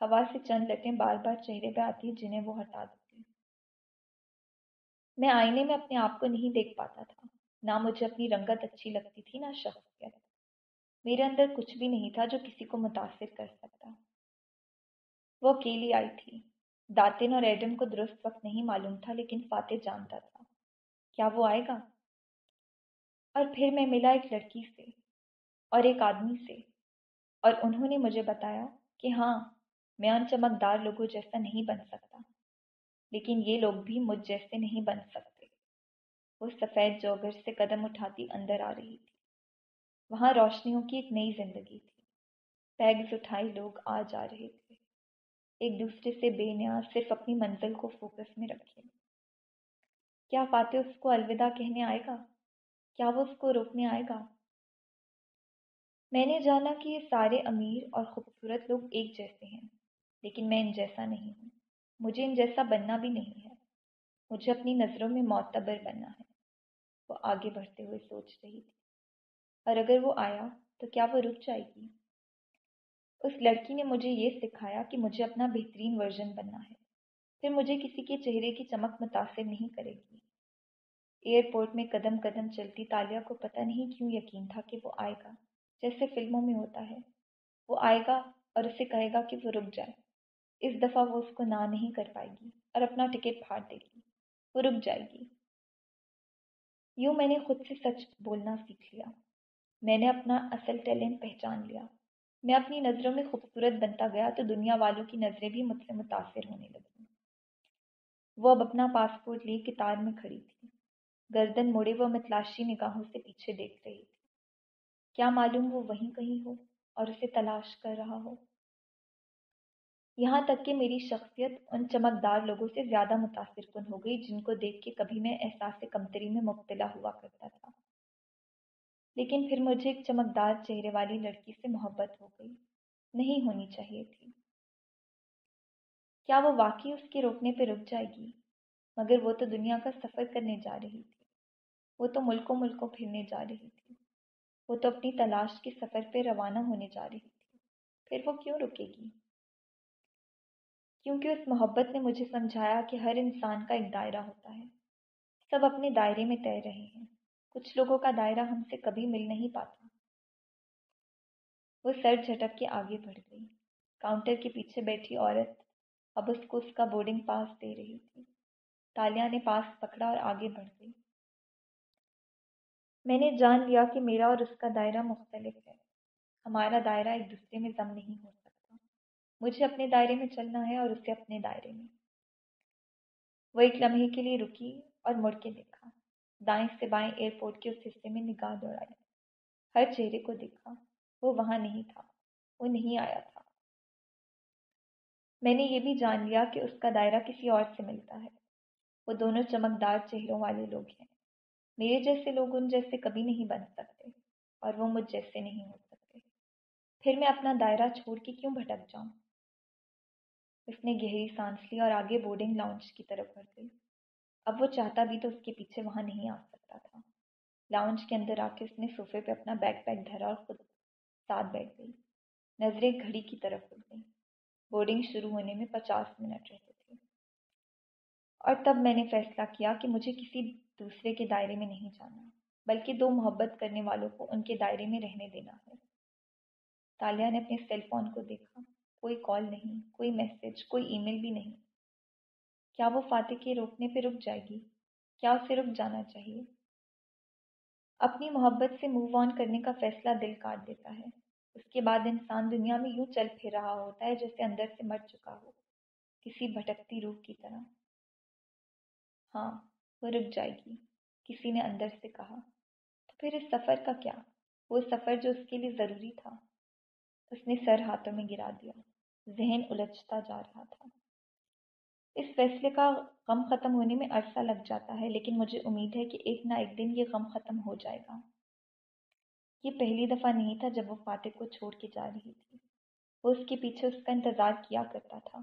ہوا سے چند لٹیں بار بار چہرے پہ آتی جنہیں وہ ہٹا دیتی میں آئینے میں اپنے آپ کو نہیں دیکھ پاتا تھا۔ نہ مجھے اپنی رنگت اچھی لگتی تھی، نہ شخصیت۔ میرے اندر کچھ بھی نہیں تھا جو کسی کو متاثر کر سکتا۔ وہ اکیلی آئی تھی۔ داتن اور ایڈم کو درست وقت نہیں معلوم تھا، لیکن فاتح جانتا تھا۔ کیا وہ آئے گا؟ اور پھر میں ملا ایک لڑکی سے اور ایک آدمی سے۔ اور انہوں نے مجھے بتایا کہ ہاں میں ان چمکدار لوگوں جیسا نہیں بن سکتا۔ لیکن یہ لوگ بھی مجھ جیسے نہیں بن سکتے۔ وہ سفید جوگر سے قدم اٹھاتی اندر آ رہی تھی۔ وہاں روشنیوں کی ایک نئی زندگی تھی۔ پیگز اٹھائی لوگ آ جا رہے تھے۔ ایک دوسرے سے بے نیاز صرف اپنی منزل کو فوکس میں رکھے کیا فاتح اس کو الوداع کہنے آئے گا؟ کیا وہ اس کو روکنے آئے گا؟ میں نے جانا کہ یہ سارے امیر اور خوبصورت لوگ ایک جیسے ہیں، لیکن میں ان جیسا نہیں ہوں۔ مجھے ان جیسا بننا بھی نہیں ہے۔ مجھے اپنی نظروں میں معتبر بننا ہے۔ وہ آگے بڑھتے ہوئے سوچ رہی تھی۔ اور اگر وہ آیا تو کیا وہ رک جائے گی؟ اس لڑکی نے مجھے یہ سکھایا کہ مجھے اپنا بہترین ورژن بننا ہے۔ پھر مجھے کسی کے چہرے کی چمک متاثر نہیں کرے گی۔ ایئرپورٹ میں قدم قدم چلتی تالیہ کو پتہ نہیں کیوں یقین تھا کہ وہ آئے گا۔ جیسے فلموں میں ہوتا ہے۔ وہ آئے گا اور اسے کہے گا کہ وہ رک جائے۔ اس دفعہ وہ اس کو نہ نہیں کر پائے گی اور اپنا ٹکٹ پھاڑ دے گی، وہ رک جائے گی۔ یوں میں نے خود سے سچ بولنا سیکھ لیا۔ میں نے اپنا اصل ٹیلنٹ پہچان لیا۔ میں اپنی نظروں میں خوبصورت بنتا گیا تو دنیا والوں کی نظریں بھی مجھ سے متاثر ہونے لگیں۔ وہ اب اپنا پاسپورٹ لے کتار میں کھڑی تھی۔ گردن موڑے وہ متلاشی نگاہوں سے پیچھے دیکھ رہی تھی۔ کیا معلوم وہ وہیں کہیں ہو اور اسے تلاش کر رہا ہو؟ یہاں تک کہ میری شخصیت ان چمکدار لوگوں سے زیادہ متاثر کن ہو گئی جن کو دیکھ کے کبھی میں احساس کمتری میں مبتلا ہوا کرتا تھا۔ لیکن پھر مجھے ایک چمکدار چہرے والی لڑکی سے محبت ہو گئی۔ نہیں ہونی چاہیے تھی۔ کیا وہ واقعی اس کے روکنے پہ رک جائے گی؟ مگر وہ تو دنیا کا سفر کرنے جا رہی تھی۔ وہ تو ملکوں ملکوں پھرنے جا رہی تھی۔ وہ تو اپنی تلاش کے سفر پہ روانہ ہونے جا رہی تھی۔ پھر وہ کیوں رکے گی؟ کیونکہ اس محبت نے مجھے سمجھایا کہ ہر انسان کا ایک دائرہ ہوتا ہے۔ سب اپنے دائرے میں تیر رہے ہیں۔ کچھ لوگوں کا دائرہ ہم سے کبھی مل نہیں پاتا۔ وہ سر جھٹک کے آگے بڑھ گئی۔ کاؤنٹر کے پیچھے بیٹھی عورت اب اس کو اس کا بورڈنگ پاس دے رہی تھی۔ تالیہ نے پاس پکڑا اور آگے بڑھ گئی۔ میں نے جان لیا کہ میرا اور اس کا دائرہ مختلف ہے۔ ہمارا دائرہ ایک دوسرے میں ضم نہیں ہو سکتا مجھے اپنے دائرے میں چلنا ہے اور اسے اپنے دائرے میں۔ وہ ایک لمحے کے لیے رکی اور مڑ کے دیکھا۔ دائیں سے بائیں ایئرپورٹ کے اس حصے میں نگاہ دوڑائی۔ ہر چہرے کو دیکھا۔ وہ وہاں نہیں تھا۔ وہ نہیں آیا تھا۔ میں نے یہ بھی جان لیا کہ اس کا دائرہ کسی اور سے ملتا ہے۔ وہ دونوں چمکدار چہروں والے لوگ ہیں۔ میرے جیسے لوگ ان جیسے کبھی نہیں بن سکتے اور وہ مجھ جیسے نہیں ہو سکتے۔ پھر میں اپنا دائرہ چھوڑ کے کیوں بھٹک جاؤں؟ اس نے گہری سانس لی اور آگے بورڈنگ لاؤنج کی طرف بڑھ گئی اب وہ چاہتا بھی تو اس کے پیچھے وہاں نہیں آ سکتا تھا۔ لاؤنج کے اندر آ کے اس نے صوفے پہ اپنا بیگ پیک دھرا اور خود ساتھ بیٹھ گئی۔ نظریں گھڑی کی طرف اٹھ گئی بورڈنگ شروع ہونے میں پچاس منٹ رہتے تھے۔ اور تب میں نے فیصلہ کیا کہ مجھے کسی دوسرے کے دائرے میں نہیں جانا، بلکہ دو محبت کرنے والوں کو ان کے دائرے میں رہنے دینا ہے۔ تالیہ نے اپنے سیل فون کو دیکھا۔ کوئی کال نہیں، کوئی میسج کوئی ای میل بھی نہیں۔ کیا وہ فاتح کے روکنے پہ رک جائے گی؟ کیا اسے رک جانا چاہیے؟ اپنی محبت سے موو آن کرنے کا فیصلہ دل کاٹ دیتا ہے۔ اس کے بعد انسان دنیا میں یوں چل پھر رہا ہوتا ہے جیسے اندر سے مر چکا ہو، کسی بھٹکتی روح کی طرح۔ ہاں وہ رک جائے گی، کسی نے اندر سے کہا۔ تو پھر اس سفر کا کیا؟ وہ سفر جو اس کے لیے ضروری تھا۔ اس نے سر ہاتھوں میں گرا دیا۔ ذہن الجھتا جا رہا تھا۔ اس فیصلے کا غم ختم ہونے میں عرصہ لگ جاتا ہے، لیکن مجھے امید ہے کہ ایک نہ ایک دن یہ غم ختم ہو جائے گا۔ یہ پہلی دفعہ نہیں تھا جب وہ فاتح کو چھوڑ کے جا رہی تھی۔ وہ اس کے پیچھے اس کا انتظار کیا کرتا تھا۔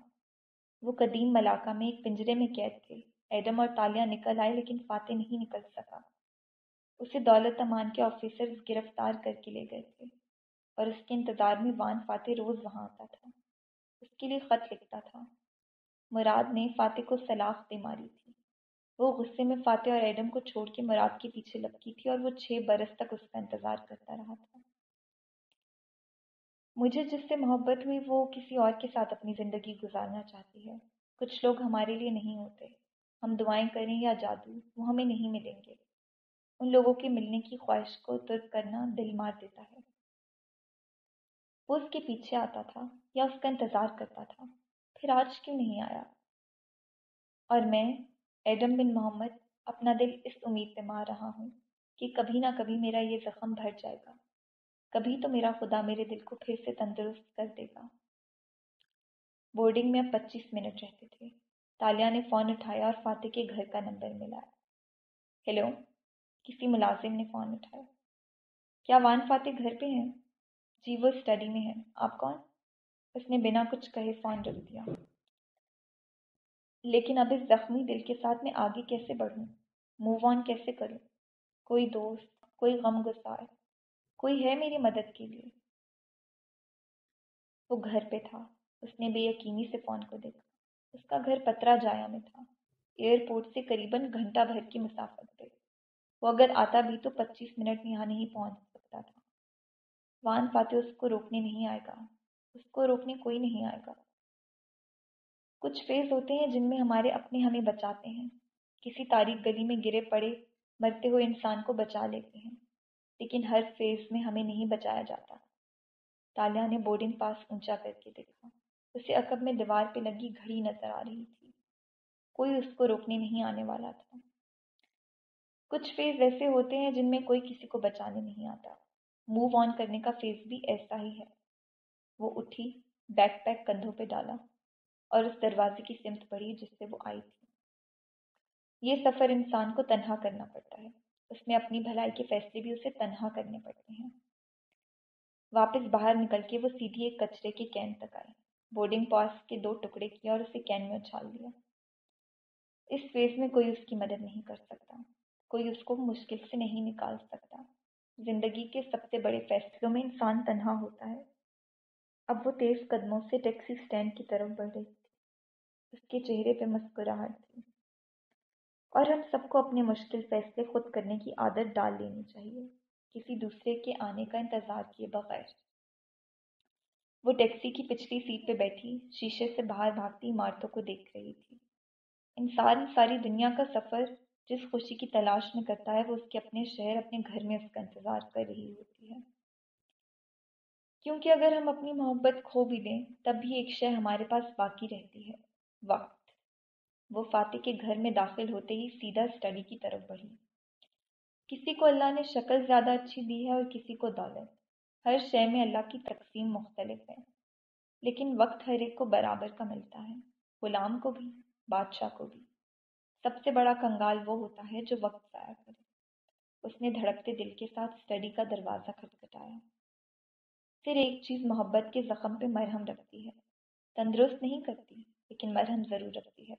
وہ قدیم ملاقہ میں ایک پنجرے میں قید تھے۔ ایڈم اور تالیہ نکل آئے، لیکن فاتح نہیں نکل سکا۔ اسے دولت امان کے آفیسرز گرفتار کر کے لے گئے تھے اور اس کے انتظار میں وان فاتح روز وہاں آتا تھا۔ اس کے لیے خط لکھتا تھا۔ مراد نے فاتح کو سلاخ دے ماری تھی۔ وہ غصے میں فاتح اور ایڈم کو چھوڑ کے مراد کے پیچھے لپکی تھی اور وہ چھ برس تک اس کا انتظار کرتا رہا تھا۔ مجھے جس سے محبت ہوئی وہ کسی اور کے ساتھ اپنی زندگی گزارنا چاہتی ہے۔ کچھ لوگ ہمارے لیے نہیں ہوتے۔ ہم دعائیں کریں یا جادو، وہ ہمیں نہیں ملیں گے۔ ان لوگوں کے ملنے کی خواہش کو ترک کرنا دل مار دیتا ہے۔ وہ اس کے پیچھے آتا تھا یا اس کا انتظار کرتا تھا۔ پھر آج کیوں نہیں آیا؟ اور میں، ایڈم بن محمد، اپنا دل اس امید پہ مار رہا ہوں کہ کبھی نہ کبھی میرا یہ زخم بھر جائے گا۔ کبھی تو میرا خدا میرے دل کو پھر سے تندرست کر دے گا۔ بورڈنگ میں اب پچیس منٹ رہتے تھے۔ تالیہ نے فون اٹھایا اور فاتح کے گھر کا نمبر ملایا ہیلو، کسی ملازم نے فون اٹھایا۔ کیا وان فاتح گھر پہ ہیں؟ جی وہ اسٹڈی میں ہیں آپ کون؟ اس نے بنا کچھ کہے، فون رکھ دیا۔ لیکن اب اس زخمی دل کے ساتھ میں آگے کیسے بڑھوں؟ موو آن کیسے کروں؟ کوئی دوست، کوئی غم گسار کوئی ہے میری مدد کے لیے؟ وہ گھر پہ تھا۔ اس نے بے یقینی سے فون کو دیکھا۔ اس کا گھر پترا جایا میں تھا۔ ایئرپورٹ سے قریباً گھنٹہ بھر کی مسافت پہ۔ وہ اگر آتا بھی تو پچیس منٹ میں یہاں نہیں پہنچ سکتا تھا۔ وان فاتح اس کو روکنے نہیں آئے گا۔ اس کو روکنے کوئی نہیں آئے گا۔ کچھ فیز ہوتے ہیں جن میں ہمارے اپنے ہمیں بچاتے ہیں۔ کسی تاریخ گلی میں گرے پڑے، مرتے ہوئے انسان کو بچا لیتے ہیں۔ لیکن ہر فیز میں ہمیں نہیں بچایا جاتا۔ تالیہ نے بورڈنگ پاس اونچا کر کے دیکھا۔ اسے عقب میں دیوار پہ لگی گھڑی نظر آ رہی تھی۔ کوئی اس کو روکنے نہیں آنے والا تھا۔ کچھ فیز ایسے ہوتے ہیں جن میں کوئی کسی کو بچانے نہیں آتا۔ موو آن کرنے کا فیز بھی ایسا ہی ہے۔ وہ اٹھی بیک پیک کندھوں پہ ڈالا اور اس دروازے کی سمت پڑی جس سے وہ آئی تھی۔ یہ سفر انسان کو تنہا کرنا پڑتا ہے۔ اس میں اپنی بھلائی کے فیصلے بھی اسے تنہا کرنے پڑتے ہیں۔ واپس باہر نکل کے وہ سیدھی ایک کچرے کے کین تک آئی۔ بورڈنگ پاس کے دو ٹکڑے کیا اور اسے کین میں اچھال دیا اس فیس میں کوئی اس کی مدد نہیں کر سکتا۔ کوئی اس کو مشکل سے نہیں نکال سکتا۔ زندگی کے سب سے بڑے فیصلوں میں انسان تنہا ہوتا ہے۔ اب وہ تیز قدموں سے ٹیکسی اسٹینڈ کی طرف بڑھ رہی تھی۔ اس کے چہرے پہ مسکراہٹ تھی۔ اور ہم سب کو اپنے مشکل فیصلے خود کرنے کی عادت ڈال لینی چاہیے۔ کسی دوسرے کے آنے کا انتظار کیے بغیر۔ وہ ٹیکسی کی پچھلی سیٹ پہ بیٹھی، شیشے سے باہر بھاگتی عمارتوں کو دیکھ رہی تھی۔ انسان ساری دنیا کا سفر جس خوشی کی تلاش میں کرتا ہے وہ اس کے اپنے شہر، اپنے گھر میں اس کا انتظار کر رہی ہوتی ہے۔ کیونکہ اگر ہم اپنی محبت کھو بھی دیں، تب بھی ایک شے ہمارے پاس باقی رہتی ہے۔ وقت۔ وہ فاتح کے گھر میں داخل ہوتے ہی سیدھا اسٹڈی کی طرف بڑھی۔ کسی کو اللہ نے شکل زیادہ اچھی دی ہے اور کسی کو دولت۔ ہر شے میں اللہ کی تقسیم مختلف ہے۔ لیکن وقت ہر ایک کو برابر کا ملتا ہے۔ غلام کو بھی، بادشاہ کو بھی۔ سب سے بڑا کنگال وہ ہوتا ہے جو وقت ضائع کرے۔ اس نے دھڑکتے دل کے ساتھ اسٹڈی کا دروازہ کھٹکھٹایا۔ پھر ایک چیز محبت کے زخم پہ مرہم رکھتی ہے۔ تندرست نہیں کرتی، لیکن مرہم ضرور رکھتی ہے۔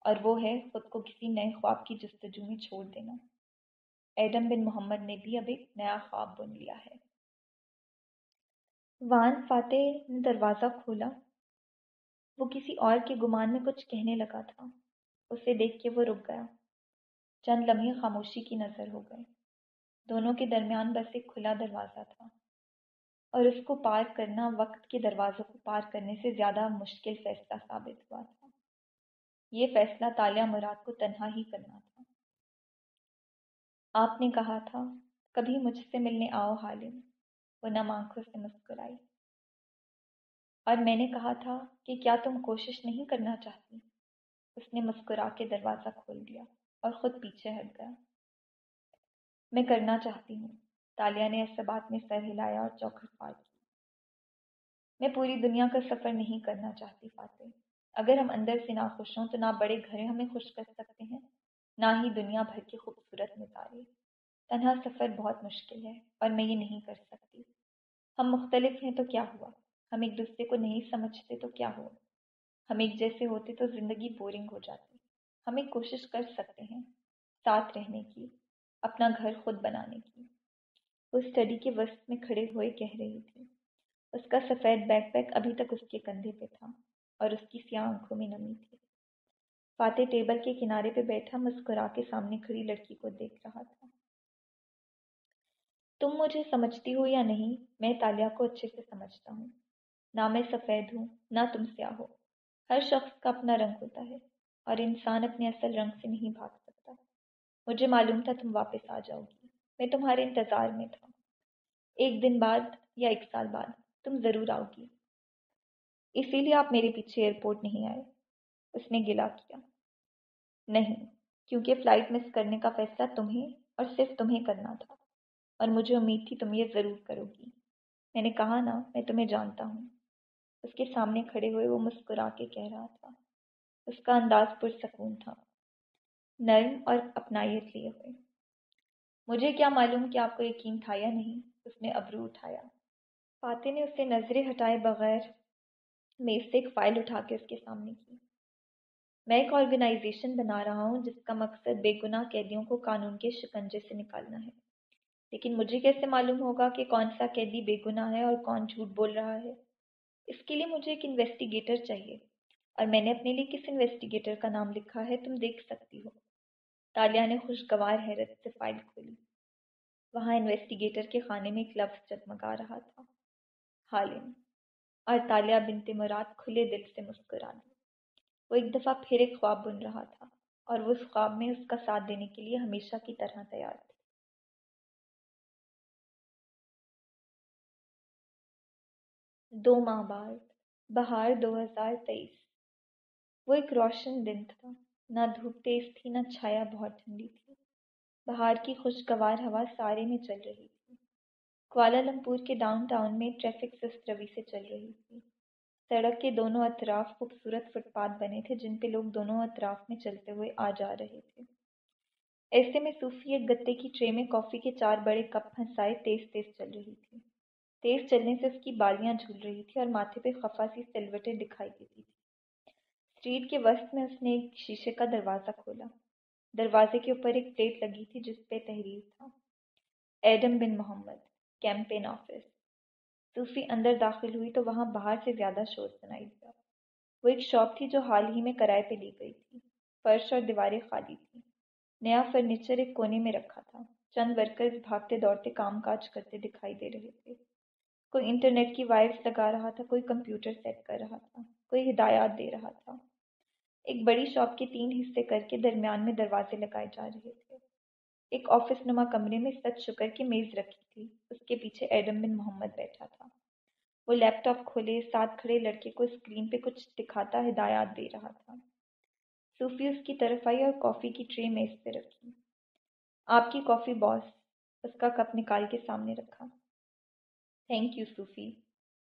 اور وہ ہے خود کو کسی نئے خواب کی جستجو میں چھوڑ دینا۔ ایڈم بن محمد نے بھی اب ایک نیا خواب بن لیا ہے۔ وان فاتح نے دروازہ کھولا۔ وہ کسی اور کے گمان میں کچھ کہنے لگا تھا۔ اسے دیکھ کے وہ رک گیا۔ چند لمحے خاموشی کی نظر ہو گئے۔ دونوں کے درمیان بس ایک کھلا دروازہ تھا۔ اور اس کو پار کرنا وقت کے دروازوں کو پار کرنے سے زیادہ مشکل فیصلہ ثابت ہوا تھا۔ یہ فیصلہ تالیہ مراد کو تنہا ہی کرنا تھا۔ آپ نے کہا تھا، کبھی مجھ سے ملنے آؤ حالم وہ نم آنکھوں سے مسکرائی۔ اور میں نے کہا تھا کہ کیا تم کوشش نہیں کرنا چاہتی؟ اس نے مسکرا کے دروازہ کھول دیا اور خود پیچھے ہٹ گیا۔ میں کرنا چاہتی ہوں۔ تالیہ نے ایسے بات میں سر ہلایا اور چوکھٹ پار کی۔ میں پوری دنیا کا سفر نہیں کرنا چاہتی فاتح اگر ہم اندر سے نہ خوش ہوں تو نہ بڑے گھر ہمیں خوش کر سکتے ہیں، نہ ہی دنیا بھر کے خوبصورت نظارے۔ تنہا سفر بہت مشکل ہے اور میں یہ نہیں کر سکتی۔ ہم مختلف ہیں تو کیا ہوا؟ ہم ایک دوسرے کو نہیں سمجھتے تو کیا ہوا؟ ہم ایک جیسے ہوتے تو زندگی بورنگ ہو جاتی۔ ہم ایک کوشش کر سکتے ہیں ساتھ رہنے کی، اپنا گھر خود بنانے کی۔ وہ اسٹڈی کے وسط میں کھڑے ہوئے کہہ رہی تھی۔ اس کا سفید بیک پیک ابھی تک اس کے کندھے پہ تھا اور اس کی سیاہ آنکھوں میں نمی تھی۔ فاتح ٹیبل کے کنارے پہ بیٹھا مسکرا کے سامنے کھڑی لڑکی کو دیکھ رہا تھا۔ تم مجھے سمجھتی ہو یا نہیں؟ میں تالیہ کو اچھے سے سمجھتا ہوں۔ نہ میں سفید ہوں، نہ تم سیاہ ہو۔ ہر شخص کا اپنا رنگ ہوتا ہے اور انسان اپنے اصل رنگ سے نہیں بھاگ سکتا۔ مجھے معلوم تھا تم واپس آ جاؤ گی۔ میں تمہارے انتظار میں تھا۔ ایک دن بعد یا ایک سال بعد تم ضرور آؤ گی۔ اسی لیے آپ میرے پیچھے ایئرپورٹ نہیں آئے۔ اس نے گلا کیا۔ نہیں، کیونکہ فلائٹ مس کرنے کا فیصلہ تمہیں اور صرف تمہیں کرنا تھا۔ اور مجھے امید تھی تم یہ ضرور کرو گی۔ میں نے کہا نا میں تمہیں جانتا ہوں۔ اس کے سامنے کھڑے ہوئے وہ مسکرا کے کہہ رہا تھا۔ اس کا انداز پرسکون تھا۔ نرم اور اپنائیت لیے ہوئے۔ مجھے کیا معلوم کہ آپ کو یقین تھا یا نہیں؟ اس نے ابرو اٹھایا۔ فاتح نے اسے نظریں ہٹائے بغیر میز سے ایک فائل اٹھا کے اس کے سامنے کی۔ میں ایک آرگنائزیشن بنا رہا ہوں جس کا مقصد بے گناہ قیدیوں کو قانون کے شکنجے سے نکالنا ہے۔ لیکن مجھے کیسے معلوم ہوگا کہ کون سا قیدی بے گناہ ہے اور کون جھوٹ بول رہا ہے؟ اس کے لیے مجھے ایک انویسٹیگیٹر چاہیے۔ اور میں نے اپنے لیے کس انویسٹیگیٹر کا نام لکھا ہے تم دیکھ سکتی ہو۔ تالیہ نے خوشگوار حیرت سے فائل کھولی۔ وہاں انویسٹیگیٹر کے خانے میں ایک لفظ چٹمگا رہا تھا۔ حالم اور تالیہ بنت مراد کھلے دل سے مسکرا دی۔ وہ ایک دفعہ پھر ایک خواب بن رہا تھا اور وہ اس خواب میں اس کا ساتھ دینے کے لیے ہمیشہ کی طرح تیار تھی دو ماہ بعد، بہار دو ہزار تیئیس۔ وہ ایک روشن دن تھا۔ نہ دھوپ تیز تھی، نہ چھایا بہت ٹھنڈی تھی۔ بہار کی خوشگوار ہوا سارے میں چل رہی تھی۔ کوالالمپور کے ڈاؤن ٹاؤن میں ٹریفک سست روی سے چل رہی تھی۔ سڑک کے دونوں اطراف خوبصورت فٹ پاتھ بنے تھے، جن پہ لوگ دونوں اطراف میں چلتے ہوئے آ جا رہے تھے۔ ایسے میں صوفی ایک گتے کی ٹرے میں کافی کے چار بڑے کپ پھنسائے تیز تیز چل رہی تھی۔ تیز چلنے سے اس کی بالیاں جھول رہی تھی اور ماتھے پہ خفا سی سلوٹیں دکھائی دیتی تھی اسٹریٹ کے وسط میں اس نے ایک شیشے کا دروازہ کھولا۔ دروازے کے اوپر ایک پلیٹ لگی تھی جس پہ تحریر تھا، Adam bin Muhammad, campaign office. Sophie اندر داخل ہوئی تو وہاں باہر سے زیادہ شور سنائی دیا۔ وہ ایک شاپ تھی جو حال ہی میں کرائے پہ لی گئی تھی۔ فرش اور دیواریں خالی تھیں۔ نیا فرنیچر ایک کونے میں رکھا تھا۔ چند ورکرز بھاگتے دوڑتے کام کاج کرتے دکھائی دے رہے تھے۔ کوئی انٹرنیٹ کی وائرس لگا رہا تھا، کوئی کمپیوٹر سیٹ کر رہا تھا، کوئی ہدایات دے رہا تھا۔ ایک بڑی شاپ کے تین حصے کر کے درمیان میں دروازے لگائے جا رہے تھے۔ ایک آفس نما کمرے میں سچ شکر کی میز رکھی تھی۔ اس کے پیچھے ایڈم بن محمد بیٹھا تھا۔ وہ لیپ ٹاپ کھولے، ساتھ کھڑے لڑکے کو اسکرین پہ کچھ دکھاتا ہدایات دے رہا تھا۔ صوفی اس کی طرف آئی اور کافی کی ٹرے میز پہ رکھی۔ آپ کی کافی باس، اس کا کپ نکال کے سامنے رکھا۔ تھینک یو صوفی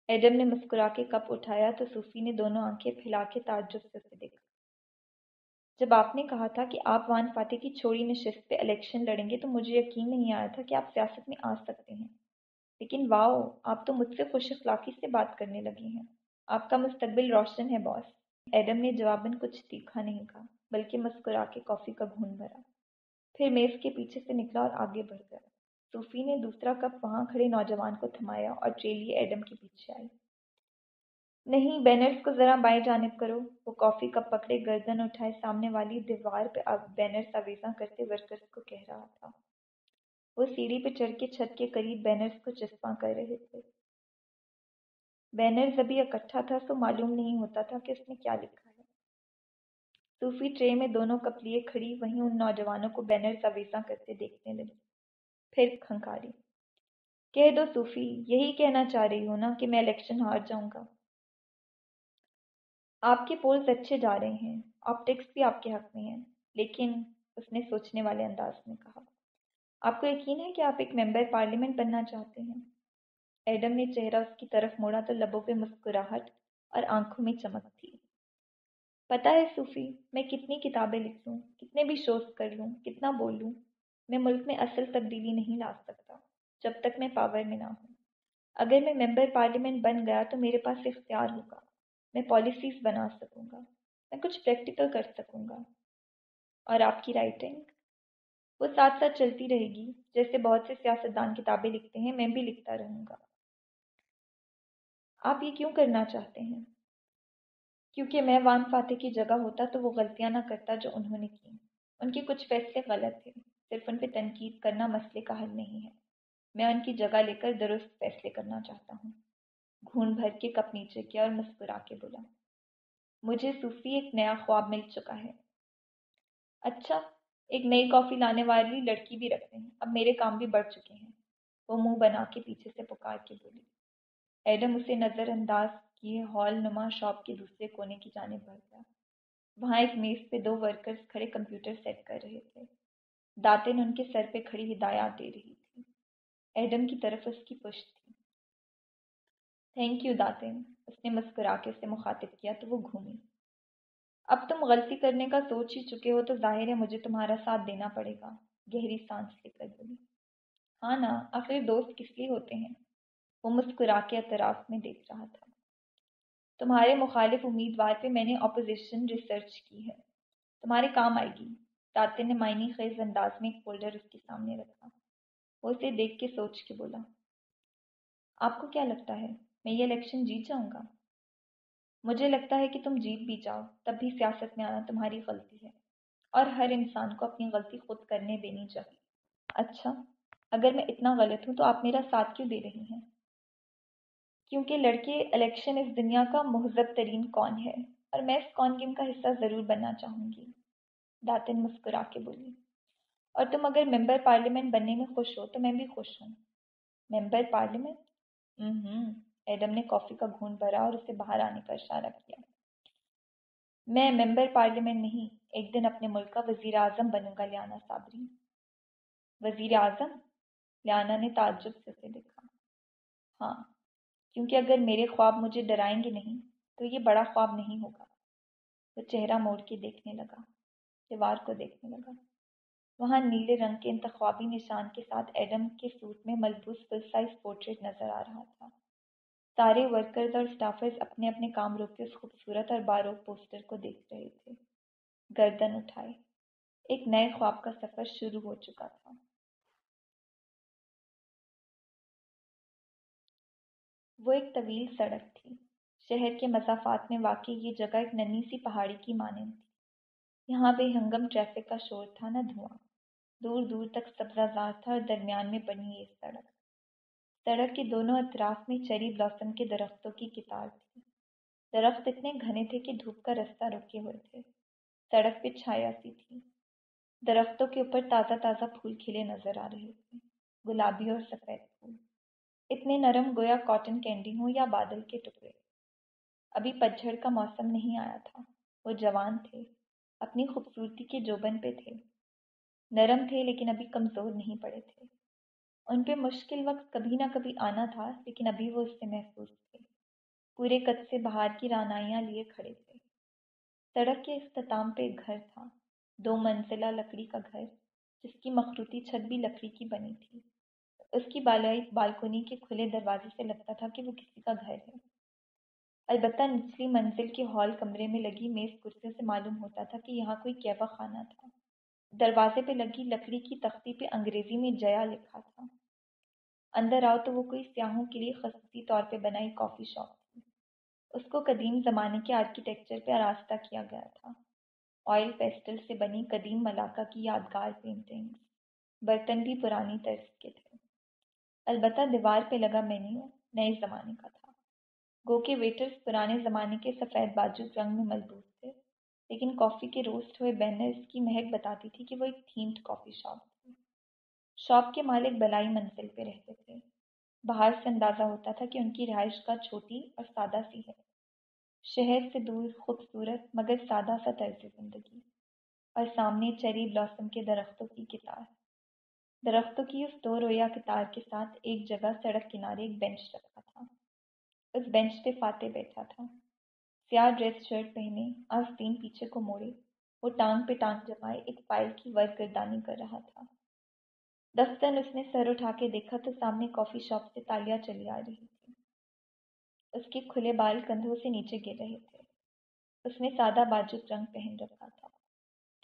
ایڈم نے مسکرا کے کپ اٹھایا تو صوفی نے دونوں آنکھیں پھیلا کے تعجب سے اسے دیکھا۔ جب آپ نے کہا تھا کہ آپ وان فاتح کی چھوڑی نشست پہ الیکشن لڑیں گے تو مجھے یقین نہیں آیا تھا کہ آپ سیاست میں آ سکتے ہیں۔ لیکن واؤ، آپ تو مجھ سے خوش اخلاقی سے بات کرنے لگے ہیں۔ آپ کا مستقبل روشن ہے، باس۔ ایڈم نے جواباً کچھ تیکھا نہیں کہا، بلکہ مسکرا کے کافی کا گھون بھرا۔ پھر میز کے پیچھے سے نکلا اور آگے بڑھ گیا۔ صوفی نے دوسرا کپ وہاں کھڑے نوجوان کو تھمایا اور ٹریلی ایڈم کے پیچھے آئی۔ نہیں، بینرز کو ذرا بائیں جانب کرو۔ وہ کافی کپ پکڑے، گردن اٹھائے سامنے والی دیوار پہ اب بینرز آویزاں کرتے ورکرز کو کہہ رہا تھا۔ وہ سیڑھی پہ چڑھ کے چھت کے قریب بینرز کو چسپاں کر رہے تھے۔ بینرز ابھی اکٹھا تھا تو معلوم نہیں ہوتا تھا کہ اس نے کیا لکھا ہے۔ صوفی ٹرے میں دونوں کپ لیے کھڑی، وہیں ان نوجوانوں کو بینرز آویزاں کرتے دیکھنے لگی پھر کھنکاری۔ کہہ دو صوفی، یہی کہنا چاہ رہی ہوں نا کہ میں الیکشن ہار جاؤں گا۔ آپ کے پولز اچھے جا رہے ہیں، آپٹکس بھی آپ کے حق میں ہیں، لیکن اس نے سوچنے والے انداز میں کہا۔ آپ کو یقین ہے کہ آپ ایک ممبر پارلیمنٹ بننا چاہتے ہیں؟ ایڈم نے چہرہ اس کی طرف موڑا تو لبوں پہ مسکراہٹ اور آنکھوں میں چمک تھی۔ پتہ ہے صوفی، میں کتنی کتابیں لکھ لوں، کتنے بھی شوز کر لوں، کتنا بول لوں میں ملک میں اصل تبدیلی نہیں لا سکتا، جب تک میں پاور میں نہ ہوں۔ اگر میں ممبر پارلیمنٹ بن گیا تو میرے پاس اختیار ہوگا۔ میں پالیسیز بنا سکوں گا۔ میں کچھ پریکٹیکل کر سکوں گا۔ اور آپ کی رائٹنگ وہ ساتھ ساتھ چلتی رہے گی، جیسے بہت سے سیاستدان کتابیں لکھتے ہیں، میں بھی لکھتا رہوں گا۔ آپ یہ کیوں کرنا چاہتے ہیں؟ کیونکہ میں وان فاتح کی جگہ ہوتا تو وہ غلطیاں نہ کرتا جو انہوں نے کی۔ ان کے کچھ فیصلے غلط تھے۔ صرف ان پہ تنقید کرنا مسئلے کا حل نہیں ہے۔ میں ان کی جگہ لے کر درست فیصلے کرنا چاہتا ہوں۔ گھون بھر کے کپ نیچے کیا اور مسکرا کے بولا، مجھے صوفی ایک نیا خواب مل چکا ہے۔ اچھا ایک نئی کافی لانے والی لڑکی بھی رکھتے ہیں۔ اب میرے کام بھی بڑھ چکے ہیں۔ وہ منہ بنا کے پیچھے سے پکار کے بولی، ایڈم اسے نظر انداز کیے ہال نما شاپ کے دوسرے کونے کی جانب بڑھ گیا وہاں ایک میز پہ دو ورکرز کھڑے کمپیوٹر سیٹ کر رہے تھے۔ داتن ان کے سر پہ کھڑی ہدایات دے رہی تھی۔ ایڈم کی طرف اس کی پشت تھی۔ تھینک یو داتن اس نے مسکرا کے اسے مخاطب کیا تو وہ گھومی۔ اب تم غلطی کرنے کا سوچ ہی چکے ہو تو ظاہر ہے مجھے تمہارا ساتھ دینا پڑے گا۔ گہری سانس لے کر بولی۔ ہاں نا، آخر دوست کس لیے ہوتے ہیں؟ وہ مسکرا کے اطراف میں دیکھ رہا تھا۔ تمہارے مخالف امیدوار پہ میں نے اپوزیشن ریسرچ کی ہے۔ تمہارے کام آئے گی۔ داتن نے معنی خیز انداز میں ایک فولڈر اس کے سامنے رکھا۔ وہ اسے دیکھ کے سوچ کے بولا، آپ کو کیا لگتا ہے، میں یہ الیکشن جیت جاؤں گا? مجھے لگتا ہے کہ تم جیت بھی جاؤ، تب بھی سیاست میں آنا تمہاری غلطی ہے، اور ہر انسان کو اپنی غلطی خود کرنے دینی چاہیے۔ اچھا اگر میں اتنا غلط ہوں تو آپ میرا ساتھ کیوں دے رہی ہیں؟ کیونکہ لڑکے الیکشن اس دنیا کا مہذب ترین کون ہے، اور میں اس کون گیم کا حصہ ضرور بننا چاہوں گی۔ داتن مسکرا کے بولی اور تم اگر ممبر پارلیمنٹ بننے میں خوش ہو تو میں بھی خوش ہوں۔ Member parliament? ہوں ایڈم نے کافی کا گھون بھرا اور اسے باہر آنے کا اشارہ کیا۔ میں ممبر پارلیمنٹ نہیں، ایک دن اپنے ملک کا وزیر اعظم بنوں گا لیانا صابری وزیر اعظم لیانا نے تعجب سے اسے دیکھا۔ ہاں کیونکہ اگر میرے خواب مجھے ڈرائیں گے نہیں تو یہ بڑا خواب نہیں ہوگا۔ وہ چہرہ موڑ کے دیکھنے لگا۔ دیوار کو دیکھنے لگا۔ وہاں نیلے رنگ کے انتخابی نشان کے ساتھ ایڈم کے سوٹ میں ملبوس فل سائز پورٹریٹ نظر آ رہا تھا۔ سارے ورکرز اور اسٹافرز اپنے اپنے کام روک کے اس خوبصورت اور بارو پوسٹر کو دیکھ رہے تھے۔ گردن اٹھائے ایک نئے خواب کا سفر شروع ہو چکا تھا۔ وہ ایک طویل سڑک تھی۔ شہر کے مسافات میں واقع یہ جگہ ایک ننی سی پہاڑی کی مانند تھی۔ یہاں بے ہنگم ٹریفک کا شور تھا، نہ دھواں۔ دور دور تک سبزہ زار تھا اور درمیان میں بنی یہ سڑک۔ سڑک کے دونوں اطراف میں چیری بلاسم کے درختوں کی کتار تھی۔ درخت اتنے گھنے تھے کہ دھوپ کا رستہ رکے ہوئے تھے۔ سڑک پہ چھایا سی تھی۔ درختوں کے اوپر تازہ تازہ پھول کھلے نظر آ رہے تھے۔ گلابی اور سفید پھول۔ اتنے نرم گویا کاٹن کینڈی ہوں یا بادل کے ٹکڑے۔ ابھی پتجھڑ کا موسم نہیں آیا تھا۔ وہ جوان تھے۔ اپنی خوبصورتی کے جوبن پہ تھے۔ نرم تھے لیکن ابھی کمزور نہیں پڑے تھے۔ ان پہ مشکل وقت کبھی نہ کبھی آنا تھا، لیکن ابھی وہ اس سے محفوظ تھے۔ پورے قد سے باہر کی رانائیاں لیے کھڑے تھے۔ سڑک کے اختتام پہ ایک گھر تھا۔ دو منزلہ لکڑی کا گھر، جس کی مخروطی چھت بھی لکڑی کی بنی تھی۔ اس کی بالائی بالکونی کے کھلے دروازے سے لگتا تھا کہ وہ کسی کا گھر ہے۔ البتہ نچلی منزل کے ہال کمرے میں لگی میز کرسیوں سے معلوم ہوتا تھا کہ یہاں کوئی کیبا خانہ تھا۔ دروازے پہ لگی لکڑی کی تختی پہ انگریزی میں جیا لکھا تھا۔ اندر آؤ تو وہ کوئی سیاحوں کے لیے خصوصی طور پہ بنائی کافی شاپ تھی۔ اس کو قدیم زمانے کے آرکیٹیکچر پہ آراستہ کیا گیا تھا۔ آئل پیسٹل سے بنی قدیم ملاقہ کی یادگار پینٹنگز برتن بھی پرانی طرز کے تھے۔ البتہ دیوار پہ لگا مینیو نئے زمانے کا تھا۔ گو کے ویٹرز پرانے زمانے کے سفید باجو رنگ میں ملبوس تھے، لیکن کافی کے روسٹ ہوئے بینرز کی مہک بتاتی تھی کہ وہ ایک تھیمڈ کافی شاپ تھی۔ شاپ کے مالک بلائی منزل پہ رہتے تھے۔ باہر سے اندازہ ہوتا تھا کہ ان کی رہائش کا چھوٹی اور سادہ سی ہے۔ شہر سے دور خوبصورت مگر سادہ سا طرز زندگی۔ اور سامنے چیری بلاسم کے درختوں کی کتار۔ درختوں کی اس دو رویا کتار کے ساتھ ایک جگہ سڑک کنارے ایک بینچ رکھا تھا۔ اس بینچ پہ فاتح بیٹھا تھا۔ سیاہ ڈریس شرٹ پہنے آستین پیچھے کو موڑے، وہ ٹانگ پہ ٹانگ جمائے ایک فائل کی ورک گردانی کر رہا تھا۔ دفتر اس نے سر اٹھا کے دیکھا تو سامنے کافی شاپ سے تالیاں چلی آ رہی تھی اس کے کھلے بال کندھوں سے نیچے گر رہے تھے۔ اس نے سادہ باجت رنگ پہن رکھا تھا۔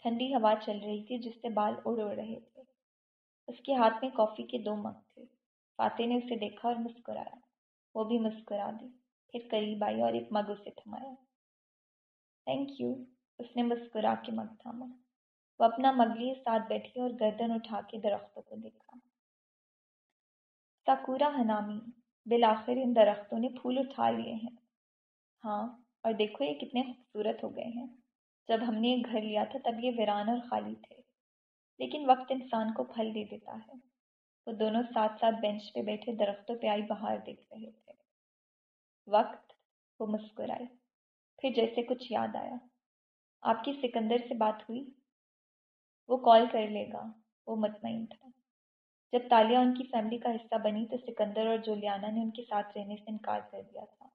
ٹھنڈی ہوا چل رہی تھی جس سے بال اڑ اڑ رہے تھے۔ اس کے ہاتھ میں کافی کے دو مگ تھے۔ فاتح نے اسے دیکھا اور مسکرایا۔ وہ بھی مسکرا دی۔ پھر قریب آئی اور ایک مگ اسے تھمایا۔ تھینک یو اس نے مسکرا کے مگ تھاما۔ وہ اپنا مگ لیے ساتھ بیٹھی اور گردن اٹھا کے درختوں کو دیکھا۔ ساکورا ہنامی، بالآخر ان درختوں نے پھول اٹھا لیے ہیں۔ ہاں اور دیکھو یہ کتنے خوبصورت ہو گئے ہیں۔ جب ہم نے ایک گھر لیا تھا تب یہ ویران اور خالی تھے۔ لیکن وقت انسان کو پھل دے دیتا ہے۔ وہ دونوں ساتھ ساتھ بینچ پہ بیٹھے درختوں پہ آئی باہر دیکھ رہے تھے۔ وقت وہ مسکرائے۔ پھر جیسے کچھ یاد آیا۔ آپ کی سکندر سے بات ہوئی؟ وہ کال کر لے گا۔ وہ مطمئن تھا۔ جب تالیہ ان کی فیملی کا حصہ بنی تو سکندر اور جولیانا نے ان کے ساتھ رہنے سے انکار کر دیا تھا۔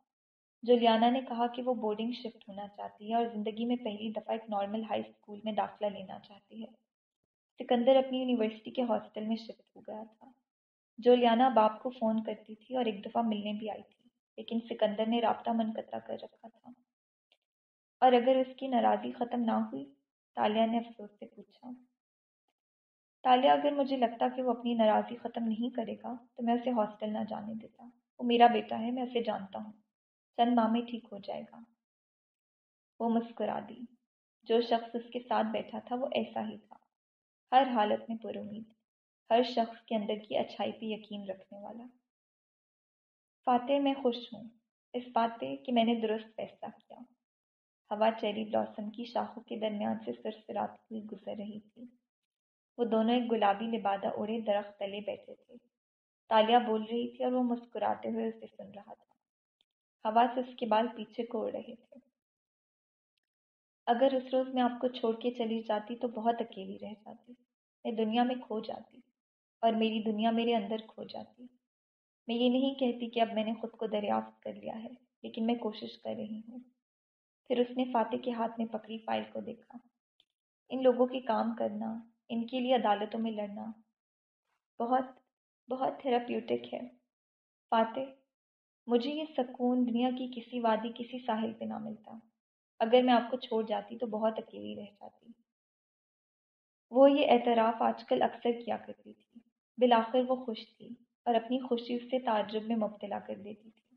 جولیانا نے کہا کہ وہ بورڈنگ شفٹ ہونا چاہتی ہے اور زندگی میں پہلی دفعہ ایک نارمل ہائی اسکول میں داخلہ لینا چاہتی ہے۔ سکندر اپنی یونیورسٹی کے ہاسٹل میں شفٹ ہو گیا تھا۔ جولیانا باپ کو فون کرتی تھی اور ایک دفعہ ملنے بھی آئی تھی، لیکن سکندر نے رابطہ منقطع کر رکھا تھا۔ اور اگر اس کی ناراضی ختم نہ ہوئی تالیہ نے افسوس سے پوچھا تالیہ اگر مجھے لگتا کہ وہ اپنی ناراضی ختم نہیں کرے گا، تو میں اسے ہاسٹل نہ جانے دیتا۔ وہ میرا بیٹا ہے، میں اسے جانتا ہوں۔ چند ماہ میں ٹھیک ہو جائے گا۔ وہ مسکرا دی۔ جو شخص اس کے ساتھ بیٹھا تھا، وہ ایسا ہی تھا۔ ہر حالت میں پر امید، ہر شخص کے اندر کی اچھائی پہ یقین رکھنے والا۔ فاتح، میں خوش ہوں۔ اس بات پہ کہ میں نے درست فیصلہ کیا۔ ہوا چیری بلاسم کی شاخوں کے درمیان سے سرسراتی ہوئی گزر رہی تھی۔ وہ دونوں ایک گلابی لبادہ اڑے درخت تلے بیٹھے تھے۔ تالیہ بول رہی تھی اور وہ مسکراتے ہوئے اسے سن رہا تھا۔ ہوا سے اس کے بال پیچھے کو اڑ رہے تھے۔ اگر اس روز میں آپ کو چھوڑ کے چلی جاتی تو بہت اکیلی رہ جاتی، میں دنیا میں کھو جاتی اور میری دنیا میرے اندر کھو جاتی۔ میں یہ نہیں کہتی کہ اب میں نے خود کو دریافت کر لیا ہے، لیکن میں کوشش کر رہی ہوں۔ پھر اس نے فاتح کے ہاتھ میں پکڑی فائل کو دیکھا۔ ان لوگوں کے کام کرنا، ان کے لیے عدالتوں میں لڑنا بہت بہت تھراپیوٹک ہے۔ فاتح، مجھے یہ سکون دنیا کی کسی وادی، کسی ساحل پہ نہ ملتا۔ اگر میں آپ کو چھوڑ جاتی تو بہت اکیلی رہ جاتی۔ وہ یہ اعتراف آج کل اکثر کیا کرتی تھی۔ بالآخر وہ خوش تھی اور اپنی خوشی اس سے تعجب میں مبتلا کر دیتی تھی۔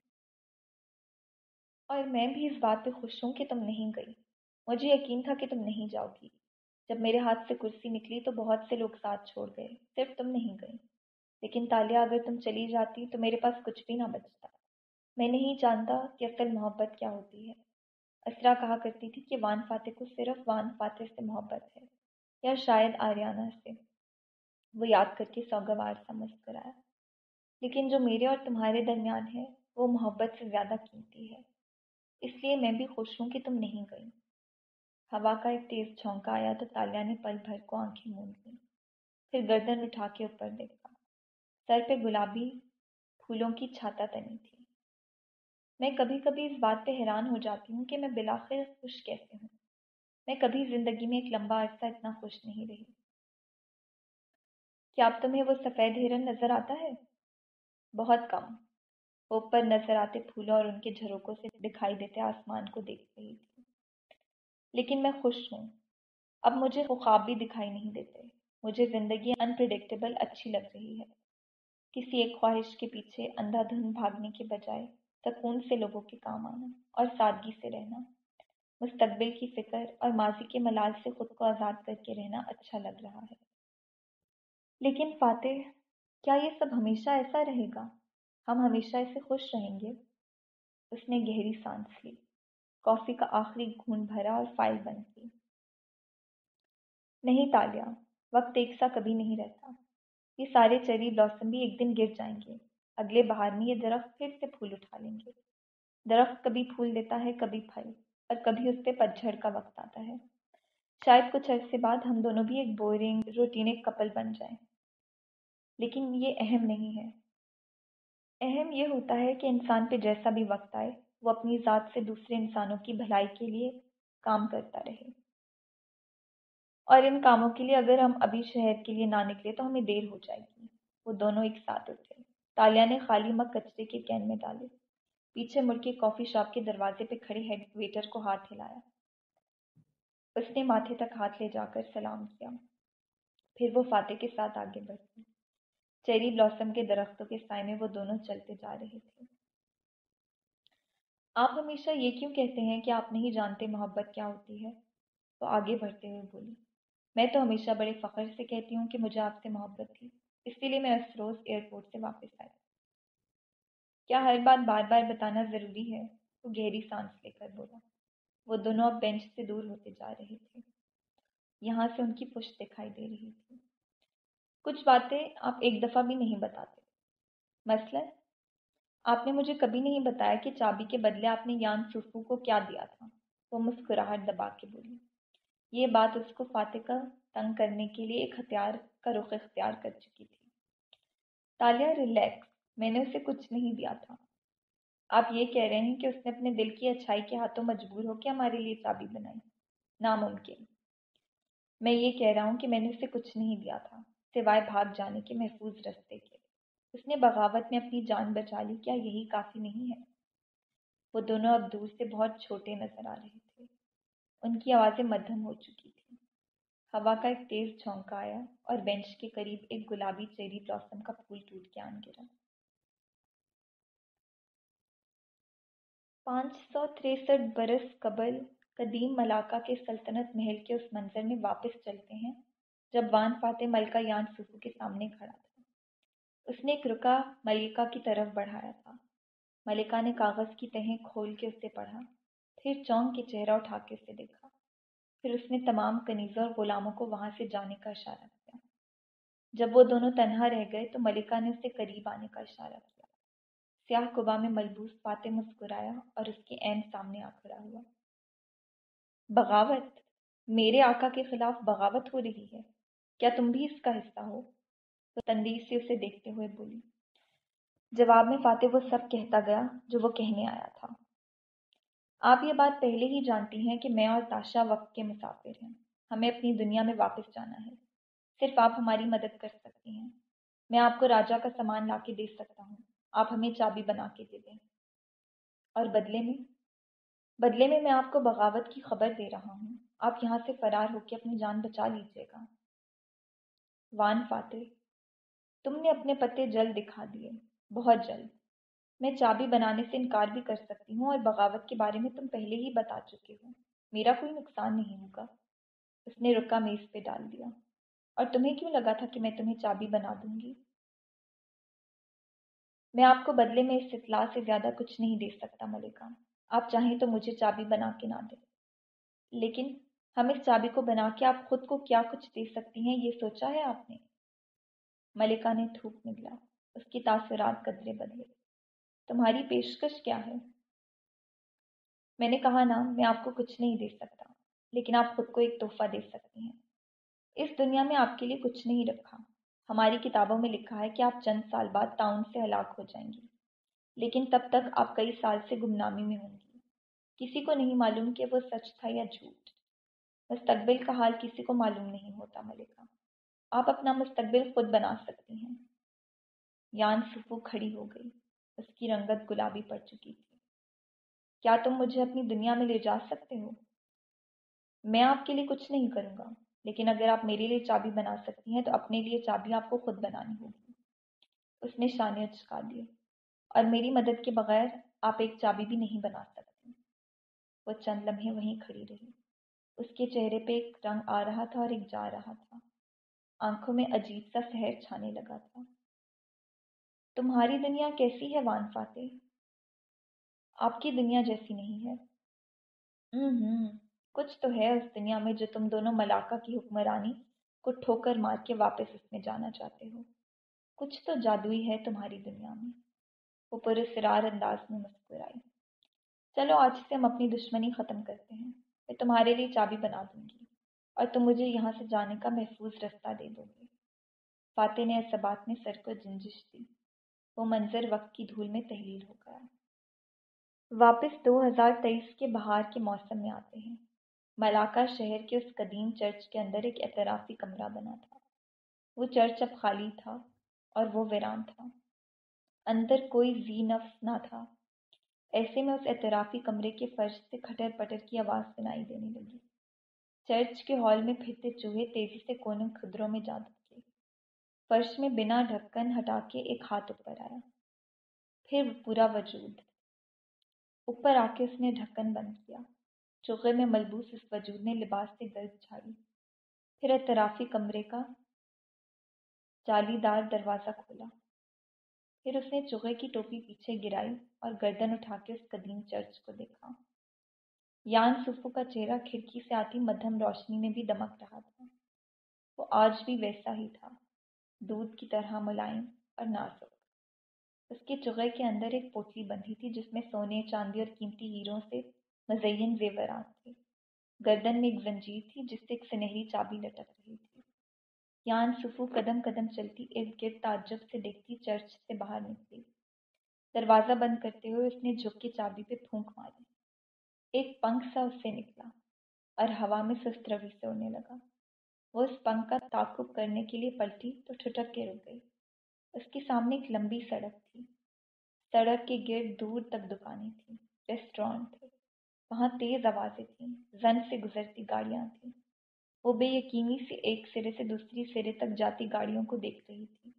اور میں بھی اس بات پہ خوش ہوں کہ تم نہیں گئی۔ مجھے یقین تھا کہ تم نہیں جاؤ گی۔ جب میرے ہاتھ سے کرسی نکلی تو بہت سے لوگ ساتھ چھوڑ گئے۔ صرف تم نہیں گئی۔ لیکن تالیہ اگر تم چلی جاتی تو میرے پاس کچھ بھی نہ بچتا۔ میں نہیں جانتا کہ اصل محبت کیا ہوتی ہے۔ اسرا کہا کرتی تھی کہ وان فاتح کو صرف وان فاتح سے محبت ہے، یا شاید آریانہ سے۔ وہ یاد کر کے سوگوار سمجھ کر آیا لیکن جو میرے اور تمہارے درمیان ہے، وہ محبت سے زیادہ قیمتی ہے۔ اس لیے میں بھی خوش ہوں کہ تم نہیں گئی۔ ہوا کا ایک تیز چھونکا آیا تو تالیا نے پل بھر کو آنکھیں موند لیں پھر گردن اٹھا کے اوپر دیکھا۔ سر پہ گلابی پھولوں کی چھاتا تنی تھی۔ میں کبھی کبھی اس بات پہ حیران ہو جاتی ہوں کہ میں بلاخر خوش کیسے ہوں۔ میں کبھی زندگی میں ایک لمبا عرصہ اتنا خوش نہیں رہی۔ کیا اب تمہیں وہ سفید ہرن نظر آتا ہے؟ بہت کم۔ اوپر نظر آتے پھولوں اور ان کے جھروکوں سے دکھائی دیتے آسمان کو دیکھ رہی تھی۔ لیکن میں خوش ہوں۔ اب مجھے خواب بھی دکھائی نہیں دیتے۔ مجھے زندگی انپریڈکٹیبل اچھی لگ رہی ہے۔ کسی ایک خواہش کے پیچھے اندھا دھند بھاگنے کے بجائے سکون سے لوگوں کے کام آنا اور سادگی سے رہنا۔ مستقبل کی فکر اور ماضی کے ملال سے خود کو آزاد کر کے رہنا اچھا لگ رہا ہے۔ لیکن فاتح، کیا یہ سب ہمیشہ ایسا رہے گا؟ ہم ہمیشہ ایسے خوش رہیں گے؟ اس نے گہری سانس لی۔ کافی کا آخری گھون بھرا اور فائل بند کی نہیں تالیا وقت ایک سا کبھی نہیں رہتا۔ یہ سارے چیری بلاسم بھی ایک دن گر جائیں گے۔ اگلے بہار میں یہ درخت پھر سے پھول اٹھا لیں گے۔ درخت کبھی پھول دیتا ہے، کبھی پھل، اور کبھی اس پہ پتجھڑ کا وقت آتا ہے۔ شاید کچھ عرصے بعد ہم دونوں بھی ایک بورنگ روٹین کپل بن جائیں۔ لیکن یہ اہم نہیں ہے۔ اہم یہ ہوتا ہے کہ انسان پہ جیسا بھی وقت آئے، وہ اپنی ذات سے دوسرے انسانوں کی بھلائی کے لیے کام کرتا رہے۔ اور ان کاموں کے لیے اگر ہم ابھی شہر کے لیے نہ نکلے تو ہمیں دیر ہو جائے گی۔ وہ دونوں ایک ساتھ اٹھے تالیا نے خالی مگ کچرے کے کین میں ڈالے۔ پیچھے مڑ کے کافی شاپ کے دروازے پہ کھڑے ہیڈ ویٹر کو ہاتھ ہلایا۔ اس نے ماتھے تک ہاتھ لے جا کر سلام کیا۔ پھر وہ فاتح کے ساتھ آگے بڑھ چیری بلاسم کے درختوں کے سائے میں وہ دونوں چلتے جا رہے تھے۔ آپ ہمیشہ یہ کیوں کہتے ہیں کہ آپ نہیں جانتے محبت کیا ہوتی ہے؟ وہ آگے بڑھتے ہوئے بولی، میں تو ہمیشہ بڑے فخر سے کہتی ہوں کہ مجھے آپ سے محبت تھی۔ اسی لیے میں افروز ایئرپورٹ سے واپس آئی۔ کیا ہر بات بار بار بتانا ضروری ہے؟ وہ گہری سانس لے کر بولا۔ وہ دونوں اب بینچ سے دور ہوتے جا رہے تھے۔ یہاں سے ان کی پشت دکھائی دے رہی تھی۔ کچھ باتیں آپ ایک دفعہ بھی نہیں بتاتے۔ مثلا، آپ نے مجھے کبھی نہیں بتایا کہ چابی کے بدلے آپ نے یان سفو کو کیا دیا تھا؟ وہ مسکراہٹ دبا کے بولی۔ یہ بات اس کو فاتح کا تنگ کرنے کے لیے ایک ہتھیار کا رخ اختیار کر چکی تھی۔ تالیہ ریلیکس میں نے اسے کچھ نہیں دیا تھا۔ آپ یہ کہہ رہے ہیں کہ اس نے اپنے دل کی اچھائی کے ہاتھوں مجبور ہو کے ہمارے لیے چابی بنائی۔ ناممکن۔ میں یہ کہہ رہا ہوں کہ میں نے اسے کچھ نہیں دیا تھا، سوائے بھاگ جانے کے محفوظ رستے کے۔ اس نے بغاوت میں اپنی جان بچا لی، کیا یہی کافی نہیں ہے؟ وہ دونوں اب دور سے بہت چھوٹے نظر آ رہے تھے۔ ان کی آوازیں مدھم ہو چکی تھیں۔ ہوا کا ایک تیز چھونکا آیا اور بینچ کے قریب ایک گلابی چیری بلاسم کا پھول ٹوٹ کے آن گرا۔ پانچ سو تریسٹھ برس قبل قدیم ملاقہ کے سلطنت محل کے اس منظر میں واپس چلتے ہیں جب وان فاتح ملکہ یان سفو کے سامنے کھڑا تھا۔ اس نے ایک رکا ملکہ کی طرف بڑھایا تھا۔ ملکہ نے کاغذ کی تہیں کھول کے اسے پڑھا، پھر چونک کے چہرہ اٹھا کے اسے دیکھا۔ پھر اس نے تمام کنیزوں اور غلاموں کو وہاں سے جانے کا اشارہ کیا۔ جب وہ دونوں تنہا رہ گئے تو ملکہ نے اسے قریب آنے کا اشارہ کیا۔ سیاہ کبا میں ملبوس پاتے مسکرایا اور اس کے عین سامنے آ کھڑا ہوا۔ بغاوت! میرے آقا کے خلاف بغاوت ہو رہی ہے۔ کیا تم بھی اس کا حصہ ہو؟ تو تندیز سے اسے دیکھتے ہوئے بولی۔ جواب میں فاتح وہ سب کہتا گیا جو وہ کہنے آیا تھا۔ آپ یہ بات پہلے ہی جانتی ہیں کہ میں اور تاشا وقت کے مسافر ہیں۔ ہمیں اپنی دنیا میں واپس جانا ہے۔ صرف آپ ہماری مدد کر سکتی ہیں۔ میں آپ کو راجا کا سامان لا کے دے سکتا ہوں۔ آپ ہمیں چابی بنا کے دے دیں۔ اور بدلے میں؟ بدلے میں میں آپ کو بغاوت کی خبر دے رہا ہوں۔ آپ یہاں سے فرار ہو کے اپنی جان بچا لیجیے گا۔ وان فاتح، تم نے اپنے پتے جلد دکھا دیے۔ بہت جلد۔ میں چابی بنانے سے انکار بھی کر سکتی ہوں اور بغاوت کے بارے میں تم پہلے ہی بتا چکے ہو۔ میرا کوئی نقصان نہیں ہوگا۔ اس نے رکا میز پہ ڈال دیا۔ اور تمہیں کیوں لگا تھا کہ میں تمہیں چابی بنا دوں گی؟ میں آپ کو بدلے میں اس اطلاع سے زیادہ کچھ نہیں دے سکتا، ملکہ۔ آپ چاہیں تو مجھے چابی بنا کے نہ دیں۔ لیکن ہم اس چابی کو بنا کے آپ خود کو کیا کچھ دے سکتی ہیں یہ سوچا ہے آپ نے؟ ملکہ نے تھوک نکلا اس کی تاثرات قدرے بدلے۔ تمہاری پیشکش کیا ہے؟ میں نے کہا نا میں آپ کو کچھ نہیں دے سکتا، لیکن آپ خود کو ایک تحفہ دے سکتی ہیں۔ اس دنیا میں آپ کے لیے کچھ نہیں رکھا۔ ہماری کتابوں میں لکھا ہے کہ آپ چند سال بعد ٹاؤن سے ہلاک ہو جائیں گی، لیکن تب تک آپ کئی سال سے گمنامی میں ہوں گی۔ کسی کو نہیں معلوم کہ وہ سچ تھا یا جھوٹ۔ مستقبل کا حال کسی کو معلوم نہیں ہوتا، ملکہ۔ آپ اپنا مستقبل خود بنا سکتی ہیں۔ یان سفو کھڑی ہو گئی۔ اس کی رنگت گلابی پڑ چکی تھی۔ کیا تم مجھے اپنی دنیا میں لے جا سکتے ہو؟ میں آپ کے لیے کچھ نہیں کروں گا، لیکن اگر آپ میرے لیے چابی بنا سکتی ہیں تو اپنے لیے چابی آپ کو خود بنانی ہوگی۔ اس نے شانے چکا دیے۔ اور میری مدد کے بغیر آپ ایک چابی بھی نہیں بنا سکتی وہ چند لمحے وہیں کھڑی رہی۔ اس کے چہرے پہ ایک رنگ آ رہا تھا اور ایک جا رہا تھا۔ آنکھوں میں عجیب سا سحر چھانے لگا تھا۔ تمہاری دنیا کیسی ہے وان فاتح؟ آپ کی دنیا جیسی نہیں ہے۔ ہوں ہوں کچھ تو ہے اس دنیا میں جو تم دونوں ملاقہ کی حکمرانی کو ٹھوکر مار کے واپس اس میں جانا چاہتے ہو۔ کچھ تو جادوئی ہے تمہاری دنیا میں۔ وہ پرسرار انداز میں مسکرائی چلو، آج سے ہم اپنی دشمنی ختم کرتے ہیں۔ میں تمہارے لیے چابی بنا دوں گی اور تم مجھے یہاں سے جانے کا محفوظ رستہ دے دو گے۔ فاتح نے ایسا بات میں سر کو جنجش دی۔ وہ منظر وقت کی دھول میں تحلیل ہو گیا۔ واپس دو ہزار تیئیس کے بہار کے موسم میں آتے ہیں۔ ملاقہ شہر کے اس قدیم چرچ کے اندر ایک اعترافی کمرہ بنا تھا۔ وہ چرچ اب خالی تھا اور وہ ویران تھا۔ اندر کوئی زی نفس نہ تھا۔ ایسے میں اس اعترافی کمرے کے فرش سے کھٹر پٹر کی آواز سنائی دینے لگی۔ چرچ کے ہال میں پھرتے چوہے تیزی سے کونے کھدروں میں جا فرش میں بنا ڈھکن ہٹا کے ایک ہاتھ اوپر آیا۔ پھر پورا وجود۔ اوپر آ کے اس نے ڈھکن بند کیا۔ چوغے میں ملبوس اس وجود نے لباس سے گرد جھاڑی۔ پھر اعترافی کمرے کا جالی دار دروازہ کھولا۔ پھر اس نے چوغے کی ٹوپی پیچھے گرائی اور گردن اٹھا کے اس قدیم چرچ کو دیکھا۔ یان سفو کا چہرہ کھڑکی سے آتی مدھم روشنی میں بھی دمک رہا تھا۔ وہ آج بھی ویسا ہی تھا۔ دودھ کی طرح ملائم اور نازک۔ اس کے چغے کے اندر ایک پوٹلی بندھی تھی جس میں سونے، چاندی اور قیمتی ہیروں سے مزین زیورات تھے۔ گردن میں ایک زنجیر تھی جس سے ایک سنہری چابی لٹک رہی تھی۔ یان سفو قدم قدم چلتی ارد گرد تعجب سے دیکھتی چرچ سے باہر نکلی۔ دروازہ بند کرتے ہوئے اس نے جھک کے چابی پہ پھونک ماری۔ ایک پنکھ سا اس سے نکلا اور ہوا میں سست روی سے اڑنے لگا۔ وہ اس پنکھ کا تعقب کرنے کے لیے پلٹی تو ٹھٹک کے رک گئی۔ اس کے سامنے ایک لمبی سڑک تھی۔ سڑک کے گرد دور تک دکانیں تھیں، ریسٹورانٹ تھے۔ وہاں تیز آوازیں تھیں، زن سے گزرتی گاڑیاں تھیں۔ وہ بے یقینی سے ایک سرے سے دوسری سرے تک جاتی گاڑیوں کو دیکھ رہی تھی۔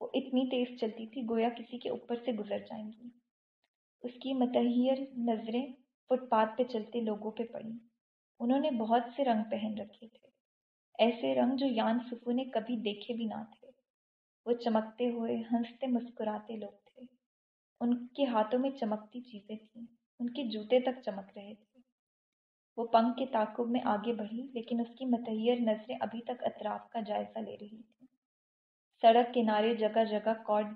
وہ اتنی تیز چلتی تھی، گویا کسی کے اوپر سے گزر جائیں گی۔ اس کی متحیر نظریں فٹ پاتھ پہ چلتے لوگوں پہ پڑیں۔ انہوں نے بہت سے رنگ پہن رکھے تھے۔ ایسے رنگ جو یان سفو نے کبھی دیکھے بھی نہ تھے۔ وہ چمکتے ہوئے، ہنستے مسکراتے لوگ تھے۔ ان کے ہاتھوں میں چمکتی چیزیں تھیں، ان کے جوتے تک چمک رہے تھے۔ وہ پنکھ کے تعقب میں آگے بڑھی، لیکن اس کی متحیر نظریں ابھی تک اطراف کا جائزہ لے رہی تھیں۔ سڑک کنارے جگہ جگہ کارڈ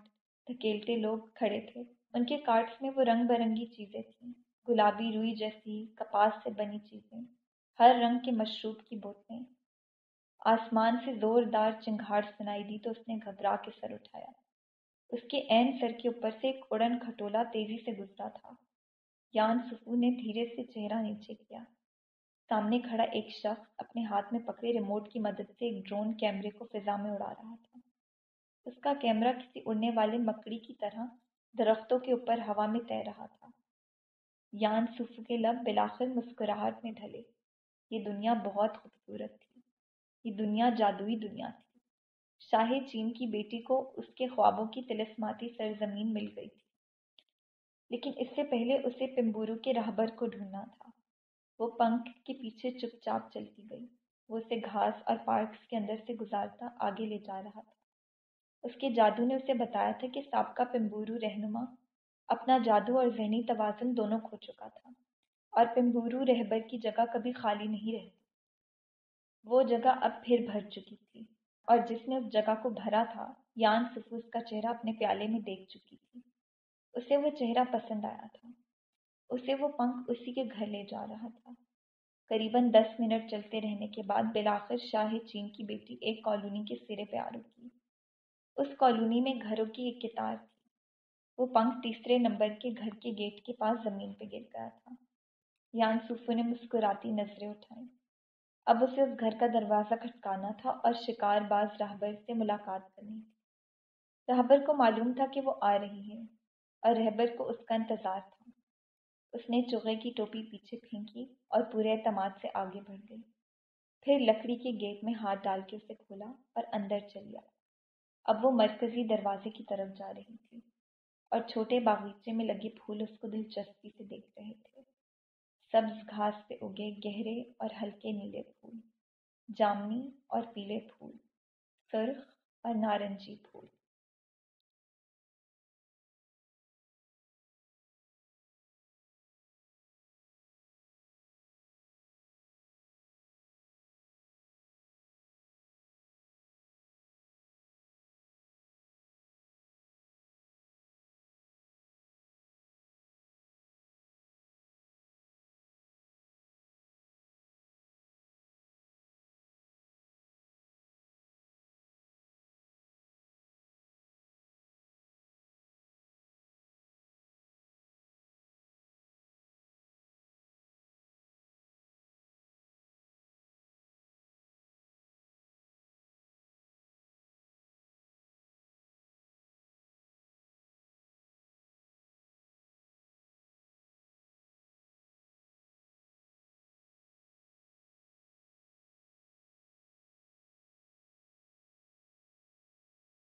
دھکیلتے لوگ کھڑے تھے۔ ان کے کارٹس میں وہ رنگ برنگی چیزیں تھیں۔ گلابی روئی جیسی کپاس سے بنی چیزیں۔ ہر رنگ کے مشروب کی بوتلیں۔ آسمان سے زوردار چنگھاڑ سنائی دی تو اس نے گھبرا کے سر اٹھایا۔ اس کے عین سر کے اوپر سے ایک اڑن کھٹولا تیزی سے گزرا تھا۔ یان سفو نے دھیرے سے چہرہ نیچے کیا۔ سامنے کھڑا ایک شخص اپنے ہاتھ میں پکڑے ریموٹ کی مدد سے ایک ڈرون کیمرے کو فضا میں اڑا رہا تھا۔ اس کا کیمرہ کسی اڑنے والے مکڑی کی طرح درختوں کے اوپر ہوا میں تیر رہا تھا۔ یان سفو کے لب بلاخر مسکراہٹ میں ڈھلے۔ یہ دنیا بہت خوبصورت تھی۔ یہ دنیا جادوئی دنیا تھی۔ شاہ چین کی بیٹی کو اس کے خوابوں کی تلسماتی سرزمین مل گئی تھی۔ لیکن اس سے پہلے اسے پمبورو کے راہبر کو ڈھونڈنا تھا۔ وہ پنکھ کے پیچھے چپ چاپ چلتی گئی۔ وہ اسے گھاس اور پارکس کے اندر سے گزارتا آگے لے جا رہا تھا۔ اس کے جادو نے اسے بتایا تھا کہ سابقہ پمبورو رہنما اپنا جادو اور ذہنی توازن دونوں کھو چکا تھا۔ اور پمبورو رہبر کی جگہ کبھی خالی نہیں رہتی۔ وہ جگہ اب پھر بھر چکی تھی۔ اور جس نے اس جگہ کو بھرا تھا، یان سفوس کا چہرہ اپنے پیالے میں دیکھ چکی تھی۔ اسے وہ چہرہ پسند آیا تھا۔ اسے وہ پنکھ اسی کے گھر لے جا رہا تھا۔ قریباً دس منٹ چلتے رہنے کے بعد بلاخر شاہ چین کی بیٹی ایک کالونی کے سرے پہ آ رکی۔ اس کالونی میں گھروں کی ایک کتار تھی۔ وہ پنکھ تیسرے نمبر کے گھر کے گیٹ کے پاس زمین پہ گر گیا تھا۔ یان سوفو نے مسکراتی نظریں اٹھائیں۔ اب اسے اس گھر کا دروازہ کھٹکانا تھا اور شکار باز راہبر سے ملاقات کرنی تھی۔ راہبر کو معلوم تھا کہ وہ آ رہی ہے اور رہبر کو اس کا انتظار تھا۔ اس نے چوغے کی ٹوپی پیچھے پھینکی اور پورے اعتماد سے آگے بڑھ گئی۔ پھر لکڑی کے گیٹ میں ہاتھ ڈال کے اسے کھولا اور اندر چلیا اب وہ مرکزی دروازے کی طرف جا رہی تھی اور چھوٹے باغیچے میں لگے پھول اس کو دلچسپی سے دیکھ رہے تھے۔ سبز گھاس پہ اگے گہرے اور ہلکے نیلے پھول، جامنی اور پیلے پھول، سرخ اور نارنجی پھول۔